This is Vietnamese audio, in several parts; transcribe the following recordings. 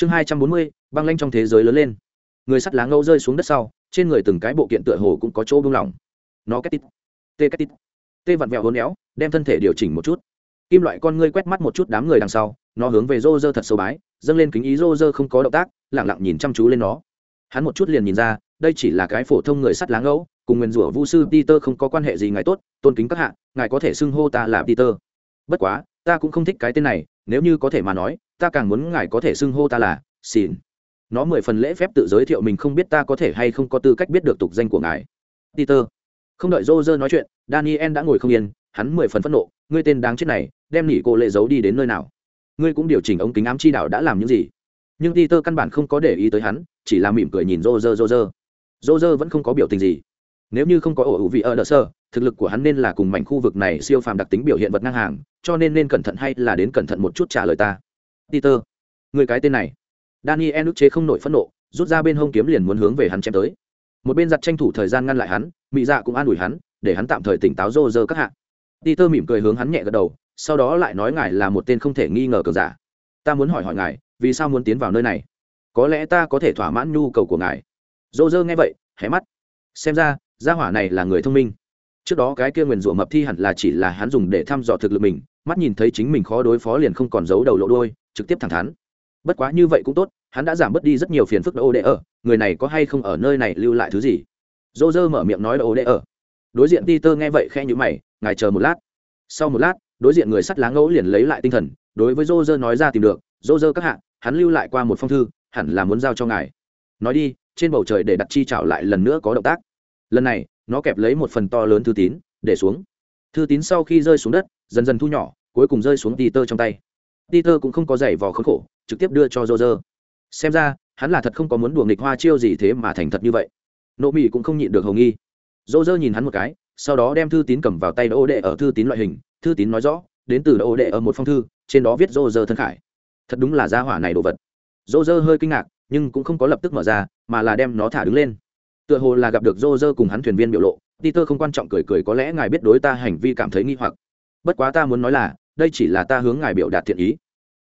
chương hai trăm bốn mươi, băng lanh trong thế giới lớn lên. Người sắt lá ngâu rơi xuống đất sau, trên người từng cái bộ kiện tựa hồ cũng có chỗ buông lỏng. Nó két tít, tê két tít. Tê vặn vẹo hôn éo đem thân thể điều chỉnh một chút. Kim loại con ngươi quét mắt một chút đám người đằng sau, nó hướng về rô rơ thật sâu bái, dâng lên kính ý rô rơ không có động tác lẳng lặng nhìn chăm chú lên nó. Hắn một chút liền nhìn ra, đây chỉ là cái phổ thông người sắt lá ngẫu, cùng nguyền rủa vu sư peter không có quan hệ gì ngài tốt, tôn kính các hạ, ngài có thể xưng hô ta là peter. Bất quá, ta cũng không thích cái tên này, nếu như có thể mà nói ta càng muốn ngài có thể xưng hô ta là xin nó mười phần lễ phép tự giới thiệu mình không biết ta có thể hay không có tư cách biết được tục danh của ngài. Peter. Không đợi Roger nói chuyện, daniel đã ngồi không yên, hắn mười phần phẫn nộ, ngươi tên đáng chết này, đem nỉ cô lệ giấu đi đến nơi nào? Ngươi cũng điều chỉnh ống kính ám chi đạo đã làm những gì? Nhưng peter căn bản không có để ý tới hắn, chỉ là mỉm cười nhìn Roger Roger. Roger vẫn không có biểu tình gì. Nếu như không có ổ hữu vị ở đợt sơ, thực lực của hắn nên là cùng mảnh khu vực này siêu phàm đặc tính biểu hiện vật ngang hàng, cho nên nên cẩn thận hay là đến cẩn thận một chút trả lời ta peter. Người cái tên này. Daniel ức chế không nổi phẫn nộ, rút ra bên hông kiếm liền muốn hướng về hắn chém tới. Một bên giặt tranh thủ thời gian ngăn lại hắn mỹ dạ cũng an ủi hắn, để hắn tạm thời tỉnh táo rô rơ các hạ. Peter mỉm cười hướng hắn nhẹ gật đầu, sau đó lại nói ngài là một tên không thể nghi ngờ cờ giả. Ta muốn hỏi hỏi ngài, vì sao muốn tiến vào nơi này? Có lẽ ta có thể thỏa mãn nhu cầu của ngài. Dô dơ nghe vậy, hé mắt. Xem ra, gia hỏa này là người thông minh trước đó cái kia nguyền rủa mập thi hẳn là chỉ là hắn dùng để thăm dò thực lực mình, mắt nhìn thấy chính mình khó đối phó liền không còn giấu đầu lộ đôi trực tiếp thẳng thắn. Bất quá như vậy cũng tốt, hắn đã giảm bớt đi rất nhiều phiền phức ô đệ ở, người này có hay không ở nơi này lưu lại thứ gì? Dô dơ mở miệng nói ô đệ ở. Đối diện ti tơ nghe vậy khe nhữ mày, ngài chờ một lát. Sau một lát, đối diện người sắt lá ngẫu liền lấy lại tinh thần, đối với dô dơ nói ra tìm được dô dơ các hạ, hắn lưu lại qua một phong thư, hẳn là muốn giao cho ngài. Nói đi, trên bầu trời để đặt chi trảo lại lần nữa có động tác. Lần này nó kẹp lấy một phần to lớn thư tín, để xuống. Thư tín sau khi rơi xuống đất, dần dần thu nhỏ, cuối cùng rơi xuống Peter trong tay. Peter cũng không có giày vò khốn khổ, trực tiếp đưa cho Roger. Xem ra, hắn là thật không có muốn đùa nghịch hoa chiêu gì thế mà thành thật như vậy. Nộ mỹ cũng không nhịn được hầu nghi. Roger nhìn hắn một cái, sau đó đem thư tín cầm vào tay đỗ đệ ở thư tín loại hình. Thư tín nói rõ, đến từ đỗ đệ ở một phong thư, trên đó viết Roger thân khải. Thật đúng là gia hỏa này đồ vật. Roger hơi kinh ngạc, nhưng cũng không có lập tức mở ra, mà là đem nó thả đứng lên tựa hồ là gặp được rô rơ cùng hắn thuyền viên biểu lộ, peter không quan trọng cười cười có lẽ ngài biết đối ta hành vi cảm thấy nghi hoặc. Bất quá ta muốn nói là, đây chỉ là ta hướng ngài biểu đạt thiện ý.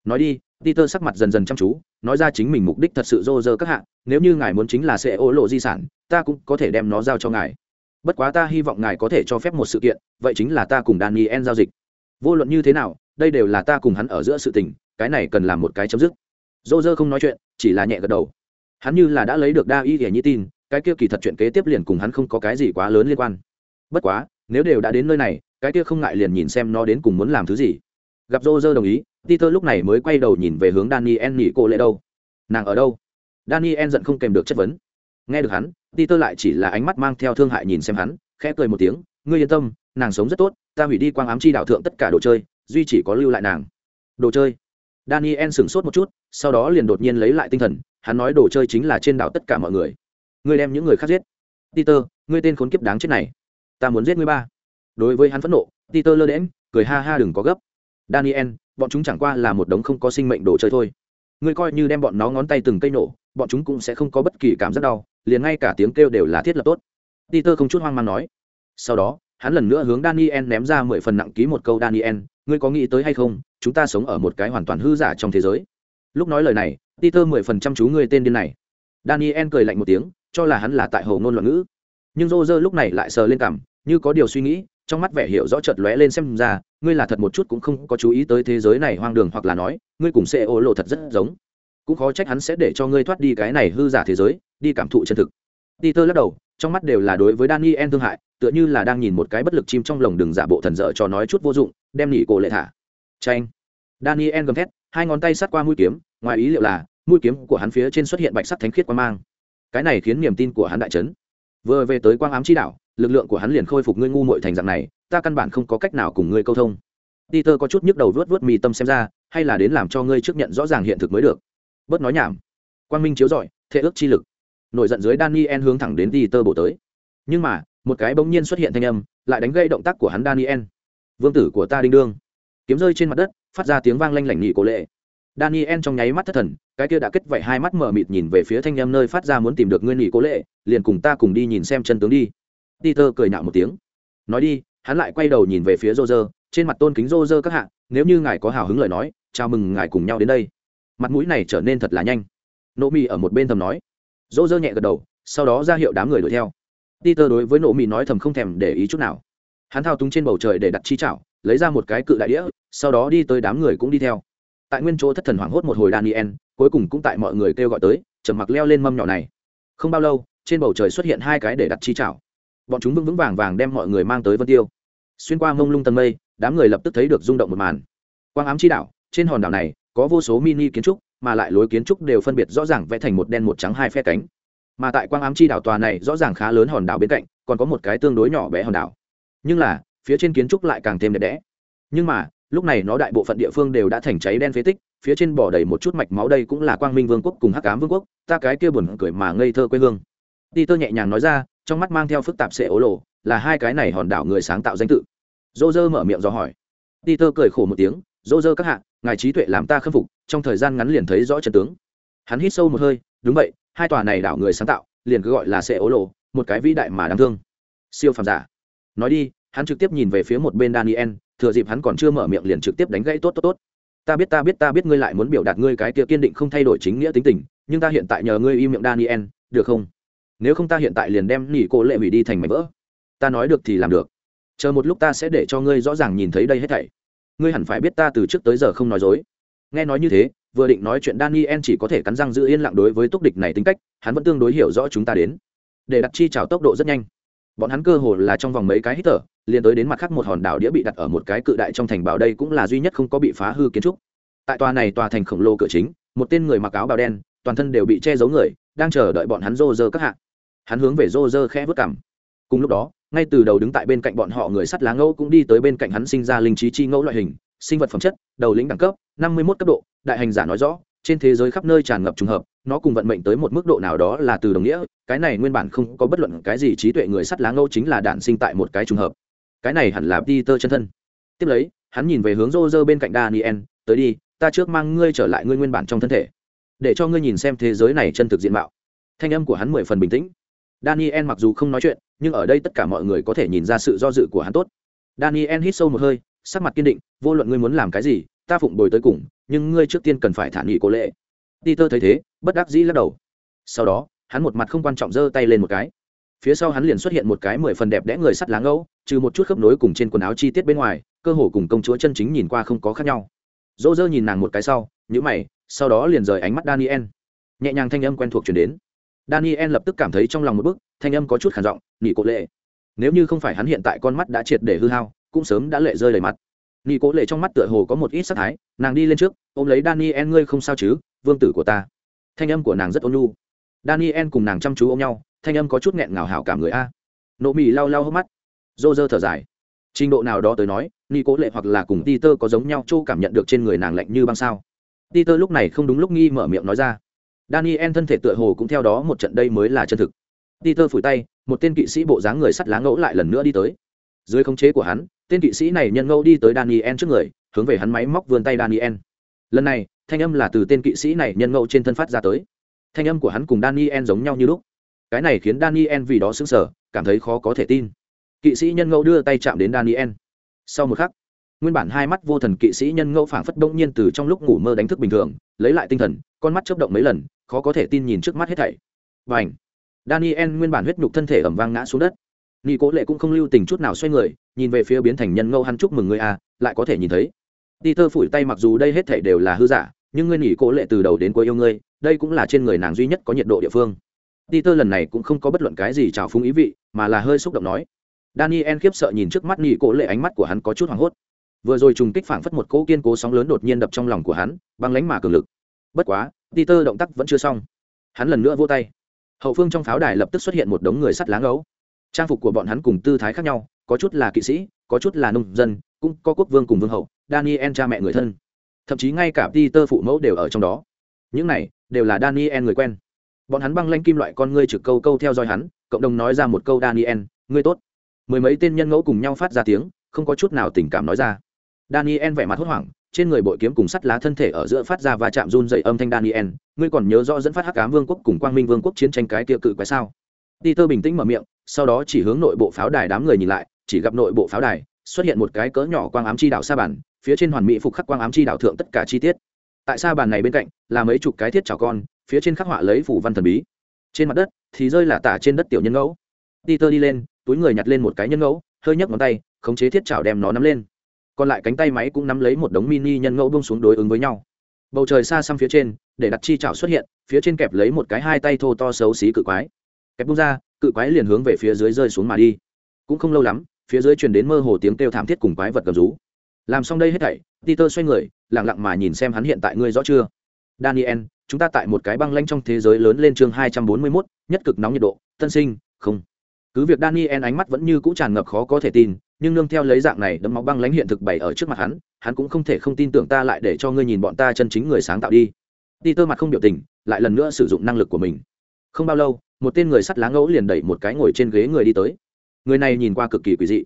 Nói đi, peter sắc mặt dần dần chăm chú, nói ra chính mình mục đích thật sự rô rơ các hạng nếu như ngài muốn chính là sẽ ô lộ di sản, ta cũng có thể đem nó giao cho ngài. Bất quá ta hy vọng ngài có thể cho phép một sự kiện, vậy chính là ta cùng daniel giao dịch. Vô luận như thế nào, đây đều là ta cùng hắn ở giữa sự tình, cái này cần làm một cái chấm dứt. Dô dơ không nói chuyện, chỉ là nhẹ gật đầu. Hắn như là đã lấy được đa y ỉa nhi tin cái kia kỳ thật chuyện kế tiếp liền cùng hắn không có cái gì quá lớn liên quan. Bất quá, nếu đều đã đến nơi này, cái kia không ngại liền nhìn xem nó đến cùng muốn làm thứ gì. Gặp dô đồng ý, peter lúc này mới quay đầu nhìn về hướng daniel nghỉ cô lệ đâu. Nàng ở đâu? Daniel giận không kèm được chất vấn. Nghe được hắn, peter lại chỉ là ánh mắt mang theo thương hại nhìn xem hắn, khẽ cười một tiếng, ngươi yên tâm, nàng sống rất tốt, ta hủy đi quang ám chi đảo thượng tất cả đồ chơi, duy chỉ có lưu lại nàng. Đồ chơi? Daniel sửng sốt một chút, sau đó liền đột nhiên lấy lại tinh thần, hắn nói đồ chơi chính là trên đảo tất cả mọi người ngươi đem những người khác giết. Peter, ngươi tên khốn kiếp đáng chết này. Ta muốn giết ngươi ba. Đối với hắn phẫn nộ, peter lơ đễm cười ha ha đừng có gấp. Daniel, bọn chúng chẳng qua là một đống không có sinh mệnh đồ chơi thôi. Ngươi coi như đem bọn nó ngón tay từng cây nổ, bọn chúng cũng sẽ không có bất kỳ cảm giác đau, liền ngay cả tiếng kêu đều là thiết lập tốt. Peter không chút hoang mang nói. Sau đó, hắn lần nữa hướng daniel ném ra mười phần nặng ký một câu, daniel, ngươi có nghĩ tới hay không? Chúng ta sống ở một cái hoàn toàn hư giả trong thế giới. Lúc nói lời này, peter mười phần chăm chú ngươi tên điên này. Daniel cười lạnh một tiếng cho là hắn là tại hồ ngôn loạn ngữ. Nhưng rô rơ lúc này lại sờ lên cằm, như có điều suy nghĩ, trong mắt vẻ hiểu rõ chợt lóe lên xem ra, ngươi là thật một chút cũng không có chú ý tới thế giới này hoang đường hoặc là nói, ngươi cùng sẽ ô lộ thật rất giống. Cũng khó trách hắn sẽ để cho ngươi thoát đi cái này hư giả thế giới, đi cảm thụ chân thực. Peter lắc đầu, trong mắt đều là đối với daniel thương hại, tựa như là đang nhìn một cái bất lực chim trong lồng đường giả bộ thần dở cho nói chút vô dụng, đem nỉ cổ lệ thả. Tranh daniel gầm thét, hai ngón tay sát qua mũi kiếm, ngoài ý liệu là, mũi kiếm của hắn phía trên xuất hiện bạch sắc thánh khiết quan mang cái này khiến niềm tin của hắn đại chấn. Vừa về tới quang ám chi đạo lực lượng của hắn liền khôi phục ngươi ngu muội thành dạng này, ta căn bản không có cách nào cùng ngươi câu thông. Peter có chút nhức đầu vớt vớt mì tâm xem ra, hay là đến làm cho ngươi trước nhận rõ ràng hiện thực mới được. Bớt nói nhảm. Quang minh chiếu rọi thế ước chi lực. Nổi giận dưới daniel hướng thẳng đến peter bổ tới. Nhưng mà, một cái bỗng nhiên xuất hiện thanh âm, lại đánh gây động tác của hắn daniel. Vương tử của ta đinh đương. Kiếm rơi trên mặt đất, phát ra tiếng vang lanh lảnh nhị cổ lệ daniel trong nháy mắt thất thần, cái kia đã kết vảy hai mắt mở mịt nhìn về phía thanh em nơi phát ra muốn tìm được ngươi nghỉ cố lệ, liền cùng ta cùng đi nhìn xem chân tướng đi. Peter cười nhạo một tiếng. Nói đi, hắn lại quay đầu nhìn về phía Roger. trên mặt tôn kính Roger các hạ, nếu như ngài có hào hứng lời nói, chào mừng ngài cùng nhau đến đây. Mặt mũi này trở nên thật là nhanh. Nộ mì ở một bên thầm nói. Roger nhẹ gật đầu, sau đó ra hiệu đám người đuổi theo. Peter đối với nộ mì nói thầm không thèm để ý chút nào. Hắn thao túng trên bầu trời để đặt chi chảo, lấy ra một cái cự đại đĩa, sau đó đi tới đám người cũng đi theo tại nguyên chỗ thất thần hoảng hốt một hồi daniel, cuối cùng cũng tại mọi người kêu gọi tới, trầm mặc leo lên mâm nhỏ này. Không bao lâu, trên bầu trời xuất hiện hai cái để đặt chi chảo. Bọn chúng vững vững vàng vàng đem mọi người mang tới vân tiêu. Xuyên qua mông lung tầng mây, đám người lập tức thấy được rung động một màn. Quang ám chi đảo trên hòn đảo này, có vô số mini kiến trúc, mà lại lối kiến trúc đều phân biệt rõ ràng vẽ thành một đen một trắng hai phe cánh. Mà tại quang ám chi đảo tòa này rõ ràng khá lớn hòn đảo bên cạnh, còn có một cái tương đối nhỏ bé hòn đảo. Nhưng là, phía trên kiến trúc lại càng thêm đẹp đẽ. Nhưng mà lúc này nó đại bộ phận địa phương đều đã thành cháy đen phế tích, phía trên bỏ đầy một chút mạch máu đây cũng là quang minh vương quốc cùng hắc ám vương quốc, ta cái kia buồn cười mà ngây thơ quê hương. Đi tơ nhẹ nhàng nói ra, trong mắt mang theo phức tạp sệ ố lộ, là hai cái này hòn đảo người sáng tạo danh tự. Dô dơ mở miệng do hỏi. Đi tơ cười khổ một tiếng dô dơ các hạ, ngài trí tuệ làm ta khâm phục, trong thời gian ngắn liền thấy rõ trận tướng. Hắn hít sâu một hơi, đúng vậy, hai tòa này đảo người sáng tạo, liền cứ gọi là sệ ố lộ, một cái vĩ đại mà đáng thương. Siêu phàm giả. Nói đi hắn trực tiếp nhìn về phía một bên daniel, thừa dịp hắn còn chưa mở miệng liền trực tiếp đánh gãy tốt tốt tốt. Ta biết ta biết ta biết ngươi lại muốn biểu đạt ngươi cái kia kiên định không thay đổi chính nghĩa tính tình, nhưng ta hiện tại nhờ ngươi im miệng daniel, được không? Nếu không ta hiện tại liền đem nỉ cô lệ hủy đi thành mảnh vỡ. Ta nói được thì làm được. Chờ một lúc ta sẽ để cho ngươi rõ ràng nhìn thấy đây hết thảy. Ngươi hẳn phải biết ta từ trước tới giờ không nói dối. Nghe nói như thế, vừa định nói chuyện daniel chỉ có thể cắn răng giữ yên lặng đối với túc địch này tính cách, hắn vẫn tương đối hiểu rõ chúng ta đến. Để đặt chi trào tốc độ rất nhanh. Bọn hắn cơ hồ là trong vòng mấy cái hít thở liền tới đến mặt khác một hòn đảo đĩa bị đặt ở một cái cự đại trong thành bảo đây cũng là duy nhất không có bị phá hư kiến trúc. Tại tòa này tòa thành khổng lồ cửa chính, một tên người mặc áo bào đen, toàn thân đều bị che giấu người, đang chờ đợi bọn hắn rô rơ các hạ. Hắn hướng về rô rơ khẽ vớt cảm cùng lúc đó, ngay từ đầu đứng tại bên cạnh bọn họ người sắt lá ngẫu cũng đi tới bên cạnh hắn sinh ra linh trí chi ngẫu loại hình, sinh vật phẩm chất, đầu lĩnh đẳng cấp, năm mươi mốt cấp độ, đại hành giả nói rõ, trên thế giới khắp nơi tràn ngập trùng hợp, nó cùng vận mệnh tới một mức độ nào đó là từ đồng nghĩa, cái này nguyên bản không có bất luận cái gì trí tuệ người sắt lá ngẫu chính là đạn sinh tại một cái trùng hợp cái này hẳn là peter chân thân. Tiếp lấy, hắn nhìn về hướng rô rơ bên cạnh daniel, tới đi, ta trước mang ngươi trở lại ngươi nguyên bản trong thân thể, để cho ngươi nhìn xem thế giới này chân thực diện mạo. Thanh âm của hắn mười phần bình tĩnh. Daniel mặc dù không nói chuyện, nhưng ở đây tất cả mọi người có thể nhìn ra sự do dự của hắn tốt. Daniel hít sâu một hơi, sắc mặt kiên định, vô luận ngươi muốn làm cái gì, ta phụng bồi tới cùng, nhưng ngươi trước tiên cần phải thả nghỉ cố lệ peter thấy thế, bất đắc dĩ lắc đầu. Sau đó, hắn một mặt không quan trọng giơ tay lên một cái phía sau hắn liền xuất hiện một cái mười phần đẹp đẽ người sắt lá ngẫu, trừ một chút khớp nối cùng trên quần áo chi tiết bên ngoài, cơ hồ cùng công chúa chân chính nhìn qua không có khác nhau. Dỗ dơ nhìn nàng một cái sau nhữ mày, sau đó liền rời ánh mắt daniel. Nhẹ nhàng thanh âm quen thuộc chuyển đến. Daniel lập tức cảm thấy trong lòng một bức, thanh âm có chút khản giọng nghỉ cố lệ. Nếu như không phải hắn hiện tại con mắt đã triệt để hư hao, cũng sớm đã lệ rơi đầy mặt. Nghỉ cố lệ trong mắt tựa hồ có một ít sắc thái, nàng đi lên trước, ôm lấy daniel, ngươi không sao chứ, vương tử của ta. Thanh âm của nàng rất ôn nhu. Daniel cùng nàng chăm chú ôm nhau thanh âm có chút nghẹn ngào hảo cảm người a. Nộ mì lau lau hốc mắt dô dơ thở dài. Trình độ nào đó tới nói ni cố lệ hoặc là cùng peter có giống nhau châu cảm nhận được trên người nàng lạnh như băng sao. Peter lúc này không đúng lúc nghi mở miệng nói ra. Daniel thân thể tựa hồ cũng theo đó một trận đây mới là chân thực. Peter phủi tay, một tên kỵ sĩ bộ dáng người sắt lá ngẫu lại lần nữa đi tới. Dưới khống chế của hắn, tên kỵ sĩ này nhân ngẫu đi tới daniel trước người, hướng về hắn máy móc vươn tay daniel. Lần này, thanh âm là từ tên kỵ sĩ này nhân ngẫu trên thân phát ra tới. Thanh âm của hắn cùng daniel giống nhau như lúc cái này khiến daniel vì đó xứng sở cảm thấy khó có thể tin. Kỵ sĩ nhân ngẫu đưa tay chạm đến daniel. Sau một khắc, nguyên bản hai mắt vô thần kỵ sĩ nhân ngẫu phảng phất bỗng nhiên từ trong lúc ngủ mơ đánh thức bình thường, lấy lại tinh thần, con mắt chớp động mấy lần, khó có thể tin nhìn trước mắt hết thảy. Và ảnh daniel nguyên bản huyết nhục thân thể ẩm vang ngã xuống đất. Nghi cố lệ cũng không lưu tình chút nào xoay người, nhìn về phía biến thành nhân ngẫu hắn chúc mừng người à lại có thể nhìn thấy. Peter phủi tay mặc dù đây hết thảy đều là hư giả, nhưng ngươi nghỉ cố lệ từ đầu đến cuối yêu ngươi, đây cũng là trên người nàng duy nhất có nhiệt độ địa phương. Peter lần này cũng không có bất luận cái gì trào phúng ý vị, mà là hơi xúc động nói. Daniel khiếp sợ nhìn trước mắt nhị Cổ Lệ ánh mắt của hắn có chút hoảng hốt. Vừa rồi trùng kích phảng phất một cỗ kiên cố sóng lớn đột nhiên đập trong lòng của hắn, băng lãnh mà cường lực. Bất quá, Peter động tác vẫn chưa xong. Hắn lần nữa vỗ tay. Hậu phương trong pháo đài lập tức xuất hiện một đống người sắt lá ngấu. Trang phục của bọn hắn cùng tư thái khác nhau, có chút là kỵ sĩ, có chút là nông dân, cũng có quốc vương cùng vương hậu, Daniel cha mẹ người thân. Thậm chí ngay cả Peter phụ mẫu đều ở trong đó. Những này đều là Daniel người quen bọn hắn băng lanh kim loại con ngươi trực câu câu theo dõi hắn, cộng đồng nói ra một câu daniel, ngươi tốt. Mười mấy tên nhân ngẫu cùng nhau phát ra tiếng, không có chút nào tình cảm nói ra. Daniel vẻ mặt hốt hoảng, trên người bội kiếm cùng sắt lá thân thể ở giữa phát ra và chạm run dậy âm thanh daniel, ngươi còn nhớ rõ dẫn phát hắc cám vương quốc cùng quang minh vương quốc chiến tranh cái kia cự quái sao? Peter bình tĩnh mở miệng, sau đó chỉ hướng nội bộ pháo đài đám người nhìn lại, chỉ gặp nội bộ pháo đài xuất hiện một cái cỡ nhỏ quang ám chi đảo sa bản phía trên hoàn mỹ phục khắc quang ám chi đảo thượng tất cả chi tiết. Tại sa bàn này bên cạnh là mấy chục cái thiết chảo con phía trên khắc họa lấy phủ văn thần bí. Trên mặt đất thì rơi là tả trên đất tiểu nhân ngẫu. Peter đi lên, túi người nhặt lên một cái nhân ngẫu, hơi nhấc ngón tay, khống chế thiết chảo đem nó nắm lên. Còn lại cánh tay máy cũng nắm lấy một đống mini nhân ngẫu bông xuống đối ứng với nhau. Bầu trời xa xăm phía trên, để đặt chi chảo xuất hiện, phía trên kẹp lấy một cái hai tay thô to xấu xí cự quái. Kẹp bung ra, cự quái liền hướng về phía dưới rơi xuống mà đi. Cũng không lâu lắm, phía dưới truyền đến mơ hồ tiếng kêu thảm thiết cùng quái vật gầm rú. Làm xong đây hết thảy, peter xoay người, lặng lặng mà nhìn xem hắn hiện tại ngươi rõ chưa? Daniel chúng ta tại một cái băng lanh trong thế giới lớn lên chương hai trăm bốn mươi 241, nhất cực nóng nhiệt độ tân sinh không. Cứ việc daniel ánh mắt vẫn như cũ tràn ngập khó có thể tin nhưng nương theo lấy dạng này đấm máu băng lãnh hiện thực bày ở trước mặt hắn hắn cũng không thể không tin tưởng ta lại để cho ngươi nhìn bọn ta chân chính người sáng tạo đi. Peter mặt không biểu tình lại lần nữa sử dụng năng lực của mình. Không bao lâu một tên người sắt lá ngẫu liền đẩy một cái ngồi trên ghế người đi tới. Người này nhìn qua cực kỳ quỷ dị.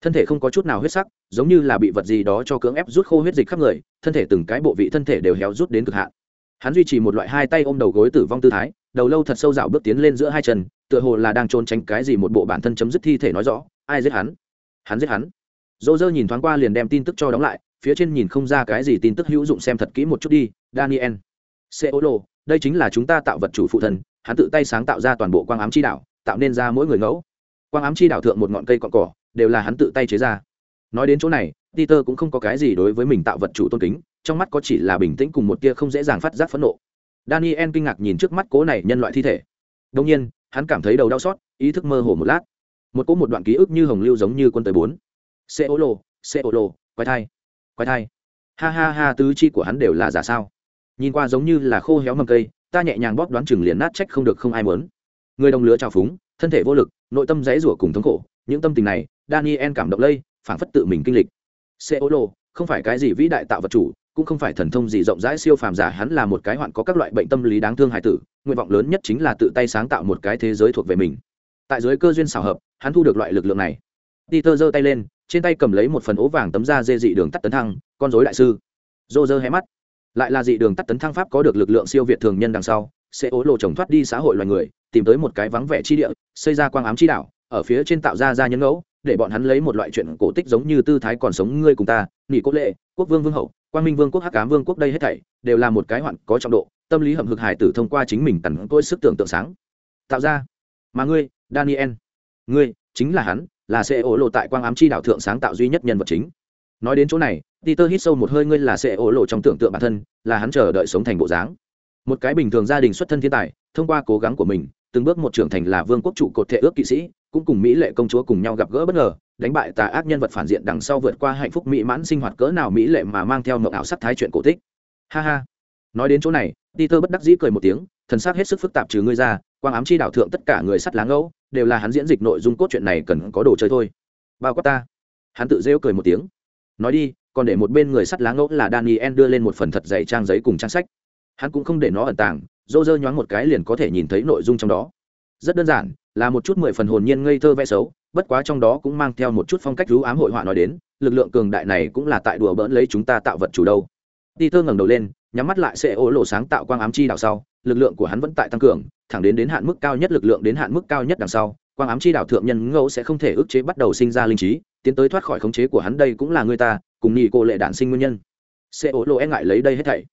Thân thể không có chút nào huyết sắc giống như là bị vật gì đó cho cưỡng ép rút khô huyết dịch khắp người thân thể từng cái bộ vị thân thể đều héo rút đến cực hạn hắn duy trì một loại hai tay ôm đầu gối tử vong tư thái, đầu lâu thật sâu dạo bước tiến lên giữa hai chân, tựa hồ là đang trốn tránh cái gì một bộ bản thân chấm dứt thi thể nói rõ, ai giết hắn? Hắn giết hắn? Dỗ dơ nhìn thoáng qua liền đem tin tức cho đóng lại, phía trên nhìn không ra cái gì tin tức hữu dụng xem thật kỹ một chút đi, daniel. Seolo, đây chính là chúng ta tạo vật chủ phụ thần, hắn tự tay sáng tạo ra toàn bộ quang ám chi đảo, tạo nên ra mỗi người ngẫu. Quang ám chi đảo thượng một ngọn cây cọn cỏ, đều là hắn tự tay chế ra. Nói đến chỗ này, peter cũng không có cái gì đối với mình tạo vật chủ tôn kính trong mắt có chỉ là bình tĩnh cùng một tia không dễ dàng phát giác phẫn nộ. Daniel kinh ngạc nhìn trước mắt cố này nhân loại thi thể. Đông nhiên, hắn cảm thấy đầu đau xót, ý thức mơ hồ một lát. Một cỗ một đoạn ký ức như hồng lưu giống như quân tới bốn. Xe ô lô, xe ô lô, quái thai quái thai. Ha ha ha, tứ chi của hắn đều là giả sao? Nhìn qua giống như là khô héo mầm cây, ta nhẹ nhàng bóp đoán chừng liền nát trách không được không ai mớn người đồng lứa trào phúng, thân thể vô lực, nội tâm dãy rủa cùng thống khổ. Những tâm tình này, daniel cảm động lây, phảng phất tự mình kinh lịch. Xe ô lô, không phải cái gì vĩ đại tạo vật chủ cũng không phải thần thông gì rộng rãi siêu phàm giả, hắn là một cái hoạn có các loại bệnh tâm lý đáng thương hài tử, nguyện vọng lớn nhất chính là tự tay sáng tạo một cái thế giới thuộc về mình. Tại giới cơ duyên xảo hợp, hắn thu được loại lực lượng này. Peter giơ tay lên, trên tay cầm lấy một phần ố vàng tấm da dê dị đường tắt tấn thăng, con dối đại sư. Dô dơ hé mắt. Lại là dị đường tắt tấn thăng pháp có được lực lượng siêu việt thường nhân đằng sau, sẽ ố lộ chồng thoát đi xã hội loài người, tìm tới một cái vắng vẻ chi địa, xây ra quang ám chi đảo, ở phía trên tạo ra ra nhân ngẫu, để bọn hắn lấy một loại chuyện cổ tích giống như tư thái còn sống ngươi cùng ta nghỉ cốt lệ quốc vương vương hậu quang minh vương quốc, hắc cám vương quốc đây hết thảy đều là một cái hoạn có trọng độ, tâm lý hầm hực hải tử thông qua chính mình tần tôi sức tưởng tượng sáng. Tạo ra. Mà ngươi, daniel, ngươi chính là hắn, là sẽ ổ lộ tại quang ám chi đạo thượng sáng tạo duy nhất nhân vật chính. Nói đến chỗ này, peter hít sâu một hơi, ngươi là sẽ ổ lộ trong tưởng tượng bản thân, là hắn chờ đợi sống thành bộ dáng. Một cái bình thường gia đình xuất thân thiên tài, thông qua cố gắng của mình, từng bước một trưởng thành là vương quốc trụ cột thể ước kỵ sĩ, cũng cùng mỹ lệ công chúa cùng nhau gặp gỡ bất ngờ đánh bại tà ác nhân vật phản diện đằng sau vượt qua hạnh phúc mỹ mãn sinh hoạt cỡ nào mỹ lệ mà mang theo mộng ảo sắc thái chuyện cổ tích. Ha ha. Nói đến chỗ này, peter bất đắc dĩ cười một tiếng, thần sắc hết sức phức tạp trừ ngươi ra, quang ám chi đảo thượng tất cả người sắt lá ngẫu, đều là hắn diễn dịch nội dung cốt truyện này cần có đồ chơi thôi. Bao quát ta. Hắn tự rêu cười một tiếng. Nói đi, còn để một bên người sắt lá ngẫu là daniel đưa lên một phần thật dày trang giấy cùng trang sách. Hắn cũng không để nó ẩn tàng, dô dơ nhoáng một cái liền có thể nhìn thấy nội dung trong đó. Rất đơn giản, là một chút mười phần hồn nhiên ngây thơ vẽ xấu bất quá trong đó cũng mang theo một chút phong cách rú ám hội họa nói đến, lực lượng cường đại này cũng là tại đùa bỡn lấy chúng ta tạo vật chủ đâu. Đi tơ ngẩng đầu lên, nhắm mắt lại sẽ ô lộ sáng tạo quang ám chi đảo sau, lực lượng của hắn vẫn tại tăng cường, thẳng đến đến hạn mức cao nhất lực lượng đến hạn mức cao nhất đằng sau, quang ám chi đảo thượng nhân ngẫu sẽ không thể ức chế bắt đầu sinh ra linh trí, tiến tới thoát khỏi khống chế của hắn đây cũng là người ta, cùng nhị cô lệ đản sinh nguyên nhân. Sẽ ô lộ e ngại lấy đây hết thảy.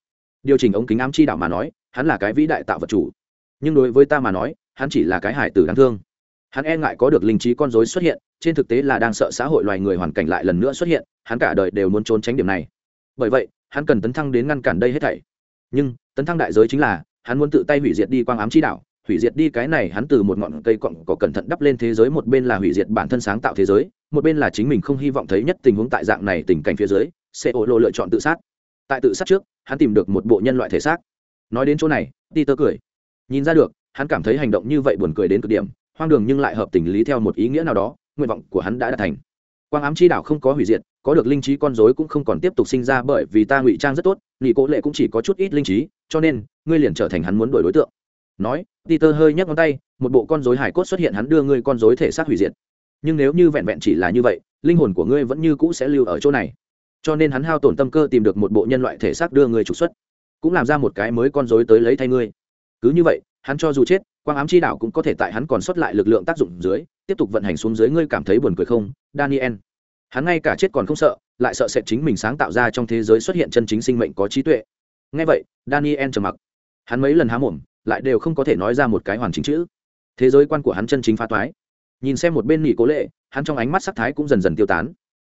Điều chỉnh ống kính ám chi đảo mà nói, hắn là cái vĩ đại tạo vật chủ. Nhưng đối với ta mà nói, hắn chỉ là cái hải tử đáng thương hắn e ngại có được linh trí con dối xuất hiện, trên thực tế là đang sợ xã hội loài người hoàn cảnh lại lần nữa xuất hiện, hắn cả đời đều muốn trốn tránh điểm này. Bởi vậy, hắn cần tấn thăng đến ngăn cản đây hết thảy. Nhưng, tấn thăng đại giới chính là, hắn muốn tự tay hủy diệt đi quang ám chi đảo hủy diệt đi cái này hắn từ một ngọn cây cọn có cẩn thận đắp lên thế giới, một bên là hủy diệt bản thân sáng tạo thế giới, một bên là chính mình không hy vọng thấy nhất tình huống tại dạng này tình cảnh phía dưới, sẽ ô lộ lựa chọn tự sát. Tại tự sát trước, hắn tìm được một bộ nhân loại thể xác. Nói đến chỗ này ti tơ cười. Nhìn ra được, hắn cảm thấy hành động như vậy buồn cười đến cực điểm hoang đường nhưng lại hợp tình lý theo một ý nghĩa nào đó, nguyện vọng của hắn đã đạt thành. Quang ám chi đảo không có hủy diệt, có được linh trí con dối cũng không còn tiếp tục sinh ra bởi vì ta ngụy trang rất tốt, nghị cố lệ cũng chỉ có chút ít linh trí, cho nên, ngươi liền trở thành hắn muốn đổi đối tượng. Nói, peter hơi nhấc ngón tay, một bộ con dối hải cốt xuất hiện hắn đưa ngươi con dối thể xác hủy diệt. Nhưng nếu như vẹn vẹn chỉ là như vậy, linh hồn của ngươi vẫn như cũ sẽ lưu ở chỗ này. Cho nên hắn hao tổn tâm cơ tìm được một bộ nhân loại thể xác đưa ngươi trục xuất, cũng làm ra một cái mới con dối tới lấy thay ngươi. Cứ như vậy, hắn cho dù chết quang ám chi đạo cũng có thể tại hắn còn sót lại lực lượng tác dụng dưới, tiếp tục vận hành xuống dưới, ngươi cảm thấy buồn cười không? Daniel. Hắn ngay cả chết còn không sợ, lại sợ sẽ chính mình sáng tạo ra trong thế giới xuất hiện chân chính sinh mệnh có trí tuệ. Ngay vậy, daniel trầm mặc. Hắn mấy lần há mồm, lại đều không có thể nói ra một cái hoàn chỉnh chữ. Thế giới quan của hắn chân chính phá toái. Nhìn xem một bên nghỉ cố lệ, hắn trong ánh mắt sắc thái cũng dần dần tiêu tán.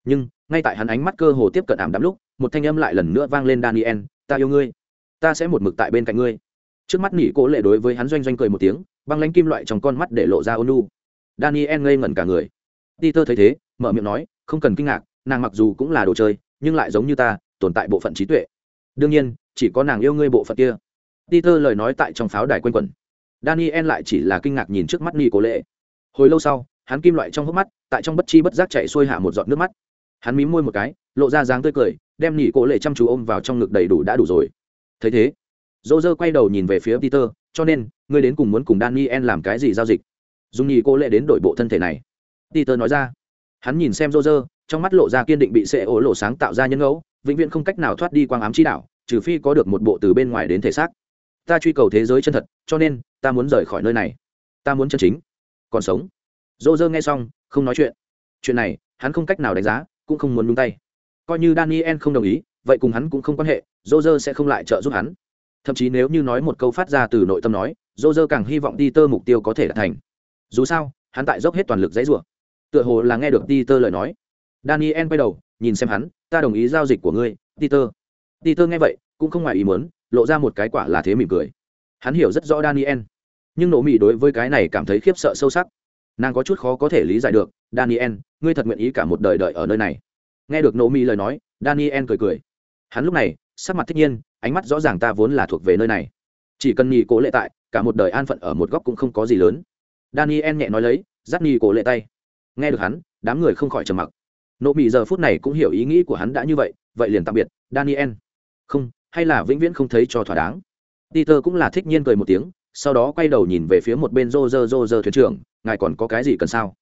Nhưng, ngay tại hắn ánh mắt cơ hồ tiếp cận ảm đắm lúc, một thanh âm lại lần nữa vang lên daniel, ta yêu ngươi. Ta sẽ một mực tại bên cạnh ngươi trước mắt nghỉ cố lệ đối với hắn doanh doanh cười một tiếng, băng lanh kim loại trong con mắt để lộ ra ônu daniel ngây ngẩn cả người. Peter thấy thế, mở miệng nói, không cần kinh ngạc, nàng mặc dù cũng là đồ chơi, nhưng lại giống như ta, tồn tại bộ phận trí tuệ. Đương nhiên, chỉ có nàng yêu ngươi bộ phận kia. Peter lời nói tại trong pháo đài quanh quẩn. Daniel lại chỉ là kinh ngạc nhìn trước mắt nghỉ cố lệ. Hồi lâu sau, hắn kim loại trong hốc mắt, tại trong bất chi bất giác chạy xuôi hạ một giọt nước mắt. Hắn mím môi một cái, lộ ra dáng tươi cười, đem nỉ cố lệ chăm chú ôm vào trong ngực đầy đủ đã đủ rồi. Thấy thế dô dơ quay đầu nhìn về phía peter, cho nên, ngươi đến cùng muốn cùng daniel làm cái gì giao dịch? Dùng nhì cô lệ đến đổi bộ thân thể này. Peter nói ra. Hắn nhìn xem dô dơ, trong mắt lộ ra kiên định bị sệ ổ lộ sáng tạo ra nhân ngẫu, vĩnh viễn không cách nào thoát đi quang ám chi đạo, trừ phi có được một bộ từ bên ngoài đến thể xác. Ta truy cầu thế giới chân thật, cho nên, ta muốn rời khỏi nơi này. Ta muốn chân chính. Còn sống. Dô dơ nghe xong, không nói chuyện. Chuyện này, hắn không cách nào đánh giá, cũng không muốn nhung tay. Coi như daniel không đồng ý, vậy cùng hắn cũng không quan hệ, dô dơ sẽ không lại trợ giúp hắn thậm chí nếu như nói một câu phát ra từ nội tâm nói dô dơ càng hy vọng đi tơ mục tiêu có thể đạt thành. Dù sao, hắn tại dốc hết toàn lực dãy rủa. Tựa hồ là nghe được đi tơ lời nói. Daniel quay đầu, nhìn xem hắn, ta đồng ý giao dịch của ngươi, peter. Peter nghe vậy, cũng không ngoài ý muốn, lộ ra một cái quả là thế mỉm cười. Hắn hiểu rất rõ daniel, nhưng nổ mì đối với cái này cảm thấy khiếp sợ sâu sắc. Nàng có chút khó có thể lý giải được, daniel, ngươi thật nguyện ý cả một đời đợi ở nơi này? Nghe được nổ mì lời nói, daniel cười cười. Hắn lúc này, sắc mặt thích nhiên ánh mắt rõ ràng ta vốn là thuộc về nơi này. Chỉ cần nhì cố lệ tại, cả một đời an phận ở một góc cũng không có gì lớn. Daniel nhẹ nói lấy, dắt nhì cố lệ tay. Nghe được hắn, đám người không khỏi trầm mặc. Nộ mỹ giờ phút này cũng hiểu ý nghĩ của hắn đã như vậy vậy liền tạm biệt, daniel. Không, hay là vĩnh viễn không thấy cho thỏa đáng. Peter cũng là thích nhiên cười một tiếng, sau đó quay đầu nhìn về phía một bên rô rơ rô rơ thuyền trưởng, ngài còn có cái gì cần sao?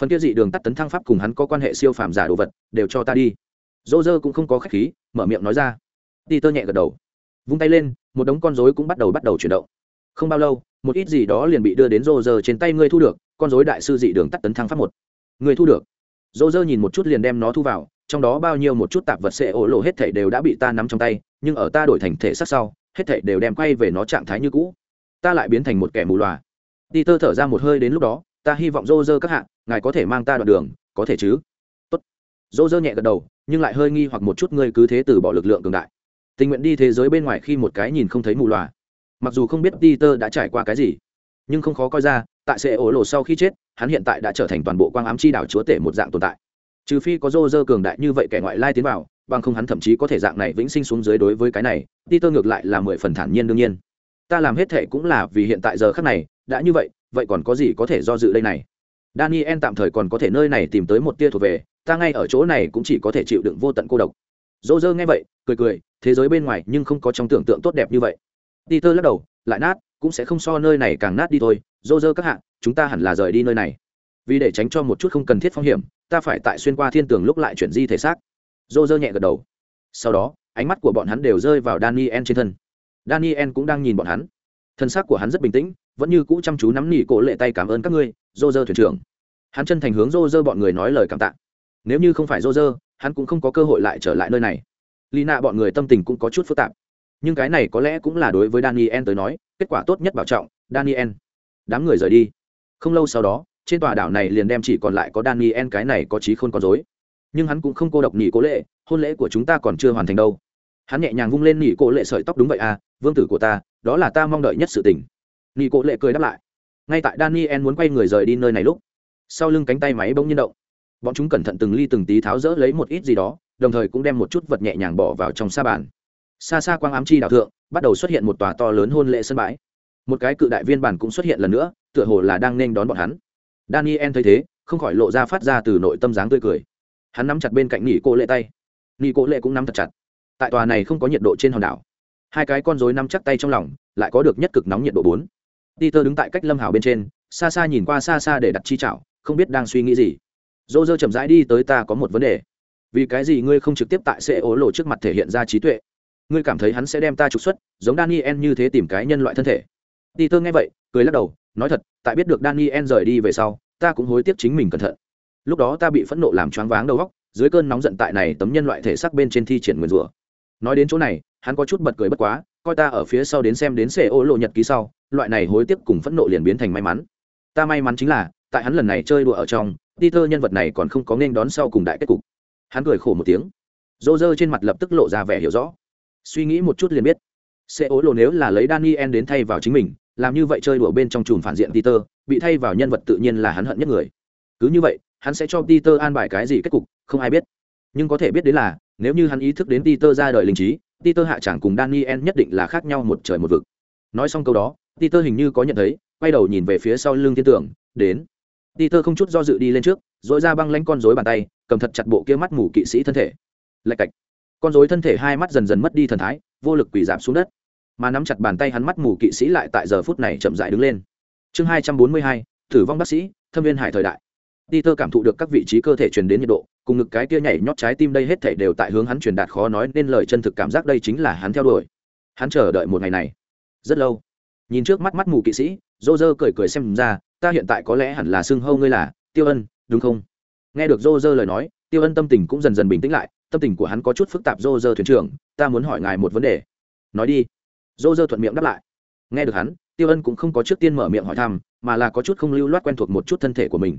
Phần kia dị đường tắt tấn thăng pháp cùng hắn có quan hệ siêu phàm giả đồ vật, đều cho ta đi. Rô rơ cũng không có khách khí, mở miệng nói ra peter nhẹ gật đầu. Vung tay lên, một đống con rối cũng bắt đầu bắt đầu chuyển động. Không bao lâu, một ít gì đó liền bị đưa đến rô rơ trên tay ngươi thu được, con rối đại sư dị đường tắt tấn thăng pháp một. Ngươi thu được. Rô rơ nhìn một chút liền đem nó thu vào, trong đó bao nhiêu một chút tạp vật sẽ ổ lộ hết thảy đều đã bị ta nắm trong tay, nhưng ở ta đổi thành thể sắc sau, hết thảy đều đem quay về nó trạng thái như cũ. Ta lại biến thành một kẻ mù loà. Ti tơ thở ra một hơi đến lúc đó, ta hy vọng rô rơ các hạ, ngài có thể mang ta đoạn đường, có thể chứ? Tốt. Rô rơ nhẹ gật đầu, nhưng lại hơi nghi hoặc một chút ngươi cứ thế từ bỏ lực lượng cường đại tình nguyện đi thế giới bên ngoài khi một cái nhìn không thấy mù loà. Mặc dù không biết Peter đã trải qua cái gì, nhưng không khó coi ra, tại sẽ ổ lộ sau khi chết, hắn hiện tại đã trở thành toàn bộ quang ám chi đảo chúa tể một dạng tồn tại. Trừ phi có rô rơ cường đại như vậy kẻ ngoại lai tiến vào, bằng không hắn thậm chí có thể dạng này vĩnh sinh xuống dưới đối với cái này, Peter ngược lại là mười phần thản nhiên đương nhiên. Ta làm hết thể cũng là vì hiện tại giờ khắc này, đã như vậy vậy còn có gì có thể do dự đây này? Daniel tạm thời còn có thể nơi này tìm tới một tia thuộc về, ta ngay ở chỗ này cũng chỉ có thể chịu đựng vô tận cô độc. Dô dơ nghe vậy, cười cười thế giới bên ngoài nhưng không có trong tưởng tượng tốt đẹp như vậy. Peter lắc đầu, lại nát, cũng sẽ không so nơi này càng nát đi thôi. Dô dơ các hạng chúng ta hẳn là rời đi nơi này. Vì để tránh cho một chút không cần thiết phong hiểm, ta phải tại xuyên qua thiên tường lúc lại chuyển di thể xác. Dô dơ nhẹ gật đầu. Sau đó, ánh mắt của bọn hắn đều rơi vào daniel trên thân. Daniel cũng đang nhìn bọn hắn. Thân xác của hắn rất bình tĩnh, vẫn như cũ chăm chú nắm nỉ cổ lệ tay cảm ơn các ngươi dô dơ thuyền trưởng. Hắn chân thành hướng dô dơ bọn người nói lời cảm tạ. Nếu như không phải dô dơ hắn cũng không có cơ hội lại trở lại nơi này lì nạ bọn người tâm tình cũng có chút phức tạp. Nhưng cái này có lẽ cũng là đối với daniel tới nói, kết quả tốt nhất bảo trọng, daniel. Đám người rời đi. Không lâu sau đó, trên tòa đảo này liền đem chỉ còn lại có daniel cái này có trí khôn có dối nhưng hắn cũng không cô độc nghỉ cố lệ, hôn lễ của chúng ta còn chưa hoàn thành đâu. Hắn nhẹ nhàng vung lên nghỉ cố lệ sợi tóc đúng vậy à vương tử của ta, đó là ta mong đợi nhất sự tình. Nghỉ cố lệ cười đáp lại. Ngay tại daniel muốn quay người rời đi nơi này lúc, sau lưng cánh tay máy bỗng nhiên động. Bọn chúng cẩn thận từng ly từng tí tháo rỡ lấy một ít gì đó đồng thời cũng đem một chút vật nhẹ nhàng bỏ vào trong sa bàn. Xa xa quang ám chi đảo thượng, bắt đầu xuất hiện một tòa to lớn hôn lễ sân bãi. Một cái cự đại viên bản cũng xuất hiện lần nữa, tựa hồ là đang nên đón bọn hắn. Daniel thấy thế, không khỏi lộ ra phát ra từ nội tâm dáng tươi cười. Hắn nắm chặt bên cạnh nghỉ cô lệ tay. Nghỉ cô lệ cũng nắm thật chặt. Tại tòa này không có nhiệt độ trên hòn đảo, hai cái con rối nắm chắc tay trong lòng, lại có được nhất cực nóng nhiệt độ bốn. Peter đứng tại cách lâm hào bên trên, xa xa nhìn qua xa xa để đặt chi chảo, không biết đang suy nghĩ gì. Dô dơ chậm rãi đi tới ta có một vấn đề vì cái gì ngươi không trực tiếp tại sẽ ố lộ trước mặt thể hiện ra trí tuệ? Ngươi cảm thấy hắn sẽ đem ta trục xuất, giống daniel như thế tìm cái nhân loại thân thể. Peter nghe vậy, cười lắc đầu, nói thật, tại biết được daniel rời đi về sau, ta cũng hối tiếc chính mình cẩn thận. Lúc đó ta bị phẫn nộ làm choáng váng đầu óc, dưới cơn nóng giận tại này tấm nhân loại thể xác bên trên thi triển nguyền rủa. Nói đến chỗ này, hắn có chút bật cười bất quá, coi ta ở phía sau đến xem đến xe ô lộ nhật ký sau, loại này hối tiếc cùng phẫn nộ liền biến thành may mắn. Ta may mắn chính là, tại hắn lần này chơi đùa ở trong, peter nhân vật này còn không có nên đón sau cùng đại kết cục hắn cười khổ một tiếng. Rô rơ trên mặt lập tức lộ ra vẻ hiểu rõ. Suy nghĩ một chút liền biết. Sẽ ố lộ nếu là lấy daniel đến thay vào chính mình, làm như vậy chơi đùa bên trong chùm phản diện peter, bị thay vào nhân vật tự nhiên là hắn hận nhất người. Cứ như vậy, hắn sẽ cho peter an bài cái gì kết cục, không ai biết. Nhưng có thể biết đến là, nếu như hắn ý thức đến peter ra đời linh trí, peter hạ chẳng cùng daniel nhất định là khác nhau một trời một vực. Nói xong câu đó, peter hình như có nhận thấy, quay đầu nhìn về phía sau lưng thiên tưởng đến. Peter không chút do dự đi lên trước dội ra băng lanh con rối bàn tay cầm thật chặt bộ kia mắt mù kỵ sĩ thân thể lạch cạch con rối thân thể hai mắt dần dần mất đi thần thái vô lực quỳ giảm xuống đất mà nắm chặt bàn tay hắn mắt mù kỵ sĩ lại tại giờ phút này chậm dại đứng lên chương hai trăm bốn mươi hai tử vong bác sĩ thâm viên hải thời đại Peter cảm thụ được các vị trí cơ thể truyền đến nhiệt độ, cùng ngực cái kia nhảy nhót trái tim đây hết thể đều tại hướng hắn truyền đạt khó nói nên lời chân thực cảm giác đây chính là hắn theo đuổi. Hắn chờ đợi một ngày này rất lâu. Nhìn trước mắt mắt mù kỵ sĩ, Roger cười cười xem ra, ta hiện tại có lẽ hẳn là xưng hâu ngươi là Tiêu Ân, đúng không? Nghe được JoJo lời nói, Tiêu Ân tâm tình cũng dần dần bình tĩnh lại, tâm tình của hắn có chút phức tạp JoJo thuyền trưởng, ta muốn hỏi ngài một vấn đề. Nói đi. JoJo thuận miệng đáp lại. Nghe được hắn, Tiêu Ân cũng không có trước tiên mở miệng hỏi thăm, mà là có chút không lưu loát quen thuộc một chút thân thể của mình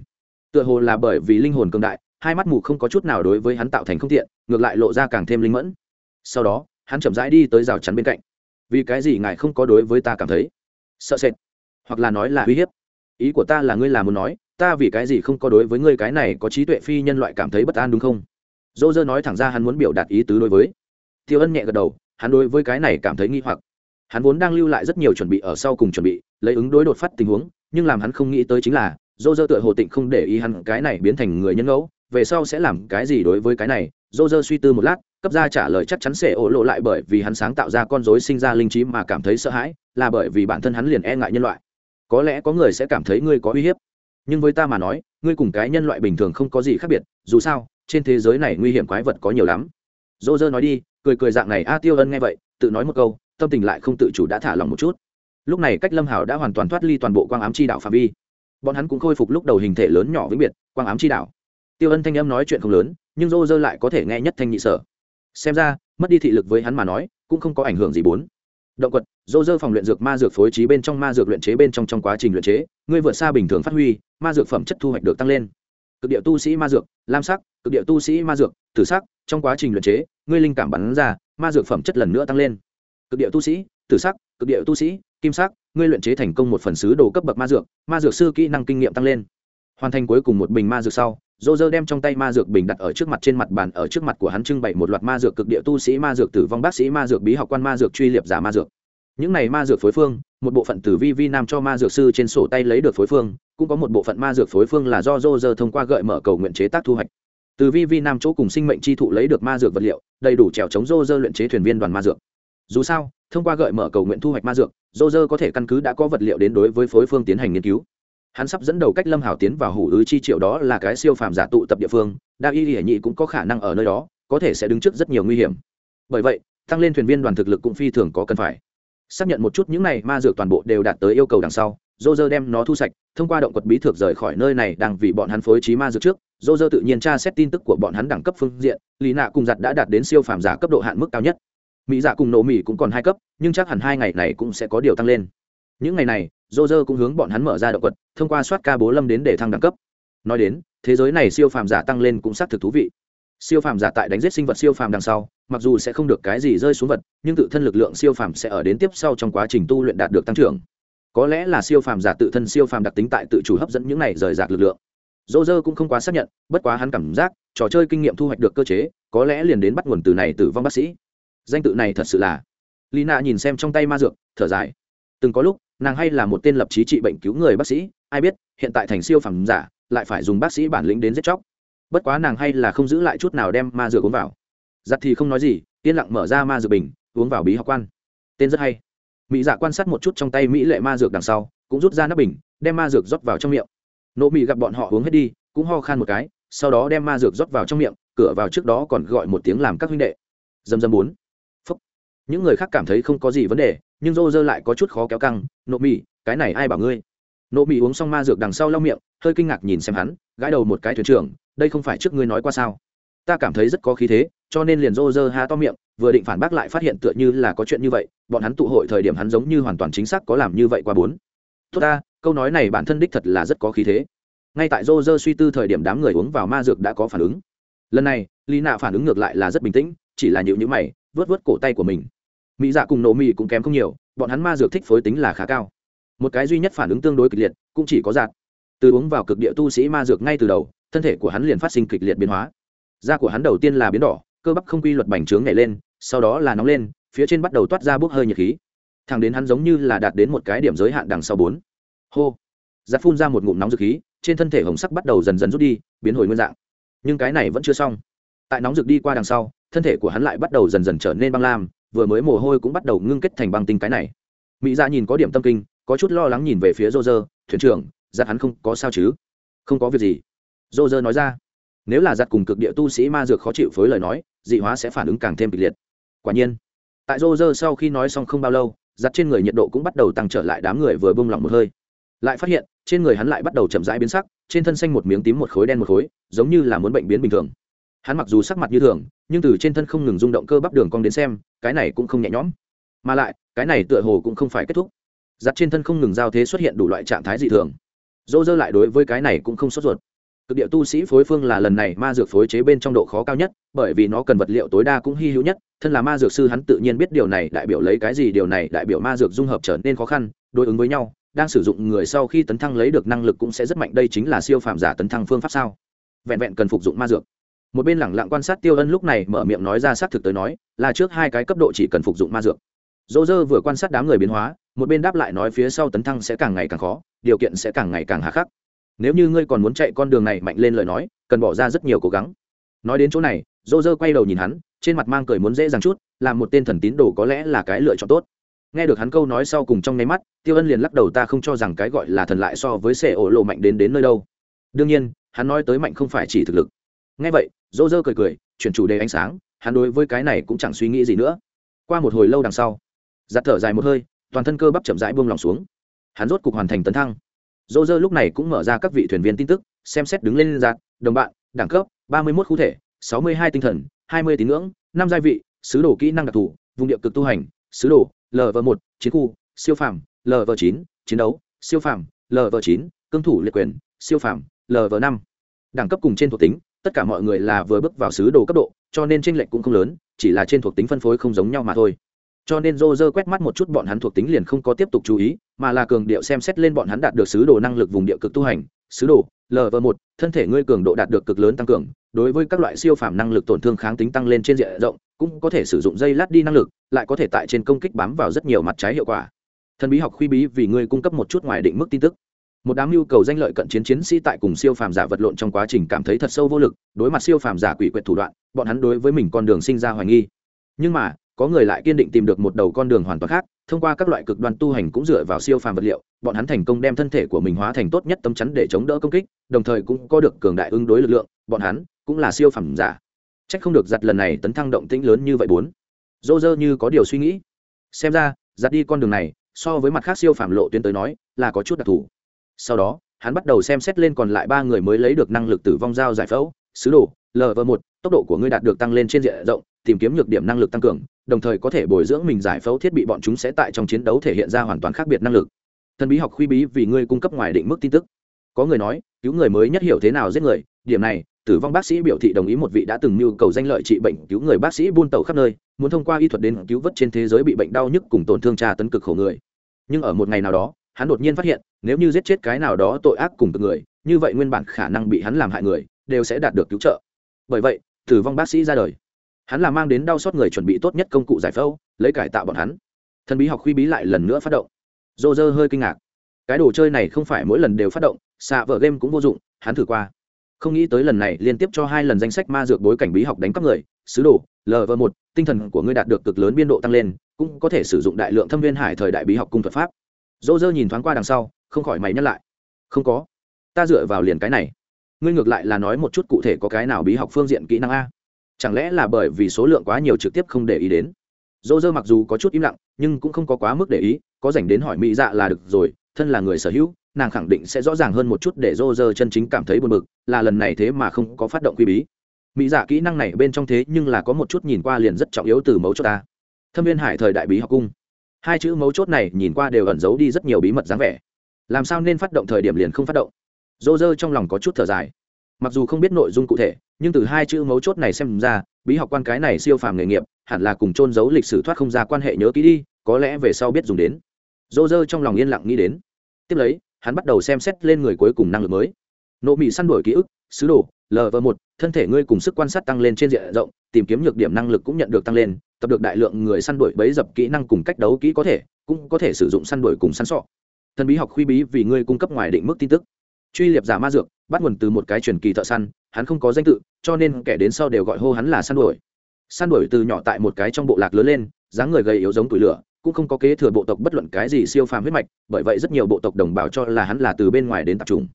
tựa hồ là bởi vì linh hồn cường đại hai mắt mù không có chút nào đối với hắn tạo thành không tiện ngược lại lộ ra càng thêm linh mẫn sau đó hắn chậm rãi đi tới rào chắn bên cạnh vì cái gì ngài không có đối với ta cảm thấy sợ sệt hoặc là nói là uy hiếp ý của ta là ngươi là muốn nói ta vì cái gì không có đối với ngươi cái này có trí tuệ phi nhân loại cảm thấy bất an đúng không? Dô dơ nói thẳng ra hắn muốn biểu đạt ý tứ đối với. Tiêu ân nhẹ gật đầu, hắn đối với cái này cảm thấy nghi hoặc. Hắn vốn đang lưu lại rất nhiều chuẩn bị ở sau cùng chuẩn bị, lấy ứng đối đột phát tình huống, nhưng làm hắn không nghĩ tới chính là, dô dơ tựa hồ tịnh không để ý hắn cái này biến thành người nhân ngẫu, về sau sẽ làm cái gì đối với cái này? Dô dơ suy tư một lát, cấp ra trả lời chắc chắn sẽ ổ lộ lại bởi vì hắn sáng tạo ra con dối sinh ra linh trí mà cảm thấy sợ hãi, là bởi vì bản thân hắn liền e ngại nhân loại. Có lẽ có người sẽ cảm thấy ngươi có uy hiếp nhưng với ta mà nói, ngươi cùng cái nhân loại bình thường không có gì khác biệt, dù sao, trên thế giới này nguy hiểm quái vật có nhiều lắm. Dô dơ nói đi, cười cười dạng này a tiêu ân nghe vậy, tự nói một câu, tâm tình lại không tự chủ đã thả lòng một chút. Lúc này cách lâm hảo đã hoàn toàn thoát ly toàn bộ quang ám chi đạo phạm vi. Bọn hắn cũng khôi phục lúc đầu hình thể lớn nhỏ vĩnh biệt, quang ám chi đạo. Tiêu ân thanh âm nói chuyện không lớn, nhưng dô dơ lại có thể nghe nhất thanh nhị sở. Xem ra, mất đi thị lực với hắn mà nói, cũng không có ảnh hưởng gì bốn động quật, dô dơ phòng luyện dược ma dược phối trí bên trong ma dược luyện chế bên trong trong quá trình luyện chế, ngươi vượt xa bình thường phát huy, ma dược phẩm chất thu hoạch được tăng lên. Cực địa tu sĩ ma dược, lam sắc, cực địa tu sĩ ma dược, tử sắc, trong quá trình luyện chế, ngươi linh cảm bắn ra, ma dược phẩm chất lần nữa tăng lên. Cực địa tu sĩ, tử sắc, cực địa tu sĩ, kim sắc, ngươi luyện chế thành công một phần sứ đồ cấp bậc ma dược ma dược sư kỹ năng kinh nghiệm tăng lên. Hoàn thành cuối cùng một bình ma dược sau dô dơ đem trong tay ma dược bình đặt ở trước mặt trên mặt bàn, ở trước mặt của hắn trưng bày một loạt ma dược cực địa tu sĩ, ma dược tử vong bác sĩ, ma dược bí học quan, ma dược truy liệp giả ma dược. Những này ma dược phối phương, một bộ phận từ vi vi nam cho ma dược sư trên sổ tay lấy được phối phương, cũng có một bộ phận ma dược phối phương là do dô dơ thông qua gợi mở cầu nguyện chế tác thu hoạch. Từ vi vi nam chỗ cùng sinh mệnh chi thụ lấy được ma dược vật liệu, đầy đủ trèo chống dô dơ luyện chế thuyền viên đoàn ma dược. Dù sao, thông qua gợi mở cầu nguyện thu hoạch ma dược, dô dơ có thể căn cứ đã có vật liệu đến đối với phối phương tiến hành nghiên cứu hắn sắp dẫn đầu cách lâm hảo tiến vào hủ ứ chi triệu đó là cái siêu phàm giả tụ tập địa phương, đa y hiển nhị cũng có khả năng ở nơi đó, có thể sẽ đứng trước rất nhiều nguy hiểm. Bởi vậy, tăng lên thuyền viên đoàn thực lực cũng phi thường có cần phải. Xác nhận một chút những này ma dược toàn bộ đều đạt tới yêu cầu đằng sau dô dơ đem nó thu sạch, thông qua động quật bí thược rời khỏi nơi này đang vì bọn hắn phối trí ma dược trước dô dơ tự nhiên tra xét tin tức của bọn hắn đẳng cấp phương diện, lý nạ cùng giặt đã đạt đến siêu phàm giả cấp độ hạn mức cao nhất. Mỹ dạ cùng nổ mỹ cũng còn hai cấp, nhưng chắc hẳn hai ngày này cũng sẽ có điều tăng lên những ngày này dô dơ cũng hướng bọn hắn mở ra động quật, thông qua soát ca bố lâm đến để thăng đẳng cấp. Nói đến, thế giới này siêu phàm giả tăng lên cũng xác thực thú vị. Siêu phàm giả tại đánh giết sinh vật siêu phàm đằng sau, mặc dù sẽ không được cái gì rơi xuống vật, nhưng tự thân lực lượng siêu phàm sẽ ở đến tiếp sau trong quá trình tu luyện đạt được tăng trưởng. Có lẽ là siêu phàm giả tự thân siêu phàm đặc tính tại tự chủ hấp dẫn những này rời rạc lực lượng. Dô dơ cũng không quá xác nhận, bất quá hắn cảm giác, trò chơi kinh nghiệm thu hoạch được cơ chế, có lẽ liền đến bắt nguồn từ này tử vong bác sĩ. Danh tự này thật sự là. Lina nhìn xem trong tay ma dược, thở dài từng có lúc, nàng hay là một tên lập trí trị bệnh cứu người bác sĩ, ai biết, hiện tại thành siêu phẩm giả, lại phải dùng bác sĩ bản lĩnh đến giết chóc. Bất quá nàng hay là không giữ lại chút nào đem ma dược uống vào. Giặt thì không nói gì, yên lặng mở ra ma dược bình, uống vào bí học quan. Tên rất hay. Mỹ dạ quan sát một chút trong tay mỹ lệ ma dược đằng sau, cũng rút ra nắp bình, đem ma dược rót vào trong miệng. Nộ mỹ gặp bọn họ uống hết đi, cũng ho khan một cái, sau đó đem ma dược rót vào trong miệng, cửa vào trước đó còn gọi một tiếng làm các huynh đệ. Dầm dầm bốn. Những người khác cảm thấy không có gì vấn đề nhưng rô rơ lại có chút khó kéo căng, nộ mì, cái này ai bảo ngươi? Nộ mì uống xong ma dược đằng sau lau miệng, hơi kinh ngạc nhìn xem hắn, gãi đầu một cái thuyền trưởng, đây không phải trước ngươi nói qua sao? Ta cảm thấy rất có khí thế, cho nên liền rô rơ ha to miệng, vừa định phản bác lại phát hiện tựa như là có chuyện như vậy, bọn hắn tụ hội thời điểm hắn giống như hoàn toàn chính xác có làm như vậy qua bốn. Tốt ta, câu nói này bản thân đích thật là rất có khí thế. Ngay tại rô rơ suy tư thời điểm đám người uống vào ma dược đã có phản ứng. Lần này, lý nạ phản ứng ngược lại là rất bình tĩnh, chỉ là nhịu nhữ mày vớt vớt cổ tay của mình mỹ dạ cùng nổ mỹ cũng kém không nhiều, bọn hắn ma dược thích phối tính là khá cao. Một cái duy nhất phản ứng tương đối kịch liệt, cũng chỉ có giạt từ uống vào cực địa tu sĩ ma dược ngay từ đầu, thân thể của hắn liền phát sinh kịch liệt biến hóa. Da của hắn đầu tiên là biến đỏ, cơ bắp không quy luật bành trướng nhảy lên, sau đó là nóng lên, phía trên bắt đầu toát ra bốc hơi nhiệt khí. Thẳng đến hắn giống như là đạt đến một cái điểm giới hạn đằng sau bốn. Hô! Giặt phun ra một ngụm nóng dược khí, trên thân thể hồng sắc bắt đầu dần dần rút đi, biến hồi nguyên dạng. Nhưng cái này vẫn chưa xong. Tại nóng dược đi qua đằng sau, thân thể của hắn lại bắt đầu dần dần trở nên băng lam vừa mới mồ hôi cũng bắt đầu ngưng kết thành băng tinh cái này. Mỹ ra dạ nhìn có điểm tâm kinh, có chút lo lắng nhìn về phía rô rơ thuyền trưởng giặt hắn không có sao chứ? Không có việc gì. Rô rơ nói ra. Nếu là giặt cùng cực địa tu sĩ ma dược khó chịu phối lời nói, dị hóa sẽ phản ứng càng thêm kịch liệt. Quả nhiên, tại rô rơ sau khi nói xong không bao lâu giặt trên người nhiệt độ cũng bắt đầu tăng trở lại đám người vừa bông lỏng một hơi. Lại phát hiện, trên người hắn lại bắt đầu chậm rãi biến sắc, trên thân xanh một miếng tím một khối đen một khối, giống như là muốn bệnh biến bình thường hắn mặc dù sắc mặt như thường, nhưng từ trên thân không ngừng rung động cơ bắp đường cong đến xem, cái này cũng không nhẹ nhõm. Mà lại, cái này tựa hồ cũng không phải kết thúc. Giặt trên thân không ngừng giao thế xuất hiện đủ loại trạng thái dị thường. Dô dơ lại đối với cái này cũng không sốt ruột. Cực địa tu sĩ phối phương là lần này ma dược phối chế bên trong độ khó cao nhất, bởi vì nó cần vật liệu tối đa cũng hy hữu nhất, thân là ma dược sư hắn tự nhiên biết điều này, đại biểu lấy cái gì điều này, đại biểu ma dược dung hợp trở nên khó khăn, đối ứng với nhau, đang sử dụng người sau khi tấn thăng lấy được năng lực cũng sẽ rất mạnh, đây chính là siêu phàm giả tấn thăng phương pháp sao? Vẹn vẹn cần phục dụng ma dược một bên lẳng lặng quan sát tiêu ân lúc này mở miệng nói ra xác thực tới nói, là trước hai cái cấp độ chỉ cần phục dụng ma dược. Dỗ dơ vừa quan sát đám người biến hóa, một bên đáp lại nói phía sau tấn thăng sẽ càng ngày càng khó, điều kiện sẽ càng ngày càng hà khắc. Nếu như ngươi còn muốn chạy con đường này mạnh lên lời nói, cần bỏ ra rất nhiều cố gắng. Nói đến chỗ này, dỗ dơ quay đầu nhìn hắn, trên mặt mang cười muốn dễ dàng chút, làm một tên thần tín đồ có lẽ là cái lựa chọn tốt. Nghe được hắn câu nói sau cùng trong nháy mắt, tiêu ân liền lắc đầu ta không cho rằng cái gọi là thần lại so với xe ổ lộ mạnh đến đến nơi đâu. Đương nhiên, hắn nói tới mạnh không phải chỉ thực lực nghe vậy dô dơ cười cười, chuyển chủ đề ánh sáng, hắn đối với cái này cũng chẳng suy nghĩ gì nữa. Qua một hồi lâu đằng sau, giặt thở dài một hơi, toàn thân cơ bắp chậm rãi buông lỏng xuống. Hắn rốt cục hoàn thành tấn thăng. Dô dơ lúc này cũng mở ra các vị thuyền viên tin tức, xem xét đứng lên giặt, đồng bạn, đẳng cấp, ba mươi một khu thể, sáu mươi hai tinh thần, hai mươi tín ngưỡng, năm gia vị, sứ đồ kỹ năng đặc thù, vùng địa cực tu hành, sứ đồ lv một, chiến khu, siêu phàm lv chín, chiến đấu, siêu phàm lv chín, cương thủ liệt quyền, siêu phàm lv năm. Đẳng cấp cùng trên thuộc tính tất cả mọi người là vừa bước vào sứ đồ cấp độ, cho nên tranh lệch cũng không lớn, chỉ là trên thuộc tính phân phối không giống nhau mà thôi. Cho nên dô dơ quét mắt một chút bọn hắn thuộc tính liền không có tiếp tục chú ý, mà là cường điệu xem xét lên bọn hắn đạt được sứ đồ năng lực vùng địa cực tu hành, sứ đồ lv một, thân thể ngươi cường độ đạt được cực lớn tăng cường, đối với các loại siêu phàm năng lực tổn thương kháng tính tăng lên trên diện rộng, cũng có thể sử dụng dây lát đi năng lực, lại có thể tại trên công kích bám vào rất nhiều mặt trái hiệu quả. Thần bí học khuy bí vì ngươi cung cấp một chút ngoài định mức tin tức một đám nhu cầu danh lợi cận chiến chiến sĩ tại cùng siêu phàm giả vật lộn trong quá trình cảm thấy thật sâu vô lực, đối mặt siêu phàm giả quỷ quyệt thủ đoạn, bọn hắn đối với mình con đường sinh ra hoài nghi. Nhưng mà, có người lại kiên định tìm được một đầu con đường hoàn toàn khác, thông qua các loại cực đoan tu hành cũng dựa vào siêu phàm vật liệu, bọn hắn thành công đem thân thể của mình hóa thành tốt nhất tấm chắn để chống đỡ công kích, đồng thời cũng có được cường đại ứng đối lực lượng, bọn hắn cũng là siêu phàm giả. C h ắ c không được giặt lần này tấn thăng động tĩnh lớn như vậy bốn. Dô dơ như có điều suy nghĩ. Xem ra giặt đi con đường này, so với mặt khác siêu phàm lộ tuyến tới nói, là có chút đặc thù sau đó, hắn bắt đầu xem xét lên còn lại ba người mới lấy được năng lực tử vong giao giải phẫu sứ đồ lv một, tốc độ của ngươi đạt được tăng lên trên diện rộng, tìm kiếm nhược điểm năng lực tăng cường, đồng thời có thể bồi dưỡng mình giải phẫu thiết bị bọn chúng sẽ tại trong chiến đấu thể hiện ra hoàn toàn khác biệt năng lực. Thần bí học khuy bí vì ngươi cung cấp ngoài định mức tin tức. Có người nói, cứu người mới nhất hiểu thế nào giết người, điểm này, tử vong bác sĩ biểu thị đồng ý một vị đã từng nhu cầu danh lợi trị bệnh cứu người bác sĩ buôn tàu khắp nơi, muốn thông qua y thuật đến cứu vớt trên thế giới bị bệnh đau nhức cùng tổn thương tra tấn cực khổ người. Nhưng ở một ngày nào đó hắn đột nhiên phát hiện, nếu như giết chết cái nào đó tội ác cùng cực người, như vậy nguyên bản khả năng bị hắn làm hại người, đều sẽ đạt được cứu trợ. Bởi vậy, tử vong bác sĩ ra đời. Hắn là mang đến đau xót người chuẩn bị tốt nhất công cụ giải phẫu, lấy cải tạo bọn hắn. Thần bí học khuy bí lại lần nữa phát động. Dô dơ hơi kinh ngạc. Cái đồ chơi này không phải mỗi lần đều phát động, xạ vợ game cũng vô dụng, hắn thử qua. Không nghĩ tới lần này liên tiếp cho hai lần danh sách ma dược bối cảnh bí học đánh cắp người, sứ đồ lv một, tinh thần của ngươi đạt được cực lớn biên độ tăng lên, cũng có thể sử dụng đại lượng thâm viên hải thời đại bí học cung thuật pháp dỗ dơ nhìn thoáng qua đằng sau, không khỏi mày nhắc lại. Không có. Ta dựa vào liền cái này. Ngươi ngược lại là nói một chút cụ thể có cái nào bí học phương diện kỹ năng a. Chẳng lẽ là bởi vì số lượng quá nhiều trực tiếp không để ý đến? Dỗ dơ mặc dù có chút im lặng, nhưng cũng không có quá mức để ý, có dành đến hỏi mỹ dạ là được rồi, thân là người sở hữu, nàng khẳng định sẽ rõ ràng hơn một chút để dô dơ chân chính cảm thấy buồn bực, là lần này thế mà không có phát động quy bí. Mỹ dạ kỹ năng này bên trong thế nhưng là có một chút nhìn qua liền rất trọng yếu từ mấu cho ta. Thâm viên hải thời đại bí học cung hai chữ mấu chốt này nhìn qua đều ẩn giấu đi rất nhiều bí mật dáng vẻ. Làm sao nên phát động thời điểm liền không phát động? Dô dơ trong lòng có chút thở dài. Mặc dù không biết nội dung cụ thể, nhưng từ hai chữ mấu chốt này xem ra, bí học quan cái này siêu phàm nghề nghiệp, hẳn là cùng trôn giấu lịch sử thoát không ra quan hệ nhớ kỹ đi, có lẽ về sau biết dùng đến. Dô dơ trong lòng yên lặng nghĩ đến. Tiếp lấy, hắn bắt đầu xem xét lên người cuối cùng năng lực mới. Nộ mỹ săn đổi ký ức, sứ đồ lv một, thân thể ngươi cùng sức quan sát tăng lên trên diện rộng, tìm kiếm nhược điểm năng lực cũng nhận được tăng lên tập được đại lượng người săn đuổi bấy dập kỹ năng cùng cách đấu kỹ có thể, cũng có thể sử dụng săn đuổi cùng săn sọ. Thần bí học khuy bí vì ngươi cung cấp ngoài định mức tin tức. Truy liệp giả ma dược, bắt nguồn từ một cái truyền kỳ thợ săn, hắn không có danh tự, cho nên kẻ đến sau đều gọi hô hắn là săn đuổi. Săn đuổi từ nhỏ tại một cái trong bộ lạc lớn lên, dáng người gầy yếu giống tuổi lửa, cũng không có kế thừa bộ tộc bất luận cái gì siêu phàm huyết mạch, bởi vậy rất nhiều bộ tộc đồng bào cho là hắn là từ bên ngoài đến tập trung.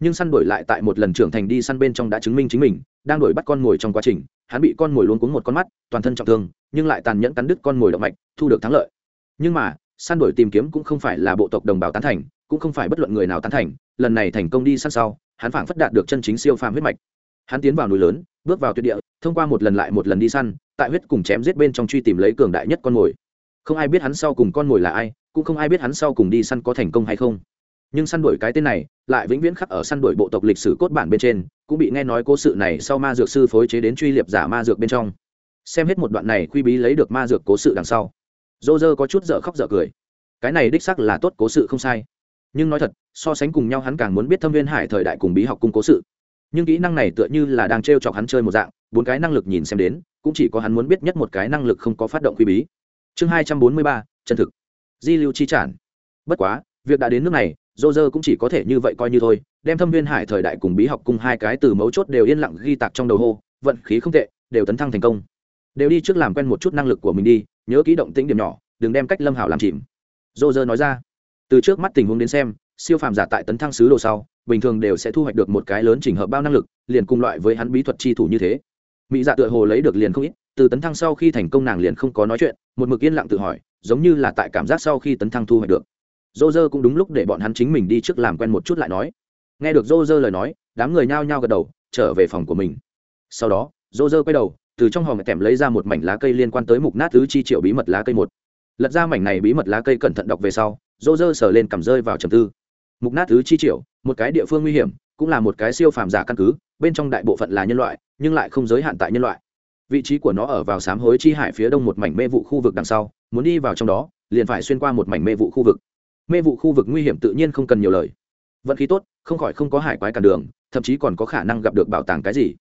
Nhưng săn đuổi lại tại một lần trưởng thành đi săn bên trong đã chứng minh chính mình, đang đuổi bắt con mồi trong quá trình hắn bị con mồi luôn cuống một con mắt, toàn thân trọng thương, nhưng lại tàn nhẫn cắn đứt con mồi động mạch, thu được thắng lợi. Nhưng mà, săn đuổi tìm kiếm cũng không phải là bộ tộc đồng bào tán thành, cũng không phải bất luận người nào tán thành, lần này thành công đi săn sau, hắn phảng phất đạt được chân chính siêu phàm huyết mạch. Hắn tiến vào núi lớn, bước vào tuyệt địa, thông qua một lần lại một lần đi săn, tại huyết cùng chém giết bên trong truy tìm lấy cường đại nhất con mồi. Không ai biết hắn sau cùng con mồi là ai, cũng không ai biết hắn sau cùng đi săn có thành công hay không. Nhưng săn đuổi cái tên này, lại vĩnh viễn khắc ở săn đuổi bộ tộc lịch sử cốt bản bên trên cũng bị nghe nói cố sự này sau ma dược sư phối chế đến truy liệp giả ma dược bên trong. Xem hết một đoạn này quy bí lấy được ma dược cố sự đằng sau. Dô dơ có chút dở khóc dở cười. Cái này đích sắc là tốt cố sự không sai. Nhưng nói thật, so sánh cùng nhau hắn càng muốn biết thâm viên hải thời đại cùng bí học cung cố sự. Nhưng kỹ năng này tựa như là đang t r e o chọc hắn chơi một dạng, bốn cái năng lực nhìn xem đến, cũng chỉ có hắn muốn biết nhất một cái năng lực không có phát động quy bí. Chương hai trăm bốn mươi ba, chân thực. Di lưu chi trản. Bất quá, việc đã đến nước này dô dơ cũng chỉ có thể như vậy coi như thôi đem thâm viên hải thời đại cùng bí học cung hai cái từ mấu chốt đều yên lặng ghi tạc trong đầu hô, vận khí không tệ, đều tấn thăng thành công. Đều đi trước làm quen một chút năng lực của mình đi, nhớ ký động tĩnh điểm nhỏ, đừng đem cách lâm hảo làm chìm. Dô dơ nói ra. Từ trước mắt tình huống đến xem, siêu phàm giả tại tấn thăng sứ đồ sau, bình thường đều sẽ thu hoạch được một cái lớn trình hợp bao năng lực, liền cùng loại với hắn bí thuật chi thủ như thế. Mỹ dạ tựa hồ lấy được liền không ít, từ tấn thăng sau khi thành công nàng liền không có nói chuyện, một mực yên lặng tự hỏi, giống như là tại cảm giác sau khi tấn thăng thu hoạch được. Dô dơ cũng đúng lúc để bọn hắn chính mình đi trước làm quen một chút lại nói nghe được dô dơ lời nói, đám người nhao nhao gật đầu, trở về phòng của mình. Sau đó dô dơ quay đầu, từ trong hòm tẻm lấy ra một mảnh lá cây liên quan tới mục nát thứ chi triệu bí mật lá cây một. Lật ra mảnh này bí mật lá cây cẩn thận đọc về sau dô dơ sờ lên cầm rơi vào trầm tư. Mục nát thứ chi triệu, một cái địa phương nguy hiểm, cũng là một cái siêu phàm giả căn cứ, bên trong đại bộ phận là nhân loại, nhưng lại không giới hạn tại nhân loại. Vị trí của nó ở vào sám hối chi hải phía đông một mảnh mê vụ khu vực đằng sau, muốn đi vào trong đó, liền phải xuyên qua một mảnh mê vụ khu vực. Mê vụ khu vực nguy hiểm tự nhiên không cần nhiều lời vận khí tốt, không khỏi không có hải quái cản đường, thậm chí còn có khả năng gặp được bảo tàng cái gì.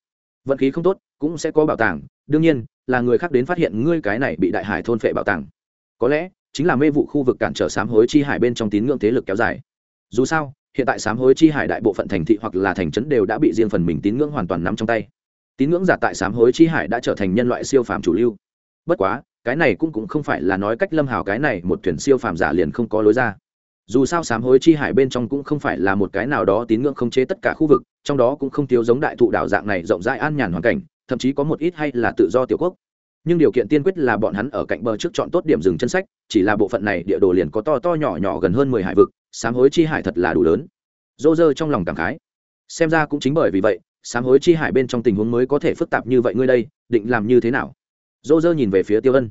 Vận khí không tốt, cũng sẽ có bảo tàng, đương nhiên, là người khác đến phát hiện ngươi cái này bị đại hải thôn phệ bảo tàng. Có lẽ, chính là mê vụ khu vực cản trở sám hối chi hải bên trong tín ngưỡng thế lực kéo dài. Dù sao, hiện tại sám hối chi hải đại bộ phận thành thị hoặc là thành trấn đều đã bị riêng phần mình tín ngưỡng hoàn toàn nắm trong tay. Tín ngưỡng giả tại sám hối chi hải đã trở thành nhân loại siêu phàm chủ lưu. Bất quá, cái này cũng cũng không phải là nói cách lâm hào cái này một thuyền siêu phàm giả liền không có lối ra dù sao sám hối chi hải bên trong cũng không phải là một cái nào đó tín ngưỡng không chế tất cả khu vực, trong đó cũng không thiếu giống đại thụ đảo dạng này rộng rãi an nhàn hoàn cảnh, thậm chí có một ít hay là tự do tiểu quốc. Nhưng điều kiện tiên quyết là bọn hắn ở cạnh bờ trước chọn tốt điểm dừng chân sách, chỉ là bộ phận này địa đồ liền có to to nhỏ nhỏ gần hơn mười hải vực, sám hối chi hải thật là đủ lớn. Dô dơ trong lòng cảm khái. Xem ra cũng chính bởi vì vậy, sám hối chi hải bên trong tình huống mới có thể phức tạp như vậy ngươi đây, định làm như thế nào? Dô dơ nhìn về phía tiêu ân.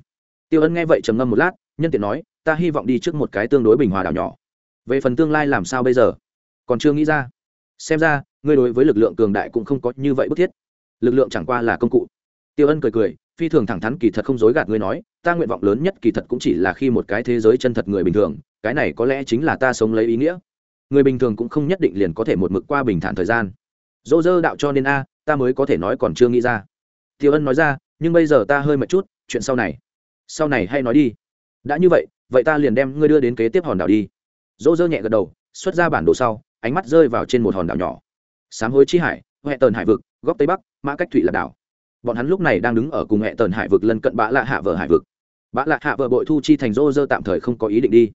Tiêu ân nghe vậy trầm ngâm một lát, nhân tiện nói, ta hy vọng đi trước một cái tương đối bình hòa đảo nhỏ về phần tương lai làm sao bây giờ? Còn chưa nghĩ ra. Xem ra, ngươi đối với lực lượng cường đại cũng không có như vậy bức thiết. Lực lượng chẳng qua là công cụ. Tiêu ân cười cười, phi thường thẳng thắn kỳ thật không dối gạt ngươi nói, ta nguyện vọng lớn nhất kỳ thật cũng chỉ là khi một cái thế giới chân thật người bình thường, cái này có lẽ chính là ta sống lấy ý nghĩa. Người bình thường cũng không nhất định liền có thể một mực qua bình thản thời gian. Dỗ dơ đạo cho nên a, ta mới có thể nói còn chưa nghĩ ra. Tiêu ân nói ra, nhưng bây giờ ta hơi mệt chút, chuyện sau này. Sau này hay nói đi. Đã như vậy vậy ta liền đem ngươi đưa đến kế tiếp hòn đảo đi dỗ dơ nhẹ gật đầu, xuất ra bản đồ sau, ánh mắt rơi vào trên một hòn đảo nhỏ. Sám hối chi hải, huệ Tần hải vực, góc tây bắc, mã cách thụy là đảo. Bọn hắn lúc này đang đứng ở cùng huệ tần hải vực lân cận bã lạ hạ vợ hải vực. Bã lạ hạ vợ bội thu chi thành rô rơ tạm thời không có ý định đi.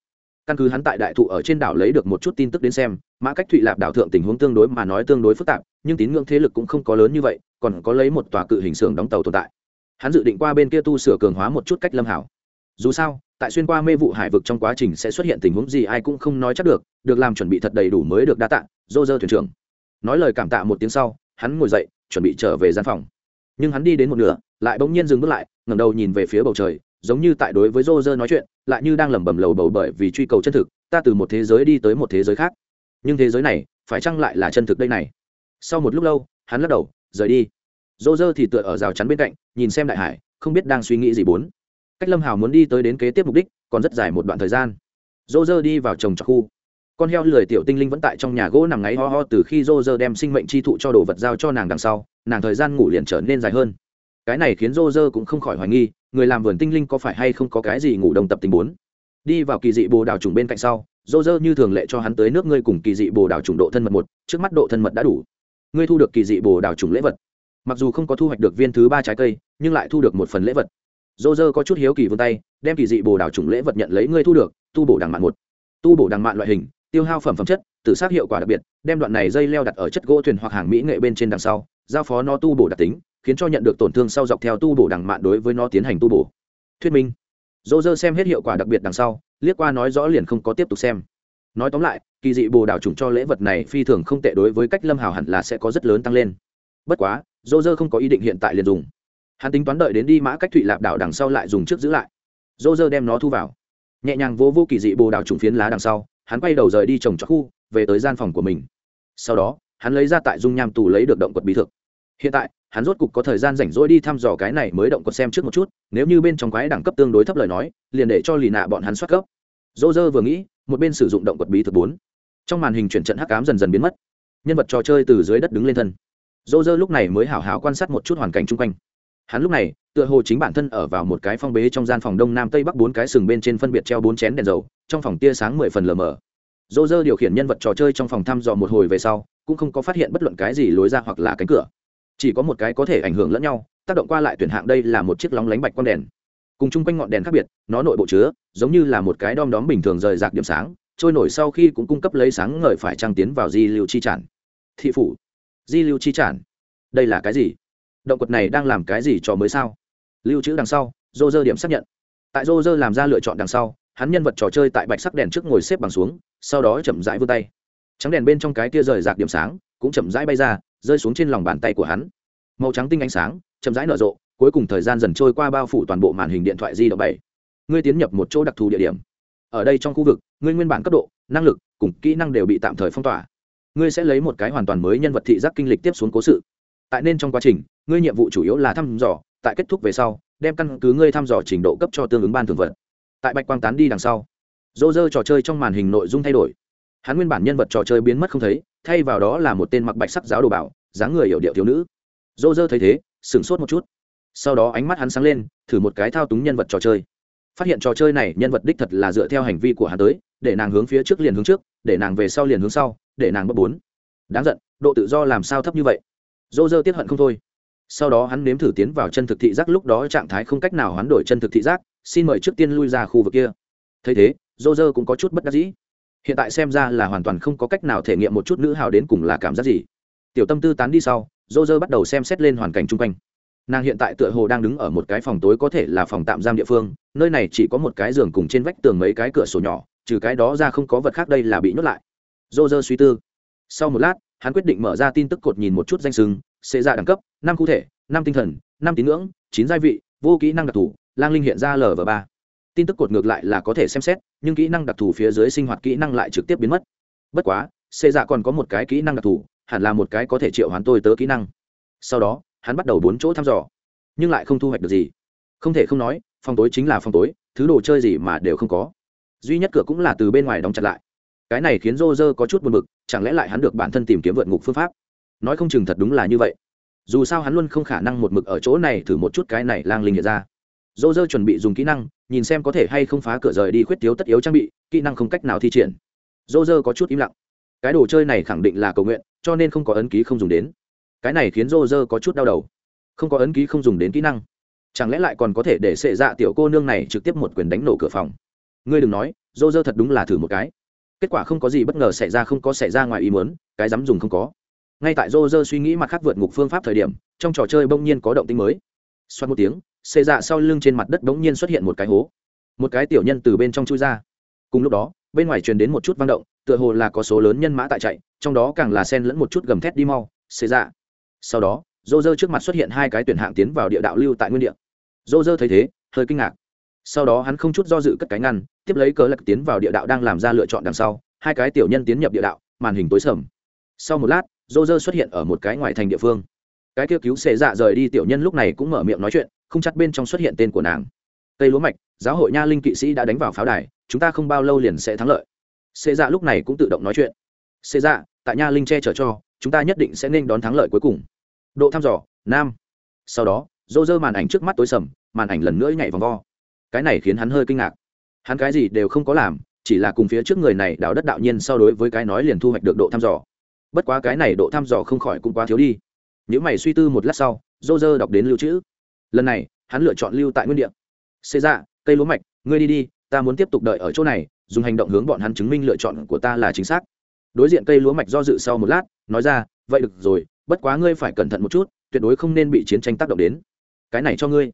Căn cứ hắn tại đại thụ ở trên đảo lấy được một chút tin tức đến xem, mã cách thụy lạp đảo thượng tình huống tương đối mà nói tương đối phức tạp, nhưng tín ngưỡng thế lực cũng không có lớn như vậy, còn có lấy một tòa cự hình xưởng đóng tàu tồn tại. Hắn dự định qua bên kia tu sửa cường hóa một chút cách lâm hảo dù sao, tại xuyên qua mê vụ hải vực trong quá trình sẽ xuất hiện tình huống gì ai cũng không nói chắc được được làm chuẩn bị thật đầy đủ mới được đa tạ dô dơ thuyền trưởng. Nói lời cảm tạ một tiếng sau, hắn ngồi dậy, chuẩn bị trở về gian phòng. Nhưng hắn đi đến một nửa, lại bỗng nhiên dừng bước lại, ngẩng đầu nhìn về phía bầu trời, giống như tại đối với rô dơ nói chuyện, lại như đang lẩm bẩm lầu bầu bởi vì truy cầu chân thực, ta từ một thế giới đi tới một thế giới khác. Nhưng thế giới này, phải chăng lại là chân thực đây này? Sau một lúc lâu, hắn lắc đầu, rời đi. Rô dơ thì tựa ở rào chắn bên cạnh, nhìn xem đại hải, không biết đang suy nghĩ gì bốn cách lâm hào muốn đi tới đến kế tiếp mục đích còn rất dài một đoạn thời gian. Rô rơ đi vào trồng trọt khu. Con heo lười tiểu tinh linh vẫn tại trong nhà gỗ nằm ngáy ho ho từ khi rô rơ đem sinh mệnh chi thụ cho đồ vật giao cho nàng đằng sau, nàng thời gian ngủ liền trở nên dài hơn. Cái này khiến rô rơ cũng không khỏi hoài nghi, người làm vườn tinh linh có phải hay không có cái gì ngủ đồng tập tình bốn? Đi vào kỳ dị bồ đào trùng bên cạnh sau rô rơ như thường lệ cho hắn tới nước ngươi cùng kỳ dị bồ đào trùng độ thân mật một, trước mắt độ thân mật đã đủ. Ngươi thu được kỳ dị bồ đào trùng lễ vật. Mặc dù không có thu hoạch được viên thứ ba trái cây, nhưng lại thu được một phần lễ vật dô dơ có chút hiếu kỳ vươn tay, đem kỳ dị bồ đào chủng lễ vật nhận lấy ngươi thu được, tu bổ đằng mạn một. Tu bổ đằng mạn loại hình, tiêu hao phẩm phẩm chất, tự sát hiệu quả đặc biệt, đem đoạn này dây leo đặt ở chất gỗ thuyền hoặc hàng mỹ nghệ bên trên đằng sau, giao phó nó tu bổ đặc tính, khiến cho nhận được tổn thương sau dọc theo tu bổ đằng mạn đối với nó tiến hành tu bổ. Thuyết minh. Dô dơ xem hết hiệu quả đặc biệt đằng sau, liếc qua nói rõ liền không có tiếp tục xem. Nói tóm lại, kỳ dị bồ đào trùng cho lễ vật này phi thường không tệ đối với cách lâm hào hẳn là sẽ có rất lớn tăng lên. Bất quá, dô dơ không có ý định hiện tại liền dùng hắn tính toán đợi đến đi mã cách thụy lạp đảo đằng sau lại dùng trước giữ lại. Dô dơ đem nó thu vào. Nhẹ nhàng vô vô kỳ dị bồ đào trùng phiến lá đằng sau, hắn quay đầu rời đi trồng cho khu, về tới gian phòng của mình. Sau đó, hắn lấy ra tại dung nham tù lấy được động quật bí thực. Hiện tại, hắn rốt cục có thời gian rảnh rỗi đi thăm dò cái này mới động quật xem trước một chút, nếu như bên trong quái đẳng cấp tương đối thấp lời nói, liền để cho lì nạ bọn hắn soát cấp dô dơ vừa nghĩ, một bên sử dụng động quật bí thực bốn. Trong màn hình chuyển trận hắc cám dần dần biến mất. Nhân vật trò chơi từ dưới đất đứng lên thân. Dô dơ lúc này mới hảo hảo quan sát một chút hoàn cảnh chung quanh hắn lúc này, tựa hồ chính bản thân ở vào một cái phong bế trong gian phòng đông nam tây bắc bốn cái sừng bên trên phân biệt treo bốn chén đèn dầu, trong phòng tia sáng mười phần lờ mờ. Dô dơ điều khiển nhân vật trò chơi trong phòng thăm dò một hồi về sau, cũng không có phát hiện bất luận cái gì lối ra hoặc là cánh cửa. Chỉ có một cái có thể ảnh hưởng lẫn nhau, tác động qua lại tuyển hạng đây là một chiếc lóng lánh bạch con đèn. Cùng chung quanh ngọn đèn khác biệt, nó nội bộ chứa, giống như là một cái đom đóm bình thường rời rạc điểm sáng, trôi nổi sau khi cũng cung cấp lấy sáng ngời phải trăng tiến vào di lưu chi tràn thị phủ. Di lưu chi tràn đây là cái gì? Động quật này đang làm cái gì cho mới sao? Lưu trữ đằng sau dô dơ điểm xác nhận. Tại dô dơ làm ra lựa chọn đằng sau, hắn nhân vật trò chơi tại bạch sắc đèn trước ngồi xếp bằng xuống, sau đó chậm rãi vươn tay. Trắng đèn bên trong cái tia rời rạc điểm sáng, cũng chậm rãi bay ra, rơi xuống trên lòng bàn tay của hắn. Màu trắng tinh ánh sáng, chậm rãi nở rộ, cuối cùng thời gian dần trôi qua bao phủ toàn bộ màn hình điện thoại di động bảy. Ngươi tiến nhập một chỗ đặc thù địa điểm. Ở đây trong khu vực, ngươi nguyên bản cấp độ, năng lực, cùng kỹ năng đều bị tạm thời phong tỏa. Ngươi sẽ lấy một cái hoàn toàn mới nhân vật thị giác kinh lịch tiếp xuống cố sự tại nên trong quá trình, ngươi nhiệm vụ chủ yếu là thăm dò, tại kết thúc về sau, đem căn cứ ngươi thăm dò trình độ cấp cho tương ứng ban thường vật. Tại bạch quang tán đi đằng sau dô dơ trò chơi trong màn hình nội dung thay đổi. Hắn nguyên bản nhân vật trò chơi biến mất không thấy, thay vào đó là một tên mặc bạch sắc giáo đồ bảo, dáng người hiểu điệu thiếu nữ. Dô dơ thấy thế, sửng sốt một chút. Sau đó ánh mắt hắn sáng lên, thử một cái thao túng nhân vật trò chơi. Phát hiện trò chơi này nhân vật đích thật là dựa theo hành vi của hắn tới, để nàng hướng phía trước liền hướng trước, để nàng về sau liền hướng sau, để nàng bất bốn. Đáng giận, độ tự do làm sao thấp như vậy? Dô dơ tiếp hận không thôi. Sau đó hắn nếm thử tiến vào chân thực thị giác, lúc đó trạng thái không cách nào hoán đổi chân thực thị giác, xin mời trước tiên lui ra khu vực kia. Thấy thế, dô dơ cũng có chút bất đắc dĩ. Hiện tại xem ra là hoàn toàn không có cách nào thể nghiệm một chút nữ hào đến cùng là cảm giác gì. Tiểu tâm tư tán đi sau, dô dơ bắt đầu xem xét lên hoàn cảnh chung quanh. Nàng hiện tại tựa hồ đang đứng ở một cái phòng tối có thể là phòng tạm giam địa phương, nơi này chỉ có một cái giường cùng trên vách tường mấy cái cửa sổ nhỏ, trừ cái đó ra không có vật khác đây là bị nhốt lại. Dô dơ suy tư. Sau một lát hắn quyết định mở ra tin tức cột nhìn một chút danh sừng xệ dạ đẳng cấp, năm cụ thể, năm tinh thần, năm tín ngưỡng, chín gia vị, vô kỹ năng đặc thù, lang linh hiện ra lv ba. Tin tức cột ngược lại là có thể xem xét, nhưng kỹ năng đặc thù phía dưới sinh hoạt kỹ năng lại trực tiếp biến mất. Bất quá xệ dạ còn có một cái kỹ năng đặc thù, hẳn là một cái có thể triệu hoán tôi tớ kỹ năng. Sau đó, hắn bắt đầu bốn chỗ thăm dò, nhưng lại không thu hoạch được gì. Không thể không nói, phòng tối chính là phòng tối, thứ đồ chơi gì mà đều không có. Duy nhất cửa cũng là từ bên ngoài đóng chặt lại cái này khiến rô rơ có chút buồn b ự c chẳng lẽ lại hắn được bản thân tìm kiếm vượt ngục phương pháp? Nói không chừng thật đúng là như vậy. Dù sao hắn luôn không khả năng một mực ở chỗ này thử một chút cái này lang linh hiện ra. Dô dơ chuẩn bị dùng kỹ năng, nhìn xem có thể hay không phá cửa rời đi khuyết thiếu tất yếu trang bị, kỹ năng không cách nào thi triển. Dô dơ có chút im lặng. Cái đồ chơi này khẳng định là cầu nguyện, cho nên không có ấn ký không dùng đến. Cái này khiến dô dơ có chút đau đầu. Không có ấn ký không dùng đến kỹ năng. Chẳng lẽ lại còn có thể để sệ dạ tiểu cô nương này trực tiếp một quyền đánh nổ cửa phòng? Ngươi đừng nói dô dơ thật đúng là thử một cái kết quả không có gì bất ngờ xảy ra, không có xảy ra ngoài ý muốn, cái dám dùng không có. Ngay tại rô rơ suy nghĩ mặt khác vượt ngục phương pháp thời điểm, trong trò chơi bỗng nhiên có động tinh mới. Xoát một tiếng, xê dạ sau lưng trên mặt đất bỗng nhiên xuất hiện một cái hố. Một cái tiểu nhân từ bên trong chui ra. Cùng lúc đó, bên ngoài truyền đến một chút vang động, tựa hồ là có số lớn nhân mã tại chạy, trong đó càng là sen lẫn một chút gầm thét đi mau, xê dạ. Sau đó rô rơ trước mặt xuất hiện hai cái tuyển hạng tiến vào địa đạo lưu tại nguyên địa. Rô rơ thấy thế, hơi kinh ngạc sau đó hắn không chút do dự cất cái ngăn, tiếp lấy cờ lạc tiến vào địa đạo đang làm ra lựa chọn đằng sau, hai cái tiểu nhân tiến nhập địa đạo, màn hình tối sầm. Sau một lát dô dơ xuất hiện ở một cái ngoài thành địa phương. Cái kêu cứu xệ dạ rời đi tiểu nhân lúc này cũng mở miệng nói chuyện, không chắc bên trong xuất hiện tên của nàng. Tây lúa mạch, giáo hội nha linh kỵ sĩ đã đánh vào pháo đài, chúng ta không bao lâu liền sẽ thắng lợi. Xệ dạ lúc này cũng tự động nói chuyện. Xệ dạ tại nha linh che chở cho, chúng ta nhất định sẽ nên đón thắng lợi cuối cùng. Độ thăm dò, nam. Sau đó dô dơ màn ảnh trước mắt tối sầm, màn ảnh lần nữa nhảy vòng vo cái này khiến hắn hơi kinh ngạc. Hắn cái gì đều không có làm, chỉ là cùng phía trước người này đào đất đạo nhiên so đối với cái nói liền thu hoạch được độ thăm dò. Bất quá cái này độ thăm dò không khỏi cũng quá thiếu đi. Nếu mày suy tư một lát sau dô dơ đọc đến lưu trữ. Lần này, hắn lựa chọn lưu tại nguyên địa. Xê ra cây lúa mạch, ngươi đi đi, ta muốn tiếp tục đợi ở chỗ này, dùng hành động hướng bọn hắn chứng minh lựa chọn của ta là chính xác. Đối diện cây lúa mạch do dự sau một lát, nói ra, vậy được rồi, bất quá ngươi phải cẩn thận một chút, tuyệt đối không nên bị chiến tranh tác động đến. Cái này cho ngươi.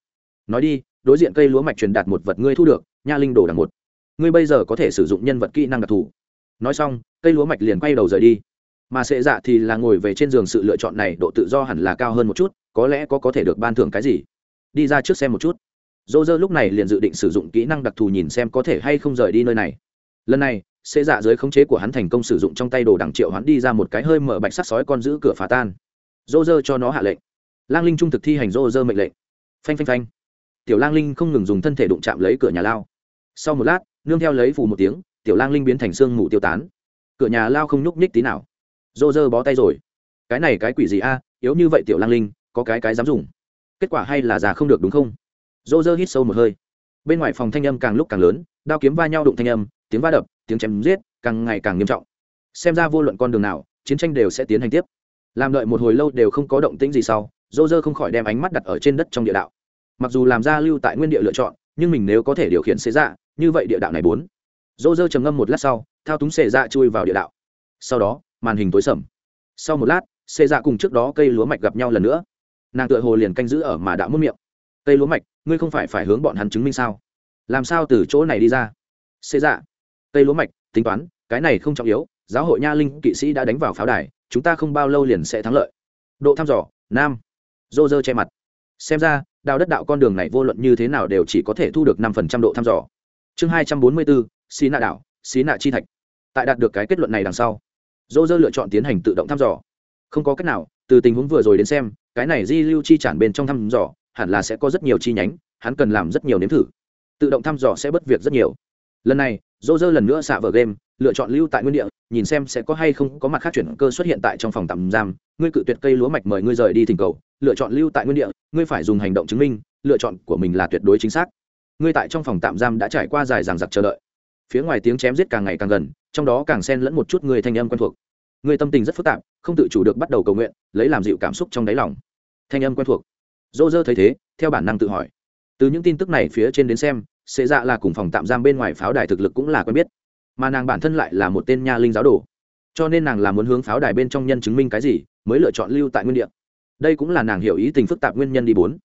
Nói đi đối diện cây lúa mạch truyền đạt một vật ngươi thu được, nha linh đồ đằng một. Ngươi bây giờ có thể sử dụng nhân vật kỹ năng đặc thù. Nói xong, cây lúa mạch liền quay đầu rời đi. Mà sệ dạ thì là ngồi về trên giường sự lựa chọn này, độ tự do hẳn là cao hơn một chút, có lẽ có có thể được ban thưởng cái gì. Đi ra trước xem một chút. Dô dơ lúc này liền dự định sử dụng kỹ năng đặc thù nhìn xem có thể hay không rời đi nơi này. Lần này, sệ dạ dưới khống chế của hắn thành công sử dụng trong tay đồ đằng triệu hắn đi ra một cái hơi mở bạch sắc sói con giữ cửa phá tan. Dô dơ cho nó hạ lệnh. Lang linh trung thực thi hành dô dơ mệnh lệnh. Phanh phanh phanh tiểu lang linh không ngừng dùng thân thể đụng chạm lấy cửa nhà lao. Sau một lát, nương theo lấy phù một tiếng, tiểu lang linh biến thành xương mù tiêu tán. Cửa nhà lao không nhúc nhích tí nào. Dô dơ bó tay rồi. Cái này cái quỷ gì a, yếu như vậy tiểu lang linh, có cái cái dám dùng. Kết quả hay là già không được đúng không? Dô dơ hít sâu một hơi. Bên ngoài phòng thanh âm càng lúc càng lớn, đao kiếm va nhau đụng thanh âm, tiếng va đập, tiếng chém giết, càng ngày càng nghiêm trọng. Xem ra vô luận con đường nào, chiến tranh đều sẽ tiến hành tiếp. Làm đợi một hồi lâu đều không có động tĩnh gì sau dô dơ không khỏi đem ánh mắt đặt ở trên đất trong địa đạo mặc dù làm ra lưu tại nguyên địa lựa chọn, nhưng mình nếu có thể điều khiển xế dạ như vậy địa đạo này bốn. Dô dơ trầm ngâm một lát sau, thao túng xế dạ chui vào địa đạo. Sau đó, màn hình tối sầm. Sau một lát, xế dạ cùng trước đó cây lúa mạch gặp nhau lần nữa. Nàng tựa hồ liền canh giữ ở mà đã mất miệng. Cây lúa mạch, ngươi không phải phải hướng bọn hắn chứng minh sao? Làm sao từ chỗ này đi ra? Xế dạ. Cây lúa mạch, tính toán, cái này không trọng yếu, giáo hội nha linh kỵ sĩ đã đánh vào pháo đài, chúng ta không bao lâu liền sẽ thắng lợi. Độ thăm dò, nam. Dô dơ che mặt. Xem ra đào đất đạo con đường này vô luận như thế nào đều chỉ có thể thu được năm phần trăm độ thăm dò. Chương hai trăm bốn mươi bốn, xí nạ đảo, xí nạ chi thạch. Tại đạt được cái kết luận này đằng sau dô dơ lựa chọn tiến hành tự động thăm dò. Không có cách nào, từ tình huống vừa rồi đến xem, cái này di lưu chi tràn bên trong thăm dò, hẳn là sẽ có rất nhiều chi nhánh, hắn cần làm rất nhiều nếm thử. Tự động thăm dò sẽ bất việc rất nhiều. Lần này dô dơ lần nữa xạ vở game lựa chọn lưu tại nguyên địa, nhìn xem sẽ có hay không có mặt khác chuyển cơ xuất hiện tại trong phòng tạm giam. Ngươi cự tuyệt cây lúa mạch mời ngươi rời đi thỉnh cầu, lựa chọn lưu tại nguyên địa, ngươi phải dùng hành động chứng minh, lựa chọn của mình là tuyệt đối chính xác. Ngươi tại trong phòng tạm giam đã trải qua dài dằng dặc chờ đợi. Phía ngoài tiếng chém giết càng ngày càng gần, trong đó càng xen lẫn một chút người thanh âm quen thuộc. Người tâm tình rất phức tạp, không tự chủ được bắt đầu cầu nguyện, lấy làm dịu cảm xúc trong đáy lòng. Thanh âm quen thuộc. Dô dơ thấy thế, theo bản năng tự hỏi. Từ những tin tức này phía trên đến xem xệ dạ là cùng phòng tạm giam bên ngoài pháo đài thực lực cũng là quen biết mà nàng bản thân lại là một tên nha linh giáo đồ. Cho nên nàng là muốn hướng pháo đài bên trong nhân chứng minh cái gì, mới lựa chọn lưu tại nguyên địa. Đây cũng là nàng hiểu ý tình phức tạp nguyên nhân đi bốn.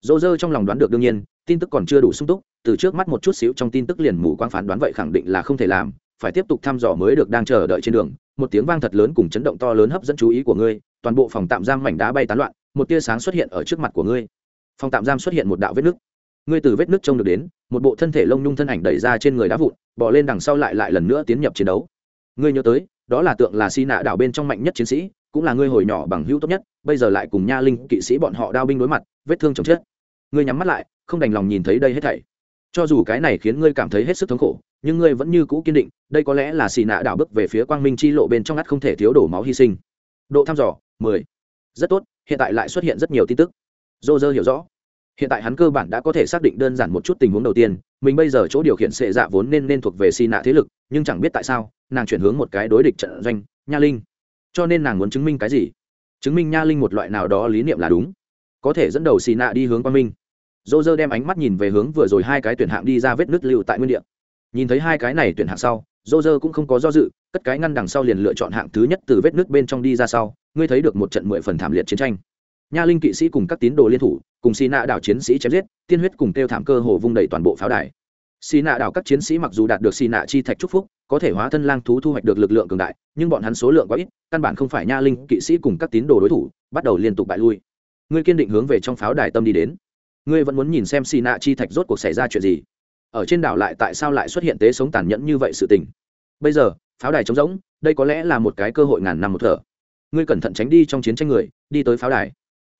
Dỗ dơ trong lòng đoán được đương nhiên, tin tức còn chưa đủ sung túc, từ trước mắt một chút xíu trong tin tức liền mù quang phán đoán vậy khẳng định là không thể làm, phải tiếp tục thăm dò mới được đang chờ đợi trên đường, một tiếng vang thật lớn cùng chấn động to lớn hấp dẫn chú ý của ngươi, toàn bộ phòng tạm giam mảnh đá bay tán loạn, một tia sáng xuất hiện ở trước mặt của ngươi. Phòng tạm giam xuất hiện một đạo vết nứt ngươi từ vết nước trông được đến, một bộ thân thể lông nhung thân ảnh đẩy ra trên người đá vụn bỏ lên đằng sau lại lại lần nữa tiến nhập chiến đấu. Ngươi nhớ tới, đó là tượng là si nạ đảo bên trong mạnh nhất chiến sĩ, cũng là ngươi hồi nhỏ bằng hữu tốt nhất, bây giờ lại cùng nha linh kỵ sĩ bọn họ đao binh đối mặt, vết thương chồng chết. Ngươi nhắm mắt lại, không đành lòng nhìn thấy đây hết thảy. Cho dù cái này khiến ngươi cảm thấy hết sức thống khổ, nhưng ngươi vẫn như cũ kiên định, đây có lẽ là xì nạ đảo bước về phía quang minh chi lộ bên trong ngắt không thể thiếu đổ máu hy sinh. Độ thăm dò, mười. Rất tốt, hiện tại lại xuất hiện rất nhiều tin tức. Dô dơ hiểu rõ hiện tại hắn cơ bản đã có thể xác định đơn giản một chút tình huống đầu tiên, mình bây giờ chỗ điều khiển sệ dạ vốn nên nên thuộc về xì nạ thế lực, nhưng chẳng biết tại sao, nàng chuyển hướng một cái đối địch trận doanh, nha linh. Cho nên nàng muốn chứng minh cái gì? Chứng minh nha linh một loại nào đó lý niệm là đúng. Có thể dẫn đầu xì nạ đi hướng quang minh. Dô dơ đem ánh mắt nhìn về hướng vừa rồi hai cái tuyển hạng đi ra vết nứt lưu tại nguyên địa. Nhìn thấy hai cái này tuyển hạng sau dô dơ cũng không có do dự, cất cái ngăn đằng sau liền lựa chọn hạng thứ nhất từ vết nứt bên trong đi ra sau, ngươi thấy được một trận mười phần thảm liệt chiến tranh nha linh kỵ sĩ cùng các tín đồ liên thủ, cùng xì nạ đảo chiến sĩ chém giết, tiên huyết cùng kêu thảm cơ hồ vung đầy toàn bộ pháo đài. Xì nạ đảo các chiến sĩ mặc dù đạt được xì nạ chi thạch trúc phúc, có thể hóa thân lang thú thu hoạch được lực lượng cường đại, nhưng bọn hắn số lượng quá ít, căn bản không phải nha linh kỵ sĩ cùng các tín đồ đối thủ, bắt đầu liên tục bại lui. Ngươi kiên định hướng về trong pháo đài tâm đi đến. Ngươi vẫn muốn nhìn xem xì nạ chi thạch rốt cuộc xảy ra chuyện gì? Ở trên đảo lại tại sao lại xuất hiện tế sống tàn nhẫn như vậy sự tình? Bây giờ, pháo đài trống rỗng, đây có lẽ là một cái cơ hội ngàn năm một thở. Ngươi cẩn thận tránh đi trong chiến tranh người, đi tới pháo đài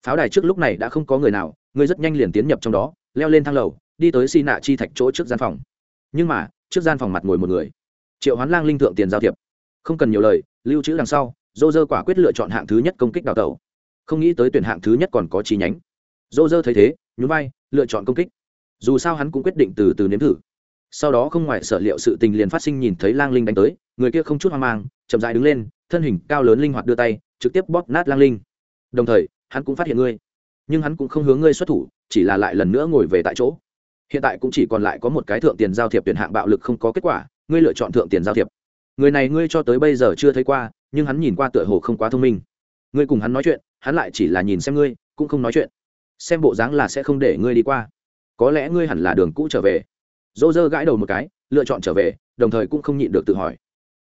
pháo đài trước lúc này đã không có người nào ngươi rất nhanh liền tiến nhập trong đó, leo lên thang lầu, đi tới xi nạ chi thạch chỗ trước gian phòng. Nhưng mà, trước gian phòng mặt ngồi một người. Triệu hoán lang linh thượng tiền giao thiệp. Không cần nhiều lời, lưu trữ đằng sau dô dơ quả quyết lựa chọn hạng thứ nhất công kích đào tẩu. Không nghĩ tới tuyển hạng thứ nhất còn có chi nhánh. Dô dơ thấy thế, nhún vai, lựa chọn công kích. Dù sao hắn cũng quyết định từ từ nếm thử. Sau đó không ngoài sở liệu sự tình liền phát sinh nhìn thấy lang linh đánh tới, người kia không chút hoang mang, chậm dại đứng lên, thân hình cao lớn linh hoạt đưa tay, trực tiếp bóp nát lang linh. Đồng thời hắn cũng phát hiện ngươi. Nhưng hắn cũng không hướng ngươi xuất thủ, chỉ là lại lần nữa ngồi về tại chỗ. Hiện tại cũng chỉ còn lại có một cái thượng tiền giao thiệp tuyển hạng bạo lực không có kết quả, ngươi lựa chọn thượng tiền giao thiệp. Người này ngươi cho tới bây giờ chưa thấy qua, nhưng hắn nhìn qua tựa hồ không quá thông minh. Ngươi cùng hắn nói chuyện, hắn lại chỉ là nhìn xem ngươi, cũng không nói chuyện. Xem bộ dáng là sẽ không để ngươi đi qua. Có lẽ ngươi hẳn là đường cũ trở về. Dỗ dơ gãi đầu một cái, lựa chọn trở về, đồng thời cũng không nhịn được tự hỏi.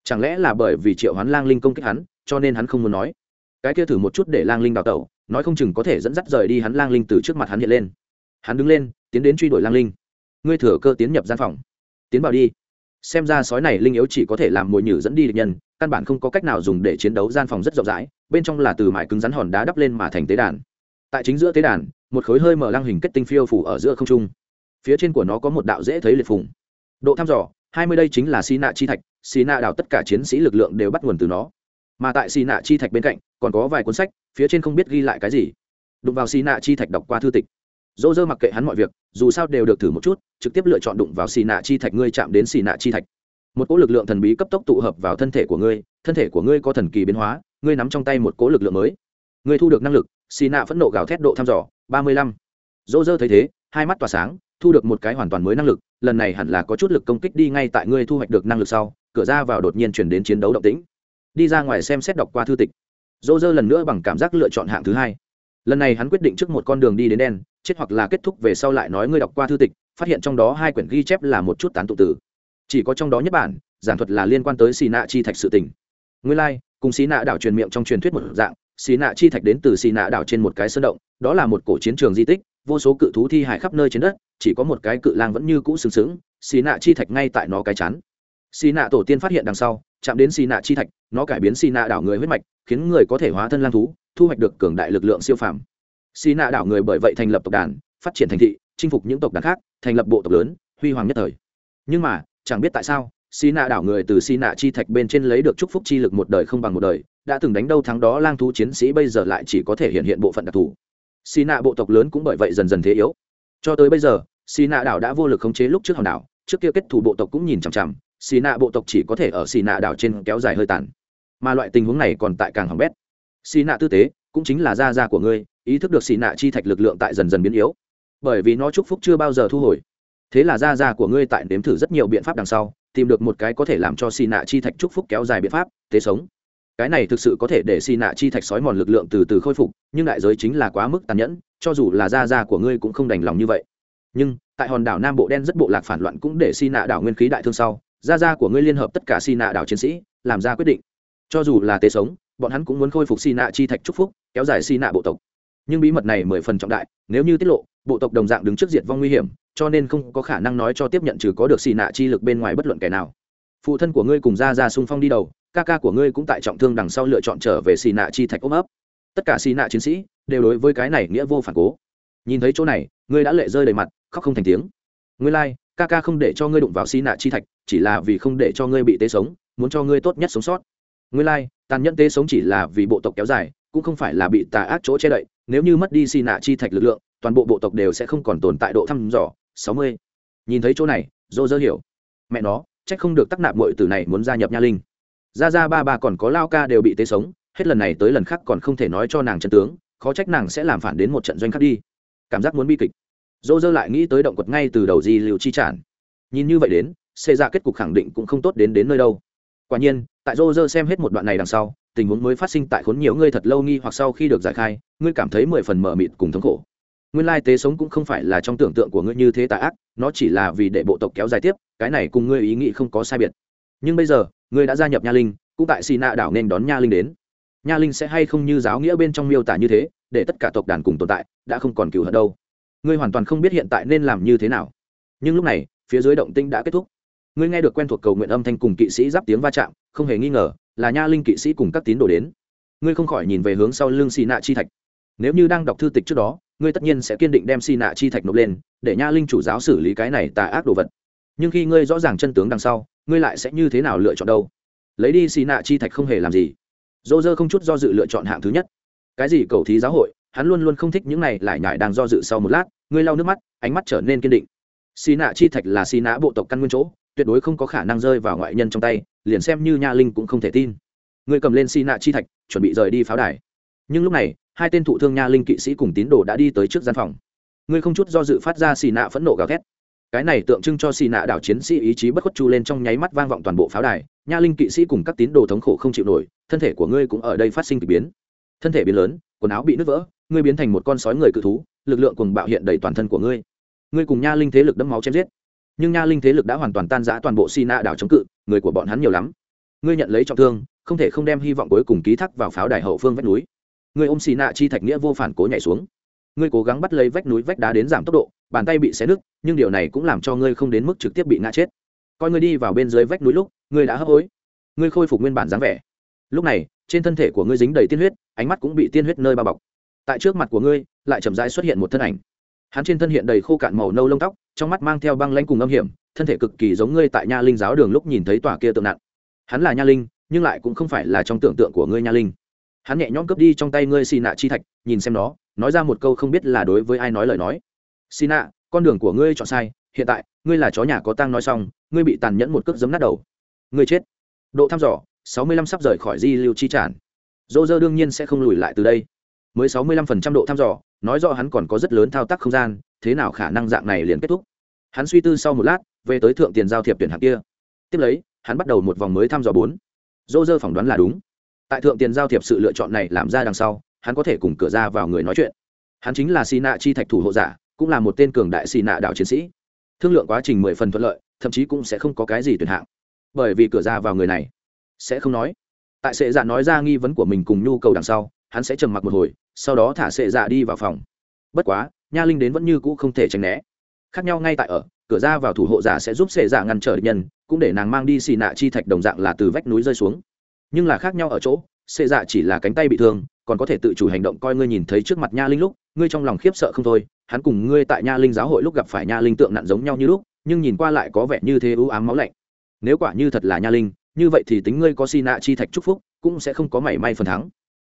Chẳng lẽ là bởi vì triệu hắn lang linh công kích hắn, cho nên hắn không muốn nói? Cái kia thử một chút để lang linh đào tẩu nói không chừng có thể dẫn dắt rời đi hắn lang linh từ trước mặt hắn hiện lên. Hắn đứng lên, tiến đến truy đuổi lang linh. Ngươi thừa cơ tiến nhập gian phòng. Tiến vào đi. Xem ra sói này linh yếu chỉ có thể làm mồi nhử dẫn đi địch nhân, căn bản không có cách nào dùng để chiến đấu gian phòng rất rộng rãi, bên trong là từ mải cứng rắn hòn đá đắp lên mà thành tế đàn. Tại chính giữa tế đàn, một khối hơi mở lang hình kết tinh phiêu phủ ở giữa không trung. Phía trên của nó có một đạo dễ thấy liệt phùng. Độ thăm dò, hai mươi đây chính là xi nạ chi thạch. Xi nạ đảo tất cả chiến sĩ lực lượng đều bắt nguồn từ nó mà tại xì nạ chi thạch bên cạnh, còn có vài cuốn sách, phía trên không biết ghi lại cái gì. Đụng vào xì nạ chi thạch đọc qua thư tịch. Dỗ dơ mặc kệ hắn mọi việc, dù sao đều được thử một chút, trực tiếp lựa chọn đụng vào xì nạ chi thạch ngươi chạm đến xì nạ chi thạch. Một cỗ lực lượng thần bí cấp tốc tụ hợp vào thân thể của ngươi, thân thể của ngươi có thần kỳ biến hóa, ngươi nắm trong tay một cỗ lực lượng mới. Ngươi thu được năng lực, xì nạ phẫn nộ gào thét độ thăm dò, ba mươi lăm. Dỗ dơ thấy thế, hai mắt tỏa sáng, thu được một cái hoàn toàn mới năng lực, lần này hẳn là có chút lực công kích đi ngay tại ngươi thu hoạch được năng lực sau, cửa ra vào đột nhiên chuyển đến chiến đấu động tĩnh đi ra ngoài xem xét đọc qua thư tịch. Dỗ dơ lần nữa bằng cảm giác lựa chọn hạng thứ hai. Lần này hắn quyết định trước một con đường đi đến đen chết hoặc là kết thúc về sau lại nói ngươi đọc qua thư tịch phát hiện trong đó hai quyển ghi chép là một chút tán tụ tử chỉ có trong đó nhất bản giảng thuật là liên quan tới xì nạ chi thạch sự tình. Ngươi lai、like, cùng xì nạ đảo truyền miệng trong truyền thuyết một dạng xì nạ chi thạch đến từ xì nạ đảo trên một cái sơn động đó là một cổ chiến trường di tích vô số cự thú thi hại khắp nơi trên đất chỉ có một cái cự lang vẫn như cũ sừng sững xì nạ chi thạch ngay tại nó cái chắn xì nạ tổ tiên phát hiện đằng sau chạm đến xì nạ chi thạch, nó cải biến xì nạ đảo người huyết mạch, khiến người có thể hóa thân lang thú, thu hoạch được cường đại lực lượng siêu phàm. Xì nạ đảo người bởi vậy thành lập tộc đàn, phát triển thành thị, chinh phục những tộc đàn khác, thành lập bộ tộc lớn, huy hoàng nhất thời. Nhưng mà, chẳng biết tại sao, xì nạ đảo người từ xì nạ chi thạch bên trên lấy được chúc phúc chi lực một đời không bằng một đời, đã từng đánh đâu thắng đó, lang thú chiến sĩ bây giờ lại chỉ có thể hiện hiện bộ phận đặc thù. Xì nạ bộ tộc lớn cũng bởi vậy dần dần thế yếu. Cho tới bây giờ, xì nạ đảo đã vô lực khống chế lúc trước hòn đảo, trước kia kết thủ bộ tộc cũng nhìn chằm chằm xì nạ bộ tộc chỉ có thể ở xì nạ đảo trên kéo dài hơi tàn. Mà loại tình huống này còn tại càng hỏng bét. Xì nạ tư tế, cũng chính là gia gia của ngươi, ý thức được xì nạ chi thạch lực lượng tại dần dần biến yếu. Bởi vì nó chúc phúc chưa bao giờ thu hồi. Thế là gia gia của ngươi tại nếm thử rất nhiều biện pháp đằng sau, tìm được một cái có thể làm cho xì nạ chi thạch chúc phúc kéo dài biện pháp, tế sống. Cái này thực sự có thể để xì nạ chi thạch sói mòn lực lượng từ từ khôi phục, nhưng đại giới chính là quá mức tàn nhẫn, cho dù là gia gia của ngươi cũng không đành lòng như vậy. Nhưng, tại hòn đảo nam bộ đen rất bộ lạc phản loạn cũng để xì nạ đảo nguyên khí đại thương sau gia gia của ngươi liên hợp tất cả xi nạ đảo chiến sĩ làm ra quyết định. Cho dù là tế sống bọn hắn cũng muốn khôi phục xi nạ chi thạch Trúc phúc kéo dài xi nạ bộ tộc. Nhưng bí mật này mười phần trọng đại nếu như tiết lộ bộ tộc đồng dạng đứng trước diệt vong nguy hiểm cho nên không có khả năng nói cho tiếp nhận trừ có được xì nạ chi lực bên ngoài bất luận kẻ nào. Phụ thân của ngươi cùng ra ra sung phong đi đầu ca ca của ngươi cũng tại trọng thương đằng sau lựa chọn trở về xì nạ chi thạch ôm ấp. Tất cả xì nạ chiến sĩ đều đối với cái này nghĩa vô phản cố. Nhìn thấy chỗ này ngươi đã lệ rơi đầy mặt khóc không thành tiếng. Ngươi lai、like, ca ca không để cho ngươi đụng vào xi nạ chi thạch chỉ là vì không để cho ngươi bị tế sống muốn cho ngươi tốt nhất sống sót. Ngươi lai、like, tàn nhẫn tế sống chỉ là vì bộ tộc kéo dài cũng không phải là bị tà ác chỗ che đậy. Nếu như mất đi xi nạ chi thạch lực lượng toàn bộ bộ tộc đều sẽ không còn tồn tại độ thăm dò. Sáu mươi. Nhìn thấy chỗ này dô dơ hiểu. Mẹ nó trách không được tắc nạp mọi từ này muốn gia nhập nha linh. Ra ra ba ba còn có lao ca đều bị tế sống hết lần này tới lần khác còn không thể nói cho nàng chân tướng khó trách nàng sẽ làm phản đến một trận doanh khác đi. Cảm giác muốn bi kịch dô dơ lại nghĩ tới động quật ngay từ đầu di liệu chi tràn nhìn như vậy đến, xê ra kết cục khẳng định cũng không tốt đến đến nơi đâu. Quả nhiên, tại dô dơ xem hết một đoạn này đằng sau, tình huống mới phát sinh tại khốn nhiều ngươi thật lâu nghi hoặc sau khi được giải khai, ngươi cảm thấy mười phần mờ mịt cùng thống khổ. Nguyên lai tế sống cũng không phải là trong tưởng tượng của ngươi như thế tà ác, nó chỉ là vì để bộ tộc kéo dài tiếp, cái này cùng ngươi ý nghĩ không có sai biệt. Nhưng bây giờ, ngươi đã gia nhập nha linh, cũng tại xì nạ đảo nên đón nha linh đến. Nha linh sẽ hay không như giáo nghĩa bên trong miêu tả như thế, để tất cả tộc đàn cùng tồn tại, đã không còn cừu hận đâu ngươi hoàn toàn không biết hiện tại nên làm như thế nào. Nhưng lúc này, phía dưới động tinh đã kết thúc. Ngươi nghe được quen thuộc cầu nguyện âm thanh cùng kỵ sĩ giáp tiếng va chạm, không hề nghi ngờ là nha linh kỵ sĩ cùng các tín đồ đến. Ngươi không khỏi nhìn về hướng sau lưng xì nạ chi thạch. Nếu như đang đọc thư tịch trước đó, ngươi tất nhiên sẽ kiên định đem xì nạ chi thạch nộp lên, để nha linh chủ giáo xử lý cái này tà ác đồ vật. Nhưng khi ngươi rõ ràng chân tướng đằng sau, ngươi lại sẽ như thế nào lựa chọn đâu? Lấy đi xì nạ chi thạch không hề làm gì. Dô dơ không chút do dự lựa chọn hạng thứ nhất. Cái gì cầu thí giáo hội hắn luôn luôn không thích những này lại nhải đang do dự sau một lát, ngươi lau nước mắt, ánh mắt trở nên kiên định. Xì nạ chi thạch là xì nã bộ tộc căn nguyên chỗ, tuyệt đối không có khả năng rơi vào ngoại nhân trong tay, liền xem như nha linh cũng không thể tin. Ngươi cầm lên xì nạ chi thạch, chuẩn bị rời đi pháo đài. Nhưng lúc này, hai tên thụ thương nha linh kỵ sĩ cùng tín đồ đã đi tới trước gian phòng. Ngươi không chút do dự phát ra xì nạ phẫn nộ gào thét. Cái này tượng trưng cho xì nạ đảo chiến sĩ ý chí bất khuất chu lên trong nháy mắt vang vọng toàn bộ pháo đài. Nha linh kỵ sĩ cùng các tín đồ thống khổ không chịu nổi, thân thể của ngươi cũng ở đây phát sinh k ỳ biến. Thân thể biến lớn, quần áo bị nứt vỡ ngươi biến thành một con sói người cự thú, lực lượng cùng bạo hiện đầy toàn thân của ngươi. Ngươi cùng nha linh thế lực đẫm máu chém giết. Nhưng nha linh thế lực đã hoàn toàn tan giã toàn bộ xì na đảo chống cự, người của bọn hắn nhiều lắm. Ngươi nhận lấy trọng thương, không thể không đem hy vọng cuối cùng ký thác vào pháo đài hậu phương vách núi. Ngươi ôm xì nạ chi thạch nghĩa vô phản cố nhảy xuống. Ngươi cố gắng bắt lấy vách núi vách đá đến giảm tốc độ, bàn tay bị xé nứt, nhưng điều này cũng làm cho ngươi không đến mức trực tiếp bị ngã chết. Coi ngươi đi vào bên dưới vách núi lúc, ngươi đã hấp hối. Ngươi khôi phục nguyên bản dáng vẻ. Lúc này, trên thân thể của ngươi dính đầy tiên huyết, ánh mắt cũng bị tiên huyết nơi bao bọc tại trước mặt của ngươi lại chậm rãi xuất hiện một thân ảnh. Hắn trên thân hiện đầy khô cạn màu nâu lông tóc, trong mắt mang theo băng lanh cùng âm hiểm, thân thể cực kỳ giống ngươi tại nha linh giáo đường lúc nhìn thấy tòa kia tượng nặng. Hắn là nha linh, nhưng lại cũng không phải là trong tưởng tượng của ngươi nha linh. Hắn nhẹ nhõm cướp đi trong tay ngươi xì nạ chi thạch, nhìn xem nó, nói ra một câu không biết là đối với ai nói lời nói. Xì nạ, con đường của ngươi chọn sai, hiện tại, ngươi là chó nhà có tang nói xong, ngươi bị tàn nhẫn một cước giấm nát đầu. Ngươi chết. Độ thăm dò, sáu mươi lăm sắp rời khỏi di lưu chi tràn. Dô dơ đương nhiên sẽ không lùi lại từ đây mới sáu mươi lăm phần trăm độ thăm dò, nói rõ hắn còn có rất lớn thao tác không gian, thế nào khả năng dạng này liền kết thúc. Hắn suy tư sau một lát, về tới thượng tiền giao thiệp tuyển hạng kia. Tiếp lấy, hắn bắt đầu một vòng mới thăm dò bốn. Dô dơ phỏng đoán là đúng. Tại thượng tiền giao thiệp sự lựa chọn này làm ra đằng sau, hắn có thể cùng cửa ra vào người nói chuyện. Hắn chính là xì nạ chi thạch thủ hộ giả, cũng là một tên cường đại xì nạ đạo chiến sĩ. Thương lượng quá trình mười phần thuận lợi, thậm chí cũng sẽ không có cái gì tuyển hạng. Bởi vì cửa ra vào người này sẽ không nói. Tại sệ dạ nói ra nghi vấn của mình cùng nhu cầu đằng sau, hắn sẽ trầm mặc một hồi sau đó thả sệ dạ đi vào phòng. Bất quá, nha linh đến vẫn như cũ không thể tránh né. Khác nhau ngay tại ở, cửa ra vào thủ hộ giả sẽ giúp sệ dạ ngăn trở địch nhân, cũng để nàng mang đi xì nạ chi thạch đồng dạng là từ vách núi rơi xuống. Nhưng là khác nhau ở chỗ, sệ dạ chỉ là cánh tay bị thương, còn có thể tự chủ hành động coi ngươi nhìn thấy trước mặt nha linh lúc, ngươi trong lòng khiếp sợ không thôi. Hắn cùng ngươi tại nha linh giáo hội lúc gặp phải nha linh tượng nặn giống nhau như lúc, nhưng nhìn qua lại có vẻ như thế ưu ám máu lạnh. Nếu quả như thật là nha linh, như vậy thì tính ngươi có xì nạ chi thạch chúc phúc, cũng sẽ không có mảy may phần thắng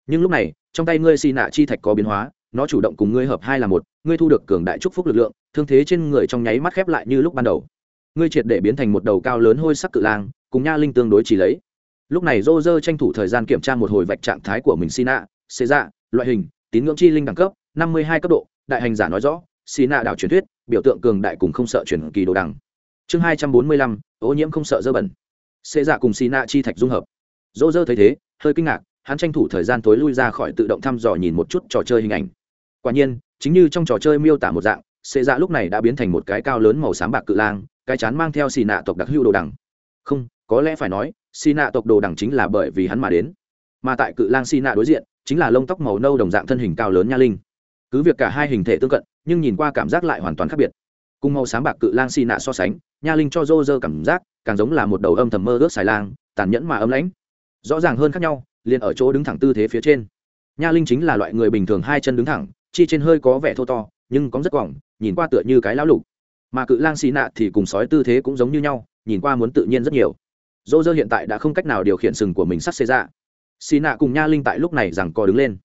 nhưng lúc này, trong tay ngươi xì nạ chi thạch có biến hóa, nó chủ động cùng ngươi hợp hai là một, ngươi thu được cường đại trúc phúc lực lượng, thương thế trên người trong nháy mắt khép lại như lúc ban đầu. Ngươi triệt để biến thành một đầu cao lớn hôi sắc cự lang, cùng nha linh tương đối chỉ lấy. Lúc này dô dơ tranh thủ thời gian kiểm tra một hồi vạch trạng thái của mình xì nạ xê dạ loại hình, tín ngưỡng chi linh đẳng cấp, năm mươi hai cấp độ, đại hành giả nói rõ, xì nạ đảo truyền thuyết, biểu tượng cường đại cùng không sợ chuyển kỳ đồ đằng. Chương hai trăm bốn mươi lăm, ô nhiễm không sợ dơ bẩn. Xê dạ cùng xì nạ chi thạch dung hợp. Rô dơ thấy thế, hơi kinh ngạc hắn tranh thủ thời gian tối lui ra khỏi tự động thăm dò nhìn một chút trò chơi hình ảnh. Quả nhiên, chính như trong trò chơi miêu tả một dạng xê dạ lúc này đã biến thành một cái cao lớn màu xám bạc cự lang, cái chán mang theo xì nạ tộc đặc hưu đồ đằng. Không, có lẽ phải nói, xì nạ tộc đồ đằng chính là bởi vì hắn mà đến. Mà tại cự lang xì nạ đối diện, chính là lông tóc màu nâu đồng dạng thân hình cao lớn nha linh. Cứ việc cả hai hình thể tương cận, nhưng nhìn qua cảm giác lại hoàn toàn khác biệt. Cùng màu sáng bạc cự lang xì nạ so sánh, nha linh cho rô rơ cảm giác, càng giống là một đầu âm thầm mơ ước xài lang, tàn nhẫn mà âm lãnh. Rõ ràng hơn khác nhau liền ở chỗ đứng thẳng tư thế phía trên. Nha linh chính là loại người bình thường hai chân đứng thẳng, chi trên hơi có vẻ thô to, nhưng có rất quỏng nhìn qua tựa như cái lão lục. Mà cự lang xì nạ thì cùng sói tư thế cũng giống như nhau, nhìn qua muốn tự nhiên rất nhiều. Dô dơ hiện tại đã không cách nào điều khiển sừng của mình sắt xê ra. Xì nạ cùng nha linh tại lúc này rằng co đứng lên.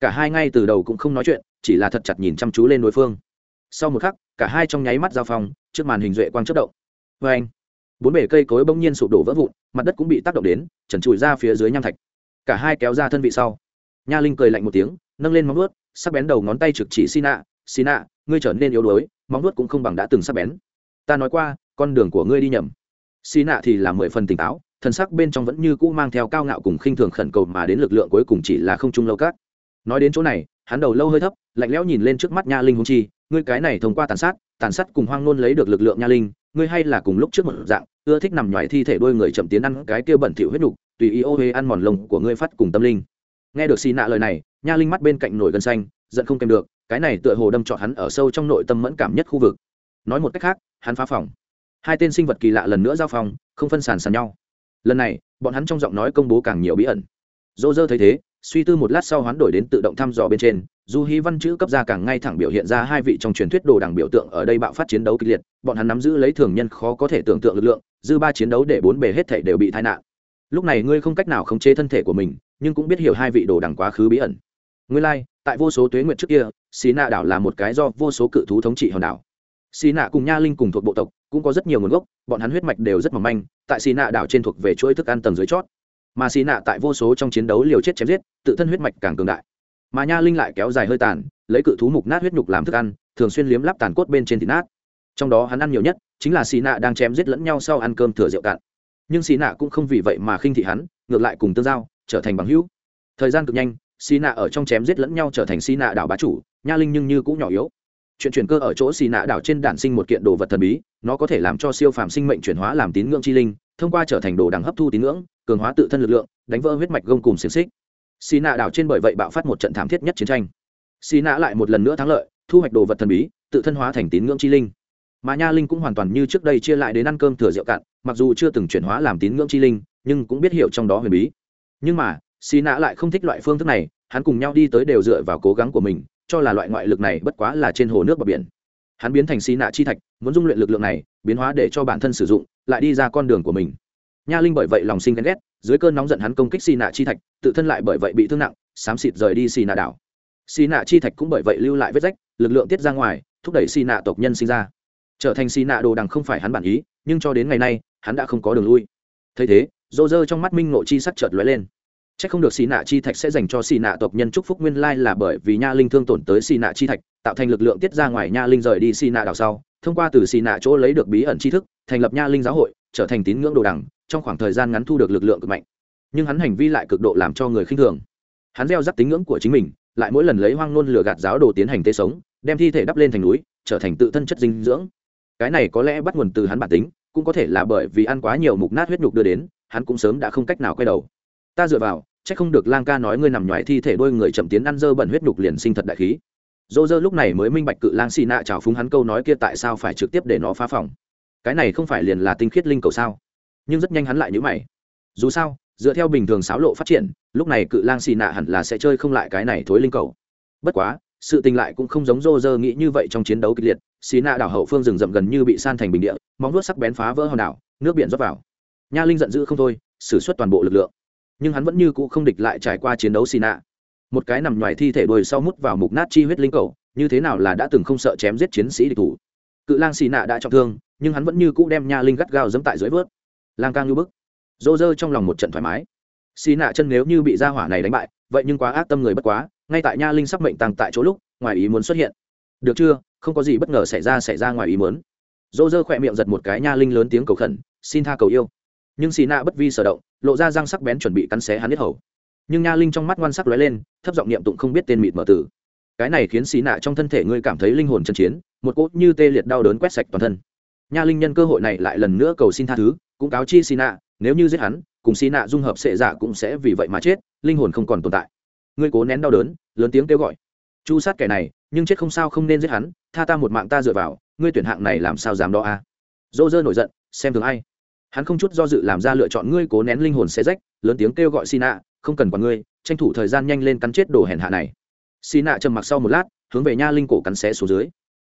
Cả hai ngay từ đầu cũng không nói chuyện, chỉ là thật chặt nhìn chăm chú lên đối phương. Sau một khắc, cả hai trong nháy mắt giao phong, trước màn hình duệ quang chất động. Vê anh bốn bể cây cối bỗng nhiên sụp đổ vỡ vụn, mặt đất cũng bị tác động đến, trần trụi ra phía dưới nham thạch cả hai kéo ra thân vị sau. Nha linh cười lạnh một tiếng, nâng lên móng vuốt, sắc bén đầu ngón tay trực chỉ xin nạ xin nạ ngươi trở nên yếu đuối, móng vuốt cũng không bằng đã từng sắc bén. Ta nói qua, con đường của ngươi đi nhầm. Xin nạ thì là mười phần tỉnh táo thần sắc bên trong vẫn như cũ mang theo cao ngạo cùng khinh thường khẩn cầu mà đến lực lượng cuối cùng chỉ là không trung lâu cát. Nói đến chỗ này, hắn đầu lâu hơi thấp, lạnh lẽo nhìn lên trước mắt nha linh hung chi, ngươi cái này thông qua tàn sát tàn sát cùng hoang nôn lấy được lực lượng nha linh, ngươi hay là cùng lúc trước một dạng, ưa thích nằm nhoài thi thể đôi người chậm tiến ăn cái kia bẩn thỉu huyết nhục tùy ý ô huế ăn mòn lồng của ngươi phát cùng tâm linh. Nghe được xì nạ lời này, nha linh mắt bên cạnh nổi gân xanh, giận không kèm được, cái này tựa hồ đâm trọn hắn ở sâu trong nội tâm mẫn cảm nhất khu vực. Nói một cách khác, hắn phá phòng. Hai tên sinh vật kỳ lạ lần nữa giao phòng, không phân sàn sàn nhau. Lần này, bọn hắn trong giọng nói công bố càng nhiều bí ẩn. Dô dơ thấy thế, suy tư một lát sau hoán đổi đến tự động thăm dò bên trên, dù hy văn chữ cấp ra càng ngay thẳng biểu hiện ra hai vị trong truyền thuyết đồ đảng biểu tượng ở đây bạo phát chiến đấu kịch liệt, bọn hắn nắm giữ lấy thường nhân khó có thể tưởng tượng lực lượng, dư ba chiến đấu để bốn bề hết thể đều bị tai nạn lúc này ngươi không cách nào khống chế thân thể của mình nhưng cũng biết hiểu hai vị đồ đằng quá khứ bí ẩn. Ngươi lai、like, tại vô số tuế nguyện trước kia xì nạ đảo là một cái do vô số cự thú thống trị hòn đảo. Xì nạ cùng nha linh cùng thuộc bộ tộc cũng có rất nhiều nguồn gốc bọn hắn huyết mạch đều rất mỏng manh tại xì nạ đảo trên thuộc về chuỗi thức ăn tầng dưới chót. Mà xì nạ tại vô số trong chiến đấu liều chết chém giết tự thân huyết mạch càng cường đại. Mà nha linh lại kéo dài hơi tàn lấy cự thú mục nát huyết nhục làm thức ăn thường xuyên liếm lắp tàn cốt bên trên thịt nát. Trong đó hắn ăn nhiều nhất chính là xì nạ đang chém giết lẫn nhau sau ăn cơm thừa rượu cạn nhưng xì nạ cũng không vì vậy mà khinh thị hắn, ngược lại cùng tương giao, trở thành bằng hữu. Thời gian cực nhanh, xì nạ ở trong chém giết lẫn nhau trở thành xì nạ đảo bá chủ, nha linh nhưng như cũng nhỏ yếu. Chuyện chuyển cơ ở chỗ xì nạ đảo trên đản sinh một kiện đồ vật thần bí, nó có thể làm cho siêu phàm sinh mệnh chuyển hóa làm tín ngưỡng chi linh, thông qua trở thành đồ đằng hấp thu tín ngưỡng, cường hóa tự thân lực lượng, đánh vỡ huyết mạch gông cùng xiềng xích. Xì nạ đảo trên bởi vậy bạo phát một trận thảm thiết nhất chiến tranh. Xì nạ lại một lần nữa thắng lợi, thu hoạch đồ vật thần bí, tự thân hóa thành tín ngưỡng chi linh. Mà nha linh cũng hoàn toàn như trước đây chia lại đến ăn cơm thừa rượu cạn mặc dù chưa từng chuyển hóa làm tín ngưỡng chi linh, nhưng cũng biết hiểu trong đó huyền bí. Nhưng mà xì nạ lại không thích loại phương thức này, hắn cùng nhau đi tới đều dựa vào cố gắng của mình, cho là loại ngoại lực này bất quá là trên hồ nước và biển. Hắn biến thành xì nạ chi thạch, muốn dung luyện lực lượng này, biến hóa để cho bản thân sử dụng, lại đi ra con đường của mình. Nha linh bởi vậy lòng sinh ghen ghét, dưới cơn nóng giận hắn công kích xì nạ chi thạch, tự thân lại bởi vậy bị thương nặng, xám xịt rời đi xì nạ đảo. Xì nạ chi thạch cũng bởi vậy lưu lại vết rách, lực lượng tiết ra ngoài, thúc đẩy xì nạ tộc nhân sinh ra. Trở thành xì nạ đồ đằng không phải hắn bản ý, nhưng cho đến ngày nay hắn đã không có đường lui. Thấy thế, dô dơ trong mắt minh ngộ chi sắc chợt lóe lên. C h ắ c không được xì nạ chi thạch sẽ dành cho xì nạ tộc nhân chúc phúc nguyên lai là bởi vì nha linh thương tổn tới xì nạ chi thạch, tạo thành lực lượng tiết ra ngoài nha linh rời đi xì nạ đào sau, thông qua từ xì nạ chỗ lấy được bí ẩn tri thức, thành lập nha linh giáo hội, trở thành tín ngưỡng đồ đằng trong khoảng thời gian ngắn thu được lực lượng cực mạnh. Nhưng hắn hành vi lại cực độ làm cho người khinh thường. Hắn gieo rắc tín ngưỡng của chính mình, lại mỗi lần lấy hoang nôn lừa gạt giáo đồ tiến hành tê sống, đem thi thể đắp lên thành núi, trở thành tự thân chất dinh dưỡng. Cái này có lẽ bắt nguồn từ hắn bản tính cũng có thể là bởi vì ăn quá nhiều mục nát huyết nhục đưa đến, hắn cũng sớm đã không cách nào quay đầu. Ta dựa vào c h ắ c không được lang ca nói ngươi nằm nhoài thi thể đôi người chậm tiến ăn dơ bẩn huyết nhục liền sinh thật đại khí. Dô dơ lúc này mới minh bạch cự lang xì nạ trào phúng hắn câu nói kia tại sao phải trực tiếp để nó phá phòng. Cái này không phải liền là tinh khiết linh cầu sao? Nhưng rất nhanh hắn lại nhữ mày. Dù sao, dựa theo bình thường xáo lộ phát triển, lúc này cự lang xì nạ hẳn là sẽ chơi không lại cái này thối linh cầu. Bất quá sự tình lại cũng không giống rô rơ nghĩ như vậy trong chiến đấu kịch liệt xì nạ đảo hậu phương rừng rậm gần như bị san thành bình địa, móng vuốt sắc bén phá vỡ hòn đảo, nước biển rót vào. Nha linh giận dữ không thôi xử suất toàn bộ lực lượng. Nhưng hắn vẫn như cũ không địch lại trải qua chiến đấu xì nạ một cái nằm ngoài thi thể đuôi sau mút vào mục nát chi huyết linh cầu, như thế nào là đã từng không sợ chém giết chiến sĩ địch thủ. Cự lang xì nạ đã trọng thương, nhưng hắn vẫn như cũ đem nha linh gắt gao dẫm tại dưới vớt. Lang cang như bức. Rô rơ trong lòng một trận thoải mái. Xì nạ chân nếu như bị gia hỏa này đánh bại, vậy nhưng quá ác tâm người bất quá ngay tại nha linh sắp mệnh tăng tại chỗ lúc, ngoài ý muốn xuất hiện. Được chưa? Không có gì bất ngờ xảy ra xảy ra ngoài ý muốn. Dô dơ khỏe miệng giật một cái, nha linh lớn tiếng cầu khẩn, xin tha cầu yêu. Nhưng xì nạ bất vi sở động, lộ ra răng sắc bén chuẩn bị cắn xé hắn hết hầu. Nhưng nha linh trong mắt ngoan sắc lóe lên, thấp giọng niệm tụng không biết tên mịt mở tử. Cái này khiến xì nạ trong thân thể ngươi cảm thấy linh hồn chân chiến, một cốt như tê liệt đau đớn quét sạch toàn thân. Nha linh nhân cơ hội này lại lần nữa cầu xin tha thứ, cũng cáo chi xì nạ nếu như giết hắn, cùng xì nạ dung hợp sệ dạ cũng sẽ vì vậy mà chết, linh hồn không còn tồn tại ngươi cố nén đau đớn, lớn tiếng kêu gọi. Chu sát kẻ này, nhưng chết không sao không nên giết hắn, tha ta một mạng ta dựa vào, ngươi tuyển hạng này làm sao dám đó a? À? dô dơ nổi giận, xem thường ai? Hắn không chút do dự làm ra lựa chọn, ngươi cố nén linh hồn xe rách, lớn tiếng kêu gọi xin ạ không cần quản ngươi, tranh thủ thời gian nhanh lên cắn chết đồ hèn hạ này. Xin ạ trầm mặc sau một lát, hướng về nha linh cổ cắn xé xuống dưới.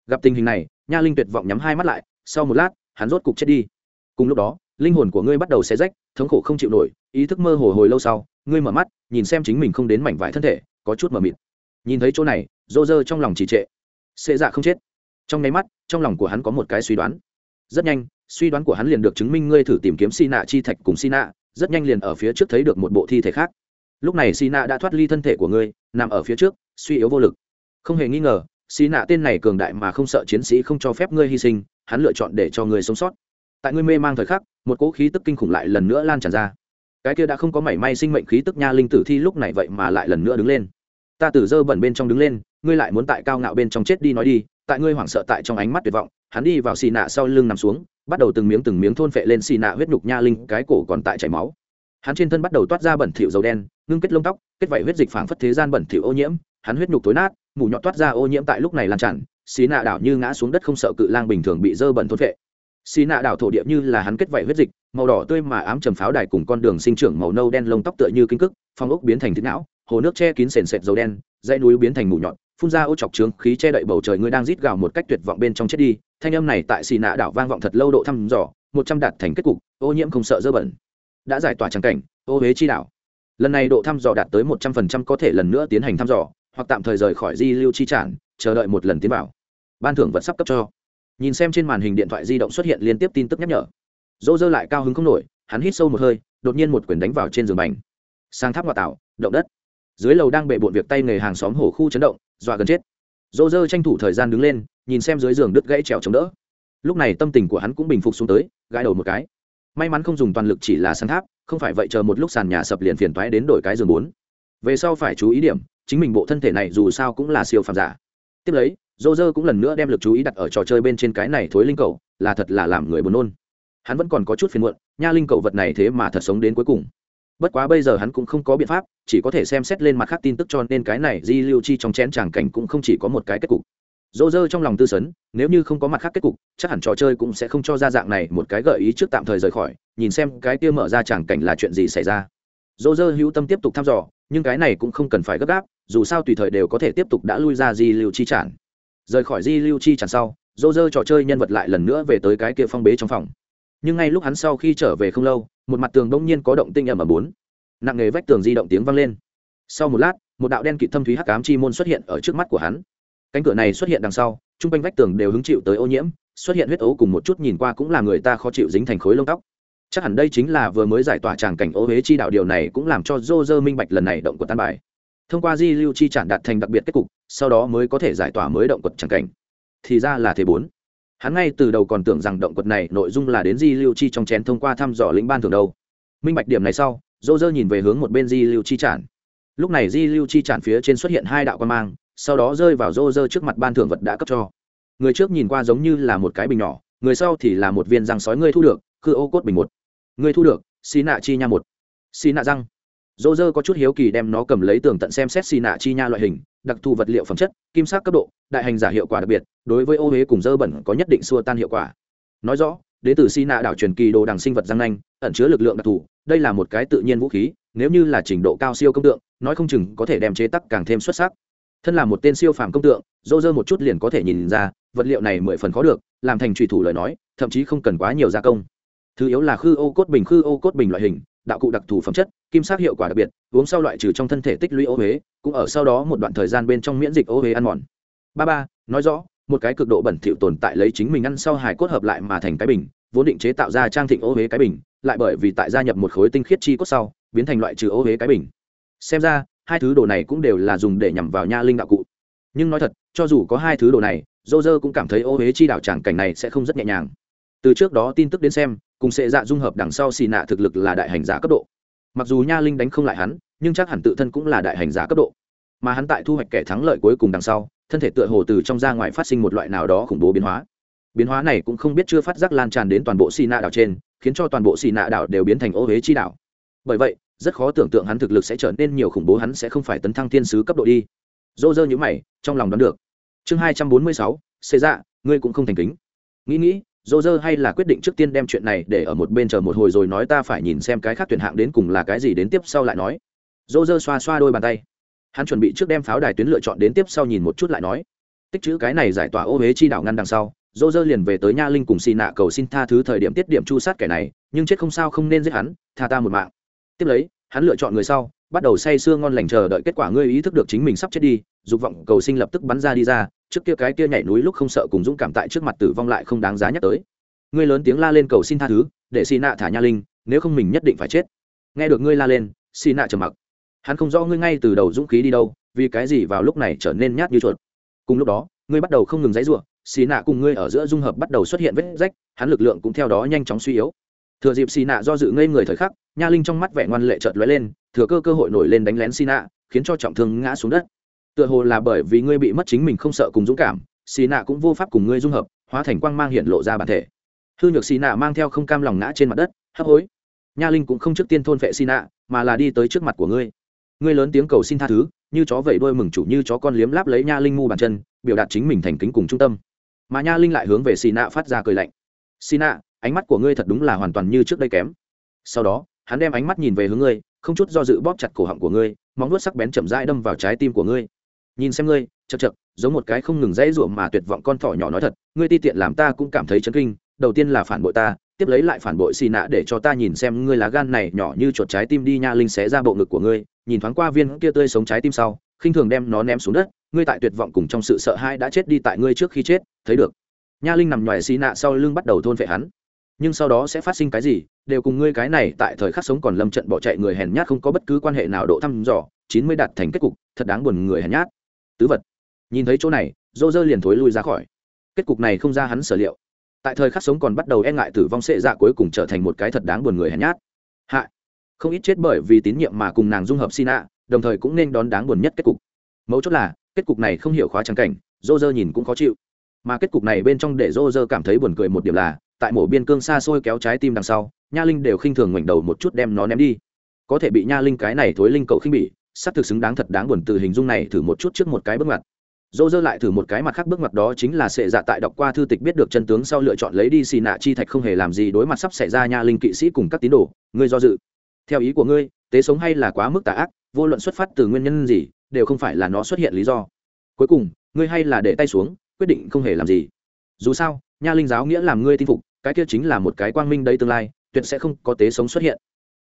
Gặp tình hình này, nha linh tuyệt vọng nhắm hai mắt lại, sau một lát, hắn rốt cục chết đi. Cùng lúc đó linh hồn của ngươi bắt đầu xé rách, thống khổ không chịu nổi, ý thức mơ hồ hồi lâu sau, ngươi mở mắt, nhìn xem chính mình không đến mảnh vải thân thể, có chút mờ mịt. Nhìn thấy chỗ này, rô rơ trong lòng trì trệ. Xê dạ không chết. Trong nháy mắt, trong lòng của hắn có một cái suy đoán. Rất nhanh, suy đoán của hắn liền được chứng minh ngươi thử tìm kiếm si nạ chi thạch cùng si nạ rất nhanh liền ở phía trước thấy được một bộ thi thể khác. Lúc này si nạ đã thoát ly thân thể của ngươi, nằm ở phía trước, suy yếu vô lực. Không hề nghi ngờ si nạ tên này cường đại mà không sợ chiến sĩ không cho phép ngươi hy sinh, hắn lựa chọn để cho ngươi sống sót. Tại ngươi mê mang thời khắc một cỗ khí tức kinh khủng lại lần nữa lan tràn ra. Cái kia đã không có mảy may sinh mệnh khí tức nha linh tử thi lúc này vậy mà lại lần nữa đứng lên. Ta tử dơ bẩn bên trong đứng lên, ngươi lại muốn tại cao ngạo bên trong chết đi nói đi, tại ngươi hoảng sợ tại trong ánh mắt tuyệt vọng, hắn đi vào xì nạ sau lưng nằm xuống, bắt đầu từng miếng từng miếng thôn phệ lên xì nạ huyết nhục nha linh, cái cổ còn tại chảy máu. Hắn trên thân bắt đầu toát ra bẩn thỉu dầu đen, ngưng kết lông tóc, kết vảy huyết dịch phảng phất thế gian bẩn thỉu ô nhiễm, hắn huyết nhục tối nát, mù nhọt toát ra ô nhiễm tại lúc này lan tràn, xì nạ đảo như ngã xuống đất không sợ cự lang bình thường bị dơ bẩn thôn phệ xì nạ đảo thổ địa như là hắn kết vảy huyết dịch, màu đỏ tươi mà ám trầm pháo đài cùng con đường sinh trưởng màu nâu đen lông tóc tựa như kinh cức, phong ốc biến thành thịt não, hồ nước che kín sền sệt dầu đen, dãy núi biến thành mù nhọn, phun ra ô chọc trướng khí che đậy bầu trời ngươi đang rít gào một cách tuyệt vọng bên trong chết đi. Thanh âm này tại xì nạ đảo vang vọng thật lâu độ thăm dò, một trăm đạt thành kết cục, ô nhiễm không sợ dơ bẩn. Đã giải tỏa trắng cảnh, ô huế chi đảo. Lần này độ thăm dò đạt tới một trăm phần trăm có thể lần nữa tiến hành thăm dò, hoặc tạm thời rời khỏi di lưu chi trản, chờ đợi một lần tiến vào. Ban thưởng vật sắp cấp cho nhìn xem trên màn hình điện thoại di động xuất hiện liên tiếp tin tức nhắc nhở. Dỗ dơ lại cao hứng không nổi, hắn hít sâu một hơi, đột nhiên một quyền đánh vào trên giường bành. Sang tháp ngoại tạo, động đất. Dưới lầu đang bệ bộn việc tay nghề hàng xóm hổ khu chấn động, dọa gần chết. Dỗ dơ tranh thủ thời gian đứng lên, nhìn xem dưới giường đứt gãy trèo chống đỡ. Lúc này tâm tình của hắn cũng bình phục xuống tới, gãi đầu một cái. May mắn không dùng toàn lực chỉ là sang tháp, không phải vậy chờ một lúc sàn nhà sập liền phiền toái đến đổi cái giường bốn. Về sau phải chú ý điểm, chính mình bộ thân thể này dù sao cũng là siêu phàm giả. Tiếp lấy dô dơ cũng lần nữa đem lực chú ý đặt ở trò chơi bên trên cái này thối linh cầu, là thật là làm người buồn nôn. Hắn vẫn còn có chút phiền muộn, nha linh cầu vật này thế mà thật sống đến cuối cùng. Bất quá bây giờ hắn cũng không có biện pháp, chỉ có thể xem xét lên mặt khác tin tức cho nên cái này di lưu chi trong chén tràng cảnh cũng không chỉ có một cái kết cục. Dô dơ trong lòng tư sấn, nếu như không có mặt khác kết cục, chắc hẳn trò chơi cũng sẽ không cho ra dạng này một cái gợi ý trước tạm thời rời khỏi, nhìn xem cái kia mở ra tràng cảnh là chuyện gì xảy ra. Dô dơ hữu tâm tiếp tục thăm dò, nhưng cái này cũng không cần phải gấp gáp, dù sao tùy thời đều có thể tiếp tục đã lui ra di lưu chi tràn rời khỏi di lưu chi tràn sau, dô dơ trò chơi nhân vật lại lần nữa về tới cái kia phong bế trong phòng. Nhưng ngay lúc hắn sau khi trở về không lâu, một mặt tường đông nhiên có động tinh ầm ở bốn. Nặng nghề vách tường di động tiếng vang lên. Sau một lát, một đạo đen kịt thâm thúy hắc ám chi môn xuất hiện ở trước mắt của hắn. Cánh cửa này xuất hiện đằng sau chung quanh vách tường đều hứng chịu tới ô nhiễm, xuất hiện huyết ấu cùng một chút nhìn qua cũng là người ta khó chịu dính thành khối lông tóc. Chắc hẳn đây chính là vừa mới giải tỏa tràng cảnh ô huế chi đạo điều này cũng làm cho dô dơ minh bạch lần này động của tan bài thông qua di lưu chi trản đạt thành đặc biệt kết cục, sau đó mới có thể giải tỏa mới động quật tràng cảnh. Thì ra là thế bốn. Hắn ngay từ đầu còn tưởng rằng động quật này nội dung là đến di lưu chi trong chén thông qua thăm dò lĩnh ban thường đâu. Minh bạch điểm này sau, dô dơ nhìn về hướng một bên di lưu chi trản. Lúc này di lưu chi trản phía trên xuất hiện hai đạo quan mang, sau đó rơi vào rô dơ trước mặt ban thưởng vật đã cấp cho. Người trước nhìn qua giống như là một cái bình nhỏ, người sau thì là một viên răng sói ngươi thu được, khư ô cốt bình một. Ngươi thu được xì nạ chi nha một. Xì nạ răng dô dơ có chút hiếu kỳ đem nó cầm lấy tường tận xem xét xì nạ chi nha loại hình, đặc thù vật liệu phẩm chất, kim sắc cấp độ, đại hành giả hiệu quả đặc biệt, đối với ô huế cùng dơ bẩn có nhất định xua tan hiệu quả. Nói rõ, đến từ xì nạ đảo truyền kỳ đồ đằng sinh vật giang nanh, ẩn chứa lực lượng đặc thù, đây là một cái tự nhiên vũ khí, nếu như là trình độ cao siêu công tượng, nói không chừng có thể đem chế tắc càng thêm xuất sắc. Thân là một tên siêu phàm công tượng, dô dơ một chút liền có thể nhìn ra, vật liệu này mười phần khó được, làm thành trùy thủ lời nói, thậm chí không cần quá nhiều gia công. Thứ yếu là khư ô cốt bình khư ô cốt bình loại hình đạo cụ đặc thù phẩm chất, kim sắc hiệu quả đặc biệt, uống sau loại trừ trong thân thể tích lũy ô huế, cũng ở sau đó một đoạn thời gian bên trong miễn dịch ô huế ăn mòn. Ba ba, nói rõ, một cái cực độ bẩn thỉu tồn tại lấy chính mình ăn sau hài cốt hợp lại mà thành cái bình, vốn định chế tạo ra trang thịnh ô huế cái bình, lại bởi vì tại gia nhập một khối tinh khiết chi cốt sau, biến thành loại trừ ô huế cái bình. Xem ra, hai thứ đồ này cũng đều là dùng để nhằm vào nha linh đạo cụ. Nhưng nói thật, cho dù có hai thứ đồ này dô dơ cũng cảm thấy ô huế chi đạo tràng cảnh này sẽ không rất nhẹ nhàng. Từ trước đó tin tức đến xem cùng sệ dạ dung hợp đằng sau xì nạ thực lực là đại hành giả cấp độ. Mặc dù nha linh đánh không lại hắn, nhưng chắc hẳn tự thân cũng là đại hành giả cấp độ. Mà hắn tại thu hoạch kẻ thắng lợi cuối cùng đằng sau, thân thể tựa hồ từ trong ra ngoài phát sinh một loại nào đó khủng bố biến hóa. Biến hóa này cũng không biết chưa phát giác lan tràn đến toàn bộ xì nạ đảo trên, khiến cho toàn bộ xì nạ đảo đều biến thành ô huế chi đảo. Bởi vậy, rất khó tưởng tượng hắn thực lực sẽ trở nên nhiều khủng bố hắn sẽ không phải tấn thăng thiên sứ cấp độ đi. Dô dơ nhữ mày, trong lòng đoán được. Chương hai trăm bốn mươi sáu xê dạ ngươi cũng không thành kính. Nghĩ nghĩ dô dơ hay là quyết định trước tiên đem chuyện này để ở một bên chờ một hồi rồi nói ta phải nhìn xem cái khác tuyển hạng đến cùng là cái gì đến tiếp sau lại nói. Dô dơ xoa xoa đôi bàn tay. Hắn chuẩn bị trước đem pháo đài tuyến lựa chọn đến tiếp sau nhìn một chút lại nói. Tích chữ cái này giải tỏa ô huế chi đảo ngăn đằng sau, dô dơ liền về tới nha linh cùng xì nạ cầu xin tha thứ thời điểm tiết điểm chu sát kẻ này, nhưng chết không sao không nên giết hắn, tha ta một mạng. Tiếp lấy, hắn lựa chọn người sau, bắt đầu say sưa ngon lành chờ đợi kết quả ngươi ý thức được chính mình sắp chết đi, dục vọng cầu sinh lập tức bắn ra đi ra trước kia cái kia nhảy núi lúc không sợ cùng dũng cảm tại trước mặt tử vong lại không đáng giá nhắc tới. Ngươi lớn tiếng la lên cầu xin tha thứ, để xì nạ thả nha linh, nếu không mình nhất định phải chết. Nghe được ngươi la lên, xì nạ trầm mặc. Hắn không rõ ngươi ngay từ đầu dũng khí đi đâu, vì cái gì vào lúc này trở nên nhát như chuột. Cùng lúc đó, ngươi bắt đầu không ngừng dãy ruộng xì nạ cùng ngươi ở giữa dung hợp bắt đầu xuất hiện vết rách, hắn lực lượng cũng theo đó nhanh chóng suy yếu. Thừa dịp xì nạ do dự ngây người thời khắc, nha linh trong mắt vẻ ngoan lệ chợt lóe lên, thừa cơ cơ hội nổi lên đánh lén xì nạ, khiến cho trọng thương ngã xuống đất tựa hồ là bởi vì ngươi bị mất chính mình không sợ cùng dũng cảm, xì nạ cũng vô pháp cùng ngươi dung hợp, hóa thành quang mang hiện lộ ra bản thể. Hư nhược xì nạ mang theo không cam lòng ngã trên mặt đất, hấp hối. Nha linh cũng không trước tiên thôn vệ xì nạ, mà là đi tới trước mặt của ngươi. Ngươi lớn tiếng cầu xin tha thứ, như chó vẩy đôi mừng chủ, như chó con liếm láp lấy nha linh mu bàn chân, biểu đạt chính mình thành kính cùng trung tâm. Mà nha linh lại hướng về xì nạ phát ra cười lạnh. Xì nạ, ánh mắt của ngươi thật đúng là hoàn toàn như trước đây kém. Sau đó, hắn đem ánh mắt nhìn về hướng ngươi, không chút do dự bóp chặt cổ họng của ngươi, móng nuốt sắc bén chậm rãi đâm vào trái tim của ngươi nhìn xem ngươi chật chật giống một cái không ngừng dãy ruộng mà tuyệt vọng con thỏ nhỏ nói thật, ngươi ti tiện làm ta cũng cảm thấy chấn kinh, đầu tiên là phản bội ta, tiếp lấy lại phản bội xì nạ để cho ta nhìn xem ngươi lá gan này nhỏ như chuột trái tim đi nha linh xé ra bộ ngực của ngươi, nhìn thoáng qua viên kia tươi sống trái tim sau, khinh thường đem nó ném xuống đất, ngươi tại tuyệt vọng cùng trong sự sợ hãi đã chết đi tại ngươi trước khi chết, thấy được. Nha linh nằm ngoài xì nạ sau lưng bắt đầu thôn vệ hắn. Nhưng sau đó sẽ phát sinh cái gì, đều cùng ngươi cái này tại thời khắc sống còn lâm trận bỏ chạy người hèn nhát không có bất cứ quan hệ nào độ thăm dò, chín mươi đạt thành kết cục, thật đáng buồn người hèn nhát tứ vật. Nhìn thấy chỗ này dô dơ liền thối lui ra khỏi. Kết cục này không ra hắn sở liệu. Tại thời khắc sống còn bắt đầu e ngại tử vong sệ dạ cuối cùng trở thành một cái thật đáng buồn người hèn nhát. Hạ. Không ít chết bởi vì tín nhiệm mà cùng nàng dung hợp xin ạ đồng thời cũng nên đón đáng buồn nhất kết cục. Mấu chốt là, kết cục này không hiểu khóa trắng cảnh dô dơ nhìn cũng khó chịu. Mà kết cục này bên trong để dô dơ cảm thấy buồn cười một điểm là, tại mổ biên cương xa xôi kéo trái tim đằng sau, nha linh đều khinh thường ngoảnh đầu một chút đem nó ném đi. Có thể bị nha linh cái này thối linh cậu khinh bỉ sắp thực xứng đáng thật đáng buồn từ hình dung này thử một chút trước một cái bước ngoặt. Dô dơ lại thử một cái mặt khác bước ngoặt đó chính là sệ dạ tại đọc qua thư tịch biết được chân tướng sau lựa chọn lấy đi xì nạ chi thạch không hề làm gì đối mặt sắp xảy ra nha linh kỵ sĩ cùng các tín đồ. Ngươi do dự. Theo ý của ngươi, tế sống hay là quá mức tà ác, vô luận xuất phát từ nguyên nhân gì, đều không phải là nó xuất hiện lý do. Cuối cùng, ngươi hay là để tay xuống, quyết định không hề làm gì. Dù sao, nha linh giáo nghĩa làm ngươi tin phục, cái kia chính là một cái quang minh đây tương lai, tuyệt sẽ không có tế sống xuất hiện.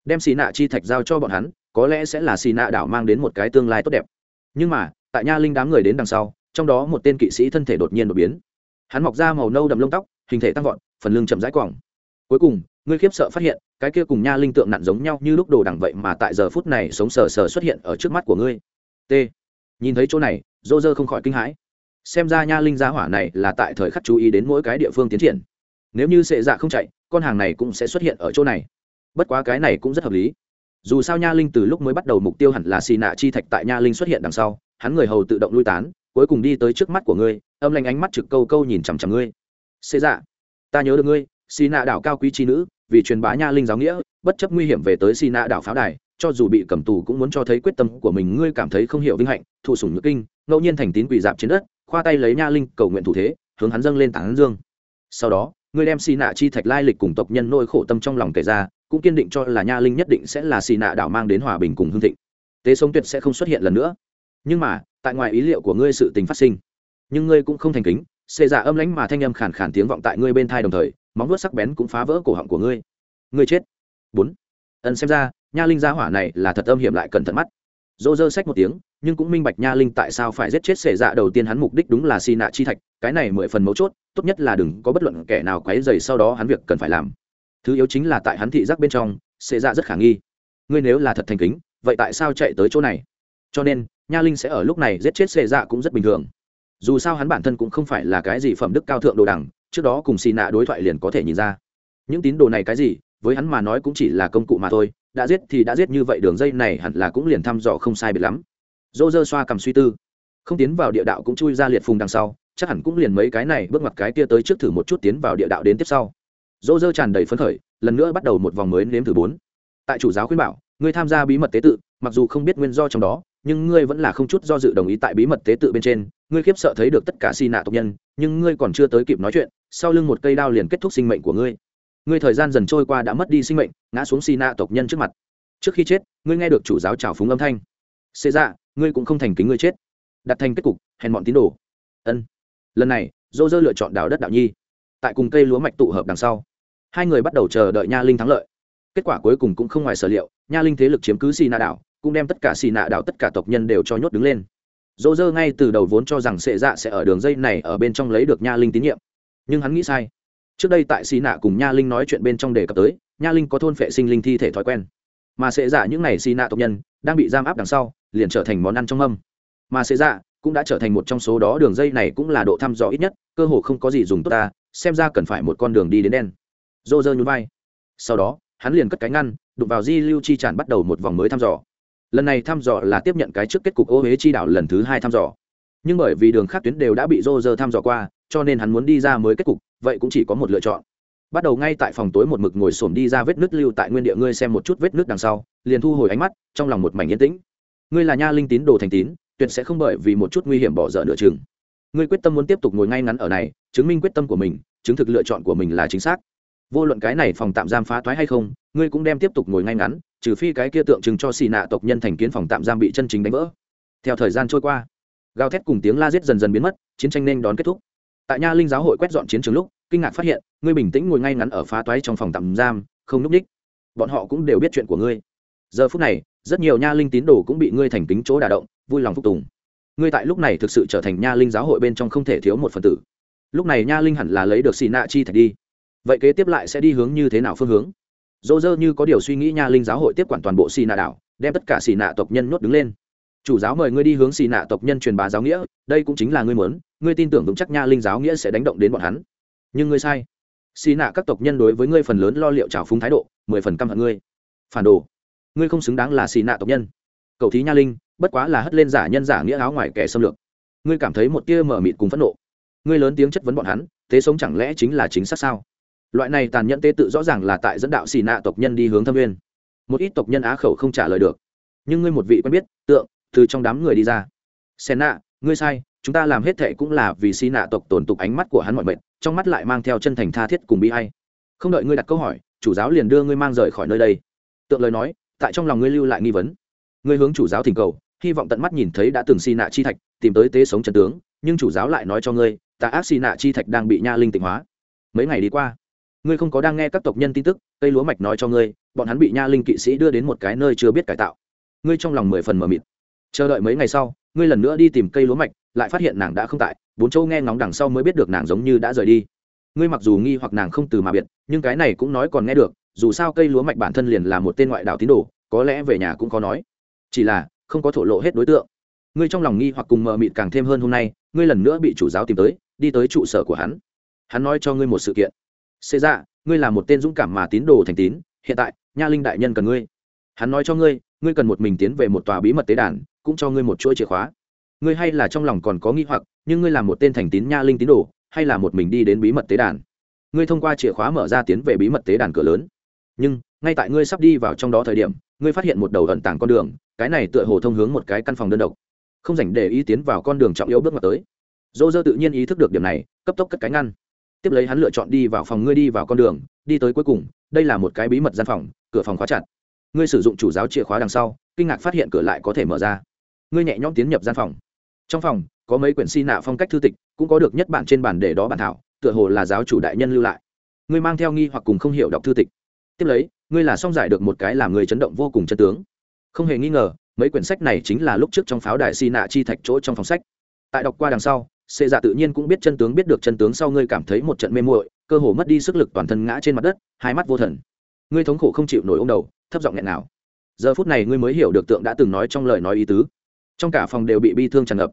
Đem xì nạ chi thạch giao cho bọn hắn có lẽ sẽ là xì nạ đảo mang đến một cái tương lai tốt đẹp. Nhưng mà, tại nha linh đám người đến đằng sau, trong đó một tên kỵ sĩ thân thể đột nhiên đột biến. Hắn mọc ra màu nâu đậm lông tóc, hình thể tăng vọt, phần lưng chậm rãi quòng. Cuối cùng, ngươi khiếp sợ phát hiện, cái kia cùng nha linh tượng nặn giống nhau như lúc đồ đằng vậy mà tại giờ phút này sống sờ sờ xuất hiện ở trước mắt của ngươi. T. Nhìn thấy chỗ này, dô dơ không khỏi kinh hãi. Xem ra nha linh gia hỏa này là tại thời khắc chú ý đến mỗi cái địa phương tiến triển. Nếu như sệ dạ không chạy, con hàng này cũng sẽ xuất hiện ở chỗ này. Bất quá cái này cũng rất hợp lý dù sao nha linh từ lúc mới bắt đầu mục tiêu hẳn là xì nạ chi thạch tại nha linh xuất hiện đằng sau, hắn người hầu tự động lui tán, cuối cùng đi tới trước mắt của ngươi, âm lanh ánh mắt trực câu câu nhìn chằm chằm ngươi. Xê dạ ta nhớ được ngươi, xì nạ đảo cao quý chi nữ, vì truyền bá nha linh giáo nghĩa, bất chấp nguy hiểm về tới xì nạ đảo pháo đài, cho dù bị cầm tù cũng muốn cho thấy quyết tâm của mình, ngươi cảm thấy không hiểu vinh hạnh, thụ sủng nhược kinh, ngẫu nhiên thành tín quỷ dạp trên đất, khoa tay lấy nha linh cầu nguyện thủ thế, hướng hắn dâng lên tảng dương. Sau đó ngươi đem xì nạ chi thạch lai lịch cùng tộc nhân nôi khổ tâm trong lòng kể ra, cũng kiên định cho là nha linh nhất định sẽ là xì nạ đảo mang đến hòa bình cùng hương thịnh. Tế sống tuyệt sẽ không xuất hiện lần nữa. Nhưng mà, tại ngoài ý liệu của ngươi sự tình phát sinh, nhưng ngươi cũng không thành kính xê giả dạ âm lánh mà thanh âm khản khản tiếng vọng tại ngươi bên thai đồng thời, móng vuốt sắc bén cũng phá vỡ cổ họng của ngươi. Ngươi chết. Bốn. Ân xem ra, nha linh gia hỏa này là thật âm hiểm lại cẩn thận mắt. Dô dơ sách một tiếng, nhưng cũng minh bạch nha linh tại sao phải giết chết xệ dạ. Đầu tiên hắn mục đích đúng là xì nạ chi thạch, cái này mười phần mấu chốt tốt nhất là đừng có bất luận kẻ nào quấy dày sau đó hắn việc cần phải làm. Thứ yếu chính là tại hắn thị giác bên trong, sẽ dạ rất khả nghi. Ngươi nếu là thật thành kính, vậy tại sao chạy tới chỗ này? Cho nên, nha linh sẽ ở lúc này giết chết Sệ dạ cũng rất bình thường. Dù sao hắn bản thân cũng không phải là cái gì phẩm đức cao thượng đồ đẳng trước đó cùng xì nạ đối thoại liền có thể nhìn ra. Những tín đồ này cái gì, với hắn mà nói cũng chỉ là công cụ mà thôi, đã giết thì đã giết như vậy đường dây này hẳn là cũng liền thăm dò không sai biệt lắm. Dô dơ xoa cầm suy tư. Không tiến vào địa đạo cũng chui ra liệt phùng đằng sau chắc hẳn cũng liền mấy cái này bước mặt cái kia tới trước thử một chút tiến vào địa đạo đến tiếp sau. Dô dơ tràn đầy phấn khởi, lần nữa bắt đầu một vòng mới nếm thử bốn. Tại chủ giáo khuyên bảo, ngươi tham gia bí mật tế tự, mặc dù không biết nguyên do trong đó, nhưng ngươi vẫn là không chút do dự đồng ý tại bí mật tế tự bên trên. Ngươi khiếp sợ thấy được tất cả si nạ tộc nhân, nhưng ngươi còn chưa tới kịp nói chuyện, sau lưng một cây đao liền kết thúc sinh mệnh của ngươi. Ngươi thời gian dần trôi qua đã mất đi sinh mệnh, ngã xuống si nạ tộc nhân trước mặt. Trước khi chết, ngươi nghe được chủ giáo trào phúng âm thanh. Xê ra ngươi cũng không thành kính ngươi chết. Đặt thành kết cục, hèn bọn tín đồ. Ân lần này, dô dơ lựa chọn đào đất đạo nhi. Tại cùng cây lúa mạch tụ hợp đằng sau, hai người bắt đầu chờ đợi nha linh thắng lợi. Kết quả cuối cùng cũng không ngoài sở liệu, nha linh thế lực chiếm cứ xì nạ đảo, cũng đem tất cả xì nạ đảo tất cả tộc nhân đều cho nhốt đứng lên. Dô dơ ngay từ đầu vốn cho rằng sệ dạ sẽ ở đường dây này ở bên trong lấy được nha linh tín nhiệm. Nhưng hắn nghĩ sai. Trước đây tại xì nạ cùng nha linh nói chuyện bên trong đề cập tới, nha linh có thôn phệ sinh linh thi thể thói quen. Mà sệ dạ những n à y xì nạ tộc nhân, đang bị giam áp đằng sau, liền trở thành món ăn trong âm mà sệ dạ cũng đã trở thành một trong số đó, đường dây này cũng là độ thăm dò ít nhất, cơ hồ không có gì dùng tốt ta, xem ra cần phải một con đường đi đến đen. Dô dơ nhún vai. Sau đó, hắn liền cất cánh ngăn, đụng vào di lưu chi tràn bắt đầu một vòng mới thăm dò. Lần này thăm dò là tiếp nhận cái trước kết cục ô huế chi đảo lần thứ hai thăm dò. Nhưng bởi vì đường khác tuyến đều đã bị dô dơ thăm dò qua, cho nên hắn muốn đi ra mới kết cục, vậy cũng chỉ có một lựa chọn. Bắt đầu ngay tại phòng tối một mực ngồi xổm đi ra vết nứt lưu tại nguyên địa, ngươi xem một chút vết nứt đằng sau, liền thu hồi ánh mắt, trong lòng một mảnh yên tĩnh. Ngươi là nha linh tín đồ thành tín tuyệt sẽ không bởi vì một chút nguy hiểm bỏ dở nửa chừng. Ngươi quyết tâm muốn tiếp tục ngồi ngay ngắn ở này, chứng minh quyết tâm của mình, chứng thực lựa chọn của mình là chính xác. Vô luận cái này phòng tạm giam phá thoái hay không, ngươi cũng đem tiếp tục ngồi ngay ngắn, trừ phi cái kia tượng trưng cho xì nạ tộc nhân thành kiến phòng tạm giam bị chân chính đánh vỡ. Theo thời gian trôi qua, gào thét cùng tiếng la giết dần dần biến mất, chiến tranh nên đón kết thúc. Tại nha linh giáo hội quét dọn chiến trường lúc, kinh ngạc phát hiện, ngươi bình tĩnh ngồi ngay ngắn ở phá toái trong phòng tạm giam, không núp ních bọn họ cũng đều biết chuyện của ngươi. Giờ phút này, rất nhiều nha linh tín đồ cũng bị ngươi thành kính chỗ đả động vui lòng phục tùng. Ngươi tại lúc này thực sự trở thành nha linh giáo hội bên trong không thể thiếu một phần tử. Lúc này nha linh hẳn là lấy được xì nạ chi thạch đi. Vậy kế tiếp lại sẽ đi hướng như thế nào phương hướng? Dỗ dơ như có điều suy nghĩ nha linh giáo hội tiếp quản toàn bộ xì nạ đảo, đem tất cả xì nạ tộc nhân nhốt đứng lên. Chủ giáo mời ngươi đi hướng xì nạ tộc nhân truyền bá giáo nghĩa, đây cũng chính là ngươi muốn, ngươi tin tưởng vững chắc nha linh giáo nghĩa sẽ đánh động đến bọn hắn. Nhưng ngươi sai. Xì nạ các tộc nhân đối với ngươi phần lớn lo liệu trào phúng thái độ, mười phần căm hận ngươi. Phản đồ. Ngươi không xứng đáng là xì nạ tộc nhân. Cậu thí nha linh bất quá là hất lên giả nhân giả nghĩa áo ngoài kẻ xâm lược. Ngươi cảm thấy một tia mở mịt cùng phẫn nộ. Ngươi lớn tiếng chất vấn bọn hắn, thế sống chẳng lẽ chính là chính xác sao? Loại này tàn nhẫn tế tự rõ ràng là tại dẫn đạo xì nạ tộc nhân đi hướng thâm nguyên. Một ít tộc nhân á khẩu không trả lời được. Nhưng ngươi một vị quen biết, tượng, từ trong đám người đi ra. Sen nạ, ngươi sai, chúng ta làm hết thệ cũng là vì xì nạ tộc tổn tục ánh mắt của hắn mọi mệnh, trong mắt lại mang theo chân thành tha thiết cùng bi hay không đợi ngươi đặt câu hỏi, chủ giáo liền đưa ngươi mang rời khỏi nơi đây. Tượng lời nói, tại trong lòng ngươi lưu lại nghi vấn. Ngươi hướng chủ giáo thỉnh cầu hy vọng tận mắt nhìn thấy đã từng xì nạ chi thạch, tìm tới tế sống trần tướng, nhưng chủ giáo lại nói cho ngươi, ta ác xì nạ chi thạch đang bị nha linh tịnh hóa. Mấy ngày đi qua, ngươi không có đang nghe các tộc nhân tin tức, cây lúa mạch nói cho ngươi, bọn hắn bị nha linh kỵ sĩ đưa đến một cái nơi chưa biết cải tạo. Ngươi trong lòng mười phần mờ mịt. Chờ đợi mấy ngày sau, ngươi lần nữa đi tìm cây lúa mạch, lại phát hiện nàng đã không tại, bốn châu nghe ngóng đằng sau mới biết được nàng giống như đã rời đi. Ngươi mặc dù nghi hoặc nàng không từ mà biệt, nhưng cái này cũng nói còn nghe được, dù sao cây lúa mạch bản thân liền là một tên ngoại đạo tín đồ, có lẽ về nhà cũng có nói. Chỉ là không có thổ lộ hết đối tượng. Ngươi trong lòng nghi hoặc cùng mờ mịt càng thêm hơn hôm nay, ngươi lần nữa bị chủ giáo tìm tới, đi tới trụ sở của hắn. Hắn nói cho ngươi một sự kiện. Xê ra ngươi là một tên dũng cảm mà tín đồ thành tín, hiện tại, nha linh đại nhân cần ngươi. Hắn nói cho ngươi ngươi cần một mình tiến về một tòa bí mật tế đàn, cũng cho ngươi một chuỗi chìa khóa. Ngươi hay là trong lòng còn có nghi hoặc, nhưng ngươi là một tên thành tín nha linh tín đồ, hay là một mình đi đến bí mật tế đàn? Ngươi thông qua chìa khóa mở ra tiến về bí mật tế đàn cửa lớn. Nhưng, ngay tại ngươi sắp đi vào trong đó thời điểm, ngươi phát hiện một đầu ẩn tàng con đường cái này tựa hồ thông hướng một cái căn phòng đơn độc, không dành để ý tiến vào con đường trọng yếu bước mặt tới. Dô dơ tự nhiên ý thức được điểm này, cấp tốc cất cái ngăn. Tiếp lấy hắn lựa chọn đi vào phòng ngươi đi vào con đường, đi tới cuối cùng, đây là một cái bí mật gian phòng, cửa phòng khóa chặt. Ngươi sử dụng chủ giáo chìa khóa đằng sau, kinh ngạc phát hiện cửa lại có thể mở ra. Ngươi nhẹ nhõm tiến nhập gian phòng. Trong phòng, có mấy quyển si nạ phong cách thư tịch, cũng có được nhất bản trên bản để đó bản thảo, tựa hồ là giáo chủ đại nhân lưu lại. Ngươi mang theo nghi hoặc cùng không hiểu đọc thư tịch. Tiếp lấy, ngươi là xong giải được một cái làm người chấn động vô cùng chân tướng không hề nghi ngờ, mấy quyển sách này chính là lúc trước trong pháo đài xi nạ chi thạch chỗ trong phòng sách. Tại đọc qua đằng sau xê dạ tự nhiên cũng biết chân tướng biết được chân tướng sau ngươi cảm thấy một trận mê muội, cơ hồ mất đi sức lực toàn thân ngã trên mặt đất, hai mắt vô thần. Ngươi thống khổ không chịu nổi ô đầu, thấp giọng nghẹn nào. Giờ phút này ngươi mới hiểu được tượng đã từng nói trong lời nói ý tứ. Trong cả phòng đều bị bi thương tràn ngập.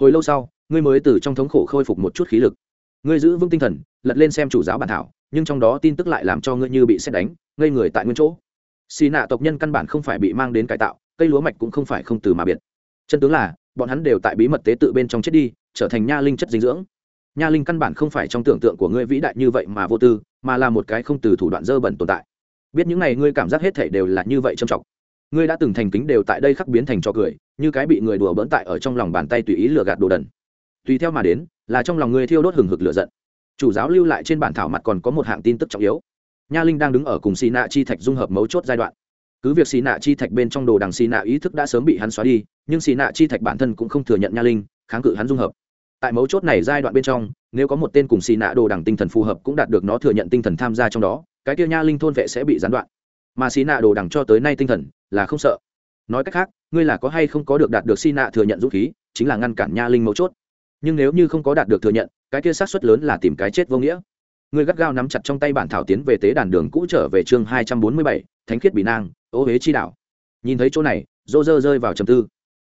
Hồi lâu sau, ngươi mới từ trong thống khổ khôi phục một chút khí lực. Ngươi giữ vững tinh thần, lật lên xem chủ giáo bản thảo, nhưng trong đó tin tức lại làm cho ngươi như bị xét đánh, ngây người tại nguyên chỗ xì nạ tộc nhân căn bản không phải bị mang đến cải tạo, cây lúa mạch cũng không phải không từ mà biệt. Chân tướng là, bọn hắn đều tại bí mật tế tự bên trong chết đi, trở thành nha linh chất dinh dưỡng. Nha linh căn bản không phải trong tưởng tượng của ngươi vĩ đại như vậy mà vô tư, mà là một cái không từ thủ đoạn dơ bẩn tồn tại. Biết những này ngươi cảm giác hết thể đều là như vậy trầm trọng. Ngươi đã từng thành kính đều tại đây khắc biến thành trò cười, như cái bị người đùa bỡn tại ở trong lòng bàn tay tùy ý lừa gạt đồ đần. Tùy theo mà đến, là trong lòng ngươi thiêu đốt hừng hực lửa giận. Chủ giáo lưu lại trên bản thảo mặt còn có một hạng tin tức trọng yếu nha linh đang đứng ở cùng xì nạ chi thạch dung hợp mấu chốt giai đoạn. Cứ việc xì nạ chi thạch bên trong đồ đằng xì nạ ý thức đã sớm bị hắn xóa đi, nhưng xì nạ chi thạch bản thân cũng không thừa nhận nha linh, kháng cự hắn dung hợp. Tại mấu chốt này giai đoạn bên trong, nếu có một tên cùng xì nạ đồ đằng tinh thần phù hợp cũng đạt được nó thừa nhận tinh thần tham gia trong đó, cái tiêu nha linh thôn vệ sẽ bị gián đoạn. Mà xì nạ đồ đằng cho tới nay tinh thần là không sợ. Nói cách khác, ngươi là có hay không có được đạt được xì nạ thừa nhận dũng khí, chính là ngăn cản nha linh mấu chốt. Nhưng nếu như không có đạt được thừa nhận, cái kia sát suất lớn là tìm cái chết vô nghĩa ngươi gắt gao nắm chặt trong tay bản thảo tiến về tế đàn đường cũ trở về chương hai trăm bốn mươi bảy, thánh khiết bị nang, ô huế chi đảo. Nhìn thấy chỗ này dô dơ rơi vào trầm tư.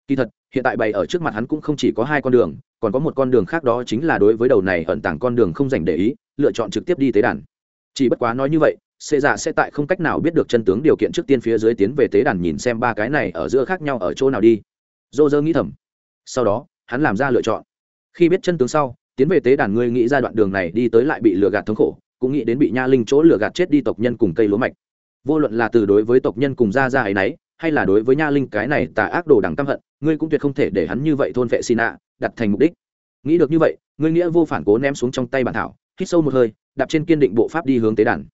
Kỳ thật, hiện tại bày ở trước mặt hắn cũng không chỉ có hai con đường, còn có một con đường khác đó chính là đối với đầu này ẩn tàng con đường không dành để ý, lựa chọn trực tiếp đi tế đàn. Chỉ bất quá nói như vậy xê dạ sẽ tại không cách nào biết được chân tướng điều kiện trước tiên phía dưới tiến về tế đàn nhìn xem ba cái này ở giữa khác nhau ở chỗ nào đi. Dô dơ nghĩ thầm. Sau đó, hắn làm ra lựa chọn. Khi biết chân tướng sau tiến về tế đàn, ngươi nghĩ ra đoạn đường này đi tới lại bị lừa gạt thống khổ, cũng nghĩ đến bị nha linh chỗ lừa gạt chết đi tộc nhân cùng cây lúa mạch. Vô luận là từ đối với tộc nhân cùng gia gia ấy nấy, hay là đối với nha linh cái này tà ác đồ đằng căm hận, ngươi cũng tuyệt không thể để hắn như vậy thôn vệ xin nạ đặt thành mục đích. Nghĩ được như vậy, ngươi nghĩa vô phản cố ném xuống trong tay bản thảo, hít sâu một hơi, đạp trên kiên định bộ pháp đi hướng tế đàn.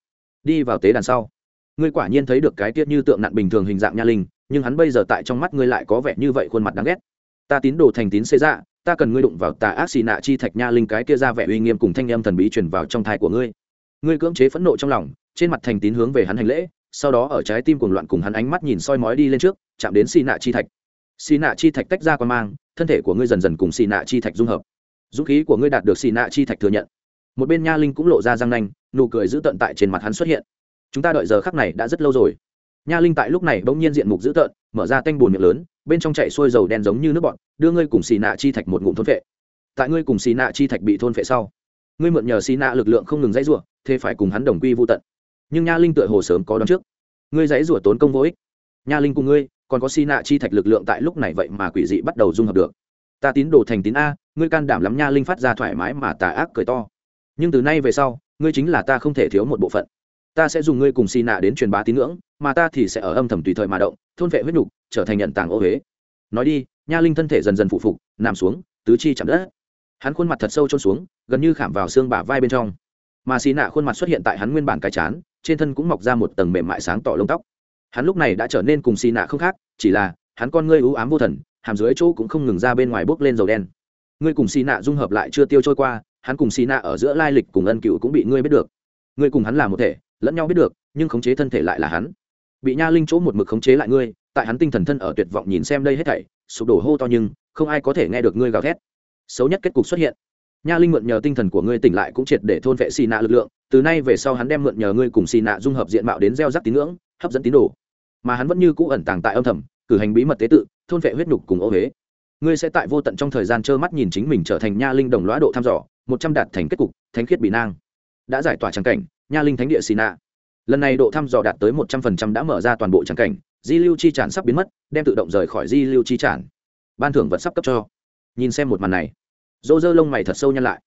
Đi vào tế đàn sau, ngươi quả nhiên thấy được cái tiết như tượng nặn bình thường hình dạng nha linh, nhưng hắn bây giờ tại trong mắt ngươi lại có vẻ như vậy khuôn mặt đáng ghét. Ta tín đồ thành tín xê ra ta cần ngươi đụng vào tà ác xì nạ chi thạch nha linh cái kia ra vẻ uy nghiêm cùng thanh âm thần bí truyền vào trong thai của ngươi. Ngươi cưỡng chế phẫn nộ trong lòng, trên mặt thành tín hướng về hắn hành lễ, sau đó ở trái tim cuồng loạn cùng hắn ánh mắt nhìn soi mói đi lên trước, chạm đến xì nạ chi thạch. Xì nạ chi thạch tách ra qua mang, thân thể của ngươi dần dần cùng xì nạ chi thạch dung hợp. Dũng khí của ngươi đạt được xì nạ chi thạch thừa nhận. Một bên nha linh cũng lộ ra răng nanh, nụ cười giữ tận tại trên mặt hắn xuất hiện. Chúng ta đợi giờ khắc này đã rất lâu rồi. Nha linh tại lúc này bỗng nhiên diện mục dữ tợn, mở ra tanh bùn miệng lớn bên trong chạy xuôi dầu đen giống như nước bọt đưa ngươi cùng xì nạ chi thạch một ngụm thôn vệ tại ngươi cùng xì nạ chi thạch bị thôn vệ sau, ngươi mượn nhờ xì nạ lực lượng không ngừng dãy rủa, thế phải cùng hắn đồng quy vô tận. Nhưng nha linh tựa hồ sớm có đón trước. Ngươi dãy rủa tốn công vô ích. Nha linh cùng ngươi, còn có xì nạ chi thạch lực lượng tại lúc này vậy mà quỷ dị bắt đầu dung hợp được. Ta tín đồ thành tín a, ngươi can đảm lắm nha linh phát ra thoải mái mà tà ác cười to. Nhưng từ nay về sau, ngươi chính là ta không thể thiếu một bộ phận ta sẽ dùng ngươi cùng xì nạ đến truyền bá tín ngưỡng, mà ta thì sẽ ở âm thầm tùy thời mà động, thôn vệ huyết nhục, trở thành nhận tàng ô huế nói đi, nha linh thân thể dần dần phụ phục, nằm xuống, tứ chi chạm đất. Hắn khuôn mặt thật sâu trôn xuống, gần như khảm vào xương bả vai bên trong. Mà xì nạ khuôn mặt xuất hiện tại hắn nguyên bản cái chán, trên thân cũng mọc ra một tầng mềm mại sáng tỏ lông tóc. Hắn lúc này đã trở nên cùng xì nạ không khác, chỉ là, hắn con ngươi ưu ám vô thần, hàm dưới chỗ cũng không ngừng ra bên ngoài bốc lên dầu đen. Ngươi cùng xì nạ dung hợp lại chưa tiêu trôi qua, hắn cùng xì nạ ở giữa lai lịch cùng ân cựu cũng bị ngươi biết được. Ngươi cùng hắn là một thể lẫn nhau biết được, nhưng khống chế thân thể lại là hắn. Bị nha linh chỗ một mực khống chế lại ngươi, tại hắn tinh thần thân ở tuyệt vọng nhìn xem đây hết thảy, sụp đổ hô to nhưng, không ai có thể nghe được ngươi gào thét. Xấu nhất kết cục xuất hiện. Nha linh mượn nhờ tinh thần của ngươi tỉnh lại cũng triệt để thôn vệ xì nạ lực lượng, từ nay về sau hắn đem mượn nhờ ngươi cùng xì nạ dung hợp diện mạo đến gieo rắc tín ngưỡng, hấp dẫn tín đồ. Mà hắn vẫn như cũ ẩn tàng tại âm thầm, cử hành bí mật tế tự, thôn vệ huyết nhục cùng ô huế ngươi sẽ tại vô tận trong thời gian trơ mắt nhìn chính mình trở thành nha linh đồng lõa độ thăm dò, một trăm đạt thành kết cục, thánh khiết bị nang. Đã giải tỏa trắng cảnh nha linh thánh địa xì nạ. Lần này độ thăm dò đạt tới một trăm phần trăm đã mở ra toàn bộ tràng cảnh, di lưu chi tràn sắp biến mất, đem tự động rời khỏi di lưu chi tràn ban thưởng vật sắp cấp cho. Nhìn xem một màn này. Dỗ dơ lông mày thật sâu nhăn lại.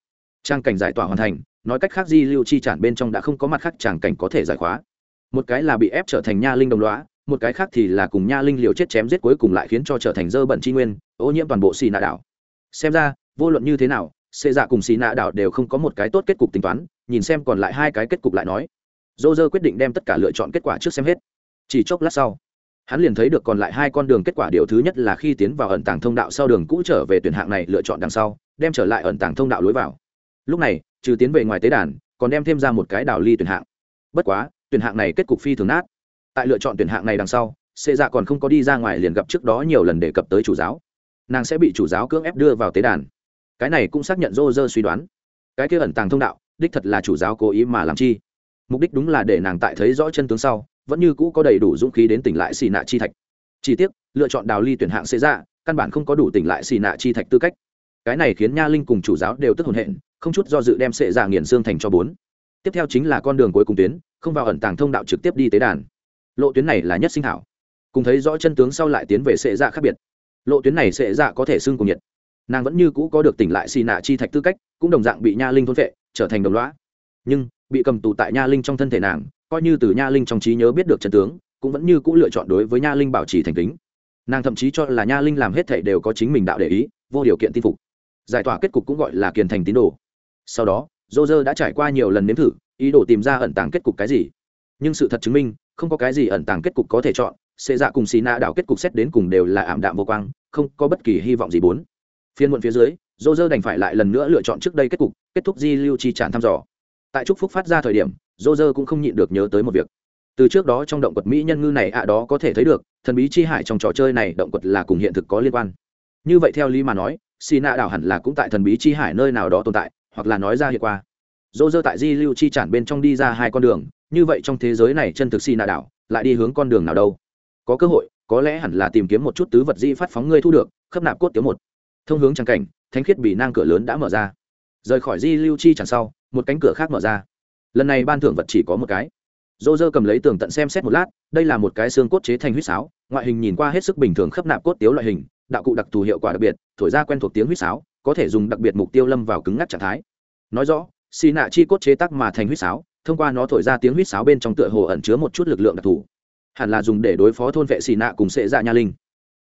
Trang cảnh giải tỏa hoàn thành, nói cách khác di lưu chi tràn bên trong đã không có mặt khác tràng cảnh có thể giải khóa. Một cái là bị ép trở thành nha linh đồng loá một cái khác thì là cùng nha linh liều chết chém giết cuối cùng lại khiến cho trở thành dơ bẩn chi nguyên, ô nhiễm toàn bộ xì nạ đảo. Xem ra, vô luận như thế nào xê dạ cùng xì nạ đảo đều không có một cái tốt kết cục tính toán nhìn xem còn lại hai cái kết cục lại nói. Dô dơ quyết định đem tất cả lựa chọn kết quả trước xem hết. Chỉ chốc lát sau, hắn liền thấy được còn lại hai con đường kết quả điều thứ nhất là khi tiến vào ẩn tàng thông đạo sau đường cũ trở về tuyển hạng này lựa chọn đằng sau, đem trở lại ẩn tàng thông đạo lối vào. Lúc này, trừ tiến về ngoài tế đàn, còn đem thêm ra một cái đảo ly tuyển hạng. Bất quá, tuyển hạng này kết cục phi thường nát. Tại lựa chọn tuyển hạng này đằng sau xê dạ còn không có đi ra ngoài liền gặp trước đó nhiều lần đề cập tới chủ giáo. Nàng sẽ bị chủ giáo cưỡng ép đưa vào tế đàn. Cái này cũng xác nhận rô rơ suy đoán. Cái kia ẩn tàng thông đạo đích thật là chủ giáo cố ý mà làm chi. Mục đích đúng là để nàng tại thấy rõ chân tướng sau, vẫn như cũ có đầy đủ dũng khí đến tỉnh lại xì nạ chi thạch. Chỉ tiếc, lựa chọn đào ly tuyển hạng xế ra dạ, căn bản không có đủ tỉnh lại xì nạ chi thạch tư cách. Cái này khiến nha linh cùng chủ giáo đều tức hồn hện, không chút do dự đem xệ giả dạ nghiền xương thành cho bốn. Tiếp theo chính là con đường cuối cùng tuyến, không vào ẩn tàng thông đạo trực tiếp đi tế đàn. Lộ tuyến này là nhất sinh hảo. Cùng thấy rõ chân tướng sau lại tiến về xệ dạ khác biệt. Lộ tuyến này xệ dạ có thể xưng cùng nhiệt. Nàng vẫn như cũ có được tỉnh lại xì nạ chi thạch tư cách, cũng đồng dạng bị nha linh thôn vệ trở thành đồng lõa. Nhưng, bị cầm tù tại nha linh trong thân thể nàng, coi như từ nha linh trong trí nhớ biết được chân tướng, cũng vẫn như cũ lựa chọn đối với nha linh bảo trì thành kính. Nàng thậm chí cho là nha linh làm hết thảy đều có chính mình đạo để ý, vô điều kiện tin phục. Giải tỏa kết cục cũng gọi là kiền thành tín đồ. Sau đó dô dơ đã trải qua nhiều lần nếm thử, ý đồ tìm ra ẩn tàng kết cục cái gì. Nhưng sự thật chứng minh, không có cái gì ẩn tàng kết cục có thể chọn xê dạ cùng xì nạ đảo kết cục xét đến cùng đều là ảm đạm vô quang, không có bất kỳ hy vọng gì bốn. Phiên muộn phía dưới dô dơ đành phải lại lần nữa lựa chọn trước đây kết cục, kết thúc di lưu chi tràn thăm dò. Tại trúc phúc phát ra thời điểm, dô dơ cũng không nhịn được nhớ tới một việc. Từ trước đó trong động quật mỹ nhân ngư này ạ đó có thể thấy được, thần bí chi hải trong trò chơi này động quật là cùng hiện thực có liên quan. Như vậy theo lý mà nói xì nạ đảo hẳn là cũng tại thần bí chi hải nơi nào đó tồn tại, hoặc là nói ra hiện qua. Dô dơ tại di lưu chi tràn bên trong đi ra hai con đường, như vậy trong thế giới này chân thực xì nạ đảo lại đi hướng con đường nào đâu? Có cơ hội, có lẽ hẳn là tìm kiếm một chút tứ vật di phát phóng ngươi thu được, khớp nạp cốt tiếu một. Thông hướng trang cảnh thánh khiết bị nang cửa lớn đã mở ra. Rời khỏi di lưu chi chẳng sau, một cánh cửa khác mở ra. Lần này ban thưởng vật chỉ có một cái. Dô dơ cầm lấy tường tận xem xét một lát, đây là một cái xương cốt chế thành huýt sáo, ngoại hình nhìn qua hết sức bình thường khớp nạp cốt tiếu loại hình, đạo cụ đặc thù hiệu quả đặc biệt, thổi ra quen thuộc tiếng huýt sáo, có thể dùng đặc biệt mục tiêu lâm vào cứng ngắc trạng thái. Nói rõ, xì nạ chi cốt chế tác mà thành huýt sáo, thông qua nó thổi ra tiếng huýt sáo bên trong tựa hồ ẩn chứa một chút lực lượng đặc thù. Hẳn là dùng để đối phó thôn vệ xì nạ cùng sệ dạ nha linh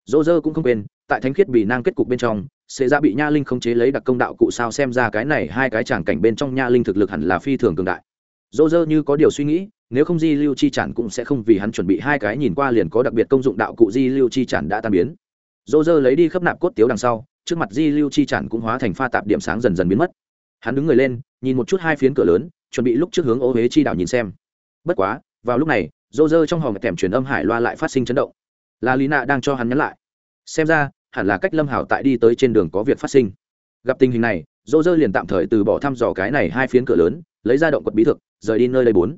dô dơ cũng không quên, tại thánh khiết bị nang kết cục bên trong sẽ ra dạ bị nha linh khống chế lấy đặc công đạo cụ sao xem ra cái này hai cái tràng cảnh bên trong nha linh thực lực hẳn là phi thường cường đại. Dô dơ như có điều suy nghĩ, nếu không di lưu chi chản cũng sẽ không vì hắn chuẩn bị hai cái nhìn qua liền có đặc biệt công dụng đạo cụ di lưu chi chản đã tan biến. Dô dơ lấy đi khắp nạp cốt tiếu đằng sau, trước mặt di lưu chi chản cũng hóa thành pha tạp điểm sáng dần dần biến mất. Hắn đứng người lên, nhìn một chút hai phiến cửa lớn, chuẩn bị lúc trước hướng ô huế chi đảo nhìn xem. Bất quá, vào lúc này dô dơ trong hòm kèm truyền âm hải loa lại phát sinh chấn động là lý nạ đang cho hắn nhắn lại. Xem ra, hẳn là cách lâm hảo tại đi tới trên đường có việc phát sinh. Gặp tình hình này dô dơ liền tạm thời từ bỏ thăm dò cái này hai phiến cửa lớn, lấy ra động quật bí thực, rời đi nơi đây bốn.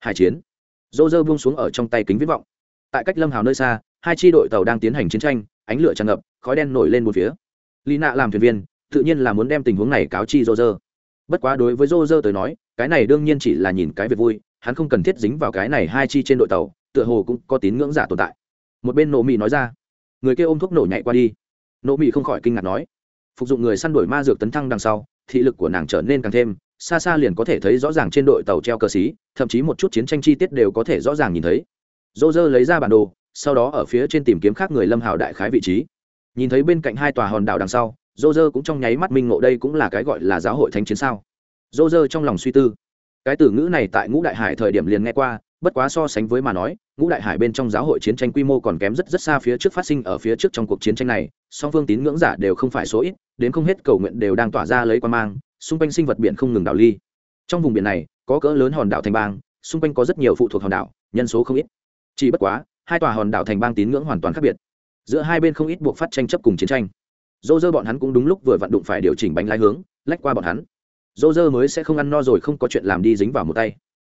Hải chiến. Dô dơ buông xuống ở trong tay kính viết vọng. Tại cách lâm hào nơi xa, hai tri đội tàu đang tiến hành chiến tranh, ánh lửa tràn ngập, khói đen nổi lên một phía. Lý nạ làm thuyền viên, tự nhiên là muốn đem tình huống này cáo chi dô dơ. Bất quá đối với dô dơ tới nói, cái này đương nhiên chỉ là nhìn cái việc vui, hắn không cần thiết dính vào cái này hai chi trên đội tàu, tựa hồ cũng có tín ngưỡng giả tồn tại một bên nổ mì nói ra. Người kia ôm thuốc nổ nhạy qua đi. Nổ mì không khỏi kinh ngạc nói. Phục dụng người săn đuổi ma dược tấn thăng đằng sau, thị lực của nàng trở nên càng thêm, xa xa liền có thể thấy rõ ràng trên đội tàu treo cờ xí, thậm chí một chút chiến tranh chi tiết đều có thể rõ ràng nhìn thấy. Dô dơ lấy ra bản đồ, sau đó ở phía trên tìm kiếm khác người lâm hào đại khái vị trí. Nhìn thấy bên cạnh hai tòa hòn đảo đằng sau dô dơ cũng trong nháy mắt minh ngộ đây cũng là cái gọi là giáo hội thánh chiến sao. Dô dơ trong lòng suy tư cái từ ngữ này tại ngũ đại hải thời điểm liền nghe qua, bất quá so sánh với mà nói, ngũ đại hải bên trong giáo hội chiến tranh quy mô còn kém rất rất xa phía trước phát sinh ở phía trước trong cuộc chiến tranh này, song phương tín ngưỡng giả đều không phải số ít, đến không hết cầu nguyện đều đang tỏa ra lấy quan mang, xung quanh sinh vật biển không ngừng đảo ly. Trong vùng biển này, có cỡ lớn hòn đảo thành bang, xung quanh có rất nhiều phụ thuộc hòn đảo, nhân số không ít. Chỉ bất quá, hai tòa hòn đảo thành bang tín ngưỡng hoàn toàn khác biệt. Giữa hai bên không ít buộc phát tranh chấp cùng chiến tranh. Dô dơ bọn hắn cũng đúng lúc vừa vặn đụng phải điều chỉnh bánh lái hướng, lách qua bọn hắn dô dơ mới sẽ không ăn no rồi không có chuyện làm đi dính vào một tay.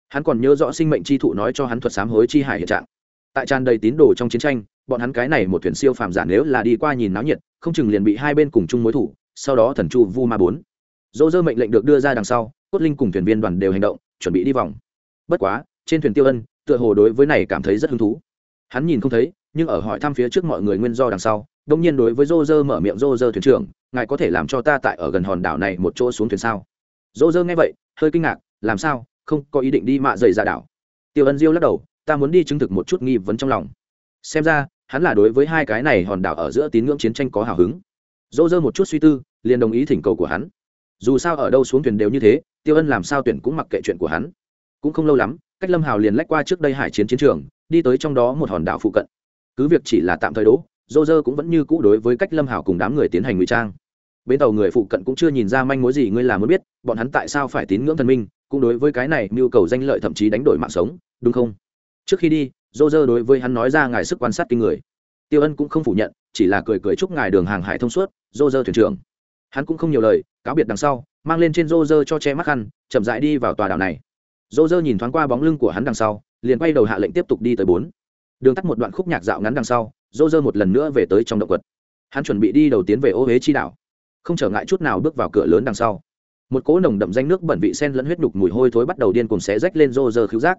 Hắn còn nhớ rõ sinh mệnh chi thụ nói cho hắn thuật sám hối chi hải hiện trạng. Tại tràn đầy tín đồ trong chiến tranh, bọn hắn cái này một thuyền siêu phàm giả nếu là đi qua nhìn náo nhiệt, không chừng liền bị hai bên cùng chung mối thủ, sau đó thần chu vu ma bốn. Dỗ dơ mệnh lệnh được đưa ra đằng sau, cốt linh cùng thuyền viên đoàn đều hành động, chuẩn bị đi vòng. Bất quá, trên thuyền tiêu ân, tựa hồ đối với này cảm thấy rất hứng thú. Hắn nhìn không thấy, nhưng ở hỏi thăm phía trước mọi người nguyên do đằng sau đông nhiên đối với dô dơ mở miệng dô dơ thuyền trưởng, ngài có thể làm cho ta tại ở gần hòn đảo này một chỗ xuống thuyền sao? Dỗ dơ nghe vậy, hơi kinh ngạc, làm sao, không có ý định đi mạ dày ra đảo. Tiêu ân diêu lắc đầu, ta muốn đi chứng thực một chút nghi vấn trong lòng. Xem ra, hắn là đối với hai cái này hòn đảo ở giữa tín ngưỡng chiến tranh có hào hứng. Dỗ dơ một chút suy tư, liền đồng ý thỉnh cầu của hắn. Dù sao ở đâu xuống thuyền đều như thế, tiêu ân làm sao tuyển cũng mặc kệ chuyện của hắn. Cũng không lâu lắm, cách lâm hào liền lách qua trước đây hải chiến chiến trường, đi tới trong đó một hòn đảo phụ cận. Cứ việc chỉ là tạm thời đỗ dô dơ cũng vẫn như cũ đối với cách lâm hào cùng đám người tiến hành ngụy trang bến tàu người phụ cận cũng chưa nhìn ra manh mối gì, ngươi là muốn biết, bọn hắn tại sao phải tín ngưỡng thần minh, cũng đối với cái này mưu cầu danh lợi thậm chí đánh đổi mạng sống, đúng không? Trước khi đi dô dơ đối với hắn nói ra ngài sức quan sát kinh người. Tiêu ân cũng không phủ nhận, chỉ là cười cười chúc ngài đường hàng hải thông suốt dô dơ thuyền trưởng. Hắn cũng không nhiều lời, cáo biệt đằng sau, mang lên trên dô dơ cho che mắt khăn chậm rãi đi vào tòa đảo này. Dô dơ nhìn thoáng qua bóng lưng của hắn đằng sau, liền quay đầu hạ lệnh tiếp tục đi tới bốn. Đường tắt một đoạn khúc nhạc dạo ngắn đằng sau dô dơ một lần nữa về tới trong động quật. Hắn chuẩn bị đi đầu tiến về ô huế chi đảo không trở ngại chút nào bước vào cửa lớn đằng sau. Một cỗ nồng đậm danh nước bẩn vị sen lẫn huyết đục mùi hôi thối bắt đầu điên cùng xé rách lên rô rơ khứu giác.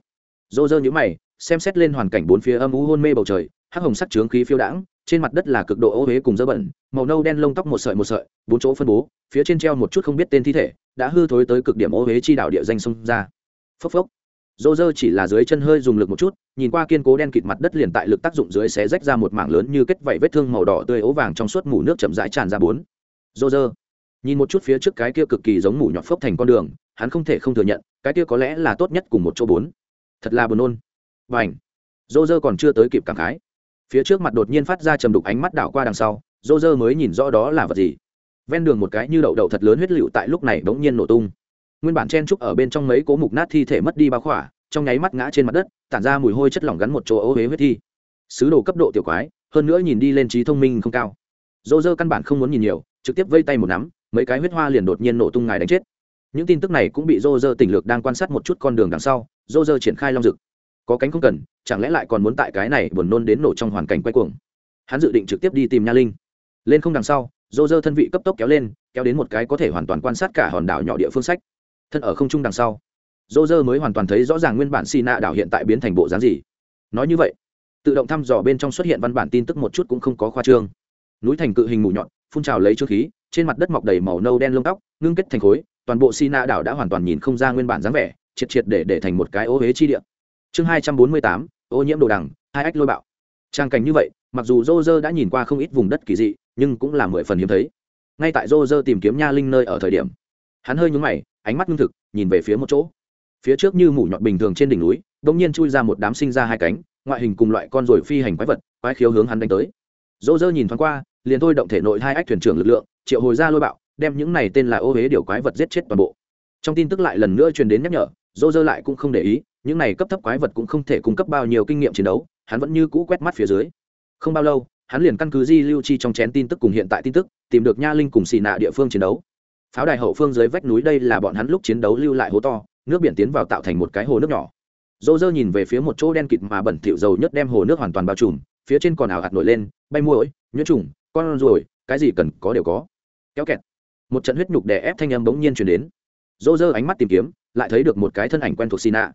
Rô rơ nhũ mày, xem xét lên hoàn cảnh bốn phía âm u hôn mê bầu trời, hắc hồng sắc trướng khí phiêu đãng, trên mặt đất là cực độ ô huế cùng dơ bẩn, màu nâu đen lông tóc một sợi một sợi, bốn chỗ phân bố, phía trên treo một chút không biết tên thi thể, đã hư thối tới cực điểm ô huế chi đạo địa danh sông ra. Phốc phốc. Rô rơ chỉ là dưới chân hơi dùng lực một chút, nhìn qua kiên cố đen kịt mặt đất liền tại lực tác dụng dưới xé rách ra một mảng lớn như kết vảy vết thương màu đỏ tươi ố vàng trong suốt mủ nước chậm rãi tràn ra bốn dô dơ nhìn một chút phía trước cái kia cực kỳ giống mủ nhọt phốc thành con đường, hắn không thể không thừa nhận, cái kia có lẽ là tốt nhất cùng một chỗ bốn. Thật là buồn nôn. Và ảnh dô dơ còn chưa tới kịp cảm khái. Phía trước mặt đột nhiên phát ra trầm đục ánh mắt đảo qua đằng sau dô dơ mới nhìn rõ đó là vật gì. Ven đường một cái như đậu đậu thật lớn huyết lựu tại lúc này bỗng nhiên nổ tung. Nguyên bản chen trúc ở bên trong mấy cố mục nát thi thể mất đi bao khỏa, trong nháy mắt ngã trên mặt đất, tản ra mùi hôi chất lỏng gắn một chỗ ô huế huyết thi. Sứ đồ cấp độ tiểu quái, hơn nữa nhìn đi lên trí thông minh không cao. Dô dơ căn bản không muốn nhìn nhiều trực tiếp vây tay một nắm, mấy cái huyết hoa liền đột nhiên nổ tung ngài đánh chết. Những tin tức này cũng bị dô dơ tỉnh lược đang quan sát một chút con đường đằng sau dô dơ triển khai long dực. Có cánh không cần, chẳng lẽ lại còn muốn tại cái này buồn nôn đến nổ trong hoàn cảnh quay cuồng? Hắn dự định trực tiếp đi tìm nha linh. Lên không đằng sau dô dơ thân vị cấp tốc kéo lên, kéo đến một cái có thể hoàn toàn quan sát cả hòn đảo nhỏ địa phương sách. Thân ở không trung đằng sau dô dơ mới hoàn toàn thấy rõ ràng nguyên bản xì nạ đảo hiện tại biến thành bộ dáng gì. Nói như vậy, tự động thăm dò bên trong xuất hiện văn bản tin tức một chút cũng không có khoa trương. Núi thành cự hình mù nhọn phun trào lấy chút khí, trên mặt đất mọc đầy màu nâu đen lông tóc, ngưng kết thành khối, toàn bộ xì đảo đã hoàn toàn nhìn không ra nguyên bản dáng vẻ, triệt triệt để để thành một cái ô huế chi địa. Chương hai trăm bốn mươi tám, ô nhiễm đồ đằng, hai ách lôi bạo. Trang cảnh như vậy, mặc dù Rô dơ đã nhìn qua không ít vùng đất kỳ dị, nhưng cũng là mười phần hiếm thấy. Ngay tại Rô dơ tìm kiếm nha linh nơi ở thời điểm, hắn hơi nhúng mày, ánh mắt ngưng thực, nhìn về phía một chỗ. Phía trước như mủ nhọn bình thường trên đỉnh núi đ ỗ n g nhiên chui ra một đám sinh ra hai cánh, ngoại hình cùng loại con rồi phi hành quái vật, quái khiếu hướng hắn đánh tới. Rô dơ nhìn thoáng qua liền thôi động thể nội hai ách thuyền trưởng lực lượng, triệu hồi ra lôi bạo, đem những này tên là ô huế điều quái vật giết chết toàn bộ. Trong tin tức lại lần nữa truyền đến nhắc nhở, dô dơ lại cũng không để ý, những này cấp thấp quái vật cũng không thể cung cấp bao nhiêu kinh nghiệm chiến đấu, hắn vẫn như cũ quét mắt phía dưới. Không bao lâu, hắn liền căn cứ di lưu chi trong chén tin tức cùng hiện tại tin tức, tìm được nha linh cùng xì nạ địa phương chiến đấu. Pháo đài hậu phương dưới vách núi đây là bọn hắn lúc chiến đấu lưu lại hố to, nước biển tiến vào tạo thành một cái hồ nước nhỏ. Dô dơ nhìn về phía một chỗ đen kịt mà bẩn thỉu dầu nhất đem hồ nước hoàn toàn bao trùm, phía trên còn ảo hạt nổi lên, bay muỗi, nhuyễn trùng con ruồi, cái gì cần có đều có. Kéo kẹt. Một trận huyết nhục đè ép thanh âm bỗng nhiên chuyển đến. Dô dơ ánh mắt tìm kiếm, lại thấy được một cái thân ảnh quen thuộc xì nạ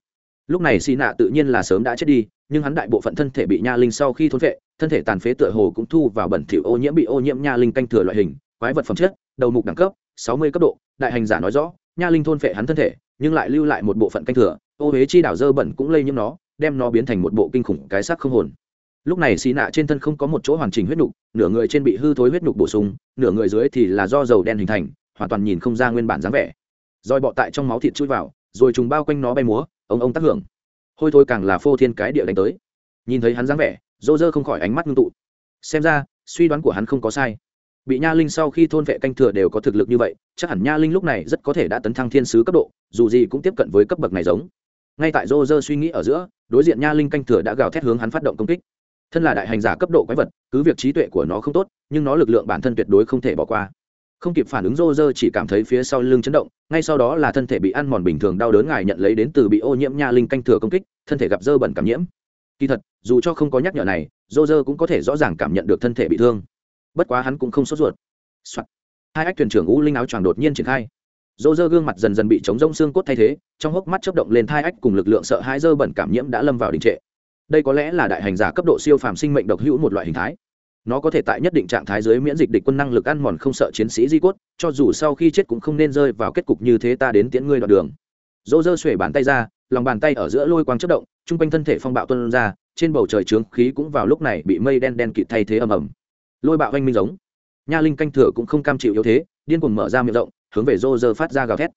lúc này xì nạ tự nhiên là sớm đã chết đi, nhưng hắn đại bộ phận thân thể bị nha linh sau khi thốn vệ, thân thể tàn phế tựa hồ cũng thu vào bẩn thỉu ô nhiễm bị ô nhiễm nha linh canh thừa loại hình, quái vật phẩm chất, đầu mục đẳng cấp, sáu mươi cấp độ, đại hành giả nói rõ, nha linh thôn phệ hắn thân thể, nhưng lại lưu lại một bộ phận canh thừa, ô huế chi đảo dơ bẩn cũng lây nhiễm nó, đem nó biến thành một bộ kinh khủng cái xác không hồn lúc này xì nạ trên thân không có một chỗ hoàn chỉnh huyết nhục nửa người trên bị hư thối huyết nhục bổ sung, nửa người dưới thì là do dầu đen hình thành, hoàn toàn nhìn không ra nguyên bản dáng vẻ. Roi bọ tại trong máu thịt chui vào, rồi trùng bao quanh nó bay múa, ông ông tác hưởng. Hôi thôi càng là phô thiên cái địa đánh tới. Nhìn thấy hắn dáng vẻ dô dơ không khỏi ánh mắt ngưng tụ. Xem ra, suy đoán của hắn không có sai. Bị nha linh sau khi thôn vệ canh thừa đều có thực lực như vậy, chắc hẳn nha linh lúc này rất có thể đã tấn thăng thiên sứ cấp độ, dù gì cũng tiếp cận với cấp bậc này giống. Ngay tại rô dơ suy nghĩ ở giữa, đối diện nha linh canh thừa đã gào thét hướng hắn phát động công kích thân là đại hành giả cấp độ quái vật, cứ việc trí tuệ của nó không tốt, nhưng nó lực lượng bản thân tuyệt đối không thể bỏ qua. Không kịp phản ứng rô rơ chỉ cảm thấy phía sau lưng chấn động, ngay sau đó là thân thể bị ăn mòn bình thường đau đớn ngài nhận lấy đến từ bị ô nhiễm nha linh canh thừa công kích, thân thể gặp dơ bẩn cảm nhiễm. Kỳ thật, dù cho không có nhắc nhở này, rô rơ cũng có thể rõ ràng cảm nhận được thân thể bị thương. Bất quá hắn cũng không sốt ruột、Soạn. hai ách thuyền trưởng u linh áo choàng đột nhiên triển khai. Rô rơ gương mặt dần dần bị chống rông xương cốt thay thế, trong hốc mắt chấp động lên thai ách cùng lực lượng sợ hai dơ bẩn cảm nhiễm đã lâm vào đình trệ đây có lẽ là đại hành giả cấp độ siêu phàm sinh mệnh độc hữu một loại hình thái. Nó có thể tại nhất định trạng thái dưới miễn dịch địch quân năng lực ăn mòn không sợ chiến sĩ di cốt, cho dù sau khi chết cũng không nên rơi vào kết cục như thế ta đến tiễn ngươi đoạn đường. Dỗ dơ xuể bàn tay ra, lòng bàn tay ở giữa lôi quang chất động, chung quanh thân thể phong bạo tuân ra, trên bầu trời trướng khí cũng vào lúc này bị mây đen đen kịt thay thế ầm ầm. Lôi bạo oanh minh giống. Nha linh canh thừa cũng không cam chịu yếu thế, điên cuồng mở ra miệng rộng, hướng về rô rơ phát ra gào thét.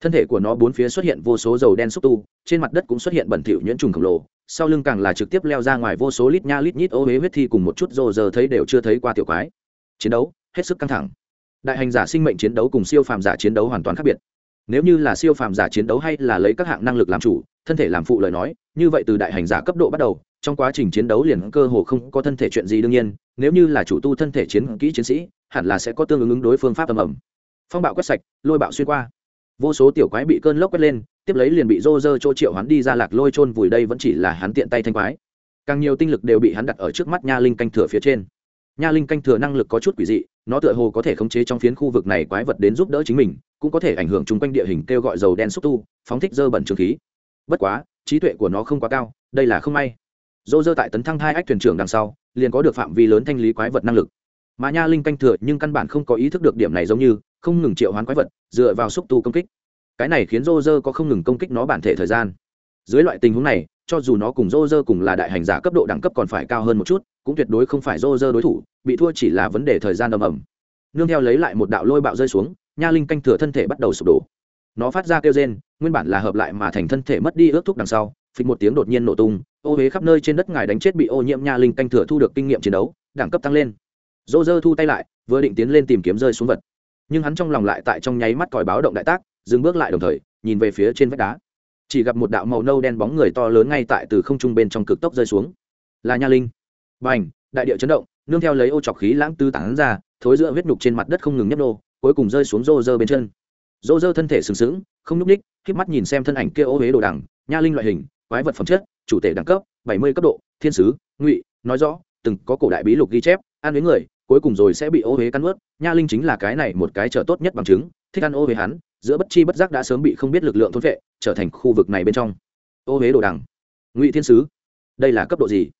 Thân thể của nó bốn phía xuất hiện vô số dầu đen xúc tu, trên mặt đất cũng xuất hiện bẩn thỉu nhuyễn trùng khổng lồ sau lưng càng là trực tiếp leo ra ngoài vô số lít nha lít nhít ô huế huyết thi cùng một chút rồ giờ thấy đều chưa thấy qua tiểu quái. Chiến đấu, hết sức căng thẳng. Đại hành giả sinh mệnh chiến đấu cùng siêu phàm giả chiến đấu hoàn toàn khác biệt. Nếu như là siêu phàm giả chiến đấu hay là lấy các hạng năng lực làm chủ, thân thể làm phụ lời nói, như vậy từ đại hành giả cấp độ bắt đầu, trong quá trình chiến đấu liền cơ hồ không có thân thể chuyện gì đương nhiên, nếu như là chủ tu thân thể chiến kỹ chiến sĩ, hẳn là sẽ có tương ứng ứng đối phương pháp tầm ẩm phong bạo quét sạch, lôi bạo xuyên qua. Vô số tiểu quái bị cơn lốc quét lên tiếp lấy liền bị rô rơ chỗ triệu hắn đi ra lạc lôi trôn vùi đây vẫn chỉ là hắn tiện tay thanh quái. Càng nhiều tinh lực đều bị hắn đặt ở trước mắt nha linh canh thừa phía trên. Nha linh canh thừa năng lực có chút quỷ dị, nó tựa hồ có thể khống chế trong phiến khu vực này quái vật đến giúp đỡ chính mình, cũng có thể ảnh hưởng chung quanh địa hình kêu gọi dầu đen xúc tu, phóng thích dơ bẩn trường khí. Bất quá, trí tuệ của nó không quá cao, đây là không may. Dô dơ tại tấn thăng hai ách thuyền trưởng đằng sau, liền có được phạm vi lớn thanh lý quái vật năng lực. Mà nha linh canh thừa nhưng căn bản không có ý thức được điểm này giống như, không ngừng triệu hoán quái vật, dựa vào xúc tu công kích cái này khiến rô rơ có không ngừng công kích nó bản thể thời gian. Dưới loại tình huống này, cho dù nó cùng rô rơ cùng là đại hành giả cấp độ đẳng cấp còn phải cao hơn một chút, cũng tuyệt đối không phải rô rơ đối thủ, bị thua chỉ là vấn đề thời gian ầm ầm. Nương theo lấy lại một đạo lôi bạo rơi xuống, nha linh canh thừa thân thể bắt đầu sụp đổ. Nó phát ra kêu rên, nguyên bản là hợp lại mà thành thân thể mất đi ước thúc đằng sau, phịch một tiếng đột nhiên nổ tung, ô huế khắp nơi trên đất ngài đánh chết bị ô nhiễm nha linh canh thừa thu được kinh nghiệm chiến đấu, đẳng cấp tăng lên. Dô dơ thu tay lại, vừa định tiến lên tìm kiếm rơi xuống vật. Nhưng hắn trong lòng lại tại trong nháy mắt còi báo động đại tác dừng bước lại đồng thời, nhìn về phía trên vách đá. Chỉ gặp một đạo màu nâu đen bóng người to lớn ngay tại từ không trung bên trong cực tốc rơi xuống. Là nha linh. B à n h đại địa chấn động, nương theo lấy ô trọc khí lãng tư tản ra, thối giữa huyết nhục trên mặt đất không ngừng nhấp nô, cuối cùng rơi xuống rô rơ bên chân. Rô rơ thân thể sừng sững, không nhúc ních k mắt nhìn xem thân ảnh kia ô huế đồ đằng, nha linh loại hình, quái vật phẩm chất, chủ thể đẳng cấp, bảy mươi cấp độ, thiên sứ, ngụy, nói rõ, từng có cổ đại bí lục ghi chép, ăn với người, cuối cùng rồi sẽ bị ô huế cắn ướt nha linh chính là cái này một cái chợ tốt nhất bằng chứng, thích ăn ô huế hắn giữa bất chi bất giác đã sớm bị không biết lực lượng thôn vệ, trở thành khu vực này bên trong. Ô huế đồ đằng. Ngụy thiên sứ. Đây là cấp độ gì?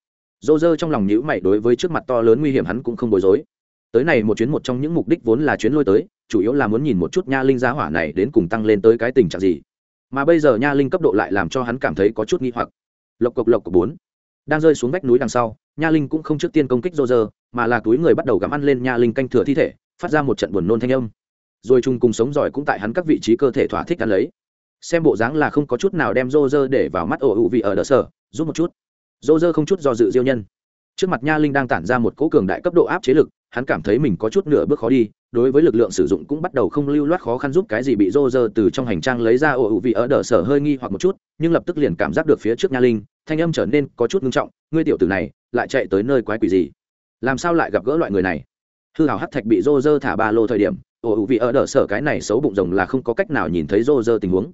Dô dơ trong lòng nhữ mày đối với trước mặt to lớn nguy hiểm hắn cũng không bối rối. Tới này một chuyến một trong những mục đích vốn là chuyến lôi tới, chủ yếu là muốn nhìn một chút nha linh giá hỏa này đến cùng tăng lên tới cái tình trạng gì. Mà bây giờ nha linh cấp độ lại làm cho hắn cảm thấy có chút nghi hoặc. Lộc cộc lộc cộc bốn. Đang rơi xuống vách núi đằng sau, nha linh cũng không trước tiên công kích dô dơ, mà là túi người bắt đầu gắm ăn lên nha linh canh thừa thi thể, phát ra một trận buồn nôn thanh âm rồi chung cùng sống giỏi cũng tại hắn các vị trí cơ thể thỏa thích ăn lấy. Xem bộ dáng là không có chút nào đem rô rơ để vào mắt ổ hữu vị ở đỡ sở. Giúp một chút. Rô rơ không chút do dự diêu nhân. Trước mặt nha linh đang tản ra một cỗ cường đại cấp độ áp chế lực, hắn cảm thấy mình có chút nửa bước khó đi, đối với lực lượng sử dụng cũng bắt đầu không lưu loát khó khăn giúp cái gì bị rô rơ từ trong hành trang lấy ra ổ hữu vị ở đỡ sở hơi nghi hoặc một chút, nhưng lập tức liền cảm giác được phía trước nha linh, thanh âm trở nên có chút ngưng trọng, ngươi tiểu tử này, lại chạy tới nơi quái quỷ gì? Làm sao lại gặp gỡ loại người này? Hư hào hắc thạch bị rô rơ thả ba lô thời điểm ồ ủ vị ở đỡ sở cái này xấu bụng rồng là không có cách nào nhìn thấy rô rơ tình huống.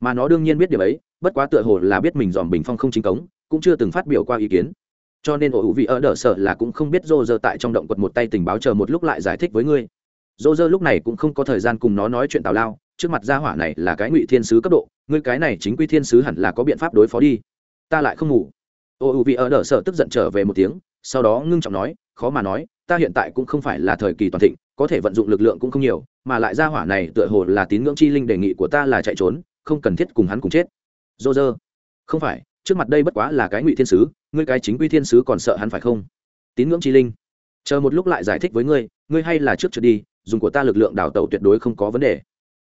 Mà nó đương nhiên biết điều ấy, bất quá tựa hồ là biết mình dòm bình phong không chính cống, cũng chưa từng phát biểu qua ý kiến. Cho nên ổ hữu vị ở đỡ sở là cũng không biết rô rơ tại trong động quật một tay tình báo chờ một lúc lại giải thích với ngươi. Rô rơ lúc này cũng không có thời gian cùng nó nói chuyện tào lao, trước mặt gia hỏa này là cái ngụy thiên sứ cấp độ, ngươi cái này chính quy thiên sứ hẳn là có biện pháp đối phó đi. Ta lại không ngủ. Ô u vị ở đỡ sở tức giận trở về một tiếng, sau đó ngưng trọng nói, khó mà nói, ta hiện tại cũng không phải là thời kỳ toàn thịnh có thể vận dụng lực lượng cũng không nhiều, mà lại ra hỏa này tựa hồ là tín ngưỡng chi linh đề nghị của ta là chạy trốn, không cần thiết cùng hắn cùng chết. Dô dơ không phải, trước mặt đây bất quá là cái ngụy thiên sứ, ngươi cái chính quy thiên sứ còn sợ hắn phải không? Tín ngưỡng chi linh. Chờ một lúc lại giải thích với ngươi ngươi hay là trước trượt đi, dùng của ta lực lượng đào tẩu tuyệt đối không có vấn đề.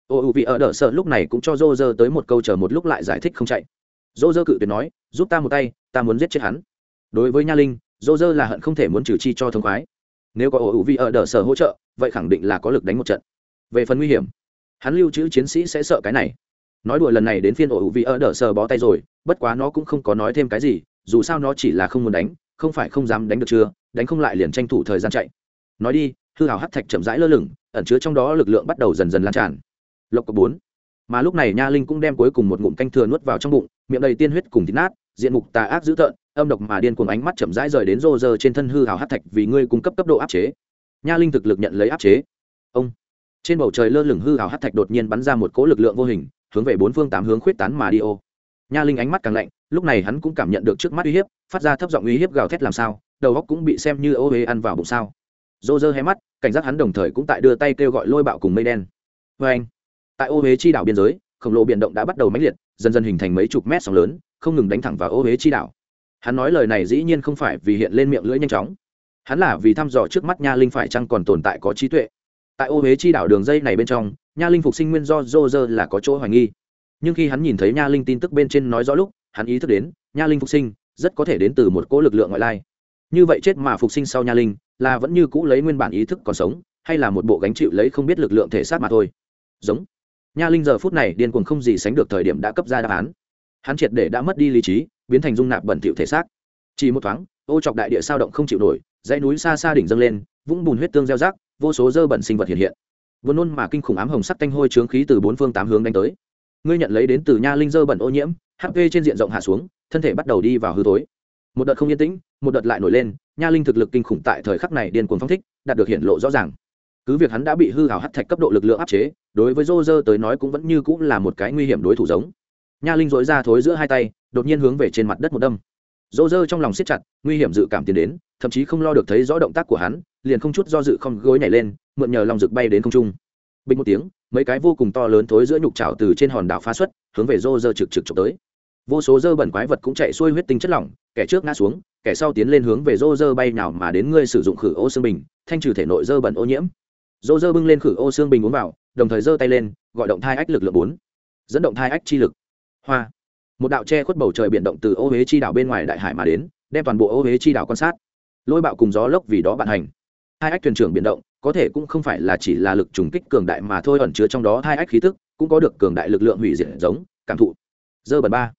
Ô u vị ở đỡ sợ lúc này cũng cho dô dơ tới một câu chờ một lúc lại giải thích không chạy. Dô dơ cự tuyệt nói, giúp ta một tay, ta muốn giết chết hắn. Đối với nha linh dô dơ là hận không thể muốn trừ chi cho thông khoái. Nếu có ô hữu vị ở đỡ sợ hỗ trợ vậy khẳng định là có lực đánh một trận. Về phần nguy hiểm, hắn lưu trữ chiến sĩ sẽ sợ cái này. Nói đùa lần này đến phiên ổ hữu vị ở đỡ sờ bó tay rồi, bất quá nó cũng không có nói thêm cái gì, dù sao nó chỉ là không muốn đánh, không phải không dám đánh được chưa, đánh không lại liền tranh thủ thời gian chạy. Nói đi, hư hào hắc thạch chậm rãi lơ lửng, ẩn chứa trong đó lực lượng bắt đầu dần dần lan tràn. Lộc cộc bốn. Mà lúc này nha linh cũng đem cuối cùng một ngụm canh thừa nuốt vào trong bụng, miệng đầy tiên huyết cùng thịt nát, diện mục tà ác dữ tợn, âm độc mà điên cuồng ánh mắt chậm rãi rời đến rô rơ trên thân hư hào hát thạch vì ngươi cung cấp cấp độ áp chế nha linh thực lực nhận lấy áp chế. Ông. Trên bầu trời lơ lửng hư hào hát thạch đột nhiên bắn ra một cỗ lực lượng vô hình, hướng về bốn phương tám hướng khuyết tán mà đi ô. Nha linh ánh mắt càng lạnh, lúc này hắn cũng cảm nhận được trước mắt uy hiếp, phát ra thấp giọng uy hiếp gào thét làm sao, đầu góc cũng bị xem như ô huế ăn vào bụng sao. Dô dơ hé mắt, cảnh giác hắn đồng thời cũng tại đưa tay kêu gọi lôi bạo cùng mây đen. Vê anh, tại ô huế chi đảo biên giới, khổng lồ biển động đã bắt đầu mãnh liệt, dần dần hình thành mấy chục mét sóng lớn, không ngừng đánh thẳng vào ô huế chi đảo. Hắn nói lời này dĩ nhiên không phải vì hiện lên miệng lưỡi nhanh chóng hắn là vì thăm dò trước mắt nha linh phải chăng còn tồn tại có trí tuệ. Tại ô huế chi đảo đường dây này bên trong, nha linh phục sinh nguyên do dô dơ là có chỗ hoài nghi. Nhưng khi hắn nhìn thấy nha linh tin tức bên trên nói rõ lúc, hắn ý thức đến, nha linh phục sinh rất có thể đến từ một cỗ lực lượng ngoại lai. Như vậy chết mà phục sinh sau nha linh, là vẫn như cũ lấy nguyên bản ý thức còn sống, hay là một bộ gánh chịu lấy không biết lực lượng thể xác mà thôi? Giống. Nha linh giờ phút này điên cuồng không gì sánh được thời điểm đã cấp ra đáp án. Hắn triệt để đã mất đi lý trí, biến thành dung nạp bẩn thỉu thể xác. Chỉ một thoáng ô chọc đại địa sao động không chịu nổi, dãy núi xa xa đỉnh dâng lên, vũng bùn huyết tương gieo rác, vô số dơ bẩn sinh vật hiện hiện. Vốn nôn mà kinh khủng ám hồng sắc tanh hôi trướng khí từ bốn phương tám hướng đánh tới. Ngươi nhận lấy đến từ nha linh dơ bẩn ô nhiễm hp trên diện rộng hạ xuống, thân thể bắt đầu đi vào hư tối một đợt không yên tĩnh, một đợt lại nổi lên, nha linh thực lực kinh khủng tại thời khắc này điên cuồng phong thích, đạt được hiện lộ rõ ràng. Cứ việc hắn đã bị hư hào hắt thạch cấp độ lực lượng áp chế, đối với dô dơ tới nói cũng vẫn như cũng là một cái nguy hiểm đối thủ giống. Nha linh dối ra thối giữa hai tay, đột nhiên hướng về trên mặt đất một đâm dỗ dơ trong lòng siết chặt, nguy hiểm dự cảm tiến đến, thậm chí không lo được thấy rõ động tác của hắn, liền không chút do dự không gối nhảy lên, mượn nhờ lòng rực bay đến không trung. Bình một tiếng, mấy cái vô cùng to lớn thối giữa nhục trào từ trên hòn đảo phá xuất, hướng về dô dơ trực trực trục tới. Vô số dơ bẩn quái vật cũng chạy xuôi huyết tinh chất lỏng, kẻ trước ngã xuống, kẻ sau tiến lên hướng về dô dơ bay nào mà đến ngươi sử dụng khử ô xương bình, thanh trừ thể nội dơ bẩn ô nhiễm. Dô dơ bưng lên khử ô xương bình uống vào, đồng thời giơ tay lên, gọi động thai ách lực lượng bốn. Dẫn động thai ách chi lực. Hoa một đạo che khuất bầu trời biển động từ ô huế chi đảo bên ngoài đại hải mà đến, đem toàn bộ ô huế chi đảo quan sát. Lôi bạo cùng gió lốc vì đó bạn hành. Hai ách thuyền trưởng biển động, có thể cũng không phải là chỉ là lực trùng kích cường đại mà thôi, ẩn chứa trong đó hai ách khí tức, cũng có được cường đại lực lượng hủy diệt giống, cảm thụ. Dơ bẩn ba.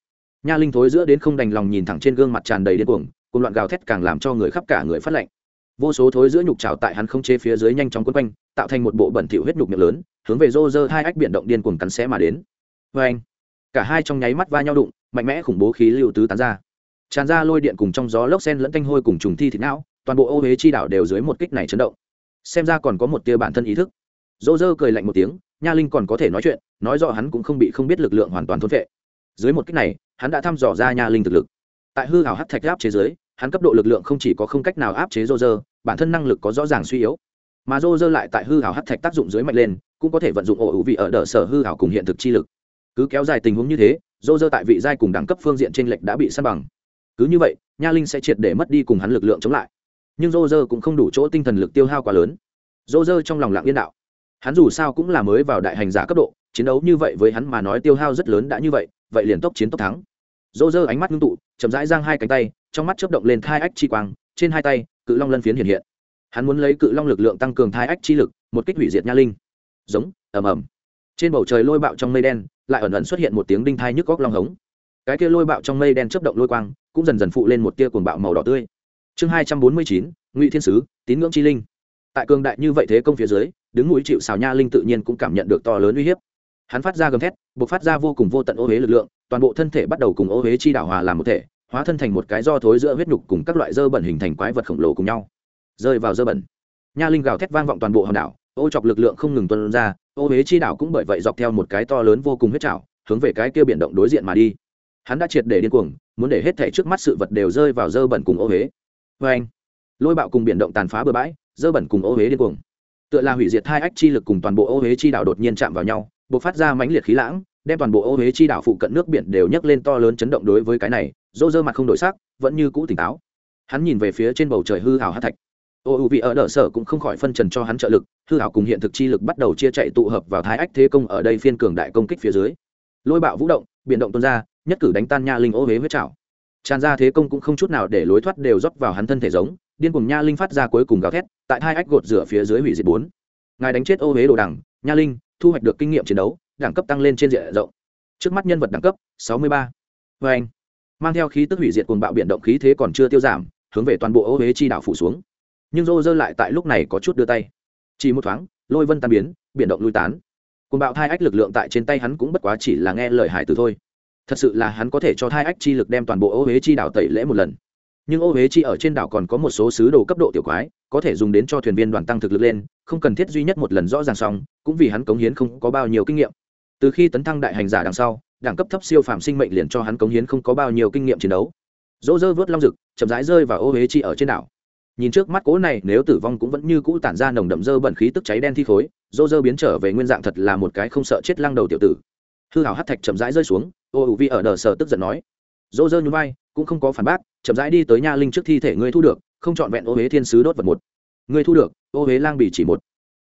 Nha linh thối giữa đến không đành lòng nhìn thẳng trên gương mặt tràn đầy điên cuồng, cùng loạn gào thét càng làm cho người khắp cả người phát lạnh. Vô số thối giữa nhục trào tại hắn không chế phía dưới nhanh chóng quấn quanh, tạo thành một bộ bẩn thỉu huyết nhục miệng lớn, hướng về rô rơ hai ách biển động điên cuồng cắn xé mà đến. Vê anh cả hai trong nháy mắt va nhau đụng, mạnh mẽ khủng bố khí lưu tứ tán ra. Tràn ra lôi điện cùng trong gió lốc sen lẫn canh hôi cùng trùng thi thịt não, toàn bộ ô huế chi đảo đều dưới một kích này chấn động. Xem ra còn có một tia bản thân ý thức. Dỗ dơ cười lạnh một tiếng, nha linh còn có thể nói chuyện, nói rõ hắn cũng không bị không biết lực lượng hoàn toàn thôn vệ dưới một kích này, hắn đã thăm dò ra nha linh thực lực. Tại hư hảo hát thạch áp chế giới hắn cấp độ lực lượng không chỉ có không cách nào áp chế dô dơ bản thân năng lực có rõ ràng suy yếu. Mà dô dơ lại tại hư hảo hát thạch tác dụng dưới mạnh lên, cũng có thể vận dụng ổ hữu vị ở đỡ sở hư hảo cùng hiện thực chi lực cứ kéo dài tình huống như thế dô dơ tại vị giai cùng đẳng cấp phương diện t r ê n lệch đã bị săn bằng. Cứ như vậy, nha linh sẽ triệt để mất đi cùng hắn lực lượng chống lại. Nhưng dô dơ cũng không đủ chỗ tinh thần lực tiêu hao quá lớn. Dô dơ trong lòng lặng yên đạo. Hắn dù sao cũng là mới vào đại hành giả cấp độ, chiến đấu như vậy với hắn mà nói tiêu hao rất lớn đã như vậy vậy liền tốc chiến tốc thắng. Dô dơ ánh mắt ngưng tụ, chậm rãi giang hai cánh tay, trong mắt chớp động lên thai ách chi quang, trên hai tay, cự long lân phiến hiện hiện. Hắn muốn lấy cự long lực lượng tăng cường thai ách chi lực, một kích hủy diệt nha linh. Giống, ầm ầm. Trên bầu trời lôi bạo trong mây đen lại ẩn ẩn xuất hiện một tiếng đinh thai nhức góc long hống. Cái kia lôi bạo trong mây đen chớp động lôi quang, cũng dần dần phụ lên một tia cuồng bạo màu đỏ tươi. Chương hai trăm bốn mươi chín, ngụy thiên sứ, tín ngưỡng chi linh. Tại cường đại như vậy thế công phía dưới, đứng núi chịu xào nha linh tự nhiên cũng cảm nhận được to lớn uy hiếp. Hắn phát ra gầm thét, buộc phát ra vô cùng vô tận ô huế lực lượng, toàn bộ thân thể bắt đầu cùng ô huế chi đảo hòa làm một thể, hóa thân thành một cái do thối giữa huyết nhục cùng các loại dơ bẩn hình thành quái vật khổng lồ cùng nhau. Rơi vào dơ bẩn. Nha linh gào thét vang vọng toàn bộ hòn đảo ô chọc lực lượng không ngừng tuân ra, ô huế chi đảo cũng bởi vậy dọc theo một cái to lớn vô cùng huyết trào hướng về cái kia biển động đối diện mà đi. Hắn đã triệt để điên cuồng, muốn để hết thể trước mắt sự vật đều rơi vào dơ bẩn cùng ô huế. Vê anh, lôi bạo cùng biển động tàn phá bừa bãi, dơ bẩn cùng ô huế điên cuồng. Tựa là hủy diệt hai ách chi lực cùng toàn bộ ô huế chi đảo đột nhiên chạm vào nhau b ộ c phát ra mãnh liệt khí lãng, đem toàn bộ ô huế chi đảo phụ cận nước biển đều nhấc lên to lớn chấn động đối với cái này, dô dơ mặt không đổi sắc, vẫn như cũ tỉnh táo. Hắn nhìn về phía trên bầu trời hư hào hát thạch ô u vị ở đỡ sở cũng không khỏi phân trần cho hắn trợ lực, hư hảo cùng hiện thực chi lực bắt đầu chia chạy tụ hợp vào thái ách thế công ở đây phiên cường đại công kích phía dưới. Lôi bạo vũ động biện động tuôn ra, nhất cử đánh tan nha linh ô huế huyết chảo. tràn ra thế công cũng không chút nào để lối thoát đều rót vào hắn thân thể giống, điên cùng nha linh phát ra cuối cùng gào thét, tại hai ách gột rửa phía dưới hủy diệt bốn. Ngài đánh chết ô huế đồ đẳng, nha linh, thu hoạch được kinh nghiệm chiến đấu, đẳng cấp tăng lên trên diện rộng. Trước mắt nhân vật đẳng cấp, sáu mươi ba. Vê anh mang theo khí tức hủy diệt cuồng bạo biện động khí thế còn chưa tiêu giảm, hướng về toàn bộ ô huế chi đảo phủ xuống nhưng rô rơ lại tại lúc này có chút đưa tay. Chỉ một thoáng, lôi vân tan biến, biển động lui tán. Cùng bạo thai ách lực lượng tại trên tay hắn cũng bất quá chỉ là nghe lời hải từ thôi. Thật sự là hắn có thể cho thai ách chi lực đem toàn bộ ô huế chi đảo tẩy lễ một lần. Nhưng ô huế chi ở trên đảo còn có một số sứ đồ cấp độ tiểu quái, có thể dùng đến cho thuyền viên đoàn tăng thực lực lên, không cần thiết duy nhất một lần rõ ràng xong, cũng vì hắn cống hiến không có bao nhiêu kinh nghiệm. Từ khi tấn thăng đại hành giả đằng sau, đẳng cấp thấp siêu phàm sinh mệnh liền cho hắn cống hiến không có bao nhiêu kinh nghiệm chiến đấu. Dỗ dơ vớt long rực, chậm rãi rơi vào ô huế chi ở trên đảo nhìn trước mắt cố này, nếu tử vong cũng vẫn như cũ tản ra nồng đậm dơ bẩn khí tức cháy đen thi khối, dô dơ biến trở về nguyên dạng thật là một cái không sợ chết lăng đầu tiểu tử. Hư hảo hát thạch chậm rãi rơi xuống, ô ủ vi ở đờ sờ tức giận nói. Dô dơ nhún vai, cũng không có phản bác, chậm rãi đi tới nha linh trước thi thể ngươi thu được, không c h ọ n vẹn ô huế thiên sứ đốt vật một. Ngươi thu được, ô huế lang bì chỉ một.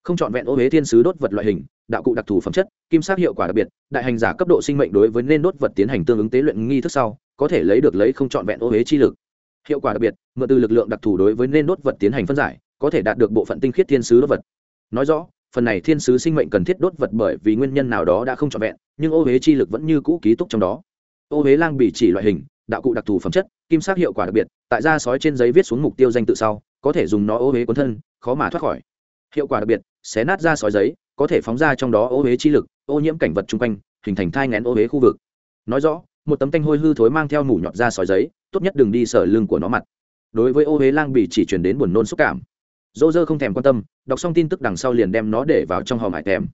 Không c h ọ n vẹn ô huế thiên sứ đốt vật loại hình, đạo cụ đặc thù phẩm chất, kim sát hiệu quả đặc biệt, đại hành giả cấp độ sinh mệnh đối với nên đốt vật tiến hành tương ứng tế luyện nghi thức sau, có thể lấy được lấy không trọn vẹn ô huế chi lực hiệu quả đặc biệt, mượn từ lực lượng đặc thù đối với nên đốt vật tiến hành phân giải, có thể đạt được bộ phận tinh khiết thiên sứ đốt vật. Nói rõ, phần này thiên sứ sinh mệnh cần thiết đốt vật bởi vì nguyên nhân nào đó đã không trọn vẹn, nhưng ô huế chi lực vẫn như cũ ký túc trong đó. Ô huế lang bị chỉ loại hình, đạo cụ đặc thù phẩm chất, kim sắc hiệu quả đặc biệt, tại ra sói trên giấy viết xuống mục tiêu danh tự sau, có thể dùng nó ô huế cuốn thân, khó mà thoát khỏi. Hiệu quả đặc biệt, xé nát ra sói giấy, có thể phóng ra trong đó ô huế chi lực, ô nhiễm cảnh vật chung quanh, hình thành thai ngén ô huế khu vực. Nói rõ một tấm tanh hôi hư thối mang theo mủ nhọt ra sói giấy, tốt nhất đừng đi sở lưng của nó mặt. Đối với ô huế lang bị chỉ chuyển đến buồn nôn xúc cảm. Dô dơ không thèm quan tâm, đọc xong tin tức đằng sau liền đem nó để vào trong hòm hải tèm.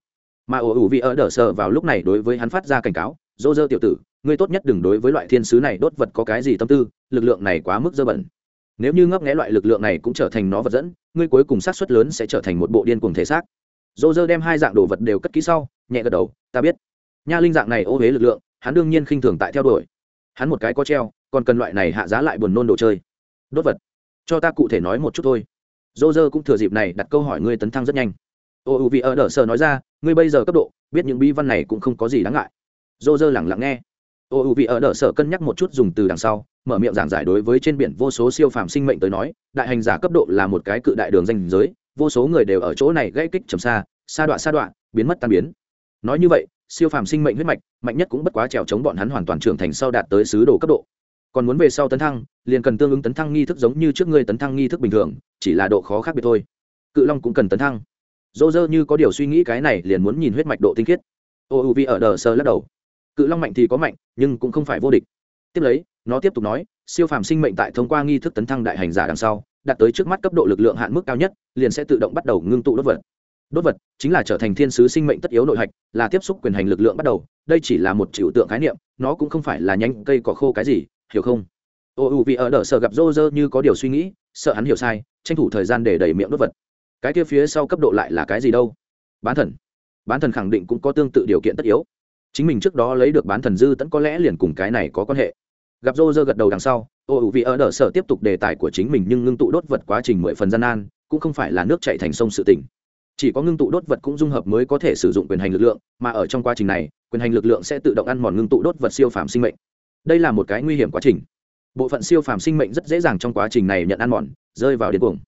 Mà ổ ủ vị ở đỡ sợ vào lúc này đối với hắn phát ra cảnh cáo, dô dơ tiểu tử, ngươi tốt nhất đừng đối với loại thiên sứ này đốt vật có cái gì tâm tư, lực lượng này quá mức dơ bẩn. Nếu như ngấp nghẽ loại lực lượng này cũng trở thành nó vật dẫn, ngươi cuối cùng sát xuất lớn sẽ trở thành một bộ điên cuồng thể xác. Dô dơ đem hai dạng đồ vật đều cất kỹ sau, nhẹ gật đầu, ta biết. Nha linh dạng này ô huế lực lượng hắn đương nhiên khinh thường tại theo đuổi. Hắn một cái có treo, còn cần loại này hạ giá lại buồn nôn đồ chơi. Đốt vật. Cho ta cụ thể nói một chút thôi. Dô dơ cũng thừa dịp này đặt câu hỏi ngươi tấn thăng rất nhanh. Ô, u vị ở đỡ sờ nói ra, ngươi bây giờ cấp độ, biết những bi văn này cũng không có gì đáng ngại. Dô dơ lẳng lặng nghe. Ô, u vị ở đỡ sở cân nhắc một chút dùng từ đằng sau, mở miệng giảng giải đối với trên biển vô số siêu phàm sinh mệnh tới nói, đại hành giả cấp độ là một cái cự đại đường danh giới, vô số người đều ở chỗ này gãy kích trầm xa, sa đoạn sa đoạn biến mất tan biến. Nói như vậy siêu phàm sinh mệnh huyết mạch, mạnh nhất cũng bất quá trèo chống bọn hắn hoàn toàn trưởng thành sau đạt tới sứ đồ cấp độ. Còn muốn về sau tấn thăng, liền cần tương ứng tấn thăng nghi thức giống như trước ngươi tấn thăng nghi thức bình thường, chỉ là độ khó khác biệt thôi. Cự long cũng cần tấn thăng. Dỗ dơ như có điều suy nghĩ cái này liền muốn nhìn huyết mạch độ tinh khiết. Ô u vi ở đờ sơ lắc đầu. Cự long mạnh thì có mạnh, nhưng cũng không phải vô địch. Tiếp lấy, nó tiếp tục nói, siêu phàm sinh mệnh tại thông qua nghi thức tấn thăng đại hành giả đằng sau, đạt tới trước mắt cấp độ lực lượng hạn mức cao nhất, liền sẽ tự động bắt đầu ngưng tụ đốt vật đốt vật chính là trở thành thiên sứ sinh mệnh tất yếu nội hạch, là tiếp xúc quyền hành lực lượng bắt đầu, đây chỉ là một trừu tượng khái niệm, nó cũng không phải là nhanh cây cỏ khô cái gì, hiểu không? Ô, u vì ở đỡ sợ gặp rô, rơ như có điều suy nghĩ, sợ hắn hiểu sai, tranh thủ thời gian để đẩy miệng đốt vật. Cái kia phía sau cấp độ lại là cái gì đâu? Bán thần. Bán thần khẳng định cũng có tương tự điều kiện tất yếu. Chính mình trước đó lấy được bán thần dư tẫn có lẽ liền cùng cái này có quan hệ. Gặp rô, rơ gật đầu đằng sau, ô ủ vì ở, đờ, sợ tiếp tục đề tài của chính mình nhưng ngưng tụ đốt vật quá trình mười phần gian nan, cũng không phải là nước chạy thành sông sự tỉnh chỉ có ngưng tụ đốt vật cũng dung hợp mới có thể sử dụng quyền hành lực lượng, mà ở trong quá trình này, quyền hành lực lượng sẽ tự động ăn mòn ngưng tụ đốt vật siêu phàm sinh mệnh. Đây là một cái nguy hiểm quá trình. Bộ phận siêu phàm sinh mệnh rất dễ dàng trong quá trình này nhận ăn mòn, rơi vào điên cuồng.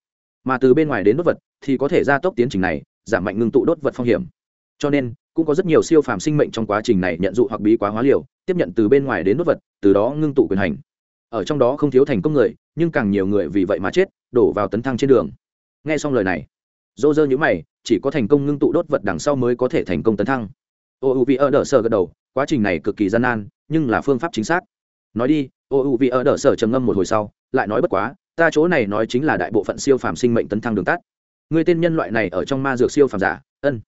Mà từ bên ngoài đến đốt vật, thì có thể gia tốc tiến trình này, giảm mạnh ngưng tụ đốt vật phong hiểm. Cho nên, cũng có rất nhiều siêu phàm sinh mệnh trong quá trình này nhận dụ hoặc bí quá hóa liều, tiếp nhận từ bên ngoài đến đốt vật, từ đó ngưng tụ quyền hành. Ở trong đó không thiếu thành công người, nhưng càng nhiều người vì vậy mà chết, đổ vào tấn thăng trên đường. Nghe xong lời này, dô dơ nhữ mày chỉ có thành công ngưng tụ đốt vật đằng sau mới có thể thành công tấn thăng. Ô u vì ở đỡ sở gật đầu, quá trình này cực kỳ gian nan, nhưng là phương pháp chính xác. Nói đi ô u vì ở đỡ sở trầm ngâm một hồi sau, lại nói bất quá, ta chỗ này nói chính là đại bộ phận siêu phàm sinh mệnh tấn thăng đường tắt. Người tên nhân loại này ở trong ma dược siêu phàm giả, ân.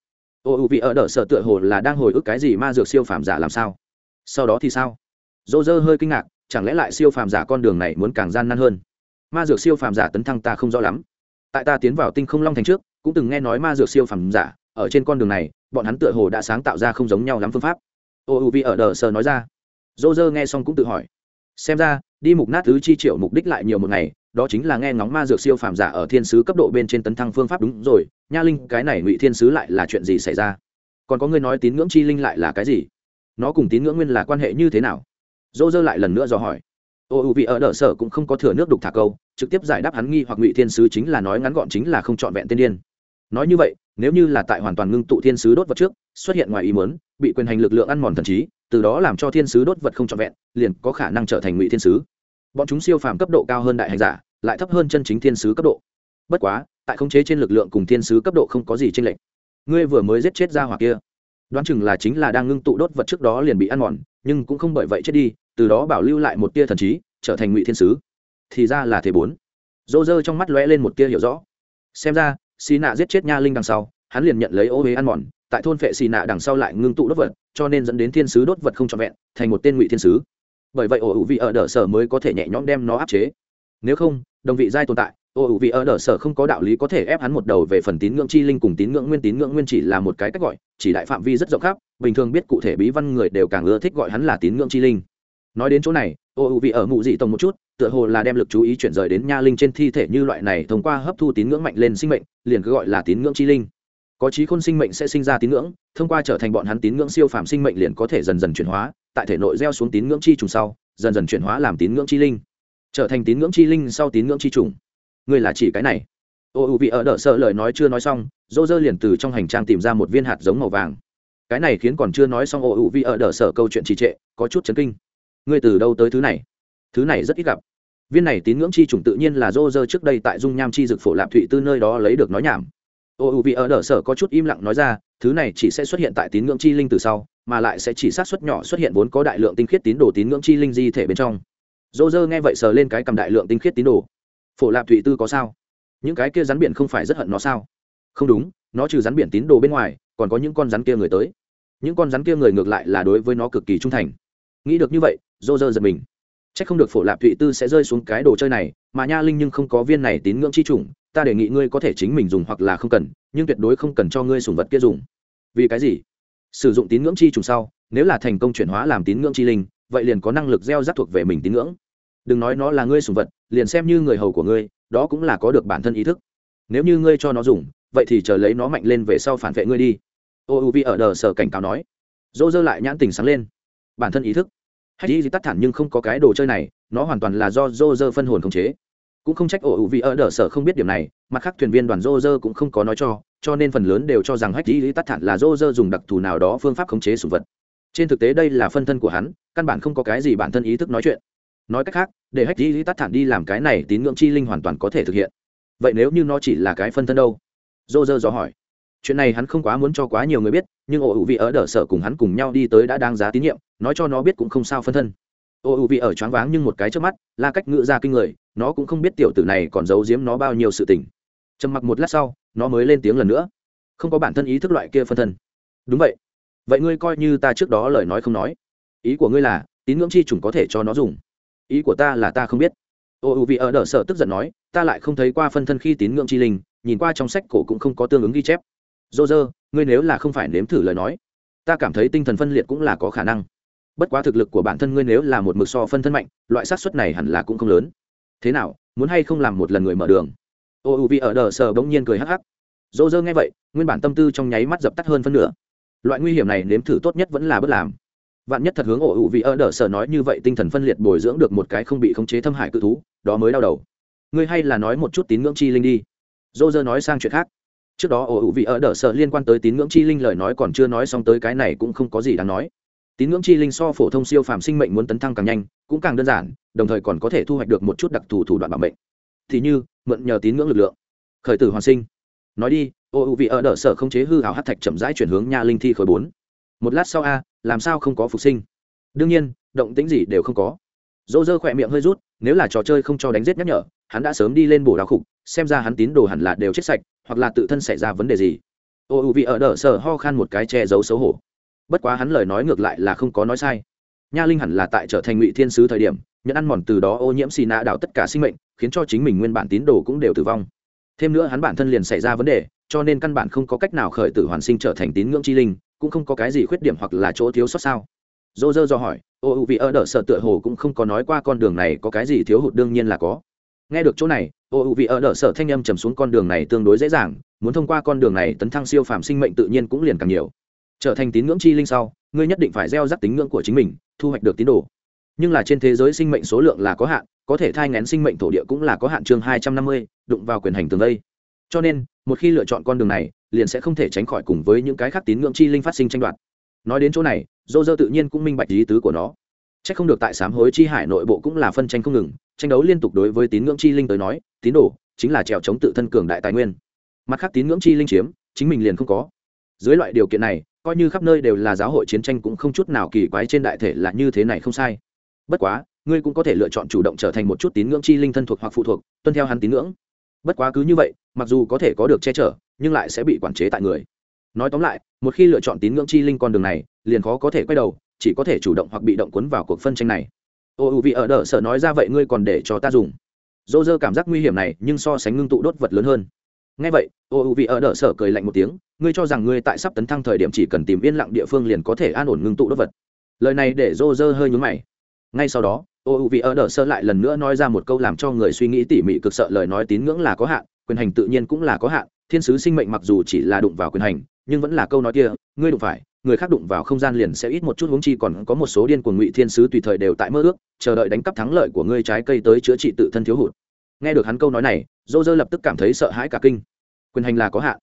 Ô u vì ở đỡ sở tựa hồ là đang hồi ức cái gì ma dược siêu phàm giả làm sao? Sau đó thì sao? Dô dơ hơi kinh ngạc, chẳng lẽ lại siêu phàm giả con đường này muốn càng gian nan hơn? Ma dược siêu phàm giả tấn thăng ta không rõ lắm. Tại ta tiến vào tinh không long thành trước cũng từng nghe nói ma dược siêu phẩm giả, ở trên con đường này, bọn hắn tựa hồ đã sáng tạo ra không giống nhau lắm phương pháp. Ô u vi ở đờ sờ nói ra. Dô dơ nghe xong cũng tự hỏi. Xem ra, đi mục nát thứ chi triệu mục đích lại nhiều một ngày, đó chính là nghe ngóng ma dược siêu phàm giả ở thiên sứ cấp độ bên trên tấn thăng phương pháp đúng rồi, nha linh, cái này ngụy thiên sứ lại là chuyện gì xảy ra? Còn có người nói tín ngưỡng chi linh lại là cái gì? Nó cùng tín ngưỡng nguyên là quan hệ như thế nào? Dô dơ lại lần nữa dò hỏi. Ô u vị ở đỡ sở cũng không có thừa nước đục thả câu, trực tiếp giải đáp hắn nghi hoặc ngụy thiên sứ chính là nói ngắn gọn chính là không trọn vẹn tiên điên nói như vậy, nếu như là tại hoàn toàn ngưng tụ thiên sứ đốt vật trước, xuất hiện ngoài ý muốn, bị quyền hành lực lượng ăn mòn thần trí, từ đó làm cho thiên sứ đốt vật không trọn vẹn, liền có khả năng trở thành ngụy thiên sứ. Bọn chúng siêu phàm cấp độ cao hơn đại hành giả, lại thấp hơn chân chính thiên sứ cấp độ. Bất quá, tại khống chế trên lực lượng cùng thiên sứ cấp độ không có gì tranh lệch. Ngươi vừa mới giết chết ra hoặc kia. Đoán chừng là chính là đang ngưng tụ đốt vật trước đó liền bị ăn mòn, nhưng cũng không bởi vậy chết đi, từ đó bảo lưu lại một tia thần trí, trở thành ngụy thiên sứ. Thì ra là thế bốn. Dô dơ trong mắt lóe lên một tia hiểu rõ. Xem ra xì nạ giết chết nha linh đằng sau, hắn liền nhận lấy ô huế ăn mòn, tại thôn phệ xì nạ đằng sau lại ngưng tụ đốt vật, cho nên dẫn đến thiên sứ đốt vật không trọn vẹn, thành một tên ngụy thiên sứ. Bởi vậy ô hữu vị ở đỡ sở mới có thể nhẹ nhõm đem nó áp chế. Nếu không, đồng vị giai tồn tại, ô hữu vị ở đỡ sở không có đạo lý có thể ép hắn một đầu về phần tín ngưỡng chi linh cùng tín ngưỡng nguyên, tín ngưỡng nguyên chỉ là một cái cách gọi, chỉ đại phạm vi rất rộng khắp, bình thường biết cụ thể bí văn người đều càng ưa thích gọi hắn là tín ngưỡng chi linh nói đến chỗ này, ô u vị ở mụ dị tổng một chút, tựa hồ là đem lực chú ý chuyển rời đến nha linh trên thi thể như loại này thông qua hấp thu tín ngưỡng mạnh lên sinh mệnh, liền cứ gọi là tín ngưỡng chi linh. Có trí khôn sinh mệnh sẽ sinh ra tín ngưỡng, thông qua trở thành bọn hắn tín ngưỡng siêu phàm sinh mệnh liền có thể dần dần chuyển hóa, tại thể nội gieo xuống tín ngưỡng chi trùng sau, dần dần chuyển hóa làm tín ngưỡng chi linh. Trở thành tín ngưỡng chi linh sau tín ngưỡng chi trùng. Ngươi là chỉ cái này. Ô u vị ở đỡ sợ lời nói chưa nói xong, dô dơ liền từ trong hành trang tìm ra một viên hạt giống màu vàng. Cái này khiến còn chưa nói xong ô u vị ở đỡ sợ câu chuyện trì trệ, có chút chấn kinh ngươi từ đâu tới thứ này? Thứ này rất ít gặp. Viên này tín ngưỡng chi chủng tự nhiên là dô dơ trước đây tại dung nham chi dực phổ lạp thụy tư nơi đó lấy được nói nhảm. Ô u vị ở đờ sở có chút im lặng nói ra, thứ này chỉ sẽ xuất hiện tại tín ngưỡng chi linh từ sau, mà lại sẽ chỉ sát xuất nhỏ xuất hiện vốn có đại lượng tinh khiết tín đồ tín ngưỡng chi linh di thể bên trong. Dô dơ nghe vậy sờ lên cái cầm đại lượng tinh khiết tín đồ. Phổ lạp thụy tư có sao? Những cái kia rắn biển không phải rất hận nó sao? Không đúng, nó trừ rắn biển tín đồ bên ngoài, còn có những con rắn kia người tới. Những con rắn kia người ngược lại là đối với nó cực kỳ trung thành nghĩ được như vậy, dô dơ giật mình. C h ắ c không được phổ lạp thụy tư sẽ rơi xuống cái đồ chơi này, mà nha linh nhưng không có viên này tín ngưỡng chi chủng, ta đề nghị ngươi có thể chính mình dùng hoặc là không cần, nhưng tuyệt đối không cần cho ngươi sùng vật kia dùng. Vì cái gì? Sử dụng tín ngưỡng chi trùng sau, nếu là thành công chuyển hóa làm tín ngưỡng chi linh, vậy liền có năng lực gieo rắc thuộc về mình tín ngưỡng. Đừng nói nó là ngươi sùng vật, liền xem như người hầu của ngươi, đó cũng là có được bản thân ý thức. Nếu như ngươi cho nó dùng, vậy thì chờ lấy nó mạnh lên về sau phản vệ ngươi đi. Ô u vi ở đờ sở cảnh cáo nói. Dỗ dơ lại nhãn tình sáng lên bản thân ý thức. Hay đi tắt thản nhưng không có cái đồ chơi này, nó hoàn toàn là do dô dơ phân hồn khống chế. Cũng không trách ổ ủ vì ở đờ sở không biết điểm này mặt khác thuyền viên đoàn dô dơ cũng không có nói cho cho nên phần lớn đều cho rằng hách lý tắt thản là dô dơ dùng đặc thù nào đó phương pháp khống chế sủng vật. Trên thực tế đây là phân thân của hắn, căn bản không có cái gì bản thân ý thức nói chuyện. Nói cách khác, để hách lý tắt thản đi làm cái này tín ngưỡng chi linh hoàn toàn có thể thực hiện. Vậy nếu như nó chỉ là cái phân thân đâu? Dô dơ dò hỏi. Chuyện này hắn không quá muốn cho quá nhiều người biết nhưng ô ủ vị ở đờ sở cùng hắn cùng nhau đi tới đã đáng giá tín nhiệm, nói cho nó biết cũng không sao phân thân. Ô ủ vị ở choáng váng nhưng một cái trước mắt, la cách ngự ra kinh người, nó cũng không biết tiểu tử này còn giấu giếm nó bao nhiêu sự tình. Trầm mặc một lát sau, nó mới lên tiếng lần nữa. Không có bản thân ý thức loại kia phân thân. Đúng vậy. Vậy ngươi coi như ta trước đó lời nói không nói. Ý của ngươi là, tín ngưỡng chi chủng có thể cho nó dùng. Ý của ta là ta không biết. Ô u vị ở đờ sợ tức giận nói, ta lại không thấy qua phân thân khi tín ngưỡng chi linh, nhìn qua trong sách cổ cũng không có tương ứng ghi chép dô dơ, ngươi nếu là không phải nếm thử lời nói, ta cảm thấy tinh thần phân liệt cũng là có khả năng. Bất quá thực lực của bản thân ngươi nếu là một mực so phân thân mạnh, loại xác suất này hẳn là cũng không lớn. Thế nào, muốn hay không làm một lần người mở đường? Ô u vi ở đờ sờ bỗng nhiên cười hắc hắc. Dô dơ nghe vậy, nguyên bản tâm tư trong nháy mắt dập tắt hơn phân nửa. Loại nguy hiểm này nếm thử tốt nhất vẫn là bất làm. Vạn nhất thật hướng ổ hữu vị ở đờ sở nói như vậy tinh thần phân liệt bồi dưỡng được một cái không bị khống chế thâm hại cự thú, đó mới đau đầu. Ngươi hay là nói một chút tín ngưỡng chi linh đi. Dô dơ nói sang chuyện khác trước đó ổ hữu vị ở đờ sợ liên quan tới tín ngưỡng chi linh lời nói còn chưa nói xong tới cái này cũng không có gì đáng nói. Tín ngưỡng chi linh so phổ thông siêu phàm sinh mệnh muốn tấn thăng càng nhanh, cũng càng đơn giản, đồng thời còn có thể thu hoạch được một chút đặc thù thủ đoạn bảo mệnh. Thì như, mượn nhờ tín ngưỡng lực lượng. Khởi tử hoàn sinh. Nói đi ô ưu vị ở đỡ sở không chế hư hảo hát thạch chậm rãi chuyển hướng nha linh thi khởi bốn. Một lát sau a, làm sao không có phục sinh? Đương nhiên, động tĩnh gì đều không có. Dỗ dơ khỏe miệng hơi rút, nếu là trò chơi không cho đánh giết nhắc nhở, hắn đã sớm đi lên bổ đào khục xem ra hắn tín đồ hẳn là đều chết sạch, hoặc là tự thân xảy ra vấn đề gì. Ô, u vị ở đỡ sở ho, khan một cái che giấu xấu hổ. Bất quá hắn lời nói ngược lại là không có nói sai. Nha linh hẳn là tại trở thành ngụy thiên sứ thời điểm, nhận ăn mòn từ đó ô nhiễm xì nạ đảo tất cả sinh mệnh, khiến cho chính mình nguyên bản tín đồ cũng đều tử vong. Thêm nữa hắn bản thân liền xảy ra vấn đề, cho nên căn bản không có cách nào khởi tử hoàn sinh trở thành tín ngưỡng chi linh, cũng không có cái gì khuyết điểm hoặc là chỗ thiếu sót sao. Dô dơ do hỏi, ô, u vị ở đỡ sợ tựa hồ cũng không có nói qua con đường này có cái gì thiếu hụt, đương nhiên là có nghe được chỗ này, ô u vị ở đỡ sở thanh âm trầm xuống con đường này tương đối dễ dàng, muốn thông qua con đường này tấn thăng siêu phàm sinh mệnh tự nhiên cũng liền càng nhiều. Trở thành tín ngưỡng chi linh sau, ngươi nhất định phải gieo rắc tín ngưỡng của chính mình, thu hoạch được tín đồ. Nhưng là trên thế giới sinh mệnh số lượng là có hạn, có thể thai ngén sinh mệnh thổ địa cũng là có hạn chương hai trăm năm mươi, đụng vào quyền hành tường đây. Cho nên, một khi lựa chọn con đường này, liền sẽ không thể tránh khỏi cùng với những cái khác tín ngưỡng chi linh phát sinh tranh đoạt. Nói đến chỗ này dô dơ tự nhiên cũng minh bạch lý tứ của nó chắc không được tại sám hối chi hải nội bộ cũng là phân tranh không ngừng, tranh đấu liên tục đối với tín ngưỡng chi linh tới nói, tín đồ chính là trèo chống tự thân cường đại tài nguyên. Mặt khác tín ngưỡng chi linh chiếm, chính mình liền không có. Dưới loại điều kiện này, coi như khắp nơi đều là giáo hội chiến tranh cũng không chút nào kỳ quái trên đại thể là như thế này không sai. Bất quá, ngươi cũng có thể lựa chọn chủ động trở thành một chút tín ngưỡng chi linh thân thuộc hoặc phụ thuộc, tuân theo hắn tín ngưỡng. Bất quá cứ như vậy, mặc dù có thể có được che chở, nhưng lại sẽ bị quản chế tại người. Nói tóm lại, một khi lựa chọn tín ngưỡng chi linh con đường này, liền khó có thể quay đầu chỉ có thể chủ động hoặc bị động cuốn vào cuộc phân tranh này. Ô, u vị ở đỡ sợ nói ra vậy ngươi còn để cho ta dùng. Dô dơ cảm giác nguy hiểm này, nhưng so sánh ngưng tụ đốt vật lớn hơn. Ngay vậy, ô, u vị ở đỡ sợ cười lạnh một tiếng, ngươi cho rằng ngươi tại sắp tấn thăng thời điểm chỉ cần tìm yên lặng địa phương liền có thể an ổn ngưng tụ đốt vật. Lời này để dô dơ hơi nhúng mày. Ngay sau đó, ô, u vị ở đỡ sợ lại lần nữa nói ra một câu làm cho người suy nghĩ tỉ mỉ cực sợ lời nói tín ngưỡng là có hạn, quyền hành tự nhiên cũng là có hạn, thiên sứ sinh mệnh mặc dù chỉ là đụng vào quyền hành, nhưng vẫn là câu nói kia, ngươi đụng phải người khác đụng vào không gian liền sẽ ít một chút huống chi còn có một số điên cuồng ngụy thiên sứ tùy thời đều tại mơ ước, chờ đợi đánh cắp thắng lợi của ngươi trái cây tới chữa trị tự thân thiếu hụt. Nghe được hắn câu nói này dô dơ lập tức cảm thấy sợ hãi cả kinh. Quyền hành là có hạn.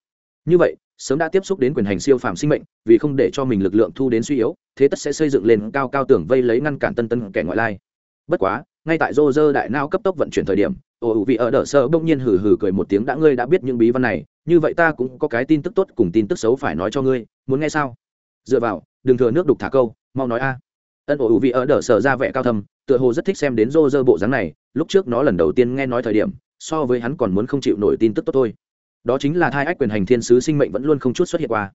Như vậy, sớm đã tiếp xúc đến quyền hành siêu phàm sinh mệnh, vì không để cho mình lực lượng thu đến suy yếu, thế tất sẽ xây dựng lên cao cao tưởng vây lấy ngăn cản tân tân kẻ ngoại lai. Bất quá, ngay tại rô rơ đại nao cấp tốc vận chuyển thời điểm ồ ủ vị ở đỡ sơ bỗng nhiên hừ hừ cười một tiếng, đã ngươi đã biết những bí văn này, như vậy ta cũng có cái tin tức tốt cùng tin tức xấu phải nói cho ngươi, muốn nghe sao? Dựa vào, đừng thừa nước đục thả câu, mau nói a. Ân ổ ủ vị ở đỡ sở ra vẻ cao thầm tựa hồ rất thích xem đến rô rơ bộ dáng này, lúc trước nó lần đầu tiên nghe nói thời điểm, so với hắn còn muốn không chịu nổi tin tức tốt thôi. Đó chính là thai ách quyền hành thiên sứ sinh mệnh vẫn luôn không chút xuất hiện qua.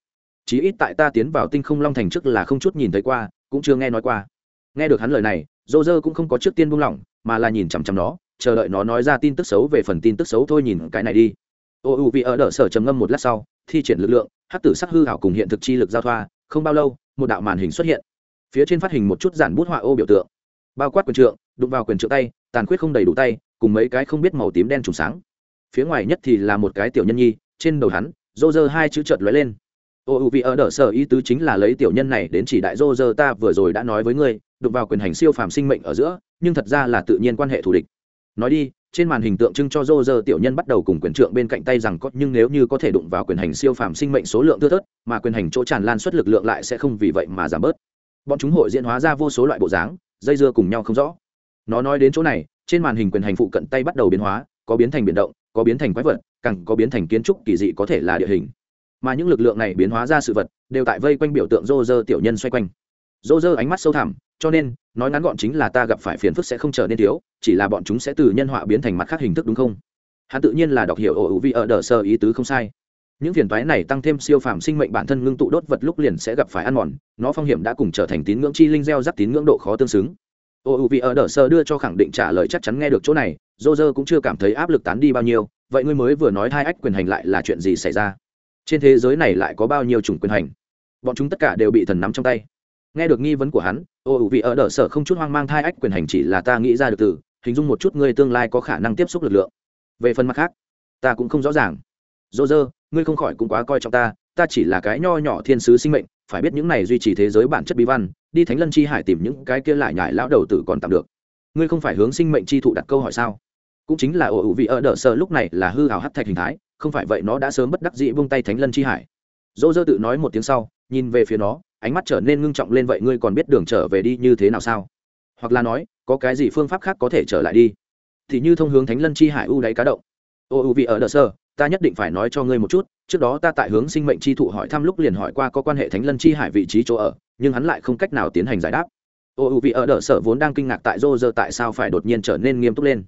Chí ít tại ta tiến vào tinh không long thành trước là không chút nhìn thấy qua, cũng chưa nghe nói qua. Nghe được hắn lời này dô dơ cũng không có trước tiên buông lỏng, mà là nhìn chằm chằm nó, chờ đợi nó nói ra tin tức xấu về phần tin tức xấu thôi nhìn cái này đi. Ô u vì ở đỡ sở trầm ngâm một lát sau, thi triển lực lượng hát tử sắc hư hảo cùng hiện thực chi lực giao thoa không bao lâu, một đạo màn hình xuất hiện. Phía trên phát hình một chút giản bút họa ô biểu tượng. Bao quát quyền trượng, đụng vào quyền trượng tay, tàn khuyết không đầy đủ tay, cùng mấy cái không biết màu tím đen trùng sáng. Phía ngoài nhất thì là một cái tiểu nhân nhi, trên đầu hắn, rô rơ hai chữ trợt lóe lên. Ô, u vì ở đỡ sở ý tứ chính là lấy tiểu nhân này đến chỉ đại rô rơ ta vừa rồi đã nói với ngươi, đụng vào quyền hành siêu phàm sinh mệnh ở giữa, nhưng thật ra là tự nhiên quan hệ thù địch. Nói đi trên màn hình tượng trưng cho rô rơ tiểu nhân bắt đầu cùng quyền trượng bên cạnh tay rằng có, nhưng nếu như có thể đụng vào quyền hành siêu phàm sinh mệnh số lượng thưa thớt, mà quyền hành chỗ tràn lan suất lực lượng lại sẽ không vì vậy mà giảm bớt. Bọn chúng hội diễn hóa ra vô số loại bộ dáng, dây dưa cùng nhau không rõ. Nó nói đến chỗ này, trên màn hình quyền hành phụ cận tay bắt đầu biến hóa, có biến thành biển động, có biến thành quái vật, càng có biến thành kiến trúc kỳ dị có thể là địa hình. Mà những lực lượng này biến hóa ra sự vật, đều tại vây quanh biểu tượng rô rơ tiểu nhân xoay quanh. Rô rơ ánh mắt sâu thẳm cho nên, nói ngắn gọn chính là ta gặp phải phiền phức sẽ không trở nên thiếu, chỉ là bọn chúng sẽ từ nhân họa biến thành mặt khác hình thức đúng không? Hắn tự nhiên là đọc hiểu ổ vi ở đờ sơ ý tứ không sai. Những phiền toái này tăng thêm siêu phàm sinh mệnh bản thân ngưng tụ đốt vật lúc liền sẽ gặp phải ăn mòn, nó phong hiểm đã cùng trở thành tín ngưỡng chi linh gieo rắc tín ngưỡng độ khó tương xứng. Ổ vi ở đờ sơ đưa cho khẳng định trả lời chắc chắn nghe được chỗ này dô dơ cũng chưa cảm thấy áp lực tán đi bao nhiêu, vậy ngươi mới vừa nói hai ách quyền hành lại là chuyện gì xảy ra? Trên thế giới này lại có bao nhiêu chủng quyền hành? Bọn chúng tất cả đều bị thần nắm trong tay nghe được nghi vấn của hắn, ô ủ vị ở đỡ sở không chút hoang mang thai ách quyền hành chỉ là ta nghĩ ra được từ, hình dung một chút ngươi tương lai có khả năng tiếp xúc lực lượng. Về phần mặt khác, ta cũng không rõ ràng. Dô dơ ngươi không khỏi cũng quá coi trọng ta ta chỉ là cái nho nhỏ thiên sứ sinh mệnh, phải biết những này duy trì thế giới bản chất bí văn, đi thánh lân chi hải tìm những cái kia lại nhải lão đầu tử còn tạm được. Ngươi không phải hướng sinh mệnh chi thụ đặt câu hỏi sao? Cũng chính là ổ ủ vị ở đỡ sở lúc này là hư hào hắt thạch hình thái, không phải vậy nó đã sớm bất đắc dĩ buông tay thánh lân chi hải. Dô dơ tự nói một tiếng sau, nhìn về phía nó ánh mắt trở nên ngưng trọng lên, vậy ngươi còn biết đường trở về đi như thế nào sao? Hoặc là nói, có cái gì phương pháp khác có thể trở lại đi? Thì như thông hướng thánh lân chi hải u đáy cá động. Ô, u vị ở đờ sơ, ta nhất định phải nói cho ngươi một chút, trước đó ta tại hướng sinh mệnh chi thụ hỏi thăm lúc liền hỏi qua có quan hệ thánh lân chi hải vị trí chỗ ở, nhưng hắn lại không cách nào tiến hành giải đáp. Ô, u vị ở đờ sở vốn đang kinh ngạc tại rô rơ tại sao phải đột nhiên trở nên nghiêm túc lên.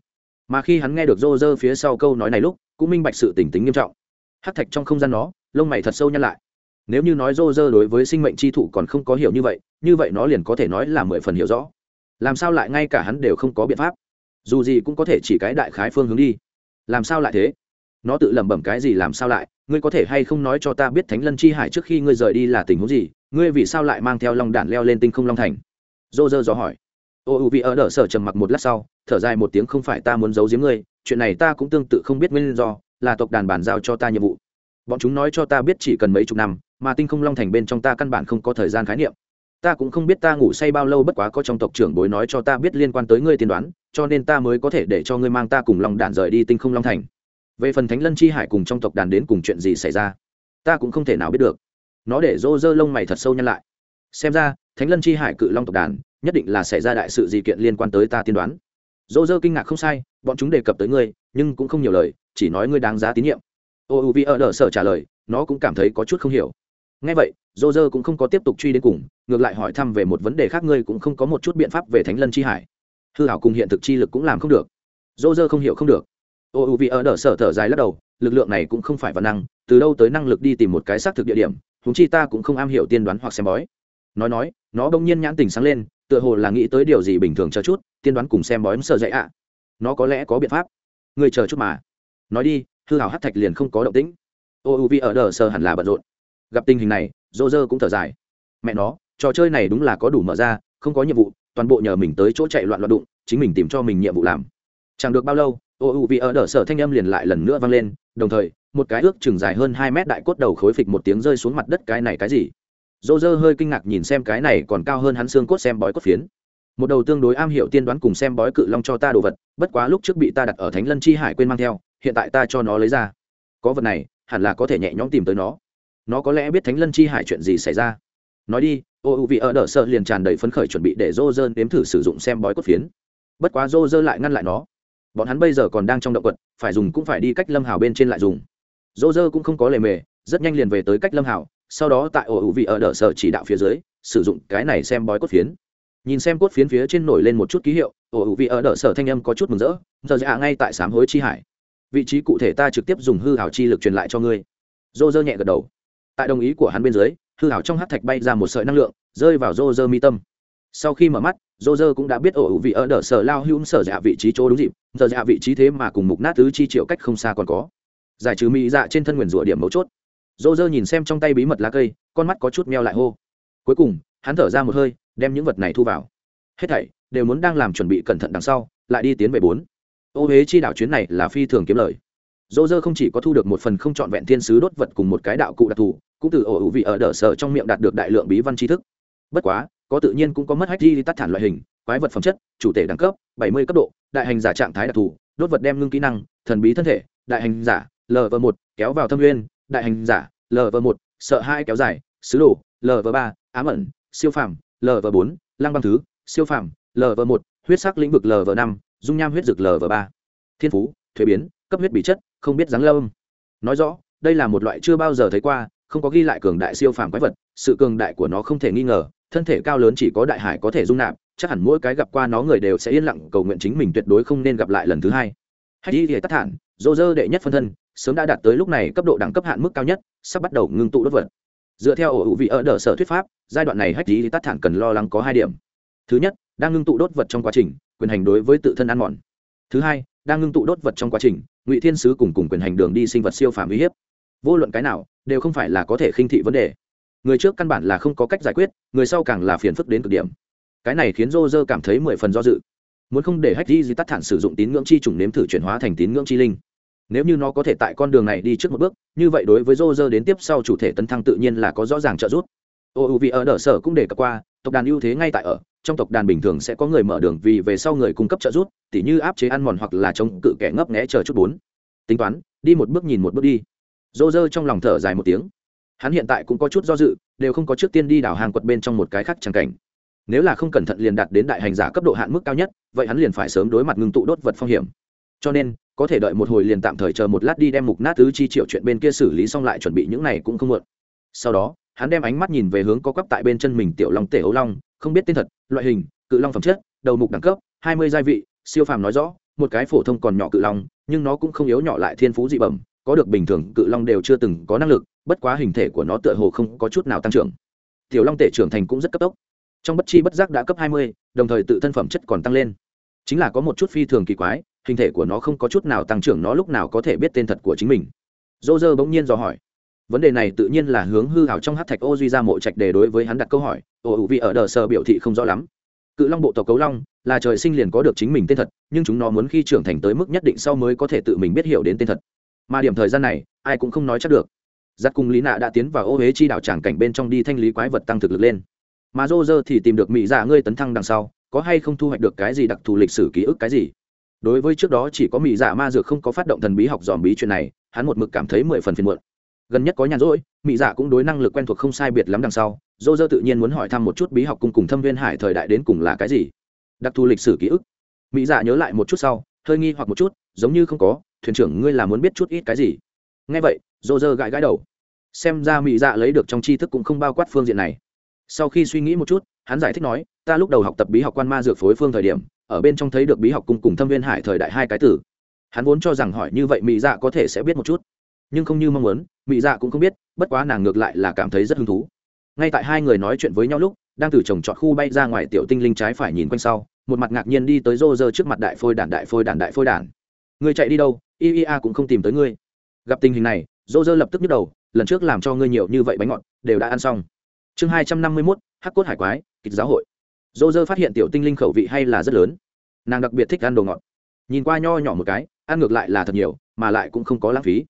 Mà khi hắn nghe được rô rơ phía sau câu nói này lúc, cũng minh bạch sự tỉnh tính nghiêm trọng. Hát thạch trong không gian nó lông mày thật sâu nhăn lại nếu như nói rô rơ đối với sinh mệnh chi thụ còn không có hiểu như vậy như vậy nó liền có thể nói là mười phần hiểu rõ. Làm sao lại ngay cả hắn đều không có biện pháp? Dù gì cũng có thể chỉ cái đại khái phương hướng đi. Làm sao lại thế? Nó tự lẩm bẩm cái gì làm sao lại? Ngươi có thể hay không nói cho ta biết thánh lân chi hải trước khi ngươi rời đi là tình huống gì? Ngươi vì sao lại mang theo long đản leo lên tinh không long thành? Dô dơ dò hỏi. Ô, u vị ở đỡ sở trầm mặc một lát sau, thở dài một tiếng không phải ta muốn giấu giếm ngươi, chuyện này ta cũng tương tự không biết nguyên do, là tộc đàn bàn giao cho ta nhiệm vụ. Bọn chúng nói cho ta biết chỉ cần mấy chục năm mà tinh không long thành bên trong ta căn bản không có thời gian khái niệm. Ta cũng không biết ta ngủ say bao lâu bất quá có trong tộc trưởng bối nói cho ta biết liên quan tới ngươi tiên đoán, cho nên ta mới có thể để cho ngươi mang ta cùng lòng đàn rời đi tinh không long thành. Về phần thánh lân chi hải cùng trong tộc đàn đến cùng chuyện gì xảy ra, ta cũng không thể nào biết được. Nó để rô rơ lông mày thật sâu nhăn lại. Xem ra, thánh lân chi hải cự long tộc đàn, nhất định là xảy ra đại sự gì kiện liên quan tới ta tiên đoán. Rô rơ kinh ngạc không sai, bọn chúng đề cập tới ngươi, nhưng cũng không nhiều lời, chỉ nói ngươi đáng giá tín nhiệm. Ô, u, vi ở đỡ sở trả lời, nó cũng cảm thấy có chút không hiểu ngay vậy dô dơ cũng không có tiếp tục truy đến cùng, ngược lại hỏi thăm về một vấn đề khác ngươi cũng không có một chút biện pháp về thánh lân chi hải. Hư hảo cùng hiện thực chi lực cũng làm không được. Dô dơ không hiểu không được. Ô, u vì ở đỡ sở, thở dài lắc đầu, lực lượng này cũng không phải văn năng, từ đâu tới năng lực đi tìm một cái xác thực địa điểm húng chi ta cũng không am hiểu tiên đoán hoặc xem bói. Nói nói, nó bỗng nhiên nhãn tình sáng lên, tựa hồ là nghĩ tới điều gì bình thường chờ chút, tiên đoán cùng xem bói sợ dạy ạ. Nó có lẽ có biện pháp. Người chờ chút mà. Nói đi, hư hảo hát thạch liền không có động tĩnh. Ô, u, vi, ở, đờ sơ hẳn là bận rộn gặp tình hình này, dô dơ cũng thở dài. Mẹ nó, trò chơi này đúng là có đủ mở ra, không có nhiệm vụ, toàn bộ nhờ mình tới chỗ chạy loạn loạn đụng, chính mình tìm cho mình nhiệm vụ làm. Chẳng được bao lâu, ô u vì ở đờ sở thanh âm liền lại lần nữa vang lên, đồng thời, một cái ước chừng dài hơn hai mét đại cốt đầu khối phịch một tiếng rơi xuống mặt đất cái này cái gì? Dô dơ hơi kinh ngạc nhìn xem cái này còn cao hơn hắn xương cốt xem bói cốt phiến. Một đầu tương đối am hiểu tiên đoán cùng xem bói cự long cho ta đồ vật, bất quá lúc trước bị ta đặt ở thánh lân chi hải quên mang theo, hiện tại ta cho nó lấy ra. Có vật này, hẳn là có thể nhẹ nhõm tìm tới nó nó có lẽ biết thánh lân chi hải chuyện gì xảy ra. Nói đi, ô u vị ở đỡ sợ liền tràn đầy phấn khởi chuẩn bị để dô dơ nếm thử sử dụng xem bói cốt phiến. Bất quá dô dơ lại ngăn lại nó. Bọn hắn bây giờ còn đang trong động quật, phải dùng cũng phải đi cách lâm hào bên trên lại dùng. Dô dơ cũng không có lề mề, rất nhanh liền về tới cách lâm hào, sau đó tại ổ hữu vị ở đỡ sở chỉ đạo phía dưới, sử dụng cái này xem bói cốt phiến. Nhìn xem cốt phiến phía trên nổi lên một chút ký hiệu ổ hữu vị ở đỡ sở thanh âm có chút mừng rỡ, giờ dạ ngay tại sám hối chi hải. Vị trí cụ thể ta trực tiếp dùng hư hảo chi lực truyền lại cho ngươi. Dô dơ nhẹ gật đầu tại đồng ý của hắn bên dưới, hư hảo trong hát thạch bay ra một sợi năng lượng, rơi vào rô rơ mi tâm. Sau khi mở mắt rô rơ cũng đã biết ổ vị ở đỡ sở lao hữu sở dạ vị trí chỗ đúng dịp giờ dạ vị trí thế mà cùng mục nát tứ chi triệu cách không xa còn có. Giải trừ mỹ dạ trên thân nguyền rủa điểm mấu chốt. Rô rơ nhìn xem trong tay bí mật lá cây, con mắt có chút meo lại hô. Cuối cùng, hắn thở ra một hơi, đem những vật này thu vào. Hết thảy đều muốn đang làm chuẩn bị cẩn thận đằng sau, lại đi tiến về bốn. Ô huế chi đảo chuyến này là phi thường kiếm lời. Dô dơ không chỉ có thu được một phần không trọn vẹn thiên sứ đốt vật cùng một cái đạo cụ đặc thù cũng từ ổ hữu vị ở đỡ sở trong miệng đạt được đại lượng bí văn tri thức. Bất quá, có tự nhiên cũng có mất hack di tắt thản loại hình, quái vật phẩm chất, chủ thể đẳng cấp, bảy mươi cấp độ, đại hành giả trạng thái đặc thù, đốt vật đem ngưng kỹ năng, thần bí thân thể, đại hành giả lv một, kéo vào thâm nguyên, đại hành giả lv một, sợ hai kéo dài, sứ đồ lv ba, ám ẩn, siêu phàm lv bốn, lăng băng thứ, siêu phàm lv một, huyết sắc lĩnh vực lv năm, dung nham huyết dực lv ba. Thiên phú, thuế biến, cấp huyết bị chất, không biết dáng lâm. Nói rõ, đây là một loại chưa bao giờ thấy qua không có ghi lại cường đại siêu phàm quái vật, sự cường đại của nó không thể nghi ngờ, thân thể cao lớn chỉ có đại hải có thể dung nạp, chắc hẳn mỗi cái gặp qua nó người đều sẽ yên lặng cầu nguyện chính mình tuyệt đối không nên gặp lại lần thứ hai. Hay đi thì tắt thản, dô dơ đệ nhất phân thân, sớm đã đạt tới lúc này cấp độ đẳng cấp hạn mức cao nhất, sắp bắt đầu ngưng tụ đốt vật. Dựa theo ổ hữu vị ở đờ sở thuyết pháp, giai đoạn này hách đi tắt thản cần lo lắng có hai điểm. Thứ nhất, đang ngưng tụ đốt vật trong quá trình, quyền hành đối với tự thân ăn mòn. Thứ hai, đang ngưng tụ đốt vật trong quá trình, ngụy thiên sứ cùng cùng quyền hành đường đi sinh vật siêu phàm uy hiếp vô luận cái nào, đều không phải là có thể khinh thị vấn đề. Người trước căn bản là không có cách giải quyết, người sau càng là phiền phức đến cực điểm. Cái này khiến rô rơ cảm thấy mười phần do dự. Muốn không để hách di di tắt thản sử dụng tín ngưỡng chi trùng nếm thử chuyển hóa thành tín ngưỡng chi linh. Nếu như nó có thể tại con đường này đi trước một bước, như vậy đối với rô rơ đến tiếp sau chủ thể tấn thăng tự nhiên là có rõ ràng trợ giúp. Ô, u vì ở đỡ sở cũng đề cập qua, tộc đàn ưu thế ngay tại ở, trong tộc đàn bình thường sẽ có người mở đường vì về sau người cung cấp trợ giúp, tỉ như áp chế ăn mòn hoặc là chống cự kẻ ngấp nghẽ chờ chút bốn. Tính toán, đi một bước nhìn một bước đi dô dơ trong lòng thở dài một tiếng. Hắn hiện tại cũng có chút do dự, đều không có trước tiên đi đảo hàng quật bên trong một cái khác chẳng cảnh. Nếu là không cẩn thận liền đạt đến đại hành giả cấp độ hạn mức cao nhất, vậy hắn liền phải sớm đối mặt ngưng tụ đốt vật phong hiểm. Cho nên, có thể đợi một hồi liền tạm thời chờ một lát đi đem mục nát tứ chi triệu chuyện bên kia xử lý xong lại chuẩn bị những này cũng không muộn. Sau đó, hắn đem ánh mắt nhìn về hướng có quắp tại bên chân mình tiểu long tể ấu long, không biết tên thật, loại hình, cự long phẩm chất, đầu mục đẳng cấp, hai mươi gia vị, siêu phàm nói rõ, một cái phổ thông còn nhỏ cự long, nhưng nó cũng không yếu nhỏ lại thiên phú dị bẩm có được bình thường cự long đều chưa từng có năng lực, bất quá hình thể của nó tựa hồ không có chút nào tăng trưởng. Tiểu long tể trưởng thành cũng rất cấp tốc. Trong bất chi bất giác đã cấp hai mươi, đồng thời tự thân phẩm chất còn tăng lên. Chính là có một chút phi thường kỳ quái, hình thể của nó không có chút nào tăng trưởng nó lúc nào có thể biết tên thật của chính mình. Dô dơ bỗng nhiên dò hỏi. Vấn đề này tự nhiên là hướng hư hảo trong hát thạch ô duy ra mộ trạch để đối với hắn đặt câu hỏi. Ồ, ủ vị ở đờ sơ biểu thị không rõ lắm. Cự long bộ tộc cấu long, là trời sinh liền có được chính mình tên thật, nhưng chúng nó muốn khi trưởng thành tới mức nhất định sau mới có thể tự mình biết hiểu đến tên thật mà điểm thời gian này, ai cũng không nói chắc được. Giặc cùng lý nạ đã tiến vào ô huế chi đảo tràng cảnh bên trong đi thanh lý quái vật tăng thực lực lên. Mà dô dơ thì tìm được mỹ dạ ngươi tấn thăng đằng sau, có hay không thu hoạch được cái gì đặc thù lịch sử ký ức cái gì? Đối với trước đó chỉ có mỹ dạ ma dược không có phát động thần bí học dòm bí chuyện này, hắn một mực cảm thấy mười phần phiền muộn. Gần nhất có nhàn rỗi, mỹ dạ cũng đối năng lực quen thuộc không sai biệt lắm đằng sau dô dơ tự nhiên muốn hỏi thăm một chút bí học cùng cùng thâm viên hải thời đại đến cùng là cái gì. Đặc thù lịch sử ký ức. Mỹ dạ nhớ lại một chút sau, hơi nghi hoặc một chút, giống như không có thuyền trưởng ngươi là muốn biết chút ít cái gì? Nghe vậy dô dơ gãi gãi đầu. Xem ra mỹ dạ lấy được trong tri thức cũng không bao quát phương diện này. Sau khi suy nghĩ một chút, hắn giải thích nói, ta lúc đầu học tập bí học quan ma dược phối phương thời điểm, ở bên trong thấy được bí học cung cùng thâm viên hải thời đại hai cái tử hắn vốn cho rằng hỏi như vậy mỹ dạ có thể sẽ biết một chút. Nhưng không như mong muốn mỹ dạ cũng không biết, bất quá nàng ngược lại là cảm thấy rất hứng thú. Ngay tại hai người nói chuyện với nhau lúc, đang từ trồng trọt khu bay ra ngoài tiểu tinh linh trái phải nhìn quanh sau, một mặt ngạc nhiên đi tới rô rơ trước mặt đại phôi đản đại phôi đản đại phôi đản người chạy đi đâu? Iea cũng không tìm tới ngươi. Gặp tình hình này, dô dơ lập tức nhức đầu, lần trước làm cho ngươi nhiều như vậy bánh ngọt, đều đã ăn xong. Chương hai trăm năm mươi mốt, hắc cốt hải quái, kịch giáo hội. Dô dơ phát hiện tiểu tinh linh khẩu vị hay là rất lớn. Nàng đặc biệt thích ăn đồ ngọt. Nhìn qua nho nhỏ một cái, ăn ngược lại là thật nhiều, mà lại cũng không có lãng phí.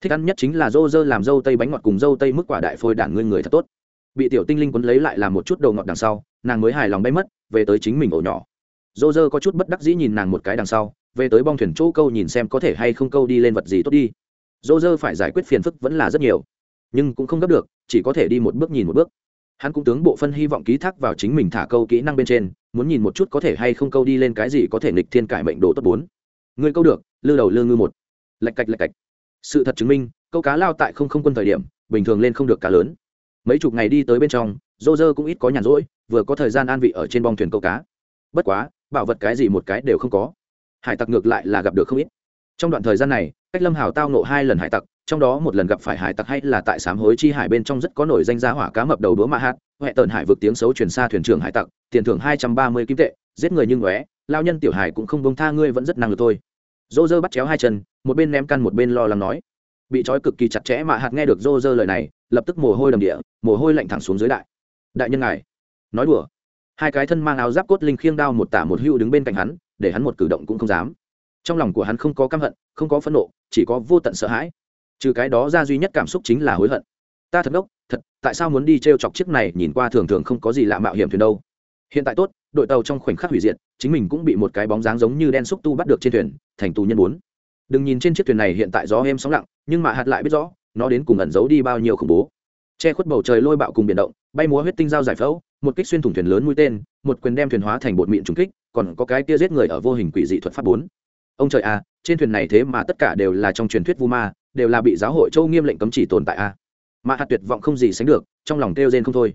Thích ăn nhất chính là dô dơ làm dâu tây bánh ngọt cùng dâu tây mức quả đại phôi đản ngươi người thật tốt. Bị tiểu tinh linh quấn lấy lại làm một chút đồ ngọt đằng sau, nàng mới hài lòng bay mất, về tới chính mình ổ nhỏ. Dô dơ có chút bất đắc dĩ nhìn nàng một cái đằng sau về tới bong thuyền chỗ câu nhìn xem có thể hay không câu đi lên vật gì tốt đi. Dô dơ phải giải quyết phiền phức vẫn là rất nhiều, nhưng cũng không gấp được, chỉ có thể đi một bước nhìn một bước. Hắn cũng tướng bộ phân hy vọng ký thác vào chính mình thả câu kỹ năng bên trên, muốn nhìn một chút có thể hay không câu đi lên cái gì có thể nghịch thiên cải mệnh đồ tốt bốn. Người câu được, lư đầu lư ngư một. Lạch cạch lạch cạch. Sự thật chứng minh, câu cá lao tại không không quân thời điểm, bình thường lên không được cá lớn. Mấy chục ngày đi tới bên trong, dô dơ cũng ít có nhàn rỗi, vừa có thời gian an vị ở trên bong thuyền câu cá. Bất quá, bảo vật cái gì một cái đều không có hải tặc ngược lại là gặp được không ít. Trong đoạn thời gian này, cách lâm hào tao nộ hai lần hải tặc, trong đó một lần gặp phải hải tặc hay là tại sám hối chi hải bên trong rất có nổi danh giá hỏa cá mập đầu đũa mạ hát huệ tần hải vực tiếng xấu truyền xa thuyền trưởng hải tặc, tiền thưởng hai trăm ba mươi kim tệ, giết người nhưng ngóe, lao nhân tiểu hải cũng không bông tha ngươi vẫn rất năng lực thôi. Dô dơ bắt chéo hai chân, một bên ném căn một bên lo lắng nói. Bị trói cực kỳ chặt chẽ mạ hạt nghe được dô dơ lời này, lập tức mồ hôi đầm địa, mồ hôi lạnh thẳng xuống dưới đại. Đại nhân ngài, nói đùa. Hai cái thân mang áo giáp cốt linh khiêng đao một tả một hưu đứng bên cạnh hắn để hắn một cử động cũng không dám. Trong lòng của hắn không có căm hận, không có phẫn nộ, chỉ có vô tận sợ hãi. Trừ cái đó ra duy nhất cảm xúc chính là hối hận. Ta thật ngốc, thật, tại sao muốn đi t r e o chọc chiếc này, nhìn qua thường thường không có gì lạ mạo hiểm thuyền đâu. Hiện tại tốt, đội tàu trong khoảnh khắc hủy diệt, chính mình cũng bị một cái bóng dáng giống như đen xúc tu bắt được trên thuyền, thành tù nhân bốn. Đừng nhìn trên chiếc thuyền này hiện tại gió êm sóng lặng, nhưng mà hạt lại biết rõ, nó đến cùng ẩn giấu đi bao nhiêu khủng bố. Che khuất bầu trời lôi bạo cùng biển động, bay múa huyết tinh dao giải phẫu, một kích xuyên thủng thuyền lớn mũi tên, một quyền đem thuyền hóa thành bột mịn trùng kích còn có cái kia giết người ở vô hình quỷ dị thuật pháp bốn. Ông trời a trên thuyền này thế mà tất cả đều là trong truyền thuyết vu ma, đều là bị giáo hội châu nghiêm lệnh cấm chỉ tồn tại a mà hạt tuyệt vọng không gì sánh được, trong lòng kêu rên không thôi.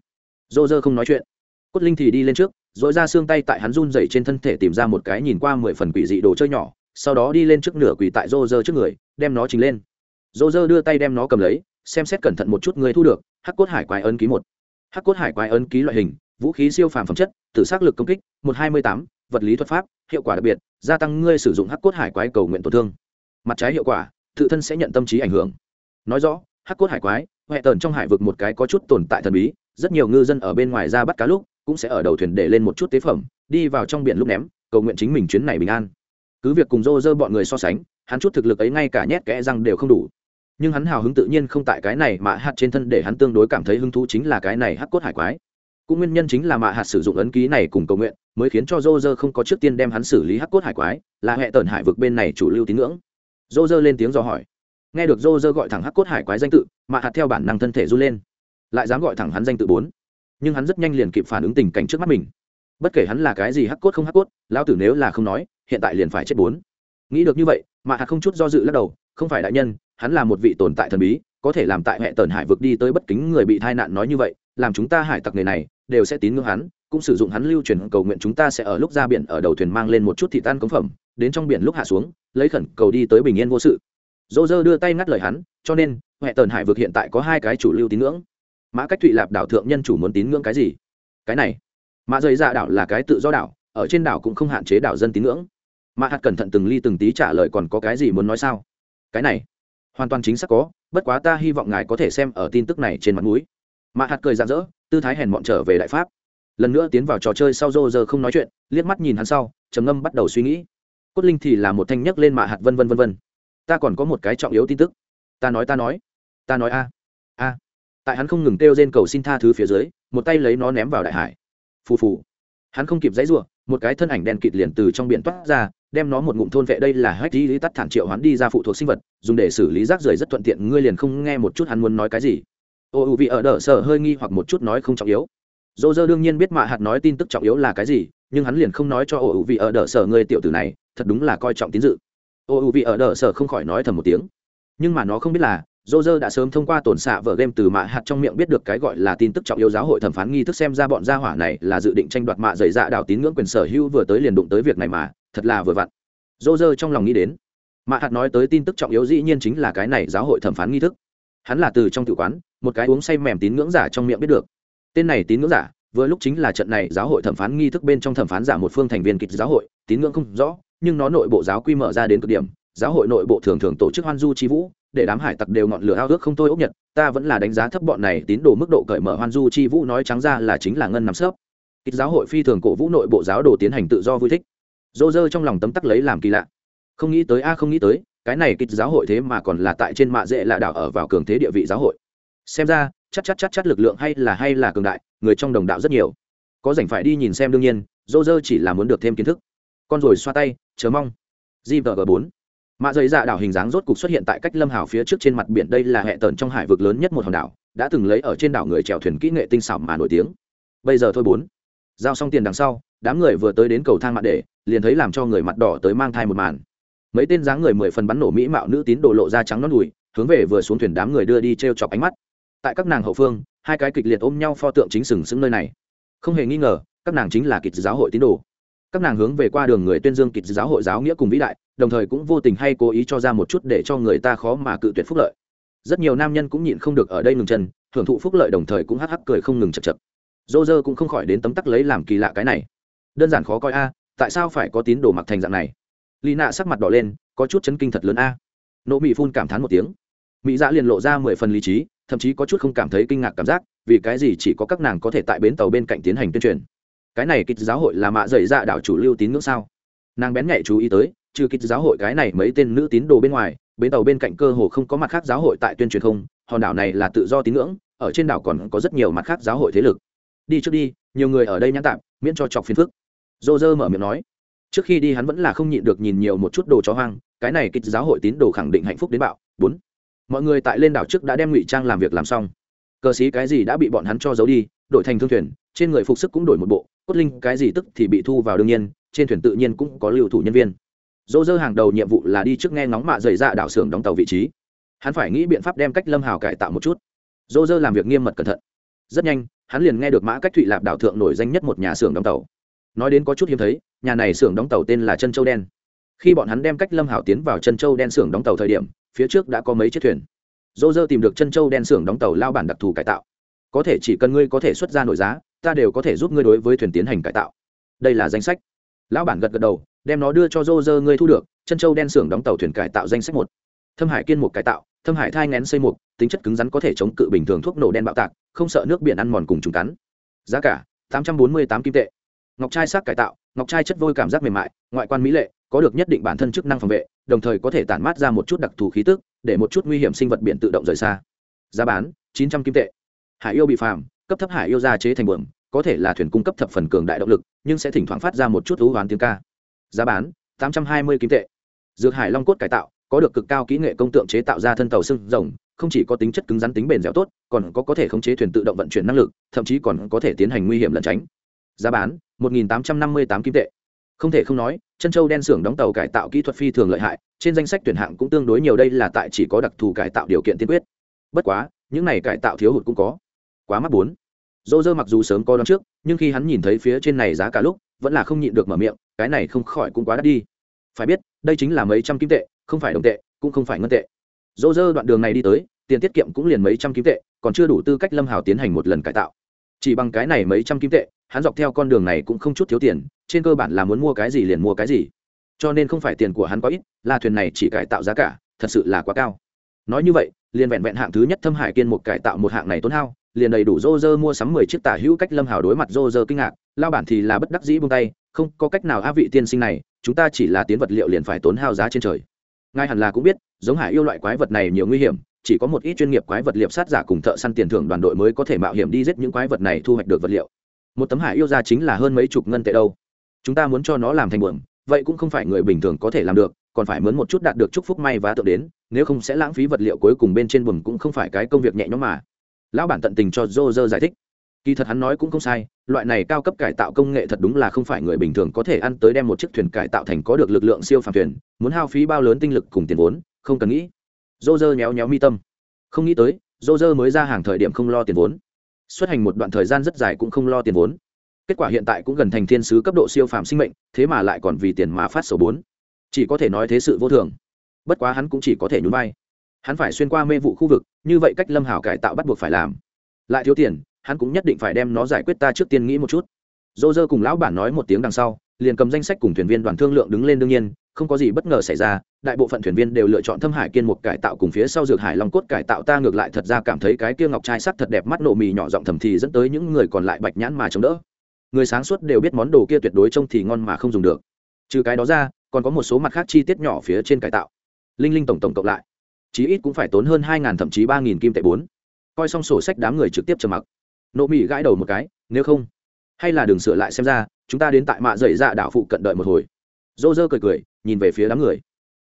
Dô dơ không nói chuyện. Cốt linh thì đi lên trước dội ra xương tay tại hắn run dậy trên thân thể tìm ra một cái nhìn qua mười phần quỷ dị đồ chơi nhỏ, sau đó đi lên trước nửa quỷ tại dô dơ trước người, đem nó trình lên. Dô dơ đưa tay đem nó cầm lấy, xem xét cẩn thận một chút người thu được, hắc cốt hải quái ấn ký một. Hắc cốt hải quái ấn ký loại hình, vũ khí siêu phàm phẩm chất tự xác lực công kích, một hai mươi tám vật lý thuật pháp, hiệu quả đặc biệt, gia tăng ngươi sử dụng hắc cốt hải quái cầu nguyện tổn thương. Mặt trái hiệu quả, tự thân sẽ nhận tâm trí ảnh hưởng. Nói rõ, hắc cốt hải quái huệ tần trong hải vực một cái có chút tồn tại thần bí, rất nhiều ngư dân ở bên ngoài ra bắt cá lúc, cũng sẽ ở đầu thuyền để lên một chút tế phẩm, đi vào trong biển lúc ném, cầu nguyện chính mình chuyến này bình an. Cứ việc cùng rô rơ bọn người so sánh, hắn chút thực lực ấy ngay cả nhét kẽ răng đều không đủ. Nhưng hắn hào hứng tự nhiên không tại cái này mà hạt trên thân để hắn tương đối cảm thấy hứng thú chính là cái này hắc cốt hải quái cũng nguyên nhân chính là mạ hạt sử dụng ấn ký này cùng cầu nguyện, mới khiến cho dô dơ không có trước tiên đem hắn xử lý hắc cốt hải quái, là hệ tần hải vực bên này chủ lưu tín ngưỡng. Dô dơ lên tiếng dò hỏi. Nghe được dô dơ gọi thẳng hắc cốt hải quái danh tự, mạ hạt theo bản năng thân thể run lên. Lại dám gọi thẳng hắn danh tự bốn. Nhưng hắn rất nhanh liền kịp phản ứng tình cảnh trước mắt mình. Bất kể hắn là cái gì hắc cốt không hắc cốt lao tử nếu là không nói, hiện tại liền phải chết bốn. Nghĩ được như vậy, mạ hạt không chút do dự lắc đầu, không phải đại nhân, hắn là một vị tồn tại thần bí, có thể làm tại hệ tần hải vực đi tới bất kính người bị tai nạn nói như vậy, làm chúng ta hải tặc người này đều sẽ tín ngưỡng hắn, cũng sử dụng hắn lưu truyền cầu nguyện chúng ta sẽ ở lúc ra biển ở đầu thuyền mang lên một chút thịt tan cống phẩm, đến trong biển lúc hạ xuống, lấy khẩn cầu đi tới bình yên vô sự. Dô dơ đưa tay ngắt lời hắn, cho nên, huệ tần hải vực hiện tại có hai cái chủ lưu tín ngưỡng. Mã cách thụy lạp đảo thượng nhân chủ muốn tín ngưỡng cái gì? Cái này. Mã dây dạ đảo là cái tự do đảo, ở trên đảo cũng không hạn chế đảo dân tín ngưỡng. Mã hạt cẩn thận từng ly từng tí trả lời còn có cái gì muốn nói sao? Cái này, hoàn toàn chính xác có, bất quá ta hy vọng ngài có thể xem ở tin tức này trên mặt mũi. Mã hạt cười rạng rỡ tư thái hèn mọn trở về đại pháp. Lần nữa tiến vào trò chơi sau rô giờ không nói chuyện, liếc mắt nhìn hắn sau, trầm ngâm bắt đầu suy nghĩ. Cốt linh thì là một thanh nhấc lên mạ hạt vân vân vân vân. Ta còn có một cái trọng yếu tin tức. Ta nói ta nói. Ta nói, a a. Tại hắn không ngừng kêu trên cầu xin tha thứ phía dưới, một tay lấy nó ném vào đại hải. Phù phù. Hắn không kịp dãy r u ộ một cái thân ảnh đen kịt liền từ trong biển toát ra, đem nó một ngụm thôn vệ đây là hách lý tắt thản triệu hắn đi ra phụ thuộc sinh vật, dùng để xử lý rác rưởi rất thuận tiện, ngươi liền không nghe một chút hắn muốn nói cái gì ô u vị ở đỡ sở hơi nghi hoặc một chút nói không trọng yếu. Dô dơ đương nhiên biết mạ hạt nói tin tức trọng yếu là cái gì, nhưng hắn liền không nói cho ô u vị ở đỡ sở người tiểu tử này, thật đúng là coi trọng tín dự. Ô u vị ở đỡ sở không khỏi nói thầm một tiếng. Nhưng mà nó không biết là, dô dơ đã sớm thông qua tổn xạ vở game từ mạ hạt trong miệng biết được cái gọi là tin tức trọng yếu giáo hội thẩm phán nghi thức xem ra bọn gia hỏa này là dự định tranh đoạt mạ dày dạ đảo tín ngưỡng quyền sở hữu vừa tới liền đụng tới việc này mà, thật là vừa vặn. Dô dơ trong lòng nghĩ đến, mạ hạt nói tới tin tức trọng yếu dĩ nhiên chính là cái này giáo hội thẩm phán nghi thức hắn là từ trong tự quán, một cái uống say mềm tín ngưỡng giả trong miệng biết được. Tên này tín ngưỡng giả, vừa lúc chính là trận này giáo hội thẩm phán nghi thức bên trong thẩm phán giả một phương thành viên kịch giáo hội, tín ngưỡng không rõ, nhưng nó nội bộ giáo quy mở ra đến cực điểm, giáo hội nội bộ thường thường tổ chức hoan du chi vũ, để đám hải tặc đều ngọn lửa ao ước không thôi ốc nhật, ta vẫn là đánh giá thấp bọn này tín đồ mức độ cởi mở hoan du chi vũ nói trắng ra là chính là ngân nằm sớp kịch giáo hội phi thường cổ vũ nội bộ giáo đồ tiến hành tự do vui thích. Dô dơ trong lòng tấm tắc lấy làm kỳ lạ. Không nghĩ tới a, không nghĩ tới cái này kịch giáo hội thế mà còn là tại trên mạ dễ là đảo ở vào cường thế địa vị giáo hội. Xem ra, chắc chắc chắc chắc lực lượng hay là hay là cường đại, người trong đồng đạo rất nhiều. Có rảnh phải đi nhìn xem đương nhiên, dô dơ chỉ là muốn được thêm kiến thức. Con rồi xoa tay, chờ mong. G và g bốn. Mạ dày dạ đảo hình dáng rốt cục xuất hiện tại cách lâm hào phía trước trên mặt biển, đây là hệ tần trong hải vực lớn nhất một hòn đảo, đã từng lấy ở trên đảo người chèo thuyền kỹ nghệ tinh xảo mà nổi tiếng. Bây giờ thôi bốn. Giao xong tiền đằng sau, đám người vừa tới đến cầu thang mặt để, liền thấy làm cho người mặt đỏ tới mang thai một màn mấy tên dáng người mười phần bắn nổ mỹ mạo nữ tín đồ lộ ra trắng non đùi, hướng về vừa xuống thuyền đám người đưa đi t r e o chọc ánh mắt. Tại các nàng hậu phương, hai cái kịch liệt ôm nhau pho tượng chính sừng sững nơi này. Không hề nghi ngờ, các nàng chính là kịch giáo hội tín đồ. Các nàng hướng về qua đường người tuyên dương kịch giáo hội giáo nghĩa cùng vĩ đại, đồng thời cũng vô tình hay cố ý cho ra một chút để cho người ta khó mà cự tuyệt phúc lợi. Rất nhiều nam nhân cũng nhịn không được ở đây ngừng chân, hưởng thụ phúc lợi đồng thời cũng hắc hắc cười không ngừng chật chật dô dơ cũng không khỏi đến tấm tắc lấy làm kỳ lạ cái này. Đơn giản khó coi a, tại sao phải có tín đồ mặc thành dạng này? Lì nạ sắc mặt đỏ lên, có chút chấn kinh thật lớn a. Nỗ mỹ phun cảm thán một tiếng. Mỹ dạ liền lộ ra mười phần lý trí, thậm chí có chút không cảm thấy kinh ngạc cảm giác, vì cái gì chỉ có các nàng có thể tại bến tàu bên cạnh tiến hành tuyên truyền? Cái này kịch giáo hội là mạ dày dạ đảo chủ lưu tín ngưỡng sao? Nàng bén nhạy chú ý tới, trừ kịch giáo hội cái này mấy tên nữ tín đồ bên ngoài, bến tàu bên cạnh cơ hồ không có mặt khác giáo hội tại tuyên truyền không, hòn đảo này là tự do tín ngưỡng, ở trên đảo còn có rất nhiều mặt khác giáo hội thế lực. Đi trước đi, nhiều người ở đây nhãn tạm, miễn cho chọc phiền phức. Dô dơ mở miệng nói trước khi đi hắn vẫn là không nhịn được nhìn nhiều một chút đồ chó hoang, cái này kịch giáo hội tín đồ khẳng định hạnh phúc đến bạo. Bốn. Mọi người tại lên đảo trước đã đem ngụy trang làm việc làm xong. Cờ xí cái gì đã bị bọn hắn cho giấu đi, đổi thành thương thuyền, trên người phục sức cũng đổi một bộ, cốt linh cái gì tức thì bị thu vào đương nhiên, trên thuyền tự nhiên cũng có lưu thủ nhân viên. Dỗ dơ hàng đầu nhiệm vụ là đi trước nghe ngóng mạ dày ra đảo xưởng đóng tàu vị trí. Hắn phải nghĩ biện pháp đem cách lâm hào cải tạo một chút. Dỗ dơ làm việc nghiêm mật cẩn thận. Rất nhanh, hắn liền nghe được mã cách thụy lạp đảo thượng nổi danh nhất một nhà xưởng đóng tàu nói đến có chút hiếm thấy, nhà này xưởng đóng tàu tên là chân châu đen. Khi bọn hắn đem cách lâm hảo tiến vào chân châu đen xưởng đóng tàu thời điểm, phía trước đã có mấy chiếc thuyền. Dô dơ tìm được chân châu đen xưởng đóng tàu lao bản đặc thù cải tạo. Có thể chỉ cần ngươi có thể xuất ra nội giá, ta đều có thể giúp ngươi đối với thuyền tiến hành cải tạo. Đây là danh sách. Lão bản gật gật đầu, đem nó đưa cho dô dơ ngươi thu được chân châu đen xưởng đóng tàu thuyền cải tạo danh sách một. Thâm hải kiên mục cải tạo, thâm hải thai ngén xây mục, tính chất cứng rắn có thể chống cự bình thường thuốc nổ đen bạo tạc, không sợ nước biển ăn mòn cùng trùng cắn. Giá cả, tám trăm bốn mươi tám kim tệ ngọc trai sắc cải tạo, ngọc trai chất vôi cảm giác mềm mại, ngoại quan mỹ lệ, có được nhất định bản thân chức năng phòng vệ, đồng thời có thể tản mát ra một chút đặc thù khí tức, để một chút nguy hiểm sinh vật biển tự động rời xa. Giá bán, chín trăm kim tệ. Hải yêu bị phàm, cấp thấp hải yêu ra chế thành bượm có thể là thuyền cung cấp thập phần cường đại động lực, nhưng sẽ thỉnh thoảng phát ra một chút thú hoán tiếng ca. Giá bán, tám trăm hai mươi kim tệ. Dược hải long cốt cải tạo, có được cực cao kỹ nghệ công tượng chế tạo ra thân tàu xương rồng, không chỉ có tính chất cứng rắn tính bền dẻo tốt, còn có có thể khống chế thuyền tự động vận chuyển năng lực, thậm chí còn có thể tiến hành nguy hiểm lẩn tránh giá bán, một nghìn tám trăm năm mươi tám kim tệ. Không thể không nói chân châu đen xưởng đóng tàu cải tạo kỹ thuật phi thường lợi hại, trên danh sách tuyển hạng cũng tương đối nhiều đây là tại chỉ có đặc thù cải tạo điều kiện tiên quyết. Bất quá, những này cải tạo thiếu hụt cũng có. Quá mắc bốn. Dô dơ mặc dù sớm có đón trước, nhưng khi hắn nhìn thấy phía trên này giá cả lúc, vẫn là không nhịn được mở miệng, cái này không khỏi cũng quá đắt đi. Phải biết, đây chính là mấy trăm kim tệ, không phải đồng tệ, cũng không phải ngân tệ. Dô dơ đoạn đường này đi tới, tiền tiết kiệm cũng liền mấy trăm kim tệ, còn chưa đủ tư cách lâm hào tiến hành một lần cải tạo. Chỉ bằng cái này mấy trăm kim tệ hắn dọc theo con đường này cũng không chút thiếu tiền, trên cơ bản là muốn mua cái gì liền mua cái gì. Cho nên không phải tiền của hắn quá ít, là thuyền này chỉ cải tạo giá cả, thật sự là quá cao. Nói như vậy, liền vẹn vẹn hạng thứ nhất thâm hải kiên một cải tạo một hạng này tốn hao, liền đầy đủ rô rơ mua sắm mười chiếc tả hữu cách lâm hào đối mặt rô rơ kinh ngạc, lao bản thì là bất đắc dĩ buông tay, không có cách nào á vị tiên sinh này, chúng ta chỉ là tiến vật liệu liền phải tốn hao giá trên trời. Ngay hẳn là cũng biết, giống hải yêu loại quái vật này nhiều nguy hiểm, chỉ có một ít chuyên nghiệp quái vật liệu sát giả cùng thợ săn tiền thưởng đoàn đội mới có thể mạo hiểm đi giết những quái vật này thu hoạch được vật liệu một tấm hải yêu ra chính là hơn mấy chục ngân tệ đâu. Chúng ta muốn cho nó làm thành buồm vậy cũng không phải người bình thường có thể làm được, còn phải mướn một chút đạt được chúc phúc may và tượng đến, nếu không sẽ lãng phí vật liệu cuối cùng bên trên buồm cũng không phải cái công việc nhẹ nhõm mà. Lão bản tận tình cho dô dơ giải thích. Kỳ thật hắn nói cũng không sai, loại này cao cấp cải tạo công nghệ thật đúng là không phải người bình thường có thể ăn tới đem một chiếc thuyền cải tạo thành có được lực lượng siêu phàm thuyền, muốn hao phí bao lớn tinh lực cùng tiền vốn, không cần nghĩ. Dô dơ nhéo nhéo mi tâm. Không nghĩ tới dô dơ mới ra hàng thời điểm không lo tiền vốn xuất hành một đoạn thời gian rất dài cũng không lo tiền vốn. Kết quả hiện tại cũng gần thành thiên sứ cấp độ siêu phàm sinh mệnh, thế mà lại còn vì tiền mà phát sổ bốn. Chỉ có thể nói thế sự vô thường. Bất quá hắn cũng chỉ có thể nhún vai. Hắn phải xuyên qua mê vụ khu vực, như vậy cách lâm hảo cải tạo bắt buộc phải làm. Lại thiếu tiền, hắn cũng nhất định phải đem nó giải quyết ta trước tiên nghĩ một chút. Dô dơ cùng lão bản nói một tiếng đằng sau, liền cầm danh sách cùng thuyền viên đoàn thương lượng đứng lên đương nhiên không có gì bất ngờ xảy ra, đại bộ phận thuyền viên đều lựa chọn thâm hải kiên một cải tạo cùng phía sau dược hải long cốt cải tạo. Ta ngược lại thật ra cảm thấy cái kia ngọc trai sắc thật đẹp mắt nộ mì nhỏ giọng thầm thì dẫn tới những người còn lại bạch nhãn mà chống đỡ. Người sáng suốt đều biết món đồ kia tuyệt đối trông thì ngon mà không dùng được. Trừ cái đó ra, còn có một số mặt khác chi tiết nhỏ phía trên cải tạo. Linh linh tổng tổng cộng lại, chí ít cũng phải tốn hơn hai thậm chí ba kim tệ bốn. Coi xong sổ sách đám người trực tiếp trầm mặc. Nộ mỹ gãi đầu một cái, nếu không, hay là đường sửa lại xem ra, chúng ta đến tại mạ dậy dạ đảo phụ cận đợi một hồi. Dô dơ cười cười nhìn về phía đám người.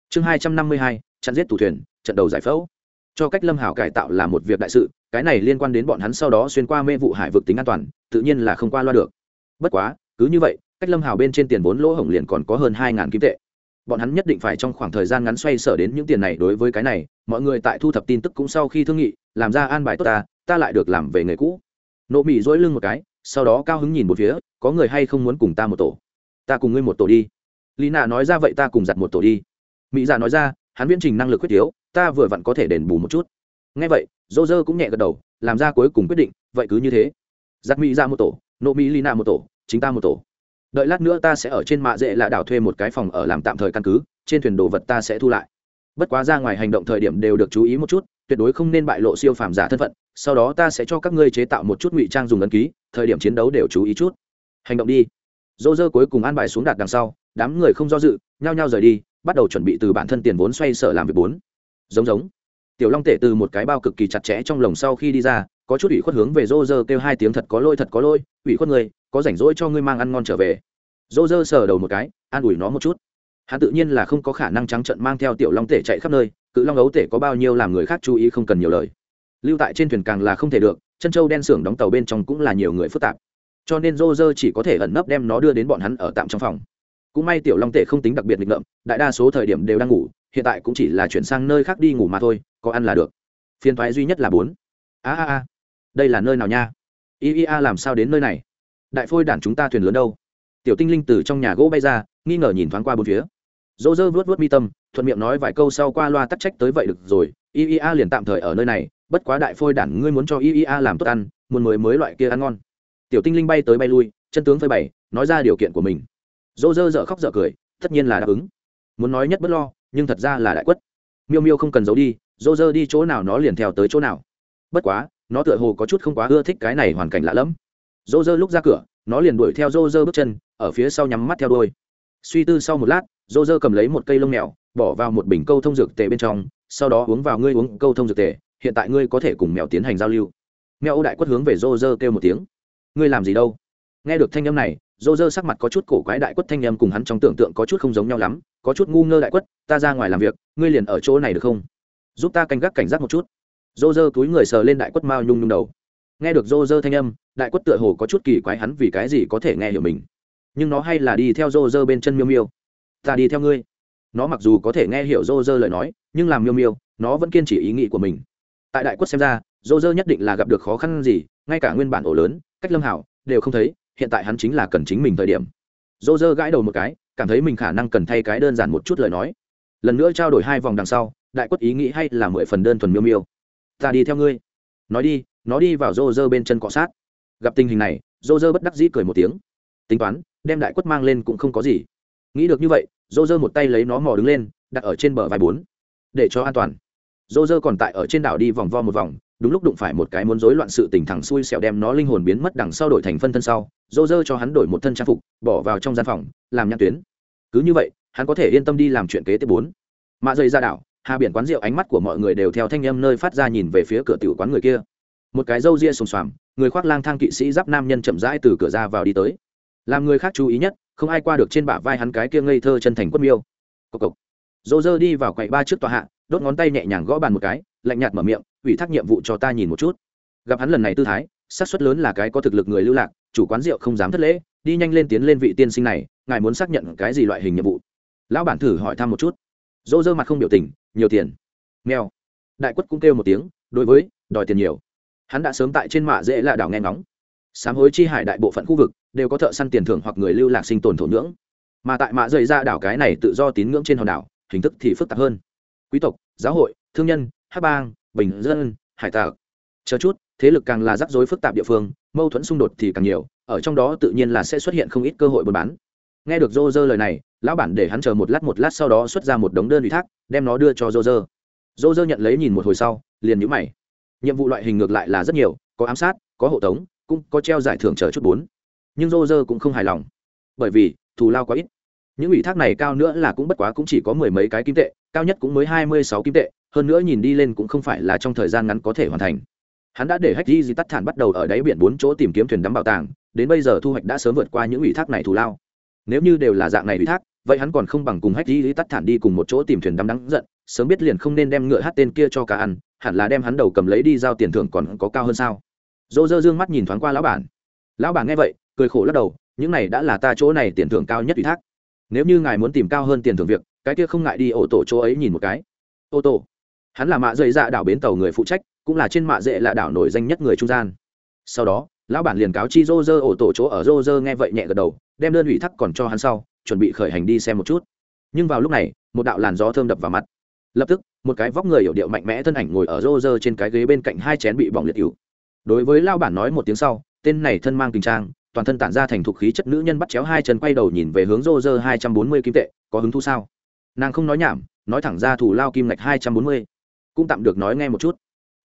Chương hai trăm năm mươi hai, chặn giết tù thuyền, trận đầu giải phẫu. Cho cách lâm hảo cải tạo là một việc đại sự, cái này liên quan đến bọn hắn sau đó xuyên qua mê vụ hải vực tính an toàn, tự nhiên là không qua loa được. Bất quá, cứ như vậy, cách lâm hảo bên trên tiền vốn lỗ hổng liền còn có hơn hai ngàn kim tệ. Bọn hắn nhất định phải trong khoảng thời gian ngắn xoay sở đến những tiền này đối với cái này, mọi người tại thu thập tin tức cũng sau khi thương nghị, làm ra an bài tốt ta ta lại được làm về nghề cũ. Nộ mỹ dỗi lưng một cái, sau đó cao hứng nhìn một phía, có người hay không muốn cùng ta một tổ? Ta cùng ngươi một tổ đi lý nạ nói ra vậy ta cùng giặt một tổ đi. Mỹ dạ nói ra, hắn viễn trình năng lực quyết yếu ta vừa vặn có thể đền bù một chút. Ngay vậy, dô dơ cũng nhẹ gật đầu, làm ra cuối cùng quyết định, vậy cứ như thế. Giặt mỹ ra một tổ, nộ mỹ lina một tổ, chính ta một tổ. Đợi lát nữa ta sẽ ở trên mạ dễ là đảo thuê một cái phòng ở làm tạm thời căn cứ, trên thuyền đồ vật ta sẽ thu lại. Bất quá ra ngoài hành động thời điểm đều được chú ý một chút, tuyệt đối không nên bại lộ siêu phàm giả thân phận, sau đó ta sẽ cho các ngươi chế tạo một chút ngụy trang dùng ấn ký, thời điểm chiến đấu đều chú ý chút. Hành động đi. Dô dơ cuối cùng an bài xuống đạt đằng sau đám người không do dự, nhao nhao rời đi, bắt đầu chuẩn bị từ bản thân tiền vốn xoay sở làm việc bốn. Giống giống. Tiểu long tể từ một cái bao cực kỳ chặt chẽ trong lồng sau khi đi ra, có chút ủy khuất hướng về rô rơ kêu hai tiếng thật có lôi thật có lôi ủy khuất người, có rảnh rỗi cho ngươi mang ăn ngon trở về. Rô rơ sờ đầu một cái, an ủi nó một chút. Hắn tự nhiên là không có khả năng trắng trận mang theo tiểu long tể chạy khắp nơi, cự long ấu tể có bao nhiêu làm người khác chú ý không cần nhiều lời. Lưu tại trên thuyền càng là không thể được, chân châu đen xưởng đóng tàu bên trong cũng là nhiều người phức tạp. Cho nên rô rơ chỉ có thể ẩn nấp đem nó đưa đến bọn hắn ở tạm trong phòng cũng may tiểu long tể không tính đặc biệt nghịch ngợm, đại đa số thời điểm đều đang ngủ, hiện tại cũng chỉ là chuyển sang nơi khác đi ngủ mà thôi, có ăn là được. Phiền thoái duy nhất là bốn. A a a. Đây là nơi nào nha? Iea làm sao đến nơi này? Đại phôi đản chúng ta thuyền lớn đâu? Tiểu tinh linh từ trong nhà gỗ bay ra, nghi ngờ nhìn thoáng qua bốn phía. Dỗ dơ vuốt vuốt mi tâm, thuận miệng nói vài câu sau qua loa tắc trách tới vậy được rồi iea liền tạm thời ở nơi này, bất quá đại phôi đản ngươi muốn cho iea làm tốt ăn, muốn mới mới loại kia ăn ngon. Tiểu tinh linh bay tới bay lui, chân tướng phơi bày, nói ra điều kiện của mình dô dơ dở khóc dở cười, tất nhiên là đáp ứng. Muốn nói nhất bất lo, nhưng thật ra là đại quất. Miêu miêu không cần giấu đi dô dơ đi chỗ nào nó liền theo tới chỗ nào. Bất quá, nó tựa hồ có chút không quá ưa thích cái này hoàn cảnh lạ lẫm. Dô dơ lúc ra cửa, nó liền đuổi theo dô dơ bước chân, ở phía sau nhắm mắt theo đôi suy tư sau một lát dô dơ cầm lấy một cây lông mèo, bỏ vào một bình câu thông dược tề bên trong, sau đó uống vào ngươi uống câu thông dược tề, hiện tại ngươi có thể cùng mèo tiến hành giao lưu. Mèo ô đại quất hướng về dô dơ kêu một tiếng. Ngươi làm gì đâu? Nghe được thanh âm này dô dơ sắc mặt có chút cổ quái đại quất thanh âm cùng hắn trong tưởng tượng có chút không giống nhau lắm, có chút ngu ngơ đại quất, ta ra ngoài làm việc, ngươi liền ở chỗ này được không? Giúp ta canh gác cảnh giác một chút. Dô dơ túi người sờ lên đại quất mao nhung nhung đầu. Nghe được dô dơ thanh âm, đại quất tựa hồ có chút kỳ quái hắn vì cái gì có thể nghe hiểu mình. Nhưng nó hay là đi theo dô dơ bên chân miêu miêu. Ta đi theo ngươi. Nó mặc dù có thể nghe hiểu dô dơ lời nói, nhưng làm miêu miêu, nó vẫn kiên trì ý nghĩ của mình. Tại đại quất xem ra, dô dơ nhất định là gặp được khó khăn gì, ngay cả nguyên bản ổ lớn, cách lâm hảo, đều không thấy hiện tại hắn chính là cần chính mình thời điểm. Dô dơ gãi đầu một cái, cảm thấy mình khả năng cần thay cái đơn giản một chút lời nói. Lần nữa trao đổi hai vòng đằng sau, đại quất ý nghĩ hay là mười phần đơn thuần miêu miêu. Ta đi theo ngươi. Nói đi, nó đi vào rô rơ bên chân cọ sát. Gặp tình hình này, rô rơ bất đắc dĩ cười một tiếng. Tính toán, đem đại quất mang lên cũng không có gì. Nghĩ được như vậy, rô rơ một tay lấy nó mò đứng lên, đặt ở trên bờ vai bốn. Để cho an toàn. Rô rơ còn tại ở trên đảo đi vòng vo một vòng đúng lúc đụng phải một cái muốn rối loạn sự tình thẳng xui xẻo đem nó linh hồn biến mất đằng sau đổi thành phân thân sau rô dơ cho hắn đổi một thân trang phục, bỏ vào trong gian phòng, làm nhãn tuyến. Cứ như vậy, hắn có thể yên tâm đi làm chuyện kế tiếp bốn. Mạ dây ra đảo, hà biển quán rượu ánh mắt của mọi người đều theo thanh em nơi phát ra nhìn về phía cửa tiểu quán người kia. Một cái râu ria xồm xoàm, người khoác lang thang kỵ sĩ giáp nam nhân chậm rãi từ cửa ra vào đi tới. Làm người khác chú ý nhất, không ai qua được trên bả vai hắn cái kia ngây thơ chân thành quất miêu. Cộc cộc. Dô dơ đi vào quậy ba trước tòa hạ, đốt ngón tay nhẹ nhàng gõ bàn một cái, lạnh nhạt mở miệng ủy thác nhiệm vụ cho ta nhìn một chút. Gặp hắn lần này tư thái, xác suất lớn là cái có thực lực người lưu lạc, chủ quán rượu không dám thất lễ, đi nhanh lên tiến lên vị tiên sinh này, ngài muốn xác nhận cái gì loại hình nhiệm vụ? Lão bản thử hỏi thăm một chút. Dỗ dơ mặt không biểu tình, nhiều tiền. Nghèo đại quất cũng kêu một tiếng, đối với, đòi tiền nhiều. Hắn đã sớm tại trên mạ dễ là đảo nghe ngóng. Sám hối chi hải đại bộ phận khu vực, đều có thợ săn tiền thưởng hoặc người lưu lạc sinh tồn thổ nhưỡng. Mà tại mạ dày ra đảo cái này tự do tín ngưỡng trên hòn đảo, hình thức thì phức tạp hơn. Quý tộc, giáo hội, thương nhân, hát bang bình dân, hải tạc. Chờ chút, thế lực càng là rắc rối phức tạp địa phương, mâu thuẫn xung đột thì càng nhiều, ở trong đó tự nhiên là sẽ xuất hiện không ít cơ hội buôn bán. Nghe được dô dơ lời này, lão bản để hắn chờ một lát một lát sau đó xuất ra một đống đơn ủy thác, đem nó đưa cho dô dơ dô dơ nhận lấy nhìn một hồi sau, liền nhũ mày. Nhiệm vụ loại hình ngược lại là rất nhiều, có ám sát, có hộ tống, cũng có treo giải thưởng chờ chút bốn. Nhưng dô dơ cũng không hài lòng. Bởi vì, thù lao quá ít. Những ủy thác này cao nữa là cũng bất quá cũng chỉ có mười mấy cái kim tệ, cao nhất cũng mới hai mươi sáu kim tệ hơn nữa nhìn đi lên cũng không phải là trong thời gian ngắn có thể hoàn thành. Hắn đã để hách di di tắt thản bắt đầu ở đáy biển bốn chỗ tìm kiếm thuyền đắm bảo tàng, đến bây giờ thu hoạch đã sớm vượt qua những ủy thác này thù lao. Nếu như đều là dạng này ủy thác, vậy hắn còn không bằng cùng hách di di tắt thản đi cùng một chỗ tìm thuyền đắm đắng giận, sớm biết liền không nên đem ngựa hát tên kia cho cả ăn, hẳn là đem hắn đầu cầm lấy đi giao tiền thưởng còn có cao hơn sao. Dỗ dơ dương mắt nhìn thoáng qua lão bản. Lão bản nghe vậy, cười khổ lắc đầu, những này đã là ta chỗ này tiền thưởng cao nhất ủy thác. Nếu như ngài muốn tìm cao hơn tiền thưởng việc, cái kia không ngại đi ô tô chỗ ấy nhìn một cái. Ô tô hắn là mạ dậy dạ đảo bến tàu người phụ trách, cũng là trên mạ dệ là đảo nổi danh nhất người trung gian. Sau đó, lão bản liền cáo chi rô rơ ổ tổ chỗ ở rô rơ nghe vậy nhẹ gật đầu, đem đơn ủy thắc còn cho hắn sau, chuẩn bị khởi hành đi xem một chút. Nhưng vào lúc này, một đạo làn gió thơm đập vào mặt. Lập tức, một cái vóc người hiểu điệu mạnh mẽ thân ảnh ngồi ở rô rơ trên cái ghế bên cạnh hai chén bị bỏng liệt cựu đối với lao bản nói một tiếng sau, tên này thân mang tình trang, toàn thân tản ra thành thục khí chất nữ nhân bắt chéo hai chân quay đầu nhìn về hướng rô rơ hai trăm bốn mươi kim tệ, có hứng thú sao? Nàng không nói nhảm, nói thẳng ra thủ lao kim ngạch hai trăm bốn mươi cũng tạm được nói nghe một chút.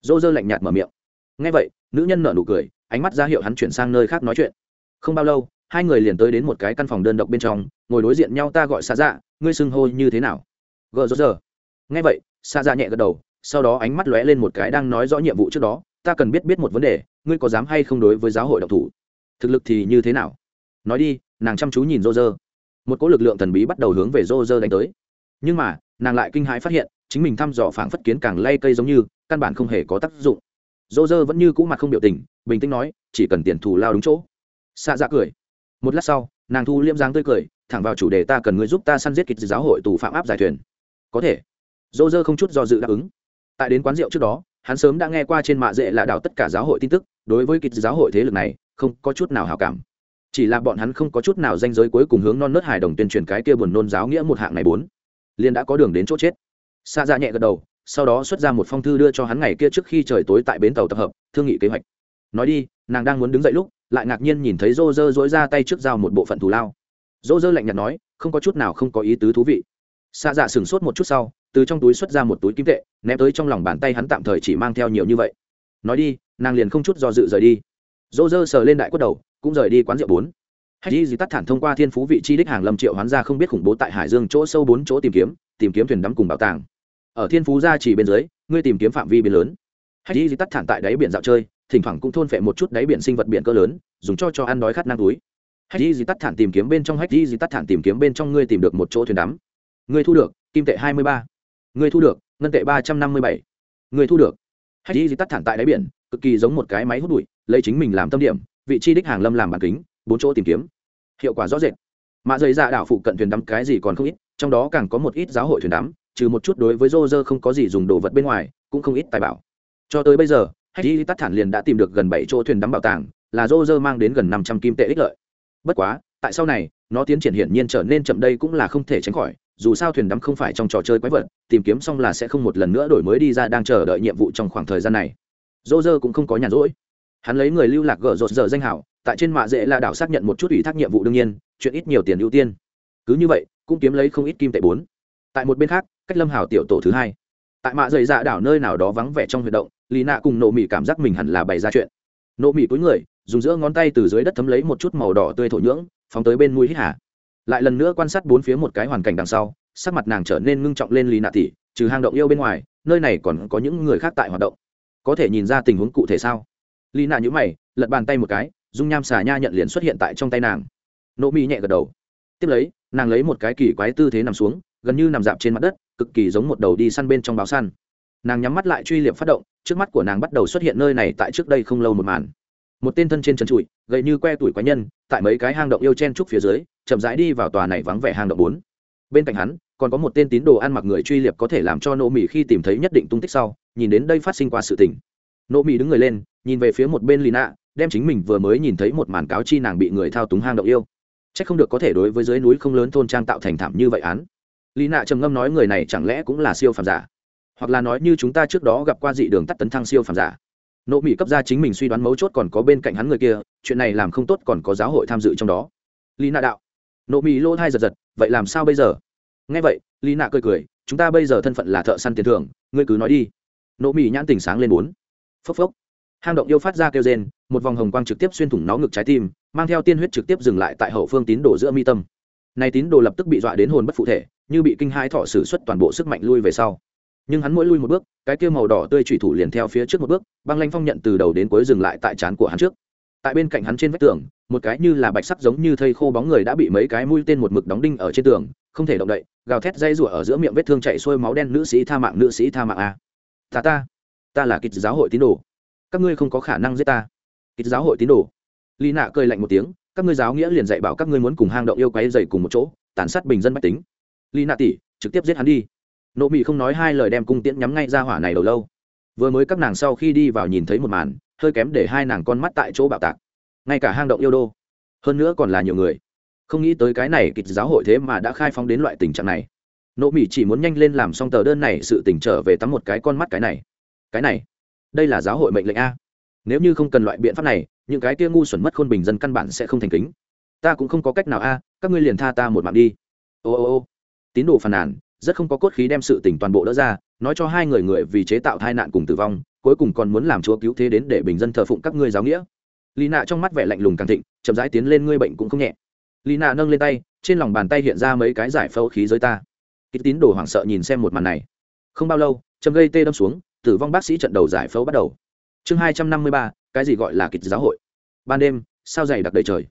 Rô dơ lạnh nhạt mở miệng. Nghe vậy, nữ nhân nở nụ cười, ánh mắt ra hiệu hắn chuyển sang nơi khác nói chuyện. Không bao lâu, hai người liền tới đến một cái căn phòng đơn độc bên trong, ngồi đối diện nhau ta gọi xa dạ ngươi xưng hô như thế nào? Gờ rô dơ nghe vậy xa dạ nhẹ gật đầu, sau đó ánh mắt lóe lên một cái đang nói rõ nhiệm vụ trước đó, ta cần biết biết một vấn đề, ngươi có dám hay không đối với giáo hội độc thủ? Thực lực thì như thế nào? Nói đi, nàng chăm chú nhìn rô rơ. Một cỗ lực lượng thần bí bắt đầu hướng về rô rơ đánh tới. Nhưng mà, nàng lại kinh hãi phát hiện chính mình thăm dò phảng phất kiến càng lay cây giống như, căn bản không hề có tác dụng. Dô dơ vẫn như cũ mặt không biểu tình, bình tĩnh nói, chỉ cần tiền thù lao đúng chỗ. Xạ dạ cười. Một lát sau, nàng thu liêm dáng tươi cười, thẳng vào chủ đề ta cần người giúp ta săn giết kịch giáo hội tù phạm áp giải thuyền. Có thể. Dô dơ không chút do dự đáp ứng. Tại đến quán rượu trước đó, hắn sớm đã nghe qua trên mạ dễ là đảo tất cả giáo hội tin tức, đối với kịch giáo hội thế lực này, không có chút nào hào cảm. Chỉ là bọn hắn không có chút nào danh giới cuối cùng hướng non nớt hài đồng tuyên truyền cái kia buồn nôn giáo nghĩa một hạng này bốn. Liên đã có đường đến chỗ chết xa ra dạ nhẹ gật đầu, sau đó xuất ra một phong thư đưa cho hắn ngày kia trước khi trời tối tại bến tàu tập hợp, thương nghị kế hoạch. Nói đi, nàng đang muốn đứng dậy lúc, lại ngạc nhiên nhìn thấy rô rơ dỗi ra tay trước dao một bộ phận thù lao. Rô rơ lạnh nhạt nói, không có chút nào không có ý tứ thú vị. Xa dạ sửng sốt một chút sau, từ trong túi xuất ra một túi kim tệ, ném tới trong lòng bàn tay hắn tạm thời chỉ mang theo nhiều như vậy. Nói đi, nàng liền không chút do dự rời đi. Dô dơ sờ lên đại quất đầu, cũng rời đi quán rượu bốn. Hay đi gì tắt thản thông qua thiên phú vị chi đích hàng lâm triệu hoán ra không biết khủng bố tại hải dương chỗ sâu bốn chỗ tìm kiếm tìm kiếm thuyền đắm cùng bảo tàng ở thiên phú gia chỉ bên dưới, ngươi tìm kiếm phạm vi biển lớn. Hay đi tắt thản tại đáy biển dạo chơi, thỉnh thoảng cũng thôn phệ một chút đáy biển sinh vật biển cỡ lớn, dùng cho cho ăn đói khát năng túi. Hay đi tắt thản tìm kiếm bên trong, hay đi tắt thản tìm kiếm bên trong ngươi tìm được một chỗ thuyền đắm. Ngươi thu được, kim tệ hai mươi ba. Ngươi thu được, ngân tệ ba trăm năm mươi bảy. Ngươi thu được. Hay đi tắt thản tại đáy biển, cực kỳ giống một cái máy hút bụi, lấy chính mình làm tâm điểm, vị trí đích hàng lâm làm bản kính, bốn chỗ tìm kiếm. Hiệu quả rõ rệt. Mạ dày dạ đảo phụ cận thuyền đắm cái gì còn không ít, trong đó càng có một ít giáo hội thuyền đắm trừ một chút đối với rô rơ không có gì dùng đồ vật bên ngoài, cũng không ít tài bảo. Cho tới bây giờ hay đi tắt thản liền đã tìm được gần bảy chỗ thuyền đắm bảo tàng, là rô rơ mang đến gần năm trăm kim tệ ích lợi. Bất quá, tại sau này, nó tiến triển hiển nhiên trở nên chậm đây cũng là không thể tránh khỏi, dù sao thuyền đắm không phải trong trò chơi quái vật, tìm kiếm xong là sẽ không một lần nữa đổi mới đi ra đang chờ đợi nhiệm vụ trong khoảng thời gian này. Roger cũng không có nhàn rỗi. Hắn lấy người lưu lạc gỡ rột giờ danh hảo, tại trên mạ dễ là đảo xác nhận một chút ủy thác nhiệm vụ đương nhiên, chuyện ít nhiều tiền ưu tiên. Cứ như vậy, cũng kiếm lấy không ít kim tệ bốn. Tại một bên khác cách lâm hảo tiểu tổ thứ hai tại mạ dày dạ đảo nơi nào đó vắng vẻ trong huy động lì nạ cùng nộ mỹ cảm giác mình hẳn là bày ra chuyện nộ mỹ túi người dùng giữa ngón tay từ dưới đất thấm lấy một chút màu đỏ tươi thổ nhưỡng phóng tới bên mũi hít hà lại lần nữa quan sát bốn phía một cái hoàn cảnh đằng sau sắc mặt nàng trở nên ngưng trọng lên lì nạ tỉ trừ hang động yêu bên ngoài nơi này còn có những người khác tại hoạt động có thể nhìn ra tình huống cụ thể sao lì nạ nhữ mày lật bàn tay một cái dung nham xà nha nhận liền xuất hiện tại trong tay nàng nộ mỹ nhẹ gật đầu tiếp lấy nàng lấy một cái kỳ quái tư thế nằm xuống gần như nằm dạp trên mặt đất cực kỳ giống một đầu đi săn bên trong báo săn. Nàng nhắm mắt lại truy liệp phát động, trước mắt của nàng bắt đầu xuất hiện nơi này tại trước đây không lâu một màn. Một tên thân trên trần trụi gậy như que tuổi quái nhân, tại mấy cái hang động yêu chen trúc phía dưới, chậm rãi đi vào tòa này vắng vẻ hang động bốn. Bên cạnh hắn, còn có một tên tín đồ ăn mặc người truy liệp có thể làm cho nộ mỹ khi tìm thấy nhất định tung tích sau, nhìn đến đây phát sinh qua sự tình. Nộ mỹ đứng người lên, nhìn về phía một bên lì nạ đem chính mình vừa mới nhìn thấy một màn cáo chi nàng bị người thao túng hang động yêu. C h ắ c không được có thể đối với dưới núi không lớn thôn trang tạo thành thảm như vậy án. Lý nạ trầm ngâm nói người này chẳng lẽ cũng là siêu phàm giả? Hoặc là nói như chúng ta trước đó gặp qua dị đường tắt tấn thăng siêu phàm giả? Nộ mỹ cấp ra chính mình suy đoán mấu chốt còn có bên cạnh hắn người kia, chuyện này làm không tốt còn có giáo hội tham dự trong đó. Lý nạ đạo. Nộ mỹ lô thai giật giật, vậy làm sao bây giờ? Nghe vậy, Lý nạ cười cười, chúng ta bây giờ thân phận là thợ săn tiền thưởng, ngươi cứ nói đi. Nộ mỹ nhãn tình sáng lên bốn. Phốc phốc. Hang động yêu phát ra kêu rên, một vòng hồng quang trực tiếp xuyên thủng nó ngực trái tim, mang theo tiên huyết trực tiếp dừng lại tại hậu phương tín đổ giữa mi tâm này tín đồ lập tức bị dọa đến hồn bất phụ thể, như bị kinh hai thọ sử xuất toàn bộ sức mạnh lui về sau. Nhưng hắn mỗi lui một bước, cái kia màu đỏ tươi trụy thủ liền theo phía trước một bước, băng lanh phong nhận từ đầu đến cuối dừng lại tại trán của hắn trước. Tại bên cạnh hắn trên vách tường, một cái như là bạch sắc giống như thây khô bóng người đã bị mấy cái mũi tên một mực đóng đinh ở trên tường, không thể động đậy, gào thét dây rủa ở giữa miệng vết thương chạy xuôi máu đen nữ sĩ tha mạng, nữ sĩ tha mạng a ta ta ta là kịch giáo hội tín đồ. Các ngươi không có khả năng giết ta. Kịch giáo hội tín đồ. Lý nạ cười lạnh một tiếng các ngươi giáo nghĩa liền dạy bảo các ngươi muốn cùng hang động yêu quái dày cùng một chỗ, tàn sát bình dân bách tính. Lý nạ tỷ trực tiếp giết hắn đi. Nộ mị không nói hai lời đem cung tiễn nhắm ngay ra hỏa này đầu lâu. Vừa mới các nàng sau khi đi vào nhìn thấy một màn, hơi kém để hai nàng con mắt tại chỗ bạo tạc. Ngay cả hang động yêu đô, hơn nữa còn là nhiều người. Không nghĩ tới cái này kịch giáo hội thế mà đã khai phóng đến loại tình trạng này. Nộ mỹ chỉ muốn nhanh lên làm xong tờ đơn này sự tỉnh trở về tắm một cái con mắt cái này. Cái này, đây là giáo hội mệnh lệnh a. Nếu như không cần loại biện pháp này những cái kia ngu xuẩn mất khôn bình dân căn bản sẽ không thành kính. Ta cũng không có cách nào a, các ngươi liền tha ta một mạng đi. Ô ô ô. Tín đồ phàn nàn, rất không có cốt khí đem sự tỉnh toàn bộ đỡ ra, nói cho hai người người vì chế tạo tai nạn cùng tử vong, cuối cùng còn muốn làm chúa cứu thế đến để bình dân thờ phụng các ngươi giáo nghĩa. Lì nạ trong mắt vẻ lạnh lùng càng thịnh, chậm rãi tiến lên ngươi bệnh cũng không nhẹ. Lì nạ nâng lên tay, trên lòng bàn tay hiện ra mấy cái giải phẫu khí giới ta. Kích tín đồ hoảng sợ nhìn xem một màn này. Không bao lâu, châm gây tê đâm xuống, tử vong bác sĩ trận đầu giải phẫu bắt đầu. Chương hai trăm năm mươi ba cái gì gọi là kịch giáo hội? Ban đêm, sao dày đặc đầy trời?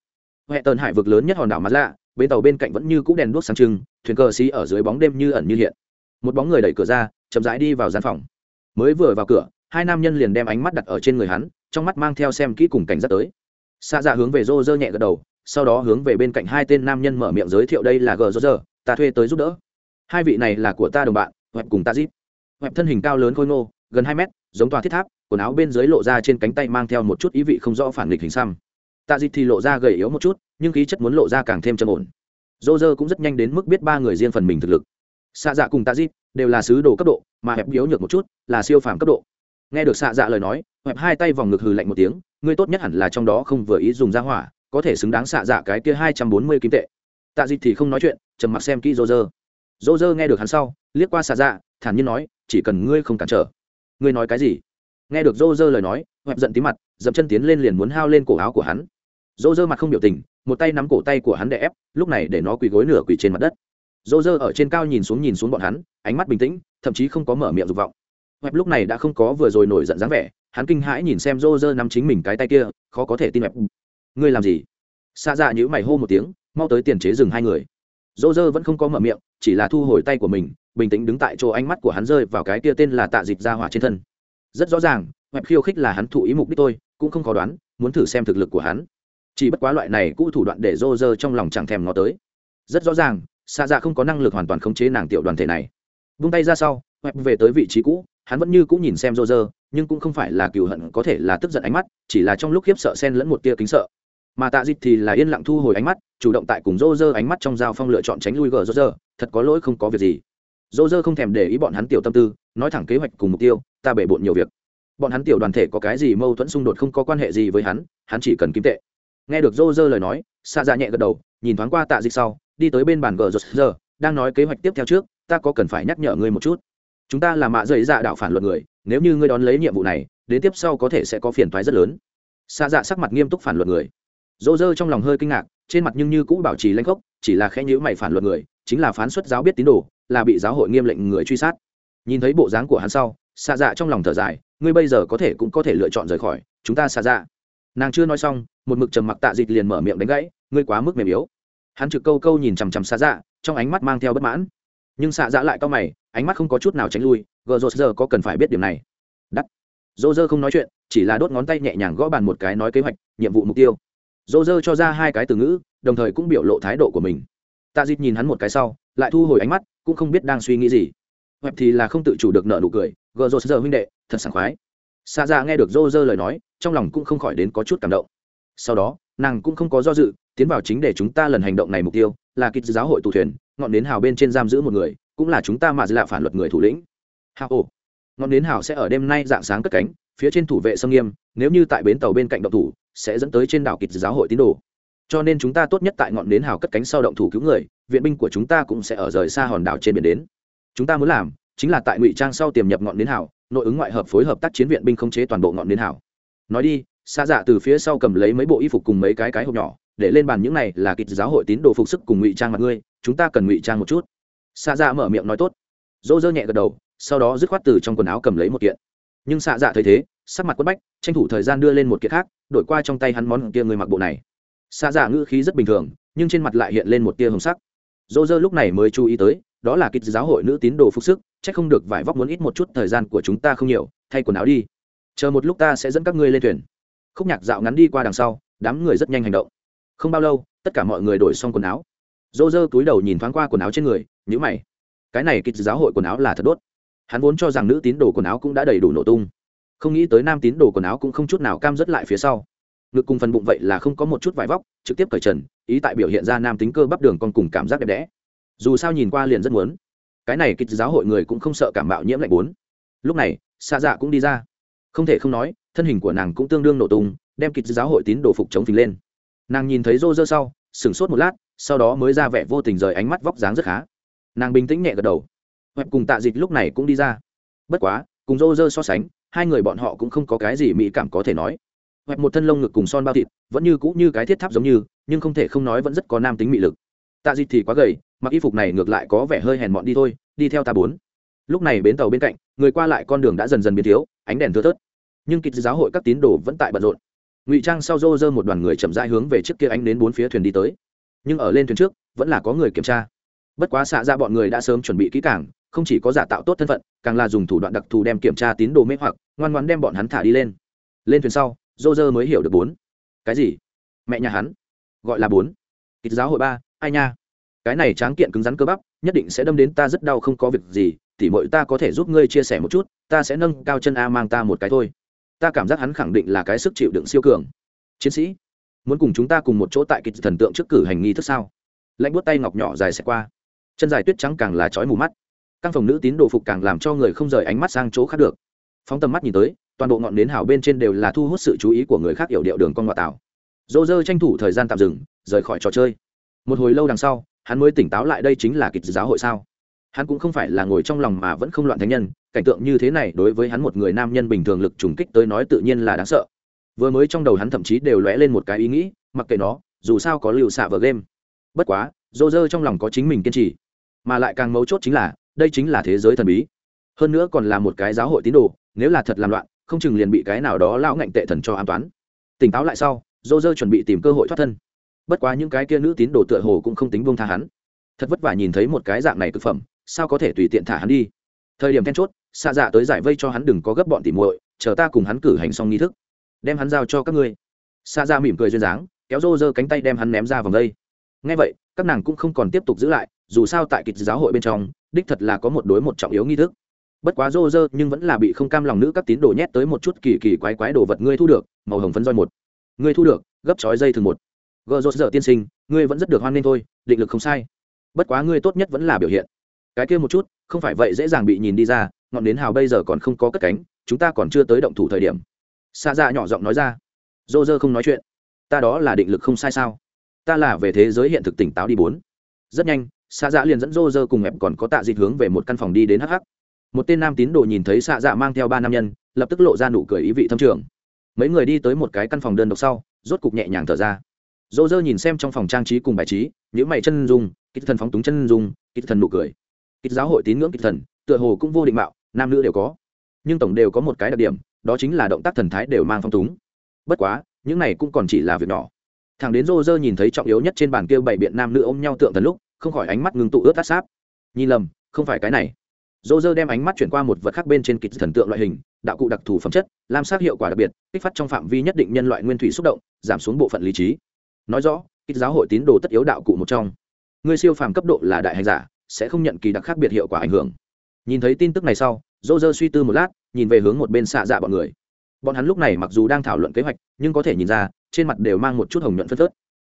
Huệ tần hải vực lớn nhất hòn đảo mặt lạ bên tàu bên cạnh vẫn như cũ đèn đuốc sáng trưng, thuyền cờ xí ở dưới bóng đêm như ẩn như hiện. Một bóng người đẩy cửa ra, chậm rãi đi vào gian phòng. Mới vừa vào cửa, hai nam nhân liền đem ánh mắt đặt ở trên người hắn, trong mắt mang theo xem kỹ cùng cảnh giác tới. Xa ra dạ hướng về rô rơ nhẹ gật đầu, sau đó hướng về bên cạnh hai tên nam nhân mở miệng giới thiệu đây là gờ rô rơ, ta thuê tới giúp đỡ. Hai vị này là của ta đồng bạn, huệ cùng ta zip huệ thân hình cao lớn khôi ngô, gần hai mét, giống tòa thiết tháp quần áo bên dưới lộ ra trên cánh tay mang theo một chút ý vị không rõ phản nghịch hình xăm. Tạ dịt thì lộ ra gầy yếu một chút, nhưng khí chất muốn lộ ra càng thêm trầm ổn. Dô dơ cũng rất nhanh đến mức biết ba người riêng phần mình thực lực. Xạ dạ cùng tạ dịt đều là sứ đồ cấp độ, mà hẹp yếu nhược một chút là siêu phàm cấp độ. Nghe được xạ dạ lời nói, hẹp hai tay vòng ngực hừ lạnh một tiếng ngươi tốt nhất hẳn là trong đó không vừa ý dùng ra hỏa, có thể xứng đáng xạ dạ cái kia hai trăm bốn mươi kim tệ. Tạ dịt thì không nói chuyện, trầm mặc xem kỹ dô dơ. Dô dơ nghe được hắn sau, liếc qua xạ dạ thản nhiên nói, chỉ cần ngươi không cản trở. Ngươi nói cái gì? Nghe được rô rơ lời nói, hoẹp giận tí mặt, dậm chân tiến lên liền muốn hao lên cổ áo của hắn. Rô rơ mặt không biểu tình, một tay nắm cổ tay của hắn để ép, lúc này để nó quỳ gối nửa quỳ trên mặt đất. Rô rơ ở trên cao nhìn xuống nhìn xuống bọn hắn, ánh mắt bình tĩnh, thậm chí không có mở miệng dục vọng. Hoẹp lúc này đã không có vừa rồi nổi giận dáng vẻ, hắn kinh hãi nhìn xem rô rơ nắm chính mình cái tay kia, khó có thể tin hoẹp. Ngươi làm gì? Xa dạ nhữ mày hô một tiếng, mau tới tiền chế dừng hai người. Rô rơ vẫn không có mở miệng, chỉ là thu hồi tay của mình, bình tĩnh đứng tại chỗ ánh mắt của hắn rơi vào cái kia tên là tạ dịch ra hỏa trên thân rất rõ ràng web khiêu khích là hắn thụ ý mục đích tôi cũng không khó đoán, muốn thử xem thực lực của hắn. Chỉ bất quá loại này cũ thủ đoạn để rô rơ trong lòng chẳng thèm ngó tới. Rất rõ ràng xa ra dạ không có năng lực hoàn toàn khống chế nàng tiểu đoàn thể này. Vung tay ra sau web về tới vị trí cũ, hắn vẫn như cũng nhìn xem rô rơ nhưng cũng không phải là cừu hận, có thể là tức giận ánh mắt, chỉ là trong lúc khiếp sợ xen lẫn một tia kính sợ. Mà tạ dịch thì là yên lặng thu hồi ánh mắt, chủ động tại cùng rô rơ ánh mắt trong giao phong lựa chọn tránh lui gờ rô rơ thật có lỗi không có việc gì. Rô rơ không thèm để ý bọn hắn tiểu tâm tư, nói thẳng kế hoạch cùng mục tiêu ta bể bộn nhiều việc. Bọn hắn tiểu đoàn thể có cái gì mâu thuẫn xung đột không có quan hệ gì với hắn hắn chỉ cần kim tệ. Nghe được dô dơ lời nói xạ dạ nhẹ gật đầu, nhìn thoáng qua tạ dịch sau, đi tới bên bàn gờ rột rơ, đang nói kế hoạch tiếp theo trước, ta có cần phải nhắc nhở ngươi một chút. Chúng ta là mạ dày dạ đạo phản luật người, nếu như ngươi đón lấy nhiệm vụ này, đến tiếp sau có thể sẽ có phiền thoái rất lớn. Xạ dạ sắc mặt nghiêm túc phản luật người. Dô dơ trong lòng hơi kinh ngạc, trên mặt nhưng như cũ bảo trì lanh khốc, chỉ là khẽ nhữ mày phản luật người, chính là phán xuất giáo biết tín đồ, là bị giáo hội nghiêm lệnh người truy sát. Nhìn thấy bộ dáng của hắn sau xạ dạ trong lòng thở dài, ngươi bây giờ có thể cũng có thể lựa chọn rời khỏi. Chúng ta xạ dạ. Nàng chưa nói xong, một mực trầm mặc tạ dịch liền mở miệng đánh gãy, ngươi quá mức mềm yếu. Hắn trực câu câu nhìn chằm chằm xạ dạ trong ánh mắt mang theo bất mãn. Nhưng xạ dạ lại cao mày, ánh mắt không có chút nào tránh lui, gờ rột giờ có cần phải biết điểm này. Đắt. Dô dơ không nói chuyện, chỉ là đốt ngón tay nhẹ nhàng gõ bàn một cái nói kế hoạch, nhiệm vụ mục tiêu. Dô dơ cho ra hai cái từ ngữ, đồng thời cũng biểu lộ thái độ của mình. Tạ dịt nhìn hắn một cái sau, lại thu hồi ánh mắt, cũng không biết đang suy nghĩ gì. Hoặc thì là không tự chủ được nợ nụ cười gờ rột giờ huynh đệ, thật sảng khoái. Xa ra dạ nghe được rô rơ lời nói, trong lòng cũng không khỏi đến có chút cảm động. Sau đó, nàng cũng không có do dự, tiến vào chính để chúng ta lần hành động này mục tiêu, là kịch giáo hội tù thuyền, ngọn nến hào bên trên giam giữ một người, cũng là chúng ta mà lạ phản luật người thủ lĩnh. Hào ồ. Ngọn nến hào sẽ ở đêm nay dạng sáng cất cánh, phía trên thủ vệ sông nghiêm, nếu như tại bến tàu bên cạnh động thủ, sẽ dẫn tới trên đảo kịch giáo hội tín đồ. Cho nên chúng ta tốt nhất tại ngọn nến hào cất cánh sau động thủ cứu người, viện binh của chúng ta cũng sẽ ở rời xa hòn đảo trên biển đến. Chúng ta muốn làm chính là tại ngụy trang sau tiềm nhập ngọn nến hào nội ứng ngoại hợp phối hợp tác chiến viện binh khống chế toàn bộ ngọn nến hào nói đi xa dạ từ phía sau cầm lấy mấy bộ y phục cùng mấy cái cái hộp nhỏ, để lên bàn những này là kịch giáo hội tín đồ phục sức cùng ngụy trang mặt ngươi, chúng ta cần ngụy trang một chút. Xa dạ mở miệng nói tốt. Dỗ dơ nhẹ gật đầu, sau đó dứt khoát từ trong quần áo cầm lấy một kiện. Nhưng xạ dạ thấy thế, sắc mặt quất bách, tranh thủ thời gian đưa lên một kiện khác, đổi qua trong tay hắn món kia người mặc bộ này. Xạ dạ ngữ khí rất bình thường, nhưng trên mặt lại hiện lên một tia hồng sắc dô dơ lúc này mới chú ý tới, đó là kịch giáo hội nữ tín đồ phục sức c h ắ c không được vải vóc muốn ít một chút thời gian của chúng ta không nhiều, thay quần áo đi. Chờ một lúc ta sẽ dẫn các ngươi lên thuyền. Khúc nhạc dạo ngắn đi qua đằng sau, đám người rất nhanh hành động. Không bao lâu, tất cả mọi người đổi xong quần áo. Dô dơ túi đầu nhìn thoáng qua quần áo trên người nhữ mày. Cái này kịch giáo hội quần áo là thật đốt. Hắn vốn cho rằng nữ tín đồ quần áo cũng đã đầy đủ nổ tung. Không nghĩ tới nam tín đồ quần áo cũng không chút nào cam dứt lại phía sau. Ngực cùng phần bụng vậy là không có một chút vải vóc trực tiếp cởi trần, ý tại biểu hiện ra nam tính cơ bắp đường con cùng cảm giác đẹp đẽ. Dù sao nhìn qua liền rất muốn. Cái này kịch giáo hội người cũng không sợ cảm bạo nhiễm lạnh bốn. Lúc này xa dạ cũng đi ra. Không thể không nói, thân hình của nàng cũng tương đương nổ tung, đem kịch giáo hội tín đồ phục chống phình lên. Nàng nhìn thấy rô rơ sau, sửng sốt một lát, sau đó mới ra vẻ vô tình rời ánh mắt vóc dáng rất khá. Nàng bình tĩnh nhẹ gật đầu. Web cùng tạ dịch lúc này cũng đi ra. Bất quá, cùng rô rơ so sánh, hai người bọn họ cũng không có cái gì mỹ cảm có thể nói hoặc một thân lông ngực cùng son bao thịt, vẫn như cũ như cái thiết tháp giống như, nhưng không thể không nói vẫn rất có nam tính mị lực. Tạ dịt thì quá gầy, mặc y phục này ngược lại có vẻ hơi hèn mọn đi thôi, đi theo ta bốn. Lúc này bến tàu bên cạnh, người qua lại con đường đã dần dần biến thiếu, ánh đèn thưa thớt. Nhưng kịch giáo hội các tín đồ vẫn tại bận rộn. Ngụy trang sau rô rơ một đoàn người chậm rãi hướng về trước kia ánh đến bốn phía thuyền đi tới. Nhưng ở lên thuyền trước, vẫn là có người kiểm tra. Bất quá xạ ra bọn người đã sớm chuẩn bị kỹ càng, không chỉ có giả tạo tốt thân phận, càng là dùng thủ đoạn đặc thù đem kiểm tra tín đồ mê hoặc, ngoan ngoan đem bọn hắn thả đi lên. Lên thuyền sau dô dơ mới hiểu được bốn. Cái gì? Mẹ nhà hắn. Gọi là bốn. Kịch giáo hội ba, ai nha? Cái này tráng kiện cứng rắn cơ bắp, nhất định sẽ đâm đến ta rất đau không có việc gì Thì mọi ta có thể giúp ngươi chia sẻ một chút, ta sẽ nâng cao chân a mang ta một cái thôi. Ta cảm giác hắn khẳng định là cái sức chịu đựng siêu cường. Chiến sĩ, muốn cùng chúng ta cùng một chỗ tại kịch thần tượng trước cử hành nghi thức sao? Lạnh buốt tay ngọc nhỏ dài xẹt qua. Chân dài tuyết trắng càng là chói mù mắt. Căn phòng nữ tín đồ phục càng làm cho người không rời ánh mắt sang chỗ khác được. Phóng tầm mắt nhìn tới toàn bộ ngọn nến hào bên trên đều là thu hút sự chú ý của người khác hiểu điệu đường con ngoại tảo. Dô dơ tranh thủ thời gian tạm dừng, rời khỏi trò chơi. Một hồi lâu đằng sau, hắn mới tỉnh táo lại đây chính là kịch giáo hội sao? Hắn cũng không phải là ngồi trong lòng mà vẫn không loạn thánh nhân, cảnh tượng như thế này đối với hắn một người nam nhân bình thường lực trùng kích tới nói tự nhiên là đáng sợ. Vừa mới trong đầu hắn thậm chí đều lóe lên một cái ý nghĩ, mặc kệ nó, dù sao có liều xạ vờ game. Bất quá, dô dơ trong lòng có chính mình kiên trì. Mà lại càng mấu chốt chính là, đây chính là thế giới thần bí. Hơn nữa còn là một cái giáo hội tín đồ, nếu là thật làm loạn không chừng liền bị cái nào đó lão ngạnh tệ thần cho an toán. Tỉnh táo lại sau, dô dơ chuẩn bị tìm cơ hội thoát thân. Bất quá những cái kia nữ tín đồ tựa hồ cũng không tính buông tha hắn. Thật vất vả nhìn thấy một cái dạng này thực phẩm, sao có thể tùy tiện thả hắn đi? Thời điểm then chốt, xạ dạ tới giải vây cho hắn đừng có gấp bọn tỉ muội, chờ ta cùng hắn cử hành xong nghi thức. Đem hắn giao cho các ngươi. Xạ dạ mỉm cười duyên dáng, kéo rô rơ cánh tay đem hắn ném ra vòng đây. Ngay vậy, các nàng cũng không còn tiếp tục giữ lại, dù sao tại kịch giáo hội bên trong, đích thật là có một đối một trọng yếu nghi thức bất quá rô rơ nhưng vẫn là bị không cam lòng nữ các tín đồ nhét tới một chút kỳ kỳ quái quái đồ vật ngươi thu được, màu hồng phấn roi một. Ngươi thu được, gấp chói dây thường một. Gờ rô rơ tiên sinh, ngươi vẫn rất được hoan nghênh thôi, định lực không sai. Bất quá ngươi tốt nhất vẫn là biểu hiện. Cái kia một chút, không phải vậy dễ dàng bị nhìn đi ra, ngọn nến hào bây giờ còn không có cất cánh, chúng ta còn chưa tới động thủ thời điểm. Xa ra dạ nhỏ giọng nói ra. Rô rơ không nói chuyện. Ta đó là định lực không sai sao? Ta là về thế giới hiện thực tỉnh táo đi bốn. Rất nhanh xa dạ liền dẫn rô rơ cùng ép còn có tạ dịch hướng về một căn phòng đi đến hh một tên nam tín đồ nhìn thấy xạ dạ mang theo ba nam nhân, lập tức lộ ra nụ cười ý vị thâm trường. Mấy người đi tới một cái căn phòng đơn độc sau, rốt cục nhẹ nhàng thở ra. Dô dơ nhìn xem trong phòng trang trí cùng bài trí những mày chân dung, kích thần phóng túng chân dung, kích thần nụ cười. Kích giáo hội tín ngưỡng kích thần, tựa hồ cũng vô định mạo, nam nữ đều có. Nhưng tổng đều có một cái đặc điểm, đó chính là động tác thần thái đều mang phong túng. Bất quá, những này cũng còn chỉ là việc nhỏ. Thằng đến Dô Dơ nhìn thấy trọng yếu nhất trên bàn kia bảy biện nam nữ ôm nhau tượng thần lúc, không khỏi ánh mắt ngưng tụ ướt át sáp. Nhìn lầm, không phải cái này rô dơ đem ánh mắt chuyển qua một vật khác bên trên kịch thần tượng loại hình, đạo cụ đặc thù phẩm chất, lam sát hiệu quả đặc biệt, kích phát trong phạm vi nhất định nhân loại nguyên thủy xúc động, giảm xuống bộ phận lý trí. Nói rõ kích giáo hội tín đồ tất yếu đạo cụ một trong. Người siêu phàm cấp độ là đại hành giả, sẽ không nhận kỳ đặc khác biệt hiệu quả ảnh hưởng. Nhìn thấy tin tức này sau, dô dơ suy tư một lát, nhìn về hướng một bên xạ dạ bọn người. Bọn hắn lúc này mặc dù đang thảo luận kế hoạch, nhưng có thể nhìn ra, trên mặt đều mang một chút hồng nhuận phân phớt.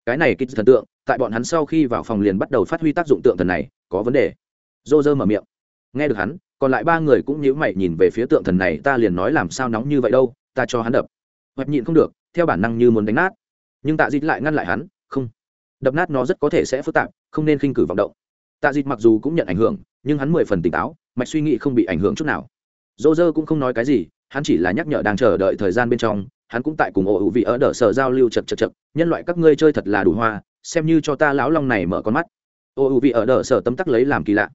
Cái này kích thần tượng, tại bọn hắn sau khi vào phòng liền bắt đầu phát huy tác dụng tượng thần này, có vấn đề. Dô dơ mở miệng nghe được hắn, còn lại ba người cũng nhíu mày nhìn về phía tượng thần này, ta liền nói làm sao nóng như vậy đâu, ta cho hắn đập. Hoạch nhịn không được, theo bản năng như muốn đánh nát. Nhưng tạ dịt lại ngăn lại hắn, không. Đập nát nó rất có thể sẽ phức tạp, không nên khinh cử vọng động. Tạ dịt mặc dù cũng nhận ảnh hưởng, nhưng hắn mười phần tỉnh táo, mạch suy nghĩ không bị ảnh hưởng chút nào. Dô dơ cũng không nói cái gì, hắn chỉ là nhắc nhở đang chờ đợi thời gian bên trong, hắn cũng tại cùng ổ hữu vị ở đỡ sở giao lưu chật chật chật, nhân loại các ngươi chơi thật là đủ hoa, xem như cho ta lão long này mở con mắt. Ổ hữu vị ở đỡ sở tấm tắc lấy làm kỳ lạ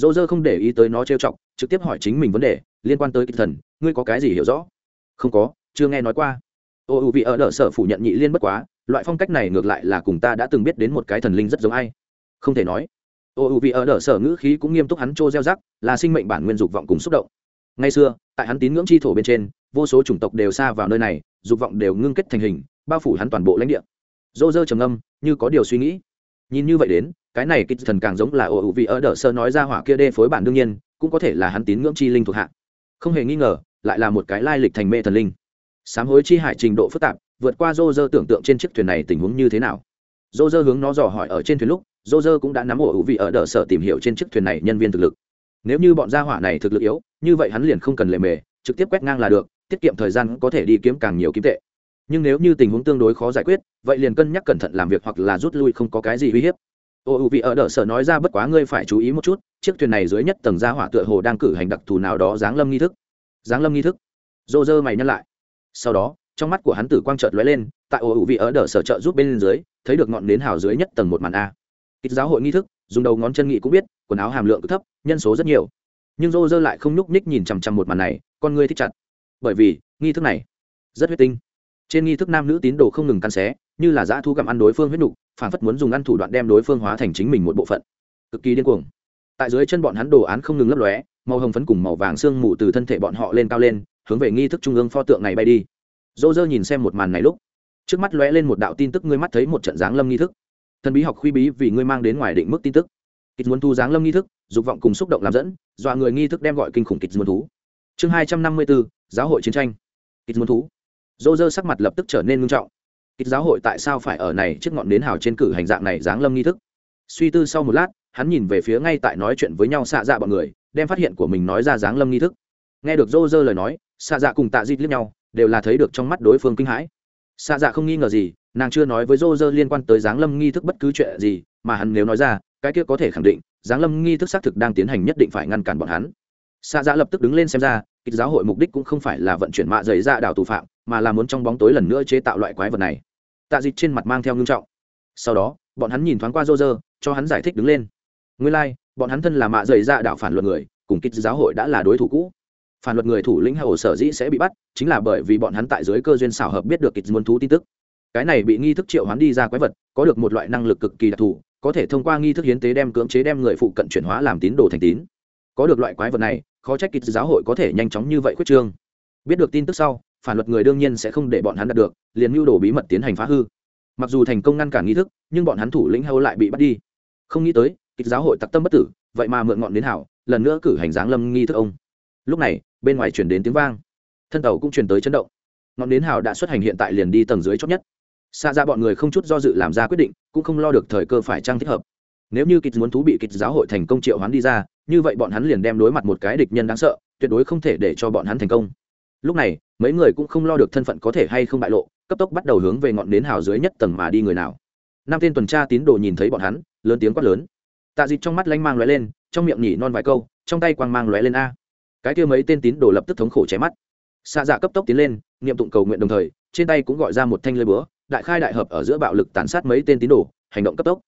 dô dơ không để ý tới nó trêu chọc, trực tiếp hỏi chính mình vấn đề, liên quan tới kịch thần, ngươi có cái gì hiểu rõ? Không có, chưa nghe nói qua. Ô u vị ở đỡ sở phủ nhận nhị liên bất quá, loại phong cách này ngược lại là cùng ta đã từng biết đến một cái thần linh rất giống ai. Không thể nói. Ô u vị ở đỡ sở ngữ khí cũng nghiêm túc hắn trô gieo rắc, là sinh mệnh bản nguyên dục vọng cùng xúc động. Ngay xưa, tại hắn tín ngưỡng chi thổ bên trên, vô số chủng tộc đều xa vào nơi này, dục vọng đều ngưng kết thành hình, bao phủ hắn toàn bộ lãnh địa. Dô dơ trầm âm như có điều suy nghĩ nhìn như vậy đến, cái này kích thần càng giống là ồ ủ vị ở đỡ sơ nói ra hỏa kia đê phối bản đương nhiên, cũng có thể là hắn tín ngưỡng chi linh thuộc hạ. Không hề nghi ngờ, lại là một cái lai lịch thành mê thần linh. Sám hối chi hải trình độ phức tạp, vượt qua dô dơ tưởng tượng trên chiếc thuyền này tình huống như thế nào. Dô dơ hướng nó dò hỏi ở trên thuyền lúc dô dơ cũng đã nắm ổ hữu vị ở đỡ sở tìm hiểu trên chiếc thuyền này nhân viên thực lực. Nếu như bọn gia hỏa này thực lực yếu, như vậy hắn liền không cần lề mề, trực tiếp quét ngang là được, tiết kiệm thời gian có thể đi kiếm càng nhiều kiếm tệ nhưng nếu như tình huống tương đối khó giải quyết, vậy liền cân nhắc cẩn thận làm việc hoặc là rút lui không có cái gì uy hiếp. Ô ưu vị ở đỡ sở nói ra bất quá ngươi phải chú ý một chút, chiếc thuyền này dưới nhất tầng gia hỏa tựa hồ đang cử hành đặc thù nào đó giáng lâm nghi thức. Giáng lâm nghi thức? Dô dơ mày nhân lại. Sau đó, trong mắt của hắn tử quang trợt lóe lên, tại ô ưu vị ở đỡ sở trợ giúp bên dưới, thấy được ngọn nến hào dưới nhất tầng một màn a. Ít giáo hội nghi thức, dùng đầu ngón chân nghị cũng biết, quần áo hàm lượng thấp, nhân số rất nhiều. Nhưng dô dơ lại không nhúc ních nhìn chằm chằm một màn này, con ngươi thích chặt. Bởi vì, nghi thức này rất huyết tinh trên nghi thức nam nữ tín đồ không ngừng căn xé, như là dã thu gặm ăn đối phương huyết nục, phản phất muốn dùng ăn thủ đoạn đem đối phương hóa thành chính mình một bộ phận. Cực kỳ điên cuồng. Tại dưới chân bọn hắn đồ án không ngừng lấp lóe, màu hồng phấn cùng màu vàng sương mù từ thân thể bọn họ lên cao lên, hướng về nghi thức trung ương pho tượng này bay đi. Dô dơ nhìn xem một màn này lúc, trước mắt lóe lên một đạo tin tức ngươi mắt thấy một trận giáng lâm nghi thức. Thần bí học khuy bí vì ngươi mang đến ngoài định mức tin tức. Kịch muốn thu giáng lâm nghi thức, dục vọng cùng xúc động làm dẫn, dọa người nghi thức đem gọi kinh khủng kịch muốn thú. Chương hai trăm năm mươi bốn giáo hội chiến tranh. Kịch muốn thú dô dơ sắc mặt lập tức trở nên nghiêm trọng. Kịch giáo hội tại sao phải ở này trước ngọn nến hào trên cử hành dạng này giáng lâm nghi thức? Suy tư sau một lát, hắn nhìn về phía ngay tại nói chuyện với nhau xạ dạ bọn người, đem phát hiện của mình nói ra giáng lâm nghi thức. Nghe được dô dơ lời nói, xạ dạ cùng tạ dịt liếc nhau, đều là thấy được trong mắt đối phương kinh hãi. Xạ dạ không nghi ngờ gì, nàng chưa nói với dô dơ liên quan tới giáng lâm nghi thức bất cứ chuyện gì, mà hắn nếu nói ra, cái kia có thể khẳng định, giáng lâm nghi thức xác thực đang tiến hành nhất định phải ngăn cản bọn hắn. Xạ dạ lập tức đứng lên xem ra, kịch giáo hội mục đích cũng không phải là vận chuyển mạ dày ra đảo tù phạm mà là muốn trong bóng tối lần nữa chế tạo loại quái vật này. Tạ dịch trên mặt mang theo ngưng trọng. Sau đó bọn hắn nhìn thoáng qua rô rơ cho hắn giải thích đứng lên. Nguyên lai、like, bọn hắn thân là mạ dày ra đảo phản luật người cùng kích giáo hội đã là đối thủ cũ. Phản luật người thủ lĩnh hầu sở dĩ sẽ bị bắt chính là bởi vì bọn hắn tại dưới cơ duyên xảo hợp biết được kịch muốn thú tin tức. Cái này bị nghi thức triệu hoán đi ra quái vật có được một loại năng lực cực kỳ đặc thù có thể thông qua nghi thức hiến tế đem cưỡng chế đem người phụ cận chuyển hóa làm tín đồ thành tín. Có được loại quái vật này khó trách kịch giáo hội có thể nhanh chóng như vậy khuyết trương. Biết được tin tức sau phản luật người đương nhiên sẽ không để bọn hắn đạt được, liền mưu đồ bí mật tiến hành phá hư. Mặc dù thành công ngăn cản nghi thức, nhưng bọn hắn thủ lĩnh hầu lại bị bắt đi. Không nghĩ tới, kịch giáo hội tặc tâm bất tử, vậy mà mượn ngọn đến hảo, lần nữa cử hành giáng lâm nghi thức ông. Lúc này, bên ngoài chuyển đến tiếng vang. Thân tàu cũng chuyển tới chấn động. Ngọn đến hảo đã xuất hành hiện tại liền đi tầng dưới chót nhất. Xa ra bọn người không chút do dự làm ra quyết định, cũng không lo được thời cơ phải trang thích hợp. Nếu như kịch muốn thú bị kịch giáo hội thành công triệu hoán đi ra, như vậy bọn hắn liền đem đối mặt một cái địch nhân đáng sợ, tuyệt đối không thể để cho bọn hắn thành công lúc này, mấy người cũng không lo được thân phận có thể hay không bại lộ, cấp tốc bắt đầu hướng về ngọn nến hào dưới nhất tầng mà đi người nào. Năm tên tuần tra tín đồ nhìn thấy bọn hắn, lớn tiếng quát lớn. Tạ dịt trong mắt lanh mang lóe lên, trong miệng nhỉ non vài câu, trong tay quang mang lóe lên a. Cái kia mấy tên tín đồ lập tức thống khổ chém mắt. Xa dạ cấp tốc tiến lên, niệm tụng cầu nguyện đồng thời, trên tay cũng gọi ra một thanh lơi búa, đại khai đại hợp ở giữa bạo lực tàn sát mấy tên tín đồ, hành động cấp tốc.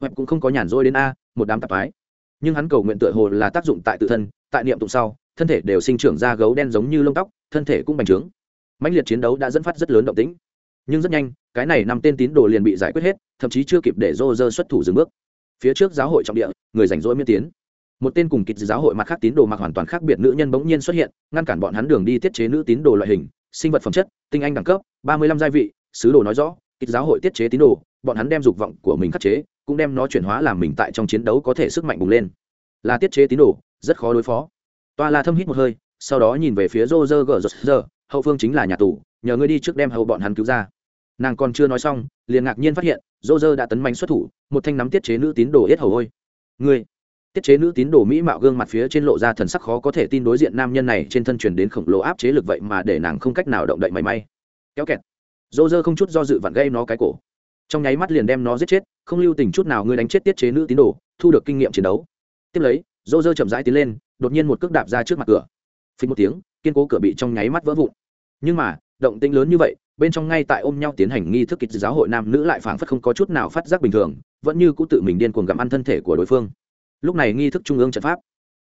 Web cũng không có nhàn rỗi đến a, một đám tạp ái nhưng hắn cầu nguyện tựa hồ là tác dụng tại tự thân tại niệm tụng sau, thân thể đều sinh trưởng ra gấu đen giống như lông tóc, thân thể cũng bành trướng. Mãnh liệt chiến đấu đã dẫn phát rất lớn động tĩnh. Nhưng rất nhanh, cái này năm tên tín đồ liền bị giải quyết hết, thậm chí chưa kịp để rô rơ xuất thủ dừng bước. Phía trước giáo hội trọng địa, người rảnh rỗi miễn tiến. Một tên cùng kịch giáo hội mặt khác tín đồ mặc hoàn toàn khác biệt nữ nhân bỗng nhiên xuất hiện, ngăn cản bọn hắn đường đi tiết chế nữ tín đồ loại hình, sinh vật phẩm chất, tinh anh đẳng cấp, ba mươi lăm gia vị, sứ đồ nói rõ, kịch giáo hội tiết chế tín đồ, bọn hắn đem dục vọng của mình khắc chế, cũng đem nó chuyển hóa làm mình tại trong chiến đấu có thể sức mạnh bùng lên. Là tiết chế tín đồ rất khó đối phó. Toa la thâm hít một hơi, sau đó nhìn về phía rô rơ gờ rơ hậu phương chính là nhà tù, nhờ ngươi đi trước đem hậu bọn hắn cứu ra. Nàng còn chưa nói xong, liền ngạc nhiên phát hiện rô rơ đã tấn manh xuất thủ, một thanh nắm tiết chế nữ tín đồ yết hầu ôi. Ngươi, tiết chế nữ tín đồ mỹ mạo gương mặt phía trên lộ ra thần sắc khó có thể tin đối diện nam nhân này trên thân truyền đến khổng lồ áp chế lực vậy mà để nàng không cách nào động đậy mảy may. Kéo kẹt. Dô dơ không chút do dự vặn gây nó cái cổ. Trong nháy mắt liền đem nó giết chết, không lưu tình chút nào ngươi đánh chết tiết chế nữ tín đồ, thu được kinh nghiệm chiến đấu. Tiếp lấy dô dơ chậm rãi tiến lên, đột nhiên một cước đạp ra trước mặt cửa. Phí một tiếng, kiên cố cửa bị trong nháy mắt vỡ vụn. Nhưng mà, động tĩnh lớn như vậy, bên trong ngay tại ôm nhau tiến hành nghi thức kịch giáo hội nam nữ lại phảng phất không có chút nào phát giác bình thường, vẫn như cũ tự mình điên cuồng gặm ăn thân thể của đối phương. Lúc này nghi thức trung ương trận pháp,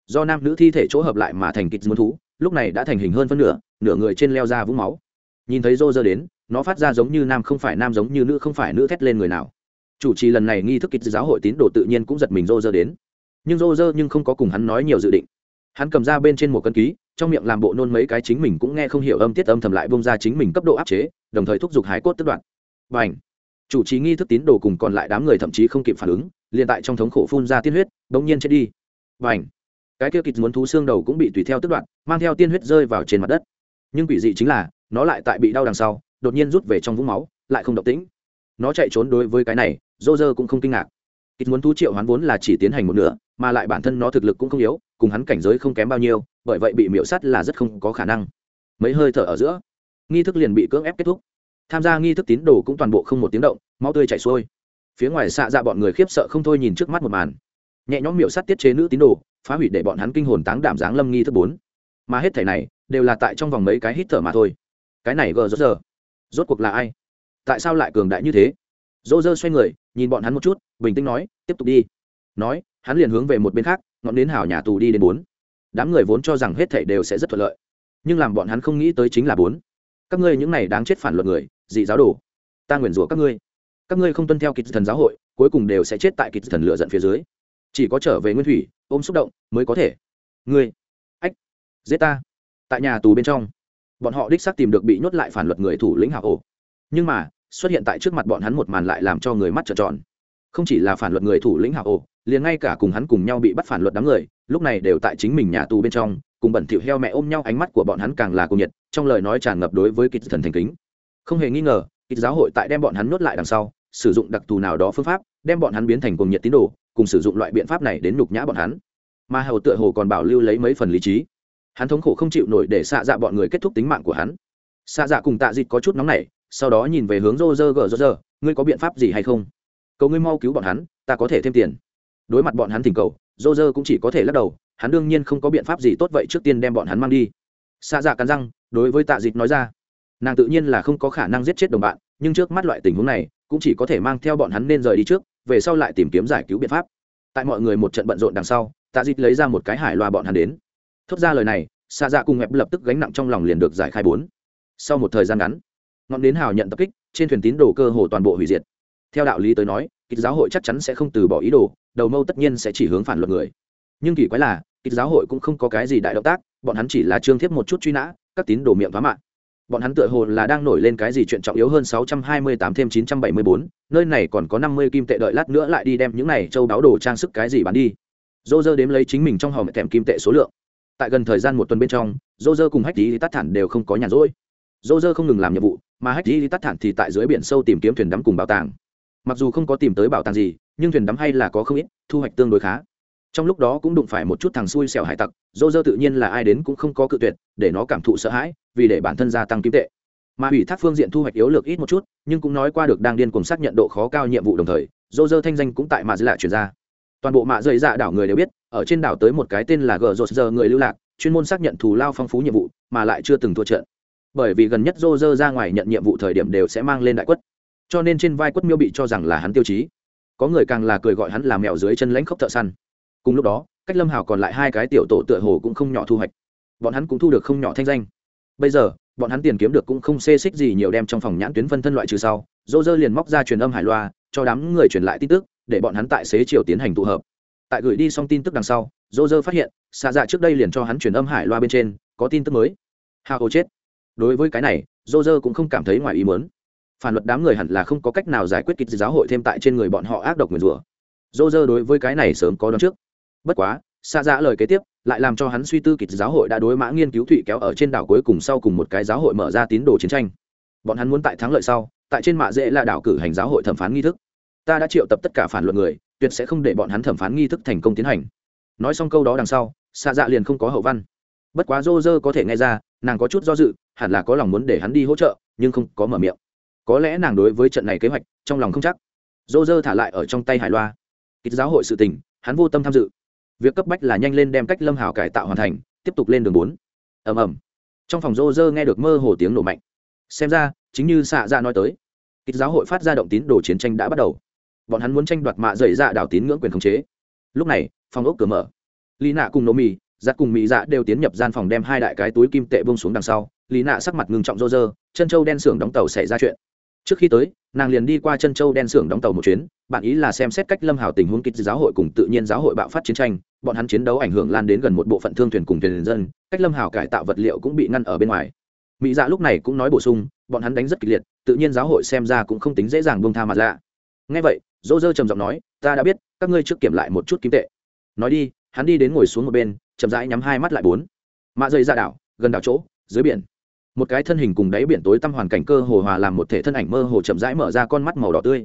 do nam nữ thi thể chỗ hợp lại mà thành kịch muốn thú, lúc này đã thành hình hơn phân nửa nửa người trên leo ra vũng máu. Nhìn thấy rô rơ đến, nó phát ra giống như nam không phải nam giống như nữ không phải nữ thét lên người nào. Chủ trì lần này nghi thức kịch giáo hội tín đồ tự nhiên cũng giật mình rô rơ đến nhưng rô rơ nhưng không có cùng hắn nói nhiều dự định. Hắn cầm ra bên trên một cân ký, trong miệng làm bộ nôn mấy cái chính mình cũng nghe không hiểu âm tiết âm thầm lại bông ra chính mình cấp độ áp chế, đồng thời thúc giục hải cốt tất đoạn. Và ảnh chủ trì nghi thức tín đồ cùng còn lại đám người thậm chí không kịp phản ứng, liền tại trong thống khổ phun ra tiên huyết, bỗng nhiên chết đi. Và ảnh cái kia kịch muốn thú xương đầu cũng bị tùy theo tức đoạn, mang theo tiên huyết rơi vào trên mặt đất. Nhưng quỷ dị chính là, nó lại tại bị đau đằng sau, đột nhiên rút về trong vũng máu, lại không động tĩnh. Nó chạy trốn đối với cái này dô dơ cũng không kinh ngạc kịch muốn thú triệu hoán vốn là chỉ tiến hành một nửa, mà lại bản thân nó thực lực cũng không yếu, cùng hắn cảnh giới không kém bao nhiêu, bởi vậy bị miễu sát là rất không có khả năng. Mấy hơi thở ở giữa, nghi thức liền bị cưỡng ép kết thúc. Tham gia nghi thức tín đồ cũng toàn bộ không một tiếng động mau tươi chảy xuôi. Phía ngoài xạ ra bọn người khiếp sợ không thôi nhìn trước mắt một màn. Nhẹ nhõm miệu sát tiết chế nữ tín đồ, phá hủy để bọn hắn kinh hồn táng đảm dáng lâm nghi thức bốn. Mà hết thảy này, đều là tại trong vòng mấy cái hít thở mà thôi. Cái này gờ rốt giờ. Rốt cuộc là ai? Tại sao lại cường đại như thế? Rô dơ xoay người nhìn bọn hắn một chút, bình tĩnh nói, tiếp tục đi. Nói, hắn liền hướng về một bên khác, ngọn đến hào nhà tù đi đến bốn. Đám người vốn cho rằng hết thảy đều sẽ rất thuận lợi, nhưng làm bọn hắn không nghĩ tới chính là bốn. Các ngươi những này đáng chết phản luật người, dị giáo đồ. Ta nguyền rủa các ngươi. Các ngươi không tuân theo kịch thần giáo hội, cuối cùng đều sẽ chết tại kịch thần lựa giận phía dưới. Chỉ có trở về nguyên thủy, ôm xúc động, mới có thể. Ngươi. Ách. Giết ta. Tại nhà tù bên trong, bọn họ đích xác tìm được bị nhốt lại phản luật người thủ lĩnh hào ổ. Nhưng mà xuất hiện tại trước mặt bọn hắn một màn lại làm cho người mắt trợn tròn. Không chỉ là phản luật người thủ lĩnh hảo ổ liền ngay cả cùng hắn cùng nhau bị bắt phản luật đám người, lúc này đều tại chính mình nhà tù bên trong, cùng bẩn thỉu heo mẹ ôm nhau, ánh mắt của bọn hắn càng là cuồng nhiệt, trong lời nói tràn ngập đối với kịch thần thành kính. Không hề nghi ngờ, kịch giáo hội tại đem bọn hắn nuốt lại đằng sau, sử dụng đặc thù nào đó phương pháp, đem bọn hắn biến thành cuồng nhiệt tín đồ, cùng sử dụng loại biện pháp này đến nhục nhã bọn hắn. Mà hầu tựa hồ còn bảo lưu lấy mấy phần lý trí. Hắn thống khổ không chịu nổi để xạ dạ bọn người kết thúc tính mạng của hắn. Xạ dạ cùng tạ dịt có chút nóng nảy sau đó nhìn về hướng rô rơ gờ rô rơ, ngươi có biện pháp gì hay không? Cầu ngươi mau cứu bọn hắn, ta có thể thêm tiền. Đối mặt bọn hắn thỉnh cầu Roger cũng chỉ có thể lắc đầu, hắn đương nhiên không có biện pháp gì tốt vậy trước tiên đem bọn hắn mang đi. Xa dạ cắn răng, đối với tạ dịch nói ra, nàng tự nhiên là không có khả năng giết chết đồng bạn, nhưng trước mắt loại tình huống này, cũng chỉ có thể mang theo bọn hắn nên rời đi trước, về sau lại tìm kiếm giải cứu biện pháp. Tại mọi người một trận bận rộn đằng sau, tạ dịch lấy ra một cái hải loa bọn hắn đến. Thốt ra lời này xa dạ cùng ép lập tức gánh nặng trong lòng liền được giải khai bốn. Sau một thời gian ngắn ngọn đến hào nhận tập kích trên thuyền tín đồ cơ hồ toàn bộ hủy diệt theo đạo lý tới nói kịch giáo hội chắc chắn sẽ không từ bỏ ý đồ đầu mâu tất nhiên sẽ chỉ hướng phản luật người nhưng kỳ quái là kịch giáo hội cũng không có cái gì đại động tác bọn hắn chỉ là trương thiếp một chút truy nã các tín đồ miệng phá mạng bọn hắn tựa hồ là đang nổi lên cái gì chuyện trọng yếu hơn 628 thêm 974, nơi này còn có 50 kim tệ đợi lát nữa lại đi đem những này châu đáo đồ trang sức cái gì bán đi. Dô dơ đếm lấy chính mình trong hòm thèm kim tệ số lượng. Tại gần thời gian một tuần bên trong, Dô dơ cùng Hách Tí Tát Thản đều không có nhàn rỗi. Dô dơ không ngừng làm nhiệm vụ, mà Hách di Tát Thản thì tại dưới biển sâu tìm kiếm thuyền đắm cùng bảo tàng. Mặc dù không có tìm tới bảo tàng gì, nhưng thuyền đắm hay là có không ít, thu hoạch tương đối khá. Trong lúc đó cũng đụng phải một chút thằng xui xẻo hải tặc dô dơ tự nhiên là ai đến cũng không có cự tuyệt để nó cảm thụ sợ hãi vì để bản thân gia tăng kim tệ. Mà ủy thác phương diện thu hoạch yếu lược ít một chút nhưng cũng nói qua được đang điên cùng xác nhận độ khó cao nhiệm vụ đồng thời dô dơ thanh danh cũng tại mạ dư lạ chuyển ra. Toàn bộ mạ dây dạ đảo người đều biết ở trên đảo tới một cái tên là gờ rột giờ người lưu lạc chuyên môn xác nhận thù lao phong phú nhiệm vụ mà lại chưa từng thua trận bởi vì gần nhất dô dơ ra ngoài nhận nhiệm vụ thời điểm đều sẽ mang lên đại quất. Cho nên trên vai quất miêu bị cho rằng là hắn tiêu chí. Có người càng là cười gọi hắn là mèo dưới chân lãnh khốc thợ săn. Cùng lúc đó, cách lâm hào còn lại hai cái tiểu tổ tựa hồ cũng không nhỏ thu hoạch. Bọn hắn cũng thu được không nhỏ thanh danh. Bây giờ, bọn hắn tiền kiếm được cũng không xê xích gì nhiều đem trong phòng nhãn tuyến phân thân loại trừ sau dô dơ liền móc ra truyền âm hải loa, cho đám người truyền lại tin tức, để bọn hắn tại xế chiều tiến hành tụ hợp. Tại gửi đi xong tin tức đằng sau dô dơ phát hiện xa dạ trước đây liền cho hắn truyền âm hải loa bên trên, có tin tức mới. Hà ô chết đối với cái này dô dơ cũng không cảm thấy ngoài ý mớn phản luật đám người hẳn là không có cách nào giải quyết kịch giáo hội thêm tại trên người bọn họ ác độc nguyền rủa. Dô dơ đối với cái này sớm có đón trước. Bất quá xa dạ lời kế tiếp lại làm cho hắn suy tư kịch giáo hội đã đối mã nghiên cứu thụy kéo ở trên đảo cuối cùng sau cùng một cái giáo hội mở ra tín đồ chiến tranh. Bọn hắn muốn tại thắng lợi sau, tại trên mạ dễ là đảo cử hành giáo hội thẩm phán nghi thức. Ta đã triệu tập tất cả phản luận người, tuyệt sẽ không để bọn hắn thẩm phán nghi thức thành công tiến hành. Nói xong câu đó đằng sau xa dạ liền không có hậu văn bất quá rô rơ có thể nghe ra, nàng có chút do dự, hẳn là có lòng muốn để hắn đi hỗ trợ, nhưng không có mở miệng. Có lẽ nàng đối với trận này kế hoạch, trong lòng không chắc. Rô rơ thả lại ở trong tay hải loa. Ít giáo hội sự tình, hắn vô tâm tham dự. Việc cấp bách là nhanh lên đem cách lâm hào cải tạo hoàn thành, tiếp tục lên đường bốn. Ầm ầm. Trong phòng rô rơ nghe được mơ hồ tiếng nổ mạnh. Xem ra, chính như xạ ra dạ nói tới ít giáo hội phát ra động tín đồ chiến tranh đã bắt đầu. Bọn hắn muốn tranh đoạt mạ dày dạ đảo tín ngưỡng quyền khống chế. Lúc này, phòng ốc cửa mở. Lý nạ cùng Nô mì giặt cùng mỹ dạ đều tiến nhập gian phòng đem hai đại cái túi kim tệ bông xuống đằng sau, lý nạ sắc mặt ngừng trọng rô rơ, chân châu đen xưởng đóng tàu xảy ra chuyện. Trước khi tới, nàng liền đi qua chân châu đen xưởng đóng tàu một chuyến, bạn ý là xem xét cách lâm hào tình huống kịch giáo hội cùng tự nhiên giáo hội bạo phát chiến tranh, bọn hắn chiến đấu ảnh hưởng lan đến gần một bộ phận thương thuyền cùng thuyền dân, cách lâm hào cải tạo vật liệu cũng bị ngăn ở bên ngoài. Mỹ dạ lúc này cũng nói bổ sung, bọn hắn đánh rất kịch liệt, tự nhiên giáo hội xem ra cũng không tính dễ dàng bông tha mặt lạ. Ngay vậy dỗ dơ trầm giọng nói, ta đã biết, các ngươi trước kiểm lại một chút kim tệ. Nói đi, hắn đi đến ngồi xuống một bên chậm rãi nhắm hai mắt lại bốn. Mạ dây ra đảo, gần đảo chỗ, dưới biển. Một cái thân hình cùng đáy biển tối tăm hoàn cảnh cơ hồ hòa làm một thể thân ảnh mơ hồ chậm rãi mở ra con mắt màu đỏ tươi.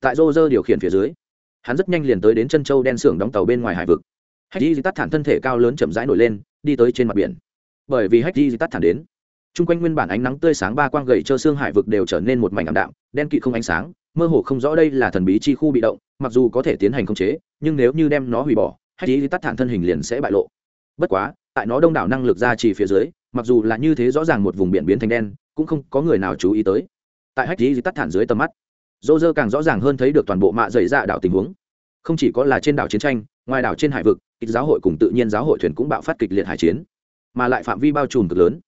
Tại rô rơ điều khiển phía dưới, hắn rất nhanh liền tới đến chân châu đen xưởng đóng tàu bên ngoài hải vực. Hách di tắt thản thân thể cao lớn chậm rãi nổi lên, đi tới trên mặt biển. Bởi vì hách di tắt thản đến, chung quanh nguyên bản ánh nắng tươi sáng ba quang gậy trơ xương hải vực đều trở nên một mảnh ảm đạm, đen kỵ không ánh sáng, mơ hồ không rõ đây là thần bí chi khu bị động, mặc dù có thể tiến hành khống chế, nhưng nếu như đem nó hủy bỏ, hách di tắt thản thân hình liền sẽ bại lộ bất quá, tại nó đông đảo năng lực ra chỉ phía dưới, mặc dù là như thế rõ ràng một vùng biển biến thành đen, cũng không có người nào chú ý tới. Tại hách dí tắt thản dưới tầm mắt, dô dơ càng rõ ràng hơn thấy được toàn bộ mạ dày dạ đảo tình huống. Không chỉ có là trên đảo chiến tranh, ngoài đảo trên hải vực, kịch giáo hội cùng tự nhiên giáo hội thuyền cũng bạo phát kịch liệt hải chiến, mà lại phạm vi bao trùm cực lớn.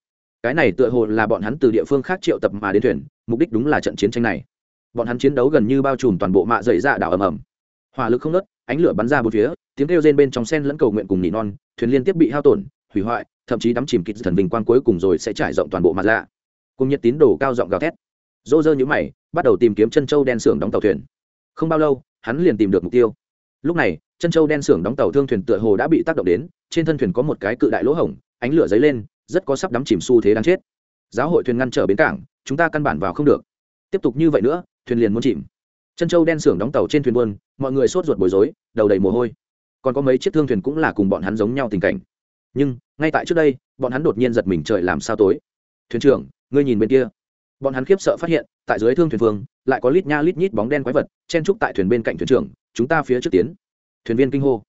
Cái này tựa hồ là bọn hắn từ địa phương khác triệu tập mà đến thuyền, mục đích đúng là trận chiến tranh này. Bọn hắn chiến đấu gần như bao trùm toàn bộ mạ dày dạ đảo ầm ầm. Hỏa lực không nớt ánh lửa bắn ra bốn phía, tiếng kêu rên bên trong sen lẫn cầu nguyện cùng nỉ non, thuyền liên tiếp bị hao tổn, hủy hoại, thậm chí đắm chìm kịch thần vinh quang cuối cùng rồi sẽ trải rộng toàn bộ mặt lạ. Cùng nhiệt tín đồ cao giọng gào thét. Dô dơ nhũ mày, bắt đầu tìm kiếm chân châu đen xưởng đóng tàu thuyền. Không bao lâu, hắn liền tìm được mục tiêu. Lúc này, chân châu đen xưởng đóng tàu thương thuyền tựa hồ đã bị tác động đến, trên thân thuyền có một cái cự đại lỗ hổng, ánh lửa dấy lên, rất có sắp đắm chìm xu thế đáng chết. Giáo hội thuyền ngăn trở bến cảng, chúng ta căn bản vào không được. Tiếp tục như vậy nữa, thuyền liền muốn chìm chân châu đen xưởng đóng tàu trên thuyền buôn, mọi người sốt ruột bối rối, đầu đầy mồ hôi. Còn có mấy chiếc thương thuyền cũng là cùng bọn hắn giống nhau tình cảnh. Nhưng, ngay tại trước đây, bọn hắn đột nhiên giật mình trời làm sao tối. Thuyền trưởng, ngươi nhìn bên kia. Bọn hắn khiếp sợ phát hiện, tại dưới thương thuyền phương lại có lít nha lít nhít bóng đen quái vật chen trúc tại thuyền bên cạnh thuyền trưởng, chúng ta phía trước tiến. Thuyền viên kinh hô.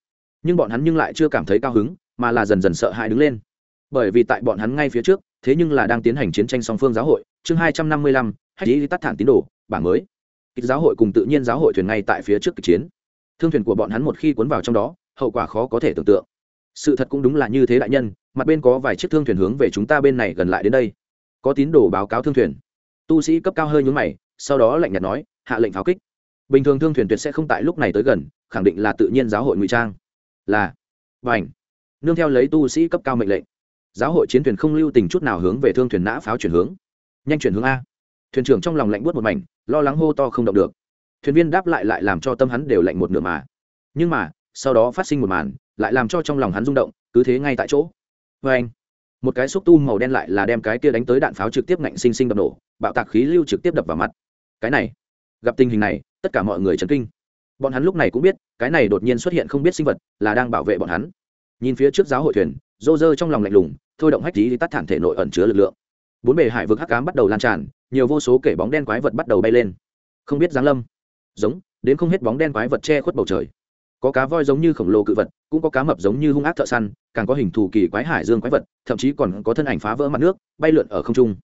Nhưng bọn hắn nhưng lại chưa cảm thấy cao hứng, mà là dần dần sợ hãi đứng lên. Bởi vì tại bọn hắn ngay phía trước, thế nhưng là đang tiến hành chiến tranh song phương giáo hội, chương hai trăm năm mươi lăm hay tắt thản tín đồ, bảng mới kịch giáo hội cùng tự nhiên giáo hội thuyền ngay tại phía trước kịch chiến. Thương thuyền của bọn hắn một khi cuốn vào trong đó, hậu quả khó có thể tưởng tượng. Sự thật cũng đúng là như thế đại nhân, mặt bên có vài chiếc thương thuyền hướng về chúng ta bên này gần lại đến đây. Có tín đồ báo cáo thương thuyền. Tu sĩ cấp cao hơi nhún mày, sau đó lạnh nhạt nói, hạ lệnh pháo kích. Bình thường thương thuyền tuyệt sẽ không tại lúc này tới gần, khẳng định là tự nhiên giáo hội ngụy trang. Là và ảnh nương theo lấy tu sĩ cấp cao mệnh lệnh, giáo hội chiến thuyền không lưu tình chút nào hướng về thương thuyền nã pháo chuyển hướng. Nhanh chuyển hướng a thuyền trưởng trong lòng lạnh buốt một mảnh, lo lắng hô to không động được. Thuyền viên đáp lại lại làm cho tâm hắn đều lạnh một nửa mà. Nhưng mà, sau đó phát sinh một màn, lại làm cho trong lòng hắn rung động, cứ thế ngay tại chỗ. Vê anh, một cái xúc tu màu đen lại là đem cái kia đánh tới đạn pháo trực tiếp ngạnh sinh sinh đập nổ, bạo tạc khí lưu trực tiếp đập vào mặt. Cái này, gặp tình hình này, tất cả mọi người chấn kinh. Bọn hắn lúc này cũng biết, cái này đột nhiên xuất hiện không biết sinh vật, là đang bảo vệ bọn hắn. Nhìn phía trước giáo hội thuyền rô rơ trong lòng lạnh lùng, thôi động hách tí tắt thản thể nội ẩn chứa lực lượng bốn bề hải vực hắc cám bắt đầu lan tràn, nhiều vô số kể bóng đen quái vật bắt đầu bay lên. Không biết giáng lâm. Giống, đến không hết bóng đen quái vật che khuất bầu trời. Có cá voi giống như khổng lồ cự vật, cũng có cá mập giống như hung ác thợ săn, càng có hình thù kỳ quái hải dương quái vật, thậm chí còn có thân ảnh phá vỡ mặt nước, bay lượn ở không trung.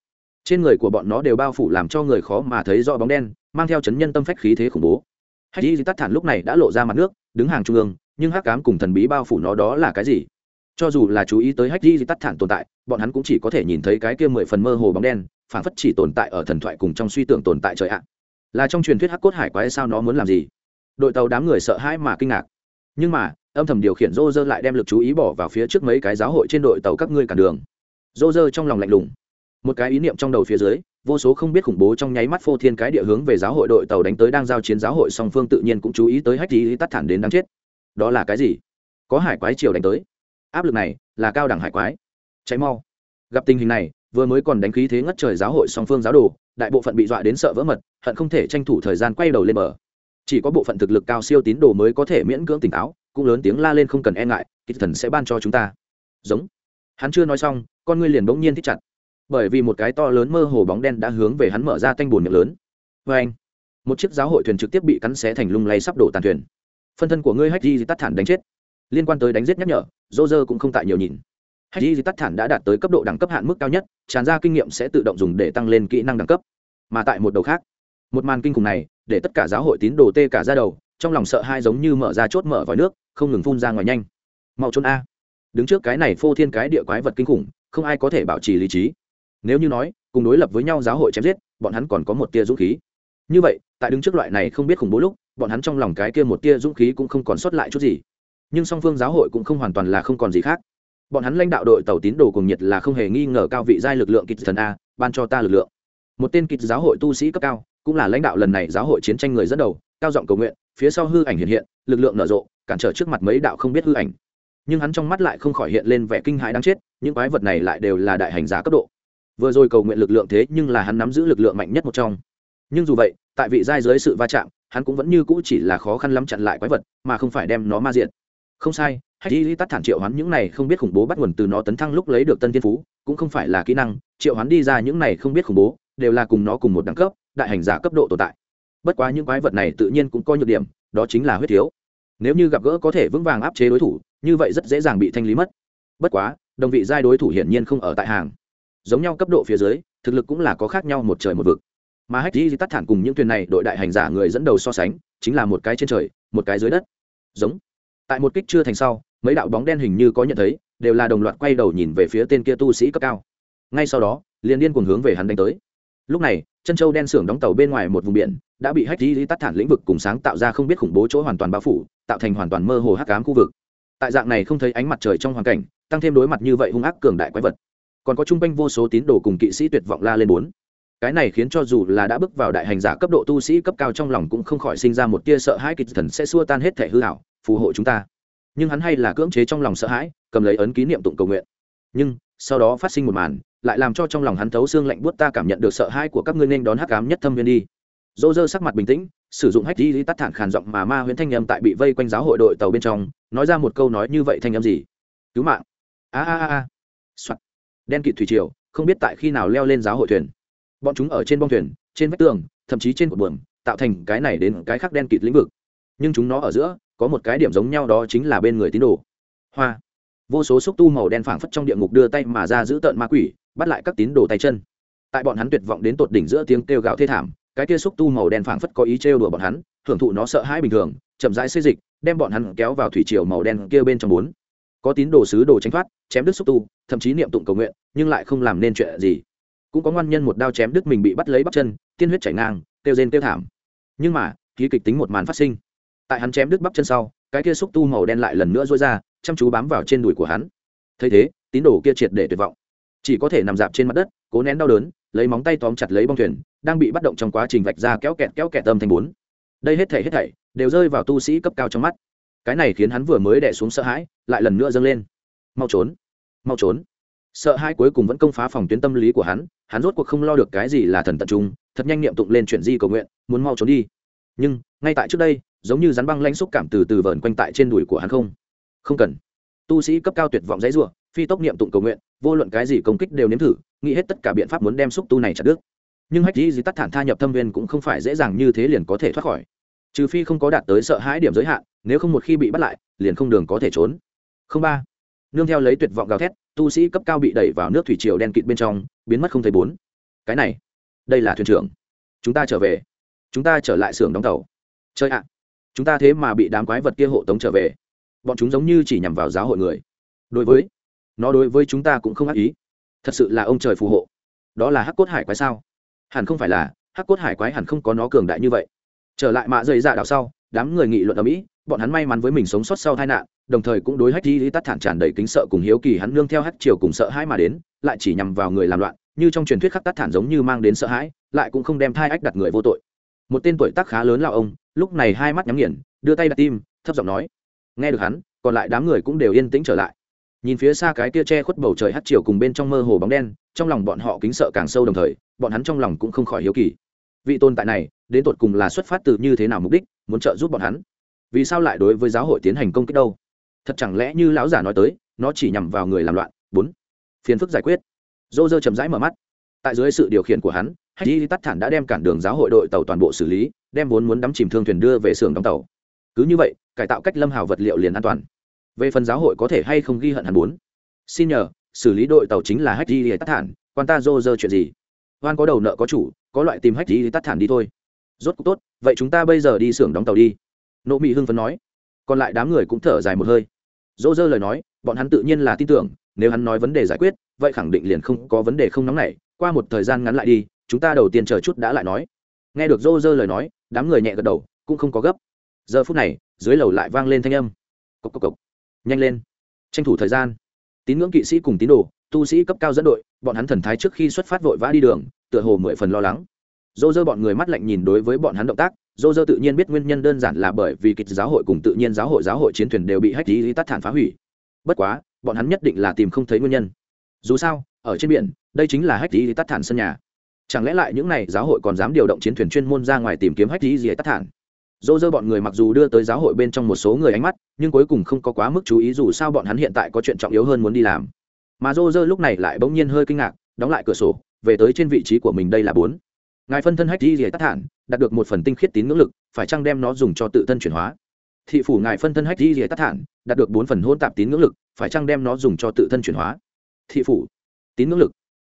Trên người của bọn nó đều bao phủ làm cho người khó mà thấy rõ bóng đen, mang theo chấn nhân tâm phách khí thế khủng bố. Hay di tắt thản lúc này đã lộ ra mặt nước, đứng hàng trung ương, nhưng hắc cám cùng thần bí bao phủ nó đó là cái gì? Cho dù là chú ý tới hách di tắt thản tồn tại, bọn hắn cũng chỉ có thể nhìn thấy cái kia mười phần mơ hồ bóng đen phản phất chỉ tồn tại ở thần thoại cùng trong suy tưởng tồn tại trời ạ. Là trong truyền thuyết hắc cốt hải quái sao nó muốn làm gì? Đội tàu đám người sợ hãi mà kinh ngạc. Nhưng mà, âm thầm điều khiển rô rơ lại đem lực chú ý bỏ vào phía trước mấy cái giáo hội trên đội tàu các ngươi cản đường. Rô rơ trong lòng lạnh lùng. Một cái ý niệm trong đầu phía dưới, vô số không biết khủng bố trong nháy mắt phô thiên cái địa hướng về giáo hội đội tàu đánh tới đang giao chiến giáo hội song phương tự nhiên cũng chú ý tới hách lý tắt thản đến đáng chết. Đó là cái gì? Có hải quái triều đánh tới áp lực này là cao đẳng hải quái. Cháy mau. Gặp tình hình này, vừa mới còn đánh khí thế ngất trời giáo hội song phương giáo đồ, đại bộ phận bị dọa đến sợ vỡ mật, hận không thể tranh thủ thời gian quay đầu lên bờ. Chỉ có bộ phận thực lực cao siêu tín đồ mới có thể miễn cưỡng tỉnh táo, cũng lớn tiếng la lên không cần e ngại kịch thần sẽ ban cho chúng ta. Giống. Hắn chưa nói xong, con ngươi liền bỗng nhiên thích chặt. Bởi vì một cái to lớn mơ hồ bóng đen đã hướng về hắn mở ra tanh bùn miệng lớn. Vê anh, một chiếc giáo hội thuyền trực tiếp bị cắn xé thành lung lay sắp đổ tàn thuyền. Phân thân của ngươi hách di tắt thản đánh chết liên quan tới đánh giết nhắc nhở dô dơ cũng không tại nhiều nhìn. Hay gì tắt thản đã đạt tới cấp độ đẳng cấp hạn mức cao nhất, tràn ra kinh nghiệm sẽ tự động dùng để tăng lên kỹ năng đẳng cấp. Mà tại một đầu khác, một màn kinh khủng này, để tất cả giáo hội tín đồ tê cả ra đầu, trong lòng sợ hai giống như mở ra chốt mở vòi nước, không ngừng phun ra ngoài nhanh. Mau trốn a. Đứng trước cái này phô thiên cái địa quái vật kinh khủng, không ai có thể bảo trì lý trí. Nếu như nói, cùng đối lập với nhau giáo hội chém giết, bọn hắn còn có một tia dũng khí. Như vậy, tại đứng trước loại này không biết khủng bố lúc, bọn hắn trong lòng cái kia một tia dũng khí cũng không còn sót lại chút gì nhưng song phương giáo hội cũng không hoàn toàn là không còn gì khác. Bọn hắn lãnh đạo đội tàu tín đồ cùng nhiệt là không hề nghi ngờ cao vị giai lực lượng kịch thần a, ban cho ta lực lượng. Một tên kịch giáo hội tu sĩ cấp cao, cũng là lãnh đạo lần này giáo hội chiến tranh người dẫn đầu, cao giọng cầu nguyện, phía sau hư ảnh hiện hiện, lực lượng nở rộ, cản trở trước mặt mấy đạo không biết hư ảnh. Nhưng hắn trong mắt lại không khỏi hiện lên vẻ kinh hãi đáng chết, những quái vật này lại đều là đại hành giá cấp độ. Vừa rồi cầu nguyện lực lượng thế nhưng là hắn nắm giữ lực lượng mạnh nhất một trong. Nhưng dù vậy, tại vị giai dưới sự va chạm, hắn cũng vẫn như cũ chỉ là khó khăn lắm chặn lại quái vật, mà không phải đem nó ma diện không sai hay đi tắt thản triệu hoán những này không biết khủng bố bắt nguồn từ nó tấn thăng lúc lấy được tân thiên phú, cũng không phải là kỹ năng. Triệu hoán đi ra những này không biết khủng bố, đều là cùng nó cùng một đẳng cấp, đại hành giả cấp độ tồn tại. Bất quá những quái vật này tự nhiên cũng có nhược điểm, đó chính là huyết thiếu. Nếu như gặp gỡ có thể vững vàng áp chế đối thủ, như vậy rất dễ dàng bị thanh lý mất. Bất quá, đồng vị giai đối thủ hiển nhiên không ở tại hàng. Giống nhau cấp độ phía dưới, thực lực cũng là có khác nhau một trời một vực. Mà hách di tắt thản cùng những thuyền này đội đại hành giả người dẫn đầu so sánh, chính là một cái trên trời, một cái dưới đất. Giống tại một kích chưa thành sau, mấy đạo bóng đen hình như có nhận thấy, đều là đồng loạt quay đầu nhìn về phía tên kia tu sĩ cấp cao. Ngay sau đó, liền điên cuồng hướng về hắn đánh tới. Lúc này, chân châu đen xưởng đóng tàu bên ngoài một vùng biển, đã bị hách di tắt thản lĩnh vực cùng sáng tạo ra không biết khủng bố chỗ hoàn toàn bao phủ, tạo thành hoàn toàn mơ hồ hắc ám khu vực. Tại dạng này không thấy ánh mặt trời trong hoàn cảnh, tăng thêm đối mặt như vậy hung ác cường đại quái vật. Còn có chung quanh vô số tín đồ cùng kỵ sĩ tuyệt vọng la lên bốn cái này khiến cho dù là đã bước vào đại hành giả cấp độ tu sĩ cấp cao trong lòng cũng không khỏi sinh ra một tia sợ hãi, kịch thần sẽ xua tan hết thể hư hảo phù hộ chúng ta. Nhưng hắn hay là cưỡng chế trong lòng sợ hãi, cầm lấy ấn ký niệm tụng cầu nguyện. Nhưng, sau đó phát sinh một màn, lại làm cho trong lòng hắn thấu xương lạnh buốt ta cảm nhận được sợ hãi của các ngươi nên đón hắc ám nhất thâm viên đi. Dô dơ sắc mặt bình tĩnh, sử dụng hách đi tắt thản khàn giọng mà ma huyễn thanh âm tại bị vây quanh giáo hội đội tàu bên trong, nói ra một câu nói như vậy thanh âm gì? Cứu mạng. A a a a. Đen kịt thủy triều, không biết tại khi nào leo lên giáo hội thuyền bọn chúng ở trên bong thuyền, trên vách tường, thậm chí trên cột buồm, tạo thành cái này đến cái khác đen kịt lĩnh vực. Nhưng chúng nó ở giữa, có một cái điểm giống nhau đó chính là bên người tín đồ. Hoa. Vô số xúc tu màu đen phảng phất trong địa ngục đưa tay mà ra giữ tợn ma quỷ, bắt lại các tín đồ tay chân. Tại bọn hắn tuyệt vọng đến tột đỉnh giữa tiếng kêu gạo thê thảm, cái kia xúc tu màu đen phảng phất có ý trêu đùa bọn hắn, hưởng thụ nó sợ hãi bình thường, chậm rãi xây dịch, đem bọn hắn kéo vào thủy triều màu đen kia bên trong bốn. Có tín đồ sứ đồ tránh thoát, chém đứt xúc tu, thậm chí niệm tụng cầu nguyện, nhưng lại không làm nên chuyện gì cũng có ngoan nhân một đao chém đứt mình bị bắt lấy bắp chân, tiên huyết chảy ngang, kêu rên kêu thảm. Nhưng mà, ký kịch tính một màn phát sinh. Tại hắn chém đứt bắp chân sau, cái kia xúc tu màu đen lại lần nữa rối ra, chăm chú bám vào trên đùi của hắn. Thấy thế, tín đồ kia triệt để tuyệt vọng. Chỉ có thể nằm dạp trên mặt đất, cố nén đau đớn, lấy móng tay tóm chặt lấy bong thuyền, đang bị bắt động trong quá trình vạch ra kéo kẹt kéo kẹt tâm thành bốn. Đây hết thảy hết thảy đều rơi vào tu sĩ cấp cao trong mắt. Cái này khiến hắn vừa mới đẻ xuống sợ hãi, lại lần nữa dâng lên. Mau trốn mau trốn. Sợ hãi cuối cùng vẫn công phá phòng tuyến tâm lý của hắn hắn rốt cuộc không lo được cái gì là thần tận trung, thật nhanh niệm tụng lên chuyện di cầu nguyện, muốn mau trốn đi. Nhưng, ngay tại trước đây, giống như rắn băng lãnh xúc cảm từ từ vờn quanh tại trên đùi của hắn không. Không cần. Tu sĩ cấp cao tuyệt vọng dãy rủa, phi tốc niệm tụng cầu nguyện, vô luận cái gì công kích đều nếm thử, nghĩ hết tất cả biện pháp muốn đem xúc tu này chặt đứt. Nhưng hách di di tắt thản tha nhập thâm viên cũng không phải dễ dàng như thế liền có thể thoát khỏi. Trừ phi không có đạt tới sợ hãi điểm giới hạn, nếu không một khi bị bắt lại, liền không đường có thể trốn. Không ba. Nương theo lấy tuyệt vọng gào thét, tu sĩ cấp cao bị đẩy vào nước thủy triều đen kịt bên trong biến mất không thấy bốn. Cái này, đây là thuyền trưởng. Chúng ta trở về. Chúng ta trở lại xưởng đóng tàu. Chơi ạ. Chúng ta thế mà bị đám quái vật kia hộ tống trở về. Bọn chúng giống như chỉ nhằm vào giáo hội người. Đối với, nó đối với chúng ta cũng không ác ý. Thật sự là ông trời phù hộ. Đó là hắc cốt hải quái sao? Hẳn không phải là, hắc cốt hải quái hẳn không có nó cường đại như vậy. Trở lại mạ dày dạ đào sau, đám người nghị luận ở mỹ, bọn hắn may mắn với mình sống sót sau tai nạn, đồng thời cũng đối hách di tắt thản tràn đầy kính sợ cùng hiếu kỳ hắn nương theo hắc triều cùng sợ hãi mà đến, lại chỉ nhằm vào người làm loạn như trong truyền thuyết khắc tát thản giống như mang đến sợ hãi, lại cũng không đem thai ách đặt người vô tội. Một tên tuổi tác khá lớn là ông, lúc này hai mắt nhắm nghiền, đưa tay đặt tim, thấp giọng nói, nghe được hắn, còn lại đám người cũng đều yên tĩnh trở lại. Nhìn phía xa cái tia che khuất bầu trời hắt chiều cùng bên trong mơ hồ bóng đen, trong lòng bọn họ kính sợ càng sâu đồng thời, bọn hắn trong lòng cũng không khỏi hiếu kỳ. Vị tồn tại này, đến tột cùng là xuất phát từ như thế nào mục đích, muốn trợ giúp bọn hắn? Vì sao lại đối với giáo hội tiến hành công kích đâu? Thật chẳng lẽ như lão giả nói tới, nó chỉ nhằm vào người làm loạn? Bốn. Phiền phức giải quyết dô dơ chậm rãi mở mắt. Tại dưới sự điều khiển của hắn, hay đi tắt thản đã đem cản đường giáo hội đội tàu toàn bộ xử lý, đem vốn muốn đắm chìm thương thuyền đưa về xưởng đóng tàu. Cứ như vậy, cải tạo cách lâm hào vật liệu liền an toàn. Về phần giáo hội có thể hay không ghi hận hắn muốn. xin nhờ, xử lý đội tàu chính là hách đi tắt thản, quan ta dô dơ chuyện gì? Hoan có đầu nợ có chủ, có loại tìm hách đi tắt thản đi thôi. Rốt cuộc tốt, vậy chúng ta bây giờ đi xưởng đóng tàu đi. Nộ mỹ hưng phấn nói. Còn lại đám người cũng thở dài một hơi. Dô dơ lời nói, bọn hắn tự nhiên là tin tưởng, nếu hắn nói vấn đề giải quyết vậy khẳng định liền không có vấn đề không nóng nảy qua một thời gian ngắn lại đi, chúng ta đầu tiên chờ chút đã lại nói. Nghe được rô rơ lời nói, đám người nhẹ gật đầu, cũng không có gấp. Giờ phút này, dưới lầu lại vang lên thanh âm. Cốc cốc cốc. nhanh lên, tranh thủ thời gian. Tín ngưỡng kỵ sĩ cùng tín đồ, tu sĩ cấp cao dẫn đội, bọn hắn thần thái trước khi xuất phát vội vã đi đường, tựa hồ mười phần lo lắng. Dô dơ bọn người mắt lạnh nhìn đối với bọn hắn động tác dô dơ tự nhiên biết nguyên nhân đơn giản là bởi vì kịch giáo hội cùng tự nhiên giáo hội giáo hội chiến thuyền đều bị hách lý tắt thản phá hủy. Bất quá, bọn hắn nhất định là tìm không thấy nguyên nhân dù sao, ở trên biển, đây chính là hách lý tắt thản sân nhà. Chẳng lẽ lại những n à y giáo hội còn dám điều động chiến thuyền chuyên môn ra ngoài tìm kiếm hách lý gì tắt thản? Dô dơ bọn người mặc dù đưa tới giáo hội bên trong một số người ánh mắt, nhưng cuối cùng không có quá mức chú ý dù sao bọn hắn hiện tại có chuyện trọng yếu hơn muốn đi làm. Mà dô dơ lúc này lại bỗng nhiên hơi kinh ngạc, đóng lại cửa sổ, về tới trên vị trí của mình đây là bốn. Ngài phân thân hách di rỉa tắt thản, đạt được một phần tinh khiết tín ngưỡng lực, phải chăng đem nó dùng cho tự thân chuyển hóa? Thị phủ ngài phân thân hách di rỉa tắt thản, đạt được bốn phần hôn tạp tín ngưỡng lực, phải chăng đem nó dùng cho tự thân chuyển hóa? Thị phủ. Tín ngưỡng lực.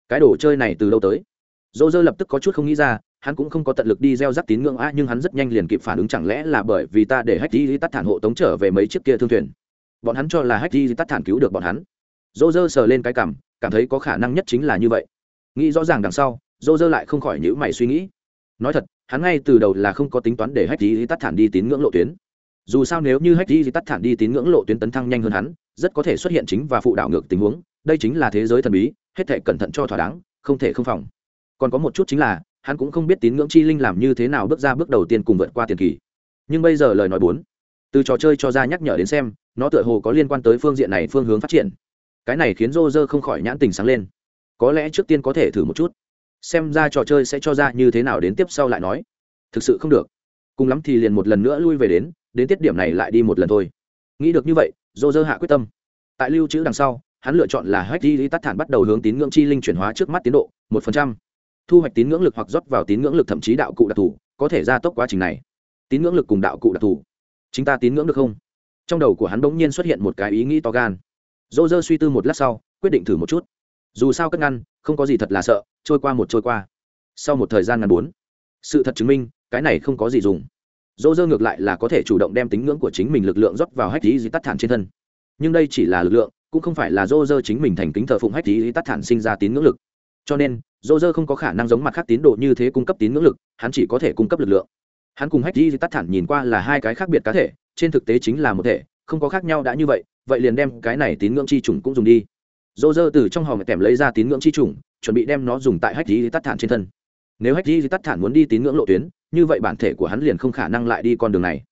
Cái đồ chơi này từ lâu tới. Dô dơ lập tức có chút không nghĩ ra, hắn cũng không có tận lực đi gieo rắc tín ngưỡng a nhưng hắn rất nhanh liền kịp phản ứng chẳng lẽ là bởi vì ta để hách di tắt thản hộ tống trở về mấy chiếc kia thương thuyền. Bọn hắn cho là hách di tắt thản cứu được bọn hắn. Dô dơ sờ lên cái cảm cảm thấy có khả năng nhất chính là như vậy. Nghĩ rõ ràng đằng sau dô dơ lại không khỏi nhữ mày suy nghĩ. Nói thật, hắn ngay từ đầu là không có tính toán để hách di tắt thản đi tín ngưỡng lộ tuyến. Dù sao nếu như hách di tắt thản đi tín ngưỡng lộ tuyến tấn thăng nhanh hơn hắn, rất có thể xuất hiện chính và phụ đảo ngược tình huống đây chính là thế giới thần bí, hết thể cẩn thận cho thỏa đáng, không thể không phòng. Còn có một chút chính là, hắn cũng không biết tín ngưỡng chi linh làm như thế nào bước ra bước đầu tiên cùng vượt qua tiền kỳ. Nhưng bây giờ lời nói bốn, từ trò chơi cho ra nhắc nhở đến xem, nó tựa hồ có liên quan tới phương diện này phương hướng phát triển. Cái này khiến rô rơ không khỏi nhãn tình sáng lên. Có lẽ trước tiên có thể thử một chút. Xem ra trò chơi sẽ cho ra như thế nào đến tiếp sau lại nói. Thực sự không được. Cùng lắm thì liền một lần nữa lui về đến đến tiết điểm này lại đi một lần thôi. Nghĩ được như vậy rô rơ hạ quyết tâm. Tại lưu trữ đằng sau hắn lựa chọn là hack di tắt thản bắt đầu hướng tín ngưỡng chi linh chuyển hóa trước mắt tiến độ, một phần trăm. Thu hoạch tín ngưỡng lực hoặc rót vào tín ngưỡng lực thậm chí đạo cụ đặc thù, có thể gia tốc quá trình này. Tín ngưỡng lực cùng đạo cụ đặc thù. Chính ta tín ngưỡng được không? Trong đầu của hắn bỗng nhiên xuất hiện một cái ý nghĩ to gan. Dô dơ suy tư một lát sau, quyết định thử một chút. Dù sao cất ngăn, không có gì thật là sợ, trôi qua một trôi qua. Sau một thời gian ngắn bốn, sự thật chứng minh, cái này không có gì dùng. Dô dơ ngược lại là có thể chủ động đem tính ngưỡng của chính mình lực lượng rót vào hách lý di tắt thản trên thân. Nhưng đây chỉ là lực lượng cũng không phải là dô dơ chính mình thành kính thờ phụng hách lý tắt thản sinh ra tín ngưỡng lực. Cho nên dô dơ không có khả năng giống mặt khác tín đồ như thế cung cấp tín ngưỡng lực, hắn chỉ có thể cung cấp lực lượng. Hắn cùng hách lý tắt thản nhìn qua là hai cái khác biệt cá thể, trên thực tế chính là một thể, không có khác nhau đã như vậy vậy liền đem cái này tín ngưỡng chi trùng cũng dùng đi. Dô dơ từ trong hòm kèm lấy ra tín ngưỡng chi trùng chuẩn bị đem nó dùng tại hách lý tắt thản trên thân. Nếu hách di tắt thản muốn đi tín ngưỡng lộ tuyến, như vậy bản thể của hắn liền không khả năng lại đi con đường này.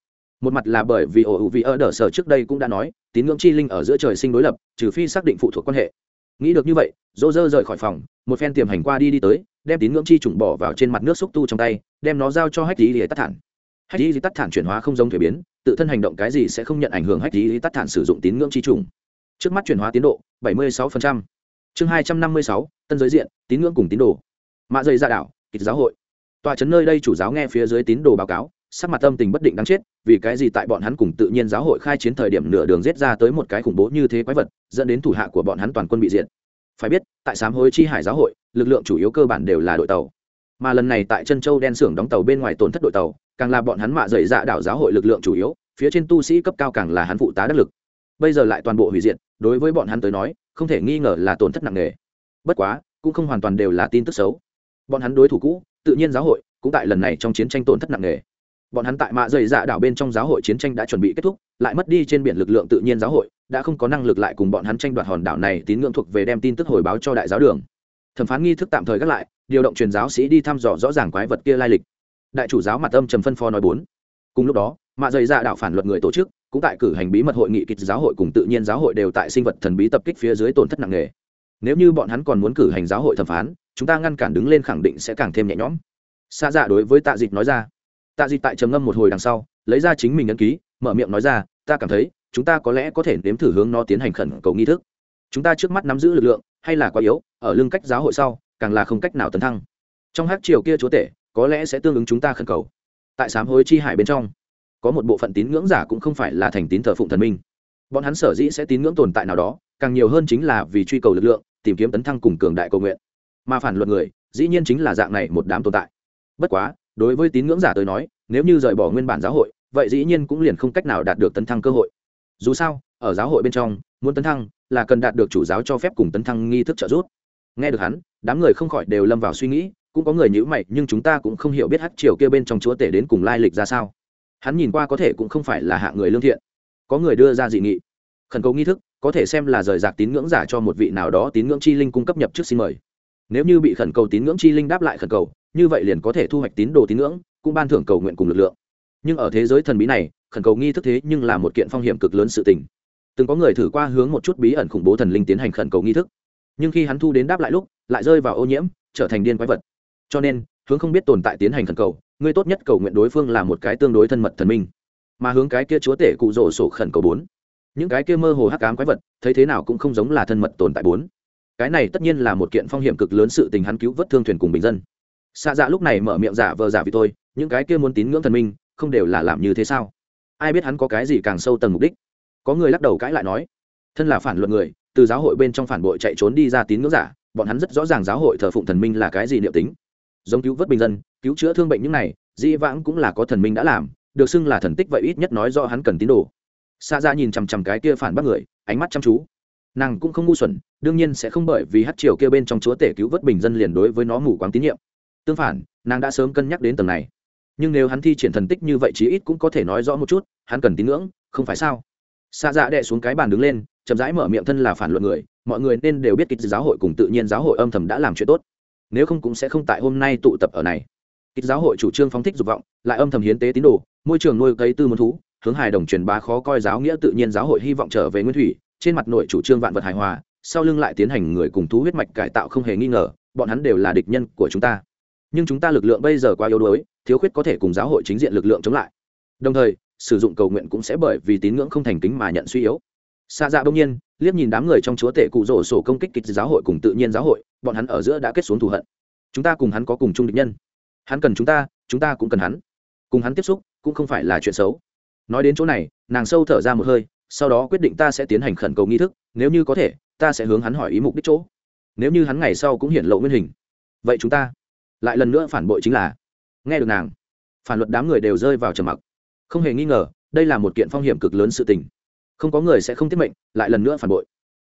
Một mặt là bởi vì ổ vị ở đờ sở trước đây cũng đã nói tín ngưỡng chi linh ở giữa trời sinh đối lập trừ phi xác định phụ thuộc quan hệ. Nghĩ được như vậy dỗ dơ rời khỏi phòng một phen tiềm hành qua đi đi tới đem tín ngưỡng chi trùng bỏ vào trên mặt nước xúc tu trong tay đem nó giao cho hách di tắt thản. Hách di tắt thản chuyển hóa không giống thuế biến tự thân hành động cái gì sẽ không nhận ảnh hưởng hách di tắt thản sử dụng tín ngưỡng chi trùng trước mắt chuyển hóa tiến độ 76%. chương 256, tân giới diện tín ngưỡng cùng tín đồ. Mạ dây dạ ra đảo kịch giáo hội. Tòa trấn nơi đây chủ giáo nghe phía dưới tín đồ báo cáo sắc mặt tâm tình bất định đáng chết, vì cái gì tại bọn hắn cùng tự nhiên giáo hội khai chiến thời điểm nửa đường giết ra tới một cái khủng bố như thế quái vật, dẫn đến thủ hạ của bọn hắn toàn quân bị diệt. Phải biết, tại sám hối chi hải giáo hội, lực lượng chủ yếu cơ bản đều là đội tàu. Mà lần này tại chân châu đen xưởng đóng tàu bên ngoài tổn thất đội tàu, càng là bọn hắn mạ dày dạ đảo giáo hội lực lượng chủ yếu, phía trên tu sĩ cấp cao càng là hắn phụ tá đắc lực. Bây giờ lại toàn bộ hủy diệt, đối với bọn hắn tới nói, không thể nghi ngờ là tổn thất nặng nề. Bất quá, cũng không hoàn toàn đều là tin tức xấu. Bọn hắn đối thủ cũ, tự nhiên giáo hội, cũng tại lần này trong chiến tranh tổn thất nặng nề bọn hắn tại mạ dày dạ đảo bên trong giáo hội chiến tranh đã chuẩn bị kết thúc, lại mất đi trên biển lực lượng tự nhiên giáo hội, đã không có năng lực lại cùng bọn hắn tranh đoạt hòn đảo này tín ngưỡng thuộc về đem tin tức hồi báo cho đại giáo đường. Thẩm phán nghi thức tạm thời gác lại, điều động truyền giáo sĩ đi thăm dò rõ ràng quái vật kia lai lịch. Đại chủ giáo mặt âm trầm phân phó nói bốn. Cùng lúc đó, mạ dày dạ đảo phản luật người tổ chức, cũng tại cử hành bí mật hội nghị kịch giáo hội cùng tự nhiên giáo hội đều tại sinh vật thần bí tập kích phía dưới tổn thất nặng nề. Nếu như bọn hắn còn muốn cử hành giáo hội thẩm phán, chúng ta ngăn cản đứng lên khẳng định sẽ càng thêm nhẹ nhõm. Xa dạ đối với tạ dịch nói ra tạ dịch tại trầm ngâm một hồi đằng sau, lấy ra chính mình ấn ký, mở miệng nói ra, ta cảm thấy, chúng ta có lẽ có thể nếm thử hướng nó tiến hành khẩn cầu nghi thức. Chúng ta trước mắt nắm giữ lực lượng, hay là quá yếu, ở lưng cách giáo hội sau, càng là không cách nào tấn thăng. Trong hát triều kia chúa tể, có lẽ sẽ tương ứng chúng ta khẩn cầu. Tại sám hối chi hải bên trong, có một bộ phận tín ngưỡng giả cũng không phải là thành tín thờ phụng thần minh. Bọn hắn sở dĩ sẽ tín ngưỡng tồn tại nào đó, càng nhiều hơn chính là vì truy cầu lực lượng, tìm kiếm tấn thăng cùng cường đại cầu nguyện. Mà phản luật người, dĩ nhiên chính là dạng này một đám tồn tại. Bất quá đối với tín ngưỡng giả tới nói, nếu như rời bỏ nguyên bản giáo hội, vậy dĩ nhiên cũng liền không cách nào đạt được tấn thăng cơ hội. Dù sao, ở giáo hội bên trong, muốn tấn thăng là cần đạt được chủ giáo cho phép cùng tấn thăng nghi thức trợ giúp. Nghe được hắn, đám người không khỏi đều lâm vào suy nghĩ, cũng có người nhữ mày, nhưng chúng ta cũng không hiểu biết hát triều kia bên trong chúa tể đến cùng lai lịch ra sao. Hắn nhìn qua có thể cũng không phải là hạ người lương thiện. Có người đưa ra dị nghị. Khẩn cầu nghi thức, có thể xem là rời rạc tín ngưỡng giả cho một vị nào đó tín ngưỡng chi linh cung cấp nhập trước xin mời. Nếu như bị khẩn cầu tín ngưỡng chi linh đáp lại khẩn cầu như vậy liền có thể thu hoạch tín đồ tín ngưỡng, cũng ban thưởng cầu nguyện cùng lực lượng. Nhưng ở thế giới thần bí này, khẩn cầu nghi thức thế nhưng là một kiện phong hiểm cực lớn sự tình. Từng có người thử qua hướng một chút bí ẩn khủng bố thần linh tiến hành khẩn cầu nghi thức. Nhưng khi hắn thu đến đáp lại lúc, lại rơi vào ô nhiễm, trở thành điên quái vật. Cho nên, hướng không biết tồn tại tiến hành khẩn cầu ngươi tốt nhất cầu nguyện đối phương là một cái tương đối thân mật thần minh. Mà hướng cái kia chúa tể cụ rổ sổ khẩn cầu bốn. Những cái kia mơ hồ hắc ám quái vật, thấy thế nào cũng không giống là thân mật tồn tại bốn. Cái này tất nhiên là một kiện phong hiểm cực lớn sự tình hắn cứu vớt thương thuyền cùng bình dân xạ dạ lúc này mở miệng giả vờ giả vì tôi, những cái kia muốn tín ngưỡng thần minh, không đều là làm như thế sao? Ai biết hắn có cái gì càng sâu tầng mục đích? Có người lắc đầu cãi lại nói, thân là phản luận người, từ giáo hội bên trong phản bội chạy trốn đi ra tín ngưỡng giả, bọn hắn rất rõ ràng giáo hội thờ phụng thần minh là cái gì liệu tính. Giống cứu vớt bình dân, cứu chữa thương bệnh những này, dĩ vãng cũng là có thần minh đã làm, được xưng là thần tích vậy ít nhất nói do hắn cần tín đồ. Xa ra dạ nhìn chằm chằm cái kia phản bác người, ánh mắt chăm chú. Nàng cũng không ngu xuẩn, đương nhiên sẽ không bởi vì hát triều kia bên trong chúa tể cứu vớt bình dân liền đối với nó mù quáng tín nhiệm tương phản, nàng đã sớm cân nhắc đến tầng này. Nhưng nếu hắn thi triển thần tích như vậy chí ít cũng có thể nói rõ một chút, hắn cần tín ngưỡng, không phải sao? Xa dạ đệ xuống cái bàn đứng lên, chậm rãi mở miệng thân là phản luận người, mọi người nên đều biết kịch giáo hội cùng tự nhiên giáo hội âm thầm đã làm chuyện tốt. Nếu không cũng sẽ không tại hôm nay tụ tập ở này. Kịch giáo hội chủ trương phóng thích dục vọng, lại âm thầm hiến tế tín đồ, môi trường nuôi cấy tư môn thú, hướng hài đồng truyền bá khó coi giáo nghĩa tự nhiên giáo hội hy vọng trở về nguyên thủy, trên mặt nội chủ trương vạn vật hài hòa, sau lưng lại tiến hành người cùng thú huyết mạch cải tạo không hề nghi ngờ, bọn hắn đều là địch nhân của chúng ta nhưng chúng ta lực lượng bây giờ quá yếu đuối, thiếu khuyết có thể cùng giáo hội chính diện lực lượng chống lại. Đồng thời, sử dụng cầu nguyện cũng sẽ bởi vì tín ngưỡng không thành kính mà nhận suy yếu. Xa dạ bỗng nhiên, liếc nhìn đám người trong chúa tể cụ rổ sổ công kích kịch giáo hội cùng tự nhiên giáo hội, bọn hắn ở giữa đã kết xuống thù hận. Chúng ta cùng hắn có cùng chung định nhân. Hắn cần chúng ta chúng ta cũng cần hắn. Cùng hắn tiếp xúc, cũng không phải là chuyện xấu. Nói đến chỗ này, nàng sâu thở ra một hơi, sau đó quyết định ta sẽ tiến hành khẩn cầu nghi thức, nếu như có thể, ta sẽ hướng hắn hỏi ý mục đích chỗ. Nếu như hắn ngày sau cũng hiện lộ nguyên hình, vậy chúng ta lại lần nữa phản bội chính là, nghe được nàng, phản luật đám người đều rơi vào trầm mặc. Không hề nghi ngờ, đây là một kiện phong hiểm cực lớn sự tình. Không có người sẽ không tiết mệnh, lại lần nữa phản bội.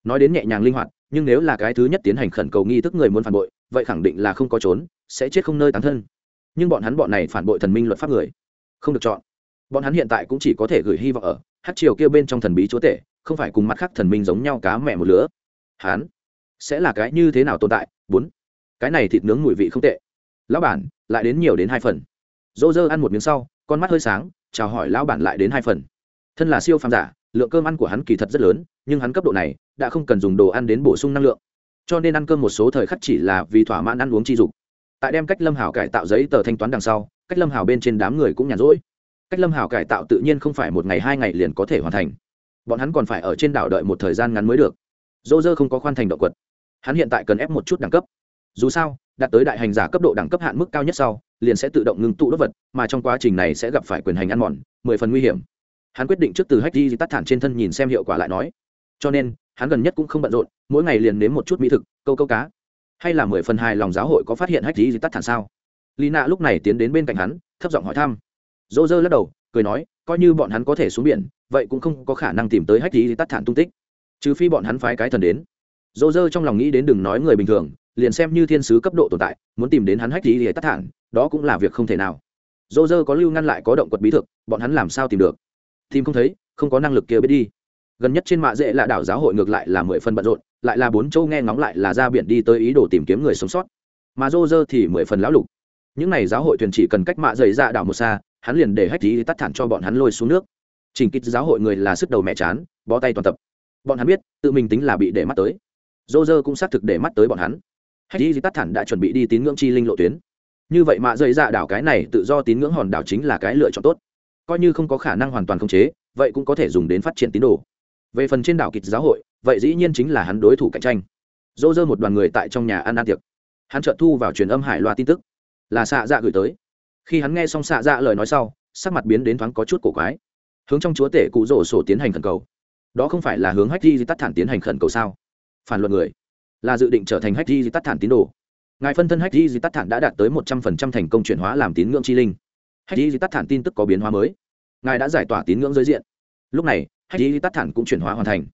Nói đến nhẹ nhàng linh hoạt, nhưng nếu là cái thứ nhất tiến hành khẩn cầu nghi thức người muốn phản bội, vậy khẳng định là không có trốn, sẽ chết không nơi tán thân. Nhưng bọn hắn bọn này phản bội thần minh luật pháp người, không được chọn. Bọn hắn hiện tại cũng chỉ có thể gửi hy vọng ở hát triều kêu bên trong thần bí chúa tể, không phải cùng mặt khác thần minh giống nhau cá mẹ một lứa. Hắn sẽ là cái như thế nào tồn tại? Bốn. Cái này thịt nướng mùi vị không tệ lão bản, lại đến nhiều đến hai phần. Dỗ dơ ăn một miếng sau, con mắt hơi sáng, chào hỏi lão bản lại đến hai phần. Thân là siêu phàm giả, lượng cơm ăn của hắn kỳ thật rất lớn, nhưng hắn cấp độ này đã không cần dùng đồ ăn đến bổ sung năng lượng. Cho nên ăn cơm một số thời khắc chỉ là vì thỏa mãn ăn uống chi dục. Tại đem cách lâm hảo cải tạo giấy tờ thanh toán đằng sau, cách lâm hảo bên trên đám người cũng nhàn rỗi. Cách lâm hảo cải tạo tự nhiên không phải một ngày hai ngày liền có thể hoàn thành. Bọn hắn còn phải ở trên đảo đợi một thời gian ngắn mới được. Dô dơ không có khoan thành động quật. Hắn hiện tại cần ép một chút đẳng cấp. Dù sao đạt tới đại hành giả cấp độ đẳng cấp hạn mức cao nhất sau, liền sẽ tự động ngưng tụ đốt vật, mà trong quá trình này sẽ gặp phải quyền hành ăn mòn, mười phần nguy hiểm. Hắn quyết định trước từ hách di tắt thản trên thân nhìn xem hiệu quả lại nói. Cho nên, hắn gần nhất cũng không bận rộn, mỗi ngày liền nếm một chút mỹ thực, câu câu cá. Hay là mười phần hài lòng giáo hội có phát hiện hách di tắt thản sao? Lina lúc này tiến đến bên cạnh hắn, thấp giọng hỏi thăm. Dô dơ lắc đầu, cười nói, coi như bọn hắn có thể xuống biển, vậy cũng không có khả năng tìm tới hách di tắt thản tung tích. Trừ phi bọn hắn phái cái thần đến. Dô dơ trong lòng nghĩ đến đừng nói người bình thường liền xem như thiên sứ cấp độ tồn tại, muốn tìm đến hắn hách thì tắt thản đó cũng là việc không thể nào. Dô dơ có lưu ngăn lại có động quật bí thực bọn hắn làm sao tìm được? Tìm không thấy, không có năng lực kia biết đi. Gần nhất trên mạ dễ là đảo giáo hội ngược lại là mười phần bận rộn, lại là bốn châu nghe ngóng lại là ra biển đi tới ý đồ tìm kiếm người sống sót. Mà dô dơ thì mười phần lão lục. Những n à y giáo hội thuyền chỉ cần cách mạ dày ra dạ đảo một xa, hắn liền để hách lý tắt thản cho bọn hắn lôi xuống nước. Trình kích giáo hội người là sức đầu mẹ chán, bó tay toàn tập. Bọn hắn biết, tự mình tính là bị để mắt tới. Dô dơ cũng xác thực để mắt tới bọn hắn hay di tắt thản đã chuẩn bị đi tín ngưỡng chi linh lộ tuyến. Như vậy mạ dày dạ đảo cái này tự do tín ngưỡng hòn đảo chính là cái lựa chọn tốt. Coi như không có khả năng hoàn toàn khống chế, vậy cũng có thể dùng đến phát triển tín đồ. Về phần trên đảo kịch giáo hội, vậy dĩ nhiên chính là hắn đối thủ cạnh tranh. Dô dơ một đoàn người tại trong nhà ăn ăn tiệc. Hắn trợ thu vào truyền âm hải loa tin tức. Là xạ dạ gửi tới. Khi hắn nghe xong xạ dạ lời nói sau, sắc mặt biến đến thoáng có chút cổ quái. Hướng trong chúa tể cụ rổ sổ tiến hành khẩn cầu. Đó không phải là hướng hách di tắt thản tiến hành khẩn cầu sao? Phản luận người là dự định trở thành hách di tắt thản tín đồ. Ngài phân thân hách di tắt thản đã đạt tới một trăm phần trăm thành công chuyển hóa làm tín ngưỡng chi linh. Hách di tắt thản tin tức có biến hóa mới. Ngài đã giải tỏa tín ngưỡng giới diện. Lúc này hách di tắt thản cũng chuyển hóa hoàn thành.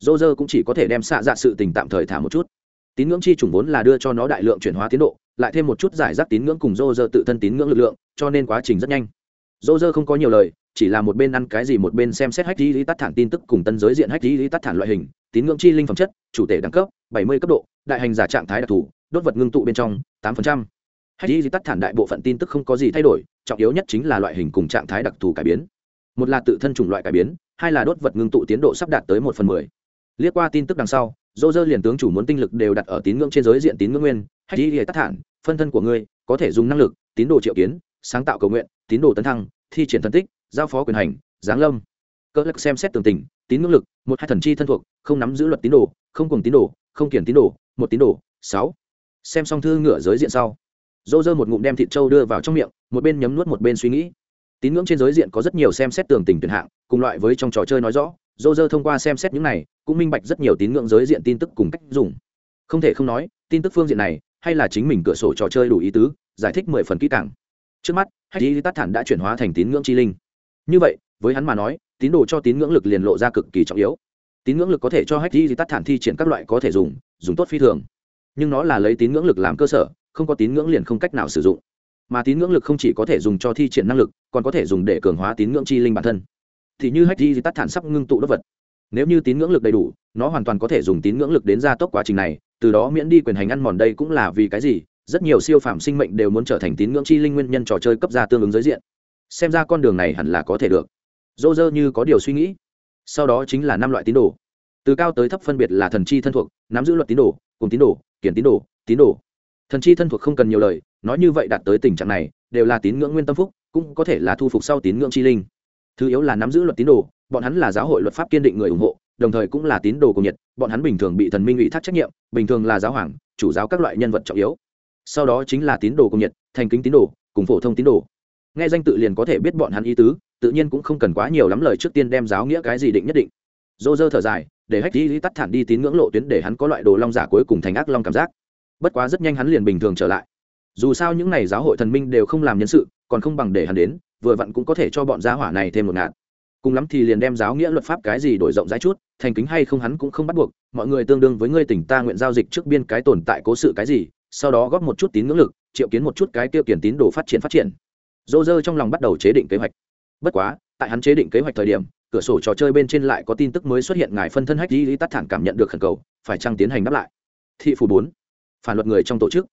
Dô dơ cũng chỉ có thể đem xạ dạ sự tình tạm thời thả một chút. Tín ngưỡng chi chủng vốn là đưa cho nó đại lượng chuyển hóa tiến độ, lại thêm một chút giải rác tín ngưỡng cùng dô dơ tự thân tín ngưỡng lực lượng, cho nên quá trình rất nhanh. Dô dơ không có nhiều lời chỉ là một bên ăn cái gì một bên xem xét hách lý tắt thản tin tức cùng tân giới diện hách lý tắt thản loại hình, tín ngưỡng chi linh phẩm chất, chủ thể đẳng cấp, bảy mươi cấp độ, đại hành giả trạng thái đặc thù, đốt vật ngưng tụ bên trong, tám hách lý tắt thản đại bộ phận tin tức không có gì thay đổi, trọng yếu nhất chính là loại hình cùng trạng thái đặc thù cải biến. Một là tự thân chủng loại cải biến, hai là đốt vật ngưng tụ tiến độ sắp đạt tới một phần mười. Liếc qua tin tức đằng sau, dô dơ liền tướng chủ muốn tinh lực đều đặt ở tín ngưỡng trên giới diện tín ngưỡng nguyên hay đi hệ tắt thản, phân thân của ngươi có thể dùng năng lực, tín đồ triệu kiến, sáng tạo cầu nguyện, tín đồ tấn thăng, thi triển thân tích giao phó quyền hành, giáng lâm. Cơ lắc xem xét tường tình, tín ngưỡng lực, một hai thần chi thân thuộc, không nắm giữ luật tín đồ, không cùng tín đồ, không kiển tín đồ, một tín đồ, sáu. Xem xong thư ngựa giới diện sau, dô dơ một ngụm đem thịt trâu đưa vào trong miệng, một bên nhấm nuốt một bên suy nghĩ. Tín ngưỡng trên giới diện có rất nhiều xem xét tường tình tuyển hạng, cùng loại với trong trò chơi nói rõ, dô dơ thông qua xem xét những này, cũng minh bạch rất nhiều tín ngưỡng giới diện tin tức cùng cách dùng. Không thể không nói, tin tức phương diện này, hay là chính mình cửa sổ trò chơi đủ ý tứ, giải thích mười phần kỹ càng. Trước mắt hay đi tát thản đã chuyển hóa thành tín ngưỡng chi linh như vậy, với hắn mà nói, tín đồ cho tín ngưỡng lực liền lộ ra cực kỳ trọng yếu. Tín ngưỡng lực có thể cho hách di tát thản thi triển các loại có thể dùng dùng tốt phi thường. Nhưng nó là lấy tín ngưỡng lực làm cơ sở, không có tín ngưỡng liền không cách nào sử dụng. Mà tín ngưỡng lực không chỉ có thể dùng cho thi triển năng lực, còn có thể dùng để cường hóa tín ngưỡng chi linh bản thân. Thì như hách di tắt thản sắp ngưng tụ đốt vật. Nếu như tín ngưỡng lực đầy đủ, nó hoàn toàn có thể dùng tín ngưỡng lực đến gia tốc quá trình này, từ đó miễn đi quyền hành ăn mòn đây cũng là vì cái gì? Rất nhiều siêu phạm sinh mệnh đều muốn trở thành tín ngưỡng chi linh nguyên nhân trò chơi cấp ra tương ứng giới diện xem ra con đường này hẳn là có thể được. Dô dơ như có điều suy nghĩ. Sau đó chính là năm loại tín đồ. Từ cao tới thấp phân biệt là thần chi thân thuộc, nắm giữ luật tín đồ, cùng tín đồ kiển tín đồ tín đồ. Thần chi thân thuộc không cần nhiều lời, nói như vậy đạt tới tình trạng này, đều là tín ngưỡng nguyên tâm phúc, cũng có thể là thu phục sau tín ngưỡng chi linh. Thứ yếu là nắm giữ luật tín đồ, bọn hắn là giáo hội luật pháp kiên định người ủng hộ, đồng thời cũng là tín đồ của nhiệt bọn hắn bình thường bị thần minh ủy thác trách nhiệm, bình thường là giáo hoàng, chủ giáo các loại nhân vật trọng yếu. Sau đó chính là tín đồ của nhiệt thành kính tín đồ, cùng phổ thông tín đồ nghe danh tự liền có thể biết bọn hắn ý tứ, tự nhiên cũng không cần quá nhiều lắm lời trước tiên đem giáo nghĩa cái gì định nhất định. Dô dơ thở dài, để hách đi tắt thản đi tín ngưỡng lộ tuyến để hắn có loại đồ long giả cuối cùng thành ác long cảm giác. Bất quá rất nhanh hắn liền bình thường trở lại. Dù sao những n à y giáo hội thần minh đều không làm nhân sự, còn không bằng để hắn đến, vừa vặn cũng có thể cho bọn gia hỏa này thêm một ngạt. Cùng lắm thì liền đem giáo nghĩa luật pháp cái gì đổi rộng rãi chút, thành kính hay không hắn cũng không bắt buộc, mọi người tương đương với người tỉnh ta nguyện giao dịch trước biên cái tồn tại cố sự cái gì, sau đó góp một chút tín ngưỡng lực, triệu kiến một chút cái tiêu kiển tín đồ phát triển phát triển dô dơ trong lòng bắt đầu chế định kế hoạch. Bất quá, tại hắn chế định kế hoạch thời điểm, cửa sổ trò chơi bên trên lại có tin tức mới xuất hiện ngài phân thân hách di tắt thản cảm nhận được khẩn cầu, phải chăng tiến hành đáp lại? Thị phủ bốn. Phản luật người trong tổ chức.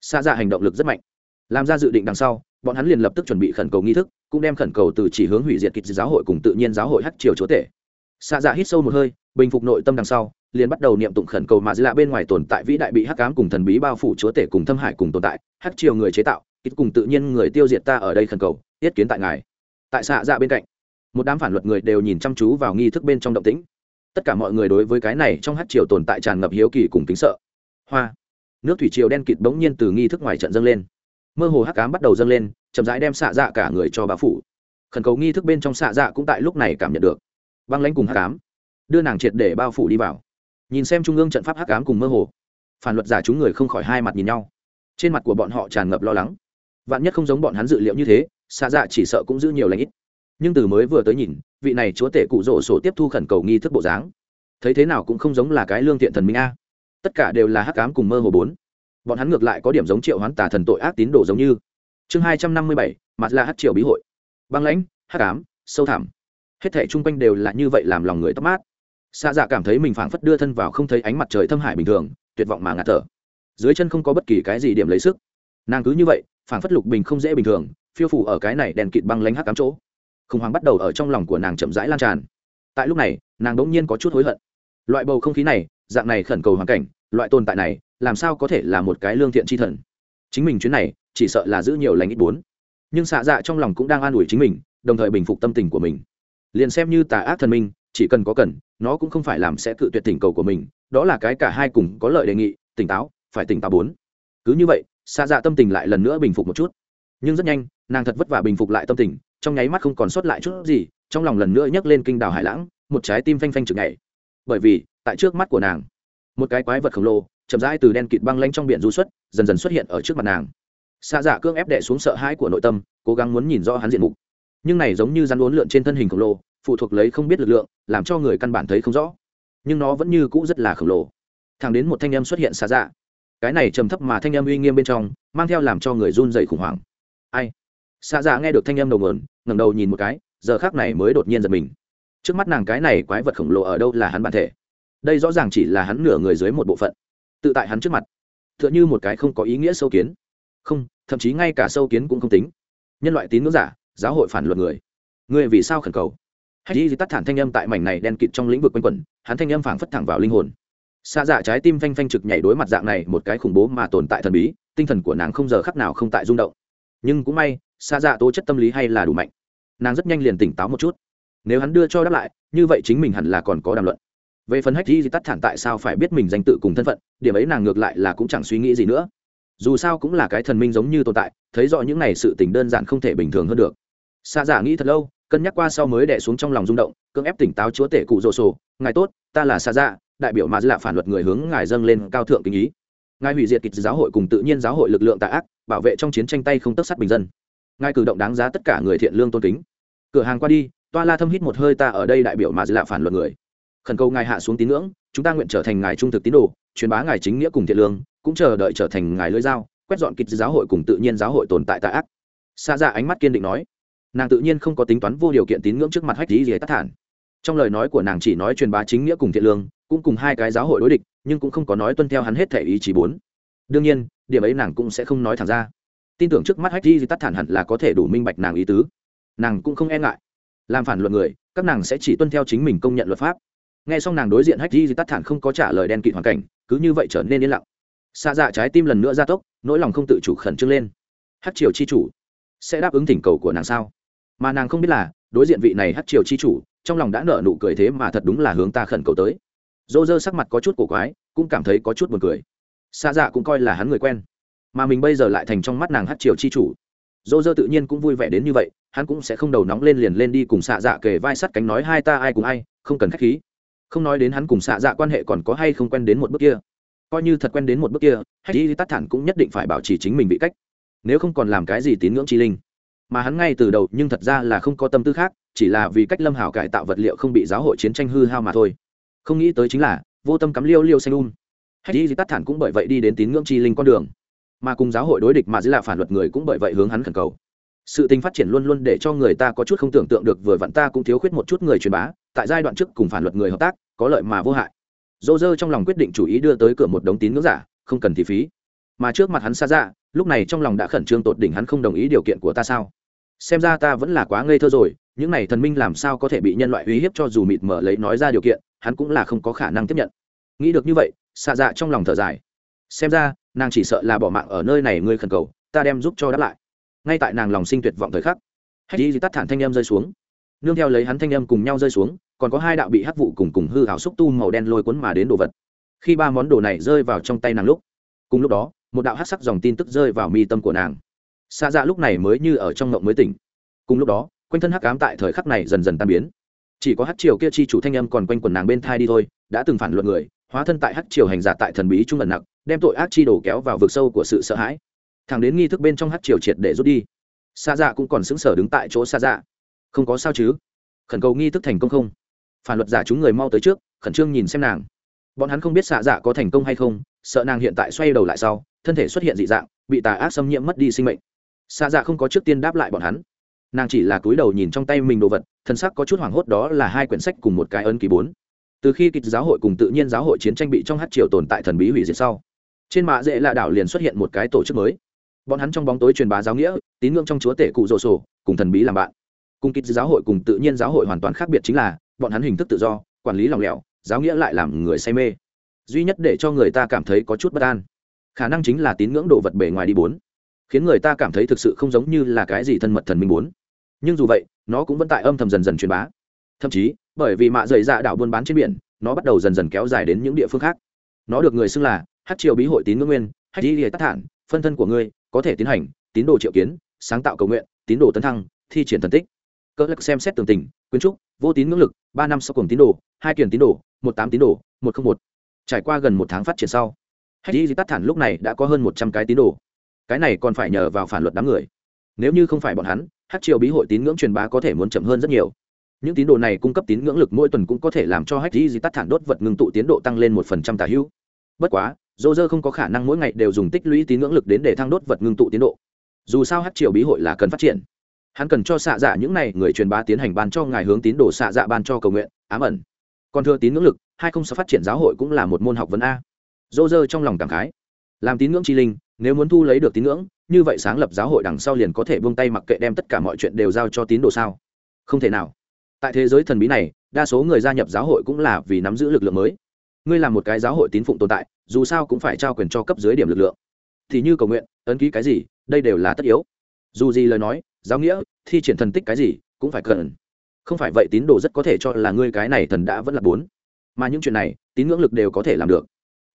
Xa ra dạ hành động lực rất mạnh. Làm ra dự định đằng sau, bọn hắn liền lập tức chuẩn bị khẩn cầu nghi thức, cũng đem khẩn cầu từ chỉ hướng hủy diệt kịch giáo hội cùng tự nhiên giáo hội hắc triều chúa tể. Xa dạ hít sâu một hơi bình phục nội tâm đằng sau, liền bắt đầu niệm tụng khẩn cầu mà dư lạ bên ngoài tồn tại vĩ đại bị hắc cám cùng thần bí bao phủ chúa tể cùng thâm hải cùng tồn tại, hắc triều người chế tạo, ít cùng tự nhiên người tiêu diệt ta ở đây khẩn cầu, yết kiến tại ngài. Tại xạ dạ bên cạnh, một đám phản luật người đều nhìn chăm chú vào nghi thức bên trong động tĩnh. Tất cả mọi người đối với cái này trong hắc triều tồn tại tràn ngập hiếu kỳ cùng kính sợ. Hoa, nước thủy triều đen kịt bỗng nhiên từ nghi thức ngoài trận dâng lên. Mơ hồ hắc cám bắt đầu dâng lên, chậm rãi đem xạ dạ cả người cho bá phủ. Khẩn cầu nghi thức bên trong xạ dạ cũng tại lúc này cảm nhận được. Băng lãnh cùng hắc cám đưa nàng triệt để bao phủ đi vào. Nhìn xem trung ương trận pháp hắc ám cùng mơ hồ, phản luật giả chúng người không khỏi hai mặt nhìn nhau. Trên mặt của bọn họ tràn ngập lo lắng. Vạn nhất không giống bọn hắn dự liệu như thế xa dạ chỉ sợ cũng giữ nhiều lãnh ít. Nhưng từ mới vừa tới nhìn, vị này chúa tể cụ rỗ sổ tiếp thu khẩn cầu nghi thức bộ dáng. Thấy thế nào cũng không giống là cái lương thiện thần minh a. Tất cả đều là hắc ám cùng mơ hồ bốn. Bọn hắn ngược lại có điểm giống triệu hoán tà thần tội ác tín đồ giống như. Chương hai trăm năm mươi bảy mặt là hắc triều bí hội. Băng lãnh, hắc ám, sâu thẳm. Hết thảy chung quanh đều là như vậy làm lòng người tóc mát xa dạ cảm thấy mình phảng phất đưa thân vào không thấy ánh mặt trời thâm hải bình thường, tuyệt vọng mà ngạt thở. Dưới chân không có bất kỳ cái gì điểm lấy sức. Nàng cứ như vậy, phảng phất lục bình không dễ bình thường, phiêu phủ ở cái này đèn kịt băng lánh hắc cám chỗ. Khủng hoảng bắt đầu ở trong lòng của nàng chậm rãi lan tràn. Tại lúc này, nàng đ ỗ n g nhiên có chút hối hận. Loại bầu không khí này, dạng này khẩn cầu hoàn cảnh, loại tồn tại này, làm sao có thể là một cái lương thiện tri thần? Chính mình chuyến này, chỉ sợ là giữ nhiều lành ít bốn. Nhưng xạ dạ trong lòng cũng đang an ủi chính mình, đồng thời bình phục tâm tình của mình. Liền xem như tà ác thần minh chỉ cần có cần, nó cũng không phải làm sẽ cự tuyệt tình cầu của mình, đó là cái cả hai cùng có lợi đề nghị, tỉnh táo, phải tỉnh táo bốn. Cứ như vậy xa dạ tâm tình lại lần nữa bình phục một chút. Nhưng rất nhanh, nàng thật vất vả bình phục lại tâm tình, trong nháy mắt không còn sót lại chút gì, trong lòng lần nữa nhấc lên kinh đào hải lãng, một trái tim phanh phanh chực ngày bởi vì, tại trước mắt của nàng, một cái quái vật khổng lồ, chậm rãi từ đen kịt băng lanh trong biển du xuất, dần dần xuất hiện ở trước mặt nàng. Xa dạ cương ép đệ xuống sợ hãi của nội tâm, cố gắng muốn nhìn rõ hắn diện mục. Nhưng này giống như rắn uốn lượn trên thân hình khổng lồ phụ thuộc lấy không biết lực lượng, làm cho người căn bản thấy không rõ. Nhưng nó vẫn như cũ rất là khổng lồ. Thẳng đến một thanh em xuất hiện xa dạ. Cái này trầm thấp mà thanh em uy nghiêm bên trong, mang theo làm cho người run dày khủng hoảng. Ai? Xa dạ nghe được thanh em đầu mờn ngẩng đầu nhìn một cái, giờ khác này mới đột nhiên giật mình. Trước mắt nàng cái này quái vật khổng lồ ở đâu là hắn bản thể? Đây rõ ràng chỉ là hắn nửa người dưới một bộ phận. Tự tại hắn trước mặt. T h ư ợ n h ư một cái không có ý nghĩa sâu kiến. Không, thậm chí ngay cả sâu kiến cũng không tính. Nhân loại tín ngưỡng giả, giáo hội phản luận người. Người vì sao khẩn cầu? Hay di tắt thản thanh âm tại mảnh này đen kịt trong lĩnh vực quanh quẩn, hắn thanh âm phảng phất thẳng vào linh hồn. Xa dạ trái tim phanh phanh trực nhảy đối mặt dạng này một cái khủng bố mà tồn tại thần bí, tinh thần của nàng không giờ khắc nào không tại rung động. Nhưng cũng may, xa dạ tố chất tâm lý hay là đủ mạnh. Nàng rất nhanh liền tỉnh táo một chút. Nếu hắn đưa cho đáp lại, như vậy chính mình hẳn là còn có đàm luận. Về phần hách di tắt thản tại sao phải biết mình danh tự cùng thân phận, điểm ấy nàng ngược lại là cũng chẳng suy nghĩ gì nữa. Dù sao cũng là cái thần minh giống như tồn tại, thấy rõ những này sự tình đơn giản không thể bình thường hơn được. Xa giả nghĩ thật lâu cân nhắc qua sau mới đẻ xuống trong lòng rung động, cưỡng ép tỉnh táo chúa tể cụ rồ sổ. Ngài tốt, ta là xa dạ đại biểu mà lạ phản luật người hướng ngài dâng lên cao thượng kinh ý. Ngài hủy diệt kịch giáo hội cùng tự nhiên giáo hội lực lượng tạ ác, bảo vệ trong chiến tranh tay không tất sát bình dân. Ngài cử động đáng giá tất cả người thiện lương tôn kính. Cửa hàng qua đi, toa la thâm hít một hơi ta ở đây đại biểu mà lạ phản luật người. Khẩn cầu ngài hạ xuống tín ngưỡng, chúng ta nguyện trở thành ngài trung thực tín đồ, truyền bá ngài chính nghĩa cùng thiện lương, cũng chờ đợi trở thành ngài lưỡi dao, quét dọn kịch giáo hội cùng tự nhiên giáo hội tồn tại tạ ác. Xa ra dạ ánh mắt kiên định nói nàng tự nhiên không có tính toán vô điều kiện tín ngưỡng trước mặt hách lý gì tắt thản. Trong lời nói của nàng chỉ nói truyền bá chính nghĩa cùng thiện lương, cũng cùng hai cái giáo hội đối địch, nhưng cũng không có nói tuân theo hắn hết thể ý chí bốn. Đương nhiên, điểm ấy nàng cũng sẽ không nói thẳng ra. Tin tưởng trước mắt hách di tắt thản hẳn là có thể đủ minh bạch nàng ý tứ. Nàng cũng không e ngại. Làm phản luận người, các nàng sẽ chỉ tuân theo chính mình công nhận luật pháp. N g h e xong nàng đối diện hách di tắt thản không có trả lời đen kịt hoàn cảnh, cứ như vậy trở nên yên lặng. Xa dạ trái tim lần nữa ra tốc, nỗi lòng không tự chủ khẩn trương lên. Hát triều chi chủ, sẽ đáp ứng thỉnh cầu của nàng sao? Mà nàng không biết là, đối diện vị này hát triều chi chủ, trong lòng đã nở nụ cười thế mà thật đúng là hướng ta khẩn cầu tới. Dô dơ sắc mặt có chút cổ quái, cũng cảm thấy có chút buồn cười. Xa dạ cũng coi là hắn người quen, mà mình bây giờ lại thành trong mắt nàng hát triều chi chủ. Dô dơ tự nhiên cũng vui vẻ đến như vậy, hắn cũng sẽ không đầu nóng lên liền lên đi cùng xạ dạ kề vai sắt cánh nói hai ta ai cùng ai, không cần k h á c h khí. Không nói đến hắn cùng xạ dạ quan hệ còn có hay không quen đến một bước kia. Coi như thật quen đến một bước kia hay đi tắt thản cũng nhất định phải bảo trì chính mình bị cách. Nếu không còn làm cái gì tín ngưỡng chi linh mà hắn ngay từ đầu nhưng thật ra là không có tâm tư khác, chỉ là vì cách lâm hảo cải tạo vật liệu không bị giáo hội chiến tranh hư hao mà thôi. Không nghĩ tới chính là, vô tâm cắm liêu liêu xanh un hay đi tắt thản cũng bởi vậy đi đến tín ngưỡng chi linh con đường. Mà cùng giáo hội đối địch mà dĩ là phản luật người cũng bởi vậy hướng hắn khẩn cầu. Sự tình phát triển luôn luôn để cho người ta có chút không tưởng tượng được, vừa vặn ta cũng thiếu khuyết một chút người truyền bá, tại giai đoạn trước cùng phản luật người hợp tác, có lợi mà vô hại. Dô dơ trong lòng quyết định chủ ý đưa tới cửa một đống tín ngưỡng giả, không cần thì phí. Mà trước mặt hắn xa dạ lúc này trong lòng đã khẩn trương tột đỉnh hắn không đồng ý điều kiện của ta sao? Xem ra ta vẫn là quá ngây thơ rồi, những này thần minh làm sao có thể bị nhân loại uy hiếp cho dù mịt mở lấy nói ra điều kiện, hắn cũng là không có khả năng tiếp nhận. Nghĩ được như vậy, xạ dạ trong lòng thở dài. Xem ra, nàng chỉ sợ là bỏ mạng ở nơi này ngươi khẩn cầu, ta đem giúp cho đáp lại. Ngay tại nàng lòng sinh tuyệt vọng thời khắc hay đi tắt thản thanh em rơi xuống. Nương theo lấy hắn thanh em cùng nhau rơi xuống, còn có hai đạo bị hắc vụ cùng cùng hư hảo xúc tu màu đen lôi cuốn mà đến đồ vật. Khi ba món đồ này rơi vào trong tay nàng lúc, cùng lúc đó, một đạo hắc sắc dòng tin tức rơi vào mi tâm của nàng xa dạ lúc này mới như ở trong ngộng mới tỉnh. Cùng lúc đó, quanh thân hắc ám tại thời khắc này dần dần tan biến. Chỉ có hắc triều kia chi chủ thanh âm còn quanh quần nàng bên thai đi thôi, đã từng phản luận người, hóa thân tại hắc triều hành giả tại thần bí trung ẩn nặng, đem tội ác chi đổ kéo vào vực sâu của sự sợ hãi. Thẳng đến nghi thức bên trong hắc triều triệt để rút đi. Xa dạ cũng còn xứng sở đứng tại chỗ xa dạ. Không có sao chứ? Khẩn cầu nghi thức thành công không? Phản luật giả chúng người mau tới trước, khẩn trương nhìn xem nàng. Bọn hắn không biết xạ dạ có thành công hay không, sợ nàng hiện tại xoay đầu lại sau, thân thể xuất hiện dị dạng, bị tà ác xâm nhiễm mất đi sinh mệnh xạ dạ không có trước tiên đáp lại bọn hắn. Nàng chỉ là cúi đầu nhìn trong tay mình đồ vật, thân sắc có chút hoảng hốt đó là hai quyển sách cùng một cái ấn ký bốn. Từ khi kịch giáo hội cùng tự nhiên giáo hội chiến tranh bị trong hát triều tồn tại thần bí hủy diệt sau, trên mạ dễ lạ đảo liền xuất hiện một cái tổ chức mới. Bọn hắn trong bóng tối truyền bá giáo nghĩa, tín ngưỡng trong chúa tể cụ rồ sổ, cùng thần bí làm bạn. Cùng kịch giáo hội cùng tự nhiên giáo hội hoàn toàn khác biệt chính là, bọn hắn hình thức tự do, quản lý lòng lẻo, giáo nghĩa lại làm người say mê. Duy nhất để cho người ta cảm thấy có chút bất an, khả năng chính là tín ngưỡng đồ vật bề ngoài đi bốn khiến người ta cảm thấy thực sự không giống như là cái gì thân mật thần minh muốn. nhưng dù vậy, nó cũng vẫn tại âm thầm dần dần truyền bá. Thậm chí, bởi vì mạ dày dạ đảo buôn bán trên biển, nó bắt đầu dần dần kéo dài đến những địa phương khác. Nó được người xưng là hát triều bí hội tín ngưỡng nguyên, hát đi lìa tát thản, phân thân của ngươi, có thể tiến hành tín đồ triệu kiến, sáng tạo cầu nguyện, tín đồ tấn thăng, thi triển thần tích. Cỡ lắc xem xét tường tình, quyến trúc, vô tín ngưỡng lực, ba năm sau cùng tín đồ, hai kiền tín đồ, một tám tín đồ, một không một. Trải qua gần một tháng phát triển sau hay đi tát thản lúc này đã có hơn một trăm cái tín đồ cái này còn phải nhờ vào phản luật đám người. Nếu như không phải bọn hắn hát triều bí hội tín ngưỡng truyền bá có thể muốn chậm hơn rất nhiều. Những tín đồ này cung cấp tín ngưỡng lực mỗi tuần cũng có thể làm cho hách di tắt thản đốt vật ngưng tụ tiến độ tăng lên một phần trăm tả hữu. Bất quá, dô dơ không có khả năng mỗi ngày đều dùng tích lũy tín ngưỡng lực đến để thăng đốt vật ngưng tụ tiến độ. Dù sao hát triều bí hội là cần phát triển. Hắn cần cho xạ dạ những n à y người truyền bá tiến hành ban cho ngài hướng tín đồ xạ dạ ban cho cầu nguyện, ám ẩn. Còn thưa tín ngưỡng lực, hai không sao phát triển giáo hội cũng là một môn học vấn a. Dô dơ trong lòng cảm khái. Làm tín ngưỡng chi linh nếu muốn thu lấy được tín ngưỡng, như vậy sáng lập giáo hội đằng sau liền có thể buông tay mặc kệ đem tất cả mọi chuyện đều giao cho tín đồ sao? Không thể nào. Tại thế giới thần bí này, đa số người gia nhập giáo hội cũng là vì nắm giữ lực lượng mới. Ngươi là một cái giáo hội tín phụng tồn tại, dù sao cũng phải trao quyền cho cấp dưới điểm lực lượng. Thì như cầu nguyện, ấn ký cái gì, đây đều là tất yếu. Dù gì lời nói, giáo nghĩa, thi triển thần tích cái gì, cũng phải cần. Không phải vậy tín đồ rất có thể cho là ngươi cái này thần đã vẫn là bốn. Mà những chuyện này, tín ngưỡng lực đều có thể làm được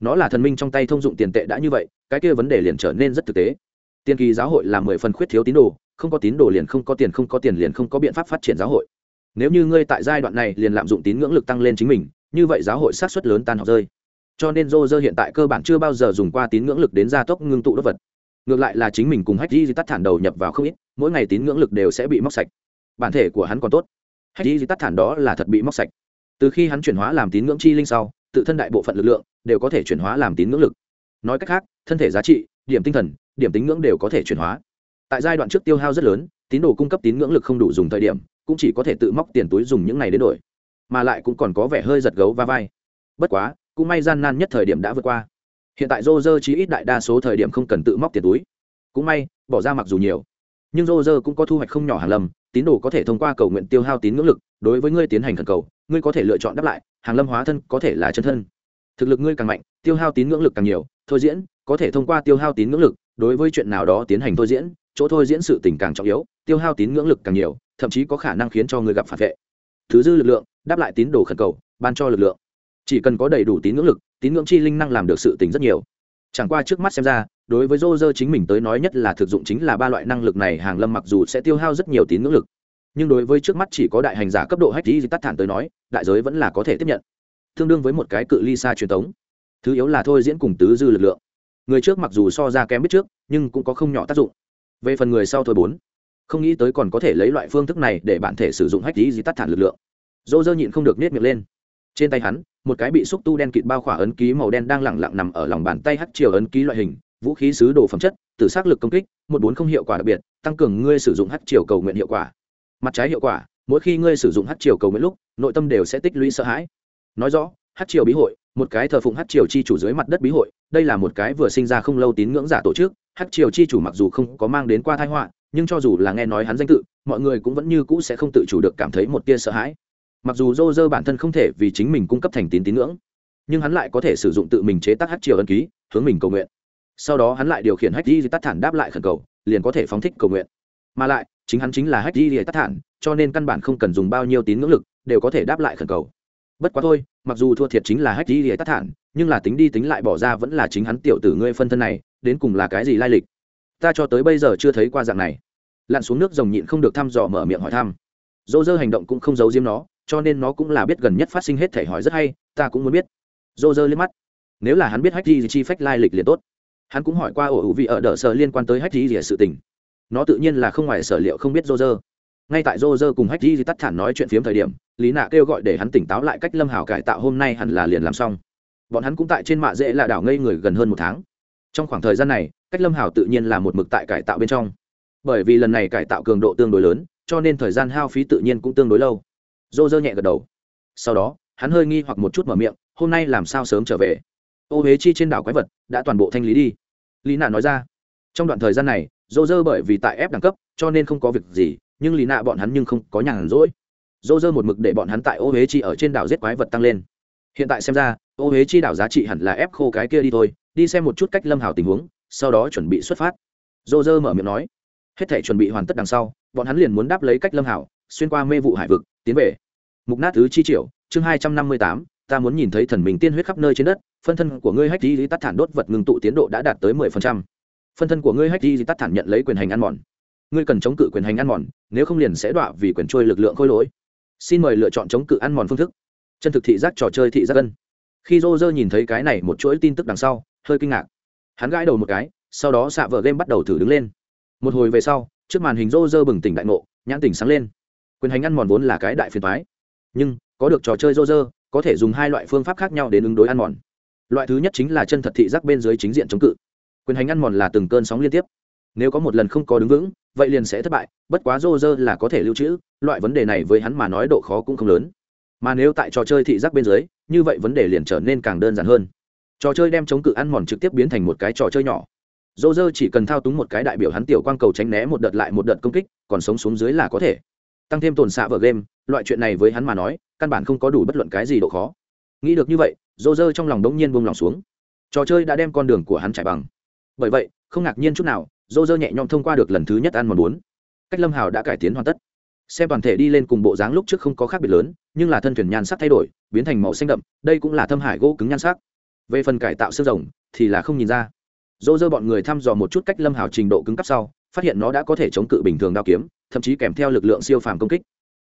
nó là thần minh trong tay thông dụng tiền tệ đã như vậy, cái kia vấn đề liền trở nên rất thực tế. Tiên kỳ giáo hội là mười phần khuyết thiếu tín đồ, không có tín đồ liền không có tiền, không có tiền liền không có biện pháp phát triển giáo hội. Nếu như ngươi tại giai đoạn này liền lạm dụng tín ngưỡng lực tăng lên chính mình, như vậy giáo hội sát xuất lớn tan học rơi. Cho nên dô dơ hiện tại cơ bản chưa bao giờ dùng qua tín ngưỡng lực đến gia tốc ngưng tụ đốt vật. Ngược lại là chính mình cùng hách di tắt thản đầu nhập vào không ít, mỗi ngày tín ngưỡng lực đều sẽ bị móc sạch. Bản thể của hắn còn tốt. Hách di tắt thản đó là thật bị móc sạch. Từ khi hắn chuyển hóa làm tín ngưỡng chi linh sau, tự thân đại bộ phận lực lượng đều có thể chuyển hóa làm tín ngưỡng lực. Nói cách khác, thân thể giá trị, điểm tinh thần, điểm tín ngưỡng đều có thể chuyển hóa. Tại giai đoạn trước tiêu hao rất lớn, tín đồ cung cấp tín ngưỡng lực không đủ dùng thời điểm, cũng chỉ có thể tự móc tiền túi dùng những này đến đổi. Mà lại cũng còn có vẻ hơi giật gấu va vai. Bất quá, cũng may gian nan nhất thời điểm đã vượt qua. Hiện tại rô rơ chí ít đại đa số thời điểm không cần tự móc tiền túi. Cũng may, bỏ ra mặc dù nhiều. Nhưng rô rơ cũng có thu hoạch không nhỏ hàng lâm, tín đồ có thể thông qua cầu nguyện tiêu hao tín ngưỡng lực, đối với ngươi tiến hành thần cầu, ngươi có thể lựa chọn đáp lại, hàng lâm hóa thân có thể là chân thân thực lực ngươi càng mạnh, tiêu hao tín ngưỡng lực càng nhiều, thôi diễn, có thể thông qua tiêu hao tín ngưỡng lực, đối với chuyện nào đó tiến hành thôi diễn, chỗ thôi diễn sự tình càng trọng yếu, tiêu hao tín ngưỡng lực càng nhiều, thậm chí có khả năng khiến cho người gặp phản vệ. Thứ dư lực lượng, đáp lại tín đồ khẩn cầu, ban cho lực lượng. Chỉ cần có đầy đủ tín ngưỡng lực, tín ngưỡng chi linh năng làm được sự tình rất nhiều. Chẳng qua trước mắt xem ra, đối với rô rơ chính mình tới nói nhất là thực dụng chính là ba loại năng lực này, hàng lâm mặc dù sẽ tiêu hao rất nhiều tín ngưỡng lực. Nhưng đối với trước mắt chỉ có đại hành giả cấp độ hách di tắt thản tới nói, đại giới vẫn là có thể tiếp nhận tương đương với một cái cự ly xa truyền thống. Thứ yếu là thôi diễn cùng tứ dư lực lượng. Người trước mặc dù so ra kém biết trước, nhưng cũng có không nhỏ tác dụng. Về phần người sau thôi bốn, không nghĩ tới còn có thể lấy loại phương thức này để bạn thể sử dụng hách di tắt thản lực lượng. Dô dơ nhịn không được nết miệng lên. Trên tay hắn, một cái bị xúc tu đen kịt bao khỏa ấn ký màu đen đang lẳng lặng nằm ở lòng bàn tay hắt chiều ấn ký loại hình, vũ khí sứ đồ phẩm chất, từ xác lực công kích, một bốn không hiệu quả đặc biệt, tăng cường ngươi sử dụng hắt chiều cầu nguyện hiệu quả. Mặt trái hiệu quả, mỗi khi ngươi sử dụng hắt chiều cầu nguyện lúc, nội tâm đều sẽ tích lũy sợ hãi nói rõ, hát triều bí hội, một cái thờ phụng hát triều chi chủ dưới mặt đất bí hội, đây là một cái vừa sinh ra không lâu tín ngưỡng giả tổ chức, hát triều chi chủ mặc dù không có mang đến qua thái họa, nhưng cho dù là nghe nói hắn danh tự, mọi người cũng vẫn như cũ sẽ không tự chủ được cảm thấy một tia sợ hãi. Mặc dù dô dơ bản thân không thể vì chính mình cung cấp thành tín tín ngưỡng, nhưng hắn lại có thể sử dụng tự mình chế tác hát triều ân ký, hướng mình cầu nguyện. Sau đó hắn lại điều khiển hách di tắt thản đáp lại khẩn cầu, liền có thể phóng thích cầu nguyện. Mà lại, chính hắn chính là hách di tắt thản, cho nên căn bản không cần dùng bao nhiêu tín ngưỡng lực, đều có thể đáp lại khẩn cầu bất quá thôi, mặc dù thua thiệt chính là hách di tắt thản, nhưng là tính đi tính lại bỏ ra vẫn là chính hắn tiểu tử ngươi phân thân này, đến cùng là cái gì lai lịch? Ta cho tới bây giờ chưa thấy qua dạng này. Lặn xuống nước rồng nhịn không được thăm dò mở miệng hỏi thăm. Dô dơ hành động cũng không giấu giếm nó, cho nên nó cũng là biết gần nhất phát sinh hết thể hỏi rất hay, ta cũng muốn biết. Dô dơ liếc mắt. Nếu là hắn biết hách đi chi phách lai lịch liền tốt. Hắn cũng hỏi qua ổ hữu vị ở đỡ sở liên quan tới hách đi sự tình. Nó tự nhiên là không ngoài sở liệu không biết dô dơ ngay tại rô rơ cùng hách di tắt thản nói chuyện phiếm thời điểm, lý nạ kêu gọi để hắn tỉnh táo lại cách lâm hảo cải tạo hôm nay hẳn là liền làm xong. Bọn hắn cũng tại trên mạ dễ là đảo ngây người gần hơn một tháng. Trong khoảng thời gian này, cách lâm hảo tự nhiên là một mực tại cải tạo bên trong. Bởi vì lần này cải tạo cường độ tương đối lớn, cho nên thời gian hao phí tự nhiên cũng tương đối lâu. Rô rơ nhẹ gật đầu. Sau đó, hắn hơi nghi hoặc một chút mở miệng, hôm nay làm sao sớm trở về? Ô huế chi trên đảo quái vật đã toàn bộ thanh lý đi. Lý nạ nói ra. Trong đoạn thời gian này dô dơ bởi vì tại ép đẳng cấp, cho nên không có việc gì nhưng lì nạ bọn hắn nhưng không có nhàn rỗi. Dô dơ một mực để bọn hắn tại ô huế chi ở trên đảo giết quái vật tăng lên. Hiện tại xem ra, ô huế chi đảo giá trị hẳn là ép khô cái kia đi thôi, đi xem một chút cách lâm hào tình huống, sau đó chuẩn bị xuất phát. Dô dơ mở miệng nói. Hết thể chuẩn bị hoàn tất đằng sau, bọn hắn liền muốn đáp lấy cách lâm hảo xuyên qua mê vụ hải vực, tiến về. Mục nát thứ chi triệu, chương hai trăm năm mươi tám, ta muốn nhìn thấy thần mình tiên huyết khắp nơi trên đất, phân thân của ngươi hách di tắt thản đốt vật ngừng tụ tiến độ đã đạt tới mười phần trăm. Phân thân của ngươi hách di tắt thản nhận lấy quyền hành ăn mòn ngươi cần chống cự quyền hành ăn mòn, nếu không liền sẽ đọa vì quyền trôi lực lượng khôi lỗi. Xin mời lựa chọn chống cự ăn mòn phương thức. Chân thực thị giác trò chơi thị giác gân khi rô rơ nhìn thấy cái này một chuỗi tin tức đằng sau, hơi kinh ngạc. Hắn gãi đầu một cái, sau đó xạ vợ game bắt đầu thử đứng lên. Một hồi về sau, trước màn hình rô rơ bừng tỉnh đại ngộ, nhãn tỉnh sáng lên. Quyền hành ăn mòn vốn là cái đại phiền thoái nhưng, có được trò chơi rô rơ có thể dùng hai loại phương pháp khác nhau đến ứng đối ăn mòn. Loại thứ nhất chính là chân thật thị giác bên dưới chính diện chống cự. Quyền hành ăn mòn là từng cơn sóng liên tiếp nếu có một lần không có đứng vững, vậy liền sẽ thất bại, bất quá rô rơ là có thể lưu trữ, loại vấn đề này với hắn mà nói độ khó cũng không lớn. Mà nếu tại trò chơi thị giác bên dưới, như vậy vấn đề liền trở nên càng đơn giản hơn. Trò chơi đem chống cự ăn mòn trực tiếp biến thành một cái trò chơi nhỏ. Dô dơ chỉ cần thao túng một cái đại biểu hắn tiểu quang cầu tránh né một đợt lại một đợt công kích, còn sống xuống dưới là có thể. Tăng thêm tồn xạ vở game, loại chuyện này với hắn mà nói, căn bản không có đủ bất luận cái gì độ khó. Nghĩ được như vậy dô dơ trong lòng đống nhiên buông lòng xuống. Trò chơi đã đem con đường của hắn chạy bằng. Bởi vậy, không ngạc nhiên chút nào dô dơ nhẹ nhõm thông qua được lần thứ nhất ăn mòn bốn. Cách lâm hào đã cải tiến hoàn tất. Xem toàn thể đi lên cùng bộ dáng lúc trước không có khác biệt lớn, nhưng là thân thuyền nhan sắc thay đổi, biến thành màu xanh đậm, đây cũng là thâm hải gỗ cứng nhan sắc. Về phần cải tạo xương rồng, thì là không nhìn ra. Dô dơ bọn người thăm dò một chút cách lâm hào trình độ cứng cấp sau, phát hiện nó đã có thể chống cự bình thường đao kiếm, thậm chí kèm theo lực lượng siêu phàm công kích.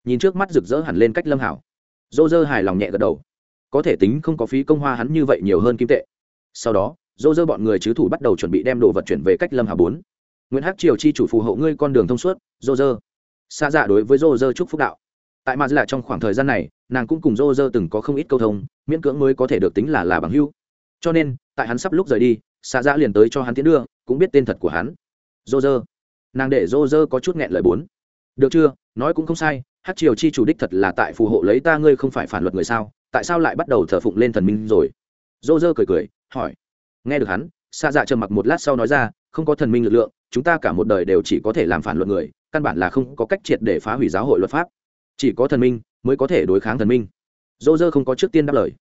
Nhìn trước mắt rực rỡ hẳn lên cách lâm hảo dô dơ hài lòng nhẹ gật đầu. Có thể tính không có phí công hoa hắn như vậy nhiều hơn kim tệ. Sau đó dô dơ bọn người chứ thủ bắt đầu chuẩn bị đem đồ vật chuyển về cách lâm hà bốn. Nguyễn hắc triều chi chủ phù hộ ngươi con đường thông suốt dô dơ. Xa dạ đối với dô dơ chúc phúc đạo. Tại mà là dạ trong khoảng thời gian này, nàng cũng cùng dô dơ từng có không ít câu thông, miễn cưỡng mới có thể được tính là là bằng hưu cho nên, tại hắn sắp lúc rời đi, xa dạ liền tới cho hắn tiến đưa, cũng biết tên thật của hắn. Dô dơ. Nàng để dô dơ có chút nghẹn lời bốn. Được chưa? Nói cũng không sai hát triều chi chủ đích thật là tại phù hộ lấy ta, ngươi không phải phản luật người sao? Tại sao lại bắt đầu thờ phụng lên thần minh rồi? Dô dơ cười cười, hỏi nghe được hắn xa dạ trầm mặc một lát sau nói ra, không có thần minh lực lượng, chúng ta cả một đời đều chỉ có thể làm phản luận người, căn bản là không có cách triệt để phá hủy giáo hội luật pháp. Chỉ có thần minh mới có thể đối kháng thần minh. Dô dơ không có trước tiên đáp lời.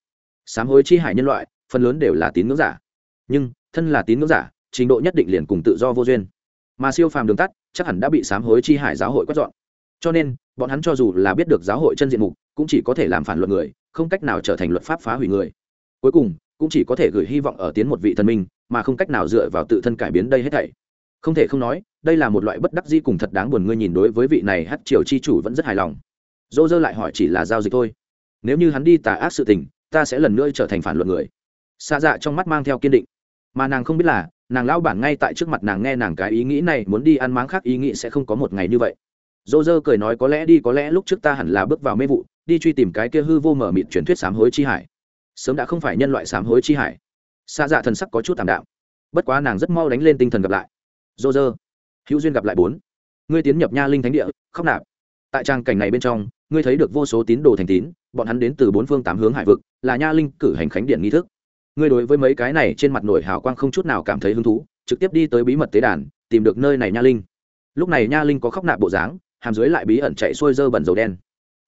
Sám hối chi hải nhân loại, phần lớn đều là tín ngưỡng giả. Nhưng, thân là tín ngưỡng giả, trình độ nhất định liền cùng tự do vô duyên. Mà siêu phàm đường tắt, chắc hẳn đã bị sám hối chi hải giáo hội quét dọn. Cho nên, bọn hắn cho dù là biết được giáo hội chân diện mục, cũng chỉ có thể làm phản luận người, không cách nào trở thành luật pháp phá hủy người. Cuối cùng cũng chỉ có thể gửi hy vọng ở tiến một vị thần minh, mà không cách nào dựa vào tự thân cải biến đây hết thảy. Không thể không nói, đây là một loại bất đắc di cùng thật đáng buồn ngươi nhìn đối với vị này hát triều chi chủ vẫn rất hài lòng. Dô dơ lại hỏi chỉ là giao dịch thôi. Nếu như hắn đi tà ác sự tình, ta sẽ lần nữa trở thành phản luận người. Xa dạ trong mắt mang theo kiên định. Mà nàng không biết là, nàng lão bản ngay tại trước mặt nàng nghe nàng cái ý nghĩ này, muốn đi ăn máng khác ý nghĩ sẽ không có một ngày như vậy. Dô dơ cười nói có lẽ đi, có lẽ lúc trước ta hẳn là bước vào mê vụ, đi truy tìm cái kia hư vô mở mịt truyền thuyết sám hối chi hải sớm đã không phải nhân loại sám hối chi hải. Xa dạ thần sắc có chút thảm đạo bất quá nàng rất mau đánh lên tinh thần gặp lại. Dô dơ hữu duyên gặp lại bốn. Ngươi tiến nhập nha linh thánh địa, khóc nạp. Tại trang cảnh này bên trong, ngươi thấy được vô số tín đồ thành tín, bọn hắn đến từ bốn phương tám hướng hải vực, là nha linh cử hành khánh điện nghi thức. Ngươi đối với mấy cái này trên mặt nổi hào quang không chút nào cảm thấy hứng thú, trực tiếp đi tới bí mật tế đàn, tìm được nơi này nha linh. Lúc này nha linh có khóc nạp bộ dáng, hàm dưới lại bí ẩn chạy xuôi dơ bẩn dầu đen.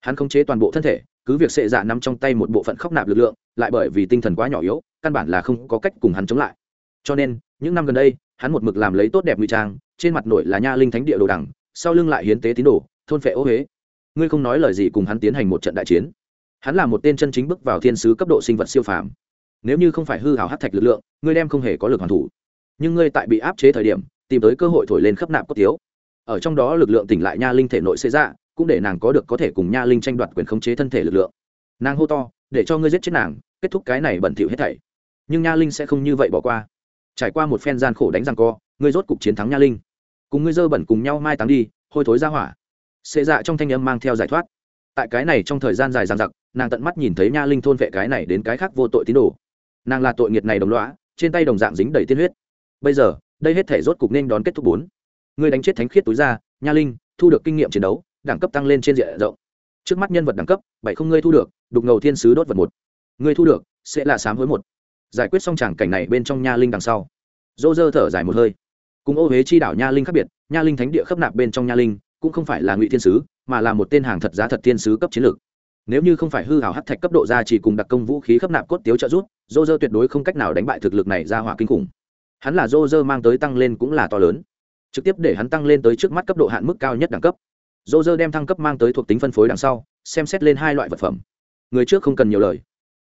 Hắn khống chế toàn bộ thân thể cứ việc sệ dạ nằm trong tay một bộ phận khóc nạp lực lượng, lại bởi vì tinh thần quá nhỏ yếu, căn bản là không có cách cùng hắn chống lại. Cho nên, những năm gần đây, hắn một mực làm lấy tốt đẹp ngụy trang, trên mặt nổi là nha linh thánh địa đồ đẳng sau lưng lại hiến tế tín đồ, thôn phệ ô huế. Ngươi không nói lời gì cùng hắn tiến hành một trận đại chiến. Hắn là một tên chân chính bước vào thiên sứ cấp độ sinh vật siêu phàm. Nếu như không phải hư hào hát thạch lực lượng, ngươi đem không hề có lực hoàn thủ. Nhưng ngươi tại bị áp chế thời điểm, tìm tới cơ hội thổi lên khắp nạp cốt tiếu. Ở trong đó lực lượng tỉnh lại nha linh thể nội xế ra dạ, cũng để nàng có được có thể cùng nha linh tranh đoạt quyền khống chế thân thể lực lượng. Nàng hô to, để cho ngươi giết chết nàng, kết thúc cái này bẩn thỉu hết thảy. Nhưng nha linh sẽ không như vậy bỏ qua. Trải qua một phen gian khổ đánh răng co, ngươi rốt cục chiến thắng nha linh. Cùng ngươi dơ bẩn cùng nhau mai táng đi, hôi thối ra hỏa. Xệ dạ trong thanh âm mang theo giải thoát. Tại cái này trong thời gian dài dằng dặc, nàng tận mắt nhìn thấy nha linh thôn vệ cái này đến cái khác vô tội tín đồ. Nàng là tội nghiệt này đồng loã trên tay đồng dạng dính đầy tiên huyết. Bây giờ, đây hết thể rốt cục nên đón kết thúc bốn. Ngươi đánh chết thánh khiết túi ra, nha linh, thu được kinh nghiệm chiến đấu đẳng cấp tăng lên trên diện rộng. Trước mắt nhân vật đẳng cấp, bảy không ngươi thu được, đục ngầu thiên sứ đốt vật một. Ngươi thu được, sẽ là sám hối một. Giải quyết xong tràng cảnh này bên trong nha linh đằng sau. Dô dơ thở dài một hơi. Cùng ô huế chi đảo nha linh khác biệt, nha linh thánh địa khắp nạp bên trong nha linh, cũng không phải là ngụy thiên sứ, mà là một tên hàng thật giá thật thiên sứ cấp chiến lược. Nếu như không phải hư hảo hắc thạch cấp độ ra chỉ cùng đặc công vũ khí khắp nạp cốt tiếu trợ rút dô dơ tuyệt đối không cách nào đánh bại thực lực này ra hỏa kinh khủng. Hắn là dô dơ mang tới tăng lên cũng là to lớn. Trực tiếp để hắn tăng lên tới trước mắt cấp độ hạn mức cao nhất đẳng cấp dô dơ đem thăng cấp mang tới thuộc tính phân phối đằng sau, xem xét lên hai loại vật phẩm. Người trước không cần nhiều lời.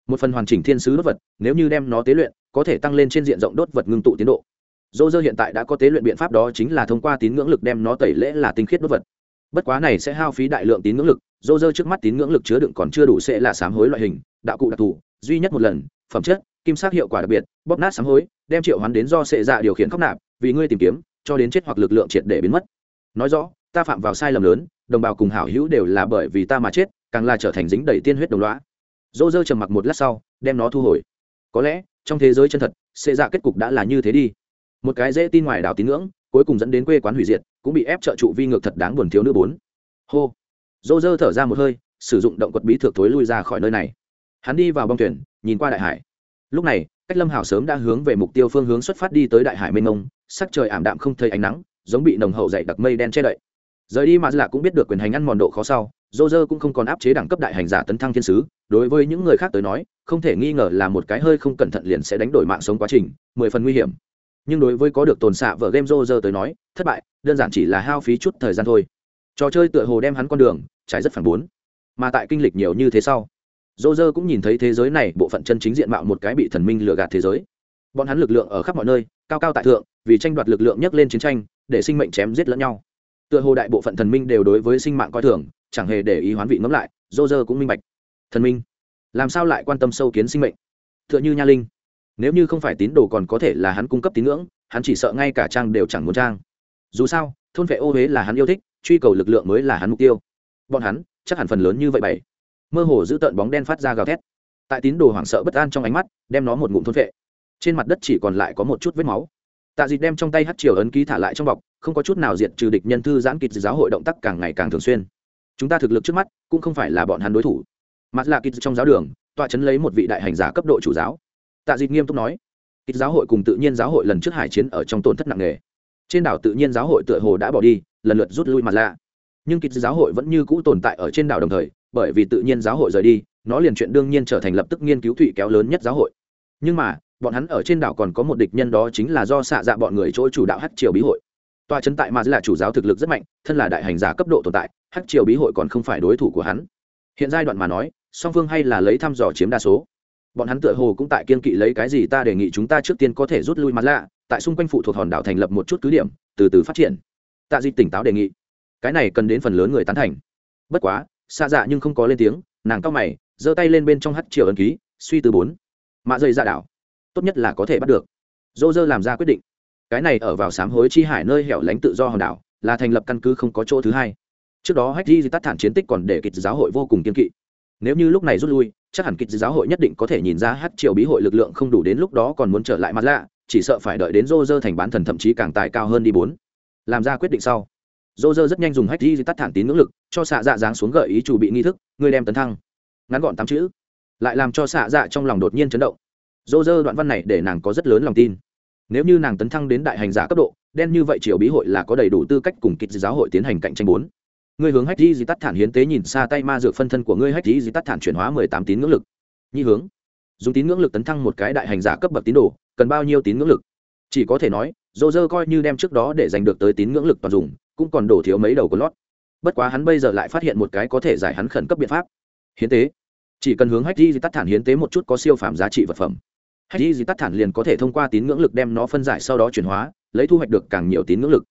Một phần hoàn chỉnh thiên sứ đốt vật, nếu như đem nó tế luyện, có thể tăng lên trên diện rộng đốt vật ngưng tụ tiến độ. Dô dơ hiện tại đã có tế luyện biện pháp đó chính là thông qua tín ngưỡng lực đem nó tẩy lễ là tinh khiết đốt vật. Bất quá này sẽ hao phí đại lượng tín ngưỡng lực, dô dơ trước mắt tín ngưỡng lực chứa đựng còn chưa đủ sẽ là sám hối loại hình, đạo cụ đặc thù, duy nhất một lần, phẩm chất, kim sắc hiệu quả đặc biệt, bóp nát sám hối, đem triệu hoán đến do sệ dạ điều khiển khóc nạp, vì ngươi tìm kiếm, cho đến chết hoặc lực lượng triệt để biến mất. Nói rõ ta phạm vào sai lầm lớn, đồng bào cùng hảo hữu đều là bởi vì ta mà chết, càng là trở thành dính đầy tiên huyết đồng loá dô dơ trầm mặc một lát sau, đem nó thu hồi. Có lẽ, trong thế giới chân thật sệ dạ kết cục đã là như thế đi. Một cái dễ tin ngoài đảo tín ngưỡng, cuối cùng dẫn đến quê quán hủy diệt, cũng bị ép trợ trụ vi ngược thật đáng buồn thiếu nữ bốn. Hô. Dô dơ thở ra một hơi, sử dụng động quật bí thược thối lui ra khỏi nơi này. Hắn đi vào bong thuyền, nhìn qua đại hải. Lúc này, cách lâm hảo sớm đã hướng về mục tiêu phương hướng xuất phát đi tới đại hải mênh mông, sắc trời ảm đạm không thấy ánh nắng, giống bị nồng hậu dày đặc mây đen che đậy rời đi mà là cũng biết được quyền hành ăn mòn độ khó sau dô dơ cũng không còn áp chế đẳng cấp đại hành giả tấn thăng thiên sứ. Đối với những người khác tới nói, không thể nghi ngờ là một cái hơi không cẩn thận liền sẽ đánh đổi mạng sống quá trình, mười phần nguy hiểm. Nhưng đối với có được tồn xạ vở game dô dơ tới nói, thất bại, đơn giản chỉ là hao phí chút thời gian thôi. Trò chơi tựa hồ đem hắn con đường, trải rất phản bốn. Mà tại kinh lịch nhiều như thế sau dô dơ cũng nhìn thấy thế giới này, bộ phận chân chính diện mạo một cái bị thần minh lừa gạt thế giới. Bọn hắn lực lượng ở khắp mọi nơi, cao cao tại thượng, vì tranh đoạt lực lượng nhấc lên chiến tranh, để sinh mệnh chém giết lẫn nhau tựa hồ đại bộ phận thần minh đều đối với sinh mạng coi thường, chẳng hề để ý hoán vị ngẫm lại, dô dơ cũng minh bạch. Thần minh, làm sao lại quan tâm sâu kiến sinh mệnh? Tựa như nha linh, nếu như không phải tín đồ còn có thể là hắn cung cấp tín ngưỡng, hắn chỉ sợ ngay cả trang đều chẳng muốn trang. Dù sao, thôn vệ ô huế là hắn yêu thích, truy cầu lực lượng mới là hắn mục tiêu. Bọn hắn, chắc hẳn phần lớn như vậy bảy. Mơ hồ giữ tợn bóng đen phát ra gào thét. Tại tín đồ hoảng sợ bất an trong ánh mắt, đem nó một ngụm thôn vệ. Trên mặt đất chỉ còn lại có một chút vết máu. Tạ dịt đem trong tay hát chiều ấn ký thả lại trong bọc không có chút nào diệt trừ địch nhân thư giãn kịch giáo hội động tác càng ngày càng thường xuyên. Chúng ta thực lực trước mắt cũng không phải là bọn hắn đối thủ. Mặt là kịch trong giáo đường, tọa chấn lấy một vị đại hành giả cấp độ chủ giáo. Tạ dịch nghiêm túc nói, kịch giáo hội cùng tự nhiên giáo hội lần trước hải chiến ở trong tổn thất nặng nề. Trên đảo tự nhiên giáo hội tựa hồ đã bỏ đi, lần lượt rút lui mặt lạ. Nhưng kịch giáo hội vẫn như cũ tồn tại ở trên đảo đồng thời, bởi vì tự nhiên giáo hội rời đi, nó liền chuyện đương nhiên trở thành lập tức nghiên cứu thụy kéo lớn nhất giáo hội. Nhưng mà, bọn hắn ở trên đảo còn có một địch nhân đó chính là do xạ dạ bọn người chỗ chủ đạo hát triều bí hội tòa trấn tại mà là chủ giáo thực lực rất mạnh, thân là đại hành giả cấp độ tồn tại, hắc triều bí hội còn không phải đối thủ của hắn. Hiện giai đoạn mà nói, song phương hay là lấy thăm dò chiếm đa số. Bọn hắn tựa hồ cũng tại kiên kỵ lấy cái gì ta đề nghị chúng ta trước tiên có thể rút lui mặt lạ, tại xung quanh phụ thuộc hòn đảo thành lập một chút cứ điểm, từ từ phát triển. Tạ Di tỉnh táo đề nghị. Cái này cần đến phần lớn người tán thành. Bất quá xa dạ nhưng không có lên tiếng, nàng cao mày, giơ tay lên bên trong hắt chiều ấn ký, suy từ bốn. Mạ dây ra đảo, tốt nhất là có thể bắt được. Dô dơ làm ra quyết định cái này ở vào sám hối chi hải nơi hẻo lánh tự do hòn đảo, là thành lập căn cứ không có chỗ thứ hai. Trước đó hách di tắt thản chiến tích còn để kịch giáo hội vô cùng kiên kỵ. Nếu như lúc này rút lui, chắc hẳn kịch giáo hội nhất định có thể nhìn ra hát triều bí hội lực lượng không đủ đến lúc đó còn muốn trở lại mặt lạ, chỉ sợ phải đợi đến rô rơ thành bán thần thậm chí càng tài cao hơn đi bốn. Làm ra quyết định sau rô rơ rất nhanh dùng hách di tắt thản tín ngưỡng lực, cho xạ dạ dáng xuống gợi ý chủ bị nghi thức, người đem tấn thăng. Ngắn gọn tám chữ, lại làm cho xạ dạ trong lòng đột nhiên chấn động. Rô rơ đoạn văn này để nàng có rất lớn lòng tin nếu như nàng tấn thăng đến đại hành giả cấp độ, đen như vậy triều bí hội là có đầy đủ tư cách cùng kịch giáo hội tiến hành cạnh tranh bốn. Ngươi hướng hách di di tắt thản hiến tế nhìn xa tay ma dược phân thân của ngươi, hách di di tắt thản chuyển hóa mười tám tín ngưỡng lực. Nhi hướng. Dùng tín ngưỡng lực tấn thăng một cái đại hành giả cấp bậc tín đồ, cần bao nhiêu tín ngưỡng lực? Chỉ có thể nói, dô dơ coi như đem trước đó để giành được tới tín ngưỡng lực toàn dùng, cũng còn đổ thiếu mấy đầu của lót. Bất quá hắn bây giờ lại phát hiện một cái có thể giải hắn khẩn cấp biện pháp. Hiến tế. Chỉ cần hướng hách di di tắt thản hiến tế một chút có siêu phàm giá trị vật phẩm hay di tắt thản liền có thể thông qua tín ngưỡng lực đem nó phân giải sau đó chuyển hóa, lấy thu hoạch được càng nhiều tín ngưỡng lực.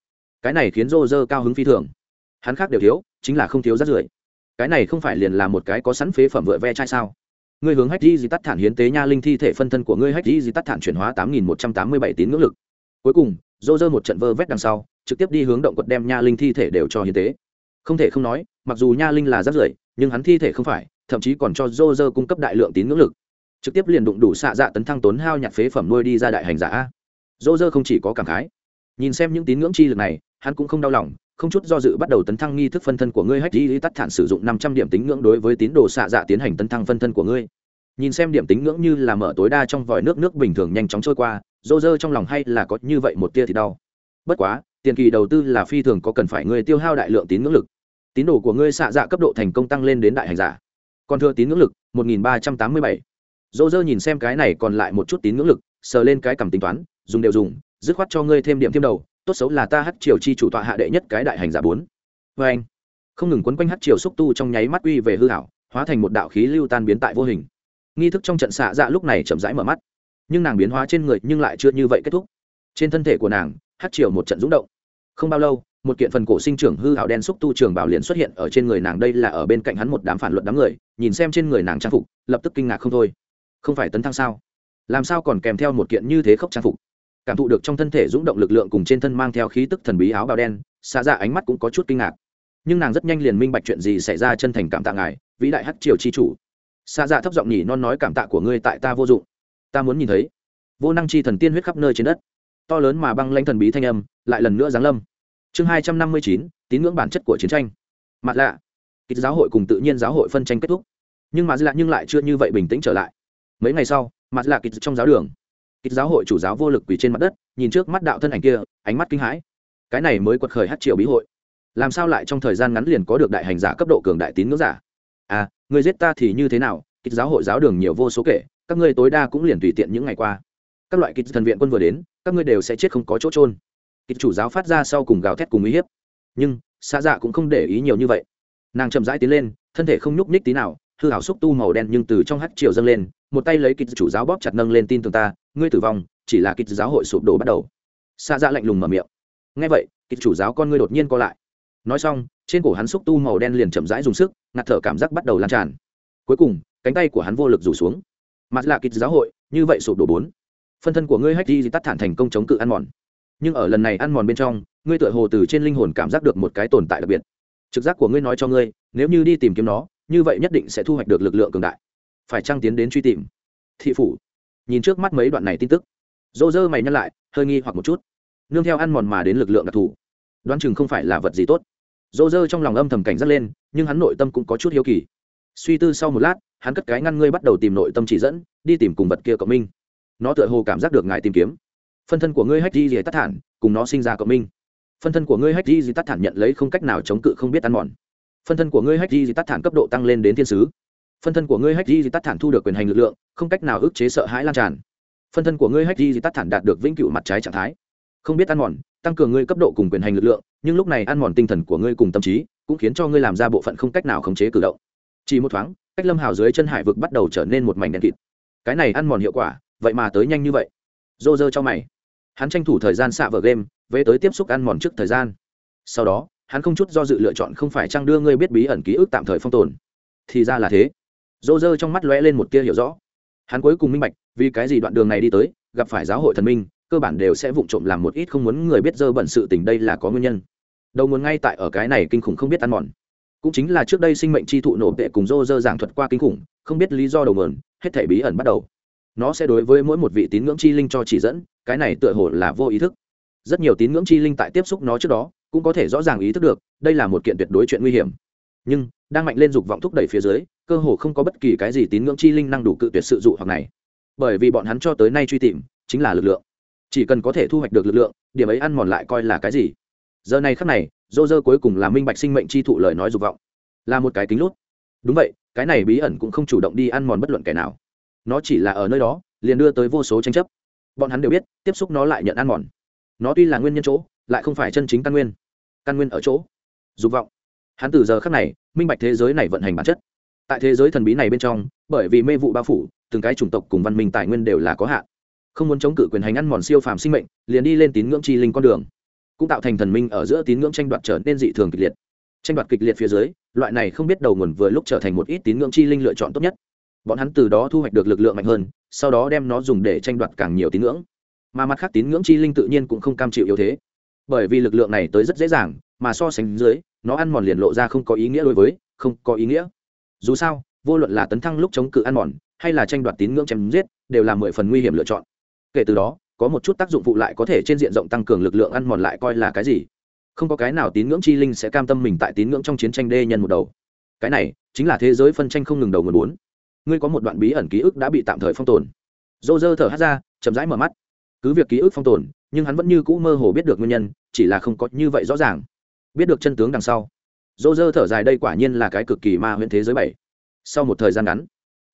Cái này khiến rô rơ cao hứng phi thường. Hắn khác đều thiếu, chính là không thiếu rát rưởi. Cái này không phải liền là một cái có sẵn phế phẩm vựa ve chai sao? Ngươi hướng hách di di tắt thản hiến tế nha linh thi thể phân thân của ngươi hách di di tắt thản chuyển hóa tám nghìn một trăm tám mươi bảy tín ngưỡng lực. Cuối cùng dô dơ một trận vơ vét đằng sau, trực tiếp đi hướng động quật đem nha linh thi thể đều cho hiến tế. Không thể không nói, mặc dù nha linh là rác rưởi, nhưng hắn thi thể không phải, thậm chí còn cho dô dơ cung cấp đại lượng tín ngưỡng lực trực tiếp liền đụng đủ xạ dạ tấn thăng tốn hao nhặt phế phẩm nuôi đi ra đại hành giả. Dô dơ không chỉ có cảm khái. Nhìn xem những tín ngưỡng chi lực này, hắn cũng không đau lòng, không chút do dự bắt đầu tấn thăng nghi thức phân thân của ngươi hách di tắt thản sử dụng năm trăm điểm tín ngưỡng đối với tín đồ xạ dạ tiến hành tấn thăng phân thân của ngươi. Nhìn xem điểm tín ngưỡng như là mở tối đa trong vòi nước nước bình thường nhanh chóng trôi qua, dô dơ trong lòng hay là có như vậy một tia thì đau. Bất quá, tiền kỳ đầu tư là phi thường có cần phải ngươi tiêu hao đại lượng tín ngưỡng lực. Tín đồ của ngươi xạ dạ cấp độ thành công tăng lên đến đại hành giả. Còn thừa tín ngưỡng lực 1387 dô dơ nhìn xem cái này còn lại một chút tín ngưỡng lực, sờ lên cái cầm tính toán, dùng đều dùng, dứt khoát cho ngươi thêm điểm thêm đầu, tốt xấu là ta hát triều chi chủ tọa hạ đệ nhất cái đại hành giả bốn. Vê anh, không ngừng quấn quanh hát triều xúc tu trong nháy mắt uy về hư hảo, hóa thành một đạo khí lưu tan biến tại vô hình. Nghi thức trong trận xạ dạ lúc này chậm rãi mở mắt. Nhưng nàng biến hóa trên người nhưng lại chưa như vậy kết thúc. Trên thân thể của nàng, hát triều một trận rúng động. Không bao lâu, một kiện phần cổ sinh trưởng hư hảo đen xúc tu trường bảo liền xuất hiện ở trên người nàng, đây là ở bên cạnh hắn một đám phản luận đám người, nhìn xem trên người nàng trang phục, lập tức kinh ngạc không thôi không phải tấn thăng sao? Làm sao còn kèm theo một kiện như thế khốc trang phục? Cảm thụ được trong thân thể rúng động lực lượng cùng trên thân mang theo khí tức thần bí áo bào đen xa ra dạ ánh mắt cũng có chút kinh ngạc. Nhưng nàng rất nhanh liền minh bạch chuyện gì xảy ra chân thành cảm tạ ngài, vĩ đại hắc triều chi chủ. Xa dạ thấp giọng nhỉ non nói cảm tạ của ngươi tại ta vô dụng. Ta muốn nhìn thấy. Vô năng chi thần tiên huyết khắp nơi trên đất. To lớn mà băng lanh thần bí thanh âm, lại lần nữa giáng lâm. Chương hai trăm năm mươi chín, tín ngưỡng bản chất của chiến tranh. Mặt lạ. Kịch giáo hội cùng tự nhiên giáo hội phân tranh kết thúc. Nhưng mà dư lạ nhưng lại chưa như vậy bình tĩnh trở lại mấy ngày sau, mặt lạ kịch trong giáo đường. Kịch giáo hội chủ giáo vô lực quỳ trên mặt đất, nhìn trước mắt đạo thân ảnh kia, ánh mắt kinh hãi. Cái này mới quật khởi hát triều bí hội. Làm sao lại trong thời gian ngắn liền có được đại hành giả cấp độ cường đại tín ngưỡng giả? À người giết ta thì như thế nào? Kịch giáo hội giáo đường nhiều vô số kể, các ngươi tối đa cũng liền tùy tiện những ngày qua. Các loại kịch thần viện quân vừa đến, các ngươi đều sẽ chết không có chỗ trôn kịch chủ giáo phát ra sau cùng gào thét cùng uy hiếp. Nhưng xa dạ cũng không để ý nhiều như vậy. Nàng chậm rãi tiến lên, thân thể không nhúc nhích tí nào, hư hảo xúc tu màu đen nhưng từ trong hát triều dâng lên một tay lấy kịch chủ giáo bóp chặt nâng lên tin tưởng ta, ngươi tử vong, chỉ là kịch giáo hội sụp đổ bắt đầu. Xa dạ lạnh lùng mở miệng. Ngay vậy, kịch chủ giáo con ngươi đột nhiên co lại. Nói xong, trên cổ hắn xúc tu màu đen liền chậm rãi dùng sức, ngạt thở cảm giác bắt đầu lan tràn. Cuối cùng, cánh tay của hắn vô lực rủ xuống. Mặt là kịch giáo hội, như vậy sụp đổ bốn. Phân thân của ngươi hách đi tắt thản thành công chống cự ăn mòn. Nhưng ở lần này ăn mòn bên trong, ngươi tựa hồ từ trên linh hồn cảm giác được một cái tồn tại đặc biệt. Trực giác của ngươi nói cho ngươi, nếu như đi tìm kiếm nó, như vậy nhất định sẽ thu hoạch được lực lượng cường đại phải trăng tiến đến truy tìm? Thị phủ. Nhìn trước mắt mấy đoạn này tin tức. Dô dơ mày nhắc lại, hơi nghi hoặc một chút. Nương theo ăn mòn mà đến lực lượng đặc thù. Đoán chừng không phải là vật gì tốt. Dô dơ trong lòng âm thầm cảnh giác lên, nhưng hắn nội tâm cũng có chút hiếu kỳ. Suy tư sau một lát, hắn cất cái ngăn ngươi bắt đầu tìm nội tâm chỉ dẫn, đi tìm cùng vật kia cộng minh. Nó tựa hồ cảm giác được ngài tìm kiếm. Phân thân của ngươi hách di dì tắt thản, cùng nó sinh ra cộng minh. Phân thân của ngươi hách di dì tắt thản nhận lấy không cách nào chống cự không biết ăn mòn. Phân thân của ngươi hách di dì tắt thản cấp độ tăng lên đến thiên sứ phân thân của ngươi hách di tắt thản thu được quyền hành lực lượng, không cách nào ức chế sợ hãi lan tràn. Phân thân của ngươi hách di tắt thản đạt được vĩnh cửu mặt trái trạng thái. Không biết ăn mòn, tăng cường ngươi cấp độ cùng quyền hành lực lượng, nhưng lúc này ăn mòn tinh thần của ngươi cùng tâm trí, cũng khiến cho ngươi làm ra bộ phận không cách nào khống chế cử động. Chỉ một thoáng, cách lâm hào dưới chân hải vực bắt đầu trở nên một mảnh đen kịt. Cái này ăn mòn hiệu quả, vậy mà tới nhanh như vậy. Dô dơ cho mày. Hắn tranh thủ thời gian xạ vở game, về tới tiếp xúc ăn mòn trước thời gian. Sau đó, hắn không chút do dự lựa chọn không phải trang đưa ngươi biết bí ẩn ký ức tạm thời phong tồn. Thì ra là thế dô dơ trong mắt lóe lên một tia hiểu rõ. Hắn cuối cùng minh bạch, vì cái gì đoạn đường này đi tới, gặp phải giáo hội thần minh, cơ bản đều sẽ vụng trộm làm một ít không muốn người biết dơ bẩn sự tình đây là có nguyên nhân. Đầu nguồn ngay tại ở cái này kinh khủng không biết ăn mòn. Cũng chính là trước đây sinh mệnh chi thụ nổ tệ cùng dô dơ giảng thuật qua kinh khủng, không biết lý do đầu nguồn, hết thể bí ẩn bắt đầu. Nó sẽ đối với mỗi một vị tín ngưỡng chi linh cho chỉ dẫn, cái này tựa hồ là vô ý thức. Rất nhiều tín ngưỡng chi linh tại tiếp xúc nó trước đó, cũng có thể rõ ràng ý thức được, đây là một kiện tuyệt đối chuyện nguy hiểm nhưng đang mạnh lên dục vọng thúc đẩy phía dưới, cơ hồ không có bất kỳ cái gì tín ngưỡng chi linh năng đủ cự tuyệt sự dụ hoặc này. Bởi vì bọn hắn cho tới nay truy tìm, chính là lực lượng. Chỉ cần có thể thu hoạch được lực lượng, điểm ấy ăn mòn lại coi là cái gì. Giờ này khắc này, dô dơ cuối cùng là minh bạch sinh mệnh chi thụ lời nói dục vọng. Là một cái kính lút. Đúng vậy, cái này bí ẩn cũng không chủ động đi ăn mòn bất luận kẻ nào. Nó chỉ là ở nơi đó, liền đưa tới vô số tranh chấp. Bọn hắn đều biết, tiếp xúc nó lại nhận ăn mòn. Nó tuy là nguyên nhân chỗ, lại không phải chân chính căn nguyên. Căn nguyên ở chỗ. Dục vọng hắn từ giờ khắc này, minh bạch thế giới này vận hành bản chất. Tại thế giới thần bí này bên trong, bởi vì mê vụ bao phủ, từng cái chủng tộc cùng văn minh tài nguyên đều là có hạn. Không muốn chống cự quyền hành ăn mòn siêu phàm sinh mệnh, liền đi lên tín ngưỡng chi linh con đường. Cũng tạo thành thần minh ở giữa tín ngưỡng tranh đoạt trở nên dị thường kịch liệt. Tranh đoạt kịch liệt phía dưới, loại này không biết đầu nguồn vừa lúc trở thành một ít tín ngưỡng chi linh lựa chọn tốt nhất. Bọn hắn từ đó thu hoạch được lực lượng mạnh hơn, sau đó đem nó dùng để tranh đoạt càng nhiều tín ngưỡng. Mà mặt khác tín ngưỡng chi linh tự nhiên cũng không cam chịu yếu thế. Bởi vì lực lượng này tới rất dễ dàng, mà so sánh dưới nó ăn mòn liền lộ ra không có ý nghĩa đối với, không có ý nghĩa. Dù sao, vô luận là tấn thăng lúc chống cự ăn mòn, hay là tranh đoạt tín ngưỡng chém giết, đều là mười phần nguy hiểm lựa chọn. Kể từ đó, có một chút tác dụng phụ lại có thể trên diện rộng tăng cường lực lượng ăn mòn lại coi là cái gì. Không có cái nào tín ngưỡng chi linh sẽ cam tâm mình tại tín ngưỡng trong chiến tranh đê nhân một đầu. Cái này, chính là thế giới phân tranh không ngừng đầu nguồn bốn. Ngươi có một đoạn bí ẩn ký ức đã bị tạm thời phong tồn. Dô dơ thở hát ra, chậm rãi mở mắt. Cứ việc ký ức phong tồn, nhưng hắn vẫn như cũ mơ hồ biết được nguyên nhân, chỉ là không có như vậy rõ ràng biết được chân tướng đằng sau. Dô dơ thở dài, đây quả nhiên là cái cực kỳ ma Huyễn thế giới bảy. Sau một thời gian ngắn,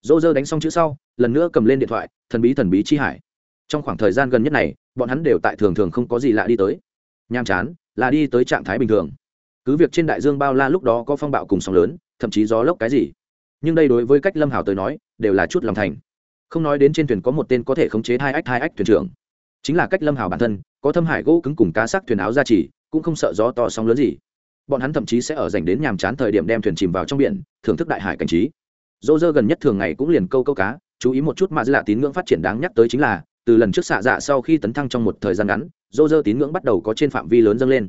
dô dơ đánh xong chữ sau, lần nữa cầm lên điện thoại, thần bí thần bí chi hải. Trong khoảng thời gian gần nhất này, bọn hắn đều tại thường thường không có gì lạ đi tới. Nham chán, là đi tới trạng thái bình thường. Cứ việc trên đại dương bao la lúc đó có phong bạo cùng sóng lớn, thậm chí gió lốc cái gì. Nhưng đây đối với cách lâm hảo tới nói, đều là chút lòng thành. Không nói đến trên thuyền có một tên có thể khống chế hai ách hai ách thuyền trưởng. Chính là cách lâm hảo bản thân, có thâm hải gỗ cứng cùng cá sắc thuyền áo ra chỉ cũng không sợ gió to sóng lớn gì. Bọn hắn thậm chí sẽ ở dành đến nhàm chán thời điểm đem thuyền chìm vào trong biển, thưởng thức đại hải cảnh trí. Dô dơ gần nhất thường ngày cũng liền câu câu cá, chú ý một chút mà dư lạ tín ngưỡng phát triển đáng nhắc tới chính là, từ lần trước xạ dạ sau khi tấn thăng trong một thời gian ngắn dô dơ tín ngưỡng bắt đầu có trên phạm vi lớn dâng lên.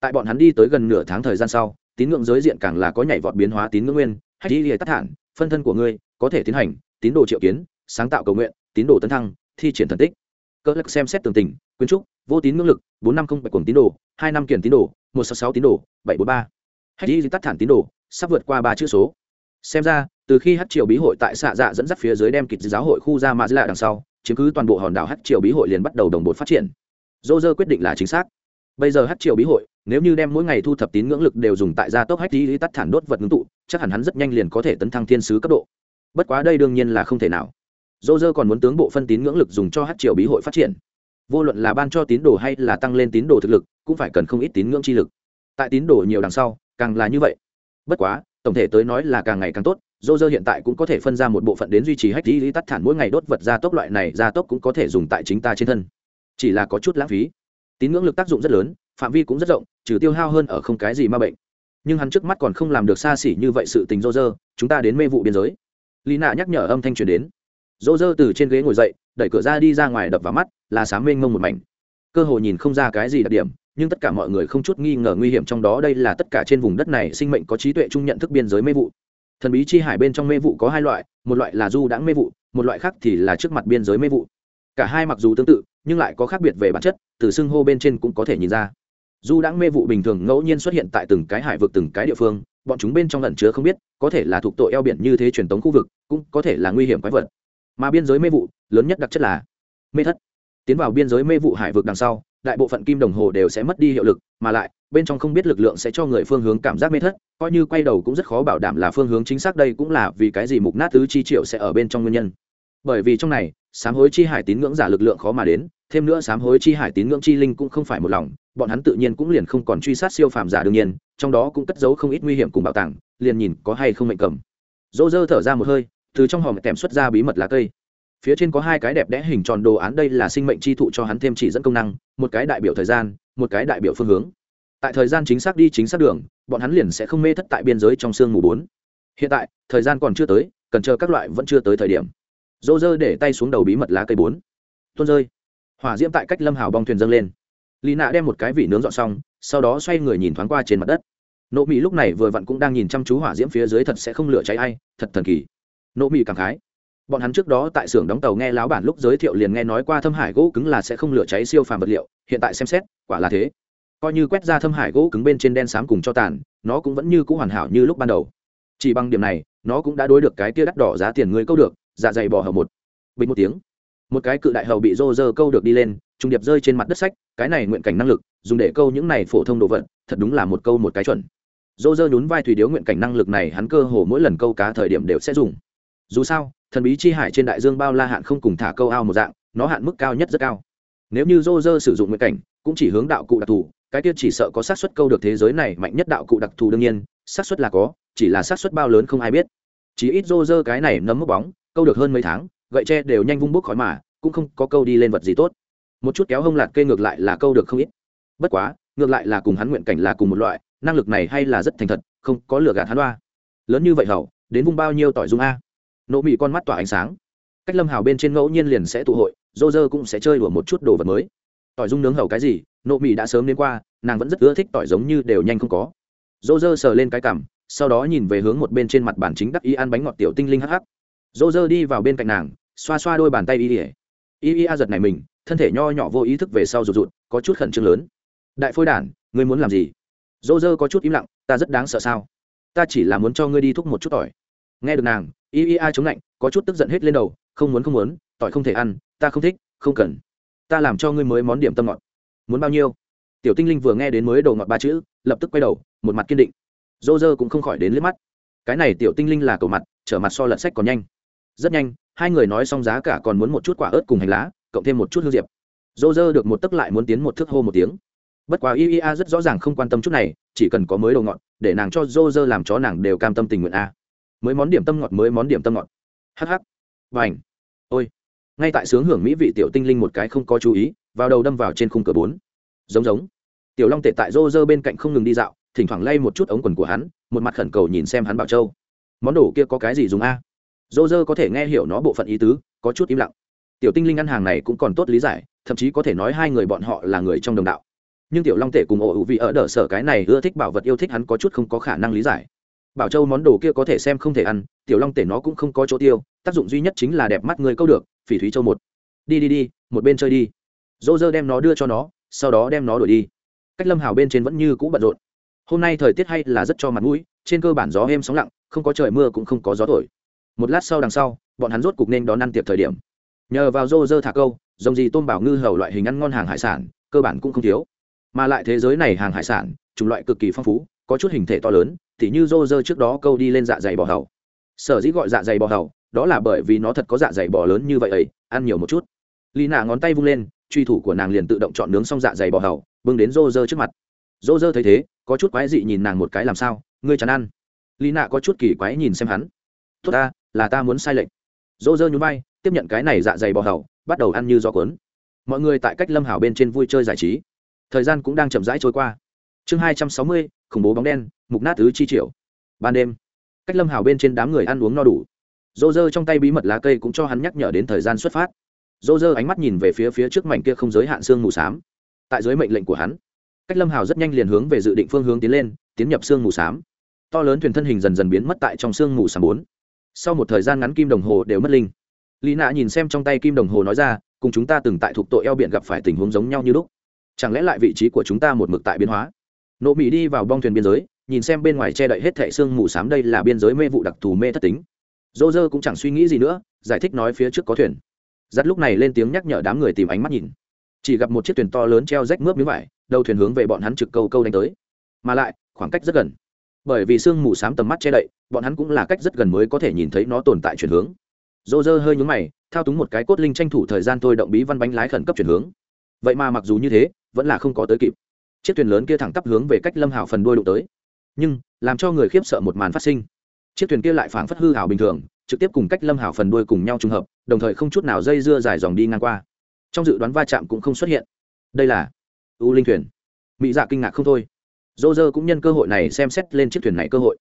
Tại bọn hắn đi tới gần nửa tháng thời gian sau, tín ngưỡng giới diện càng là có nhảy vọt biến hóa tín ngưỡng nguyên, hay đi lìa tắt hẳn. phân thân của ngươi có thể tiến hành, tín đồ triệu kiến, sáng tạo cầu nguyện, tín đồ tấn thăng, thi triển thần tích. Cơ lắc xem xét tường tình, quyến trúc vô tín ngưỡng lực, bốn năm không bảy cuồng tín đồ, hai năm kiển tín đồ, một sáu sáu tín đồ, bảy bốn ba. Hay đi tắt thản tín đồ, sắp vượt qua ba chữ số. Xem ra, từ khi hát triều bí hội tại xạ dạ dẫn dắt phía dưới đem kịch giáo hội khu ra mã lạ đằng sau, chiếm cứ toàn bộ hòn đảo hát triều bí hội liền bắt đầu đồng bộ phát triển. Dô dơ quyết định là chính xác. Bây giờ hát triều bí hội, nếu như đem mỗi ngày thu thập tín ngưỡng lực đều dùng tại gia tốc hách tí tắt thản đốt vật ngưng tụ, chắc hẳn hắn rất nhanh liền có thể tấn thăng thiên sứ cấp độ. Bất quá đây đương nhiên là không thể nào. Dô dơ còn muốn tướng bộ phân tín ngưỡng lực dùng cho hát triều bí hội phát triển vô luận là ban cho tín đồ hay là tăng lên tín đồ thực lực, cũng phải cần không ít tín ngưỡng chi lực. Tại tín đồ nhiều đằng sau, càng là như vậy. Bất quá, tổng thể tới nói là càng ngày càng tốt dô dơ hiện tại cũng có thể phân ra một bộ phận đến duy trì hách tí tắt thản mỗi ngày đốt vật gia tốc loại này, gia tốc cũng có thể dùng tại chính ta trên thân. Chỉ là có chút lãng phí. Tín ngưỡng lực tác dụng rất lớn, phạm vi cũng rất rộng, trừ tiêu hao hơn ở không cái gì ma bệnh. Nhưng hắn trước mắt còn không làm được xa xỉ như vậy sự tình dô dơ chúng ta đến mê vụ biên giới. Lý nạ nhắc nhở âm thanh truyền đến. Dô dơ từ trên ghế ngồi dậy đẩy cửa ra đi ra ngoài đập vào mắt, là sáng mênh mông một mảnh. Cơ hồ nhìn không ra cái gì đặc điểm, nhưng tất cả mọi người không chút nghi ngờ nguy hiểm trong đó đây là tất cả trên vùng đất này sinh mệnh có trí tuệ chung nhận thức biên giới mê vụ. Thần bí chi hải bên trong mê vụ có hai loại, một loại là du đãng mê vụ, một loại khác thì là trước mặt biên giới mê vụ. Cả hai mặc dù tương tự, nhưng lại có khác biệt về bản chất, từ xưng hô bên trên cũng có thể nhìn ra. Du đãng mê vụ bình thường ngẫu nhiên xuất hiện tại từng cái hải vực, từng cái địa phương, bọn chúng bên trong lẩn chứa không biết, có thể là thuộc tội eo biển như thế truyền tống khu vực, cũng có thể là nguy hiểm quái vật mà biên giới mê vụ, lớn nhất đặc chất là mê thất. Tiến vào biên giới mê vụ hải vực đằng sau, đại bộ phận kim đồng hồ đều sẽ mất đi hiệu lực, mà lại, bên trong không biết lực lượng sẽ cho người phương hướng cảm giác mê thất, coi như quay đầu cũng rất khó bảo đảm là phương hướng chính xác đây cũng là vì cái gì mục nát tứ chi triệu sẽ ở bên trong nguyên nhân. Bởi vì trong này, sám hối chi hải tín ngưỡng giả lực lượng khó mà đến, thêm nữa sám hối chi hải tín ngưỡng chi linh cũng không phải một lòng, bọn hắn tự nhiên cũng liền không còn truy sát siêu phàm giả đương nhiên, trong đó cũng cất giấu không ít nguy hiểm cùng bảo tàng, liền nhìn có hay không mệnh cầm. Dỗ dơ thở ra một hơi từ trong hòm tèm xuất ra bí mật lá cây. Phía trên có hai cái đẹp đẽ hình tròn đồ án, đây là sinh mệnh chi thụ cho hắn thêm chỉ dẫn công năng, một cái đại biểu thời gian, một cái đại biểu phương hướng. Tại thời gian chính xác đi chính xác đường, bọn hắn liền sẽ không mê thất tại biên giới trong sương mù bốn. Hiện tại, thời gian còn chưa tới, cần chờ các loại vẫn chưa tới thời điểm. Dô dơ để tay xuống đầu bí mật lá cây bốn. Tuôn rơi. Hỏa diễm tại cách lâm hào bong thuyền dâng lên. Lì nạ đem một cái vị nướng dọn xong, sau đó xoay người nhìn thoáng qua trên mặt đất. Nộ mỹ lúc này vừa vặn cũng đang nhìn chăm chú hỏa diễm phía dưới thật sẽ không lửa cháy ai, thật thần kỳ. Nỗ mỹ cảm khái. Bọn hắn trước đó tại xưởng đóng tàu nghe láo bản lúc giới thiệu liền nghe nói qua thâm hải gỗ cứng là sẽ không lửa cháy siêu phàm vật liệu, hiện tại xem xét, quả là thế. Coi như quét ra thâm hải gỗ cứng bên trên đen xám cùng cho tàn, nó cũng vẫn như c ũ hoàn hảo như lúc ban đầu. Chỉ bằng điểm này, nó cũng đã đối được cái tia đắt đỏ giá tiền người câu được dạ dày bỏ hầu một. Bình một tiếng. Một cái cự đại hầu bị rô rơ câu được đi lên, trùng điệp rơi trên mặt đất sách, cái này nguyện cảnh năng lực, dùng để câu những này phổ thông đồ vật, thật đúng là một câu một cái chuẩn. Rô rơ nhún vai thủy điếu nguyện cảnh năng lực này hắn cơ hồ mỗi lần câu cá thời điểm đều sẽ dùng dù sao, thần bí chi hải trên đại dương bao la hạn không cùng thả câu ao một dạng, nó hạn mức cao nhất rất cao. Nếu như rô dơ sử dụng nguyện cảnh, cũng chỉ hướng đạo cụ đặc thù, cái tiết chỉ sợ có xác suất câu được thế giới này mạnh nhất đạo cụ đặc thù đương nhiên, xác suất là có, chỉ là xác suất bao lớn không ai biết. Chỉ ít rô dơ cái này nấm mốc bóng, câu được hơn mấy tháng, gậy tre đều nhanh vung bốc khói mà, cũng không có câu đi lên vật gì tốt. Một chút kéo hông lạt cây ngược lại là câu được không ít. Bất quá, ngược lại là cùng hắn nguyện cảnh là cùng một loại, năng lực này hay là rất thành thật, không có lửa gạt hắn đoa. Lớn như vậy hầu đến vung bao nhiêu tỏi dung a? Nộ mị con mắt tỏa ánh sáng. Cách lâm hào bên trên ngẫu nhiên liền sẽ tụ hội dô dơ cũng sẽ chơi đùa một chút đồ vật mới. Tỏi dung nướng hầu cái gì nộ mị đã sớm đến qua, nàng vẫn rất ưa thích tỏi giống như đều nhanh không có. Dô dơ sờ lên cái cằm, sau đó nhìn về hướng một bên trên mặt bản chính đắc y ăn bánh ngọt tiểu tinh linh hắc hắc. Dô dơ đi vào bên cạnh nàng, xoa xoa đôi bàn tay y ỉa y y a giật này mình, thân thể nho nhỏ vô ý thức về sau rụt rụt, có chút khẩn trương lớn. Đại phôi đản, ngươi muốn làm gì? Dô dơ có chút im lặng, ta rất đáng sợ sao? Ta chỉ là muốn cho ngươi đi thúc một chút tỏi nghe được nàng y y a chống lạnh, có chút tức giận hết lên đầu, không muốn không muốn, tỏi không thể ăn, ta không thích, không cần. Ta làm cho ngươi mới món điểm tâm ngọt. Muốn bao nhiêu? Tiểu tinh linh vừa nghe đến mới đầu ngọt ba chữ, lập tức quay đầu, một mặt kiên định. Dô dơ cũng không khỏi đến liếc mắt. Cái này tiểu tinh linh là cầu mặt, trở mặt so lật sách còn nhanh. Rất nhanh, hai người nói xong giá cả còn muốn một chút quả ớt cùng hành lá, cộng thêm một chút hương diệp. Dô dơ được một tấc lại muốn tiến một thước hô một tiếng. Bất quá iea rất rõ ràng không quan tâm chút này, chỉ cần có mới đồ ngọt, để nàng cho dô dơ làm chó nàng đều cam tâm tình nguyện a mới món điểm tâm ngọt, mới món điểm tâm ngọt. Hh và ảnh ôi. Ngay tại sướng hưởng mỹ vị tiểu tinh linh một cái không có chú ý, vào đầu đâm vào trên khung cửa bốn. Giống giống. Tiểu long tệ tại rô rơ bên cạnh không ngừng đi dạo, thỉnh thoảng lay một chút ống quần của hắn, một mặt khẩn cầu nhìn xem hắn bảo châu. Món đồ kia có cái gì dùng a? Rô rơ có thể nghe hiểu nó bộ phận ý tứ, có chút im lặng. Tiểu tinh linh ăn hàng này cũng còn tốt lý giải, thậm chí có thể nói hai người bọn họ là người trong đồng đạo. Nhưng tiểu long tể cùng ổ hữu vị ở đỡ sở cái này ưa thích bảo vật yêu thích hắn có chút không có khả năng lý giải bảo châu món đồ kia có thể xem không thể ăn, tiểu long tể nó cũng không có chỗ tiêu, tác dụng duy nhất chính là đẹp mắt người câu được, phỉ thúy châu một. Đi đi đi, một bên chơi đi. Dô dơ đem nó đưa cho nó, sau đó đem nó đuổi đi. Cách lâm hào bên trên vẫn như cũ bận rộn. Hôm nay thời tiết hay là rất cho mặt mũi, trên cơ bản gió êm sóng lặng, không có trời mưa cũng không có gió thổi. Một lát sau đằng sau, bọn hắn rốt cục nên đón ăn tiệc thời điểm. Nhờ vào rô rơ thả câu, dòng gì tôm bảo ngư hầu loại hình ăn ngon hàng hải sản, cơ bản cũng không thiếu. Mà lại thế giới này hàng hải sản, chủng loại cực kỳ phong phú, có chút hình thể to lớn thì như rô rơ trước đó câu đi lên dạ dày bò hầu. Sở dĩ gọi dạ dày bò hầu, đó là bởi vì nó thật có dạ dày bò lớn như vậy ấy, ăn nhiều một chút. Lì nạ ngón tay vung lên, truy thủ của nàng liền tự động chọn nướng xong dạ dày bò hầu, bưng đến rô rơ trước mặt. Rô rơ thấy thế, có chút quái dị nhìn nàng một cái làm sao, ngươi chán ăn. Lì nạ có chút kỳ quái nhìn xem hắn. Tốt ta, là ta muốn sai lệch. Rô rơ nhún vai, tiếp nhận cái này dạ dày bò hầu, bắt đầu ăn như gió cuốn. Mọi người tại cách lâm hảo bên trên vui chơi giải trí. Thời gian cũng đang chậm rãi trôi qua chương hai trăm sáu mươi, khủng bố bóng đen, mục nát tứ chi triệu ban đêm, cách lâm hào bên trên đám người ăn uống no đủ. Dô dơ trong tay bí mật lá cây cũng cho hắn nhắc nhở đến thời gian xuất phát. Dô dơ ánh mắt nhìn về phía phía trước mảnh kia không giới hạn xương mù s á m tại dưới mệnh lệnh của hắn, cách lâm hào rất nhanh liền hướng về dự định phương hướng tiến lên, tiến nhập xương mù s á m to lớn thuyền thân hình dần dần biến mất tại trong xương mù s á m bốn. Sau một thời gian ngắn kim đồng hồ đều mất linh. Lý nạ nhìn xem trong tay kim đồng hồ nói ra, cùng chúng ta từng tại thuộc tội eo biển gặp phải tình huống giống nhau như lúc. Chẳng lẽ lại vị trí của chúng ta một mực tại biến hóa? Nộ mỹ đi vào bong thuyền biên giới, nhìn xem bên ngoài che đậy hết thẻ xương mù s á m đây là biên giới mê vụ đặc thù mê thất tính. Dô dơ cũng chẳng suy nghĩ gì nữa, giải thích nói phía trước có thuyền. Giắt lúc này lên tiếng nhắc nhở đám người tìm ánh mắt nhìn. Chỉ gặp một chiếc thuyền to lớn treo rách mướp miếng vải, đầu thuyền hướng về bọn hắn trực câu câu đánh tới. Mà lại, khoảng cách rất gần. Bởi vì sương mù s á m tầm mắt che đậy, bọn hắn cũng là cách rất gần mới có thể nhìn thấy nó tồn tại chuyển hướng. Dô dơ hơi nhúng mày, thao túng một cái cốt linh tranh thủ thời gian thôi động bí văn bánh lái khẩn cấp chuyển hướng. Vậy mà mặc dù như thế, vẫn là không có tới kịp chiếc thuyền lớn kia thẳng tắp hướng về cách lâm hảo phần đuôi đụng tới. Nhưng, làm cho người khiếp sợ một màn phát sinh. Chiếc thuyền kia lại phảng phất hư hảo bình thường, trực tiếp cùng cách lâm hảo phần đuôi cùng nhau trùng hợp, đồng thời không chút nào dây dưa dài dòng đi ngang qua. Trong dự đoán va chạm cũng không xuất hiện. Đây là u linh thuyền. Mỹ dạ kinh ngạc không thôi. Dô dơ cũng nhân cơ hội này xem xét lên chiếc thuyền này cơ hội.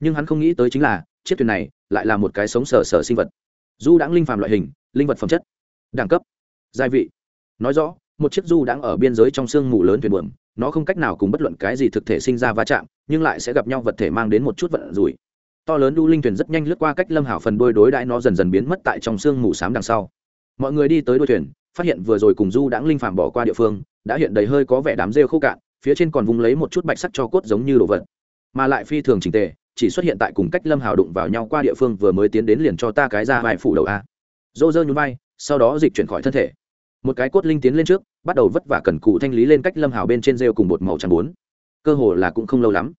Nhưng hắn không nghĩ tới chính là, chiếc thuyền này lại là một cái sống sờ sờ sinh vật. Du đãng linh phàm loại hình, linh vật phẩm chất, đẳng cấp gia vị. Nói rõ, một chiếc du đãng ở biên giới trong sương mù lớn thuyền buồm nó không cách nào cùng bất luận cái gì thực thể sinh ra va chạm, nhưng lại sẽ gặp nhau vật thể mang đến một chút vận rủi. To lớn đu linh thuyền rất nhanh lướt qua cách lâm hảo phần đôi đối đãi nó dần dần biến mất tại trong sương mù xám đằng sau. Mọi người đi tới đôi thuyền, phát hiện vừa rồi cùng du đãng linh phàm bỏ qua địa phương, đã hiện đầy hơi có vẻ đám rêu khô cạn, phía trên còn vùng lấy một chút bạch sắc cho cốt giống như đồ vật. Mà lại phi thường trình tề, chỉ xuất hiện tại cùng cách lâm hào đụng vào nhau qua địa phương vừa mới tiến đến liền cho ta cái ra vài phủ đầu a. Dô dơ nhún vai, sau đó dịch chuyển khỏi thân thể một cái cốt linh tiến lên trước, bắt đầu vất vả cần cụ thanh lý lên cách lâm hào bên trên rêu cùng bột màu trắng bốn. Cơ hồ là cũng không lâu lắm.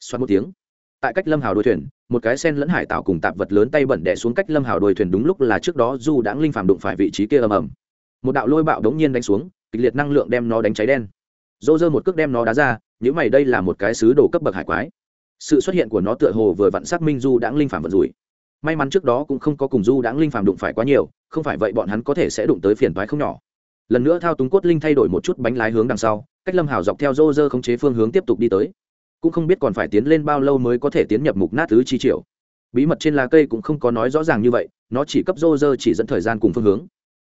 Xoát một tiếng. Tại cách lâm hào đôi thuyền, một cái sen lẫn hải tạo cùng tạp vật lớn tay bẩn đẻ xuống cách lâm hào đôi thuyền đúng lúc là trước đó du đãng linh phàm đụng phải vị trí kia ầm ầm. Một đạo lôi bạo đống nhiên đánh xuống, kịch liệt năng lượng đem nó đánh cháy đen. Dô dơ một cước đem nó đá ra nếu mày đây là một cái sứ đồ cấp bậc hải quái. Sự xuất hiện của nó tựa hồ vừa vặn xác minh du đãng linh phàm vận rủi. May mắn trước đó cũng không có cùng du đãng linh phàm đụng phải quá nhiều, không phải vậy bọn hắn có thể sẽ đụng tới phiền toái không nhỏ lần nữa thao túng cốt linh thay đổi một chút bánh lái hướng đằng sau, cách lâm hảo dọc theo rô rơ khống chế phương hướng tiếp tục đi tới. Cũng không biết còn phải tiến lên bao lâu mới có thể tiến nhập mục nát thứ chi triệu bí mật trên lá cây cũng không có nói rõ ràng như vậy, nó chỉ cấp rô rơ chỉ dẫn thời gian cùng phương hướng.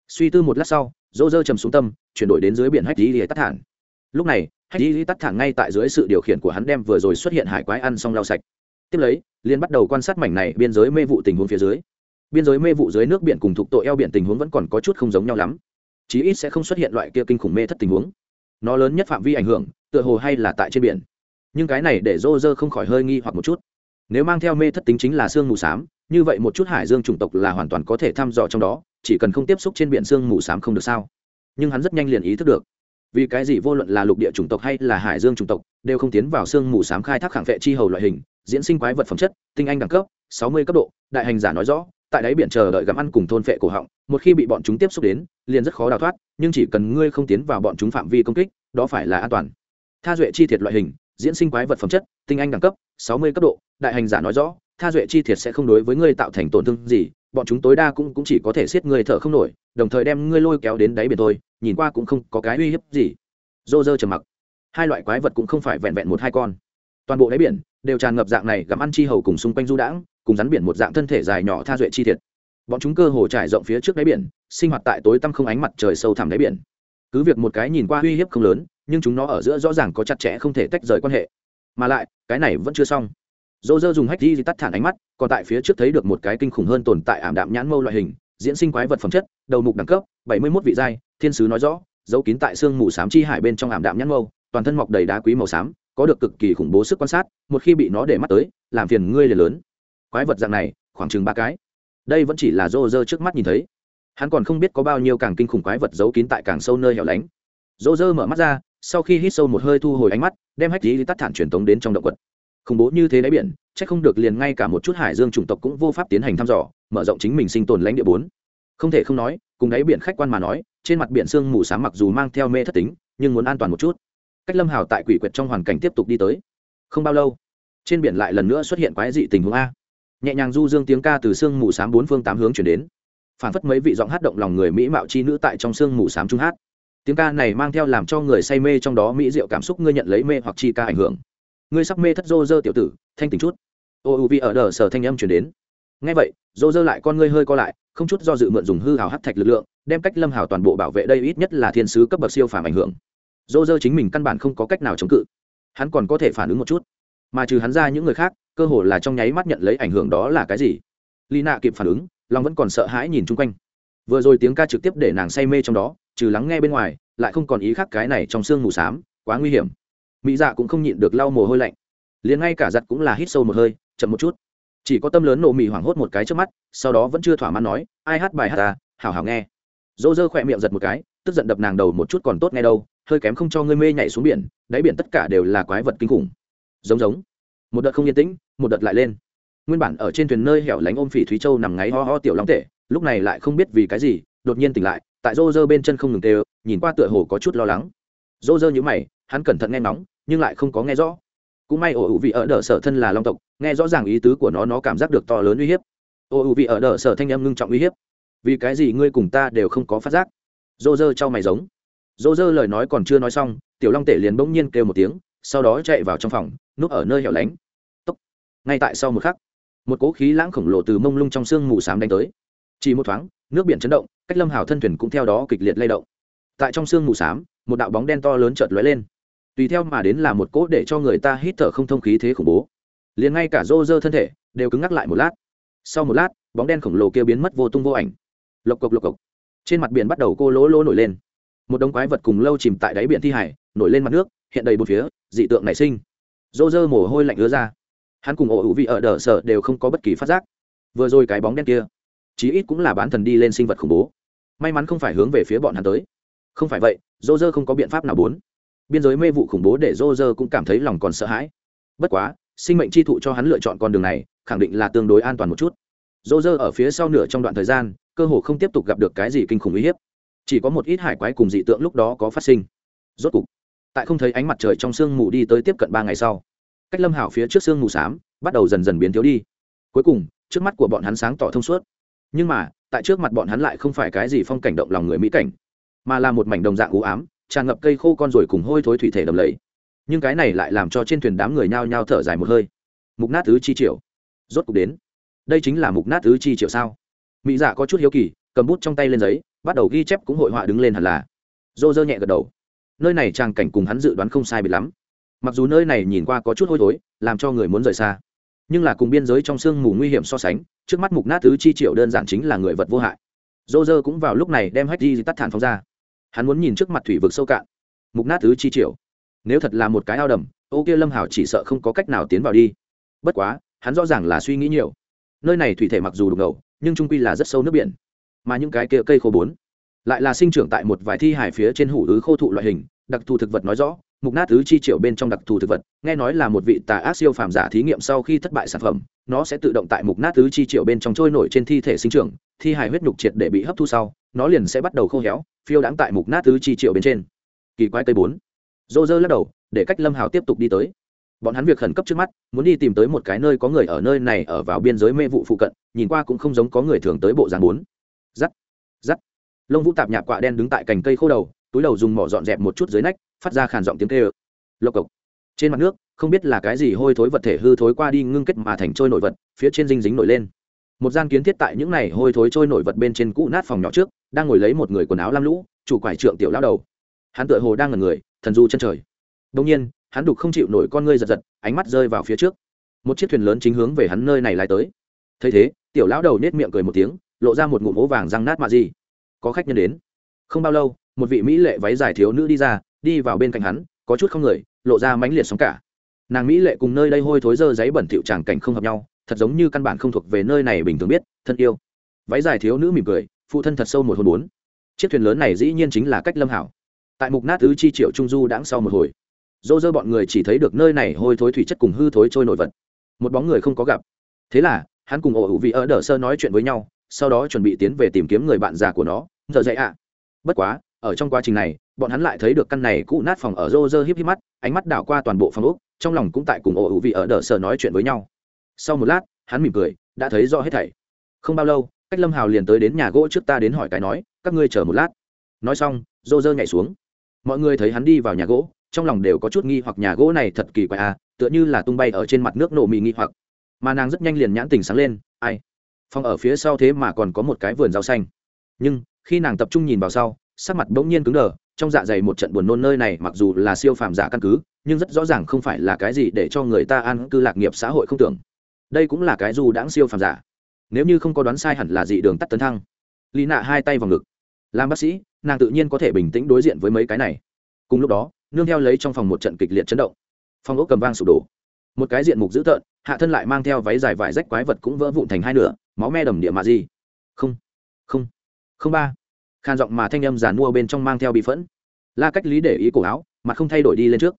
Suy tư một lát sau, rô rơ trầm xuống tâm, chuyển đổi đến dưới biển hách lý tắt thản. Lúc này, hách lý tắt thản ngay tại dưới sự điều khiển của hắn đem vừa rồi xuất hiện hải quái ăn xong lau sạch. Tiếp lấy liên bắt đầu quan sát mảnh này biên giới mê vụ tình huống phía dưới. Biên giới mê vụ dưới nước biển cùng thuộc tội eo biển tình huống vẫn còn có chút không giống nhau lắm chí ít sẽ không xuất hiện loại kia kinh khủng mê thất tình huống. Nó lớn nhất phạm vi ảnh hưởng, tựa hồ hay là tại trên biển. Nhưng cái này để rô rơ không khỏi hơi nghi hoặc một chút. Nếu mang theo mê thất tính chính là sương mù s á m như vậy một chút hải dương chủng tộc là hoàn toàn có thể thăm dò trong đó, chỉ cần không tiếp xúc trên biển sương mù s á m không được sao? Nhưng hắn rất nhanh liền ý thức được. Vì cái gì vô luận là lục địa chủng tộc hay là hải dương chủng tộc, đều không tiến vào sương mù s á m khai thác khẳng vệ chi hầu loại hình, diễn sinh quái vật phẩm chất, tinh anh đẳng cấp, sáu mươi cấp độ, đại hành giả nói rõ tại đáy biển chờ đợi gặm ăn cùng thôn phệ cổ họng một khi bị bọn chúng tiếp xúc đến liền rất khó đào thoát nhưng chỉ cần ngươi không tiến vào bọn chúng phạm vi công kích đó phải là an toàn. Tha duệ chi thiệt loại hình diễn sinh quái vật phẩm chất tinh anh đẳng cấp sáu mươi cấp độ đại hành giả nói rõ tha duệ chi thiệt sẽ không đối với ngươi tạo thành tổn thương gì bọn chúng tối đa cũng, cũng chỉ có thể siết ngươi thở không nổi đồng thời đem ngươi lôi kéo đến đáy biển thôi nhìn qua cũng không có cái uy hiếp gì. Dô dơ trầm mặc. Hai loại quái vật cũng không phải vẹn vẹn một hai con. Toàn bộ đáy biển đều tràn ngập dạng này gặm ăn chi hầu cùng xung quanh du đãng cùng rắn biển một dạng thân thể dài nhỏ tha duệ chi thiệt. Bọn chúng cơ hồ trải rộng phía trước đáy biển, sinh hoạt tại tối tăm không ánh mặt trời sâu thẳm đáy biển. Cứ việc một cái nhìn qua uy hiếp không lớn, nhưng chúng nó ở giữa rõ ràng có chặt chẽ không thể tách rời quan hệ. Mà lại, cái này vẫn chưa xong. Dô dơ dùng hách di tắt thản ánh mắt, còn tại phía trước thấy được một cái kinh khủng hơn tồn tại ảm đạm nhãn mâu loại hình, diễn sinh quái vật phẩm chất, đầu mục đẳng cấp, bảy mươi mốt vị giai, thiên sứ nói rõ dấu kín tại xương mù xám chi hải bên trong ảm đạm nhãn mâu, toàn thân mọc đầy đá quý màu xám, có được cực kỳ khủng bố sức quan sát, một khi bị nó để mắt tới, làm phiền ngươi liền lớn quái vật dạng này, khoảng chừng ba cái. Đây vẫn chỉ là rô rơ trước mắt nhìn thấy. Hắn còn không biết có bao nhiêu càng kinh khủng quái vật giấu kín tại càng sâu nơi hẻo lánh. Rô rơ mở mắt ra, sau khi hít sâu một hơi thu hồi ánh mắt, đem hách lý tắt thản truyền tống đến trong động quật. Khủng bố như thế đáy biển c h ắ c không được liền ngay cả một chút hải dương chủng tộc cũng vô pháp tiến hành thăm dò, mở rộng chính mình sinh tồn lãnh địa bốn. Không thể không nói, cùng đáy biển khách quan mà nói, trên mặt biển sương mù s á m mặc dù mang theo mê thất tính, nhưng muốn an toàn một chút. Cách lâm hào tại quỷ quyệt trong hoàn cảnh tiếp tục đi tới. Không bao lâu, trên biển lại lần nữa xuất hiện quái dị tình huống a nhẹ nhàng du dương tiếng ca từ sương mù s á m bốn phương tám hướng chuyển đến. Phản phất mấy vị giọng hát động lòng người mỹ mạo chi nữ tại trong sương mù s á m trung hát. Tiếng ca này mang theo làm cho người say mê trong đó mỹ diệu cảm xúc ngươi nhận lấy mê hoặc chi ca ảnh hưởng. Ngươi sắp mê thất rô dơ tiểu tử, thanh tình chút. Ô, u, vi, ở đờ, sở thanh âm chuyển đến. Ngay vậy dô dơ lại con ngươi hơi co lại, không chút do dự mượn dùng hư hào hát thạch lực lượng, đem cách lâm hào toàn bộ bảo vệ đây ít nhất là thiên sứ cấp bậc siêu phàm ảnh hưởng. Dô dơ chính mình căn bản không có cách nào chống cự. Hắn còn có thể phản ứng một chút mà trừ hắn ra những người khác, cơ hồ là trong nháy mắt nhận lấy ảnh hưởng đó là cái gì? Lì nạ kịp phản ứng, long vẫn còn sợ hãi nhìn chung quanh. Vừa rồi tiếng ca trực tiếp để nàng say mê trong đó, trừ lắng nghe bên ngoài, lại không còn ý khác cái này trong sương mù s á m quá nguy hiểm. Mỹ dạ cũng không nhịn được lau mồ hôi lạnh. Liền ngay cả giặt cũng là hít sâu một hơi, chậm một chút. Chỉ có tâm lớn nổ mì hoảng hốt một cái trước mắt, sau đó vẫn chưa thỏa mãn nói, ai hát bài hát ta hảo hảo nghe. Dỗ dơ khỏe miệng giật một cái, tức giận đập nàng đầu một chút còn tốt nghe đâu, hơi kém không cho ngươi mê nhảy xuống biển, đáy biển tất cả đều là quái vật kinh khủng giống giống. Một đợt không yên tĩnh, một đợt lại lên. Nguyên bản ở trên thuyền nơi hẻo lánh ôm phỉ thúy châu nằm ngáy ho ho tiểu long tệ lúc này lại không biết vì cái gì, đột nhiên tỉnh lại, tại rô rơ bên chân không ngừng tê nhìn qua tựa hồ có chút lo lắng. Rô rơ nhữ mày, hắn cẩn thận nghe nóng nhưng lại không có nghe rõ. Cũng may ổ ủ vị ở đờ sở thân là long tộc, nghe rõ ràng ý tứ của nó nó cảm giác được to lớn uy hiếp. Ổ ủ vị ở đờ sở thanh em ngưng trọng uy hiếp. Vì cái gì ngươi cùng ta đều không có phát giác? Rô rơ cho mày giống. Rô rơ lời nói còn chưa nói xong, tiểu long tể liền bỗng nhiên kêu một tiếng, sau đó chạy vào trong phòng núp ở nơi hẻo lánh. Tốc. ngay tại sau một khắc, một cỗ khí lãng khổng lồ từ mông lung trong sương mù xám đánh tới. Chỉ một thoáng, nước biển chấn động, cách lâm hào thân thuyền cũng theo đó kịch liệt lay động. Tại trong sương mù xám, một đạo bóng đen to lớn chợt lóe lên. Tùy theo mà đến là một cỗ để cho người ta hít thở không thông khí thế khủng bố. Liền ngay cả rô rơ thân thể đều cứng ngắc lại một lát. Sau một lát, bóng đen khổng lồ kia biến mất vô tung vô ảnh. Lộc cộc lộc cộc. Trên mặt biển bắt đầu cô lỗ lỗ nổi lên. Một đống quái vật cùng lâu chìm tại đáy biển thi hải, nổi lên mặt nước, hiện đầy bốn phía, dị tượng nảy sinh rô rơ mồ hôi lạnh ứa ra. Hắn cùng ổ hữu vị ở đờ sở đều không có bất kỳ phát giác. Vừa rồi cái bóng đen kia, chí ít cũng là bán thần đi lên sinh vật khủng bố. May mắn không phải hướng về phía bọn hắn tới. Không phải vậy, rô rơ không có biện pháp nào bốn. Biên giới mê vụ khủng bố để rô rơ cũng cảm thấy lòng còn sợ hãi. Bất quá, sinh mệnh chi thụ cho hắn lựa chọn con đường này, khẳng định là tương đối an toàn một chút. Rô rơ ở phía sau nửa trong đoạn thời gian, cơ hồ không tiếp tục gặp được cái gì kinh khủng uy hiếp. Chỉ có một ít hải quái cùng dị tượng lúc đó có phát sinh. Rốt cục tại không thấy ánh mặt trời trong sương mù đi tới tiếp cận ba ngày sau. Cách lâm hảo phía trước sương mù s á m bắt đầu dần dần biến thiếu đi. Cuối cùng, trước mắt của bọn hắn sáng tỏ thông suốt. Nhưng mà, tại trước mặt bọn hắn lại không phải cái gì phong cảnh động lòng người mỹ cảnh, mà là một mảnh đồng dạng u ám, tràn ngập cây khô con rồi cùng hôi thối thủy thể đầm lầy. Nhưng cái này lại làm cho trên thuyền đám người nhao nhao thở dài một hơi. Mục nát thứ chi triệu. Rốt cục đến. Đây chính là mục nát thứ chi triệu sao? Mỹ dạ có chút hiếu kỳ, cầm bút trong tay lên giấy, bắt đầu ghi chép cũng hội họa đứng lên hẳn là. Dô dơ nhẹ gật đầu nơi này trang cảnh cùng hắn dự đoán không sai biệt lắm. Mặc dù nơi này nhìn qua có chút hôi thối, làm cho người muốn rời xa. Nhưng là cùng biên giới trong sương mù nguy hiểm so sánh, trước mắt mục nát thứ chi triệu đơn giản chính là người vật vô hại. Dô dơ cũng vào lúc này đem hách di tắt thản phóng ra. Hắn muốn nhìn trước mặt thủy vực sâu cạn. Mục nát thứ chi triệu. Nếu thật là một cái ao đầm, ô kia lâm hảo chỉ sợ không có cách nào tiến vào đi. Bất quá, hắn rõ ràng là suy nghĩ nhiều. Nơi này thủy thể mặc dù đục ngầu, nhưng trung quy là rất sâu nước biển. Mà những cái kia cây khô bốn lại là sinh trưởng tại một vài thi hải phía trên hủ ứ khô thụ loại hình, đặc thù thực vật nói rõ, mục nát thứ chi triệu bên trong đặc thù thực vật, nghe nói là một vị tà ác siêu phàm giả thí nghiệm sau khi thất bại sản phẩm, nó sẽ tự động tại mục nát thứ chi triệu bên trong trôi nổi trên thi thể sinh trưởng, thi hài huyết nhục triệt để bị hấp thu sau, nó liền sẽ bắt đầu khô héo, phiêu đãng tại mục nát thứ chi triệu bên trên. Kỳ quái cây bốn. Dô dơ lắc đầu, để cách lâm hào tiếp tục đi tới. Bọn hắn việc khẩn cấp trước mắt, muốn đi tìm tới một cái nơi có người ở nơi này ở vào biên giới mê vụ phụ cận, nhìn qua cũng không giống có người thường tới bộ dàn bốn. Giắt giắt lông vũ tạp nhạc quạ đen đứng tại cành cây khô đầu, túi đầu dùng mỏ dọn dẹp một chút dưới nách, phát ra khàn giọng tiếng kêu. Lộc cộc. Trên mặt nước, không biết là cái gì hôi thối vật thể hư thối qua đi ngưng kết mà thành trôi nổi vật, phía trên dinh dính nổi lên. Một gian kiến thiết tại những này hôi thối trôi nổi vật bên trên cũ nát phòng nhỏ trước, đang ngồi lấy một người quần áo lam lũ, chủ quải trượng tiểu lao đầu. Hắn tựa hồ đang ngần người, thần du chân trời. Đông nhiên, hắn đục không chịu nổi con ngươi giật giật, ánh mắt rơi vào phía trước. Một chiếc thuyền lớn chính hướng về hắn nơi này lại tới. Thấy thế, tiểu lão đầu nết miệng cười một tiếng, lộ ra một ngụm ố vàng răng nát mạ gì có khách nhân đến. Không bao lâu, một vị mỹ lệ váy dài thiếu nữ đi ra, đi vào bên cạnh hắn, có chút không người, lộ ra mãnh liệt sóng cả. Nàng mỹ lệ cùng nơi đây hôi thối dơ giấy bẩn thịu tràng cảnh không hợp nhau, thật giống như căn bản không thuộc về nơi này bình thường biết, thân yêu. Váy dài thiếu nữ mỉm cười, phụ thân thật sâu một hôn bốn. Chiếc thuyền lớn này dĩ nhiên chính là cách lâm hảo. Tại mục nát thứ chi triệu trung du đãng sau một hồi. Dô dơ bọn người chỉ thấy được nơi này hôi thối thủy chất cùng hư thối trôi nổi vật. Một bóng người không có gặp. Thế là, hắn cùng ổ hữu vị ở đờ sơ nói chuyện với nhau sau đó chuẩn bị tiến về tìm kiếm người bạn già của nó, giờ dậy ạ. Bất quá, ở trong quá trình này, bọn hắn lại thấy được căn này cũ nát phòng ở rô rơ híp híp mắt, ánh mắt đảo qua toàn bộ phòng úc trong lòng cũng tại cùng ổ hữu vị ở đờ sờ nói chuyện với nhau. Sau một lát, hắn mỉm cười, đã thấy rõ hết thảy. Không bao lâu, cách lâm hào liền tới đến nhà gỗ trước ta đến hỏi cái nói, các ngươi chờ một lát. Nói xong, rô rơ nhảy xuống. Mọi người thấy hắn đi vào nhà gỗ, trong lòng đều có chút nghi hoặc nhà gỗ này thật kỳ quái à tựa như là tung bay ở trên mặt nước nổ mì nghi hoặc. Mà nàng rất nhanh liền nhãn tình sáng lên, ai? Phòng ở phía sau thế mà còn có một cái vườn rau xanh. Nhưng, khi nàng tập trung nhìn vào sau, sắc mặt bỗng nhiên cứng đờ, trong dạ dày một trận buồn nôn nơi này mặc dù là siêu phàm giả căn cứ, nhưng rất rõ ràng không phải là cái gì để cho người ta an cư lạc nghiệp xã hội không tưởng. Đây cũng là cái dù đãng siêu phàm giả. Nếu như không có đoán sai hẳn là dị đường tắt tấn thăng. Lý nạ hai tay vào ngực. Làm bác sĩ, nàng tự nhiên có thể bình tĩnh đối diện với mấy cái này. Cùng lúc đó, nương theo lấy trong phòng một trận kịch liệt chấn động. Phòng ốc cầm vang sụp đổ. Một cái diện mục dữ tợn, hạ thân lại mang theo váy dài vải rách quái vật cũng vỡ vụn thành hai nửa máu me đầm địa mà gì? Không không không ba. Khan giọng mà thanh âm giàn mua bên trong mang theo bị phẫn. La cách lý để ý cổ áo mà không thay đổi đi lên trước.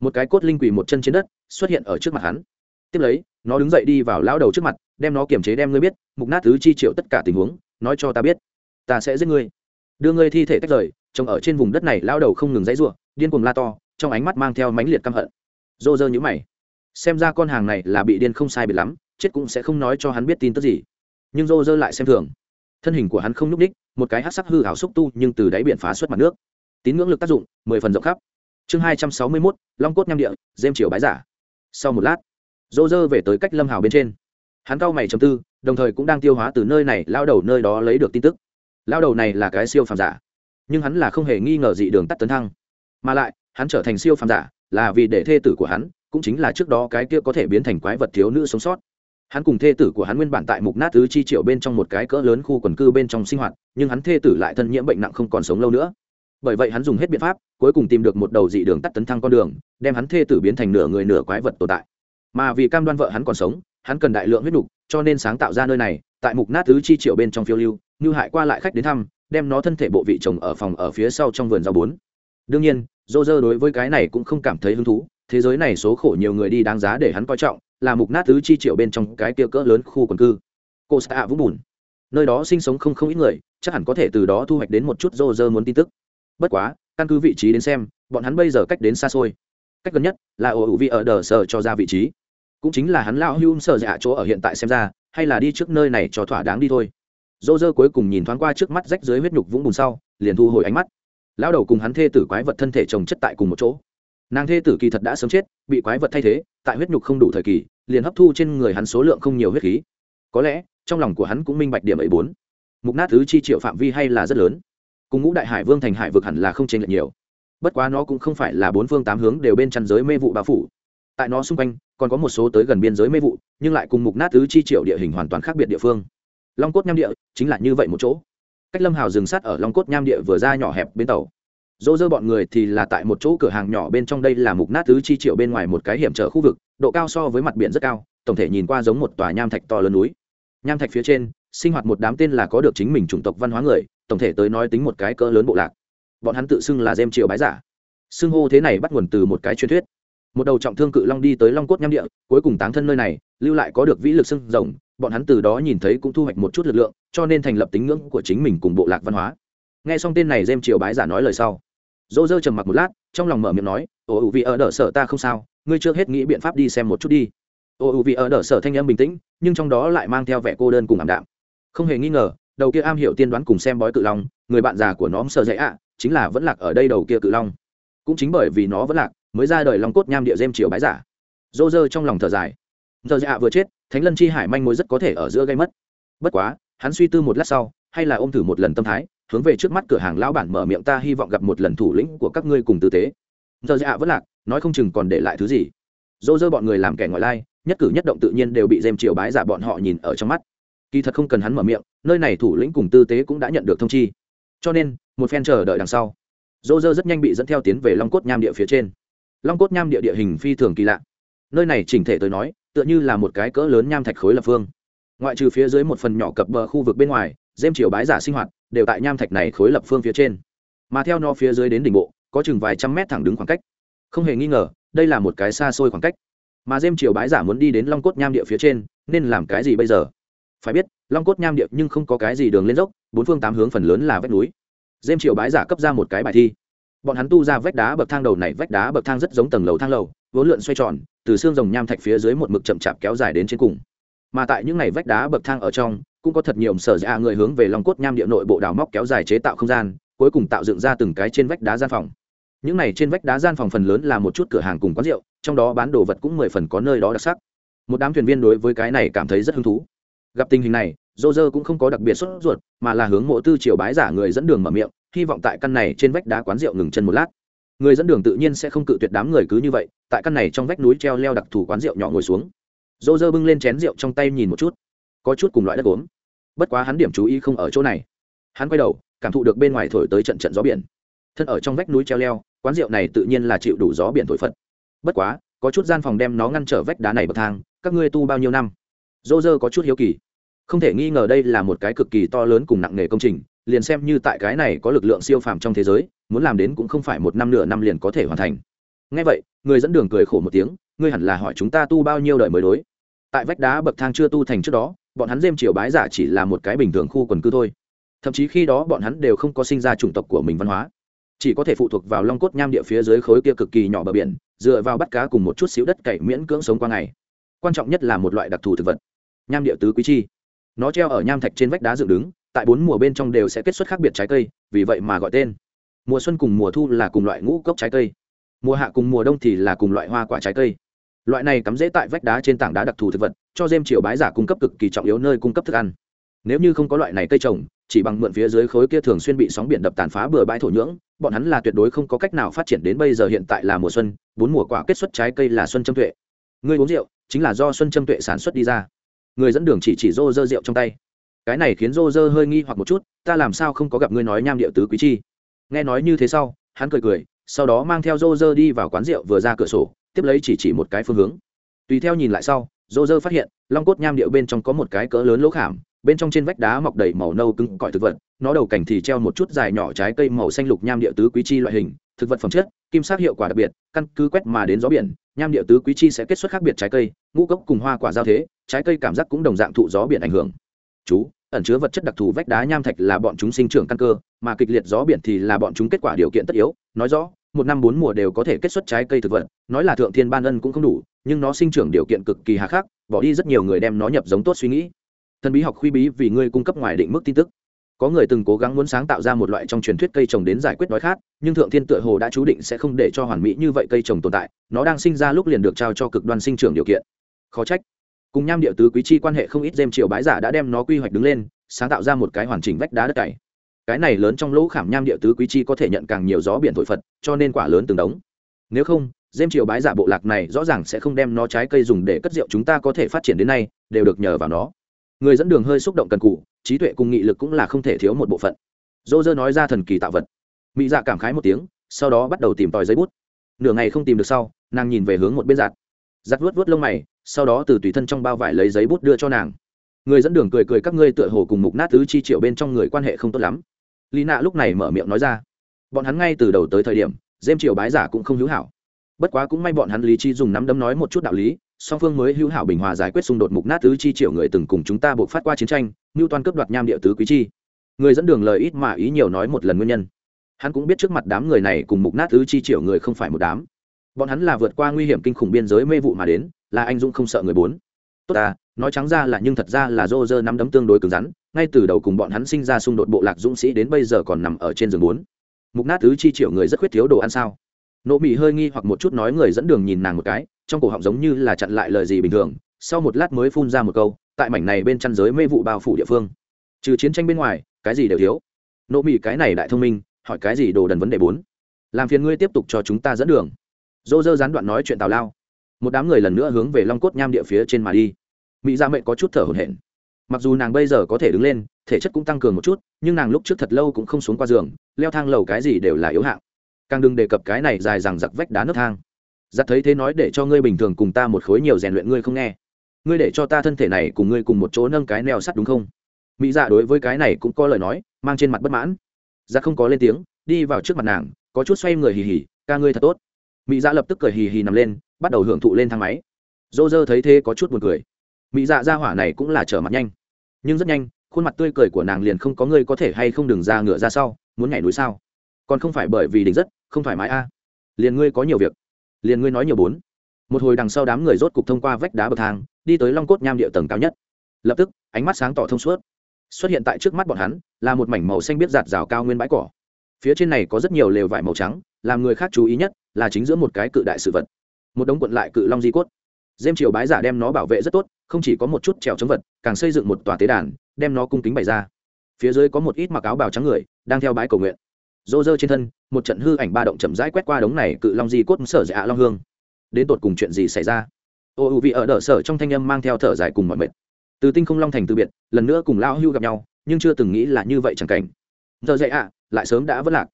Một cái cốt linh quỳ một chân trên đất, xuất hiện ở trước mặt hắn. Tiếp lấy, nó đứng dậy đi vào lão đầu trước mặt, đem nó kiềm chế đem ngươi biết, mục nát thứ chi triệu tất cả tình huống, nói cho ta biết. Ta sẽ giết ngươi. Đưa ngươi thi thể tách rời, trông ở trên vùng đất này lão đầu không ngừng dãy ruộng điên cuồng la to, trong ánh mắt mang theo mãnh liệt căm hận. Dô dơ nhữ mày. Xem ra con hàng này là bị điên không sai biệt lắm, chết cũng sẽ không nói cho hắn biết tin tức gì nhưng rô rơ lại xem thường. Thân hình của hắn không nhúc ních một cái hát sắc hư hảo xúc tu nhưng từ đáy biển phá xuất mặt nước. Tín ngưỡng lực tác dụng, mười phần rộng khắp. Chương hai trăm sáu mươi mốt, long cốt nham địa, dêm chiều bái giả. Sau một lát, rô rơ về tới cách lâm hào bên trên. Hắn cao mày chầm tư, đồng thời cũng đang tiêu hóa từ nơi này, lao đầu nơi đó lấy được tin tức. Lao đầu này là cái siêu phàm giả, nhưng hắn là không hề nghi ngờ gì đường tắt tấn thăng. Mà lại, hắn trở thành siêu phàm giả là vì để thê tử của hắn, cũng chính là trước đó cái kia có thể biến thành quái vật thiếu nữ sống sót hắn cùng thê tử của hắn nguyên bản tại mục nát tứ chi triệu bên trong một cái cỡ lớn khu quần cư bên trong sinh hoạt, nhưng hắn thê tử lại thân nhiễm bệnh nặng không còn sống lâu nữa. Bởi vậy hắn dùng hết biện pháp, cuối cùng tìm được một đầu dị đường tắt tấn thăng con đường, đem hắn thê tử biến thành nửa người nửa quái vật tồn tại. Mà vì cam đoan vợ hắn còn sống, hắn cần đại lượng huyết nục, cho nên sáng tạo ra nơi này, tại mục nát tứ chi triệu bên trong phiêu lưu, như hại qua lại khách đến thăm, đem nó thân thể bộ vị chồng ở phòng ở phía sau trong vườn rau bốn. Đương nhiên dô dơ đối với cái này cũng không cảm thấy hứng thú, thế giới này số khổ nhiều người đi đáng giá để hắn coi trọng là mục nát thứ chi triệu bên trong cái kia cỡ lớn khu quần cư. Cô xạ vũng bùn. Nơi đó sinh sống không không ít người, chắc hẳn có thể từ đó thu hoạch đến một chút rô rơ muốn tin tức. Bất quá, căn cứ vị trí đến xem, bọn hắn bây giờ cách đến xa xôi. Cách gần nhất là ổ hữu vị ở đờ sở cho ra vị trí. Cũng chính là hắn lao hưu sợ dạ chỗ ở hiện tại xem ra, hay là đi trước nơi này cho thỏa đáng đi thôi. Dô dơ cuối cùng nhìn thoáng qua trước mắt rách dưới huyết nhục vũng bùn sau, liền thu hồi ánh mắt. Lão đầu cùng hắn thê tử quái vật thân thể trồng chất tại cùng một chỗ nàng thê tử kỳ thật đã sớm chết, bị quái vật thay thế, tại huyết nhục không đủ thời kỳ, liền hấp thu trên người hắn số lượng không nhiều huyết khí. Có lẽ, trong lòng của hắn cũng minh bạch điểm ấy bốn. Mục nát thứ chi triệu phạm vi hay là rất lớn. Cùng ngũ đại hải vương thành hải vực hẳn là không chênh lệch nhiều. Bất quá nó cũng không phải là bốn phương tám hướng đều bên chăn giới mê vụ bao phủ. Tại nó xung quanh, còn có một số tới gần biên giới mê vụ, nhưng lại cùng mục nát thứ chi triệu địa hình hoàn toàn khác biệt địa phương. Long cốt nham địa, chính là như vậy một chỗ. Cách lâm hào dừng sát ở long cốt nham địa vừa ra nhỏ hẹp bên tàu dỗ dơ bọn người thì là tại một chỗ cửa hàng nhỏ bên trong đây là mục nát thứ chi triệu bên ngoài một cái hiểm trở khu vực, độ cao so với mặt biển rất cao, tổng thể nhìn qua giống một tòa nham thạch to lớn núi. Nham thạch phía trên, sinh hoạt một đám tên là có được chính mình chủng tộc văn hóa người, tổng thể tới nói tính một cái cỡ lớn bộ lạc. Bọn hắn tự xưng là dêm triều bái giả. Xưng hô thế này bắt nguồn từ một cái truyền thuyết. Một đầu trọng thương cự long đi tới long cốt nham địa, cuối cùng táng thân nơi này, lưu lại có được vĩ lực xưng rồng, bọn hắn từ đó nhìn thấy cũng thu hoạch một chút lực lượng, cho nên thành lập tính ngưỡng của chính mình cùng bộ lạc văn hóa. Nghe xong tên này dêm triều bái giả nói lời sau dô dơ trầm mặc một lát, trong lòng mở miệng nói, ô ủ vì ở đỡ sở ta không sao, ngươi chưa hết nghĩ biện pháp đi xem một chút đi. Ô ủ vì ở đỡ sở thanh âm bình tĩnh, nhưng trong đó lại mang theo vẻ cô đơn cùng ảm đạm. Không hề nghi ngờ, đầu kia am hiểu tiên đoán cùng xem bói cự long, người bạn già của nó sợ dễ ạ, chính là vẫn lạc ở đây đầu kia cự long. Cũng chính bởi vì nó vẫn lạc, mới ra đời long cốt nham địa dêm triều bái giả. Dô dơ trong lòng thở dài. Thợ dạ vừa chết, thánh lân chi hải manh mối rất có thể ở giữa gây mất. Bất quá, hắn suy tư một lát sau hay là ôm thử một lần tâm thái, hướng về trước mắt cửa hàng lão bản mở miệng ta hy vọng gặp một lần thủ lĩnh của các ngươi cùng tư tế. Giờ dạ vẫn lạc, nói không chừng còn để lại thứ gì. Dô dơ bọn người làm kẻ ngoại lai, nhất cử nhất động tự nhiên đều bị dêm triều bái giả bọn họ nhìn ở trong mắt. Kỳ thật không cần hắn mở miệng, nơi này thủ lĩnh cùng tư tế cũng đã nhận được thông chi. Cho nên, một phen chờ đợi đằng sau, dô dơ rất nhanh bị dẫn theo tiến về long cốt nham địa phía trên. Long cốt nham địa địa hình phi thường kỳ lạ. Nơi này chỉnh thể tới nói, tựa như là một cái cỡ lớn nham thạch khối lập phương. Ngoại trừ phía dưới một phần nhỏ cập bờ khu vực bên ngoài dêm triều bái giả sinh hoạt, đều tại nham thạch này khối lập phương phía trên. Mà theo nó phía dưới đến đỉnh bộ, có chừng vài trăm mét thẳng đứng khoảng cách. Không hề nghi ngờ, đây là một cái xa xôi khoảng cách. Mà dêm triều bái giả muốn đi đến long cốt nham địa phía trên, nên làm cái gì bây giờ? Phải biết, long cốt nham địa nhưng không có cái gì đường lên dốc, bốn phương tám hướng phần lớn là vách núi. Dêm triều bái giả cấp ra một cái bài thi. Bọn hắn tu ra vách đá bậc thang đầu này vách đá bậc thang rất giống tầng lầu thang lầu, vốn lượn xoay tròn, từ xương rồng nham thạch phía dưới một mực chậm chạp kéo dài đến trên cùng. Mà tại những ngày vách đá bậc thang ở trong cũng có thật nhiều sở dạ người hướng về lòng cốt nham địa nội bộ đào móc kéo dài chế tạo không gian, cuối cùng tạo dựng ra từng cái trên vách đá gian phòng. Những này trên vách đá gian phòng phần lớn là một chút cửa hàng cùng quán rượu, trong đó bán đồ vật cũng mười phần có nơi đó đặc sắc. Một đám thuyền viên đối với cái này cảm thấy rất hứng thú. Gặp tình hình này dô dơ cũng không có đặc biệt sốt ruột, mà là hướng mộ tư triều bái giả người dẫn đường mở miệng, hy vọng tại căn này trên vách đá quán rượu ngừng chân một lát. Người dẫn đường tự nhiên sẽ không cự tuyệt đám người cứ như vậy, tại căn này trong vách núi treo leo đặc thù quán rượu nhỏ ngồi xuống. Dô dơ bưng lên chén rượu trong tay nhìn một chút có chút cùng loại đất gốm. Bất quá hắn điểm chú ý không ở chỗ này. Hắn quay đầu, cảm thụ được bên ngoài thổi tới trận trận gió biển. Thân ở trong vách núi treo leo, quán rượu này tự nhiên là chịu đủ gió biển thổi phật. Bất quá, có chút gian phòng đem nó ngăn trở vách đá này bậc thang, các ngươi tu bao nhiêu năm? Dô dơ có chút hiếu kỳ. Không thể nghi ngờ đây là một cái cực kỳ to lớn cùng nặng nề công trình, liền xem như tại cái này có lực lượng siêu phàm trong thế giới, muốn làm đến cũng không phải một năm nửa năm liền có thể hoàn thành. Ngay vậy, người dẫn đường cười khổ một tiếng, ngươi hẳn là hỏi chúng ta tu bao nhiêu đời mới đối? Tại vách đá bậc thang chưa tu thành trước đó bọn hắn dêm triều bái giả chỉ là một cái bình thường khu quần cư thôi. Thậm chí khi đó bọn hắn đều không có sinh ra chủng tộc của mình văn hóa. Chỉ có thể phụ thuộc vào long cốt nham địa phía dưới khối kia cực kỳ nhỏ bờ biển, dựa vào bắt cá cùng một chút xíu đất cày miễn cưỡng sống qua ngày. Quan trọng nhất là một loại đặc thù thực vật, nham địa tứ quý chi. Nó treo ở nham thạch trên vách đá dựng đứng, tại bốn mùa bên trong đều sẽ kết xuất khác biệt trái cây, vì vậy mà gọi tên. Mùa xuân cùng mùa thu là cùng loại ngũ cốc trái cây. Mùa hạ cùng mùa đông thì là cùng loại hoa quả trái cây loại này cắm rễ tại vách đá trên tảng đá đặc thù thực vật, cho dêm triều bái giả cung cấp cực kỳ trọng yếu nơi cung cấp thức ăn. Nếu như không có loại này cây trồng, chỉ bằng mượn phía dưới khối kia thường xuyên bị sóng biển đập tàn phá bừa bãi thổ nhưỡng, bọn hắn là tuyệt đối không có cách nào phát triển đến bây giờ hiện tại là mùa xuân, bốn mùa quả kết xuất trái cây là xuân trâm tuệ. Người uống rượu, chính là do xuân trâm tuệ sản xuất đi ra. Người dẫn đường chỉ chỉ rô rơ rượu trong tay. Cái này khiến rô rơ hơi nghi hoặc một chút, ta làm sao không có gặp ngươi nói nham điệu tứ quý chi? Nghe nói như thế sau, hắn cười cười sau đó mang theo rô rơ đi vào quán rượu vừa ra cửa sổ, tiếp lấy chỉ chỉ một cái phương hướng. Tùy theo nhìn lại sau rô rơ phát hiện, long cốt nham điệu bên trong có một cái cỡ lớn lỗ khảm, bên trong trên vách đá mọc đầy màu nâu cứng cỏi thực vật, nó đầu cảnh thì treo một chút dài nhỏ trái cây màu xanh lục nham địa tứ quý chi loại hình, thực vật phẩm chất, kim sắc hiệu quả đặc biệt, căn cứ quét mà đến gió biển, nham địa tứ quý chi sẽ kết xuất khác biệt trái cây, ngũ cốc cùng hoa quả giao thế, trái cây cảm giác cũng đồng dạng thụ gió biển ảnh hưởng. Chú ẩn chứa vật chất đặc thù vách đá nham thạch là bọn chúng sinh trưởng căn cơ, mà kịch liệt gió biển thì là bọn chúng kết quả điều kiện tất yếu. Nói rõ, một năm bốn mùa đều có thể kết xuất trái cây thực vật, nói là thượng thiên ban ân cũng không đủ, nhưng nó sinh trưởng điều kiện cực kỳ hà khắc, bỏ đi rất nhiều người đem nó nhập giống tốt suy nghĩ. Thần bí học khuy bí vì ngươi cung cấp ngoài định mức tin tức. Có người từng cố gắng muốn sáng tạo ra một loại trong truyền thuyết cây trồng đến giải quyết đói khát, nhưng thượng thiên tựa hồ đã chú định sẽ không để cho hoàn mỹ như vậy cây trồng tồn tại, nó đang sinh ra lúc liền được trao cho cực đoan sinh trưởng điều kiện. Khó trách cùng nham địa tứ quý chi quan hệ không ít dêm triều bái giả đã đem nó quy hoạch đứng lên, sáng tạo ra một cái hoàn chỉnh vách đá đất cày. Cái này lớn trong lỗ khảm nham địa tứ quý chi có thể nhận càng nhiều gió biển thổi phật, cho nên quả lớn từng đống. Nếu không dêm triều bái giả bộ lạc này rõ ràng sẽ không đem nó trái cây dùng để cất rượu chúng ta có thể phát triển đến nay, đều được nhờ vào nó. Người dẫn đường hơi xúc động cần cụ trí tuệ cùng nghị lực cũng là không thể thiếu một bộ phận. Dô dơ nói ra thần kỳ tạo vật. Mỹ dạ cảm khái một tiếng, sau đó bắt đầu tìm tòi giấy bút. Nửa ngày không tìm được sau, nàng nhìn về hướng một bên giạt giặt vuốt vuốt lông mày, sau đó từ tùy thân trong bao vải lấy giấy bút đưa cho nàng. Người dẫn đường cười cười các ngươi tựa hồ cùng mục nát tứ chi triệu bên trong người quan hệ không tốt lắm. Lý nạ lúc này mở miệng nói ra. Bọn hắn ngay từ đầu tới thời điểm, dêm triều bái giả cũng không hữu hảo. Bất quá cũng may bọn hắn lý chi dùng nắm đấm nói một chút đạo lý, song phương mới hữu hảo bình hòa giải quyết xung đột mục nát tứ chi triệu người từng cùng chúng ta buộc phát qua chiến tranh như toàn cướp đoạt nham địa tứ quý chi. Người dẫn đường lời ít mà ý nhiều nói một lần nguyên nhân. Hắn cũng biết trước mặt đám người này cùng mục nát tứ chi triệu người không phải một đám bọn hắn là vượt qua nguy hiểm kinh khủng biên giới mê vụ mà đến, là anh dũng không sợ người bốn. Tốt à nói trắng ra là nhưng thật ra là dô dơ nắm đấm tương đối cứng rắn, ngay từ đầu cùng bọn hắn sinh ra xung đột bộ lạc dũng sĩ đến bây giờ còn nằm ở trên giường bốn. Mục nát tứ chi triệu người rất khuyết thiếu đồ ăn sao? Nộ mị hơi nghi hoặc một chút nói người dẫn đường nhìn nàng một cái, trong cổ họng giống như là chặn lại lời gì bình thường, sau một lát mới phun ra một câu, tại mảnh này bên chăn giới mê vụ bao phủ địa phương. Trừ chiến tranh bên ngoài, cái gì đều thiếu. Nộ mị cái này đại thông minh, hỏi cái gì đồ đần vấn đề bốn? Làm phiền ngươi tiếp tục cho chúng ta dẫn đường dô dơ gián đoạn nói chuyện tào lao. Một đám người lần nữa hướng về long cốt nham địa phía trên mà đi. Mỹ dạ gia mệnh có chút thở hổn hển. Mặc dù nàng bây giờ có thể đứng lên, thể chất cũng tăng cường một chút, nhưng nàng lúc trước thật lâu cũng không xuống qua giường, leo thang lầu cái gì đều là yếu hạng. Càng đừng đề cập cái này dài rằng giặc vách đá nước thang. Giặc thấy thế nói để cho ngươi bình thường cùng ta một khối nhiều rèn luyện ngươi không nghe. Ngươi để cho ta thân thể này cùng ngươi cùng một chỗ nâng cái neo sắt đúng không? Mỹ dạ đối với cái này cũng có lời nói, mang trên mặt bất mãn. Giặc không có lên tiếng, đi vào trước mặt nàng, có chút xoay người hì hì, ca ngươi thật tốt mỹ dạ lập tức cười hì hì nằm lên, bắt đầu hưởng thụ lên thang máy. Dô dơ thấy thế có chút buồn cười. Mỹ dạ ra hỏa này cũng là trở mặt nhanh. Nhưng rất nhanh, khuôn mặt tươi cười của nàng liền không có người có thể hay không đừng ra ngựa ra sau, muốn nhảy núi sao? Còn không phải bởi vì đỉnh rất, không thoải mái a. Liền ngươi có nhiều việc. Liền ngươi nói nhiều bốn. Một hồi đằng sau đám người rốt cục thông qua vách đá bậc thang, đi tới long cốt nham địa tầng cao nhất. Lập tức, ánh mắt sáng tỏ thông suốt. Xuất hiện tại trước mắt bọn hắn, là một mảnh màu xanh biết giạt rào cao nguyên bãi cỏ. Phía trên này có rất nhiều lều vải màu trắng, làm người khác chú ý nhất là chính giữa một cái cự đại sự vật. Một đống quận lại cự long di cốt. Dêm triều bái giả đem nó bảo vệ rất tốt, không chỉ có một chút trèo chống vật, càng xây dựng một tòa tế đàn, đem nó cung kính bày ra. Phía dưới có một ít mặc áo bào trắng người, đang theo bái cầu nguyện. Rô rơ trên thân, một trận hư ảnh ba động chậm rãi quét qua đống này cự long di cốt sở dạ long hương. Đến tột cùng chuyện gì xảy ra? Ô u vị ở đỡ sở trong thanh âm mang theo thở dài cùng mọi mệt. Từ tinh không long thành từ biệt, lần nữa cùng lao hưu gặp nhau, nhưng chưa từng nghĩ là như vậy chẳng cảnh. Giờ dậy ạ, lại sớm đã vất lạc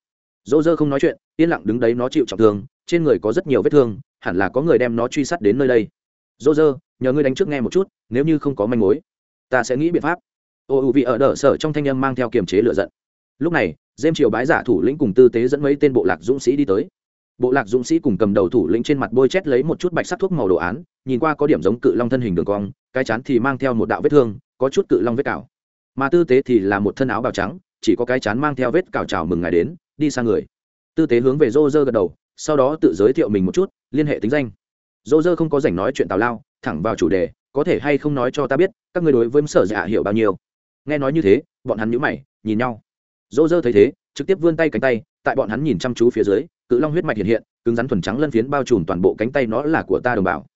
dỗ dơ không nói chuyện, yên lặng đứng đấy nó chịu trọng thương, trên người có rất nhiều vết thương, hẳn là có người đem nó truy sát đến nơi đây. Dỗ dơ, nhờ ngươi đánh trước nghe một chút, nếu như không có manh mối, ta sẽ nghĩ biện pháp. Ô ưu vị ở đỡ sở trong thanh âm mang theo kiềm chế lựa giận. Lúc này dêm triều bái giả thủ lĩnh cùng tư tế dẫn mấy tên bộ lạc dũng sĩ đi tới. Bộ lạc dũng sĩ cùng cầm đầu thủ lĩnh trên mặt bôi chét lấy một chút bạch sắc thuốc màu đồ án, nhìn qua có điểm giống cự long thân hình đường cong, cái chán thì mang theo một đạo vết thương, có chút cự long vết cào. Mà tư tế thì là một thân áo bào trắng chỉ có cái chán mang theo vết cào chào mừng ngài đến, đi sang người. Tư tế hướng về rô rơ gật đầu, sau đó tự giới thiệu mình một chút, liên hệ tính danh. Rô rơ không có dành nói chuyện tào lao, thẳng vào chủ đề, có thể hay không nói cho ta biết, các người đối với sở dạ hiểu bao nhiêu? Nghe nói như thế, bọn hắn nhíu mày, nhìn nhau. Dô dơ thấy thế, trực tiếp vươn tay cánh tay, tại bọn hắn nhìn chăm chú phía dưới, cự long huyết mạch hiện hiện, cứng rắn thuần trắng lân phiến bao trùm toàn bộ cánh tay nó là của ta đồng bào.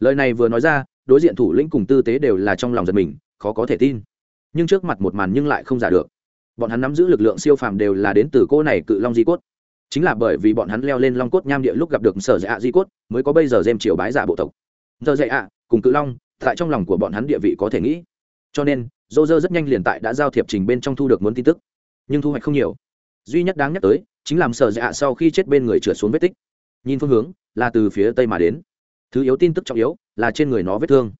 Lời này vừa nói ra, đối diện thủ lĩnh cùng tư tế đều là trong lòng giật mình, khó có thể tin. Nhưng trước mặt một màn nhưng lại không giả được bọn hắn nắm giữ lực lượng siêu phàm đều là đến từ cô này cự long di cốt. Chính là bởi vì bọn hắn leo lên long cốt nham địa lúc gặp được sở dạ di cốt, mới có bây giờ dêm triều bái giả bộ tộc. Giờ dạy ạ, cùng cự long, tại trong lòng của bọn hắn địa vị có thể nghĩ. Cho nên dô dơ rất nhanh liền tại đã giao thiệp trình bên trong thu được muốn tin tức. Nhưng thu hoạch không nhiều. Duy nhất đáng nhắc tới, chính làm sở dạ sau khi chết bên người trượt xuống vết tích. Nhìn phương hướng, là từ phía tây mà đến. Thứ yếu tin tức trọng yếu, là trên người nó vết thương.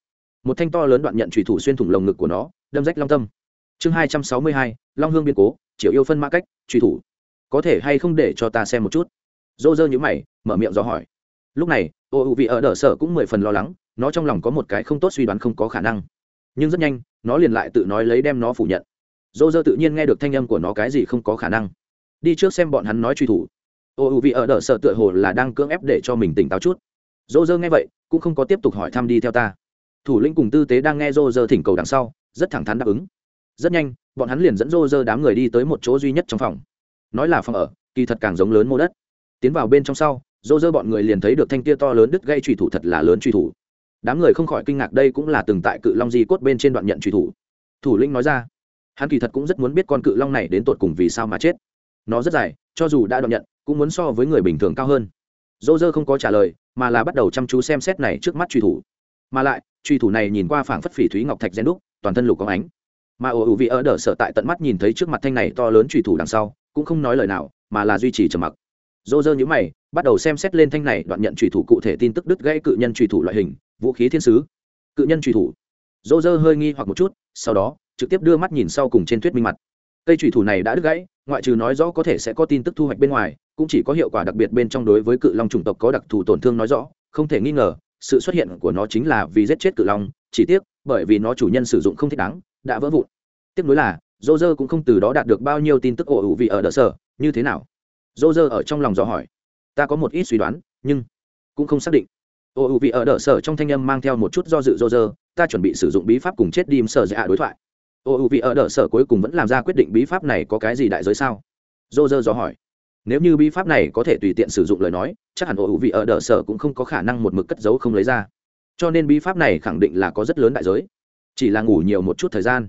Một thanh to lớn đoạn nhận trùy thủ xuyên thủng lồng ngực của nó, đâm rách long tâm chương hai trăm sáu mươi hai, long hương biên cố triệu yêu phân mã cách, truy thủ. Có thể hay không để cho ta xem một chút? Dô dơ nhữ mày, mở miệng do hỏi. Lúc này, ô ụ vị ở đỡ sở cũng mười phần lo lắng, nó trong lòng có một cái không tốt suy đoán không có khả năng. Nhưng rất nhanh, nó liền lại tự nói lấy đem nó phủ nhận. Dô dơ tự nhiên nghe được thanh âm của nó cái gì không có khả năng. Đi trước xem bọn hắn nói truy thủ. Ô ụ vị ở đỡ sở tựa hồ là đang cưỡng ép để cho mình tỉnh táo chút. Dô dơ nghe vậy, cũng không có tiếp tục hỏi thăm đi theo ta. Thủ lĩnh cùng tư tế đang nghe dô dơ thỉnh cầu đằng sau, rất thẳng thắn đáp ứng rất nhanh, bọn hắn liền dẫn rô rơ đám người đi tới một chỗ duy nhất trong phòng. Nói là phòng ở, kỳ thật càng giống lớn mô đất. Tiến vào bên trong sau rô rơ bọn người liền thấy được thanh tia to lớn đứt gây truy thủ thật là lớn truy thủ. Đám người không khỏi kinh ngạc đây cũng là từng tại cự long di cốt bên trên đoạn nhận truy thủ. Thủ lĩnh nói ra, hắn kỳ thật cũng rất muốn biết con cự long này đến tột cùng vì sao mà chết. Nó rất dài, cho dù đã đoạn nhận, cũng muốn so với người bình thường cao hơn. Dô dơ không có trả lời, mà là bắt đầu chăm chú xem xét này trước mắt truy thủ. Mà lại truy thủ này nhìn qua phảng phất phỉ thúy ngọc thạch gen đúc, toàn thân lục có ánh mà ồ ủ vị ở đờ sở tại tận mắt nhìn thấy trước mặt thanh này to lớn trùy thủ đằng sau, cũng không nói lời nào, mà là duy trì trầm mặc. Dô dơ nhữ mày, bắt đầu xem xét lên thanh này đoạn nhận trùy thủ cụ thể tin tức đứt gãy cự nhân trùy thủ loại hình, vũ khí thiên sứ. Cự nhân trùy thủ. Dô dơ hơi nghi hoặc một chút, sau đó, trực tiếp đưa mắt nhìn sau cùng trên thuyết minh mặt. Cây trùy thủ này đã đứt gãy, ngoại trừ nói rõ có thể sẽ có tin tức thu hoạch bên ngoài, cũng chỉ có hiệu quả đặc biệt bên trong đối với cự long chủng tộc có đặc thù tổn thương nói rõ, không thể nghi ngờ, sự xuất hiện của nó chính là vì giết chết cự long, chỉ tiếc, bởi vì nó chủ nhân sử dụng không thích đáng đã vỡ vụn. Tiếp nối là dô dơ cũng không từ đó đạt được bao nhiêu tin tức ổ ủ vị ở đỡ sở như thế nào? Dô dơ ở trong lòng dò hỏi. Ta có một ít suy đoán, nhưng cũng không xác định. Ổ ủ vị ở đỡ sở trong thanh âm mang theo một chút do dự dô dơ ta chuẩn bị sử dụng bí pháp cùng chết đi sở dạ đối thoại. Ổ ủ vị ở đỡ sở cuối cùng vẫn làm ra quyết định bí pháp này có cái gì đại giới sao? Dô dơ dò hỏi. Nếu như bí pháp này có thể tùy tiện sử dụng lời nói, chắc hẳn ổ ủ vị ở đỡ sở cũng không có khả năng một mực cất giấu không lấy ra. Cho nên bí pháp này khẳng định là có rất lớn đại giới chỉ là ngủ nhiều một chút thời gian.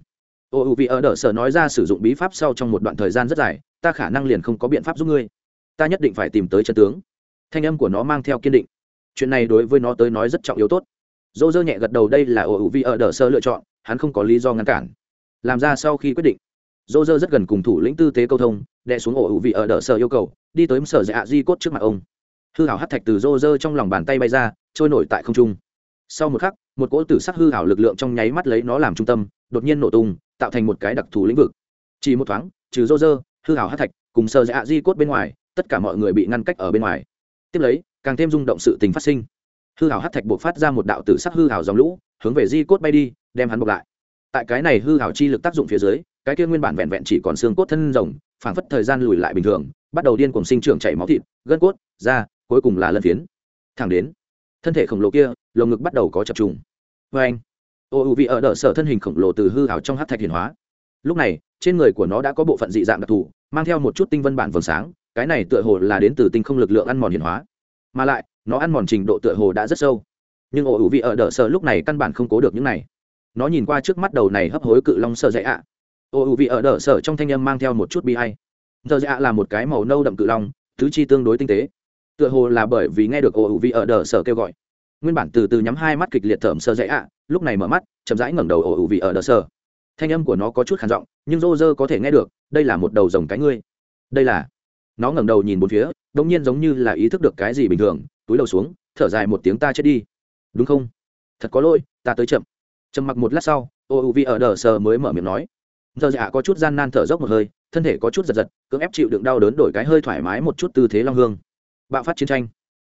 Ô, u vì ở đỡ sở nói ra sử dụng bí pháp sau trong một đoạn thời gian rất dài, ta khả năng liền không có biện pháp giúp ngươi. Ta nhất định phải tìm tới chân tướng. Thanh âm của nó mang theo kiên định. Chuyện này đối với nó tới nói rất trọng yếu tốt. Dô dơ nhẹ gật đầu đây là ô, u vì ở đỡ sở lựa chọn, hắn không có lý do ngăn cản. Làm ra sau khi quyết định. Dô dơ rất gần cùng thủ lĩnh tư tế câu thông, đè xuống ổ hữu vị ở đỡ sở yêu cầu, đi tới sở dạ di cốt trước mặt ông. Hư hảo hát thạch từ dô dơ trong lòng bàn tay bay ra, trôi nổi tại không trung sau một khắc, một cỗ tử sắc hư hảo lực lượng trong nháy mắt lấy nó làm trung tâm, đột nhiên nổ tung, tạo thành một cái đặc thù lĩnh vực. Chỉ một thoáng, trừ rô rơ, hư hảo hát thạch, cùng sơ dạ di cốt bên ngoài, tất cả mọi người bị ngăn cách ở bên ngoài. Tiếp lấy, càng thêm rung động sự tình phát sinh. Hư hảo hát thạch buộc phát ra một đạo tử sắc hư hảo dòng lũ, hướng về di cốt bay đi, đem hắn bọc lại. Tại cái này hư hảo chi lực tác dụng phía dưới, cái kia nguyên bản vẹn vẹn chỉ còn xương cốt thân rồng, phảng phất thời gian lùi lại bình thường, bắt đầu điên cùng sinh trưởng chảy máu thịt, gân cốt, da, cuối cùng là lân phiến. Thẳng đến thân thể khổng lồ kia, lồng ngực bắt đầu có chập trùng. Vê anh, ô u vị ở đỡ sở thân hình khổng lồ từ hư hảo trong hát thạch hiển hóa. Lúc này, trên người của nó đã có bộ phận dị dạng đặc thù, mang theo một chút tinh vân bản vầng sáng, cái này tựa hồ là đến từ tinh không lực lượng ăn mòn hiển hóa. Mà lại, nó ăn mòn trình độ tựa hồ đã rất sâu. Nhưng ổ ủ vị ở đỡ sở lúc này căn bản không cố được những này. Nó nhìn qua trước mắt đầu này hấp hối cự long sợ dạy ạ. À. ổ vị ở đỡ sở trong thanh âm mang theo một chút bi hay sợ dạy ạ là một cái màu nâu đậm cự long thứ chi tương đối tinh tế tựa hồ là bởi vì nghe được ồ ủ vị ở đờ sở kêu gọi. Nguyên bản từ từ nhắm hai mắt kịch liệt thởm sơ dãy ạ, lúc này mở mắt, chậm rãi ngẩng đầu ồ ủ vị ở đờ sở. Thanh âm của nó có chút khản giọng, nhưng rô rơ có thể nghe được, đây là một đầu rồng cái ngươi. Đây là. Nó ngẩng đầu nhìn bốn phía đông nhiên giống như là ý thức được cái gì bình thường, túi đầu xuống, thở dài một tiếng ta chết đi. Đúng không? Thật có lỗi, ta tới chậm. Trầm mặc một lát sau ô u vi ở đờ sơ mới mở miệng nói. Giờ dạ có chút gian nan thở dốc một hơi, thân thể có chút giật giật, cưỡng ép chịu đựng đau đớn đổi cái hơi thoải mái một chút tư thế long hương bạo phát chiến tranh.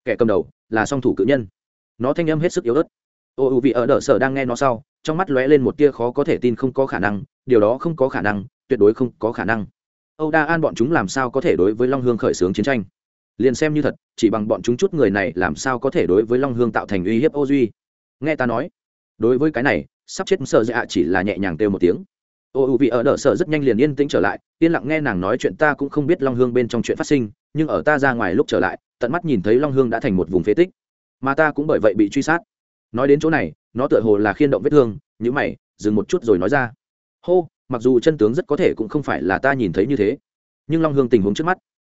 Kẻ cầm đầu là song thủ cự nhân. Nó thanh âm hết sức yếu ớt. Ô, u vị ở đỡ sở đang nghe nó sau, trong mắt lóe lên một tia khó có thể tin không có khả năng, điều đó không có khả năng, tuyệt đối không có khả năng. Âu đa an bọn chúng làm sao có thể đối với long hương khởi xướng chiến tranh? Liền xem như thật, chỉ bằng bọn chúng chút người này làm sao có thể đối với long hương tạo thành uy hiếp ô duy. Nghe ta nói, đối với cái này, sắp chết sợ dạ chỉ là nhẹ nhàng kêu một tiếng ô u vị ở đỡ sở rất nhanh liền yên tĩnh trở lại, yên lặng nghe nàng nói chuyện ta cũng không biết long hương bên trong chuyện phát sinh, nhưng ở ta ra ngoài lúc trở lại, tận mắt nhìn thấy long hương đã thành một vùng phế tích. Mà ta cũng bởi vậy bị truy sát. Nói đến chỗ này, nó tựa hồ là khiên động vết thương nhữ mày, dừng một chút rồi nói ra. Hô, mặc dù chân tướng rất có thể cũng không phải là ta nhìn thấy như thế, nhưng long hương tình huống trước mắt.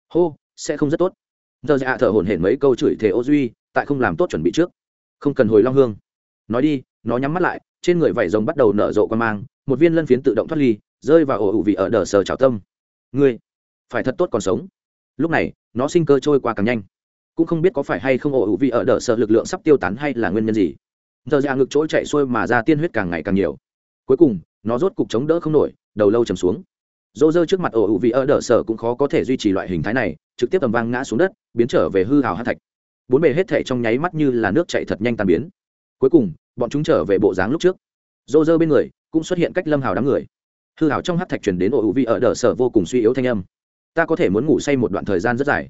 Hô, sẽ không rất tốt. Giờ dạ thở hổn hển mấy câu chửi thề ô duy, tại không làm tốt chuẩn bị trước. Không cần hồi long hương. Nói đi, nó nhắm mắt lại trên người vảy rồng bắt đầu nở rộ quan mang, một viên lân phiến tự động thoát ly, rơi vào ổ ủ vị ở đờ sờ trào tâm. Ngươi, phải thật tốt còn sống. Lúc này, nó sinh cơ trôi qua càng nhanh. Cũng không biết có phải hay không ổ ủ vị ở đờ sờ lực lượng sắp tiêu tán hay là nguyên nhân gì. Giờ ra ngực chỗ chạy xuôi mà ra tiên huyết càng ngày càng nhiều. Cuối cùng, nó rốt cục chống đỡ không nổi, đầu lâu chầm xuống. Dô dơ trước mặt ổ ủ vị ở đờ sở cũng khó có thể duy trì loại hình thái này, trực tiếp tầm vang ngã xuống đất, biến trở về hư hào hát thạch. Bốn bề hết thể trong nháy mắt như là nước chạy thật nhanh tàn biến. Cuối cùng bọn chúng trở về bộ dáng lúc trước. Dô dơ bên người, cũng xuất hiện cách lâm hào đám người. Hư hào trong hát thạch chuyển đến ổ ủ vị ở đờ sở vô cùng suy yếu thanh âm. Ta có thể muốn ngủ say một đoạn thời gian rất dài.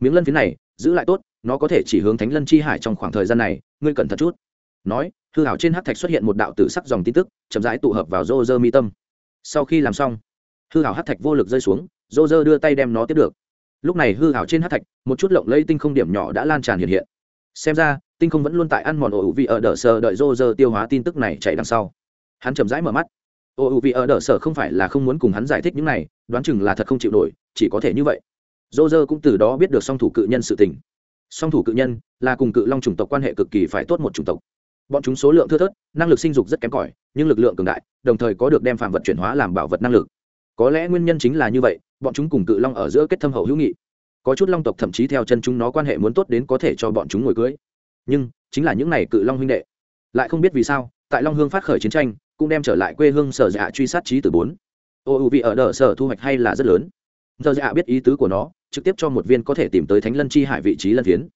Miếng lân phiến này, giữ lại tốt, nó có thể chỉ hướng thánh lân chi hải trong khoảng thời gian này, ngươi cẩn thận chút. Nói, hư hảo trên hát thạch xuất hiện một đạo tử sắc dòng tin tức, chậm rãi tụ hợp vào rô rơ mi tâm. Sau khi làm xong, hư hảo hát thạch vô lực rơi xuống, rô rơ đưa tay đem nó tiếp được. Lúc này hư hảo trên hát thạch, một chút lộng lây tinh không điểm nhỏ đã lan tràn hiện hiện. Xem ra tinh không vẫn luôn tại ăn mòn ổ vị ở đỡ sờ đợi rô rơ tiêu hóa tin tức này chạy đằng sau. Hắn chậm rãi mở mắt. Ổ vị ở đỡ sờ không phải là không muốn cùng hắn giải thích những này, đoán chừng là thật không chịu nổi, chỉ có thể như vậy. Rô rơ cũng từ đó biết được song thủ cự nhân sự tình. Song thủ cự nhân là cùng cự long chủng tộc quan hệ cực kỳ phải tốt một chủng tộc. Bọn chúng số lượng thưa thớt, năng lực sinh dục rất kém cỏi, nhưng lực lượng cường đại, đồng thời có được đem phạm vật chuyển hóa làm bảo vật năng lực. Có lẽ nguyên nhân chính là như vậy, bọn chúng cùng cự long ở giữa kết thâm hậu hữu nghị. Có chút long tộc thậm chí theo chân chúng nó quan hệ muốn tốt đến có thể cho bọn chúng ngồi cưới nhưng chính là những n à y cự long huynh đệ. Lại không biết vì sao, tại long hương phát khởi chiến tranh, cũng đem trở lại quê hương sở dạ truy sát trí từ bốn. Ô ưu vị ở đờ sở thu hoạch hay là rất lớn. Sở dạ biết ý tứ của nó, trực tiếp cho một viên có thể tìm tới thánh lân chi hải vị trí lân phiến.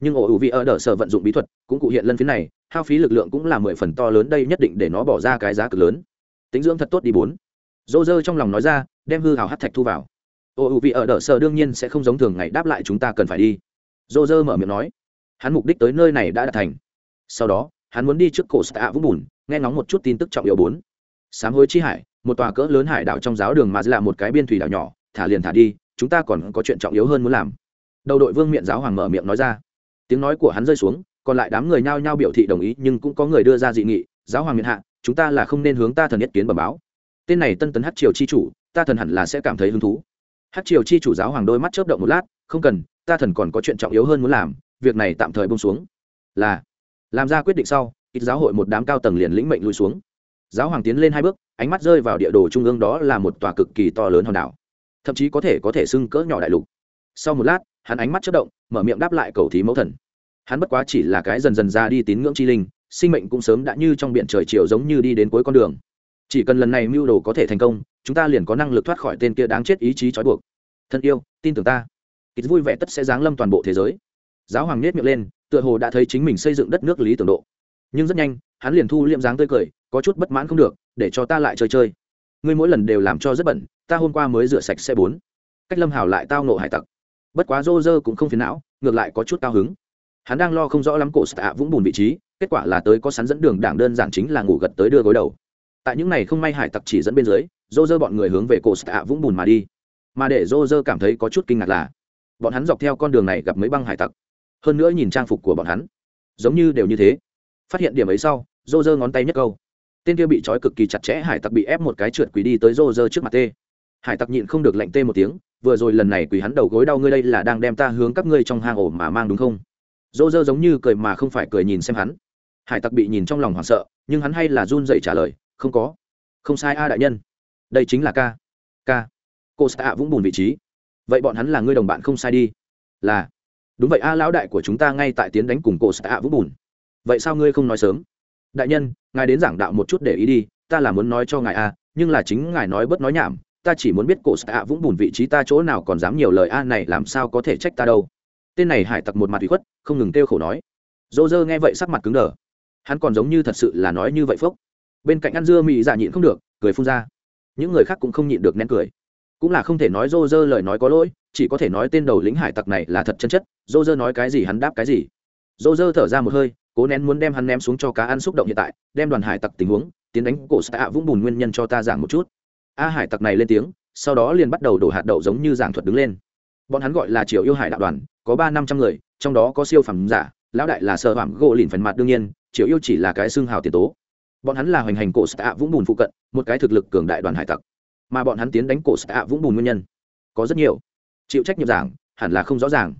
Nhưng ổ ủ vị ở đờ sở vận dụng bí thuật, cũng cụ hiện lân phiến này, hao phí lực lượng cũng là mười phần to lớn, đây nhất định để nó bỏ ra cái giá cực lớn. Tính dưỡng thật tốt đi bốn. Dô dơ trong lòng nói ra, đem hư hào hát thạch thu vào. Ổ ủ vị ở đờ sở đương nhiên sẽ không giống thường ngày đáp lại chúng ta cần phải đi. Dô dơ mở miệng nói hắn mục đích tới nơi này đã đạt thành. Sau đó, hắn muốn đi trước cổ stạ vũng bùn, nghe ngóng một chút tin tức trọng yếu bốn. Sám hối chi hải, một tòa cỡ lớn hải đảo trong giáo đường mà là một cái biên thủy đảo nhỏ, thả liền thả đi, chúng ta còn có chuyện trọng yếu hơn muốn làm. Đầu đội vương miện giáo hoàng mở miệng nói ra. Tiếng nói của hắn rơi xuống, còn lại đám người nhao nhao biểu thị đồng ý, nhưng cũng có người đưa ra dị nghị, giáo hoàng miện hạ, chúng ta là không nên hướng ta thần nhất kiến bẩm báo. Tên này tân tấn hát triều chi chủ, ta thần hẳn là sẽ cảm thấy hứng thú. Hát triều chi chủ giáo hoàng đôi mắt chớp động một lát, không cần, ta thần còn có chuyện trọng yếu hơn muốn làm việc này tạm thời bông xuống. Là, làm ra quyết định sau, ít giáo hội một đám cao tầng liền lĩnh mệnh lùi xuống. Giáo hoàng tiến lên hai bước, ánh mắt rơi vào địa đồ trung ương đó là một tòa cực kỳ to lớn hòn đảo. Thậm chí có thể có thể xưng cỡ nhỏ đại lục. Sau một lát, hắn ánh mắt chất động, mở miệng đáp lại cầu thí mẫu thần. Hắn bất quá chỉ là cái dần dần ra đi tín ngưỡng chi linh, sinh mệnh cũng sớm đã như trong biển trời chiều giống như đi đến cuối con đường. Chỉ cần lần này mưu đồ có thể thành công, chúng ta liền có năng lực thoát khỏi tên kia đáng chết ý chí trói buộc. Thân yêu, tin tưởng ta. Ít vui vẻ tất sẽ giáng lâm toàn bộ thế giới giáo hoàng nết miệng lên, tựa hồ đã thấy chính mình xây dựng đất nước lý tưởng độ. Nhưng rất nhanh, hắn liền thu liệm dáng tươi cười, có chút bất mãn không được, để cho ta lại chơi chơi. Ngươi mỗi lần đều làm cho rất bẩn, ta hôm qua mới rửa sạch xe bốn. Cách lâm hào lại tao nộ hải tặc. Bất quá rô rơ cũng không phiền não, ngược lại có chút cao hứng. Hắn đang lo không rõ lắm cổ stạ vũng bùn vị trí, kết quả là tới có sắn dẫn đường đảng đơn giản chính là ngủ gật tới đưa gối đầu. Tại những này không may hải tặc chỉ dẫn bên dưới, rô rơ bọn người hướng về cổ stạ vũng bùn mà đi. Mà để rô rơ cảm thấy có chút kinh ngạc là, bọn hắn dọc theo con đường này gặp mấy băng hải tặc hơn nữa nhìn trang phục của bọn hắn, giống như đều như thế. Phát hiện điểm ấy sau rô rơ ngón tay nhất câu. Tên kia bị trói cực kỳ chặt chẽ, hải tặc bị ép một cái trượt quỳ đi tới rô rơ trước mặt tê. Hải tặc nhịn không được lạnh tê một tiếng, vừa rồi lần này quỳ hắn đầu gối đau ngươi đây là đang đem ta hướng các ngươi trong hang ổ mà mang đúng không? Dô dơ giống như cười mà không phải cười nhìn xem hắn. Hải tặc bị nhìn trong lòng hoảng sợ, nhưng hắn hay là run dậy trả lời, không có. Không sai a đại nhân. Đây chính là ca. Ca. Cô sẽ vũng bùn vị trí. Vậy bọn hắn là ngươi đồng bạn không sai đi. Là đúng vậy a, lão đại của chúng ta ngay tại tiến đánh cùng cổ sạ vũ bùn. Vậy sao ngươi không nói sớm? Đại nhân, ngài đến giảng đạo một chút để ý đi, ta là muốn nói cho ngài a, nhưng là chính ngài nói bớt nói nhảm, ta chỉ muốn biết cổ sạ vũng bùn vị trí ta chỗ nào còn dám nhiều lời a, này làm sao có thể trách ta đâu. Tên này hải tặc một mặt bị khuất, không ngừng kêu khổ nói. Dô dơ nghe vậy sắc mặt cứng đờ. Hắn còn giống như thật sự là nói như vậy phốc. Bên cạnh ăn dưa mị dạ nhịn không được, cười phun ra. Những người khác cũng không nhịn được nén cười. Cũng là không thể nói dô dơ lời nói có lỗi chỉ có thể nói tên đầu lính hải tặc này là thật chân chất, dô dơ nói cái gì hắn đáp cái gì. Dô dơ thở ra một hơi, cố nén muốn đem hắn ném xuống cho cá ăn xúc động hiện tại, đem đoàn hải tặc tình huống, tiến đánh cổ xạ vũng bùn nguyên nhân cho ta giảng một chút. A hải tặc này lên tiếng, sau đó liền bắt đầu đổ hạt đậu giống như giảng thuật đứng lên. Bọn hắn gọi là triều yêu hải đạo đoàn, có ba năm trăm người, trong đó có siêu phẩm giả, lão đại là sợ phạm gỗ lìn phần mặt đương nhiên, triều yêu chỉ là cái xương hào tiền tố. Bọn hắn là hoành hành cổ xạ vũng bùn phụ cận, một cái thực lực cường đại đoàn hải tặc. Mà bọn hắn tiến đánh cổ xạ vũng bùn nguyên nhân, có rất nhiều chịu trách nhiệm giảng, hẳn là không rõ ràng.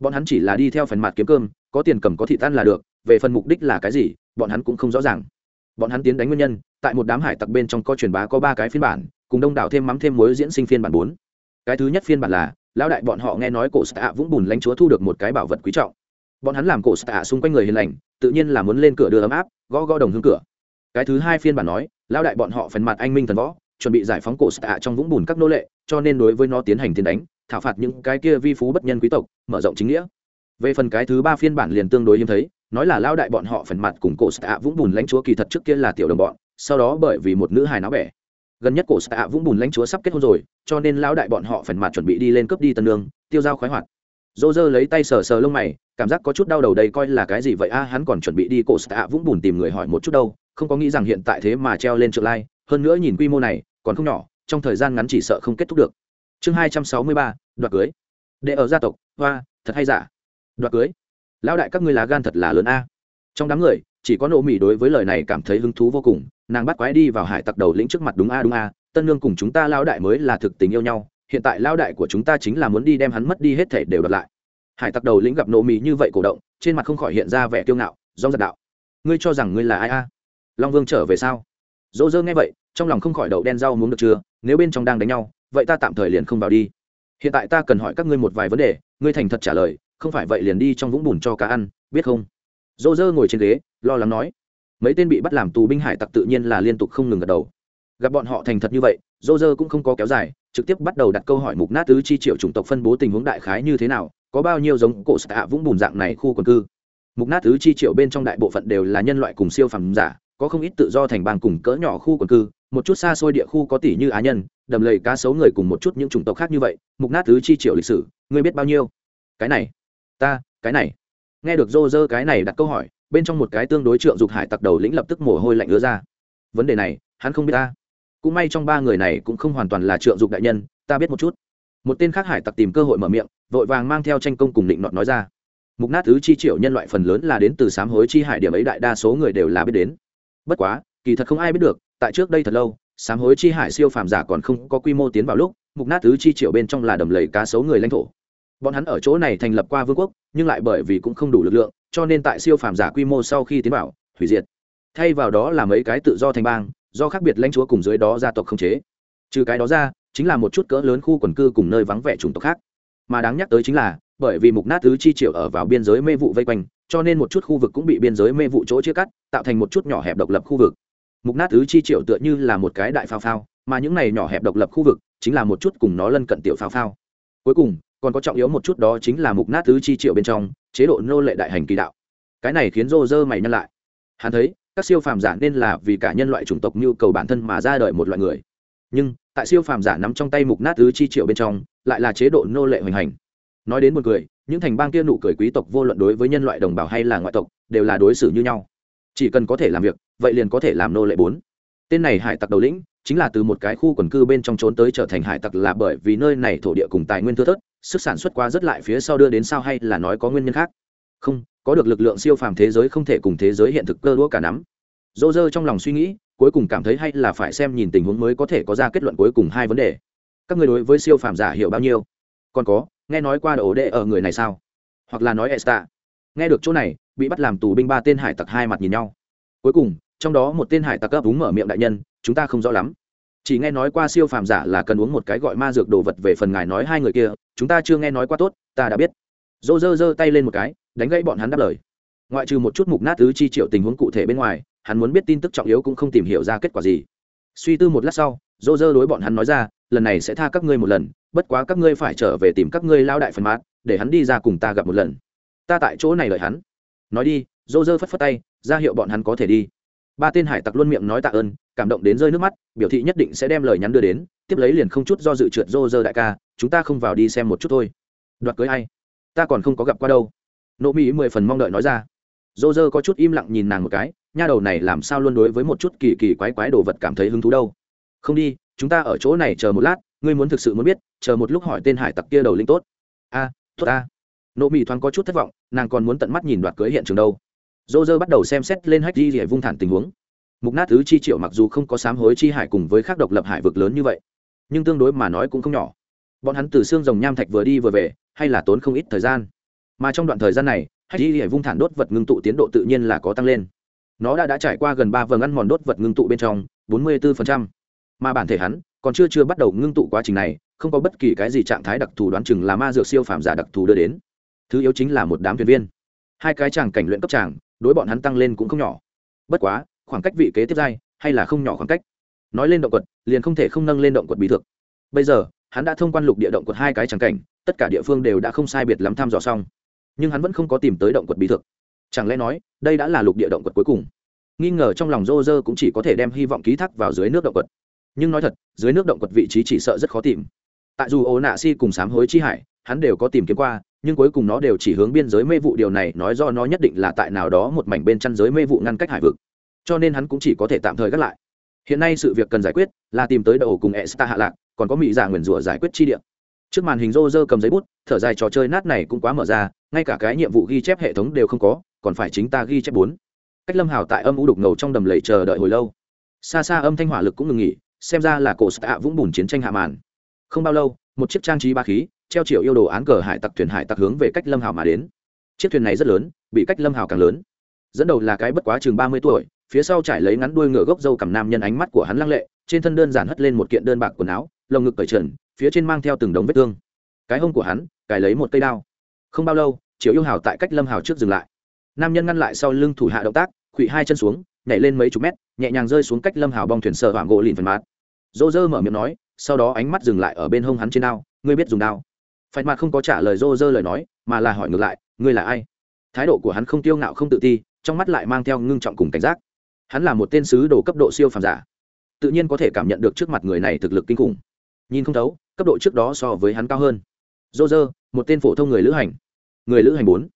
Bọn hắn chỉ là đi theo phần mặt kiếm cơm, có tiền cầm có thị tan là được, về phần mục đích là cái gì, bọn hắn cũng không rõ ràng. Bọn hắn tiến đánh nguyên nhân, tại một đám hải tặc bên trong có truyền bá có ba cái phiên bản, cùng đông đảo thêm mắm thêm muối diễn sinh phiên bản bốn. Cái thứ nhất phiên bản là, lão đại bọn họ nghe nói cổ xạ vũng bùn lãnh chúa thu được một cái bảo vật quý trọng. Bọn hắn làm cổ xạ xung quanh người hiền lành, tự nhiên là muốn lên cửa đưa ấm áp, gõ gõ đồng hương cửa. Cái thứ hai phiên bản nói, lão đại bọn họ phần mặt anh minh thần võ, chuẩn bị giải phóng cổ xạ trong vũng bùn các nô lệ, cho nên đối với nó tiến hành tiến đánh thảo phạt những cái kia vi phú bất nhân quý tộc, mở rộng chính nghĩa. Về phần cái thứ ba phiên bản liền tương đối hiếm thấy, nói là lao đại bọn họ phần mặt cùng cổ xạ vũng bùn lãnh chúa kỳ thật trước kia là tiểu đồng bọn, sau đó bởi vì một nữ hài náo bẻ. Gần nhất cổ xạ vũng bùn lãnh chúa sắp kết hôn rồi, cho nên lao đại bọn họ phần mặt chuẩn bị đi lên cướp đi tân lương tiêu dao khoái hoạt. Dô dơ lấy tay sờ sờ lông mày, cảm giác có chút đau đầu đây coi là cái gì vậy? A, hắn còn chuẩn bị đi cổ xạ vũng bùn tìm người hỏi một chút đâu, không có nghĩ rằng hiện tại thế mà treo lên trượng lai, hơn nữa nhìn quy mô này, còn không nhỏ, trong thời gian ngắn chỉ sợ không kết thúc được chương hai trăm sáu mươi ba, đoạt cưới. Để ở gia tộc, hoa, thật hay giả? Đoạt cưới? Lão đại các ngươi lá gan thật là lớn a. Trong đám người, chỉ có nộ mỹ đối với lời này cảm thấy hứng thú vô cùng. Nàng bắt quái đi vào hải tặc đầu lĩnh trước mặt đúng a đúng a. Tân lương cùng chúng ta lão đại mới là thực tình yêu nhau. Hiện tại lão đại của chúng ta chính là muốn đi đem hắn mất đi hết thể đều đoạt lại. Hải tặc đầu lĩnh gặp nộ mỹ như vậy cổ động, trên mặt không khỏi hiện ra vẻ kiêu ngạo, do giật đạo. Ngươi cho rằng ngươi là ai a? Long vương trở về sao? Dỗ dơ nghe vậy, trong lòng không khỏi đậu đen rau muốn được chưa? Nếu bên trong đang đánh nhau vậy ta tạm thời liền không vào đi. Hiện tại ta cần hỏi các ngươi một vài vấn đề, ngươi thành thật trả lời, không phải vậy liền đi trong vũng bùn cho cá ăn, biết không? Dô dơ ngồi trên ghế, lo lắng nói. Mấy tên bị bắt làm tù binh hải tặc tự nhiên là liên tục không ngừng gật đầu. Gặp bọn họ thành thật như vậy dô dơ cũng không có kéo dài, trực tiếp bắt đầu đặt câu hỏi mục nát tứ chi triệu chủng tộc phân bố tình huống đại khái như thế nào, có bao nhiêu giống cổ xạ vũng bùn dạng này khu quần cư. Mục nát tứ chi triệu bên trong đại bộ phận đều là nhân loại cùng siêu phẩm giả, có không ít tự do thành bang cùng cỡ nhỏ khu quần cư một chút xa xôi địa khu có tỷ như á nhân, đầm lầy cá sấu người cùng một chút những chủng tộc khác như vậy, mục nát thứ chi triệu lịch sử, ngươi biết bao nhiêu? Cái này, ta, cái này. Nghe được dô dơ cái này đặt câu hỏi, bên trong một cái tương đối trượng dục hải tặc đầu lĩnh lập tức mồ hôi lạnh ứa ra. Vấn đề này, hắn không biết ta. Cũng may trong ba người này cũng không hoàn toàn là trượng dục đại nhân, ta biết một chút. Một tên khác hải tặc tìm cơ hội mở miệng, vội vàng mang theo tranh công cùng định nọt nói ra. Mục nát thứ chi triệu nhân loại phần lớn là đến từ sám hối chi hải điểm ấy đại đa số người đều là biết đến. Bất quá, kỳ thật không ai biết được tại trước đây thật lâu, sám hối chi hải siêu phàm giả còn không có quy mô tiến vào lúc, mục nát tứ chi triệu bên trong là đầm lầy cá sấu người lãnh thổ. Bọn hắn ở chỗ này thành lập qua vương quốc, nhưng lại bởi vì cũng không đủ lực lượng, cho nên tại siêu phàm giả quy mô sau khi tiến vào, hủy diệt. Thay vào đó là mấy cái tự do thành bang, do khác biệt lãnh chúa cùng dưới đó gia tộc không chế. Trừ cái đó ra, chính là một chút cỡ lớn khu quần cư cùng nơi vắng vẻ chủng tộc khác. Mà đáng nhắc tới chính là, bởi vì mục nát tứ chi triệu ở vào biên giới mê vụ vây quanh, cho nên một chút khu vực cũng bị biên giới mê vụ chỗ chia cắt, tạo thành một chút nhỏ hẹp độc lập khu vực mục nát tứ chi triệu tựa như là một cái đại phao phao, mà những này nhỏ hẹp độc lập khu vực chính là một chút cùng nó lân cận tiểu phao phao. Cuối cùng, còn có trọng yếu một chút đó chính là mục nát tứ chi triệu bên trong, chế độ nô lệ đại hành kỳ đạo. Cái này khiến rô rơ mày nhân lại. Hắn thấy, các siêu phàm giả nên là vì cả nhân loại chủng tộc nhu cầu bản thân mà ra đời một loại người. Nhưng, tại siêu phàm giả nắm trong tay mục nát tứ chi triệu bên trong, lại là chế độ nô lệ hoành hành. Nói đến một người những thành bang kia nụ cười quý tộc vô luận đối với nhân loại đồng bào hay là ngoại tộc, đều là đối xử như nhau. Chỉ cần có thể làm việc vậy liền có thể làm nô lệ bốn. Tên này hải tặc đầu lĩnh chính là từ một cái khu quần cư bên trong trốn tới trở thành hải tặc là bởi vì nơi này thổ địa cùng tài nguyên thưa thớt, sức sản xuất qua rất lại phía sau đưa đến sao hay là nói có nguyên nhân khác? Không, có được lực lượng siêu phàm thế giới không thể cùng thế giới hiện thực cơ đũa cả nắm. Dô dơ trong lòng suy nghĩ, cuối cùng cảm thấy hay là phải xem nhìn tình huống mới có thể có ra kết luận cuối cùng hai vấn đề. Các người đối với siêu phàm giả hiểu bao nhiêu? Còn có, nghe nói qua ổ đệ ở người này sao? Hoặc là nói esta. Nghe được chỗ này, bị bắt làm tù binh ba tên hải tặc hai mặt nhìn nhau. Cuối cùng trong đó một tên hải tặc cấp đúng mở miệng đại nhân, chúng ta không rõ lắm. Chỉ nghe nói qua siêu phàm giả là cần uống một cái gọi ma dược đồ vật về phần ngài nói hai người kia, chúng ta chưa nghe nói qua tốt, ta đã biết. Dô dơ dơ tay lên một cái, đánh gãy bọn hắn đáp lời. Ngoại trừ một chút mục nát tứ chi triệu tình huống cụ thể bên ngoài, hắn muốn biết tin tức trọng yếu cũng không tìm hiểu ra kết quả gì. Suy tư một lát sau dô dơ đối bọn hắn nói ra, lần này sẽ tha các ngươi một lần, bất quá các ngươi phải trở về tìm các ngươi lao đại phần mát, để hắn đi ra cùng ta gặp một lần. Ta tại chỗ này đợi hắn. Nói đi dô dơ phất phất tay, ra hiệu bọn hắn có thể đi ba tên hải tặc luôn miệng nói tạ ơn, cảm động đến rơi nước mắt, biểu thị nhất định sẽ đem lời nhắn đưa đến, tiếp lấy liền không chút do dự trượt rô rơ đại ca, chúng ta không vào đi xem một chút thôi. Đoạt cưới ai? ta còn không có gặp qua đâu. Nộ mỹ mười phần mong đợi nói ra. Rô rơ có chút im lặng nhìn nàng một cái, nha đầu này làm sao luôn đối với một chút kỳ kỳ quái quái đồ vật cảm thấy hứng thú đâu. Không đi, chúng ta ở chỗ này chờ một lát, ngươi muốn thực sự muốn biết, chờ một lúc hỏi tên hải tặc kia đầu linh tốt. A tốt a nộ mỹ thoáng có chút thất vọng, nàng còn muốn tận mắt nhìn đoạt cưới hiện trường đâu dô dơ bắt đầu xem xét lên hách di để vung thản tình huống. Mục nát thứ chi triệu mặc dù không có sám hối chi hải cùng với các độc lập hải vực lớn như vậy, nhưng tương đối mà nói cũng không nhỏ. Bọn hắn từ xương rồng nham thạch vừa đi vừa về, hay là tốn không ít thời gian. Mà trong đoạn thời gian này, hách di để vung thản đốt vật ngưng tụ tiến độ tự nhiên là có tăng lên. Nó đã đã trải qua gần ba vầng ăn mòn đốt vật ngưng tụ bên trong, bốn mươi 44%. mà bản thể hắn còn chưa chưa bắt đầu ngưng tụ quá trình này, không có bất kỳ cái gì trạng thái đặc thù đoán chừng là ma dược siêu phàm giả đặc thù đưa đến. Thứ yếu chính là một đám thuyền viên. Hai cái chàng cảnh luyện cấp chàng đối bọn hắn tăng lên cũng không nhỏ. Bất quá, khoảng cách vị kế tiếp giai, hay là không nhỏ khoảng cách. Nói lên động quật, liền không thể không nâng lên động quật bí thực. Bây giờ, hắn đã thông quan lục địa động quật hai cái tràng cảnh, tất cả địa phương đều đã không sai biệt lắm thăm dò xong. Nhưng hắn vẫn không có tìm tới động quật bí thực. Chẳng lẽ nói, đây đã là lục địa động quật cuối cùng? Nghi ngờ trong lòng rô rơ cũng chỉ có thể đem hy vọng ký thác vào dưới nước động quật. Nhưng nói thật, dưới nước động quật vị trí chỉ sợ rất khó tìm. Tại dù ố nạ si cùng sám hối chi hải, hắn đều có tìm kiếm qua nhưng cuối cùng nó đều chỉ hướng biên giới mê vụ. Điều này nói do nó nhất định là tại nào đó một mảnh bên chăn giới mê vụ ngăn cách hải vực, cho nên hắn cũng chỉ có thể tạm thời gác lại. Hiện nay sự việc cần giải quyết là tìm tới đầu cùng e hạ lạc, còn có mỹ giả nguyền rủa giải quyết chi địa. Trước màn hình rô rơ cầm giấy bút, thở dài trò chơi nát này cũng quá mở ra, ngay cả cái nhiệm vụ ghi chép hệ thống đều không có, còn phải chính ta ghi chép bốn. Cách lâm hào tại âm u đục ngầu trong đầm lầy chờ đợi hồi lâu. Xa xa âm thanh hỏa lực cũng ngừng nghỉ, xem ra là cổ xạ vũng bùn chiến tranh hạ màn. Không bao lâu, một chiếc trang trí ba khí treo triệu yêu đồ án cờ hải tặc thuyền hải tặc hướng về cách lâm hào mà đến. Chiếc thuyền này rất lớn, bị cách lâm hào càng lớn. Dẫn đầu là cái bất quá chừng ba mươi tuổi, phía sau trải lấy ngắn đuôi ngựa gốc dâu cầm nam nhân ánh mắt của hắn lăng lệ, trên thân đơn giản hất lên một kiện đơn bạc quần áo, lồng ngực cởi trần, phía trên mang theo từng đống vết thương. Cái hông của hắn, cài lấy một cây đao. Không bao lâu triệu yêu hào tại cách lâm hào trước dừng lại. Nam nhân ngăn lại sau lưng thủ hạ động tác khuỵ hai chân xuống, nhảy lên mấy chục mét, nhẹ nhàng rơi xuống cách lâm hào bong thuyền sợ hoảng gỗ lìn phần mát. Dô dơ mở miệng nói, sau đó ánh mắt dừng lại ở bên hông hắn trên đao, ngươi biết dùng đao? Phải mặt không có trả lời rô rơ lời nói, mà là hỏi ngược lại, ngươi là ai? Thái độ của hắn không tiêu ngạo, không tự ti, trong mắt lại mang theo ngưng trọng cùng cảnh giác. Hắn là một tên sứ đồ cấp độ siêu phàm giả, tự nhiên có thể cảm nhận được trước mặt người này thực lực kinh khủng. Nhìn không thấu, cấp độ trước đó so với hắn cao hơn. Rô rơ một tên phổ thông người lữ hành. Người lữ hành bốn.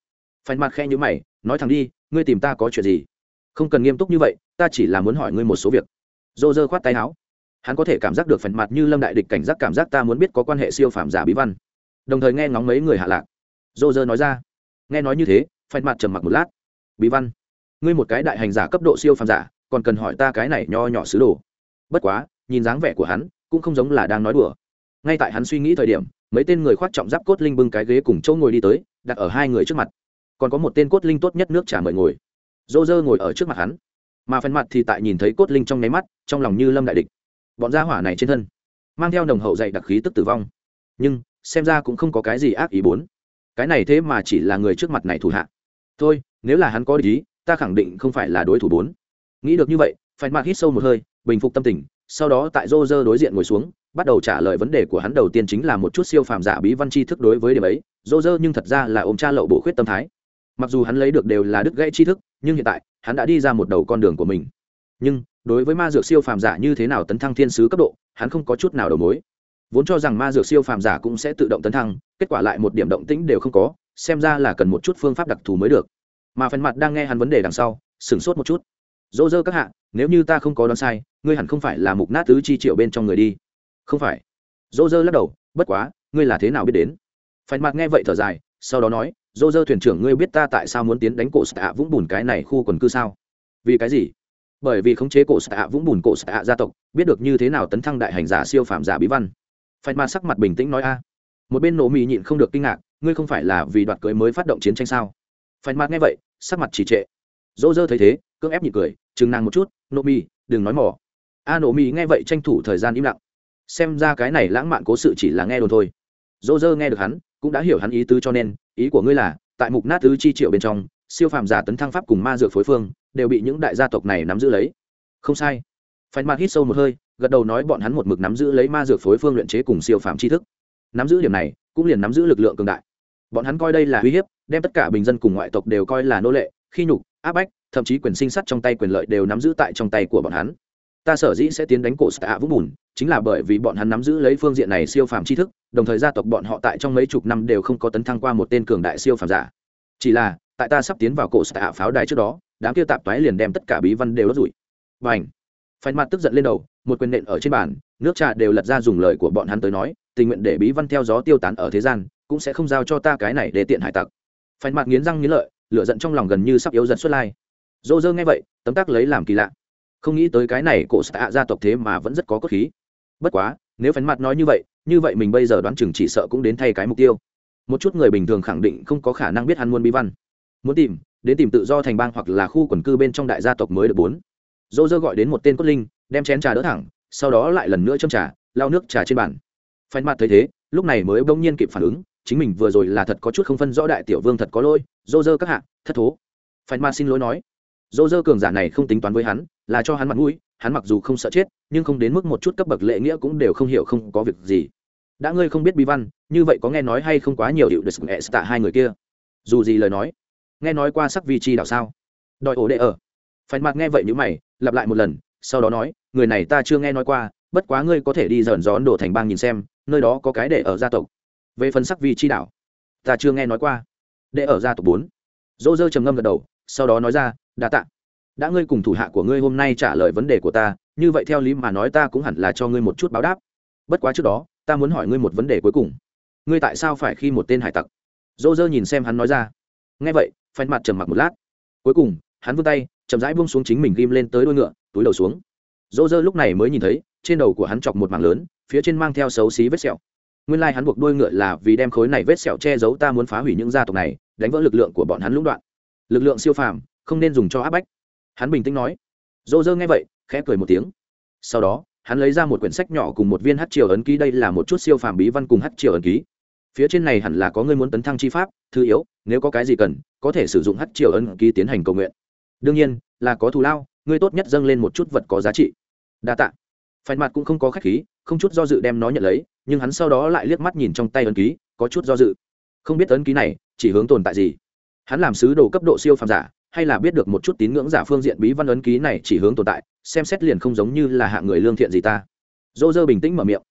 Phải mặt khe như mày, nói thẳng đi, ngươi tìm ta có chuyện gì? Không cần nghiêm túc như vậy, ta chỉ là muốn hỏi ngươi một số việc. Dô dơ khoát tay áo. Hắn có thể cảm giác được phần mặt như lâm đại địch cảnh giác, cảm giác ta muốn biết có quan hệ siêu phàm giả bí văn đồng thời nghe ngóng mấy người hạ lạc. Dô dơ nói ra. Nghe nói như thế phanh mặt trầm mặc một lát. Bí văn, ngươi một cái đại hành giả cấp độ siêu phàm giả, còn cần hỏi ta cái này nho nhỏ sứ đồ. Bất quá, nhìn dáng vẻ của hắn, cũng không giống là đang nói đùa. Ngay tại hắn suy nghĩ thời điểm, mấy tên người khoác trọng giáp cốt linh bưng cái ghế cùng chỗ ngồi đi tới, đặt ở hai người trước mặt. Còn có một tên cốt linh tốt nhất nước trả mời ngồi. Dô dơ ngồi ở trước mặt hắn. Mà phần mặt thì tại nhìn thấy cốt linh trong nháy mắt, trong lòng như lâm đại địch. Bọn gia hỏa này trên thân, mang theo nồng hậu dạy đặc khí tức tử vong. Nhưng xem ra cũng không có cái gì ác ý bốn. Cái này thế mà chỉ là người trước mặt này thủ hạ. Thôi, nếu là hắn có ý, ta khẳng định không phải là đối thủ bốn. Nghĩ được như vậy phải mặt hít sâu một hơi, bình phục tâm tình, sau đó tại rô rơ đối diện ngồi xuống, bắt đầu trả lời vấn đề của hắn đầu tiên chính là một chút siêu phàm giả bí văn tri thức đối với điểm ấy. Rô rơ nhưng thật ra là ôm cha lậu bổ khuyết tâm thái. Mặc dù hắn lấy được đều là đứt gãy tri thức, nhưng hiện tại, hắn đã đi ra một đầu con đường của mình. Nhưng, đối với ma dược siêu phàm giả như thế nào tấn thăng thiên sứ cấp độ, hắn không có chút nào đầu mối vốn cho rằng ma dược siêu phàm giả cũng sẽ tự động tấn thăng, kết quả lại một điểm động tĩnh đều không có, xem ra là cần một chút phương pháp đặc thù mới được. Mà phần mặt đang nghe hắn vấn đề đằng sau, sửng sốt một chút. Dỗ dơ các hạ, nếu như ta không có đoán sai, ngươi hẳn không phải là mục nát tứ chi triệu bên trong người đi. Không phải. Dỗ dơ lắc đầu, bất quá, ngươi là thế nào biết đến? Phần mặt nghe vậy thở dài, sau đó nói dỗ dơ thuyền trưởng ngươi biết ta tại sao muốn tiến đánh cổ xạ vũng bùn cái này khu quần cư sao? Vì cái gì? Bởi vì khống chế cổ xạ vũng bùn cổ xạ gia tộc, biết được như thế nào tấn thăng đại hành giả siêu phàm giả bí văn phải mà sắc mặt bình tĩnh nói, a, một bên nổ mì nhịn không được kinh ngạc, ngươi không phải là vì đoạt cưới mới phát động chiến tranh sao? Phải mặt nghe vậy, sắc mặt chỉ trệ. Dỗ dơ thấy thế, cưỡng ép nhịn cười, chừng nàng một chút, nổ mì, đừng nói mỏ a, nổ mì nghe vậy tranh thủ thời gian im lặng. Xem ra cái này lãng mạn cố sự chỉ là nghe đồn thôi. Dỗ dơ nghe được hắn, cũng đã hiểu hắn ý tứ cho nên, ý của ngươi là, tại mục nát tứ chi triệu bên trong, siêu phàm giả tấn thăng pháp cùng ma dược phối phương, đều bị những đại gia tộc này nắm giữ lấy. Không sai. Phanh mặt hít sâu một hơi gật đầu nói bọn hắn một mực nắm giữ lấy ma dược phối phương luyện chế cùng siêu phàm tri thức. Nắm giữ điểm này, cũng liền nắm giữ lực lượng cường đại. Bọn hắn coi đây là uy hiếp, đem tất cả bình dân cùng ngoại tộc đều coi là nô lệ, khi nhục, áp bách, thậm chí quyền sinh sắt trong tay quyền lợi đều nắm giữ tại trong tay của bọn hắn. Ta sở dĩ sẽ tiến đánh cổ stạ vũng bùn, chính là bởi vì bọn hắn nắm giữ lấy phương diện này siêu phàm tri thức, đồng thời gia tộc bọn họ tại trong mấy chục năm đều không có tấn thăng qua một tên cường đại siêu phàm giả. Chỉ là, tại ta sắp tiến vào cổ stạ pháo đài trước đó, đám kia tạp toái liền đem tất cả bí văn đều đốt rủi và ảnh phanh mặt tức giận lên đầu một quyền nện ở trên bàn, nước trà đều lật ra dùng lời của bọn hắn tới nói, tình nguyện để bí văn theo gió tiêu tán ở thế gian, cũng sẽ không giao cho ta cái này để tiện hải tặc. Phanh mặt nghiến răng nghiến lợi, lửa giận trong lòng gần như sắp yếu dần xuất lai. Dô dơ nghe vậy, tấm tắc lấy làm kỳ lạ. Không nghĩ tới cái này cổ xạ gia tộc thế mà vẫn rất có cốt khí. Bất quá, nếu phấn mặt nói như vậy như vậy mình bây giờ đoán chừng chỉ sợ cũng đến thay cái mục tiêu. Một chút người bình thường khẳng định không có khả năng biết hắn muôn bí văn. Muốn tìm, đến tìm tự do thành bang hoặc là khu quần cư bên trong đại gia tộc mới được bốn. Dô dơ gọi đến một tên cốt linh đem chén trà đỡ thẳng, sau đó lại lần nữa châm trà lao nước trà trên bàn. Phanh mặt thấy thế, lúc này mới bỗng nhiên kịp phản ứng, chính mình vừa rồi là thật có chút không phân rõ đại tiểu vương thật có lỗi, dô dơ các hạ, thất thố. Phanh mặt xin lỗi nói. Dô dơ cường giả này không tính toán với hắn, là cho hắn mặt mũi, hắn mặc dù không sợ chết, nhưng không đến mức một chút cấp bậc lệ nghĩa cũng đều không hiểu không có việc gì. Đã ngươi không biết bi văn, như vậy có nghe nói hay không quá nhiều điệu được nghệ tạ hai người kia? Dù gì lời nói. Nghe nói qua sắc vi chi đảo sao? Đòi ổ đệ ở. Phanh mặt nghe vậy như mày, lặp lại một lần sau đó nói, người này ta chưa nghe nói qua, bất quá ngươi có thể đi dởn gión đổ thành bang nhìn xem, nơi đó có cái để ở gia tộc. Về phần sắc vi chi đảo ta chưa nghe nói qua. Để ở gia tộc bốn. Dỗ dơ trầm ngâm gật đầu, sau đó nói ra, đa tạ. Đã ngươi cùng thủ hạ của ngươi hôm nay trả lời vấn đề của ta, như vậy theo lý mà nói ta cũng hẳn là cho ngươi một chút báo đáp. Bất quá trước đó, ta muốn hỏi ngươi một vấn đề cuối cùng. Ngươi tại sao phải khi một tên hải tặc? Dỗ dơ nhìn xem hắn nói ra. Nghe vậy, phanh mặt trầm mặc một lát. Cuối cùng, hắn vươn tay, chậm rãi buông xuống chính mình ghim lên tới đôi ngựa túi đầu xuống. Dô dơ lúc này mới nhìn thấy, trên đầu của hắn chọc một mảng lớn, phía trên mang theo xấu xí vết sẹo. Nguyên lai hắn buộc đuôi ngựa là vì đem khối này vết sẹo che giấu ta muốn phá hủy những gia tộc này, đánh vỡ lực lượng của bọn hắn lũng đoạn. Lực lượng siêu phàm, không nên dùng cho áp bách. Hắn bình tĩnh nói. Dô dơ nghe vậy, khẽ cười một tiếng. Sau đó, hắn lấy ra một quyển sách nhỏ cùng một viên hát triều ấn ký, đây là một chút siêu phàm bí văn cùng hát triều ấn ký. Phía trên này hẳn là có người muốn tấn thăng chi pháp, thứ yếu, nếu có cái gì cần, có thể sử dụng hát triều ấn ký tiến hành cầu nguyện. Đương nhiên, là có thù lao ngươi tốt nhất dâng lên một chút vật có giá trị. Đa tạ. Phải mặt cũng không có khách khí, không chút do dự đem nó nhận lấy, nhưng hắn sau đó lại liếc mắt nhìn trong tay ấn ký, có chút do dự. Không biết ấn ký này, chỉ hướng tồn tại gì? Hắn làm sứ đồ cấp độ siêu phàm giả, hay là biết được một chút tín ngưỡng giả phương diện bí văn ấn ký này chỉ hướng tồn tại, xem xét liền không giống như là hạng người lương thiện gì ta. Dô dơ bình tĩnh mở miệng.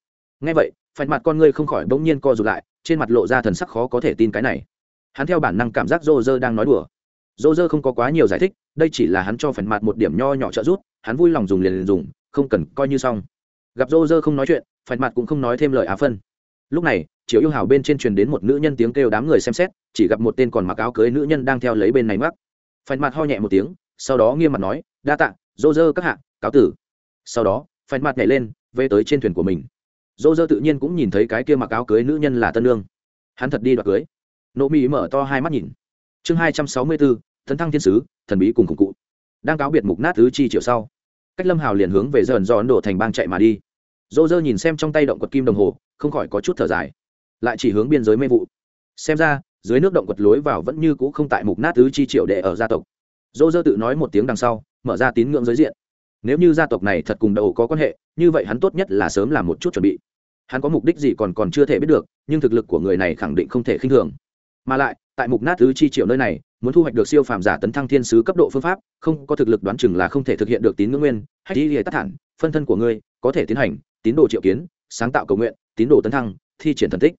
Ngay vậy phải mặt con ngươi không khỏi bỗng nhiên co rụt lại, trên mặt lộ ra thần sắc khó có thể tin cái này. Hắn theo bản năng cảm giác dô dơ đang nói đùa. Dô dơ không có quá nhiều giải thích đây chỉ là hắn cho phần mặt một điểm nho nhỏ trợ giúp, hắn vui lòng dùng liền liền dùng, không cần coi như xong. Gặp dô dơ không nói chuyện phần mặt cũng không nói thêm lời á phân. Lúc này chiếu yêu hào bên trên truyền đến một nữ nhân tiếng kêu đám người xem xét, chỉ gặp một tên còn mặc áo cưới nữ nhân đang theo lấy bên này mắc phần mặt ho nhẹ một tiếng, sau đó nghiêm mặt nói, đa tạ dô dơ các hạ, cáo tử. Sau đó phần mặt nhảy lên, về tới trên thuyền của mình. Dô dơ tự nhiên cũng nhìn thấy cái kia mặc áo cưới nữ nhân là tân lương hắn thật đi đoạt cưới. Nộ mỹ mở to hai mắt nhìn. Chương hai trăm sáu mươi bốn thần thăng thiên sứ, thần bí cùng cùng cụ. Đang cáo biệt mục nát thứ chi chiều sau, cách lâm hào liền hướng về dần do ấn độ thành bang chạy mà đi. Dô dơ nhìn xem trong tay động quật kim đồng hồ, không khỏi có chút thở dài. Lại chỉ hướng biên giới mê vụ. Xem ra, dưới nước động quật lối vào vẫn như cũ không tại mục nát thứ chi triệu đệ ở gia tộc. Dô dơ tự nói một tiếng đằng sau, mở ra tín ngưỡng giới diện. Nếu như gia tộc này thật cùng đầu có quan hệ, như vậy hắn tốt nhất là sớm làm một chút chuẩn bị. Hắn có mục đích gì còn còn chưa thể biết được, nhưng thực lực của người này khẳng định không thể khinh thường mà lại, tại mục nát thứ chi triệu nơi này, muốn thu hoạch được siêu phàm giả tấn thăng thiên sứ cấp độ phương pháp, không có thực lực đoán chừng là không thể thực hiện được tín ngưỡng nguyên, hay đi hệ tắt thản phân thân của ngươi có thể tiến hành tín đồ triệu kiến, sáng tạo cầu nguyện, tín đồ tấn thăng, thi triển thần tích.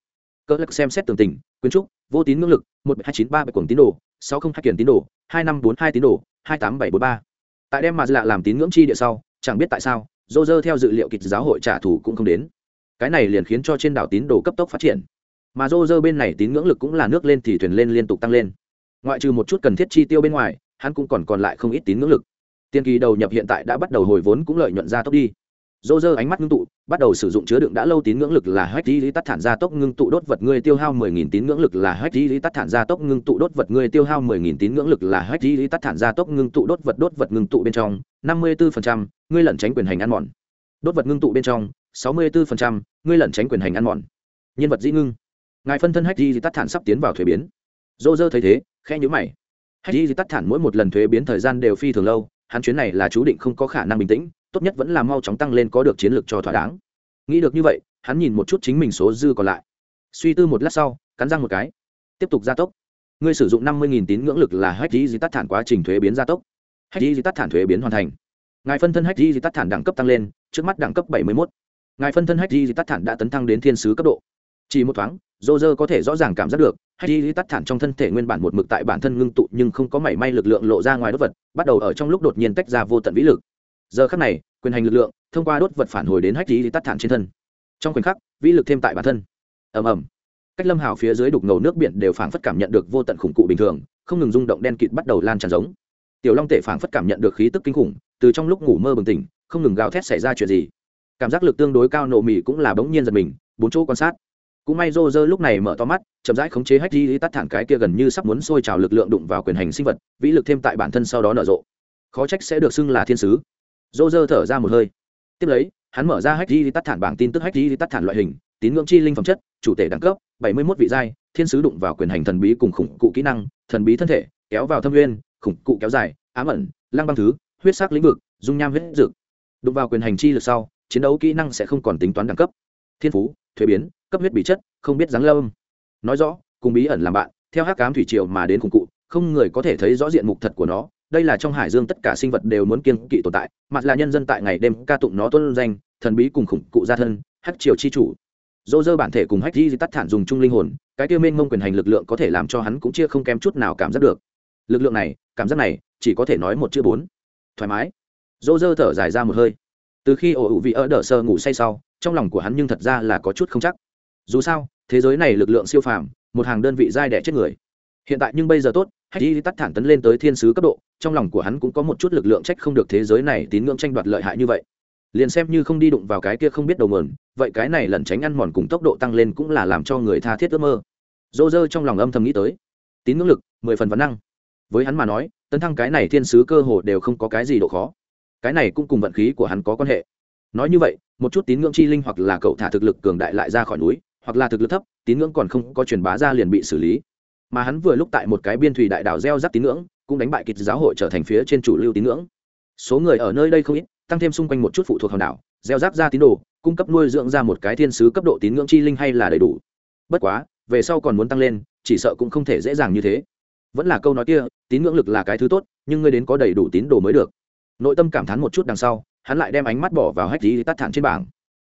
Cơ lực xem xét tường tình, quyến trúc, vô tín ngưỡng lực, một hai chín ba bảy cuồng tín đồ, sáu không hai kiển tín đồ, hai năm bốn hai tín đồ, hai tám bảy bốn ba. Tại đem mà lạ làm tín ngưỡng chi địa sau, chẳng biết tại sao dô dơ theo dự liệu kịch giáo hội trả thù cũng không đến. Cái này liền khiến cho trên đảo tín đồ cấp tốc phát triển mà Rô Rơ bên này tín ngưỡng lực cũng là nước lên thì thuyền lên liên tục tăng lên. Ngoại trừ một chút cần thiết chi tiêu bên ngoài, hắn cũng còn còn lại không ít tín ngưỡng lực. Tiên kỳ đầu nhập hiện tại đã bắt đầu hồi vốn cũng lợi nhuận ra tốc đi. Dô dơ ánh mắt ngưng tụ, bắt đầu sử dụng chứa đựng đã lâu tín ngưỡng lực là hách di lý tắt thản gia tốc ngưng tụ đốt vật ngươi tiêu hao mười nghìn tín ngưỡng lực là hách di lý tắt thản gia tốc ngưng tụ đốt vật ngươi tiêu hao mười nghìn tín ngưỡng lực là hách di lý tắt thản gia tốc ngưng tụ đốt vật đốt vật ngưng tụ bên trong, năm mươi bốn phần trăm, ngươi lẩn tránh quyền hành ăn mòn. Đốt vật ngưng tụ bên trong, sáu mươi bốn phần trăm, ngươi lẩn tránh quyền hành ăn mòn. Nhân vật dĩ ngưng ngài phân thân hách di tắt thản sắp tiến vào thuế biến. Dô dơ thấy thế, khẽ nhữ mày. Hách di tắt thản mỗi một lần thuế biến thời gian đều phi thường lâu, hắn chuyến này là chú định không có khả năng bình tĩnh, tốt nhất vẫn là mau chóng tăng lên có được chiến lược cho thỏa đáng. Nghĩ được như vậy, hắn nhìn một chút chính mình số dư còn lại. Suy tư một lát sau, cắn răng một cái. Tiếp tục gia tốc. Ngươi sử dụng năm mươi tín ngưỡng lực là hách di tắt thản quá trình thuế biến gia tốc. Hách di tắt thản thuế biến hoàn thành. Ngài phân thân hách di tắt thản đẳng cấp tăng lên, trước mắt đẳng cấp bảy mươi một ngài phân thân hách di tắt thản đã tấn thăng đến thiên sứ cấp độ chỉ một thoáng dô dơ có thể rõ ràng cảm giác được hay đi tắt thản trong thân thể nguyên bản một mực tại bản thân ngưng tụ nhưng không có mảy may lực lượng lộ ra ngoài đốt vật, bắt đầu ở trong lúc đột nhiên tách ra vô tận vĩ lực. Giờ khắc này, quyền hành lực lượng thông qua đốt vật phản hồi đến hách đi tắt thản trên thân. Trong khoảnh khắc, vĩ lực thêm tại bản thân. Ầm ầm. Cách lâm hào phía dưới đục ngầu nước biển đều phảng phất cảm nhận được vô tận khủng cụ bình thường, không ngừng rung động đen kịt bắt đầu lan tràn giống. Tiểu long tể phảng phất cảm nhận được khí tức kinh khủng, từ trong lúc ngủ mơ bừng tỉnh, không ngừng gào thét xảy ra chuyện gì. Cảm giác lực tương đối cao nộ mị cũng là bỗng nhiên giật mình, bốn chỗ quan sát cũng may rô rơ lúc này mở to mắt, chậm rãi khống chế hách di tắt thản cái kia gần như sắp muốn sôi trào lực lượng đụng vào quyền hành sinh vật, vĩ lực thêm tại bản thân sau đó nở rộ. Khó trách sẽ được xưng là thiên sứ. Rô rơ thở ra một hơi. Tiếp lấy, hắn mở ra hách di tắt thản bảng tin tức hách di tắt thản loại hình, tín ngưỡng chi linh phẩm chất, chủ thể đẳng cấp, bảy mươi mốt vị giai, thiên sứ đụng vào quyền hành thần bí cùng khủng cụ kỹ năng, thần bí thân thể, kéo vào thâm nguyên, khủng cụ kéo dài, ám ẩn, lăng băng thứ, huyết sắc lĩnh vực, dung nham huyết dực đụng vào quyền hành chi lực sau, chiến đấu kỹ năng sẽ không còn tính toán đẳng cấp. Thiên phú, thuế biến cấp huyết bị chất, không biết dáng lâm. Nói rõ, cùng bí ẩn làm bạn, theo hát cám thủy triều mà đến khủng cụ, không người có thể thấy rõ diện mục thật của nó. Đây là trong hải dương tất cả sinh vật đều muốn kiên kỵ tồn tại, mặt là nhân dân tại ngày đêm ca tụng nó tuân danh, thần bí cùng khủng cụ gia thân hát triều chi chủ. Dô dơ bản thể cùng hách di tắt thản dùng chung linh hồn, cái tiêu mênh mông quyền hành lực lượng có thể làm cho hắn cũng chia không kém chút nào cảm giác được. Lực lượng này, cảm giác này, chỉ có thể nói một chữ bốn. Thoải mái. Dô dơ thở dài ra một hơi. Từ khi ổ ủ vị ở đỡ sơ ngủ say sau, trong lòng của hắn nhưng thật ra là có chút không chắc dù sao, thế giới này lực lượng siêu phàm, một hàng đơn vị giai đẻ chết người. Hiện tại nhưng bây giờ tốt hay đi tắt thản tấn lên tới thiên sứ cấp độ, trong lòng của hắn cũng có một chút lực lượng trách không được thế giới này tín ngưỡng tranh đoạt lợi hại như vậy. Liền xem như không đi đụng vào cái kia không biết đầu mườn, vậy cái này lẩn tránh ăn mòn cùng tốc độ tăng lên cũng là làm cho người tha thiết ước mơ. Dô dơ trong lòng âm thầm nghĩ tới, tín ngưỡng lực, mười phần vấn năng. Với hắn mà nói, tấn thăng cái này thiên sứ cơ hồ đều không có cái gì độ khó. Cái này cũng cùng vận khí của hắn có quan hệ. Nói như vậy, một chút tín ngưỡng chi linh hoặc là cậu thả thực lực cường đại lại ra khỏi núi hoặc là thực lực thấp, tín ngưỡng còn không có truyền bá ra liền bị xử lý. Mà hắn vừa lúc tại một cái biên thủy đại đảo gieo rắc tín ngưỡng, cũng đánh bại kịch giáo hội trở thành phía trên chủ lưu tín ngưỡng. Số người ở nơi đây không ít, tăng thêm xung quanh một chút phụ thuộc hòn đảo, gieo rắc ra tín đồ, cung cấp nuôi dưỡng ra một cái thiên sứ cấp độ tín ngưỡng chi linh hay là đầy đủ. Bất quá, về sau còn muốn tăng lên, chỉ sợ cũng không thể dễ dàng như thế. Vẫn là câu nói kia, tín ngưỡng lực là cái thứ tốt, nhưng ngươi đến có đầy đủ tín đồ mới được. Nội tâm cảm thán một chút đằng sau, hắn lại đem ánh mắt bỏ vào hách lý tắt thản trên bảng.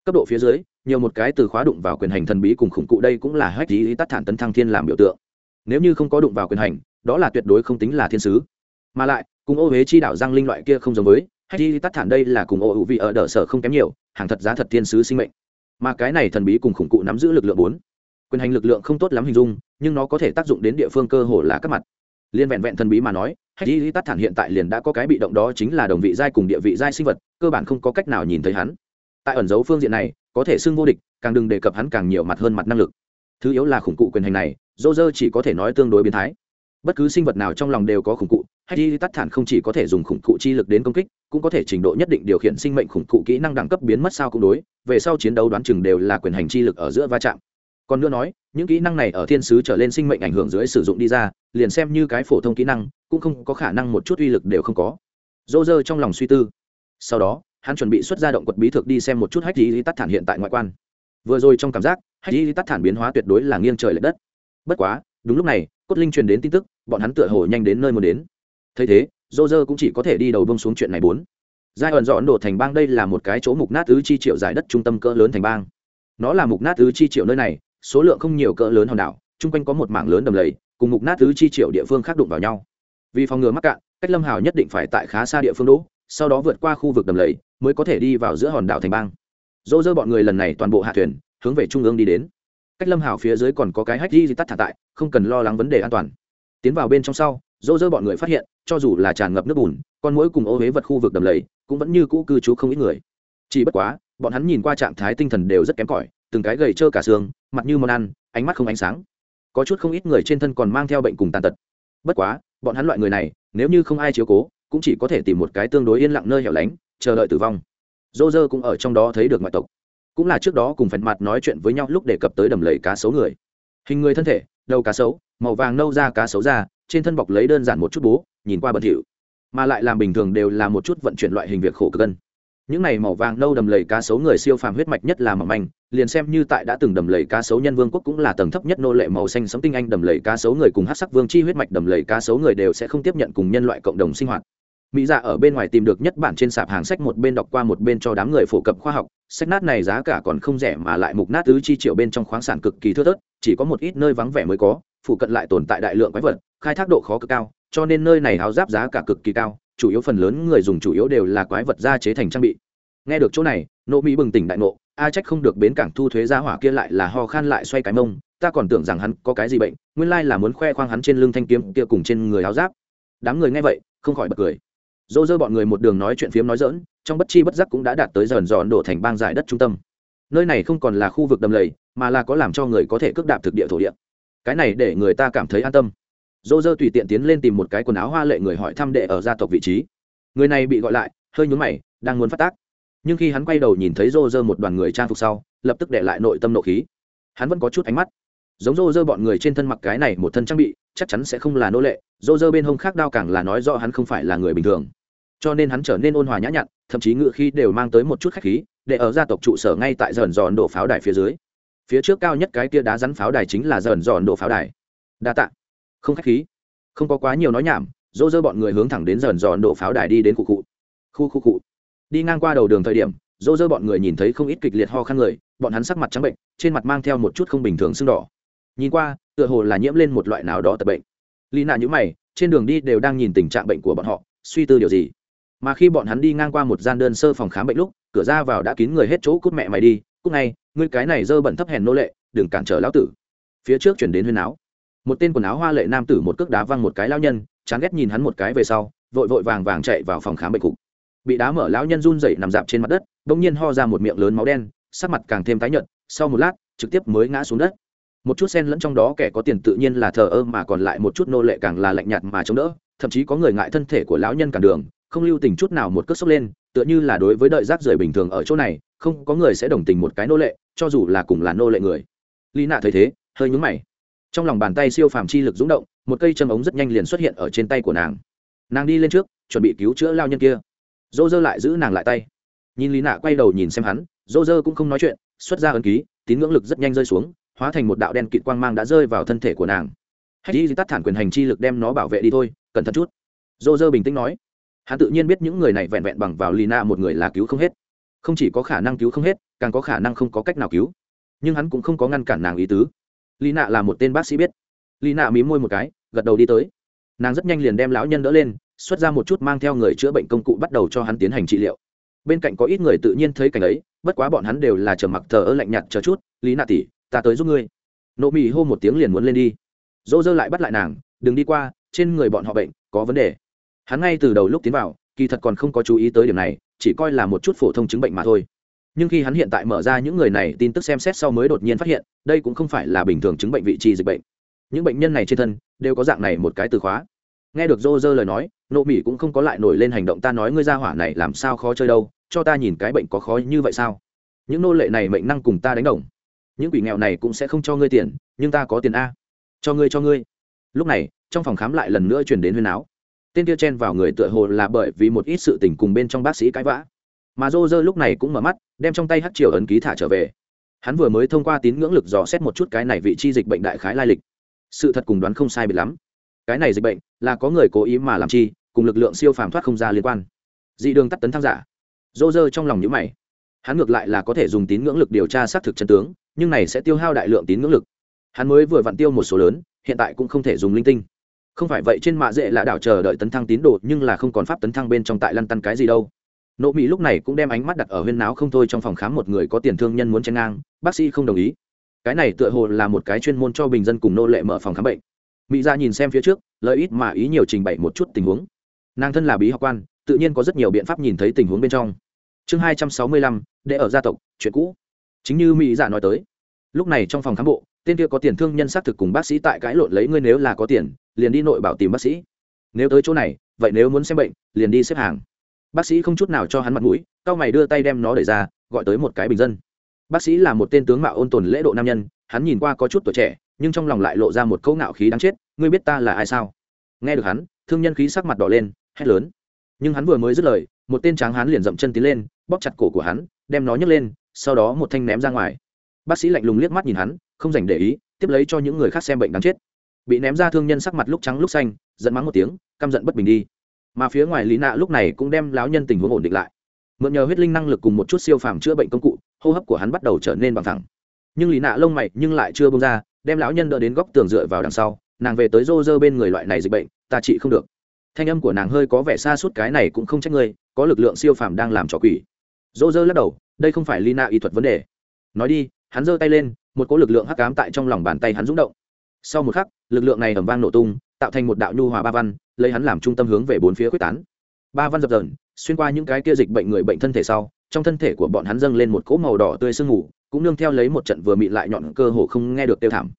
Cấp độ phía dưới nhiều một cái từ khóa đụng vào quyền hành thần bí cùng khủng cụ đây cũng là hách lý tắt thản tấn thăng thiên làm biểu tượng. Nếu như không có đụng vào quyền hành, đó là tuyệt đối không tính là thiên sứ. Mà lại, cùng ô huế chi đảo giang linh loại kia không giống với hay đi tắt thản đây là cùng ô hữu vị ở đỡ sở không kém nhiều, hàng thật giá thật thiên sứ sinh mệnh. Mà cái này thần bí cùng khủng cụ nắm giữ lực lượng bốn. Quyền hành lực lượng không tốt lắm hình dung, nhưng nó có thể tác dụng đến địa phương cơ hồ là các mặt. Liên vẹn vẹn thần bí mà nói hay đi tắt thản hiện tại liền đã có cái bị động đó chính là đồng vị giai cùng địa vị giai sinh vật, cơ bản không có cách nào nhìn thấy hắn tại ẩn dấu phương diện này, có thể xưng vô địch, càng đừng đề cập hắn càng nhiều mặt hơn mặt năng lực. Thứ yếu là khủng cụ quyền hành này dô dơ chỉ có thể nói tương đối biến thái. Bất cứ sinh vật nào trong lòng đều có khủng cụ, hay đi tắt thản không chỉ có thể dùng khủng cụ chi lực đến công kích, cũng có thể trình độ nhất định điều khiển sinh mệnh khủng cụ kỹ năng đẳng cấp biến mất sao cũng đối, về sau chiến đấu đoán chừng đều là quyền hành chi lực ở giữa va chạm. Còn nữa nói, những kỹ năng này ở thiên sứ trở lên sinh mệnh ảnh hưởng dưới sử dụng đi ra, liền xem như cái phổ thông kỹ năng, cũng không có khả năng một chút uy lực đều không có. Dô dơ trong lòng suy tư. Sau đó hắn chuẩn bị xuất ra động quật bí thực đi xem một chút hách đi tắt thản hiện tại ngoại quan. Vừa rồi trong cảm giác, hách đi tắt thản biến hóa tuyệt đối là nghiêng trời l ệ đất. Bất quá, đúng lúc này, cốt linh truyền đến tin tức, bọn hắn tựa hồ nhanh đến nơi muốn đến. Thấy thế dô dơ cũng chỉ có thể đi đầu bông xuống chuyện này bốn. Giai ẩn dọn đổ thành bang đây là một cái chỗ mục nát thứ chi triệu giải đất trung tâm cỡ lớn thành bang. Nó là mục nát thứ chi triệu nơi này, số lượng không nhiều cỡ lớn hòn đảo, chung quanh có một mảng lớn đầm lầy, cùng mục nát thứ chi triệu địa phương khác đụng vào nhau. Vì phòng ngừa mắc cạn, cách lâm hào nhất định phải tại khá xa địa phương đỗ, sau đó vượt qua khu vực đầm lầy mới có thể đi vào giữa hòn đảo thành bang. Dỗ dơ bọn người lần này toàn bộ hạ thuyền, hướng về trung ương đi đến. Cách lâm hào phía dưới còn có cái hách di tắt thả tại, không cần lo lắng vấn đề an toàn. Tiến vào bên trong sau dỗ dơ bọn người phát hiện, cho dù là tràn ngập nước bùn, con mũi cùng ô huế vật khu vực đầm lầy, cũng vẫn như cũ cư trú không ít người. Chỉ bất quá, bọn hắn nhìn qua trạng thái tinh thần đều rất kém cỏi, từng cái gầy trơ cả xương, mặt như món ăn, ánh mắt không ánh sáng. Có chút không ít người trên thân còn mang theo bệnh cùng tàn tật. Bất quá, bọn hắn loại người này, nếu như không ai chiếu cố, cũng chỉ có thể tìm một cái tương đối yên lặng nơi hẻo lánh chờ đợi tử vong. Dô dơ cũng ở trong đó thấy được ngoại tộc. Cũng là trước đó cùng phèn mặt nói chuyện với nhau lúc đề cập tới đầm lầy cá sấu người. Hình người thân thể, đầu cá sấu, màu vàng nâu da cá sấu da, trên thân bọc lấy đơn giản một chút bố, nhìn qua bẩn thỉu. Mà lại làm bình thường đều là một chút vận chuyển loại hình việc khổ cực gân những này màu vàng nâu đầm lầy cá sấu người siêu phàm huyết mạch nhất là mỏng manh, liền xem như tại đã từng đầm lầy cá sấu nhân vương quốc cũng là tầng thấp nhất nô lệ màu xanh sống tinh anh đầm lầy cá sấu người cùng hát sắc vương chi huyết mạch đầm lầy cá sấu người đều sẽ không tiếp nhận cùng nhân loại cộng đồng sinh hoạt mỹ dạ ở bên ngoài tìm được nhất bản trên sạp hàng sách một bên đọc qua một bên cho đám người phổ cập khoa học. Sách nát này giá cả còn không rẻ mà lại mục nát tứ chi triệu bên trong khoáng sản cực kỳ thưa thớt, chỉ có một ít nơi vắng vẻ mới có, phụ cận lại tồn tại đại lượng quái vật, khai thác độ khó cực cao, cho nên nơi này áo giáp giá cả cực kỳ cao, chủ yếu phần lớn người dùng chủ yếu đều là quái vật gia chế thành trang bị. Nghe được chỗ này, nộ mỹ bừng tỉnh đại nộ a trách không được bến cảng thu thuế ra hỏa kia lại là ho khan lại xoay cái mông, ta còn tưởng rằng hắn có cái gì bệnh, nguyên lai là muốn khoe khoang hắn trên lưng thanh kiếm kia cùng trên người áo giáp. Đám người nghe vậy, không khỏi bật cười dô dơ bọn người một đường nói chuyện phiếm nói dỡn trong bất chi bất giác cũng đã đạt tới dần dọn đổ thành bang giải đất trung tâm. Nơi này không còn là khu vực đầm lầy, mà là có làm cho người có thể cước đạp thực địa thổ địa. Cái này để người ta cảm thấy an tâm. Dô dơ tùy tiện tiến lên tìm một cái quần áo hoa lệ người hỏi thăm đệ ở gia tộc vị trí. Người này bị gọi lại, hơi nhún mày, đang muốn phát tác. Nhưng khi hắn quay đầu nhìn thấy rô rơ một đoàn người trang phục sau, lập tức để lại nội tâm nộ khí. Hắn vẫn có chút ánh mắt. Giống rô rơ bọn người trên thân mặc cái này một thân trang bị, chắc chắn sẽ không là nô lệ. Rô rơ bên hông khác đao càng là nói rõ hắn không phải là người bình thường cho nên hắn trở nên ôn hòa nhã nhặn, thậm chí ngựa khi đều mang tới một chút khách khí, để ở gia tộc trụ sở ngay tại dần dòn đổ pháo đài phía dưới. Phía trước cao nhất cái kia đá rắn pháo đài chính là dần dòn đổ pháo đài. Đa tạ. Không khách khí. Không có quá nhiều nói nhảm, dỗ dơ bọn người hướng thẳng đến dần dòn đổ pháo đài đi đến khu cụ khu khu cụ đi ngang qua đầu đường thời điểm, dỗ dơ bọn người nhìn thấy không ít kịch liệt ho khăn người, bọn hắn sắc mặt trắng bệnh, trên mặt mang theo một chút không bình thường sưng đỏ. Nhìn qua, tựa hồ là nhiễm lên một loại nào đó tập bệnh. Lì nạ nhữ mày, trên đường đi đều đang nhìn tình trạng bệnh của bọn họ, suy tư điều gì? Mà khi bọn hắn đi ngang qua một gian đơn sơ phòng khám bệnh lúc, cửa ra vào đã kín người hết chỗ cút mẹ mày đi, cút ngay, ngươi cái này dơ bẩn thấp hèn nô lệ, đừng cản trở lão tử. Phía trước chuyển đến huyên áo. Một tên quần áo hoa lệ nam tử một cước đá văng một cái lao nhân, chán ghét nhìn hắn một cái về sau, vội vội vàng vàng chạy vào phòng khám bệnh cục. Bị đá mở, lão nhân run rẩy nằm dạp trên mặt đất, bỗng nhiên ho ra một miệng lớn máu đen, sắc mặt càng thêm tái nhợt, sau một lát, trực tiếp mới ngã xuống đất. Một chút sen lẫn trong đó kẻ có tiền tự nhiên là thờ ơ mà còn lại một chút nô lệ càng là lạnh nhạt mà chống đỡ, thậm chí có người ngại thân thể của lão nhân cản đường không lưu tình chút nào một cước sốc lên, tựa như là đối với đợi rác rưởi bình thường ở chỗ này, không có người sẽ đồng tình một cái nô lệ, cho dù là cùng là nô lệ người. Lý nạ thấy thế, hơi nhúng mày. Trong lòng bàn tay siêu phàm chi lực rúng động, một cây châm ống rất nhanh liền xuất hiện ở trên tay của nàng. Nàng đi lên trước, chuẩn bị cứu chữa lao nhân kia. Dô dơ lại giữ nàng lại tay. Nhìn lý nạ quay đầu nhìn xem hắn dô dơ cũng không nói chuyện, xuất ra ấn ký, tín ngưỡng lực rất nhanh rơi xuống, hóa thành một đạo đen kịt quang mang đã rơi vào thân thể của nàng. Hãy đi tắt thản quyền hành chi lực đem nó bảo vệ đi thôi, cẩn thận chút. Dô dơ bình tĩnh nói hắn tự nhiên biết những người này vẹn vẹn bằng vào lina nạ một người là cứu không hết. Không chỉ có khả năng cứu không hết, càng có khả năng không có cách nào cứu. Nhưng hắn cũng không có ngăn cản nàng ý tứ. Lina nạ là một tên bác sĩ biết. Lina nạ mí môi một cái, gật đầu đi tới. Nàng rất nhanh liền đem lão nhân đỡ lên, xuất ra một chút mang theo người chữa bệnh công cụ bắt đầu cho hắn tiến hành trị liệu. Bên cạnh có ít người tự nhiên thấy cảnh ấy, bất quá bọn hắn đều là chờ mặc thờ ơ lạnh nhạt chờ chút. Lý nạ tỉ ta tới giúp ngươi. Nộ mì hô một tiếng liền muốn lên đi. Dỗ dơ lại bắt lại nàng, đừng đi qua, trên người bọn họ bệnh, có vấn đề hắn ngay từ đầu lúc tiến vào, kỳ thật còn không có chú ý tới điểm này, chỉ coi là một chút phổ thông chứng bệnh mà thôi. Nhưng khi hắn hiện tại mở ra những người này, tin tức xem xét sau mới đột nhiên phát hiện, đây cũng không phải là bình thường chứng bệnh vị trí dịch bệnh. Những bệnh nhân này trên thân, đều có dạng này một cái từ khóa. Nghe được dô dơ lời nói, nộ mỹ cũng không có lại nổi lên hành động ta nói ngươi ra hỏa này làm sao khó chơi đâu, cho ta nhìn cái bệnh có khó như vậy sao? Những nô lệ này mệnh năng cùng ta đánh đồng. Những quỷ nghèo này cũng sẽ không cho ngươi tiền, nhưng ta có tiền a. Cho ngươi cho ngươi. Lúc này, trong phòng khám lại lần nữa chuyển đến huyên áo tên kia chen vào người tựa hồ là bởi vì một ít sự tình cùng bên trong bác sĩ cãi vã. Mà dô dơ lúc này cũng mở mắt, đem trong tay hát triều ấn ký thả trở về. Hắn vừa mới thông qua tín ngưỡng lực dò xét một chút cái này vị chi dịch bệnh đại khái lai lịch. Sự thật cùng đoán không sai biệt lắm. Cái này dịch bệnh là có người cố ý mà làm chi, cùng lực lượng siêu phàm thoát không ra liên quan. Dị đường tắt tấn thăng giả. Dô dơ trong lòng nhữ mày. Hắn ngược lại là có thể dùng tín ngưỡng lực điều tra xác thực chân tướng, nhưng này sẽ tiêu hao đại lượng tín ngưỡng lực. Hắn mới vừa vặn tiêu một số lớn, hiện tại cũng không thể dùng linh tinh không phải vậy trên mạ dễ là đảo chờ đợi tấn thăng tín đồ, nhưng là không còn pháp tấn thăng bên trong tại lăn tăn cái gì đâu. Nộ mỹ lúc này cũng đem ánh mắt đặt ở huyên náo không thôi trong phòng khám một người có tiền thương nhân muốn chen ngang, bác sĩ không đồng ý. Cái này tựa hồ là một cái chuyên môn cho bình dân cùng nô lệ mở phòng khám bệnh. Mỹ ra nhìn xem phía trước, lợi ít mà ý nhiều trình bày một chút tình huống. Nàng thân là bí học quan, tự nhiên có rất nhiều biện pháp nhìn thấy tình huống bên trong. Chương hai trăm sáu mươi lăm, để ở gia tộc, chuyện cũ. Chính như mỹ dạ nói tới. Lúc này trong phòng khám bộ, tên kia có tiền thương nhân xác thực cùng bác sĩ tại cãi lộn lấy ngươi nếu là có tiền liền đi nội bảo tìm bác sĩ. Nếu tới chỗ này, vậy nếu muốn xem bệnh, liền đi xếp hàng. Bác sĩ không chút nào cho hắn mặt mũi cao mày đưa tay đem nó đẩy ra, gọi tới một cái bình dân. Bác sĩ là một tên tướng mạo ôn tồn lễ độ nam nhân, hắn nhìn qua có chút tuổi trẻ, nhưng trong lòng lại lộ ra một câu ngạo khí đáng chết, ngươi biết ta là ai sao? Nghe được hắn, thương nhân khí sắc mặt đỏ lên, hét lớn. Nhưng hắn vừa mới dứt lời, một tên tráng hắn liền dậm chân tiến lên, bóp chặt cổ của hắn, đem nó nhấc lên, sau đó một thanh ném ra ngoài. Bác sĩ lạnh lùng liếc mắt nhìn hắn, không dành để ý, tiếp lấy cho những người khác xem bệnh đáng chết bị ném ra thương nhân sắc mặt lúc trắng lúc xanh, giận mắng một tiếng, căm giận bất bình đi. Mà phía ngoài lý nạ lúc này cũng đem láo nhân tình huống ổn định lại. Mượn nhờ huyết linh năng lực cùng một chút siêu phàm chữa bệnh công cụ, hô hấp của hắn bắt đầu trở nên bằng thẳng. Nhưng lý nạ lông mày nhưng lại chưa bông ra, đem lão nhân đỡ đến góc tường dựa vào đằng sau, nàng về tới rô rơ bên người loại này dịch bệnh, ta trị không được. Thanh âm của nàng hơi có vẻ xa suốt cái này cũng không trách ngươi, có lực lượng siêu phàm đang làm trò quỷ. Rô rơ lắc đầu, đây không phải lina y thuật vấn đề. Nói đi, hắn giơ tay lên, một cỗ lực lượng hắc cám tại trong lòng bàn tay hắn rúng động sau một khắc, lực lượng này ẩm vang nổ tung, tạo thành một đạo nhu hòa ba văn, lấy hắn làm trung tâm hướng về bốn phía quyết tán. Ba văn dập dần xuyên qua những cái kia dịch bệnh người bệnh thân thể sau, trong thân thể của bọn hắn dâng lên một cỗ màu đỏ tươi sương mù, cũng nương theo lấy một trận vừa mị lại nhọn cơ hồ không nghe được tiêu thảm.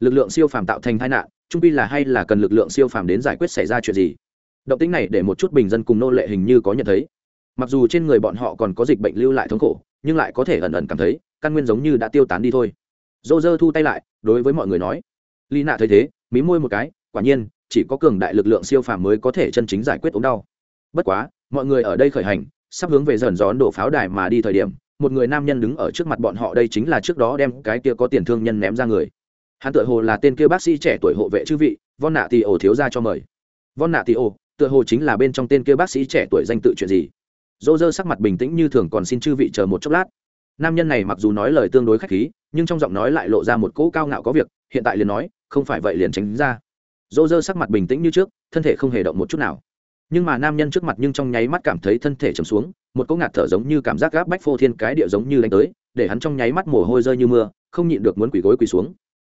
Lực lượng siêu phàm tạo thành tai nạn, trung pi là hay là cần lực lượng siêu phàm đến giải quyết xảy ra chuyện gì? Động tính này để một chút bình dân cùng nô lệ hình như có nhận thấy. Mặc dù trên người bọn họ còn có dịch bệnh lưu lại thống khổ, nhưng lại có thể ẩn ẩn cảm thấy, căn nguyên giống như đã tiêu tán đi thôi. Dô dơ thu tay lại, đối với mọi người nói lý nạ thấy thế, mí môi một cái, quả nhiên, chỉ có cường đại lực lượng siêu phàm mới có thể chân chính giải quyết ốm đau. Bất quá, mọi người ở đây khởi hành, sắp hướng về dần gión đổ pháo đài mà đi thời điểm, một người nam nhân đứng ở trước mặt bọn họ đây chính là trước đó đem cái kia có tiền thương nhân ném ra người. Hắn tựa hồ là tên kia bác sĩ trẻ tuổi hộ vệ chư vị, von nạ thì ổ thiếu ra cho mời. Von nạ thì ổ, tựa hồ chính là bên trong tên kia bác sĩ trẻ tuổi danh tự chuyện gì? Dô dơ sắc mặt bình tĩnh như thường còn xin chư vị chờ một chốc lát. Nam nhân này mặc dù nói lời tương đối khách khí, nhưng trong giọng nói lại lộ ra một cỗ cao ngạo có việc, hiện tại liền nói không phải vậy liền tránh ra. Dô dơ sắc mặt bình tĩnh như trước, thân thể không hề động một chút nào. Nhưng mà nam nhân trước mặt nhưng trong nháy mắt cảm thấy thân thể trầm xuống, một cỗ ngạt thở giống như cảm giác gáp bách phô thiên cái địa giống như đánh tới, để hắn trong nháy mắt mồ hôi rơi như mưa, không nhịn được muốn quỳ gối quỳ xuống.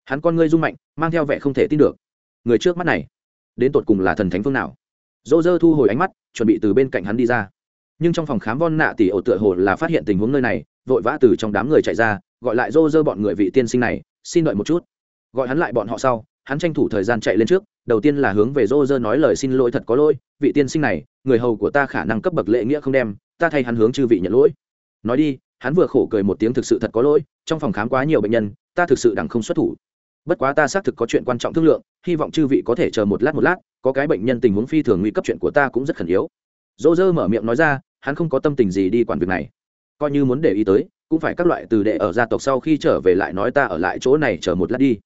Hắn con ngươi rung mạnh, mang theo vẻ không thể tin được. Người trước mắt này, đến tột cùng là thần thánh phương nào? Dô dơ thu hồi ánh mắt, chuẩn bị từ bên cạnh hắn đi ra. Nhưng trong phòng khám von nạ tỷ ổ tựa hồ là phát hiện tình huống nơi này, vội vã từ trong đám người chạy ra, gọi lại dô dơ bọn người vị tiên sinh này, xin đợi một chút gọi hắn lại bọn họ sau, hắn tranh thủ thời gian chạy lên trước, đầu tiên là hướng về rô rơ nói lời xin lỗi thật có lỗi, vị tiên sinh này, người hầu của ta khả năng cấp bậc lễ nghĩa không đem, ta thay hắn hướng chư vị nhận lỗi. Nói đi, hắn vừa khổ cười một tiếng thực sự thật có lỗi, trong phòng khám quá nhiều bệnh nhân, ta thực sự đằng không xuất thủ. Bất quá ta xác thực có chuyện quan trọng thương lượng, hy vọng chư vị có thể chờ một lát một lát, có cái bệnh nhân tình huống phi thường nguy cấp chuyện của ta cũng rất khẩn yếu. Dỗ dơ mở miệng nói ra, hắn không có tâm tình gì đi quản việc này. Coi như muốn để ý tới, cũng phải các loại từ đệ ở gia tộc sau khi trở về lại nói ta ở lại chỗ này chờ một lát đi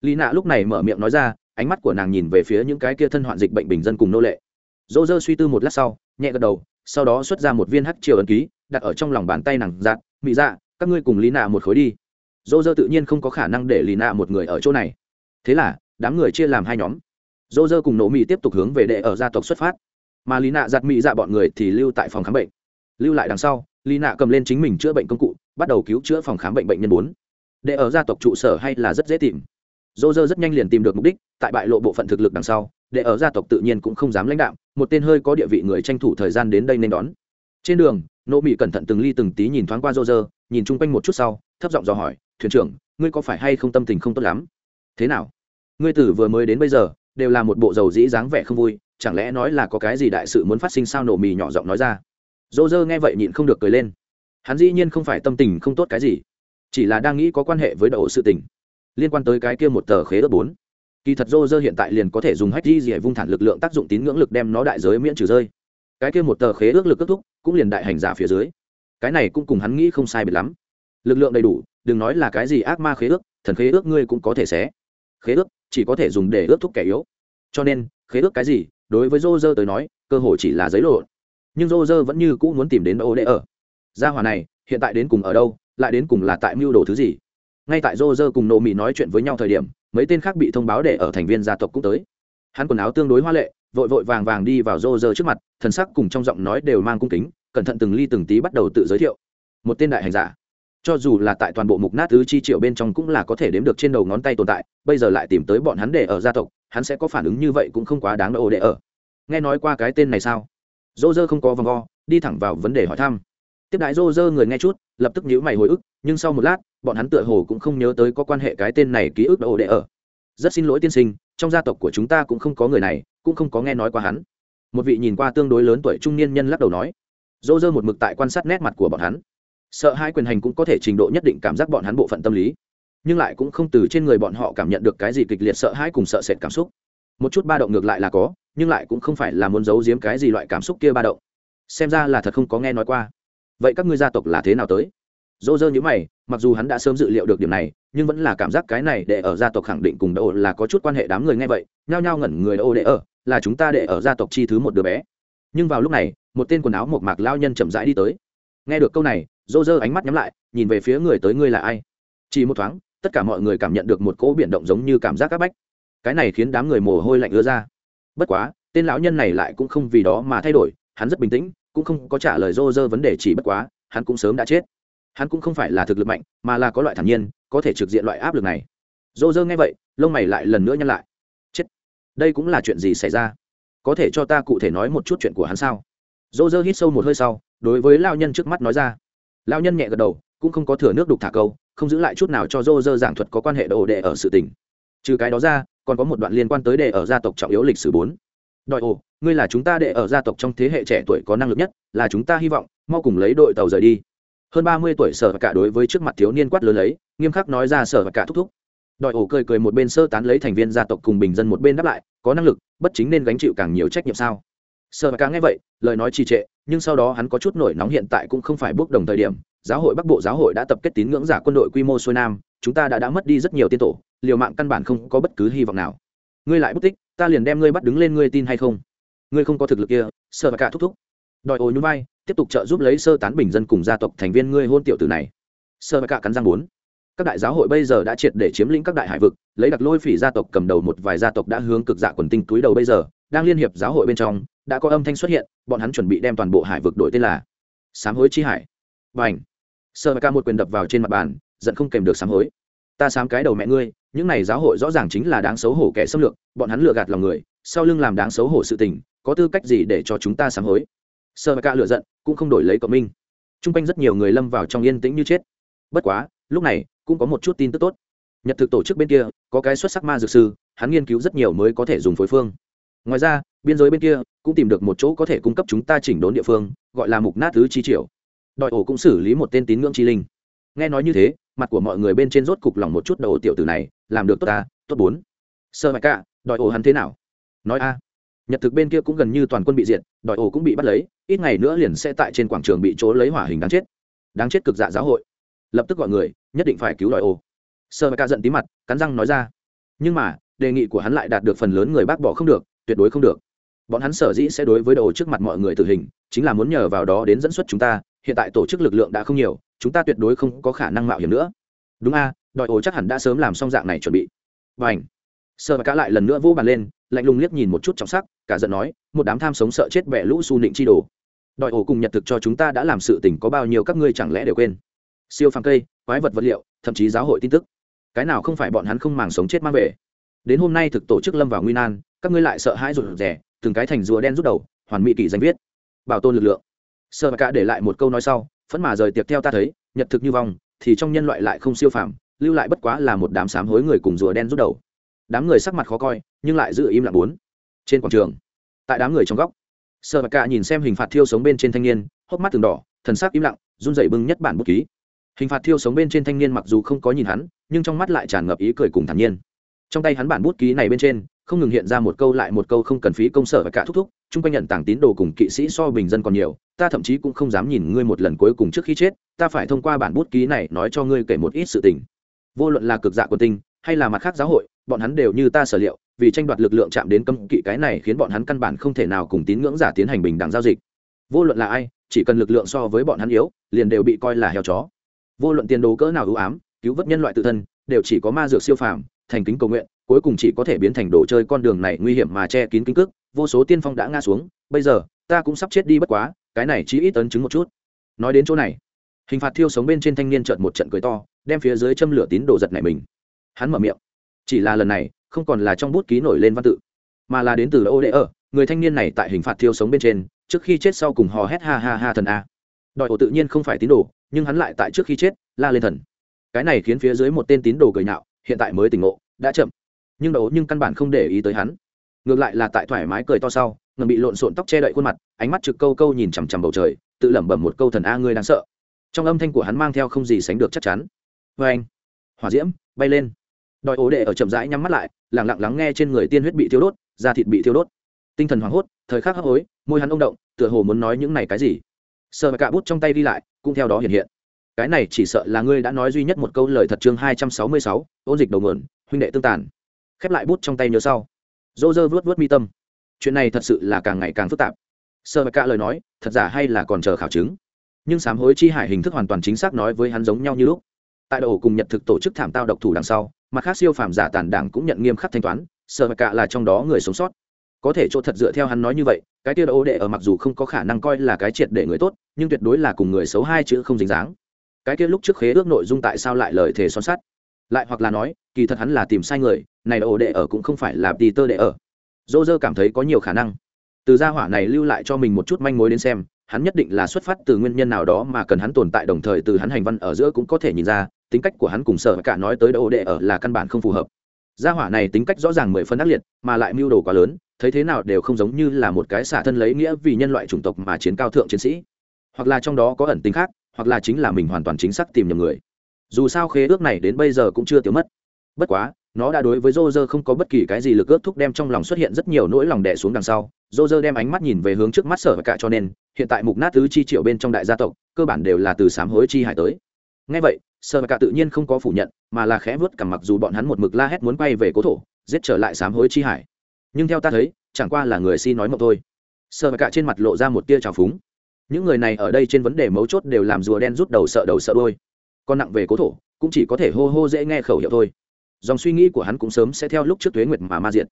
lý nạ lúc này mở miệng nói ra, ánh mắt của nàng nhìn về phía những cái kia thân hoạn dịch bệnh bình dân cùng nô lệ. Dô dơ suy tư một lát sau, nhẹ gật đầu, sau đó xuất ra một viên hắc triều ấn ký, đặt ở trong lòng bàn tay nàng dạt mị dạ các ngươi cùng lý nạ một khối đi. Dô dơ tự nhiên không có khả năng để lý nạ một người ở chỗ này. Thế là, đám người chia làm hai nhóm. Dô dơ cùng nổ Mị tiếp tục hướng về đệ ở gia tộc xuất phát. Mà lý nạ giặt Mị dạ bọn người thì lưu tại phòng khám bệnh. Lưu lại đằng sau, lý nạ cầm lên chính mình chữa bệnh công cụ, bắt đầu cứu chữa phòng khám bệnh bệnh nhân bốn. Đệ ở gia tộc trụ sở hay là rất dễ tìm dô dơ rất nhanh liền tìm được mục đích, tại bại lộ bộ phận thực lực đằng sau, để ở gia tộc tự nhiên cũng không dám lãnh đạo một tên hơi có địa vị người tranh thủ thời gian đến đây nên đón. Trên đường nô mỹ cẩn thận từng ly từng tí nhìn thoáng qua dô dơ, nhìn chung quanh một chút sau, thấp giọng dò hỏi, thuyền trưởng, ngươi có phải hay không tâm tình không tốt lắm? Thế nào? Ngươi tử vừa mới đến bây giờ, đều là một bộ dầu dĩ dáng vẻ không vui, chẳng lẽ nói là có cái gì đại sự muốn phát sinh sao? Nổ mì nhỏ giọng nói ra. Dô dơ nghe vậy nhịn không được cười lên. Hắn dĩ nhiên không phải tâm tình không tốt cái gì, chỉ là đang nghĩ có quan hệ với đậu sự tình liên quan tới cái kia một tờ khế ước bốn. Kỳ thật rô rơ hiện tại liền có thể dùng hách di dì vung thản lực lượng tác dụng tín ngưỡng lực đem nó đại giới miễn trừ rơi. Cái kia một tờ khế ước lực kết thúc, cũng liền đại hành giả phía dưới. Cái này cũng cùng hắn nghĩ không sai biệt lắm. Lực lượng đầy đủ, đừng nói là cái gì ác ma khế ước, thần khế ước ngươi cũng có thể xé. Khế ước, chỉ có thể dùng để ước thúc kẻ yếu. Cho nên, khế ước cái gì, đối với rô rơ tới nói, cơ hội chỉ là giấy lộ nhưng rô rơ vẫn như cũ muốn tìm đến ô đê ở gia hòa này, hiện tại đến cùng ở đâu, lại đến cùng là tại mưu đồ thứ gì? Ngay tại rô rơ cùng nộ mỹ nói chuyện với nhau thời điểm, mấy tên khác bị thông báo để ở thành viên gia tộc cũng tới. Hắn quần áo tương đối hoa lệ, vội vội vàng vàng đi vào rô rơ trước mặt, thần sắc cùng trong giọng nói đều mang cung kính, cẩn thận từng ly từng tí bắt đầu tự giới thiệu. Một tên đại hành giả. Cho dù là tại toàn bộ mục nát tứ chi triệu bên trong cũng là có thể đếm được trên đầu ngón tay tồn tại, bây giờ lại tìm tới bọn hắn để ở gia tộc, hắn sẽ có phản ứng như vậy cũng không quá đáng ồ để ở. Nghe nói qua cái tên này sao? Dô dơ không có vòng vo, đi thẳng vào vấn đề hỏi thăm tiếp đại rô rơ người nghe chút, lập tức nhíu mày hồi ức, nhưng sau một lát, bọn hắn tựa hồ cũng không nhớ tới có quan hệ cái tên này ký ức ồ để ở. Rất xin lỗi tiên sinh, trong gia tộc của chúng ta cũng không có người này, cũng không có nghe nói qua hắn. Một vị nhìn qua tương đối lớn tuổi trung niên nhân lắc đầu nói. Rô rơ một mực tại quan sát nét mặt của bọn hắn. Sợ hai quyền hành cũng có thể trình độ nhất định cảm giác bọn hắn bộ phận tâm lý, nhưng lại cũng không từ trên người bọn họ cảm nhận được cái gì kịch liệt sợ hãi cùng sợ sệt cảm xúc. Một chút ba động ngược lại là có, nhưng lại cũng không phải là muốn giấu giếm cái gì loại cảm xúc kia ba động. Xem ra là thật không có nghe nói qua vậy các ngươi gia tộc là thế nào tới? Dô dơ nhữ mày, mặc dù hắn đã sớm dự liệu được điểm này, nhưng vẫn là cảm giác cái này để ở gia tộc khẳng định cùng đỗ là có chút quan hệ đám người nghe vậy, nhao nhao ngẩn người đỗ để ở, là chúng ta để ở gia tộc chi thứ một đứa bé. Nhưng vào lúc này, một tên quần áo một mạc lao nhân chậm rãi đi tới. Nghe được câu này dô dơ ánh mắt nhắm lại, nhìn về phía người tới ngươi là ai? Chỉ một thoáng, tất cả mọi người cảm nhận được một cỗ biển động giống như cảm giác áp bách. Cái này khiến đám người mồ hôi lạnh ứa ra. Bất quá, tên lão nhân này lại cũng không vì đó mà thay đổi, hắn rất bình tĩnh cũng không có trả lời rô rơ vấn đề chỉ bất quá, hắn cũng sớm đã chết. Hắn cũng không phải là thực lực mạnh, mà là có loại thản nhiên, có thể trực diện loại áp lực này. Rô rơ nghe vậy, lông mày lại lần nữa nhăn lại. Chết. Đây cũng là chuyện gì xảy ra? Có thể cho ta cụ thể nói một chút chuyện của hắn sao? Rô rơ hít sâu một hơi sau, đối với lao nhân trước mắt nói ra. Lao nhân nhẹ gật đầu, cũng không có thừa nước đục thả câu, không giữ lại chút nào cho rô rơ giảng thuật có quan hệ đồ đệ ở sự tình. Trừ cái đó ra, còn có một đoạn liên quan tới đệ ở gia tộc trọng yếu lịch sử bốn đòi ồ, ngươi là chúng ta đệ ở gia tộc trong thế hệ trẻ tuổi có năng lực nhất, là chúng ta hy vọng, mau cùng lấy đội tàu rời đi. Hơn ba mươi tuổi sở và cả đối với trước mặt thiếu niên quát lớn lấy, nghiêm khắc nói ra sở và cả thúc thúc. Đòi ổ cười cười một bên sơ tán lấy thành viên gia tộc cùng bình dân một bên đáp lại, có năng lực, bất chính nên gánh chịu càng nhiều trách nhiệm sao? Sở và cả nghe vậy, lời nói trì trệ, nhưng sau đó hắn có chút nổi nóng hiện tại cũng không phải bước đồng thời điểm. Giáo hội bắc bộ giáo hội đã tập kết tín ngưỡng giả quân đội quy mô xuôi nam, chúng ta đã đã mất đi rất nhiều tiên tổ, liều mạng căn bản không có bất cứ hy vọng nào. Ngươi lại bất tích ta liền đem ngươi bắt đứng lên ngươi tin hay không? Ngươi không có thực lực kia, sợ và cả thúc thúc. Đòi ồ nhún vai, tiếp tục trợ giúp lấy sơ tán bình dân cùng gia tộc thành viên ngươi hôn tiểu tử này. Sợ và cả cắn răng bốn. Các đại giáo hội bây giờ đã triệt để chiếm lĩnh các đại hải vực, lấy đặc lôi phỉ gia tộc cầm đầu một vài gia tộc đã hướng cực dạ quần tinh túi đầu bây giờ, đang liên hiệp giáo hội bên trong, đã có âm thanh xuất hiện, bọn hắn chuẩn bị đem toàn bộ hải vực đổi tên là sám hối chi hải. Và ảnh sơ ca một quyền đập vào trên mặt bàn, giận không kèm được sám hối ta sám cái đầu mẹ ngươi, những này giáo hội rõ ràng chính là đáng xấu hổ kẻ xâm lược, bọn hắn lừa gạt lòng người, sau lưng làm đáng xấu hổ sự tình, có tư cách gì để cho chúng ta sám hối? Sơ ca lựa giận, cũng không đổi lấy cộng minh. T r u n g quanh rất nhiều người lâm vào trong yên tĩnh như chết. Bất quá, lúc này, cũng có một chút tin tức tốt. Nhật thực tổ chức bên kia, có cái xuất sắc ma dược sư, hắn nghiên cứu rất nhiều mới có thể dùng phối phương. Ngoài ra, biên giới bên kia, cũng tìm được một chỗ có thể cung cấp chúng ta chỉnh đốn địa phương, gọi là mục nát thứ chi triều. Đòi ổ cũng xử lý một tên tín ngưỡng chi linh. Nghe nói như thế mặt của mọi người bên trên rốt cục lòng một chút đầu tiểu tử này, làm được tốt ta, tốt bốn. Sơ mạch cả đòi ổ hắn thế nào? Nói a. Nhật thực bên kia cũng gần như toàn quân bị diệt, đòi ổ cũng bị bắt lấy, ít ngày nữa liền sẽ tại trên quảng trường bị trốn lấy hỏa hình đáng chết. Đáng chết cực dạ giáo hội. Lập tức gọi người, nhất định phải cứu đòi ổ. Sơ mạch cả giận tí mặt, cắn răng nói ra. Nhưng mà, đề nghị của hắn lại đạt được phần lớn người bác bỏ không được, tuyệt đối không được. Bọn hắn sở dĩ sẽ đối với đầu trước mặt mọi người tử hình, chính là muốn nhờ vào đó đến dẫn xuất chúng ta hiện tại tổ chức lực lượng đã không nhiều, chúng ta tuyệt đối không có khả năng mạo hiểm nữa. Đúng a đòi ổ chắc hẳn đã sớm làm xong dạng này chuẩn bị. Và ảnh sơ và cá lại lần nữa vỗ bàn lên, lạnh lùng liếc nhìn một chút trọng sắc, cả giận nói, một đám tham sống sợ chết bẹ lũ su nịnh chi đồ. Đòi ổ cùng nhật thực cho chúng ta đã làm sự tình có bao nhiêu các ngươi chẳng lẽ đều quên. Siêu phàm cây, quái vật vật liệu, thậm chí giáo hội tin tức. Cái nào không phải bọn hắn không màng sống chết mang về. Đến hôm nay thực tổ chức lâm vào nguy nan, các ngươi lại sợ hãi rụt rẻ từng cái thành rùa đen rút đầu, hoàn mỹ kỳ danh viết. Bảo tồn lực lượng sơ và cả để lại một câu nói sau, phẫn mà rời tiệc theo ta thấy, nhật thực như vong, thì trong nhân loại lại không siêu phàm, lưu lại bất quá là một đám sám hối người cùng rùa đen rút đầu. Đám người sắc mặt khó coi, nhưng lại giữ im lặng bốn. Trên quảng trường, tại đám người trong góc sợ cả nhìn xem hình phạt thiêu sống bên trên thanh niên, hốc mắt từng đỏ, thần sắc im lặng, run rẩy bưng nhất bản bút ký. Hình phạt thiêu sống bên trên thanh niên mặc dù không có nhìn hắn, nhưng trong mắt lại tràn ngập ý cười cùng thản nhiên. Trong tay hắn bản bút ký này bên trên không ngừng hiện ra một câu lại một câu không cần phí công sở và cả thúc thúc, chung quanh nhận tảng tín đồ cùng kỵ sĩ so bình dân còn nhiều, ta thậm chí cũng không dám nhìn ngươi một lần cuối cùng trước khi chết, ta phải thông qua bản bút ký này nói cho ngươi kể một ít sự tình. Vô luận là cực dạ quân tinh, hay là mặt khác giáo hội, bọn hắn đều như ta sở liệu, vì tranh đoạt lực lượng chạm đến cấm kỵ cái này khiến bọn hắn căn bản không thể nào cùng tín ngưỡng giả tiến hành bình đẳng giao dịch. Vô luận là ai, chỉ cần lực lượng so với bọn hắn yếu, liền đều bị coi là heo chó. Vô luận tiền đồ cỡ nào ưu ám, cứu vớt nhân loại tự thân, đều chỉ có ma dược siêu phàm, thành kính cầu nguyện cuối cùng chỉ có thể biến thành đồ chơi con đường này nguy hiểm mà che kín kính cước, vô số tiên phong đã ngã xuống, bây giờ, ta cũng sắp chết đi bất quá, cái này chỉ ít ấn chứng một chút. Nói đến chỗ này, hình phạt thiêu sống bên trên thanh niên trợn một trận cười to, đem phía dưới châm lửa tín đồ giật này mình. Hắn mở miệng, chỉ là lần này, không còn là trong bút ký nổi lên văn tự, mà là đến từ ô đế ở người thanh niên này tại hình phạt thiêu sống bên trên, trước khi chết sau cùng hò hét ha ha ha thần a. Đòi ổ tự nhiên không phải tín đồ, nhưng hắn lại tại trước khi chết, la lên thần. Cái này khiến phía dưới một tên tín đồ cười nhạo, hiện tại mới tỉnh ngộ, đã chậm nhưng đầu nhưng căn bản không để ý tới hắn. Ngược lại là tại thoải mái cười to sau, ngầm bị lộn xộn tóc che đậy khuôn mặt, ánh mắt trực câu câu nhìn chằm chằm bầu trời, tự lẩm bẩm một câu thần a ngươi đáng sợ. Trong âm thanh của hắn mang theo không gì sánh được chắc chắn. Vê anh, hỏa diễm, bay lên. Đòi ố đệ ở chậm rãi nhắm mắt lại lẳng lặng lắng nghe trên người tiên huyết bị thiêu đốt, da thịt bị thiêu đốt. Tinh thần hoảng hốt, thời khắc hấp hối, môi hắn ông động, tựa hồ muốn nói những này cái gì. Sợ cả bút trong tay đi lại, cũng theo đó hiện hiện. Cái này chỉ sợ là ngươi đã nói duy nhất một câu lời thật chương hai trăm sáu mươi sáu, ôn dịch đầu nguồn, huynh đệ tương tàn khép lại bút trong tay nhớ sau. Dô dơ vớt vớt mi tâm. Chuyện này thật sự là càng ngày càng phức tạp. Sơ cả lời nói, thật giả hay là còn chờ khảo chứng? Nhưng sám hối chi hải hình thức hoàn toàn chính xác nói với hắn giống nhau như lúc. Tại đầu cùng nhật thực tổ chức thảm tao độc thủ đằng sau, mặt khác siêu phàm giả tàn đảng cũng nhận nghiêm khắc thanh toán, sơ sợ cả là trong đó người sống sót. Có thể chỗ thật dựa theo hắn nói như vậy, cái tiêu ố đệ ở mặc dù không có khả năng coi là cái triệt để người tốt, nhưng tuyệt đối là cùng người xấu hai chữ không dính dáng. Cái kia lúc trước khế ước nội dung tại sao lại lời thề son sắt? Lại hoặc là nói, kỳ thật hắn là tìm sai người, này ổ đệ ở cũng không phải là tì tơ đệ ở. Dô dơ cảm thấy có nhiều khả năng. Từ gia hỏa này lưu lại cho mình một chút manh mối đến xem, hắn nhất định là xuất phát từ nguyên nhân nào đó mà cần hắn tồn tại đồng thời từ hắn hành văn ở giữa cũng có thể nhìn ra, tính cách của hắn cùng sở cả nói tới ổ đệ ở là căn bản không phù hợp. Gia hỏa này tính cách rõ ràng mười phân ác liệt, mà lại mưu đồ quá lớn, thấy thế nào đều không giống như là một cái xả thân lấy nghĩa vì nhân loại chủng tộc mà chiến cao thượng chiến sĩ. Hoặc là trong đó có ẩn tính khác, hoặc là chính là mình hoàn toàn chính xác tìm nhầm người dù sao khế ước này đến bây giờ cũng chưa tiêu mất. Bất quá, nó đã đối với rô rơ không có bất kỳ cái gì lực ước thúc đem trong lòng xuất hiện rất nhiều nỗi lòng đẻ xuống đằng sau. Rô rơ đem ánh mắt nhìn về hướng trước mắt sở và cả cho nên, hiện tại mục nát tứ chi triệu bên trong đại gia tộc, cơ bản đều là từ sám hối chi hải tới. Ngay vậy, sở và cả tự nhiên không có phủ nhận, mà là khẽ vớt cằm mặc dù bọn hắn một mực la hét muốn quay về cố thổ, giết trở lại sám hối chi hải. Nhưng theo ta thấy, chẳng qua là người si nói mộng thôi. Sở và cả trên mặt lộ ra một tia trào phúng. Những người này ở đây trên vấn đề mấu chốt đều làm rùa đen rút đầu sợ đầu sợ đôi còn nặng về cố thổ, cũng chỉ có thể hô hô dễ nghe khẩu hiệu thôi. Dòng suy nghĩ của hắn cũng sớm sẽ theo lúc trước tuế nguyệt mà ma diện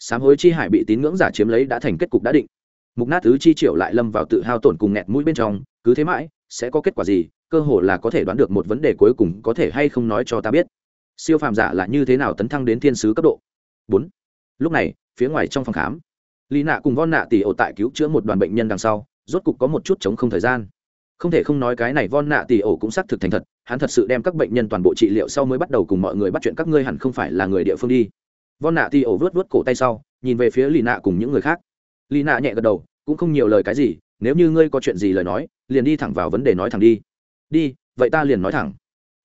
sám hối chi hải bị tín ngưỡng giả chiếm lấy đã thành kết cục đã định. Mục nát thứ chi triệu lại lâm vào tự hao tổn cùng nghẹt mũi bên trong, cứ thế mãi, sẽ có kết quả gì, cơ hồ là có thể đoán được một vấn đề cuối cùng có thể hay không nói cho ta biết. Siêu phàm giả là như thế nào tấn thăng đến thiên sứ cấp độ? Bốn. Lúc này, phía ngoài trong phòng khám, lý nạ cùng von nạ tỉ ổ tại cứu chữa một đoàn bệnh nhân đằng sau, rốt cục có một chút chống không thời gian không thể không nói cái này von nạ tỷ ổ cũng xác thực thành thật, hắn thật sự đem các bệnh nhân toàn bộ trị liệu sau mới bắt đầu cùng mọi người bắt chuyện các ngươi hẳn không phải là người địa phương đi. Von nạ tỷ ổ vớt vớt cổ tay sau, nhìn về phía lì nạ cùng những người khác. Lì nạ nhẹ gật đầu, cũng không nhiều lời cái gì, nếu như ngươi có chuyện gì lời nói, liền đi thẳng vào vấn đề nói thẳng đi. Đi, vậy ta liền nói thẳng.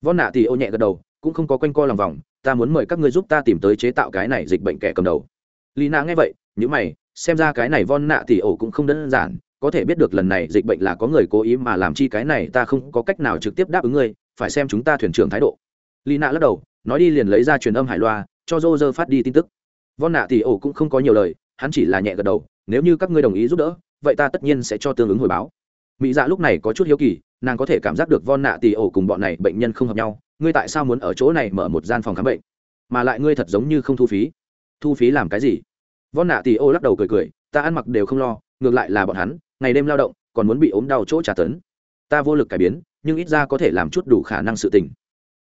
Von nạ tỷ ổ nhẹ gật đầu, cũng không có quanh co lòng vòng, ta muốn mời các ngươi giúp ta tìm tới chế tạo cái này dịch bệnh kẻ cầm đầu. Lì nạ nghe vậy những mày, xem ra cái này von nạ tỷ ổ cũng không đơn giản có thể biết được lần này dịch bệnh là có người cố ý mà làm chi cái này, ta không có cách nào trực tiếp đáp ứng ngươi, phải xem chúng ta thuyền trưởng thái độ. Lì nạ lắc đầu, nói đi liền lấy ra truyền âm hải loa, cho dô dơ phát đi tin tức. Von nạ thì ổ cũng không có nhiều lời, hắn chỉ là nhẹ gật đầu, nếu như các ngươi đồng ý giúp đỡ, vậy ta tất nhiên sẽ cho tương ứng hồi báo. Mỹ dạ lúc này có chút hiếu kỳ, nàng có thể cảm giác được von nạ tì ổ cùng bọn này bệnh nhân không hợp nhau, ngươi tại sao muốn ở chỗ này mở một gian phòng khám bệnh, mà lại ngươi thật giống như không thu phí? Thu phí làm cái gì? Von nạ tì ổ lắc đầu cười cười, ta ăn mặc đều không lo, ngược lại là bọn hắn ngày đêm lao động, còn muốn bị ốm đau chỗ trả tấn. Ta vô lực cải biến, nhưng ít ra có thể làm chút đủ khả năng sự tình.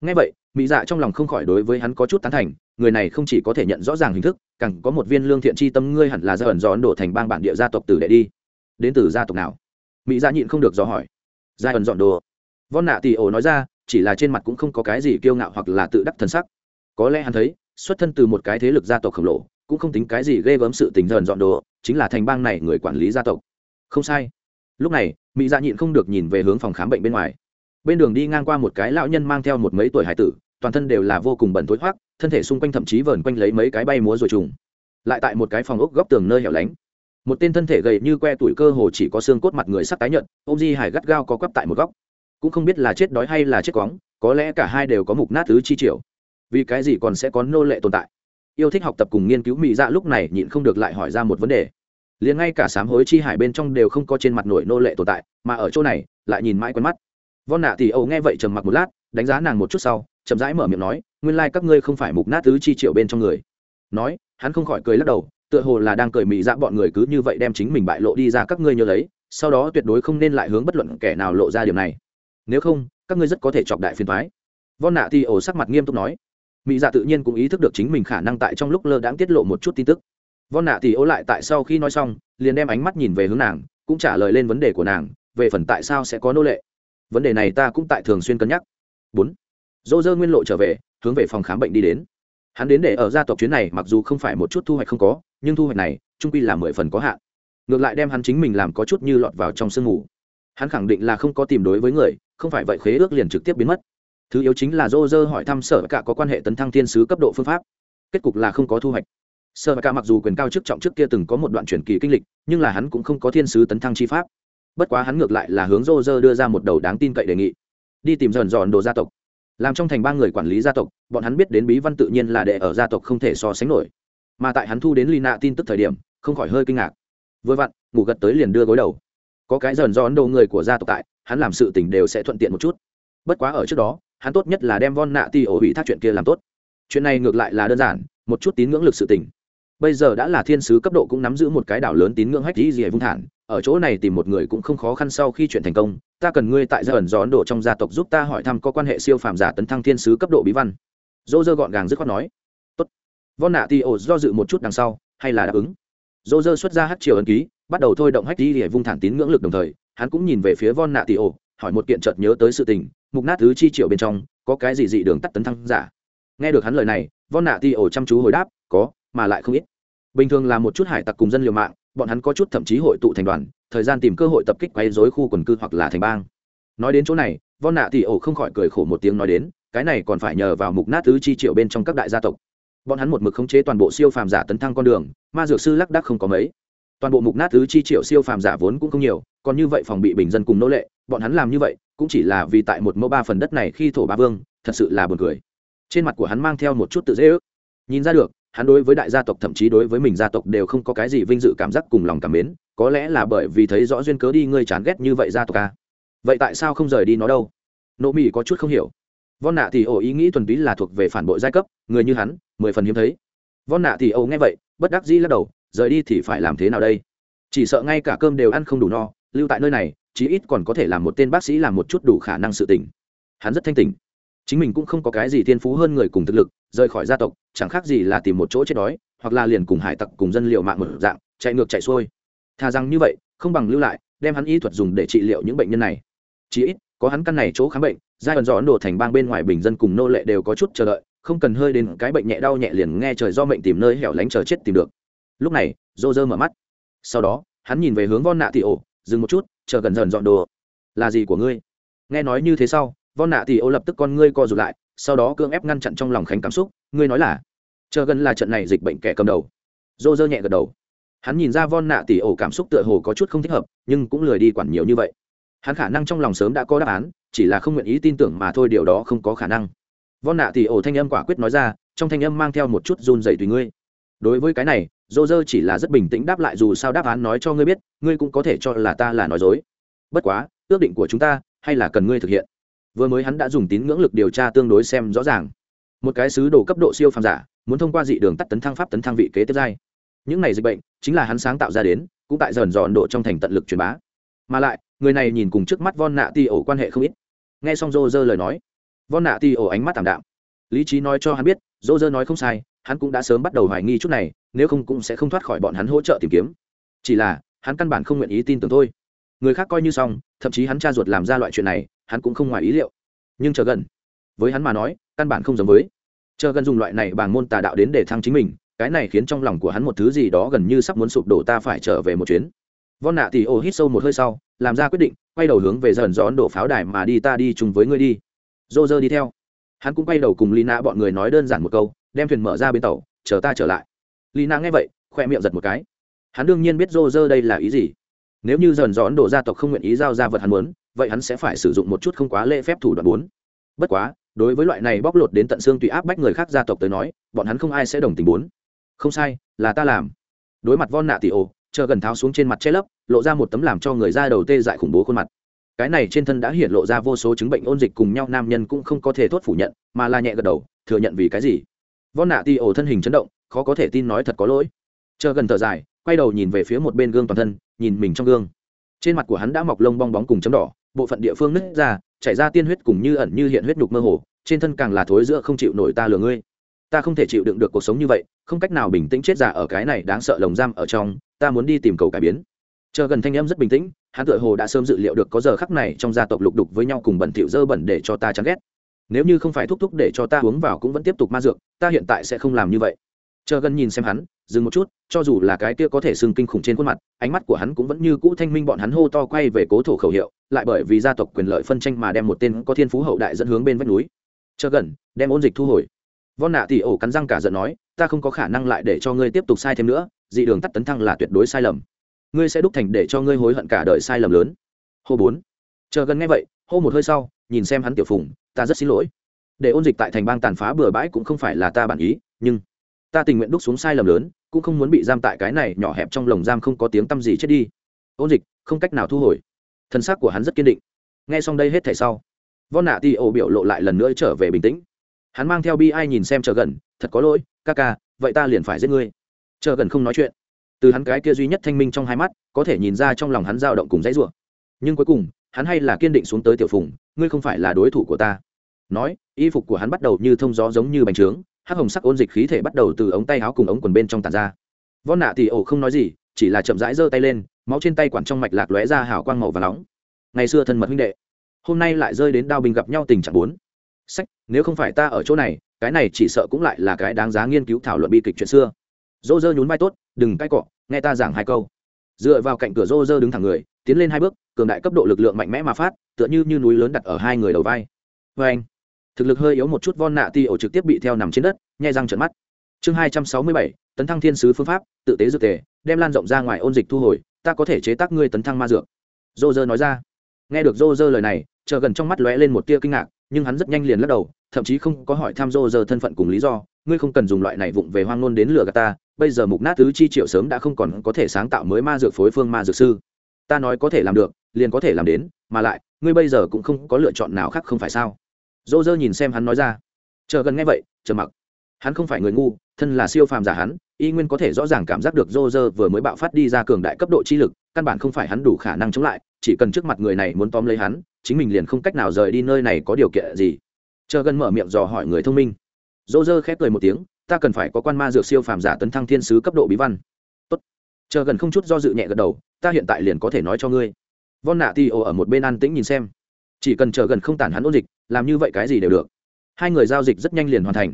Ngay vậy mỹ dạ trong lòng không khỏi đối với hắn có chút tán thành, người này không chỉ có thể nhận rõ ràng hình thức, càng có một viên lương thiện chi tâm ngươi hẳn là ra ẩn do ấn độ thành bang bản địa gia tộc tử đệ đi. Đến từ gia tộc nào? Mỹ dạ nhịn không được dò hỏi. Gia ẩn dọn đồ. Von nạ tì ổ nói ra, chỉ là trên mặt cũng không có cái gì kiêu ngạo hoặc là tự đắc thân sắc. Có lẽ hắn thấy, xuất thân từ một cái thế lực gia tộc khổng lồ, cũng không tính cái gì ghê gớm sự tình dần dọn đồ, chính là thành bang này người quản lý gia tộc không sai. Lúc này mỹ dạ nhịn không được nhìn về hướng phòng khám bệnh bên ngoài. Bên đường đi ngang qua một cái lão nhân mang theo một mấy tuổi hải tử, toàn thân đều là vô cùng bẩn thối thoát thân thể xung quanh thậm chí vờn quanh lấy mấy cái bay múa rồi trùng. Lại tại một cái phòng ốc góc tường nơi hẻo lánh. Một tên thân thể gầy như que tuổi cơ hồ chỉ có xương cốt mặt người sắc tái nhợt, ông di hải gắt gao có quắp tại một góc. Cũng không biết là chết đói hay là chết cóng có lẽ cả hai đều có mục nát tứ chi triều vì cái gì còn sẽ có nô lệ tồn tại? Yêu thích học tập cùng nghiên cứu mỹ dạ lúc này nhịn không được lại hỏi ra một vấn đề liền ngay cả sám hối chi hải bên trong đều không có trên mặt nổi nô lệ tồn tại, mà ở chỗ này, lại nhìn mãi quen mắt. Von nạ thì âu nghe vậy trầm mặc một lát, đánh giá nàng một chút sau, chậm rãi mở miệng nói, nguyên lai、like、các ngươi không phải mục nát thứ chi triệu bên trong người. Nói, hắn không khỏi cười lắc đầu, tựa hồ là đang cười mị dạ bọn người cứ như vậy đem chính mình bại lộ đi ra các ngươi nhớ lấy, sau đó tuyệt đối không nên lại hướng bất luận kẻ nào lộ ra điều này. Nếu không, các ngươi rất có thể chọc đại phiền thoái von nạ thì ổ sắc mặt nghiêm túc nói. Mỹ dạ tự nhiên cũng ý thức được chính mình khả năng tại trong lúc lơ đãng tiết lộ một chút tin tức von nạ thì ố lại tại sau khi nói xong, liền đem ánh mắt nhìn về hướng nàng, cũng trả lời lên vấn đề của nàng, về phần tại sao sẽ có nô lệ. Vấn đề này ta cũng tại thường xuyên cân nhắc. Bốn. Dô dơ nguyên lộ trở về, hướng về phòng khám bệnh đi đến. Hắn đến để ở gia tộc chuyến này, mặc dù không phải một chút thu hoạch không có, nhưng thu hoạch này, trung quy là mười phần có hạn. Ngược lại đem hắn chính mình làm có chút như lọt vào trong sương mù. Hắn khẳng định là không có tìm đối với người, không phải vậy khế ước liền trực tiếp biến mất. Thứ yếu chính là dô dơ hỏi thăm sở cả có quan hệ tấn thăng thiên sứ cấp độ phương pháp. Kết cục là không có thu hoạch sơ ca mặc dù quyền cao chức trọng trước kia từng có một đoạn truyền kỳ kinh lịch, nhưng là hắn cũng không có thiên sứ tấn thăng chi pháp. Bất quá hắn ngược lại là hướng rô rơ đưa ra một đầu đáng tin cậy đề nghị. Đi tìm dần dọn đồ gia tộc. Làm trong thành ba người quản lý gia tộc, bọn hắn biết đến bí văn tự nhiên là đệ ở gia tộc không thể so sánh nổi. Mà tại hắn thu đến lina tin tức thời điểm, không khỏi hơi kinh ngạc. Vừa vặn, ngủ gật tới liền đưa gối đầu. Có cái dần dọn đồ người của gia tộc tại, hắn làm sự tình đều sẽ thuận tiện một chút. Bất quá ở trước đó, hắn tốt nhất là đem von nạ ti ổ hủy thác chuyện kia làm tốt. Chuyện này ngược lại là đơn giản, một chút tín ngưỡng lực sự tình bây giờ đã là thiên sứ cấp độ cũng nắm giữ một cái đảo lớn tín ngưỡng hách dĩ dì vung thản. Ở chỗ này tìm một người cũng không khó khăn sau khi chuyện thành công, ta cần ngươi tại gia ẩn gió ấn độ trong gia tộc giúp ta hỏi thăm có quan hệ siêu phàm giả tấn thăng thiên sứ cấp độ bí văn. Dô dơ gọn gàng dứt khoát nói. Tốt. Von nạ thì ổ do dự một chút đằng sau, hay là đáp ứng. Dô dơ xuất ra hát triều ấn ký, bắt đầu thôi động hách dĩ dì vung thản tín ngưỡng lực đồng thời, hắn cũng nhìn về phía von nạ thì ổ, hỏi một kiện chợt nhớ tới sự tình, mục nát thứ chi triệu bên trong, có cái gì dị đường tắt tấn thăng giả? Nghe được hắn lời này, von nạ thì ổ chăm chú hồi đáp, có, mà lại không ít bình thường là một chút hải tặc cùng dân liều mạng, bọn hắn có chút thậm chí hội tụ thành đoàn, thời gian tìm cơ hội tập kích quấy dối khu quần cư hoặc là thành bang. Nói đến chỗ này, von nạ thì ổ không khỏi cười khổ một tiếng nói đến, cái này còn phải nhờ vào mục nát tứ chi triệu bên trong các đại gia tộc. Bọn hắn một mực khống chế toàn bộ siêu phàm giả tấn thăng con đường, ma dược sư lắc đắc không có mấy. Toàn bộ mục nát tứ chi triệu siêu phàm giả vốn cũng không nhiều, còn như vậy phòng bị bình dân cùng nô lệ, bọn hắn làm như vậy, cũng chỉ là vì tại một mẫu ba phần đất này khi thổ ba vương, thật sự là buồn cười. Trên mặt của hắn mang theo một chút tự dễ ước. Nhìn ra được hắn đối với đại gia tộc, thậm chí đối với mình gia tộc đều không có cái gì vinh dự cảm giác cùng lòng cảm mến, có lẽ là bởi vì thấy rõ duyên cớ đi, ngươi chán ghét như vậy gia tộc ca vậy tại sao không rời đi nó đâu? Nỗ mỹ có chút không hiểu. Von nạ thì ổ ý nghĩ thuần túy là thuộc về phản bội giai cấp, người như hắn, mười phần hiếm thấy. Von nạ thì ổ nghe vậy, bất đắc dĩ lắc đầu, rời đi thì phải làm thế nào đây? Chỉ sợ ngay cả cơm đều ăn không đủ no, lưu tại nơi này, chí ít còn có thể làm một tên bác sĩ làm một chút đủ khả năng sự tỉnh hắn rất thanh tỉnh. Chính mình cũng không có cái gì thiên phú hơn người cùng thực lực rời khỏi gia tộc, chẳng khác gì là tìm một chỗ chết đói, hoặc là liền cùng hải tặc cùng dân liệu mạng một dạng, chạy ngược chạy xuôi. Thà rằng như vậy, không bằng lưu lại, đem hắn y thuật dùng để trị liệu những bệnh nhân này. Chí ít, có hắn căn này chỗ khám bệnh, giai đoạn gió ấn độ thành bang bên ngoài bình dân cùng nô lệ đều có chút chờ đợi, không cần hơi đến cái bệnh nhẹ đau nhẹ liền nghe trời do mệnh tìm nơi hẻo lánh chờ chết tìm được. Lúc này dô dơ mở mắt. Sau đó, hắn nhìn về hướng von nạ tị ổ, dừng một chút, chờ gần dần dọn đồ. Là gì của ngươi? Nghe nói như thế sau, von nạ tị ổ lập tức con ngươi co rụt lại sau đó cưỡng ép ngăn chặn trong lòng khánh cảm xúc, ngươi nói là chờ gần là trận này dịch bệnh kẻ cầm đầu. Dô dơ nhẹ gật đầu. Hắn nhìn ra von nạ tỉ ổ cảm xúc tựa hồ có chút không thích hợp, nhưng cũng lười đi quản nhiều như vậy. Hắn khả năng trong lòng sớm đã có đáp án, chỉ là không nguyện ý tin tưởng mà thôi, điều đó không có khả năng. Von nạ tỉ ổ thanh âm quả quyết nói ra, trong thanh âm mang theo một chút run dày tùy ngươi. Đối với cái này dô dơ chỉ là rất bình tĩnh đáp lại dù sao đáp án nói cho ngươi biết, ngươi cũng có thể cho là ta là nói dối. Bất quá, ước định của chúng ta, hay là cần ngươi thực hiện? Vừa mới hắn đã dùng tín ngưỡng lực điều tra tương đối xem rõ ràng. Một cái sứ đồ cấp độ siêu phàm giả, muốn thông qua dị đường tắt tấn thăng pháp tấn thăng vị kế tiếp giai. Những này dịch bệnh, chính là hắn sáng tạo ra đến, cũng tại dần dọn độ trong thành tận lực truyền bá. Mà lại, người này nhìn cùng trước mắt von nạ ti ổ quan hệ không ít. Nghe xong rô rơ lời nói, von nạ ti ổ ánh mắt t ạ m đạm. Lý trí nói cho hắn biết, rô rơ nói không sai, hắn cũng đã sớm bắt đầu hoài nghi chút này, nếu không cũng sẽ không thoát khỏi bọn hắn hỗ trợ tìm kiếm. Chỉ là, hắn căn bản không nguyện ý tin tưởng thôi người khác coi như xong, thậm chí hắn cha ruột làm ra loại chuyện này, hắn cũng không ngoài ý liệu. Nhưng chờ gần, với hắn mà nói, căn bản không giống với. Chờ gần dùng loại này bằng môn tà đạo đến để thăng chính mình, cái này khiến trong lòng của hắn một thứ gì đó gần như sắp muốn sụp đổ ta phải trở về một chuyến. Von nạ thì ô hít sâu một hơi sau, làm ra quyết định, quay đầu hướng về dần dón đổ pháo đài mà đi ta đi chung với ngươi đi. Dô dơ đi theo. Hắn cũng quay đầu cùng lina bọn người nói đơn giản một câu, đem thuyền mở ra bên tàu, chờ ta trở lại. Lina nghe vậy, khoe miệng giật một cái. Hắn đương nhiên biết dô dơ đây là ý gì nếu như dần dón đổ gia tộc không nguyện ý giao ra vật hắn muốn, vậy hắn sẽ phải sử dụng một chút không quá lễ phép thủ đoạn bốn. Bất quá, đối với loại này bóc lột đến tận xương tùy áp bách người khác gia tộc tới nói, bọn hắn không ai sẽ đồng tình bốn. Không sai, là ta làm. Đối mặt von nạ Tỷ ồ, chờ gần tháo xuống trên mặt che lấp, lộ ra một tấm làm cho người ra đầu tê dại khủng bố khuôn mặt. Cái này trên thân đã hiện lộ ra vô số chứng bệnh ôn dịch cùng nhau nam nhân cũng không có thể thốt phủ nhận, mà là nhẹ gật đầu, thừa nhận vì cái gì? Von nạ Tỷ ồ thân hình chấn động, khó có thể tin nói thật có lỗi. Chờ gần thở dài, quay đầu nhìn về phía một bên gương toàn thân nhìn mình trong gương. Trên mặt của hắn đã mọc lông bong bóng cùng chấm đỏ, bộ phận địa phương nứt ra, chảy ra tiên huyết cùng như ẩn như hiện huyết nhục mơ hồ, trên thân càng là thối giữa không chịu nổi ta lừa ngươi. Ta không thể chịu đựng được cuộc sống như vậy, không cách nào bình tĩnh chết già ở cái này đáng sợ lồng giam ở trong, ta muốn đi tìm cầu cải biến. Chờ gần thanh em rất bình tĩnh, hắn tựa hồ đã sớm dự liệu được có giờ khắc này trong gia tộc lục đục với nhau cùng bẩn thỉu dơ bẩn để cho ta chán ghét. Nếu như không phải thúc thúc để cho ta uống vào cũng vẫn tiếp tục ma dược, ta hiện tại sẽ không làm như vậy chờ gần nhìn xem hắn, dừng một chút, cho dù là cái kia có thể sưng kinh khủng trên khuôn mặt, ánh mắt của hắn cũng vẫn như cũ thanh minh, bọn hắn hô to quay về cố thổ khẩu hiệu, lại bởi vì gia tộc quyền lợi phân tranh mà đem một tên có thiên phú hậu đại dẫn hướng bên vách núi. Chờ gần, đem ôn dịch thu hồi. Von nạ thì ổ cắn răng cả giận nói, ta không có khả năng lại để cho ngươi tiếp tục sai thêm nữa, dị đường tắt tấn thăng là tuyệt đối sai lầm. Ngươi sẽ đúc thành để cho ngươi hối hận cả đời sai lầm lớn. Hô bốn. Chờ gần nghe vậy, hô một hơi sau, nhìn xem hắn tiểu phùng, ta rất xin lỗi. Để ôn dịch tại thành bang tàn phá bừa bãi cũng không phải là ta bản ý, nhưng ta tình nguyện đúc xuống sai lầm lớn, cũng không muốn bị giam tại cái này nhỏ hẹp trong lồng giam không có tiếng tăm gì chết đi. Ôn dịch, không cách nào thu hồi. Thân xác của hắn rất kiên định. Nghe xong đây hết thảy sau, von nạ ti ổ biểu lộ lại lần nữa trở về bình tĩnh. Hắn mang theo bi ai nhìn xem chờ gần, thật có lỗi, ca ca, vậy ta liền phải giết ngươi. Chờ gần không nói chuyện. Từ hắn cái kia duy nhất thanh minh trong hai mắt, có thể nhìn ra trong lòng hắn dao động cùng dãy rủa. Nhưng cuối cùng, hắn hay là kiên định xuống tới tiểu phùng, ngươi không phải là đối thủ của ta. Nói, y phục của hắn bắt đầu như thông gió giống như bánh trướng hắc hồng sắc ôn dịch khí thể bắt đầu từ ống tay áo cùng ống quần bên trong tàn ra. Von nạ thì ổ không nói gì, chỉ là chậm rãi giơ tay lên, máu trên tay quản trong mạch lạc lóe ra hào quang màu và nóng. Ngày xưa thân mật huynh đệ, hôm nay lại rơi đến đao bình gặp nhau tình trạng bốn. Sách, nếu không phải ta ở chỗ này, cái này chỉ sợ cũng lại là cái đáng giá nghiên cứu thảo luận bi kịch chuyện xưa. Dô dơ nhún vai tốt, đừng cãi cọ, nghe ta giảng hai câu. Dựa vào cạnh cửa rô rơ đứng thẳng người, tiến lên hai bước, cường đại cấp độ lực lượng mạnh mẽ mà phát, tựa như như núi lớn đặt ở hai người đầu vai. Vê anh thực lực hơi yếu một chút, von nạ ti ổ trực tiếp bị theo nằm trên đất, nhai răng trận mắt. Chương hai trăm sáu mươi bảy, tấn thăng thiên sứ phương pháp, tự tế dược tề, đem lan rộng ra ngoài ôn dịch thu hồi, ta có thể chế tác ngươi tấn thăng ma dược. Dô dơ nói ra. Nghe được dô dơ lời này, chờ gần trong mắt lóe lên một tia kinh ngạc, nhưng hắn rất nhanh liền lắc đầu, thậm chí không có hỏi thăm dô dơ thân phận cùng lý do, ngươi không cần dùng loại này vụng về hoang ngôn đến lừa gạt ta, bây giờ mục nát thứ chi triệu sớm đã không còn có thể sáng tạo mới ma dược phối phương ma dược sư. Ta nói có thể làm được, liền có thể làm đến, mà lại, ngươi bây giờ cũng không có lựa chọn nào khác không phải sao? Dô dơ nhìn xem hắn nói ra. Chờ gần nghe vậy chờ mặc. Hắn không phải người ngu, thân là siêu phàm giả hắn, y nguyên có thể rõ ràng cảm giác được dô dơ vừa mới bạo phát đi ra cường đại cấp độ chi lực, căn bản không phải hắn đủ khả năng chống lại, chỉ cần trước mặt người này muốn tóm lấy hắn, chính mình liền không cách nào rời đi nơi này có điều kiện gì. Chờ gần mở miệng dò hỏi người thông minh. Dô dơ khép cười một tiếng, ta cần phải có quan ma dược siêu phàm giả tấn thăng thiên sứ cấp độ bí văn. Tốt. Chờ gần không chút do dự nhẹ gật đầu, ta hiện tại liền có thể nói cho ngươi. Von nạ ti ồ ở một bên an tĩnh nhìn xem chỉ cần chờ gần không tản hắn ôn dịch, làm như vậy cái gì đều được. Hai người giao dịch rất nhanh liền hoàn thành.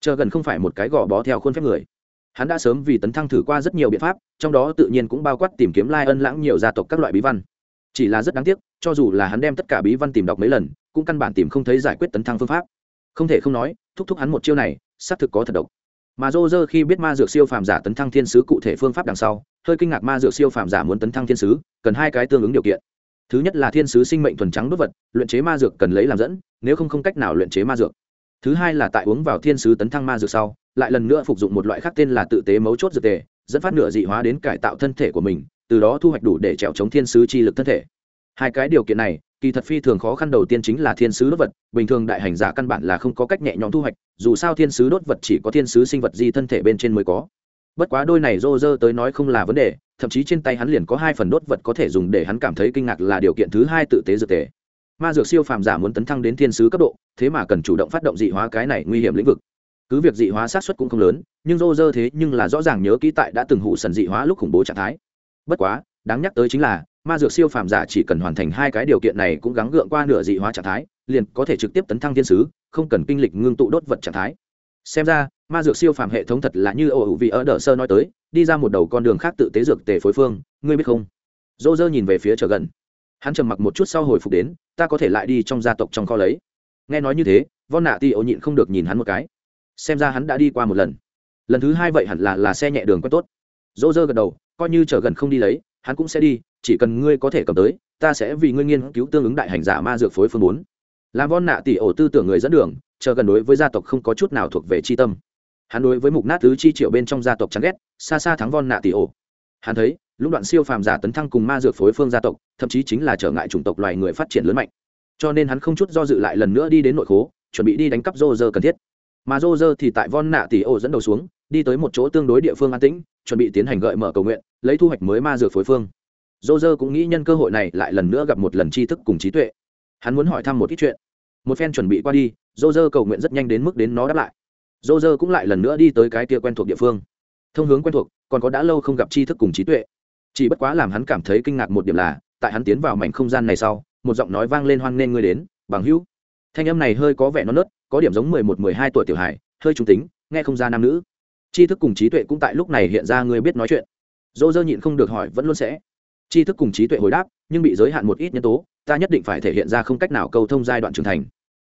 Chờ gần không phải một cái gò bó theo khuôn phép người. Hắn đã sớm vì tấn thăng thử qua rất nhiều biện pháp, trong đó tự nhiên cũng bao quát tìm kiếm lai ân lãng nhiều gia tộc các loại bí văn. Chỉ là rất đáng tiếc, cho dù là hắn đem tất cả bí văn tìm đọc mấy lần, cũng căn bản tìm không thấy giải quyết tấn thăng phương pháp. Không thể không nói, thúc thúc hắn một chiêu này, xác thực có thật độc. Mà dô dơ khi biết ma dược siêu phàm giả tấn thăng thiên sứ cụ thể phương pháp đằng sau, hơi kinh ngạc ma dược siêu phàm giả muốn tấn thăng thiên sứ, cần hai cái tương ứng điều kiện thứ nhất là thiên sứ sinh mệnh thuần trắng đốt vật, luyện chế ma dược cần lấy làm dẫn, nếu không không cách nào luyện chế ma dược. Thứ hai là tại uống vào thiên sứ tấn thăng ma dược sau, lại lần nữa phục dụng một loại khác tên là tự tế mấu chốt dược tề, dẫn phát nửa dị hóa đến cải tạo thân thể của mình, từ đó thu hoạch đủ để trèo chống thiên sứ chi lực thân thể. Hai cái điều kiện này, kỳ thật phi thường khó khăn đầu tiên chính là thiên sứ đốt vật, bình thường đại hành giả căn bản là không có cách nhẹ nhõm thu hoạch, dù sao thiên sứ đốt vật chỉ có thiên sứ sinh vật di thân thể bên trên mới có bất quá đôi này rô rơ tới nói không là vấn đề, thậm chí trên tay hắn liền có hai phần đốt vật có thể dùng để hắn cảm thấy kinh ngạc là điều kiện thứ hai tự tế dược tề. Ma dược siêu phàm giả muốn tấn thăng đến thiên sứ cấp độ, thế mà cần chủ động phát động dị hóa cái này nguy hiểm lĩnh vực. Cứ việc dị hóa sát xuất cũng không lớn, nhưng rô rơ thế nhưng là rõ ràng nhớ kỹ tại đã từng hụ sần dị hóa lúc khủng bố trạng thái. Bất quá, đáng nhắc tới chính là, ma dược siêu phàm giả chỉ cần hoàn thành hai cái điều kiện này cũng gắng gượng qua nửa dị hóa trạng thái, liền có thể trực tiếp tấn thăng thiên sứ, không cần kinh lịch ngưng tụ đốt vật trạng thái. Xem ra ma dược siêu phàm hệ thống thật là như ổ vị ở đờ sơ nói tới, đi ra một đầu con đường khác tự tế dược tề phối phương, ngươi biết không? Dô dơ nhìn về phía trở gần. Hắn trầm mặc một chút sau hồi phục đến, ta có thể lại đi trong gia tộc trong kho lấy. Nghe nói như thế, von nạ ti ổ nhịn không được nhìn hắn một cái. Xem ra hắn đã đi qua một lần. Lần thứ hai vậy hẳn là là xe nhẹ đường quá tốt. Dô dơ gật đầu, coi như trở gần không đi lấy, hắn cũng sẽ đi, chỉ cần ngươi có thể cầm tới, ta sẽ vì ngươi nghiên cứu tương ứng đại hành giả ma dược phối phương bốn. Làm von nạ tỷ ổ tư tưởng người dẫn đường, chờ gần đối với gia tộc không có chút nào thuộc về c h i tâm hắn đối với mục nát tứ chi triệu bên trong gia tộc chán ghét, xa xa thắng von nạ tỷ ổ. Hắn thấy lúc đoạn siêu phàm giả tấn thăng cùng ma dược phối phương gia tộc, thậm chí chính là trở ngại chủng tộc loài người phát triển lớn mạnh. Cho nên hắn không chút do dự lại lần nữa đi đến nội khố, chuẩn bị đi đánh cắp rô rơ cần thiết. Mà rô rơ thì tại von nạ tỷ ổ dẫn đầu xuống, đi tới một chỗ tương đối địa phương an tĩnh, chuẩn bị tiến hành gợi mở cầu nguyện, lấy thu hoạch mới ma dược phối phương. Dô dơ cũng nghĩ nhân cơ hội này lại lần nữa gặp một lần tri thức cùng trí tuệ. Hắn muốn hỏi thăm một ít chuyện. Một phen chuẩn bị qua đi dô dơ cầu nguyện rất nhanh đến mức đến nó đáp lại dô dơ cũng lại lần nữa đi tới cái kia quen thuộc địa phương. Thông hướng quen thuộc, còn có đã lâu không gặp tri thức cùng trí tuệ. Chỉ bất quá làm hắn cảm thấy kinh ngạc một điểm là, tại hắn tiến vào mảnh không gian này sau, một giọng nói vang lên hoang nên ngươi đến, bằng hữu. Thanh âm này hơi có vẻ non nớt, có điểm giống mười một, mười hai tuổi tiểu hải hơi trung tính, nghe không ra nam nữ. Tri thức cùng trí tuệ cũng tại lúc này hiện ra ngươi biết nói chuyện. Dô dơ nhịn không được hỏi, vẫn luôn sẽ. Tri thức cùng trí tuệ hồi đáp, nhưng bị giới hạn một ít nhân tố, ta nhất định phải thể hiện ra không cách nào câu thông giai đoạn trưởng thành.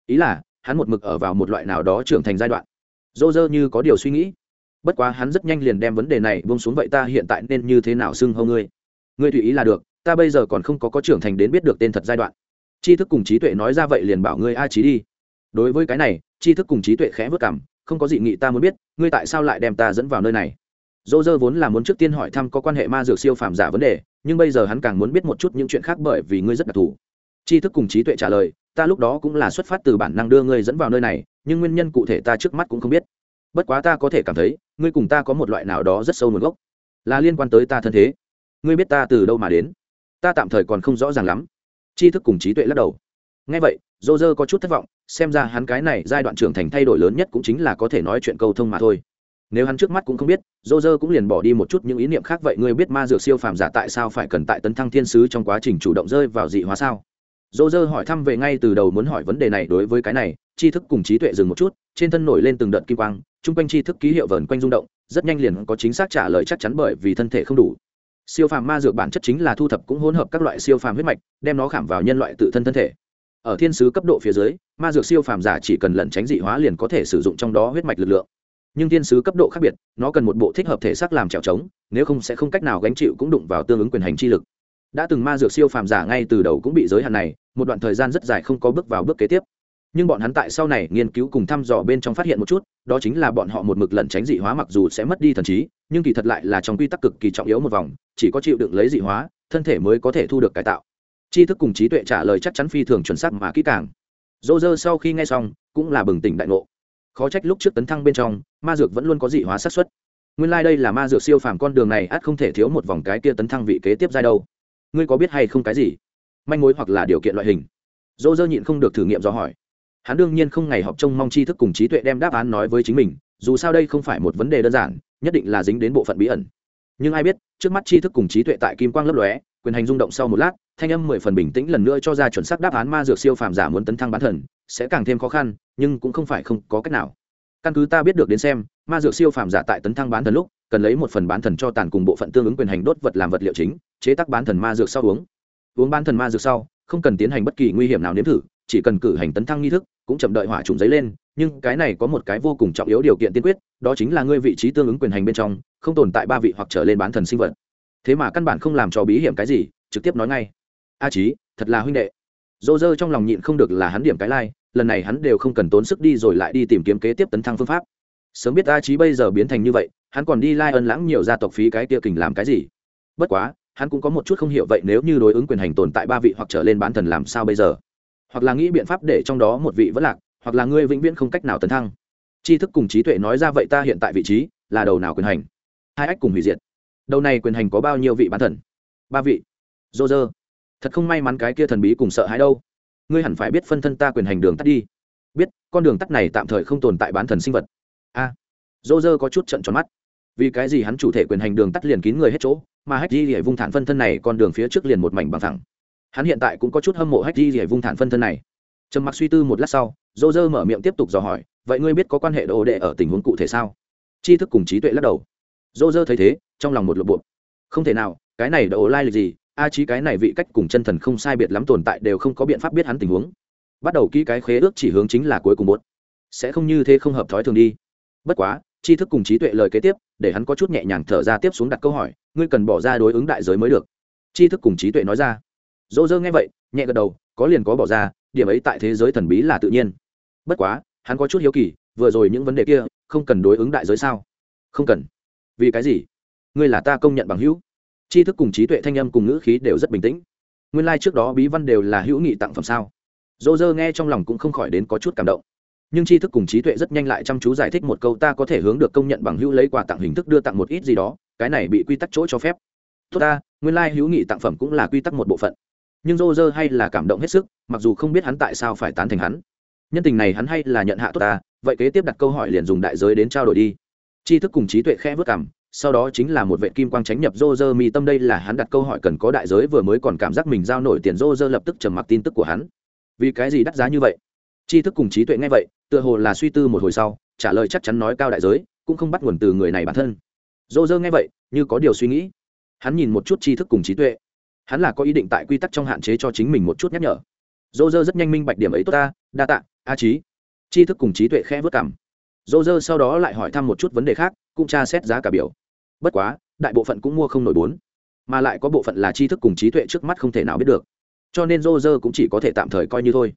Ý là, hắn một mực ở vào một loại nào đó trưởng thành giai đoạn dô dơ như có điều suy nghĩ. Bất quá hắn rất nhanh liền đem vấn đề này bông xuống vậy ta hiện tại nên như thế nào xưng hâu ngươi? Ngươi tùy ý là được, ta bây giờ còn không có có trưởng thành đến biết được tên thật giai đoạn. Tri thức cùng trí tuệ nói ra vậy liền bảo ngươi a trí đi. Đối với cái này, tri thức cùng trí tuệ khẽ vất cảm, không có gì nghị ta muốn biết, ngươi tại sao lại đem ta dẫn vào nơi này? Dô dơ vốn là muốn trước tiên hỏi thăm có quan hệ ma dược siêu phàm giả vấn đề, nhưng bây giờ hắn càng muốn biết một chút những chuyện khác bởi vì ngươi rất đặc thù. Tri thức cùng trí tuệ trả lời, ta lúc đó cũng là xuất phát từ bản năng đưa ngươi dẫn vào nơi này nhưng nguyên nhân cụ thể ta trước mắt cũng không biết. Bất quá ta có thể cảm thấy, ngươi cùng ta có một loại nào đó rất sâu nguồn gốc, là liên quan tới ta thân thế. Ngươi biết ta từ đâu mà đến? Ta tạm thời còn không rõ ràng lắm. Tri thức cùng trí tuệ lắc đầu. Ngay vậy dô dơ có chút thất vọng, xem ra hắn cái này giai đoạn trưởng thành thay đổi lớn nhất cũng chính là có thể nói chuyện câu thông mà thôi. Nếu hắn trước mắt cũng không biết dô dơ cũng liền bỏ đi một chút những ý niệm khác vậy ngươi biết ma dược siêu phàm giả tại sao phải cần tại tấn thăng thiên sứ trong quá trình chủ động rơi vào dị hóa sao? Dô dơ hỏi thăm về ngay từ đầu muốn hỏi vấn đề này đối với cái này tri thức cùng trí tuệ dừng một chút, trên thân nổi lên từng đợt kim quang, chung quanh tri thức ký hiệu vờn quanh rung động, rất nhanh liền có chính xác trả lời chắc chắn bởi vì thân thể không đủ. Siêu phàm ma dược bản chất chính là thu thập cũng hỗn hợp các loại siêu phàm huyết mạch, đem nó khảm vào nhân loại tự thân thân thể. Ở thiên sứ cấp độ phía dưới, ma dược siêu phàm giả chỉ cần lẩn tránh dị hóa liền có thể sử dụng trong đó huyết mạch lực lượng. Nhưng thiên sứ cấp độ khác biệt, nó cần một bộ thích hợp thể xác làm trèo trống, nếu không sẽ không cách nào gánh chịu cũng đụng vào tương ứng quyền hành chi lực. Đã từng ma dược siêu phàm giả ngay từ đầu cũng bị giới hạn này, một đoạn thời gian rất dài không có bước vào bước kế tiếp nhưng bọn hắn tại sau này nghiên cứu cùng thăm dò bên trong phát hiện một chút, đó chính là bọn họ một mực lẩn tránh dị hóa mặc dù sẽ mất đi thần trí, nhưng kỳ thật lại là trong quy tắc cực kỳ trọng yếu một vòng, chỉ có chịu đựng lấy dị hóa, thân thể mới có thể thu được cải tạo. Tri thức cùng trí tuệ trả lời chắc chắn phi thường chuẩn xác mà kỹ càng. Dô dơ sau khi nghe xong, cũng là bừng tỉnh đại ngộ. Khó trách lúc trước tấn thăng bên trong, ma dược vẫn luôn có dị hóa xác suất. Nguyên lai、like、đây là ma dược siêu phàm con đường này, ắt không thể thiếu một vòng cái kia tấn thăng vị kế tiếp giai đâu. Ngươi có biết hay không cái gì? Manh mối hoặc là điều kiện loại hình? Dô dơ nhịn không được thử nghiệm do hỏi hắn đương nhiên không ngày họp trông mong tri thức cùng trí tuệ đem đáp án nói với chính mình, dù sao đây không phải một vấn đề đơn giản, nhất định là dính đến bộ phận bí ẩn. Nhưng ai biết, trước mắt tri thức cùng trí tuệ tại kim quang lấp lóe, quyền hành rung động sau một lát, thanh âm mười phần bình tĩnh lần nữa cho ra chuẩn xác đáp án ma dược siêu phàm giả muốn tấn thăng bán thần, sẽ càng thêm khó khăn, nhưng cũng không phải không có cách nào. Căn cứ ta biết được đến xem, ma dược siêu phàm giả tại tấn thăng bán thần lúc, cần lấy một phần bán thần cho tàn cùng bộ phận tương ứng quyền hành đốt vật làm vật liệu chính, chế tác bán thần ma dược sau uống. Uống bán thần ma dược sau, không cần tiến hành bất kỳ nguy hiểm nào nếm thử chỉ cần cử hành tấn thăng nghi thức cũng chậm đợi hỏa trùng giấy lên nhưng cái này có một cái vô cùng trọng yếu điều kiện tiên quyết đó chính là ngươi vị trí tương ứng quyền hành bên trong không tồn tại ba vị hoặc trở lên bán thần sinh vật. Thế mà căn bản không làm cho bí hiểm cái gì trực tiếp nói ngay. A trí thật là huynh đệ. Dô dơ trong lòng nhịn không được là hắn điểm cái lai、like, lần này hắn đều không cần tốn sức đi rồi lại đi tìm kiếm kế tiếp tấn thăng phương pháp. Sớm biết a trí bây giờ biến thành như vậy hắn còn đi lai、like、ân lãng nhiều gia tộc phí cái kia kình làm cái gì? Bất quá hắn cũng có một chút không hiểu vậy nếu như đối ứng quyền hành tồn tại ba vị hoặc trở lên bán thần làm sao bây giờ? Hoặc là nghĩ biện pháp để trong đó một vị vẫn lạc hoặc là ngươi vĩnh viễn không cách nào tấn thăng. Tri thức cùng trí tuệ nói ra vậy ta hiện tại vị trí là đầu nào quyền hành? Hai ách cùng hủy diệt. Đầu này quyền hành có bao nhiêu vị bán thần? Ba vị. Dô dơ. Thật không may mắn cái kia thần bí cùng sợ hãi đâu. Ngươi hẳn phải biết phân thân ta quyền hành đường tắt đi. Biết con đường tắt này tạm thời không tồn tại bán thần sinh vật. A. À, dô dơ có chút trận tròn mắt. Vì cái gì hắn chủ thể quyền hành đường tắt liền kín người hết chỗ mà hách di để vung thản phân thân này con đường phía trước liền một mảnh bằng thẳng hắn hiện tại cũng có chút hâm mộ hách di rỉa vung thản phân thân này. Trầm mặc suy tư một lát sau, dô dơ mở miệng tiếp tục dò hỏi, vậy ngươi biết có quan hệ đồ đệ ở tình huống cụ thể sao? Tri thức cùng trí tuệ lắc đầu. Dô dơ thấy thế, trong lòng một lộp buộc không thể nào, cái này đồ lai lịch gì? A trí cái này vị cách cùng chân thần không sai biệt lắm tồn tại đều không có biện pháp biết hắn tình huống. Bắt đầu ký cái khế ước chỉ hướng chính là cuối cùng một. Sẽ không như thế không hợp thói thường đi. Bất quá, tri thức cùng trí tuệ lời kế tiếp, để hắn có chút nhẹ nhàng thở ra tiếp xuống đặt câu hỏi, ngươi cần bỏ ra đối ứng đại giới mới được. Tri thức cùng trí tuệ nói ra dỗ dơ nghe vậy, nhẹ gật đầu, có liền có bỏ ra, điểm ấy tại thế giới thần bí là tự nhiên. Bất quá, hắn có chút hiếu kỳ, vừa rồi những vấn đề kia, không cần đối ứng đại giới sao? Không cần. Vì cái gì? Ngươi là ta công nhận bằng hữu. Tri thức cùng trí tuệ thanh âm cùng ngữ khí đều rất bình tĩnh. Nguyên lai、like、trước đó bí văn đều là hữu nghị tặng phẩm sao? Dỗ dơ nghe trong lòng cũng không khỏi đến có chút cảm động. Nhưng tri thức cùng trí tuệ rất nhanh lại chăm chú giải thích một câu ta có thể hướng được công nhận bằng hữu lấy quà tặng hình thức đưa tặng một ít gì đó, cái này bị quy tắc chỗ cho phép. Tốt ta, nguyên lai、like、hữu nghị tặng phẩm cũng là quy tắc một bộ phận nhưng rô rơ hay là cảm động hết sức, mặc dù không biết hắn tại sao phải tán thành hắn. Nhân tình này hắn hay là nhận hạ tốt ta, vậy kế tiếp đặt câu hỏi liền dùng đại giới đến trao đổi đi. Tri thức cùng trí tuệ khẽ vớt cảm, sau đó chính là một vệ kim quang tránh nhập rô rơ mi tâm đây là hắn đặt câu hỏi cần có đại giới vừa mới còn cảm giác mình giao nổi tiền, rô rơ lập tức trầm mặc tin tức của hắn. Vì cái gì đắt giá như vậy? Tri thức cùng trí tuệ ngay vậy, tựa hồ là suy tư một hồi sau, trả lời chắc chắn nói cao đại giới, cũng không bắt nguồn từ người này bản thân. Rô rơ nghe vậy, như có điều suy nghĩ. Hắn nhìn một chút tri thức cùng trí tuệ hắn là có ý định tại quy tắc trong hạn chế cho chính mình một chút nhắc nhở. Dô dơ rất nhanh minh bạch điểm ấy tốt ta, đa tạ, a trí tri thức cùng trí tuệ khe vớt cảm. Dô dơ sau đó lại hỏi thăm một chút vấn đề khác, cũng tra xét giá cả biểu. Bất quá, đại bộ phận cũng mua không nổi bốn. Mà lại có bộ phận là tri thức cùng trí tuệ trước mắt không thể nào biết được. Cho nên dô dơ cũng chỉ có thể tạm thời coi như thôi.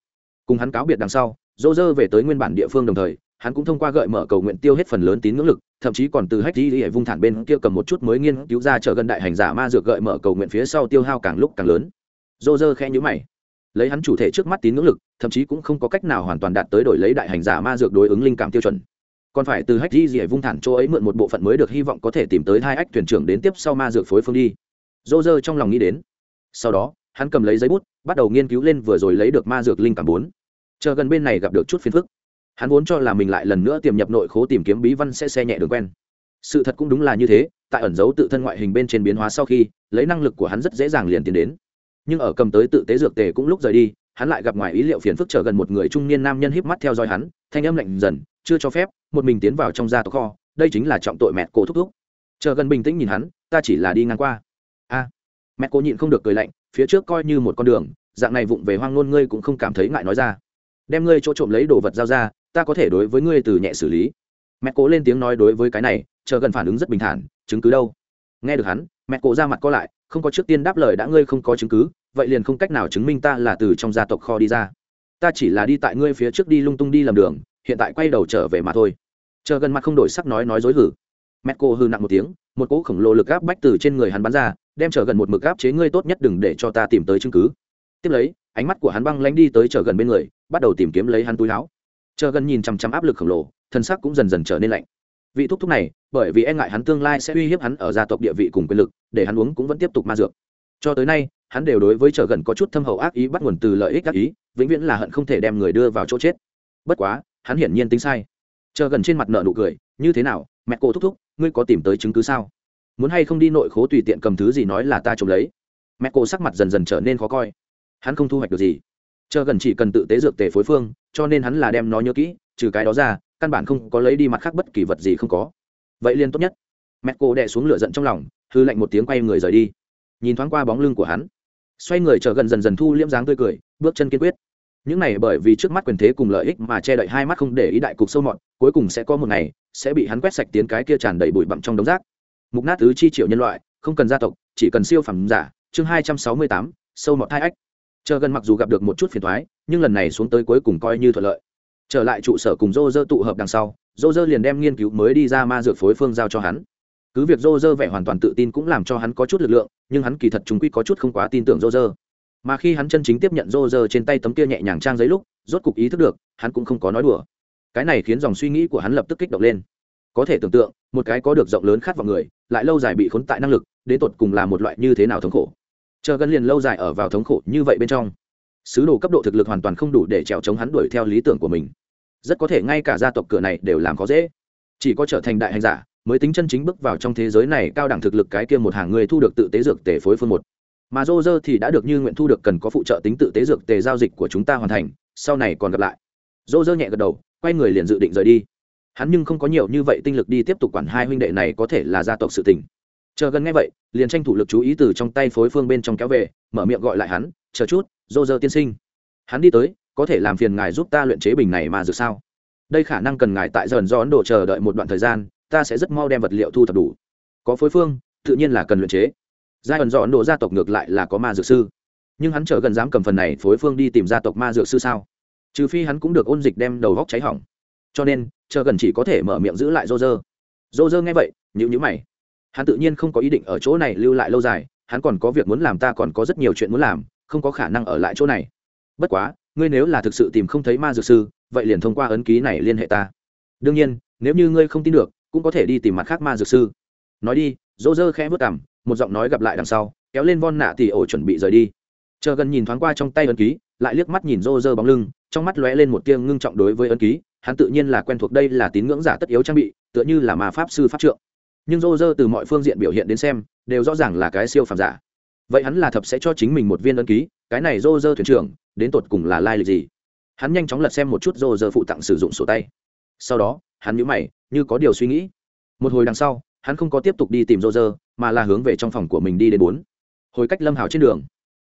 Cùng hắn cáo biệt đằng sau, dô dơ về tới nguyên bản địa phương đồng thời hắn cũng thông qua gợi mở cầu nguyện tiêu hết phần lớn tín ngưỡng lực, thậm chí còn từ hách đi hệ vung thản bên kia cầm một chút mới nghiên cứu ra trở gần đại hành giả ma dược gợi mở cầu nguyện phía sau tiêu hao càng lúc càng lớn. Dô dơ khe nhữ mày. Lấy hắn chủ thể trước mắt tín ngưỡng lực, thậm chí cũng không có cách nào hoàn toàn đạt tới đổi lấy đại hành giả ma dược đối ứng linh cảm tiêu chuẩn. Còn phải từ hách di dỉa vung thản chỗ ấy mượn một bộ phận mới được hy vọng có thể tìm tới hai ách thuyền trưởng đến tiếp sau ma dược phối phương đi. Dô dơ trong lòng nghĩ đến. Sau đó, hắn cầm lấy giấy bút, bắt đầu nghiên cứu lên vừa rồi lấy được ma dược linh cảm bốn. Chờ gần bên này gặp được chút phiền phức hắn vốn cho là mình lại lần nữa tiềm nhập nội khố tìm kiếm bí văn sẽ xe nhẹ đường quen. Sự thật cũng đúng là như thế, tại ẩn dấu tự thân ngoại hình bên trên biến hóa sau khi, lấy năng lực của hắn rất dễ dàng liền tiến đến. Nhưng ở cầm tới tự tế dược tề cũng lúc rời đi, hắn lại gặp ngoài ý liệu phiền phức trở gần một người trung niên nam nhân híp mắt theo dõi hắn, thanh âm lạnh dần, chưa cho phép, một mình tiến vào trong gia tộc kho, đây chính là trọng tội mẹ cổ thúc thúc. Chờ gần bình tĩnh nhìn hắn, ta chỉ là đi ngang qua. A, mẹ cô nhịn không được cười lạnh, phía trước coi như một con đường, dạng này vụng về hoang ngôn ngươi cũng không cảm thấy ngại nói ra. Đem ngươi chỗ trộm lấy đồ vật giao ra ta có thể đối với ngươi từ nhẹ xử lý. Mẹ cố lên tiếng nói đối với cái này, chờ gần phản ứng rất bình thản, chứng cứ đâu? Nghe được hắn, mẹ cổ ra mặt co lại, không có trước tiên đáp lời đã ngươi không có chứng cứ, vậy liền không cách nào chứng minh ta là từ trong gia tộc kho đi ra. Ta chỉ là đi tại ngươi phía trước đi lung tung đi lầm đường, hiện tại quay đầu trở về mà thôi. Chờ gần mặt không đổi sắc nói nói dối hử. Mẹ cô hư nặng một tiếng, một cỗ khổng lồ lực áp bách từ trên người hắn bắn ra, đem chờ gần một mực áp chế ngươi tốt nhất đừng để cho ta tìm tới chứng cứ. Tiếp lấy, ánh mắt của hắn băng lánh đi tới chờ gần bên người, bắt đầu tìm kiếm lấy hắn túi áo chờ gần nhìn chằm chằm áp lực khổng lồ, thân xác cũng dần dần trở nên lạnh. Vị thúc thúc này, bởi vì e ngại hắn tương lai sẽ uy hiếp hắn ở gia tộc địa vị cùng quyền lực, để hắn uống cũng vẫn tiếp tục ma dược. Cho tới nay, hắn đều đối với chờ gần có chút thâm hậu ác ý bắt nguồn từ lợi ích ác ý, vĩnh viễn là hận không thể đem người đưa vào chỗ chết. Bất quá, hắn hiển nhiên tính sai. Chờ gần trên mặt nợ nụ cười, như thế nào, mẹ cô thúc thúc, ngươi có tìm tới chứng cứ sao? Muốn hay không đi nội khố tùy tiện cầm thứ gì nói là ta trộm lấy? Mẹ cô sắc mặt dần dần trở nên khó coi. Hắn không thu hoạch được gì chờ gần chỉ cần tự tế dược tề phối phương, cho nên hắn là đem nó nhớ kỹ, trừ cái đó ra, căn bản không có lấy đi mặt khác bất kỳ vật gì không có. Vậy liền tốt nhất. Mẹ cô đè xuống lửa giận trong lòng, hư lạnh một tiếng quay người rời đi. Nhìn thoáng qua bóng lưng của hắn, xoay người chờ gần dần dần thu liễm dáng tươi cười, bước chân kiên quyết. Những này bởi vì trước mắt quyền thế cùng lợi ích mà che đậy hai mắt không để ý đại cục sâu mọt, cuối cùng sẽ có một ngày, sẽ bị hắn quét sạch tiến cái kia tràn đầy bụi bặm trong đống rác. Mục nát tứ chi triệu nhân loại, không cần gia tộc, chỉ cần siêu phẩm giả, chương hai trăm sáu mươi tám, sâu mọt hai ách chờ gần mặc dù gặp được một chút phiền thoái nhưng lần này xuống tới cuối cùng coi như thuận lợi. Trở lại trụ sở cùng dô dơ tụ hợp đằng sau dô dơ liền đem nghiên cứu mới đi ra ma dược phối phương giao cho hắn. Cứ việc dô dơ vẻ hoàn toàn tự tin cũng làm cho hắn có chút lực lượng, nhưng hắn kỳ thật chúng quy có chút không quá tin tưởng dô dơ mà khi hắn chân chính tiếp nhận dô dơ trên tay tấm kia nhẹ nhàng trang giấy lúc, rốt cục ý thức được, hắn cũng không có nói đùa. Cái này khiến dòng suy nghĩ của hắn lập tức kích động lên. Có thể tưởng tượng, một cái có được rộng lớn khát vào người, lại lâu dài bị khốn tại năng lực, đến tột cùng là một loại như thế nào thống khổ chờ gần liền lâu dài ở vào thống khổ như vậy bên trong. Sứ đồ cấp độ thực lực hoàn toàn không đủ để trèo chống hắn đuổi theo lý tưởng của mình. Rất có thể ngay cả gia tộc cửa này đều làm khó dễ. Chỉ có trở thành đại hành giả mới tính chân chính bước vào trong thế giới này cao đẳng thực lực cái kia một hàng người thu được tự tế dược tề phối phương một. Mà dô dơ thì đã được như nguyện thu được cần có phụ trợ tính tự tế dược tề giao dịch của chúng ta hoàn thành, sau này còn gặp lại. Dô dơ nhẹ gật đầu, quay người liền dự định rời đi. Hắn nhưng không có nhiều như vậy tinh lực đi tiếp tục quản hai huynh đệ này có thể là gia tộc sự tình chờ gần ngay vậy, liền tranh thủ lực chú ý từ trong tay phối phương bên trong kéo về, mở miệng gọi lại hắn, chờ chút dô dơ tiên sinh. Hắn đi tới, có thể làm phiền ngài giúp ta luyện chế bình này mà dược sao? Đây khả năng cần ngài tại dần do ấn độ chờ đợi một đoạn thời gian, ta sẽ rất mau đem vật liệu thu thập đủ. Có phối phương, tự nhiên là cần luyện chế. Giai ẩn do ấn độ gia tộc ngược lại là có ma dược sư. Nhưng hắn chờ gần dám cầm phần này, phối phương đi tìm gia tộc ma dược sư sao? Trừ phi hắn cũng được ôn dịch đem đầu góc cháy hỏng. Cho nên, chờ gần chỉ có thể mở miệng giữ lại dô dơ dô dơ nghe vậy nhữ nhữ mày hắn tự nhiên không có ý định ở chỗ này lưu lại lâu dài, hắn còn có việc muốn làm ta còn có rất nhiều chuyện muốn làm, không có khả năng ở lại chỗ này. Bất quá, ngươi nếu là thực sự tìm không thấy ma dược sư, vậy liền thông qua ấn ký này liên hệ ta. Đương nhiên, nếu như ngươi không tin được, cũng có thể đi tìm mặt khác ma dược sư. Nói đi, dỗ dơ khẽ vớt cảm một giọng nói gặp lại đằng sau, kéo lên von nạ tỉ ổ chuẩn bị rời đi. Chờ gần nhìn thoáng qua trong tay ấn ký, lại liếc mắt nhìn rô rơ bóng lưng, trong mắt lóe lên một tia ngưng trọng đối với ấn ký, hắn tự nhiên là quen thuộc đây là tín ngưỡng giả tất yếu trang bị, tựa như là ma pháp sư pháp trượng nhưng rô rơ từ mọi phương diện biểu hiện đến xem, đều rõ ràng là cái siêu phàm giả. Vậy hắn là thập sẽ cho chính mình một viên ấn ký, cái này rô rơ thuyền trưởng, đến tột cùng là lai lịch gì? Hắn nhanh chóng lật xem một chút rô rơ phụ tặng sử dụng sổ tay. Sau đó, hắn nhíu mày, như có điều suy nghĩ. Một hồi đằng sau, hắn không có tiếp tục đi tìm rô rơ, mà là hướng về trong phòng của mình đi đến bốn. Hồi cách lâm hào trên đường,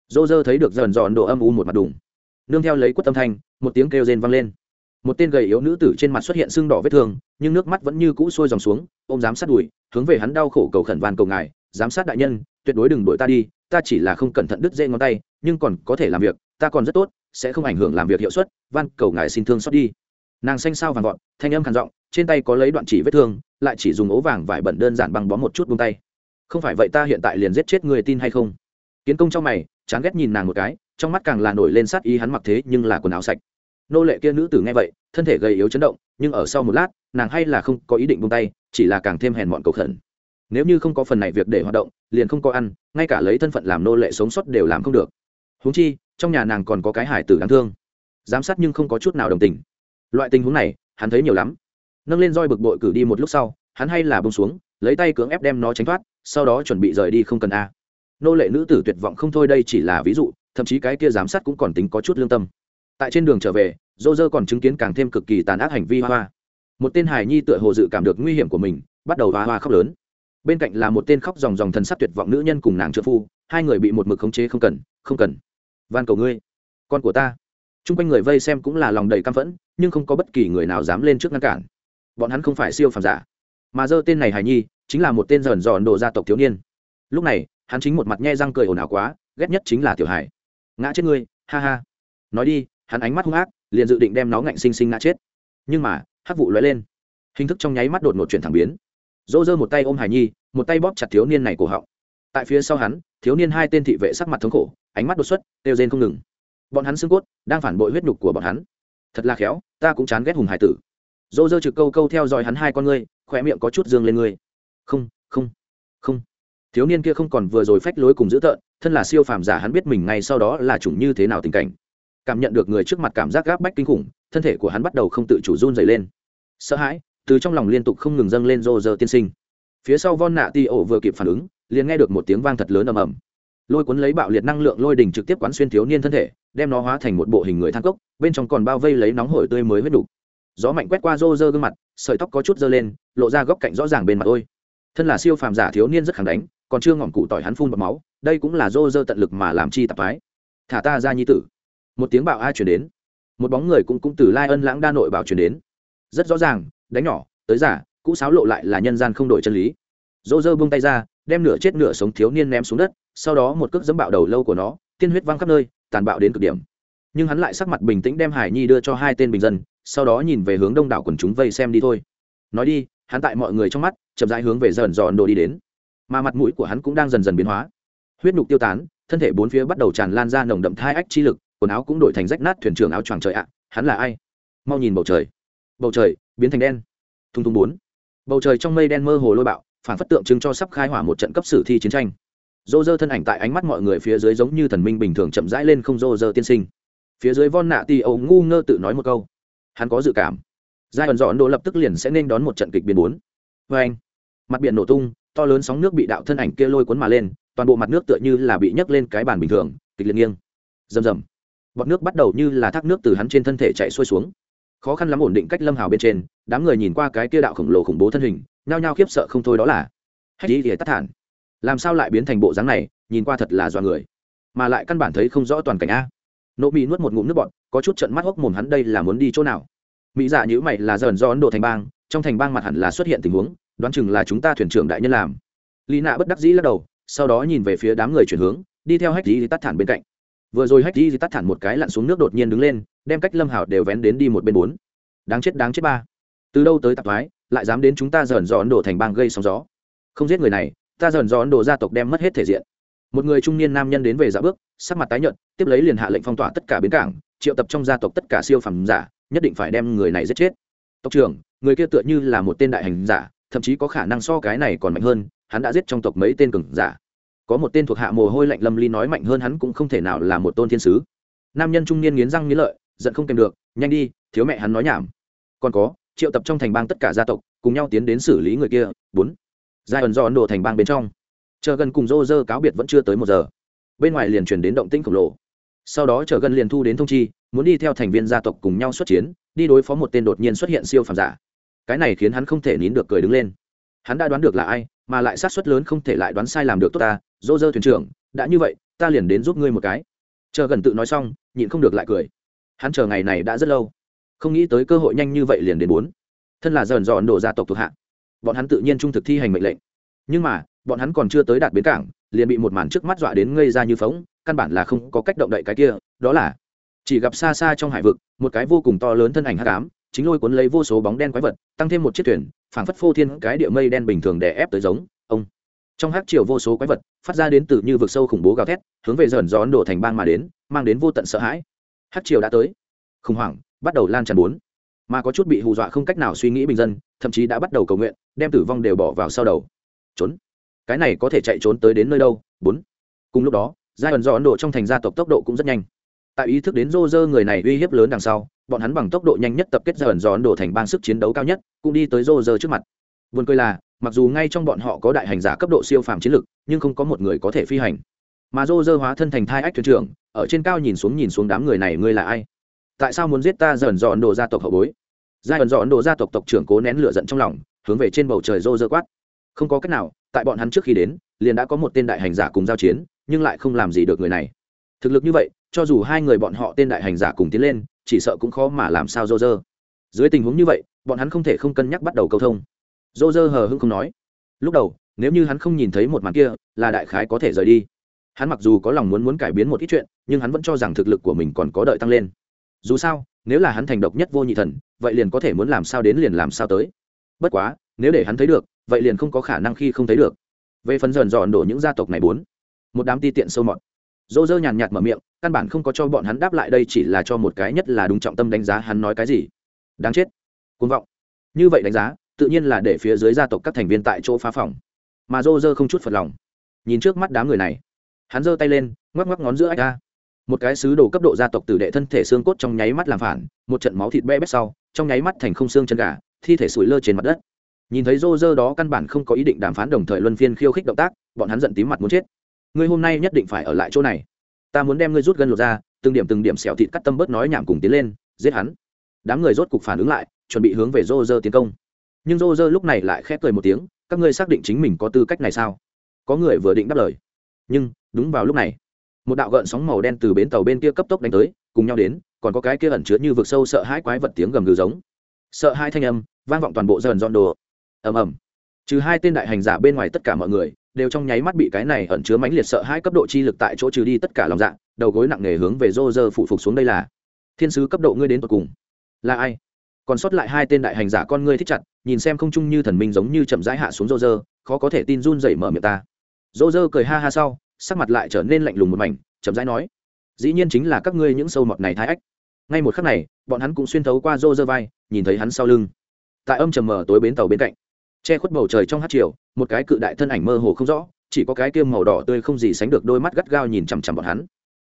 rô rơ thấy được dần dọn độ âm u một mặt đùng. Nương theo lấy quất tâm thanh, một tiếng kêu rên vang lên một tên gầy yếu nữ tử trên mặt xuất hiện sưng đỏ vết thương, nhưng nước mắt vẫn như cũ sôi dòng xuống, ôm giám sát đùi hướng về hắn đau khổ cầu khẩn van cầu ngài, giám sát đại nhân, tuyệt đối đừng đuổi ta đi, ta chỉ là không cẩn thận đứt dây ngón tay, nhưng còn có thể làm việc, ta còn rất tốt, sẽ không ảnh hưởng làm việc hiệu suất, van cầu ngài xin thương xót đi. Nàng xanh sao vàng gọn thanh âm khàn giọng, trên tay có lấy đoạn chỉ vết thương, lại chỉ dùng ố vàng vải bẩn đơn giản băng bó một chút buông tay. Không phải vậy ta hiện tại liền giết chết người tin hay không? Kiến công trong mày, chán ghét nhìn nàng một cái, trong mắt càng là nổi lên sát ý hắn mặc thế nhưng là quần áo sạch nô lệ kia nữ tử nghe vậy, thân thể gầy yếu chấn động, nhưng ở sau một lát, nàng hay là không có ý định buông tay, chỉ là càng thêm hèn mọn cầu khẩn. Nếu như không có phần này việc để hoạt động, liền không có ăn, ngay cả lấy thân phận làm nô lệ sống sót đều làm không được. Huống chi, trong nhà nàng còn có cái hải tử đáng thương. Giám sát nhưng không có chút nào đồng tình. Loại tình huống này, hắn thấy nhiều lắm. Nâng lên roi bực bội cử đi một lúc sau, hắn hay là bông xuống, lấy tay cưỡng ép đem nó tránh thoát, sau đó chuẩn bị rời đi không cần a. Nô lệ nữ tử tuyệt vọng không thôi đây chỉ là ví dụ, thậm chí cái kia giám sát cũng còn tính có chút lương tâm tại trên đường trở về dô dơ còn chứng kiến càng thêm cực kỳ tàn ác hành vi hoa hoa. Một tên hài nhi tựa hồ dự cảm được nguy hiểm của mình, bắt đầu hoa hoa khóc lớn. Bên cạnh là một tên khóc dòng dòng thần sắc tuyệt vọng nữ nhân cùng nàng trợ phu, hai người bị một mực khống chế không cần không cần. Van cầu ngươi, con của ta. T r u n g quanh người vây xem cũng là lòng đầy căm phẫn, nhưng không có bất kỳ người nào dám lên trước ngăn cản. Bọn hắn không phải siêu phàm giả. Mà dơ tên này hài nhi, chính là một tên dởn dòn đồ gia tộc thiếu niên. Lúc này, hắn chính một mặt nhe răng cười ồn ào quá, ghét nhất chính là tiểu hải ngã chết ngươi, ha ha. Nói đi hắn ánh mắt hung ác, liền dự định đem nó ngạnh sinh sinh ngã chết. Nhưng mà, hắc vụ lóe lên. Hình thức trong nháy mắt đột ngột chuyển thẳng biến. Dỗ dơ một tay ôm hải nhi, một tay bóp chặt thiếu niên này cổ họng. Tại phía sau hắn, thiếu niên hai tên thị vệ sắc mặt thống khổ, ánh mắt đột xuất đều rên không ngừng. Bọn hắn xương cốt đang phản bội huyết nhục của bọn hắn. Thật là khéo, ta cũng chán ghét hùng hải tử. Dỗ dơ trực câu câu theo dõi hắn hai con ngươi khỏe miệng có chút dương lên ngươi. Không không không. Thiếu niên kia không còn vừa rồi phách lối cùng dữ tợn, thân là siêu phàm giả hắn biết mình ngay sau đó là chủng như thế nào tình cảnh cảm nhận được người trước mặt cảm giác gáp bách kinh khủng, thân thể của hắn bắt đầu không tự chủ run dày lên. Sợ hãi, từ trong lòng liên tục không ngừng dâng lên rô rơ tiên sinh. Phía sau von nạ ti ổ vừa kịp phản ứng, liền nghe được một tiếng vang thật lớn ầm ầm. Lôi cuốn lấy bạo liệt năng lượng lôi đình trực tiếp quán xuyên thiếu niên thân thể, đem nó hóa thành một bộ hình người thang cốc, bên trong còn bao vây lấy nóng hổi tươi mới huyết đủ. gió mạnh quét qua rô rơ gương mặt, sợi tóc có chút dơ lên, lộ ra góc cạnh rõ ràng bên mặt ôi. Thân là siêu phàm giả thiếu niên rất khẳng đánh, còn chưa ngỏm cụ tỏi hắn phun bọt máu, đây cũng là rô rơ tận lực mà làm chi tạp thái thả ta ra nhi tử một tiếng bạo a chuyển đến. Một bóng người cũng cũng từ lai ân lãng đa nội bảo chuyển đến. Rất rõ ràng, đánh nhỏ, tới giả, cũ sáo lộ lại là nhân gian không đổi chân lý. Dỗ dơ buông tay ra, đem nửa chết nửa sống thiếu niên ném xuống đất, sau đó một cước dẫm bạo đầu lâu của nó, tiên huyết văng khắp nơi, tàn bạo đến cực điểm. Nhưng hắn lại sắc mặt bình tĩnh đem hải nhi đưa cho hai tên bình dân, sau đó nhìn về hướng đông đảo quần chúng vây xem đi thôi. Nói đi, hắn tại mọi người trong mắt, chậm rãi hướng về dần dọn đồ đi đến. Mà mặt mũi của hắn cũng đang dần dần biến hóa. Huyết nhục tiêu tán, thân thể bốn phía bắt đầu tràn lan ra nồng đậm thai ách chi lực quần áo cũng đổi thành rách nát thuyền trưởng áo choàng trời ạ, hắn là ai? Mau nhìn bầu trời. Bầu trời, biến thành đen. Thung thung bốn. Bầu trời trong mây đen mơ hồ lôi bạo, phản phất tượng trưng cho sắp khai hỏa một trận cấp sử thi chiến tranh. Dô dơ thân ảnh tại ánh mắt mọi người phía dưới giống như thần minh bình thường chậm rãi lên không dô dơ tiên sinh. Phía dưới von nạ tì âu ngu ngơ tự nói một câu. Hắn có dự cảm. Giai ẩn dọn đồ lập tức liền sẽ nên đón một trận kịch biến bốn. Vê anh, mặt biển nổ tung, to lớn sóng nước bị đạo thân ảnh kia lôi cuốn mà lên, toàn bộ mặt nước tựa như là bị nhấc lên cái bàn bình thường, kịch liệt nghiêng. Rầm rầm bọt nước bắt đầu như là thác nước từ hắn trên thân thể chạy xuôi xuống. Khó khăn lắm ổn định cách lâm hào bên trên, đám người nhìn qua cái kia đạo khổng lồ khủng bố thân hình, nhao nhao khiếp sợ không thôi đó là. Hách đi thì tắt thản. Làm sao lại biến thành bộ dáng này, nhìn qua thật là dọa người. Mà lại căn bản thấy không rõ toàn cảnh a. Nỗ mỹ nuốt một ngụm nước bọt, có chút trận mắt hốc mồm hắn đây là muốn đi chỗ nào. Mỹ dạ nhữ mày là dần do ấn độ thành bang, trong thành bang mặt hẳn là xuất hiện tình huống, đoán chừng là chúng ta thuyền trưởng đại nhân làm. Lý nạ bất đắc dĩ lắc đầu, sau đó nhìn về phía đám người chuyển hướng, đi theo hách đi tắt thản bên cạnh vừa rồi hách di tắt thẳng một cái lặn xuống nước đột nhiên đứng lên, đem cách lâm hảo đều vén đến đi một bên bốn. Đáng chết đáng chết ba. Từ đâu tới tạp thoái, lại dám đến chúng ta dởn dò ấn độ thành bang gây sóng gió? Không giết người này, ta dởn dò ấn độ gia tộc đem mất hết thể diện. Một người trung niên nam nhân đến về dạ bước, sắc mặt tái nhợt, tiếp lấy liền hạ lệnh phong tỏa tất cả bến cảng, triệu tập trong gia tộc tất cả siêu phẩm giả, nhất định phải đem người này giết chết. Tộc trưởng, người kia tựa như là một tên đại hành giả, thậm chí có khả năng so cái này còn mạnh hơn, hắn đã giết trong tộc mấy tên cường giả có một tên thuộc hạ mồ hôi lạnh lâm ly nói mạnh hơn hắn cũng không thể nào là một tôn thiên sứ. Nam nhân trung niên nghiến răng nghiến lợi, giận không kèm được, nhanh đi, thiếu mẹ hắn nói nhảm. Còn có, triệu tập trong thành bang tất cả gia tộc, cùng nhau tiến đến xử lý người kia. Bốn, giai ẩn do ấn độ thành bang bên trong. Chờ gần cùng rô rơ cáo biệt vẫn chưa tới một giờ. Bên ngoài liền truyền đến động tĩnh khổng lồ. Sau đó chờ gần liền thu đến thông chi, muốn đi theo thành viên gia tộc cùng nhau xuất chiến, đi đối phó một tên đột nhiên xuất hiện siêu phàm giả. Cái này khiến hắn không thể nín được cười đứng lên. Hắn đã đoán được là ai, mà lại sát suất lớn không thể lại đoán sai làm được tốt ta dô dơ thuyền trưởng, đã như vậy, ta liền đến giúp ngươi một cái. Chờ gần tự nói xong, nhịn không được lại cười. Hắn chờ ngày này đã rất lâu. Không nghĩ tới cơ hội nhanh như vậy liền đến bốn. Thân là dần dọn đổ gia tộc thuộc hạ, bọn hắn tự nhiên trung thực thi hành mệnh lệnh. Nhưng mà, bọn hắn còn chưa tới đạt bến cảng, liền bị một màn trước mắt dọa đến ngây ra như phóng, căn bản là không có cách động đậy cái kia, đó là chỉ gặp xa xa trong hải vực, một cái vô cùng to lớn thân ảnh hắc ám, chính lôi cuốn lấy vô số bóng đen quái vật, tăng thêm một chiếc thuyền, phảng phất phô thiên cái địa mây đen bình thường đè ép tới giống, ông trong hát triều vô số quái vật phát ra đến từ như vực sâu khủng bố gào thét hướng về dần gió ấn độ thành bang mà đến mang đến vô tận sợ hãi. Hát triều đã tới. Khủng hoảng bắt đầu lan tràn bốn. Mà có chút bị hù dọa không cách nào suy nghĩ bình dân thậm chí đã bắt đầu cầu nguyện đem tử vong đều bỏ vào sau đầu. Trốn. Cái này có thể chạy trốn tới đến nơi đâu? Bốn. Cùng lúc đó giai ẩn do ấn độ trong thành gia tộc tốc độ cũng rất nhanh. Tại ý thức đến rô rơ người này uy hiếp lớn đằng sau bọn hắn bằng tốc độ nhanh nhất tập kết giai ẩn do ấn độ thành bang sức chiến đấu cao nhất cũng đi tới rô rơ trước mặt. Vườn cười là, mặc dù ngay trong bọn họ có đại hành giả cấp độ siêu phàm chiến lực, nhưng không có một người có thể phi hành. Mà Roger hóa thân thành thai ách thuyền trưởng, ở trên cao nhìn xuống nhìn xuống đám người này, ngươi là ai? Tại sao muốn giết ta dần dọn đồ gia tộc hậu bối? Giai ẩn dọn đồ gia tộc tộc trưởng cố nén lửa giận trong lòng, hướng về trên bầu trời Roger quát. Không có cách nào, tại bọn hắn trước khi đến, liền đã có một tên đại hành giả cùng giao chiến, nhưng lại không làm gì được người này. Thực lực như vậy, cho dù hai người bọn họ tên đại hành giả cùng tiến lên, chỉ sợ cũng khó mà làm sao Roger. Dưới tình huống như vậy, bọn hắn không thể không cân nhắc bắt đầu câu thông dô dơ hờ hưng không nói. Lúc đầu, nếu như hắn không nhìn thấy một màn kia, là đại khái có thể rời đi. Hắn mặc dù có lòng muốn muốn cải biến một ít chuyện, nhưng hắn vẫn cho rằng thực lực của mình còn có đợi tăng lên. Dù sao, nếu là hắn thành độc nhất vô nhị thần, vậy liền có thể muốn làm sao đến liền làm sao tới. Bất quá, nếu để hắn thấy được, vậy liền không có khả năng khi không thấy được. Về phần dần dọn đổ những gia tộc này bốn, một đám ti tiện sâu mọt. Dô dơ nhàn nhạt mở miệng, căn bản không có cho bọn hắn đáp lại đây chỉ là cho một cái nhất là đúng trọng tâm đánh giá hắn nói cái gì. Đáng chết. Côn vọng. Như vậy đánh giá tự nhiên là để phía dưới gia tộc các thành viên tại chỗ phá phòng. Mà dô dơ không chút phật lòng. Nhìn trước mắt đám người này, hắn giơ tay lên, ngoắc ngoắc ngón giữa ách ra một cái sứ đồ cấp độ gia tộc tử đệ thân thể xương cốt trong nháy mắt làm phản, một trận máu thịt be bét sau, trong nháy mắt thành không xương chân gà, thi thể sủi lơ trên mặt đất. Nhìn thấy rô rơ đó căn bản không có ý định đàm phán đồng thời luân phiên khiêu khích động tác, bọn hắn giận tím mặt muốn chết. Ngươi hôm nay nhất định phải ở lại chỗ này. Ta muốn đem ngươi rút gân lột ra, từng điểm từng điểm xẻo thịt cắt tâm bớt nói nhảm cùng tiến lên, giết hắn. Đám người rốt cục phản ứng lại, chuẩn bị hướng về rô rơ tiến công nhưng rô rơ lúc này lại khép cười một tiếng, các ngươi xác định chính mình có tư cách này sao? Có người vừa định đáp lời. Nhưng, đúng vào lúc này, một đạo gợn sóng màu đen từ bến tàu bên kia cấp tốc đánh tới, cùng nhau đến, còn có cái kia ẩn chứa như vực sâu sợ hãi quái vật tiếng gầm gừ giống. Sợ hai thanh âm, vang vọng toàn bộ dần dọn đồ. Ầm ầm. Trừ hai tên đại hành giả bên ngoài tất cả mọi người, đều trong nháy mắt bị cái này ẩn chứa mãnh liệt sợ hai cấp độ chi lực tại chỗ trừ đi tất cả lòng dạ đầu gối nặng nề hướng về rô rơ phụ phục xuống đây là. Thiên sứ cấp độ ngươi đến tột cùng là ai? Còn sót lại hai tên đại hành giả con ngươi thích chặt nhìn xem không chung như thần minh giống như chậm rãi hạ xuống rô rơ khó có thể tin run dậy mở miệng ta. Rô rơ cười ha ha sau, sắc mặt lại trở nên lạnh lùng một mảnh, chậm rãi nói, dĩ nhiên chính là các ngươi những sâu mọt này thái ách. Ngay một khắc này, bọn hắn cũng xuyên thấu qua rô rơ vai, nhìn thấy hắn sau lưng. Tại âm trầm mở tối bến tàu bên cạnh, che khuất bầu trời trong hát chiều một cái cự đại thân ảnh mơ hồ không rõ, chỉ có cái kiêm màu đỏ tươi không gì sánh được đôi mắt gắt gao nhìn chằm chằm bọn hắn.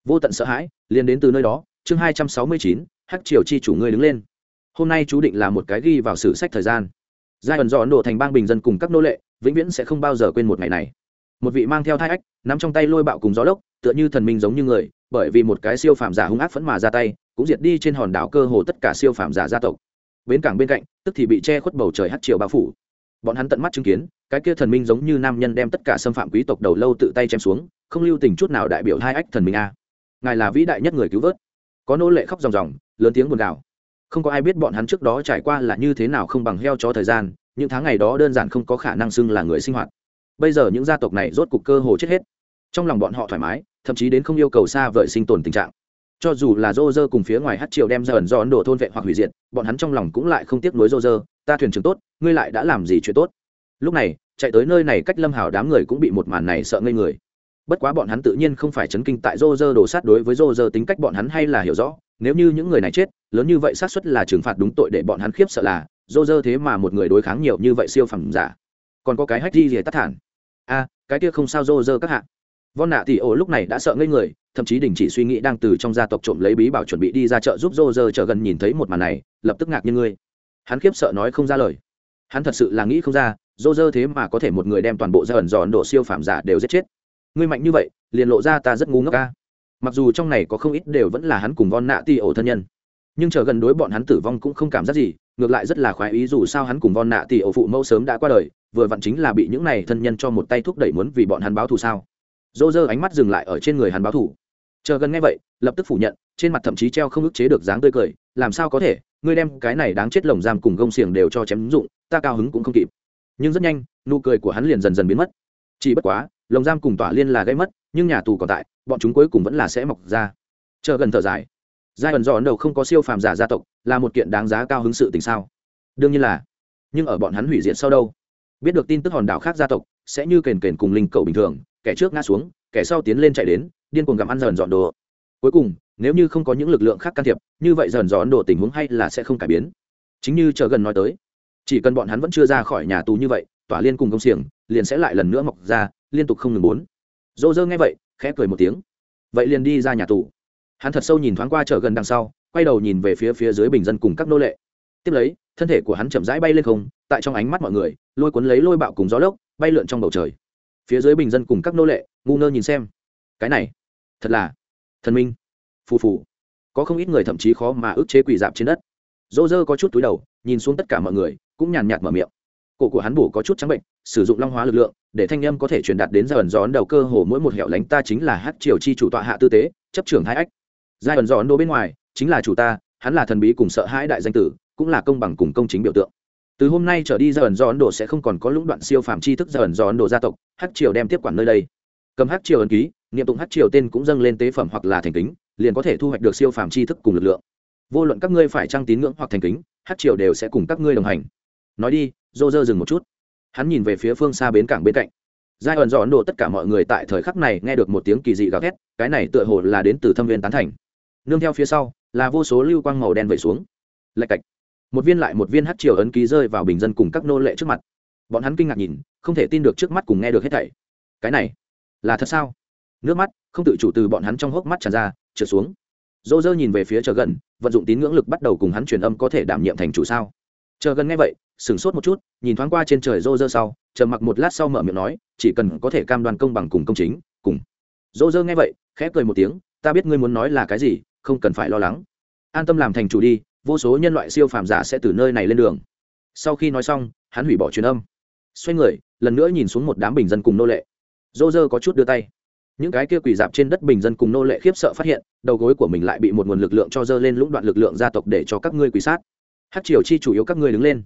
Vô tận sợ hãi, liền đến từ nơi đó, chương hai trăm sáu mươi chín, hát triều chi chủ ngươi đứng lên. Hôm nay chú định là một cái ghi vào sử sách thời gian giai ẩn dọn đổ thành bang bình dân cùng các nô lệ, vĩnh viễn sẽ không bao giờ quên một ngày này. Một vị mang theo thai ách, nắm trong tay lôi bạo cùng gió lốc, tựa như thần minh giống như người, bởi vì một cái siêu phàm giả hung ác phẫn mà ra tay, cũng diệt đi trên hòn đảo cơ hồ tất cả siêu phàm giả gia tộc. Bến cảng bên cạnh, tức thì bị che khuất bầu trời hát triều bao phủ. Bọn hắn tận mắt chứng kiến, cái kia thần minh giống như nam nhân đem tất cả xâm phạm quý tộc đầu lâu tự tay chém xuống, không lưu tình chút nào đại biểu hai ách thần minh a. Ngài là vĩ đại nhất người cứu vớt. Có nô lệ khóc ròng ròng, lớn tiếng buồn gào không có ai biết bọn hắn trước đó trải qua là như thế nào không bằng heo chó thời gian, những tháng ngày đó đơn giản không có khả năng xưng là người sinh hoạt. Bây giờ những gia tộc này rốt cục cơ hồ chết hết. Trong lòng bọn họ thoải mái, thậm chí đến không yêu cầu xa vời sinh tồn tình trạng. Cho dù là rô rơ cùng phía ngoài hát triều đem ra ẩn do ấn độ thôn vệ hoặc hủy diệt, bọn hắn trong lòng cũng lại không tiếc nuối rô rơ ta thuyền trưởng tốt, ngươi lại đã làm gì chuyện tốt? Lúc này, chạy tới nơi này cách lâm hào đám người cũng bị một màn này sợ ngây người. Bất quá bọn hắn tự nhiên không phải chấn kinh tại rô rơ đổ sát đối với rô rơ tính cách bọn hắn hay là hiểu rõ nếu như những người này chết, lớn như vậy xác suất là trừng phạt đúng tội để bọn hắn khiếp sợ là, dô dơ thế mà một người đối kháng nhiều như vậy siêu phẩm giả. Còn có cái hách di rìa tắt thản. A, cái kia không sao dô dơ các hạ. Von nạ thì ổ lúc này đã sợ ngây người, thậm chí đình chỉ suy nghĩ đang từ trong gia tộc trộm lấy bí bảo chuẩn bị đi ra chợ giúp dô dơ chờ gần nhìn thấy một màn này, lập tức ngạc như ngươi. Hắn khiếp sợ nói không ra lời. Hắn thật sự là nghĩ không ra, dô dơ thế mà có thể một người đem toàn bộ gia ẩn giòn độ siêu phàm giả đều giết chết. Ngươi mạnh như vậy, liền lộ ra ta rất ngu ngốc ca mặc dù trong này có không ít đều vẫn là hắn cùng von nạ ti ổ thân nhân, nhưng chờ gần đối bọn hắn tử vong cũng không cảm giác gì, ngược lại rất là khoái ý dù sao hắn cùng von nạ ti ổ phụ mẫu sớm đã qua đời, vừa vặn chính là bị những này thân nhân cho một tay thúc đẩy muốn vì bọn hắn báo thù sao? Dô dơ ánh mắt dừng lại ở trên người hắn báo thù. Chờ gần nghe vậy, lập tức phủ nhận, trên mặt thậm chí treo không ức chế được dáng tươi cười, làm sao có thể, ngươi đem cái này đáng chết lồng giam cùng gông xiềng đều cho chém dụng, ta cao hứng cũng không kịp. Nhưng rất nhanh, nụ cười của hắn liền dần dần biến mất. Chỉ bất quá, lồng giam cùng tỏa liên là gây mất nhưng nhà tù còn tại, bọn chúng cuối cùng vẫn là sẽ mọc ra. Chờ gần thở dài. Giai ẩn do ấn đầu không có siêu phàm giả gia tộc, là một kiện đáng giá cao hứng sự tình sao? Đương nhiên là. Nhưng ở bọn hắn hủy diệt sau đâu? Biết được tin tức hòn đảo khác gia tộc, sẽ như kền kền cùng linh cầu bình thường, kẻ trước ngã xuống, kẻ sau tiến lên chạy đến, điên cuồng gặm ăn dần dọn đồ. Cuối cùng, nếu như không có những lực lượng khác can thiệp, như vậy dần dọn đồ tình huống hay là sẽ không cải biến. Chính như chờ gần nói tới, chỉ cần bọn hắn vẫn chưa ra khỏi nhà tù như vậy, tỏa liên cùng công xiềng, liền sẽ lại lần nữa mọc ra, liên tục không ngừng bốn dô dơ nghe vậy, khẽ cười một tiếng. Vậy liền đi ra nhà tù. Hắn thật sâu nhìn thoáng qua chở gần đằng sau, quay đầu nhìn về phía phía dưới bình dân cùng các nô lệ. Tiếp lấy, thân thể của hắn chậm rãi bay lên không, tại trong ánh mắt mọi người, lôi cuốn lấy lôi bạo cùng gió lốc, bay lượn trong bầu trời. Phía dưới bình dân cùng các nô lệ, ngu ngơ nhìn xem. Cái này, thật là thần minh. Phù phù. Có không ít người thậm chí khó mà ức chế quỷ dạp trên đất. Dô dơ có chút túi đầu, nhìn xuống tất cả mọi người, cũng nhàn nhạt mở miệng. Cổ của hắn bổ có chút trắng bệnh, sử dụng long hóa lực lượng để thanh âm có thể truyền đạt đến giai ẩn gió đầu cơ hồ mỗi một hẻo lánh ta chính là hát triều chi chủ tọa hạ tư tế, chấp trưởng hai ách. Giai ẩn gió đô bên ngoài, chính là chủ ta, hắn là thần bí cùng sợ hãi đại danh tử, cũng là công bằng cùng công chính biểu tượng. Từ hôm nay trở đi giai ẩn gió ấn độ sẽ không còn có lũng đoạn siêu phàm tri thức giai ẩn gió ấn độ gia tộc, hát triều đem tiếp quản nơi đây. Cầm hát triều ấn ký, niệm tụng hát triều tên cũng dâng lên tế phẩm hoặc là thành kính, liền có thể thu hoạch được siêu phàm tri thức cùng lực lượng. Vô luận các ngươi phải trăng tín ngưỡng hoặc thành kính, hát triều đều sẽ cùng các ngươi đồng hành. Nói đi dô dơ dừng một chút hắn nhìn về phía phương xa bến cảng bên cạnh. Giai ẩn dò ấn độ tất cả mọi người tại thời khắc này nghe được một tiếng kỳ dị gào thét, cái này tựa hồ là đến từ thâm viên tán thành. Nương theo phía sau, là vô số lưu quang màu đen vẩy xuống. Lạch cạch. Một viên lại một viên hát triều ấn ký rơi vào bình dân cùng các nô lệ trước mặt. Bọn hắn kinh ngạc nhìn, không thể tin được trước mắt cùng nghe được hết thảy. Cái này, là thật sao? Nước mắt, không tự chủ từ bọn hắn trong hốc mắt tràn ra, trượt xuống. Dô dơ nhìn về phía chờ gần, vận dụng tín ngưỡng lực bắt đầu cùng hắn truyền âm có thể đảm nhiệm thành chủ sao? Chờ gần nghe vậy sửng sốt một chút, nhìn thoáng qua trên trời rô rơ sau chờ mặc một lát sau mở miệng nói, chỉ cần có thể cam đoan công bằng cùng công chính, cùng. Rô rơ nghe vậy, khẽ cười một tiếng, ta biết ngươi muốn nói là cái gì, không cần phải lo lắng. An tâm làm thành chủ đi, vô số nhân loại siêu phàm giả sẽ từ nơi này lên đường. Sau khi nói xong, hắn hủy bỏ truyền âm. Xoay người, lần nữa nhìn xuống một đám bình dân cùng nô lệ. Dô dơ có chút đưa tay. Những cái kia quỳ dạp trên đất bình dân cùng nô lệ khiếp sợ phát hiện, đầu gối của mình lại bị một nguồn lực lượng cho dơ lên lũng đoạn lực lượng gia tộc để cho các ngươi quỳ sát. Hát triều chi chủ yếu các ngươi đứng lên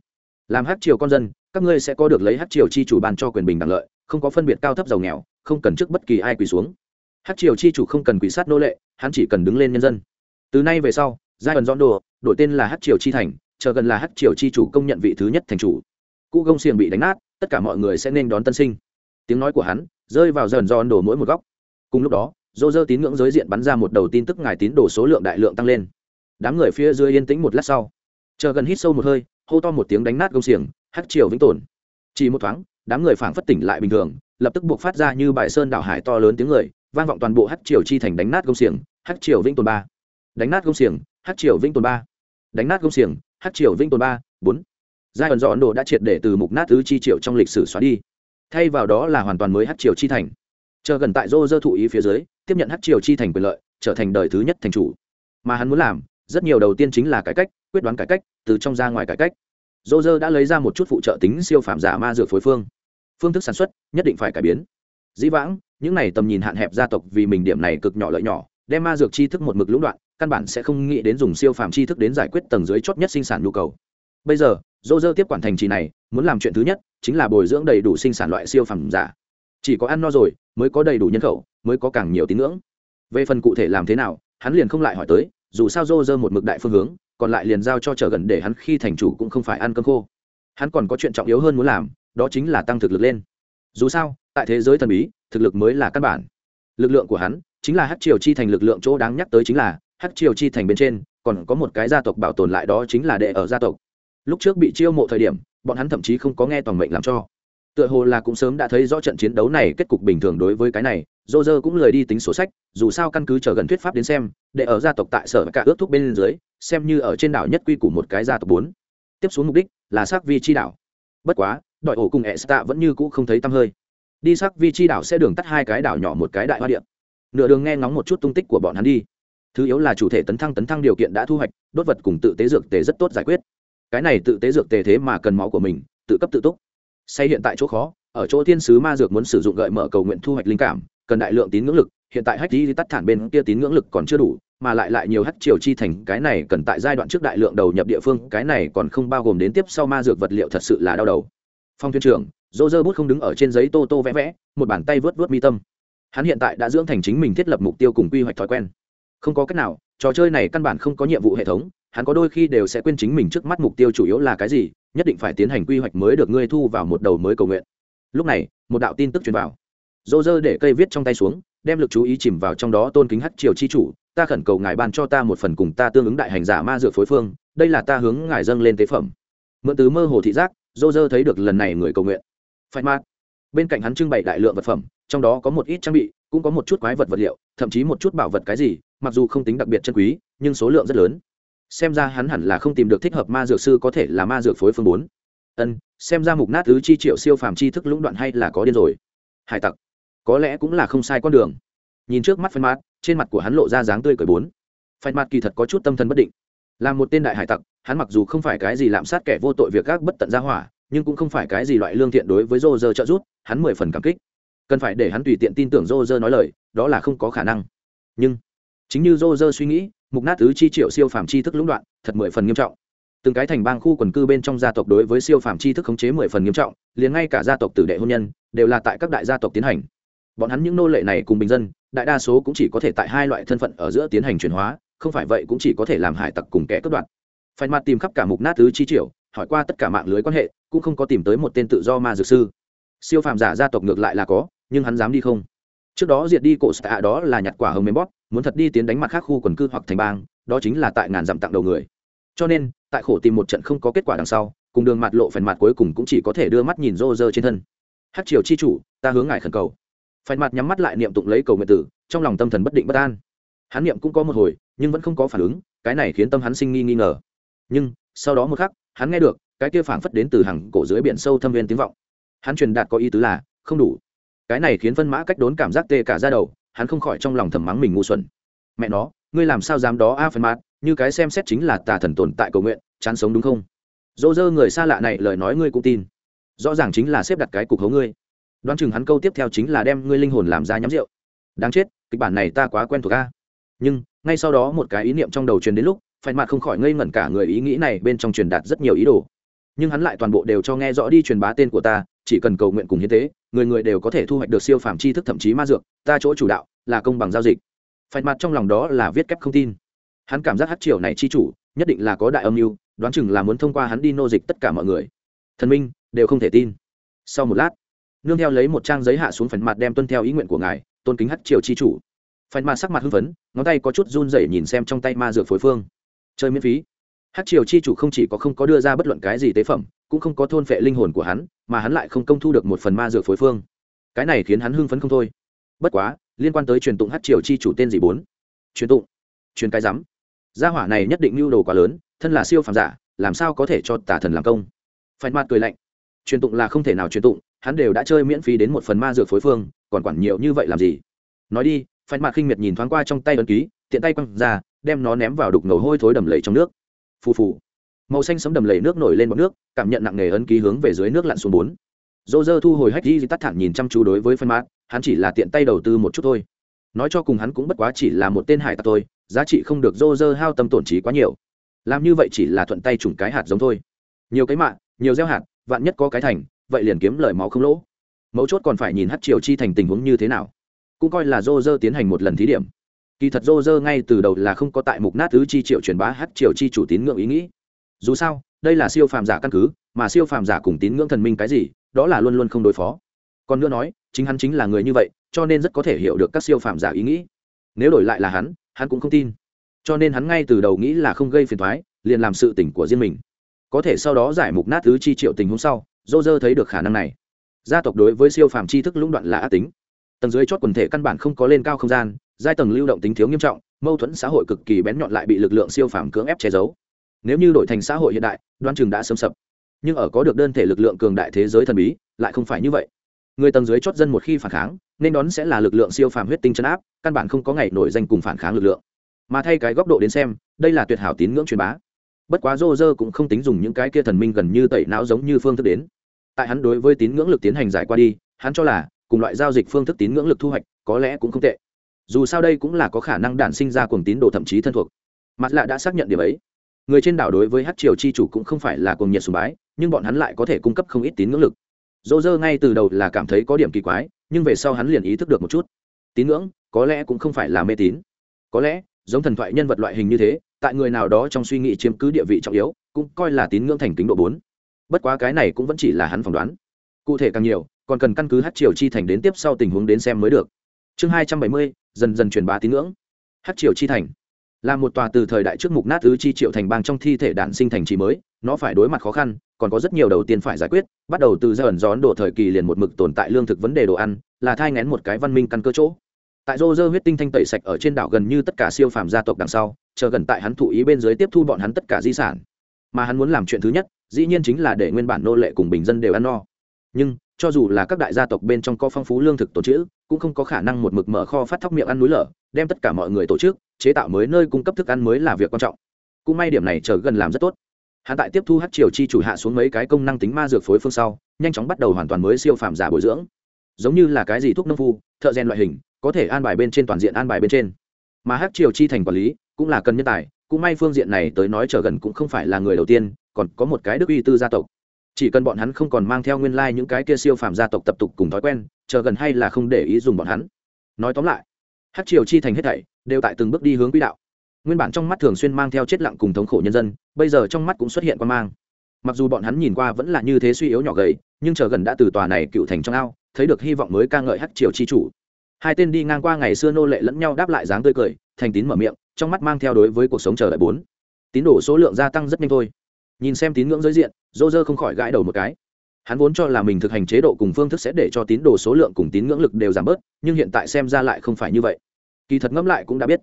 làm hát triều con dân, các ngươi sẽ có được lấy hát triều chi chủ ban cho quyền bình đẳng lợi, không có phân biệt cao thấp giàu nghèo, không cần trước bất kỳ ai quỳ xuống. Hát triều chi chủ không cần quỳ sát nô lệ, hắn chỉ cần đứng lên nhân dân. Từ nay về sau, giai đoạn dọn đồ, đổi tên là hát triều chi thành, chờ gần là hát triều chi chủ công nhận vị thứ nhất thành chủ. Cụ gông xiềng bị đánh nát, tất cả mọi người sẽ nên đón tân sinh. Tiếng nói của hắn rơi vào dần dọn đồ mỗi một góc. Cùng lúc đó, dô dơ tín ngưỡng giới diện bắn ra một đầu tin tức ngài tín đồ số lượng đại lượng tăng lên. Đám người phía dưới yên tĩnh một lát sau. Chờ gần hít sâu một hơi hô to một tiếng đánh nát gông xiềng, hắc triều vĩnh tồn. Chỉ một thoáng, đám người phảng phất tỉnh lại bình thường, lập tức buộc phát ra như bài sơn đảo hải to lớn tiếng người, vang vọng toàn bộ hắc triều chi thành đánh nát gông xiềng, hắc triều vĩnh tồn ba. Đánh nát gông xiềng, hắc triều vĩnh tồn ba. Đánh nát gông xiềng, hắc triều vĩnh tồn ba, bốn. Giai ẩn do ấn độ đã triệt để từ mục nát tứ chi triệu trong lịch sử xóa đi. Thay vào đó là hoàn toàn mới hắc triều chi thành. Chờ gần tại dô dơ thụ ý phía dưới, tiếp nhận hắc triều chi thành quyền lợi, trở thành đời thứ nhất thành chủ. Mà hắn muốn làm, rất nhiều đầu tiên chính là cải cách quyết đoán cải cách, từ trong ra ngoài cải cách. Dô dơ đã lấy ra một chút phụ trợ tính siêu phạm giả ma dược phối phương. Phương thức sản xuất nhất định phải cải biến. Dĩ vãng, những này tầm nhìn hạn hẹp gia tộc vì mình điểm này cực nhỏ lợi nhỏ, đem ma dược chi thức một mực lũng đoạn, căn bản sẽ không nghĩ đến dùng siêu phàm chi thức đến giải quyết tầng dưới chót nhất sinh sản nhu cầu. Bây giờ dô dơ tiếp quản thành trì này, muốn làm chuyện thứ nhất chính là bồi dưỡng đầy đủ sinh sản loại siêu phàm giả. Chỉ có ăn no rồi, mới có đầy đủ nhân khẩu, mới có càng nhiều tín ngưỡng. Về phần cụ thể làm thế nào, hắn liền không lại hỏi tới, dù sao dô dơ một mực đại phương hướng còn lại liền giao cho trở gần để hắn khi thành chủ cũng không phải ăn cơm khô. Hắn còn có chuyện trọng yếu hơn muốn làm, đó chính là tăng thực lực lên. Dù sao, tại thế giới thần bí, thực lực mới là căn bản. Lực lượng của hắn chính là hát triều chi thành lực lượng chỗ đáng nhắc tới chính là hát triều chi thành bên trên còn có một cái gia tộc bảo tồn lại đó chính là đệ ở gia tộc. Lúc trước bị chiêu mộ thời điểm, bọn hắn thậm chí không có nghe toàn mệnh làm cho tựa hồ là cũng sớm đã thấy rõ trận chiến đấu này kết cục bình thường đối với cái này dô dơ cũng lời đi tính sổ sách, dù sao căn cứ chờ gần thuyết pháp đến xem, để ở gia tộc tại sở cả ước thúc bên dưới, xem như ở trên đảo nhất quy của một cái gia tộc bốn. Tiếp xuống mục đích là xác vi chi đảo. Bất quá, đội ổ cùng e vẫn như cũ không thấy tăm hơi. Đi xác vi chi đảo sẽ đường tắt hai cái đảo nhỏ một cái đại hoa điện. Nửa đường nghe ngóng một chút tung tích của bọn hắn đi. Thứ yếu là chủ thể tấn thăng tấn thăng điều kiện đã thu hoạch, đốt vật cùng tự tế dược tề rất tốt giải quyết. Cái này tự tế dược tề thế mà cần máu của mình, tự cấp tự túc say hiện tại chỗ khó, ở chỗ thiên sứ ma dược muốn sử dụng gợi mở cầu nguyện thu hoạch linh cảm, cần đại lượng tín ngưỡng lực, hiện tại hách đi tắt thản bên kia tín ngưỡng lực còn chưa đủ, mà lại lại nhiều hắc triều chi thành, cái này cần tại giai đoạn trước đại lượng đầu nhập địa phương, cái này còn không bao gồm đến tiếp sau ma dược vật liệu thật sự là đau đầu. Phong thuyền trưởng, dô dơ bút không đứng ở trên giấy tô tô vẽ vẽ, một bàn tay vớt vớt mi tâm. Hắn hiện tại đã dưỡng thành chính mình thiết lập mục tiêu cùng quy hoạch thói quen. Không có cách nào, trò chơi này căn bản không có nhiệm vụ hệ thống, hắn có đôi khi đều sẽ quên chính mình trước mắt mục tiêu chủ yếu là cái gì nhất định phải tiến hành quy hoạch mới được ngươi thu vào một đầu mới cầu nguyện. Lúc này, một đạo tin tức truyền vào. Dô dơ để cây viết trong tay xuống, đem lực chú ý chìm vào trong đó tôn kính hắc triều chi chủ, ta khẩn cầu ngài ban cho ta một phần cùng ta tương ứng đại hành giả ma dược phối phương, đây là ta hướng ngài dâng lên tế phẩm. Mượn từ mơ hồ thị giác dô dơ thấy được lần này người cầu nguyện. Phải mát. Bên cạnh hắn trưng bày đại lượng vật phẩm, trong đó có một ít trang bị, cũng có một chút quái vật vật liệu, thậm chí một chút bảo vật cái gì, mặc dù không tính đặc biệt chân quý, nhưng số lượng rất lớn xem ra hắn hẳn là không tìm được thích hợp ma dược sư có thể là ma dược phối phương bốn. Ân, xem ra mục nát thứ chi triệu siêu phàm chi thức lũng đoạn hay là có điên rồi. Hải tặc, có lẽ cũng là không sai con đường. Nhìn trước mắt phanh mát trên mặt của hắn lộ ra dáng tươi cởi bốn. Phanh mát kỳ thật có chút tâm thần bất định. Là một tên đại hải tặc, hắn mặc dù không phải cái gì lạm sát kẻ vô tội việc gác bất tận ra hỏa, nhưng cũng không phải cái gì loại lương thiện đối với rô rơ trợ giúp, hắn mười phần cảm kích. Cần phải để hắn tùy tiện tin tưởng rô rơ nói lời, đó là không có khả năng. Nhưng, chính như rô rơ suy nghĩ mục nát tứ chi triệu siêu phàm chi thức lũng đoạn, thật mười phần nghiêm trọng. Từng cái thành bang khu quần cư bên trong gia tộc đối với siêu phàm chi thức khống chế mười phần nghiêm trọng, liền ngay cả gia tộc tử đệ hôn nhân, đều là tại các đại gia tộc tiến hành. Bọn hắn những nô lệ này cùng bình dân, đại đa số cũng chỉ có thể tại hai loại thân phận ở giữa tiến hành chuyển hóa, không phải vậy cũng chỉ có thể làm hải tặc cùng kẻ cướp đoạt. Phải mặt tìm khắp cả mục nát tứ chi triệu, hỏi qua tất cả mạng lưới quan hệ, cũng không có tìm tới một tên tự do ma dược sư. Siêu phàm giả gia tộc ngược lại là có, nhưng hắn dám đi không? Trước đó diệt đi cổ stạ đó là nhặt quả hồng mềm bót muốn thật đi tiến đánh mặt khác khu quần cư hoặc thành bang, đó chính là tại ngàn dặm tặng đầu người. Cho nên, tại khổ tìm một trận không có kết quả đằng sau, cùng đường mặt lộ phần mặt cuối cùng cũng chỉ có thể đưa mắt nhìn rô rơ trên thân. Hát triều chi chủ, ta hướng ngài khẩn cầu. Phần mặt nhắm mắt lại niệm tụng lấy cầu nguyện tử, trong lòng tâm thần bất định bất an. Hắn niệm cũng có một hồi, nhưng vẫn không có phản ứng, cái này khiến tâm hắn sinh nghi nghi ngờ. Nhưng, sau đó một khắc, hắn nghe được, cái kia phảng phất đến từ hàng cổ dưới biển sâu thâm viên tiếng vọng. Hắn truyền đạt có ý tứ là, không đủ cái này khiến phân mã cách đốn cảm giác tê cả ra đầu, hắn không khỏi trong lòng thầm mắng mình ngu xuẩn. Mẹ nó, ngươi làm sao dám đó a phân mát như cái xem xét chính là tà thần tồn tại cầu nguyện, chán sống đúng không? Dỗ dơ người xa lạ này lời nói ngươi cũng tin. Rõ ràng chính là xếp đặt cái cục hấu ngươi. Đoán chừng hắn câu tiếp theo chính là đem ngươi linh hồn làm ra nhắm rượu. Đáng chết, kịch bản này ta quá quen thuộc a. Nhưng, ngay sau đó một cái ý niệm trong đầu truyền đến lúc phải mặt không khỏi ngây ngẩn cả người, ý nghĩ này bên trong truyền đạt rất nhiều ý đồ. Nhưng hắn lại toàn bộ đều cho nghe rõ đi truyền bá tên của ta chỉ cần cầu nguyện cùng hiến tế, người người đều có thể thu hoạch được siêu phàm tri thức thậm chí ma dược, ta chỗ chủ đạo là công bằng giao dịch. Phải mặt trong lòng đó là viết kép không tin. Hắn cảm giác hát triều này chi chủ, nhất định là có đại âm mưu, đoán chừng là muốn thông qua hắn đi nô dịch tất cả mọi người. Thần minh, đều không thể tin. Sau một lát, nương theo lấy một trang giấy hạ xuống phần mặt đem tuân theo ý nguyện của ngài, tôn kính hát triều chi chủ. Phần mặt sắc mặt hưng phấn, ngón tay có chút run rẩy nhìn xem trong tay ma dược phối phương. Chơi miễn phí. Hát triều chi chủ không chỉ có không có đưa ra bất luận cái gì tế phẩm, cũng không có thôn phệ linh hồn của hắn mà hắn lại không công thu được một phần ma dược phối phương. Cái này khiến hắn hưng phấn không thôi. Bất quá, liên quan tới truyền tụng hát triều chi chủ tên gì bốn? Truyền tụng. Truyền cái rắm gia hỏa này nhất định mưu đồ quá lớn, thân là siêu phàm giả, làm sao có thể cho tả thần làm công? Phải mặt cười lạnh. Truyền tụng là không thể nào truyền tụng, hắn đều đã chơi miễn phí đến một phần ma dược phối phương, còn quản nhiều như vậy làm gì? Nói đi phải mặt khinh miệt nhìn thoáng qua trong tay ấn ký, tiện tay quăng ra, đem nó ném vào đục ngầu hôi thối đầm lầy trong nước. Phù phù màu xanh sấm đầm lầy nước nổi lên bọt nước, cảm nhận nặng nề ấn ký hướng về dưới nước lặn xuống bốn. Dô dơ thu hồi hách di tắt thẳng nhìn chăm chú đối với phân mát hắn chỉ là tiện tay đầu tư một chút thôi. Nói cho cùng hắn cũng bất quá chỉ là một tên hải tặc thôi, giá trị không được dô dơ hao tâm tổn trí quá nhiều. Làm như vậy chỉ là thuận tay trùng cái hạt giống thôi. Nhiều cái mạng, nhiều gieo hạt, vạn nhất có cái thành, vậy liền kiếm lời máu không lỗ. Mấu chốt còn phải nhìn hát triều chi thành tình huống như thế nào. Cũng coi là dô dơ tiến hành một lần thí điểm. Kỳ thật dô dơ ngay từ đầu là không có tại mục nát thứ chi triệu truyền bá hát triều chi chủ tín ngưỡng ý nghĩ dù sao, đây là siêu phàm giả căn cứ, mà siêu phàm giả cùng tín ngưỡng thần minh cái gì, đó là luôn luôn không đối phó. Còn nữa nói, chính hắn chính là người như vậy, cho nên rất có thể hiểu được các siêu phàm giả ý nghĩ. Nếu đổi lại là hắn hắn cũng không tin. Cho nên hắn ngay từ đầu nghĩ là không gây phiền thoái liền làm sự tỉnh của riêng mình. Có thể sau đó giải mục nát thứ chi triệu tình hôm sau dô dơ thấy được khả năng này. Gia tộc đối với siêu phàm tri thức lũng đoạn là ác tính. Tầng dưới chót quần thể căn bản không có lên cao không gian, giai tầng lưu động tính thiếu nghiêm trọng, mâu thuẫn xã hội cực kỳ bén nhọn lại bị lực lượng siêu phàm cưỡng ép che giấu nếu như đổi thành xã hội hiện đại, đoan chừng đã sớm sập. Nhưng ở có được đơn thể lực lượng cường đại thế giới thần bí, lại không phải như vậy. Người tầng dưới chót dân một khi phản kháng, nên đón sẽ là lực lượng siêu phàm huyết tinh chấn áp, căn bản không có ngày nổi danh cùng phản kháng lực lượng. Mà thay cái góc độ đến xem, đây là tuyệt hảo tín ngưỡng truyền bá. Bất quá rô rơ cũng không tính dùng những cái kia thần minh gần như tẩy não giống như phương thức đến. Tại hắn đối với tín ngưỡng lực tiến hành giải qua đi, hắn cho là, cùng loại giao dịch phương thức tín ngưỡng lực thu hoạch, có lẽ cũng không tệ. Dù sao đây cũng là có khả năng đản sinh ra cuồng tín đồ thậm chí thân thuộc. Mặt lạ đã xác nhận điểm ấy người trên đảo đối với hát triều chi chủ cũng không phải là cuồng nhiệt sùng bái, nhưng bọn hắn lại có thể cung cấp không ít tín ngưỡng lực. Dỗ dơ ngay từ đầu là cảm thấy có điểm kỳ quái, nhưng về sau hắn liền ý thức được một chút. Tín ngưỡng, có lẽ cũng không phải là mê tín. Có lẽ, giống thần thoại nhân vật loại hình như thế, tại người nào đó trong suy nghĩ chiếm cứ địa vị trọng yếu, cũng coi là tín ngưỡng thành kính độ bốn. Bất quá cái này cũng vẫn chỉ là hắn phỏng đoán. Cụ thể càng nhiều, còn cần căn cứ hát triều chi thành đến tiếp sau tình huống đến xem mới được. Chương hai trăm bảy mươi, dần dần truyền bá tín ngưỡng. Hát triều chi thành là một tòa từ thời đại trước mục nát ứ chi triệu thành bang trong thi thể đản sinh thành trì mới, nó phải đối mặt khó khăn, còn có rất nhiều đầu tiên phải giải quyết, bắt đầu từ giai ẩn gió ấn độ thời kỳ liền một mực tồn tại lương thực vấn đề đồ ăn, là thai ngén một cái văn minh căn cơ chỗ. Tại rô rơ huyết tinh thanh tẩy sạch ở trên đảo gần như tất cả siêu phàm gia tộc đằng sau, chờ gần tại hắn thụ ý bên dưới tiếp thu bọn hắn tất cả di sản. Mà hắn muốn làm chuyện thứ nhất, dĩ nhiên chính là để nguyên bản nô lệ cùng bình dân đều ăn no. Nhưng, cho dù là các đại gia tộc bên trong có phong phú lương thực tổ chữ cũng không có khả năng một mực mở kho phát thóc miệng ăn núi lở, đem tất cả mọi người tổ chức, chế tạo mới nơi cung cấp thức ăn mới là việc quan trọng. Cũng may điểm này chờ gần làm rất tốt. Hắn tại tiếp thu hát triều chi chủ hạ xuống mấy cái công năng tính ma dược phối phương sau, nhanh chóng bắt đầu hoàn toàn mới siêu phàm giả bồi dưỡng. Giống như là cái gì thuốc nông phu, thợ rèn loại hình, có thể an bài bên trên toàn diện an bài bên trên. Mà hát triều chi thành quản lý, cũng là cần nhân tài, cũng may phương diện này tới nói chờ gần cũng không phải là người đầu tiên, còn có một cái đức uy tư gia tộc. Chỉ cần bọn hắn không còn mang theo nguyên lai những cái kia siêu phàm gia tộc tập tục cùng thói quen chờ gần hay là không để ý dùng bọn hắn. Nói tóm lại hát triều chi thành hết thảy đều tại từng bước đi hướng quỹ đạo. Nguyên bản trong mắt thường xuyên mang theo chết lặng cùng thống khổ nhân dân, bây giờ trong mắt cũng xuất hiện quan mang. Mặc dù bọn hắn nhìn qua vẫn là như thế suy yếu nhỏ gầy, nhưng chờ gần đã từ tòa này cựu thành trong ao, thấy được hy vọng mới ca ngợi hát triều chi chủ. Hai tên đi ngang qua ngày xưa nô lệ lẫn nhau đáp lại dáng tươi cười, thành tín mở miệng, trong mắt mang theo đối với cuộc sống chờ đợi bốn. Tín đồ số lượng gia tăng rất nhanh thôi. Nhìn xem tín ngưỡng giới diện dô dơ không khỏi gãi đầu một cái hắn vốn cho là mình thực hành chế độ cùng phương thức sẽ để cho tín đồ số lượng cùng tín ngưỡng lực đều giảm bớt, nhưng hiện tại xem ra lại không phải như vậy. Kỳ thật ngẫm lại cũng đã biết.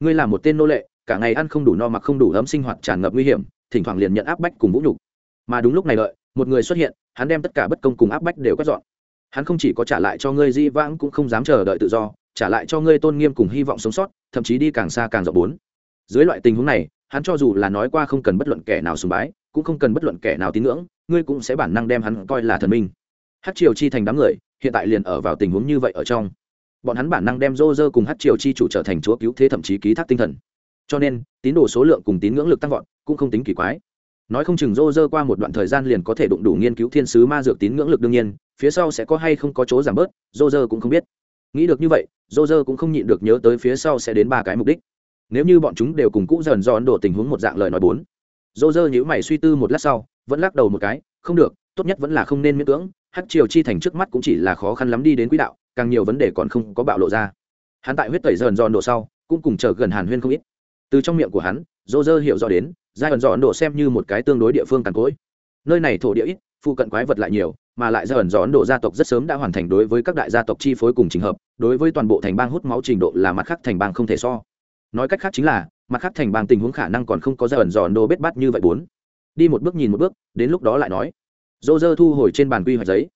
Ngươi là một tên nô lệ, cả ngày ăn không đủ no mặc không đủ ấm sinh hoạt tràn ngập nguy hiểm, thỉnh thoảng liền nhận áp bách cùng vũ nhục. Mà đúng lúc này đợi, một người xuất hiện, hắn đem tất cả bất công cùng áp bách đều quét dọn. Hắn không chỉ có trả lại cho ngươi di vãng cũng không dám chờ đợi tự do, trả lại cho ngươi tôn nghiêm cùng hy vọng sống sót, thậm chí đi càng xa càng rộng bốn. Dưới loại tình huống này, hắn cho dù là nói qua không cần bất luận kẻ nào sùng bái cũng không cần bất luận kẻ nào tín ngưỡng, ngươi cũng sẽ bản năng đem hắn coi là thần minh. Hát triều chi thành đám người, hiện tại liền ở vào tình huống như vậy ở trong. Bọn hắn bản năng đem rô rơ cùng hát triều chi chủ trở thành chúa cứu thế thậm chí ký thác tinh thần. Cho nên, tín đồ số lượng cùng tín ngưỡng lực tăng vọt, cũng không tính kỳ quái. Nói không chừng rô rơ qua một đoạn thời gian liền có thể đụng đủ nghiên cứu thiên sứ ma dược tín ngưỡng lực đương nhiên, phía sau sẽ có hay không có chỗ giảm bớt, rô rơ cũng không biết. Nghĩ được như vậy, rô rơ cũng không nhịn được nhớ tới phía sau sẽ đến ba cái mục đích. Nếu như bọn chúng đều cùng cũ dần do ấn độ tình huống một dạng lời nói bốn dô dơ nhữ mày suy tư một lát sau, vẫn lắc đầu một cái, không được, tốt nhất vẫn là không nên miễn cưỡng, hắc triều chi thành trước mắt cũng chỉ là khó khăn lắm đi đến quỹ đạo, càng nhiều vấn đề còn không có bạo lộ ra. Hắn tại huyết tẩy dần do ấn độ sau, cũng cùng chờ gần hàn huyên không ít. Từ trong miệng của hắn, dô dơ hiểu rõ đến, giai ẩn do ấn độ xem như một cái tương đối địa phương càn cối nơi này thổ địa ít, phụ cận quái vật lại nhiều, mà lại giai ẩn do ấn độ gia tộc rất sớm đã hoàn thành đối với các đại gia tộc chi phối cùng trình hợp, đối với toàn bộ thành bang hút máu trình độ là mặt khác thành bang không thể so. Nói cách khác chính là mặt khác thành bang tình huống khả năng còn không có ra ẩn giòn đồ bết bắt như vậy bốn. Đi một bước nhìn một bước, đến lúc đó lại nói. Dô dơ thu hồi trên bàn quy hoạch giấy.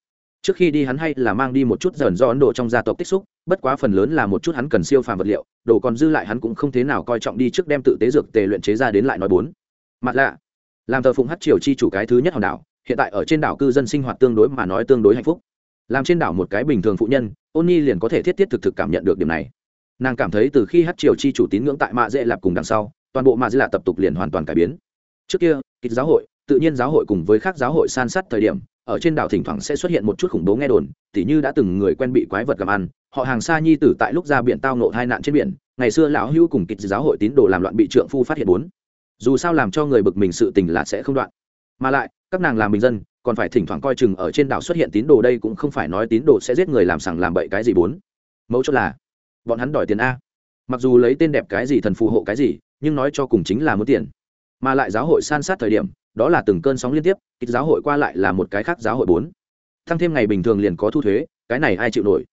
Trước khi đi hắn hay là mang đi một chút dởn do ấn độ trong gia tộc tích xúc, bất quá phần lớn là một chút hắn cần siêu phàm vật liệu, đồ còn dư lại hắn cũng không thế nào coi trọng đi trước đem tự tế dược tề luyện chế ra đến lại nói bốn. Mặt lạ. Làm thờ phụng hát triều chi chủ cái thứ nhất hòn đảo, hiện tại ở trên đảo cư dân sinh hoạt tương đối mà nói tương đối hạnh phúc. Làm trên đảo một cái bình thường phụ nhân ôn nhi liền có thể thiết thiết thực thực cảm nhận được điểm này nàng cảm thấy từ khi hát triều chi chủ tín ngưỡng tại mạ dễ lạp cùng đằng sau, toàn bộ mạ dễ lạp tập tục liền hoàn toàn cải biến. Trước kia, kịch giáo hội, tự nhiên giáo hội cùng với các giáo hội san sát thời điểm, ở trên đảo thỉnh thoảng sẽ xuất hiện một chút khủng bố nghe đồn, tỉ như đã từng người quen bị quái vật cầm ăn, họ hàng xa nhi tử tại lúc ra biển tao nộ hai nạn trên biển, ngày xưa lão hữu cùng kịch giáo hội tín đồ làm loạn bị trượng phu phát hiện bốn. Dù sao làm cho người bực mình sự tình là sẽ không đoạn. Mà lại, các nàng làm bình dân, còn phải thỉnh thoảng coi chừng ở trên đảo xuất hiện tín đồ đây cũng không phải nói tín đồ sẽ giết người làm sằng làm bậy cái gì bốn. Mẫu chốt là bọn hắn đòi tiền a. Mặc dù lấy tên đẹp cái gì thần phù hộ cái gì, nhưng nói cho cùng chính là muốn tiền. Mà lại giáo hội san sát thời điểm, đó là từng cơn sóng liên tiếp, ít giáo hội qua lại là một cái khác giáo hội bốn. Thăng thêm ngày bình thường liền có thu thuế, cái này ai chịu nổi?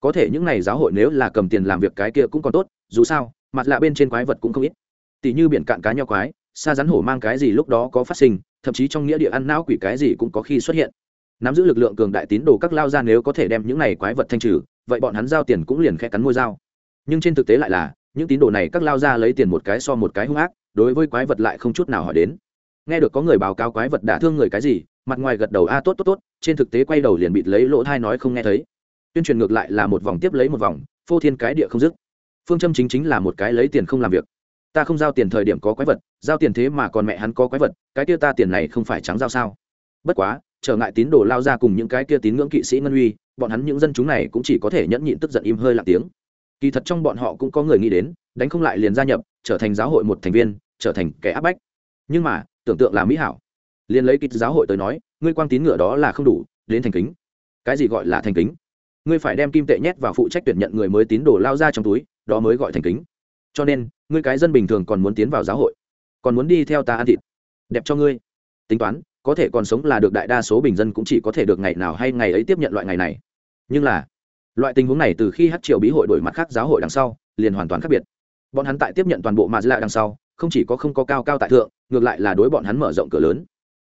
Có thể những ngày giáo hội nếu là cầm tiền làm việc cái kia cũng còn tốt, dù sao, mặt lạ bên trên quái vật cũng không ít. Tỷ như biển cạn cá nhau quái, xa rắn hổ mang cái gì lúc đó có phát sinh, thậm chí trong nghĩa địa ăn não quỷ cái gì cũng có khi xuất hiện nắm giữ lực lượng cường đại tín đồ các lao ra nếu có thể đem những này quái vật thanh trừ, vậy bọn hắn giao tiền cũng liền khẽ cắn môi dao. Nhưng trên thực tế lại là, những tín đồ này các lao ra lấy tiền một cái so một cái hung ác, đối với quái vật lại không chút nào hỏi đến. Nghe được có người báo cáo quái vật đã thương người cái gì, mặt ngoài gật đầu, a, tốt tốt tốt. Trên thực tế quay đầu liền bịt lấy lỗ thai nói không nghe thấy. Tuyên truyền ngược lại là một vòng tiếp lấy một vòng, phô thiên cái địa không dứt. Phương châm chính chính là một cái lấy tiền không làm việc. Ta không giao tiền thời điểm có quái vật, giao tiền thế mà còn mẹ hắn có quái vật, cái kia ta tiền này không phải trắng giao sao? Bất quá trở ngại tín đồ lao ra cùng những cái kia tín ngưỡng kỵ sĩ ngân uy, bọn hắn những dân chúng này cũng chỉ có thể nhẫn nhịn tức giận im hơi lặng tiếng. Kỳ thật trong bọn họ cũng có người nghĩ đến, đánh không lại liền gia nhập, trở thành giáo hội một thành viên, trở thành kẻ áp bách. Nhưng mà, tưởng tượng là mỹ hảo. Liền lấy kịch giáo hội tới nói, ngươi quang tín ngựa đó là không đủ, đến thành kính. Cái gì gọi là thành kính? Ngươi phải đem kim tệ nhét vào phụ trách tuyển nhận người mới tín đồ lao ra trong túi, đó mới gọi thành kính. Cho nên, ngươi cái dân bình thường còn muốn tiến vào giáo hội, còn muốn đi theo ta ăn thịt. Đẹp cho ngươi. Tính toán có thể còn sống là được đại đa số bình dân cũng chỉ có thể được ngày nào hay ngày ấy tiếp nhận loại ngày này. Nhưng là, loại tình huống này từ khi hát triều bí hội đổi mặt khác giáo hội đằng sau, liền hoàn toàn khác biệt. Bọn hắn tại tiếp nhận toàn bộ mà lạ đằng sau, không chỉ có không có cao cao tại thượng, ngược lại là đối bọn hắn mở rộng cửa lớn.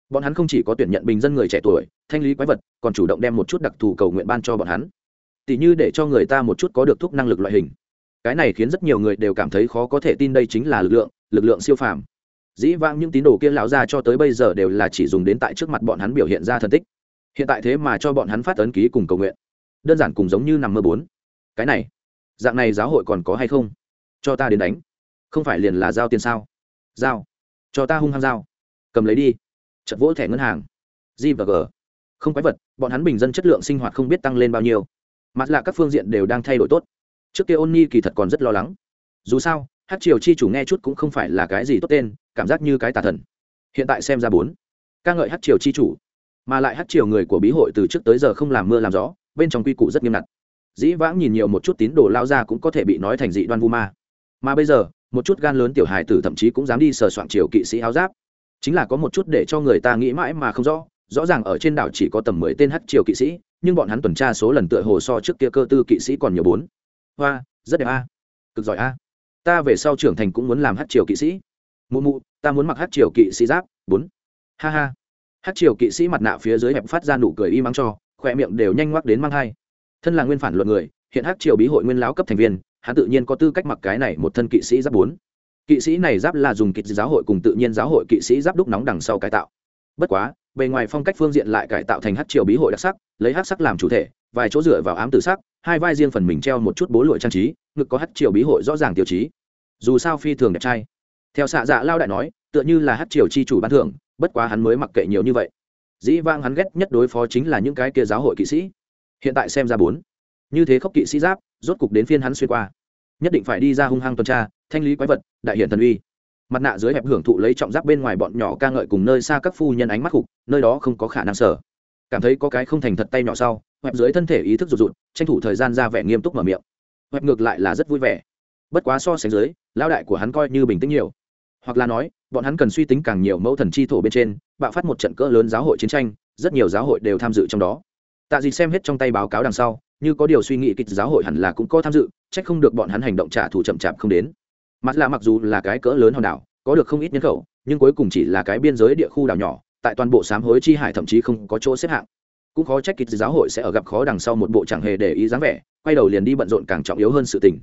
Bọn hắn không chỉ có tuyển nhận bình dân người trẻ tuổi, thanh lý quái vật, còn chủ động đem một chút đặc thù cầu nguyện ban cho bọn hắn. Tỉ như để cho người ta một chút có được thuốc năng lực loại hình. Cái này khiến rất nhiều người đều cảm thấy khó có thể tin đây chính là lực lượng lực lượng siêu phàm dĩ vãng những tín đồ kia lão ra cho tới bây giờ đều là chỉ dùng đến tại trước mặt bọn hắn biểu hiện ra thần tích. Hiện tại thế mà cho bọn hắn phát ấn ký cùng cầu nguyện. Đơn giản cùng giống như nằm mơ bốn. Cái này, dạng này giáo hội còn có hay không? Cho ta đến đánh. Không phải liền là giao tiền sao? Giao. Cho ta hung hăng giao. Cầm lấy đi. Chật vỗ thẻ ngân hàng. G và g. Không quái vật, bọn hắn bình dân chất lượng sinh hoạt không biết tăng lên bao nhiêu. Mặt là các phương diện đều đang thay đổi tốt. Trước kia ôn ni kỳ thật còn rất lo lắng. Dù sao, hát triều chi chủ nghe chút cũng không phải là cái gì tốt tên cảm giác như cái tà thần. Hiện tại xem ra bốn. Ca ngợi hát triều chi chủ, mà lại hát triều người của bí hội từ trước tới giờ không làm mưa làm gió, bên trong quy củ rất nghiêm ngặt. Dĩ vãng nhìn nhiều một chút tín đồ lao ra cũng có thể bị nói thành dị đoan vu ma. Mà bây giờ, một chút gan lớn tiểu hài tử thậm chí cũng dám đi sờ soạn triều kỵ sĩ áo giáp. Chính là có một chút để cho người ta nghĩ mãi mà không rõ rõ ràng ở trên đảo chỉ có tầm mười tên hát triều kỵ sĩ, nhưng bọn hắn tuần tra số lần tựa hồ so trước kia cơ tư kỵ sĩ còn nhiều bốn. Hoa, rất đẹp a. Cực giỏi a. Ta về sau trưởng thành cũng muốn làm hát triều kỵ sĩ mụ mụ, ta muốn mặc hát triều kỵ sĩ giáp, bốn. Ha ha. Hát triều kỵ sĩ mặt nạ phía dưới hẹp phát ra nụ cười y mắng cho, khỏe miệng đều nhanh ngoắc đến mang hai thân là nguyên phản luận người, hiện hát triều bí hội nguyên lão cấp thành viên, hắn tự nhiên có tư cách mặc cái này một thân kỵ sĩ giáp bốn. Kỵ sĩ này giáp là dùng kỵ giáo hội cùng tự nhiên giáo hội kỵ sĩ giáp đúc nóng đằng sau cải tạo. Bất quá, bề ngoài phong cách phương diện lại cải tạo thành hát triều bí hội đặc sắc, lấy hát sắc làm chủ thể, vài chỗ dựa vào ám tử sắc, hai vai riêng phần mình treo một chút bố lụi trang trí, ngực có hát triều bí hội rõ ràng tiêu chí. Dù sao phi thường đẹp trai theo xạ dạ lao đại nói, tựa như là hát triều chi chủ ban thưởng, bất quá hắn mới mặc kệ nhiều như vậy. Dĩ vang hắn ghét nhất đối phó chính là những cái kia giáo hội kỵ sĩ. Hiện tại xem ra bốn. Như thế khóc kỵ sĩ giáp, rốt cục đến phiên hắn xuyên qua. Nhất định phải đi ra hung hăng tuần tra, thanh lý quái vật, đại hiện thần uy. Mặt nạ dưới hẹp hưởng thụ lấy trọng giáp bên ngoài bọn nhỏ ca ngợi cùng nơi xa các phu nhân ánh mắt khục, nơi đó không có khả năng sở cảm thấy có cái không thành thật tay nhỏ sau hẹp dưới thân thể ý thức rụt rụt, tranh thủ thời gian ra vẻ nghiêm túc mở miệng. Hẹp ngược lại là rất vui vẻ. Bất quá so sánh dưới lao đại của hắn coi như bình tĩnh nhiều hoặc là nói, bọn hắn cần suy tính càng nhiều mẫu thần chi thổ bên trên, bạo phát một trận cỡ lớn giáo hội chiến tranh, rất nhiều giáo hội đều tham dự trong đó. Tạ dịt xem hết trong tay báo cáo đằng sau, như có điều suy nghĩ kịch giáo hội hẳn là cũng có tham dự trách không được bọn hắn hành động trả thù chậm chạp không đến. Mặt là mặc dù là cái cỡ lớn hòn đảo, có được không ít nhân khẩu, nhưng cuối cùng chỉ là cái biên giới địa khu đảo nhỏ, tại toàn bộ sám hối chi hải thậm chí không có chỗ xếp hạng. Cũng khó trách kịch giáo hội sẽ ở gặp khó đằng sau một bộ chẳng hề để ý dáng vẻ, quay đầu liền đi bận rộn càng trọng yếu hơn sự tình.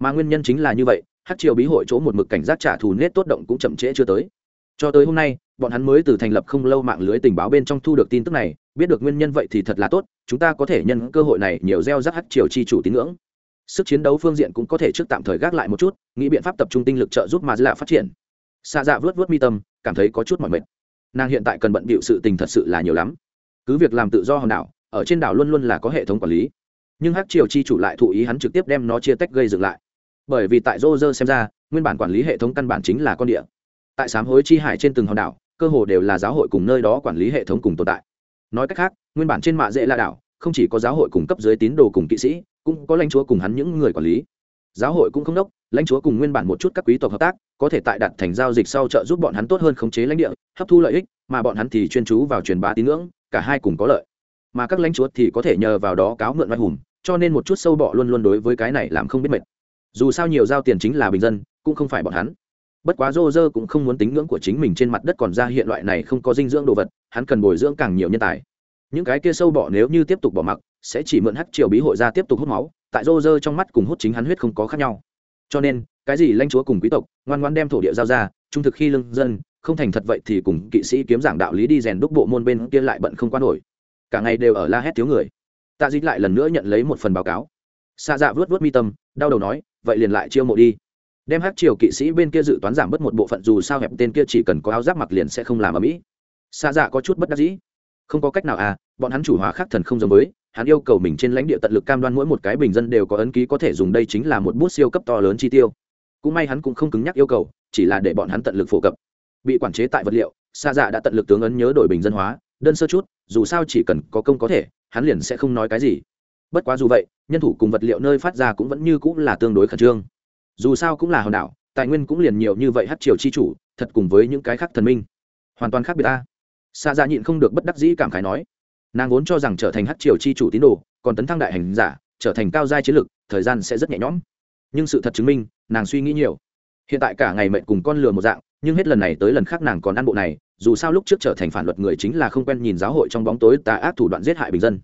Mà nguyên nhân chính là như vậy hát triều bí hội chỗ một mực cảnh giác trả thù nết tốt động cũng chậm trễ chưa tới. Cho tới hôm nay, bọn hắn mới từ thành lập không lâu mạng lưới tình báo bên trong thu được tin tức này, biết được nguyên nhân vậy thì thật là tốt, chúng ta có thể nhân cơ hội này nhiều gieo rắc hát triều chi chủ tín ngưỡng. Sức chiến đấu phương diện cũng có thể trước tạm thời gác lại một chút, nghĩ biện pháp tập trung tinh lực trợ giúp mà lạ phát triển. Xa dạ vớt vớt mi tâm, cảm thấy có chút mỏi mệt. Nàng hiện tại cần bận bịu sự tình thật sự là nhiều lắm. Cứ việc làm tự do hòn đảo, ở trên đảo luôn luôn là có hệ thống quản lý. Nhưng hát triều chi chủ lại thụ ý hắn trực tiếp đem nó chia tách gây dựng lại bởi vì tại roger xem ra, nguyên bản quản lý hệ thống căn bản chính là con địa. Tại sám hối chi hải trên từng hòn đảo, cơ hồ đều là giáo hội cùng nơi đó quản lý hệ thống cùng tồn tại. Nói cách khác, nguyên bản trên mạ dễ là đảo, không chỉ có giáo hội cung cấp dưới tín đồ cùng kỵ sĩ, cũng có lãnh chúa cùng hắn những người quản lý. Giáo hội cũng không đốc, lãnh chúa cùng nguyên bản một chút các quý tộc hợp tác, có thể tại đặt thành giao dịch sau trợ giúp bọn hắn tốt hơn khống chế lãnh địa, hấp thu lợi ích, mà bọn hắn thì chuyên chú vào truyền bá tín ngưỡng, cả hai cùng có lợi. Mà các lãnh chúa thì có thể nhờ vào đó cáo mượn oai hùng, cho nên một chút sâu bọ luôn luôn đối với cái này làm không biết mệt dù sao nhiều giao tiền chính là bình dân, cũng không phải bọn hắn. Bất quá rô rơ cũng không muốn tính ngưỡng của chính mình trên mặt đất còn ra hiện loại này không có dinh dưỡng đồ vật, hắn cần bồi dưỡng càng nhiều nhân tài. Những cái kia sâu bỏ nếu như tiếp tục bỏ mặc, sẽ chỉ mượn hắc triều bí hội ra tiếp tục hút máu, tại rô rơ trong mắt cùng hút chính hắn huyết không có khác nhau. Cho nên, cái gì lãnh chúa cùng quý tộc, ngoan ngoan đem thổ địa giao ra, trung thực khi lưng dân, không thành thật vậy thì cùng kỵ sĩ kiếm giảng đạo lý đi rèn đúc bộ môn bên kia lại bận không quan nổi. Cả ngày đều ở la hét thiếu người. Tạ dít lại lần nữa nhận lấy một phần báo cáo. Xa dạ vớt vớt mi tâm, đau đầu nói vậy liền lại chiêu mộ đi. Đem hát triều kỵ sĩ bên kia dự toán giảm bớt một bộ phận, dù sao hẹp tên kia chỉ cần có áo giáp mặc liền sẽ không làm ở mỹ xa dạ có chút bất đắc dĩ. Không có cách nào à bọn hắn chủ hòa khác thần không giống với, hắn yêu cầu mình trên lãnh địa tận lực cam đoan mỗi một cái bình dân đều có ấn ký có thể dùng, đây chính là một bút siêu cấp to lớn chi tiêu. Cũng may hắn cũng không cứng nhắc yêu cầu, chỉ là để bọn hắn tận lực phổ cập. Bị quản chế tại vật liệu xa dạ đã tận lực tướng ấn nhớ đổi bình dân hóa, đơn sơ chút, dù sao chỉ cần có công có thể, hắn liền sẽ không nói cái gì bất quá dù vậy, nhân thủ cùng vật liệu nơi phát ra cũng vẫn như cũng là tương đối khẩn trương. Dù sao cũng là hòn đảo, tài nguyên cũng liền nhiều như vậy hát triều chi chủ, thật cùng với những cái khác thần minh. Hoàn toàn khác biệt ta. Xa ra dạ nhịn không được bất đắc dĩ cảm khái nói. Nàng vốn cho rằng trở thành hát triều chi chủ tín đồ, còn tấn thăng đại hành giả, trở thành cao giai chiến lực, thời gian sẽ rất nhẹ nhõm. Nhưng sự thật chứng minh, nàng suy nghĩ nhiều. Hiện tại cả ngày mệnh cùng con lừa một dạng, nhưng hết lần này tới lần khác nàng còn ăn bộ này, dù sao lúc trước trở thành phản luật người chính là không quen nhìn giáo hội trong bóng tối tà ác thủ đoạn giết hại bình dân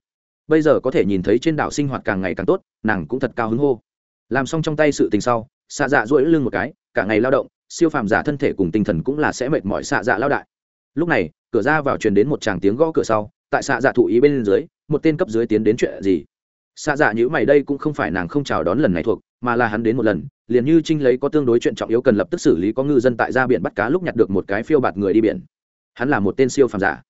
bây giờ có thể nhìn thấy trên đảo sinh hoạt càng ngày càng tốt, nàng cũng thật cao hứng hô. Làm xong trong tay sự tình sau, xạ dạ duỗi lưng một cái, cả ngày lao động, siêu phàm giả thân thể cùng tinh thần cũng là sẽ mệt mỏi xạ dạ lao đại. Lúc này, cửa ra vào truyền đến một tràng tiếng gõ cửa sau, tại xạ dạ thụ ý bên dưới, một tên cấp dưới tiến đến chuyện gì? Xạ dạ nhữ mày đây cũng không phải nàng không chào đón lần này thuộc, mà là hắn đến một lần, liền như trinh lấy có tương đối chuyện trọng yếu cần lập tức xử lý có ngư dân tại ra biển bắt cá lúc nhặt được một cái phiêu bạt người đi biển. Hắn là một tên siêu phàm giả.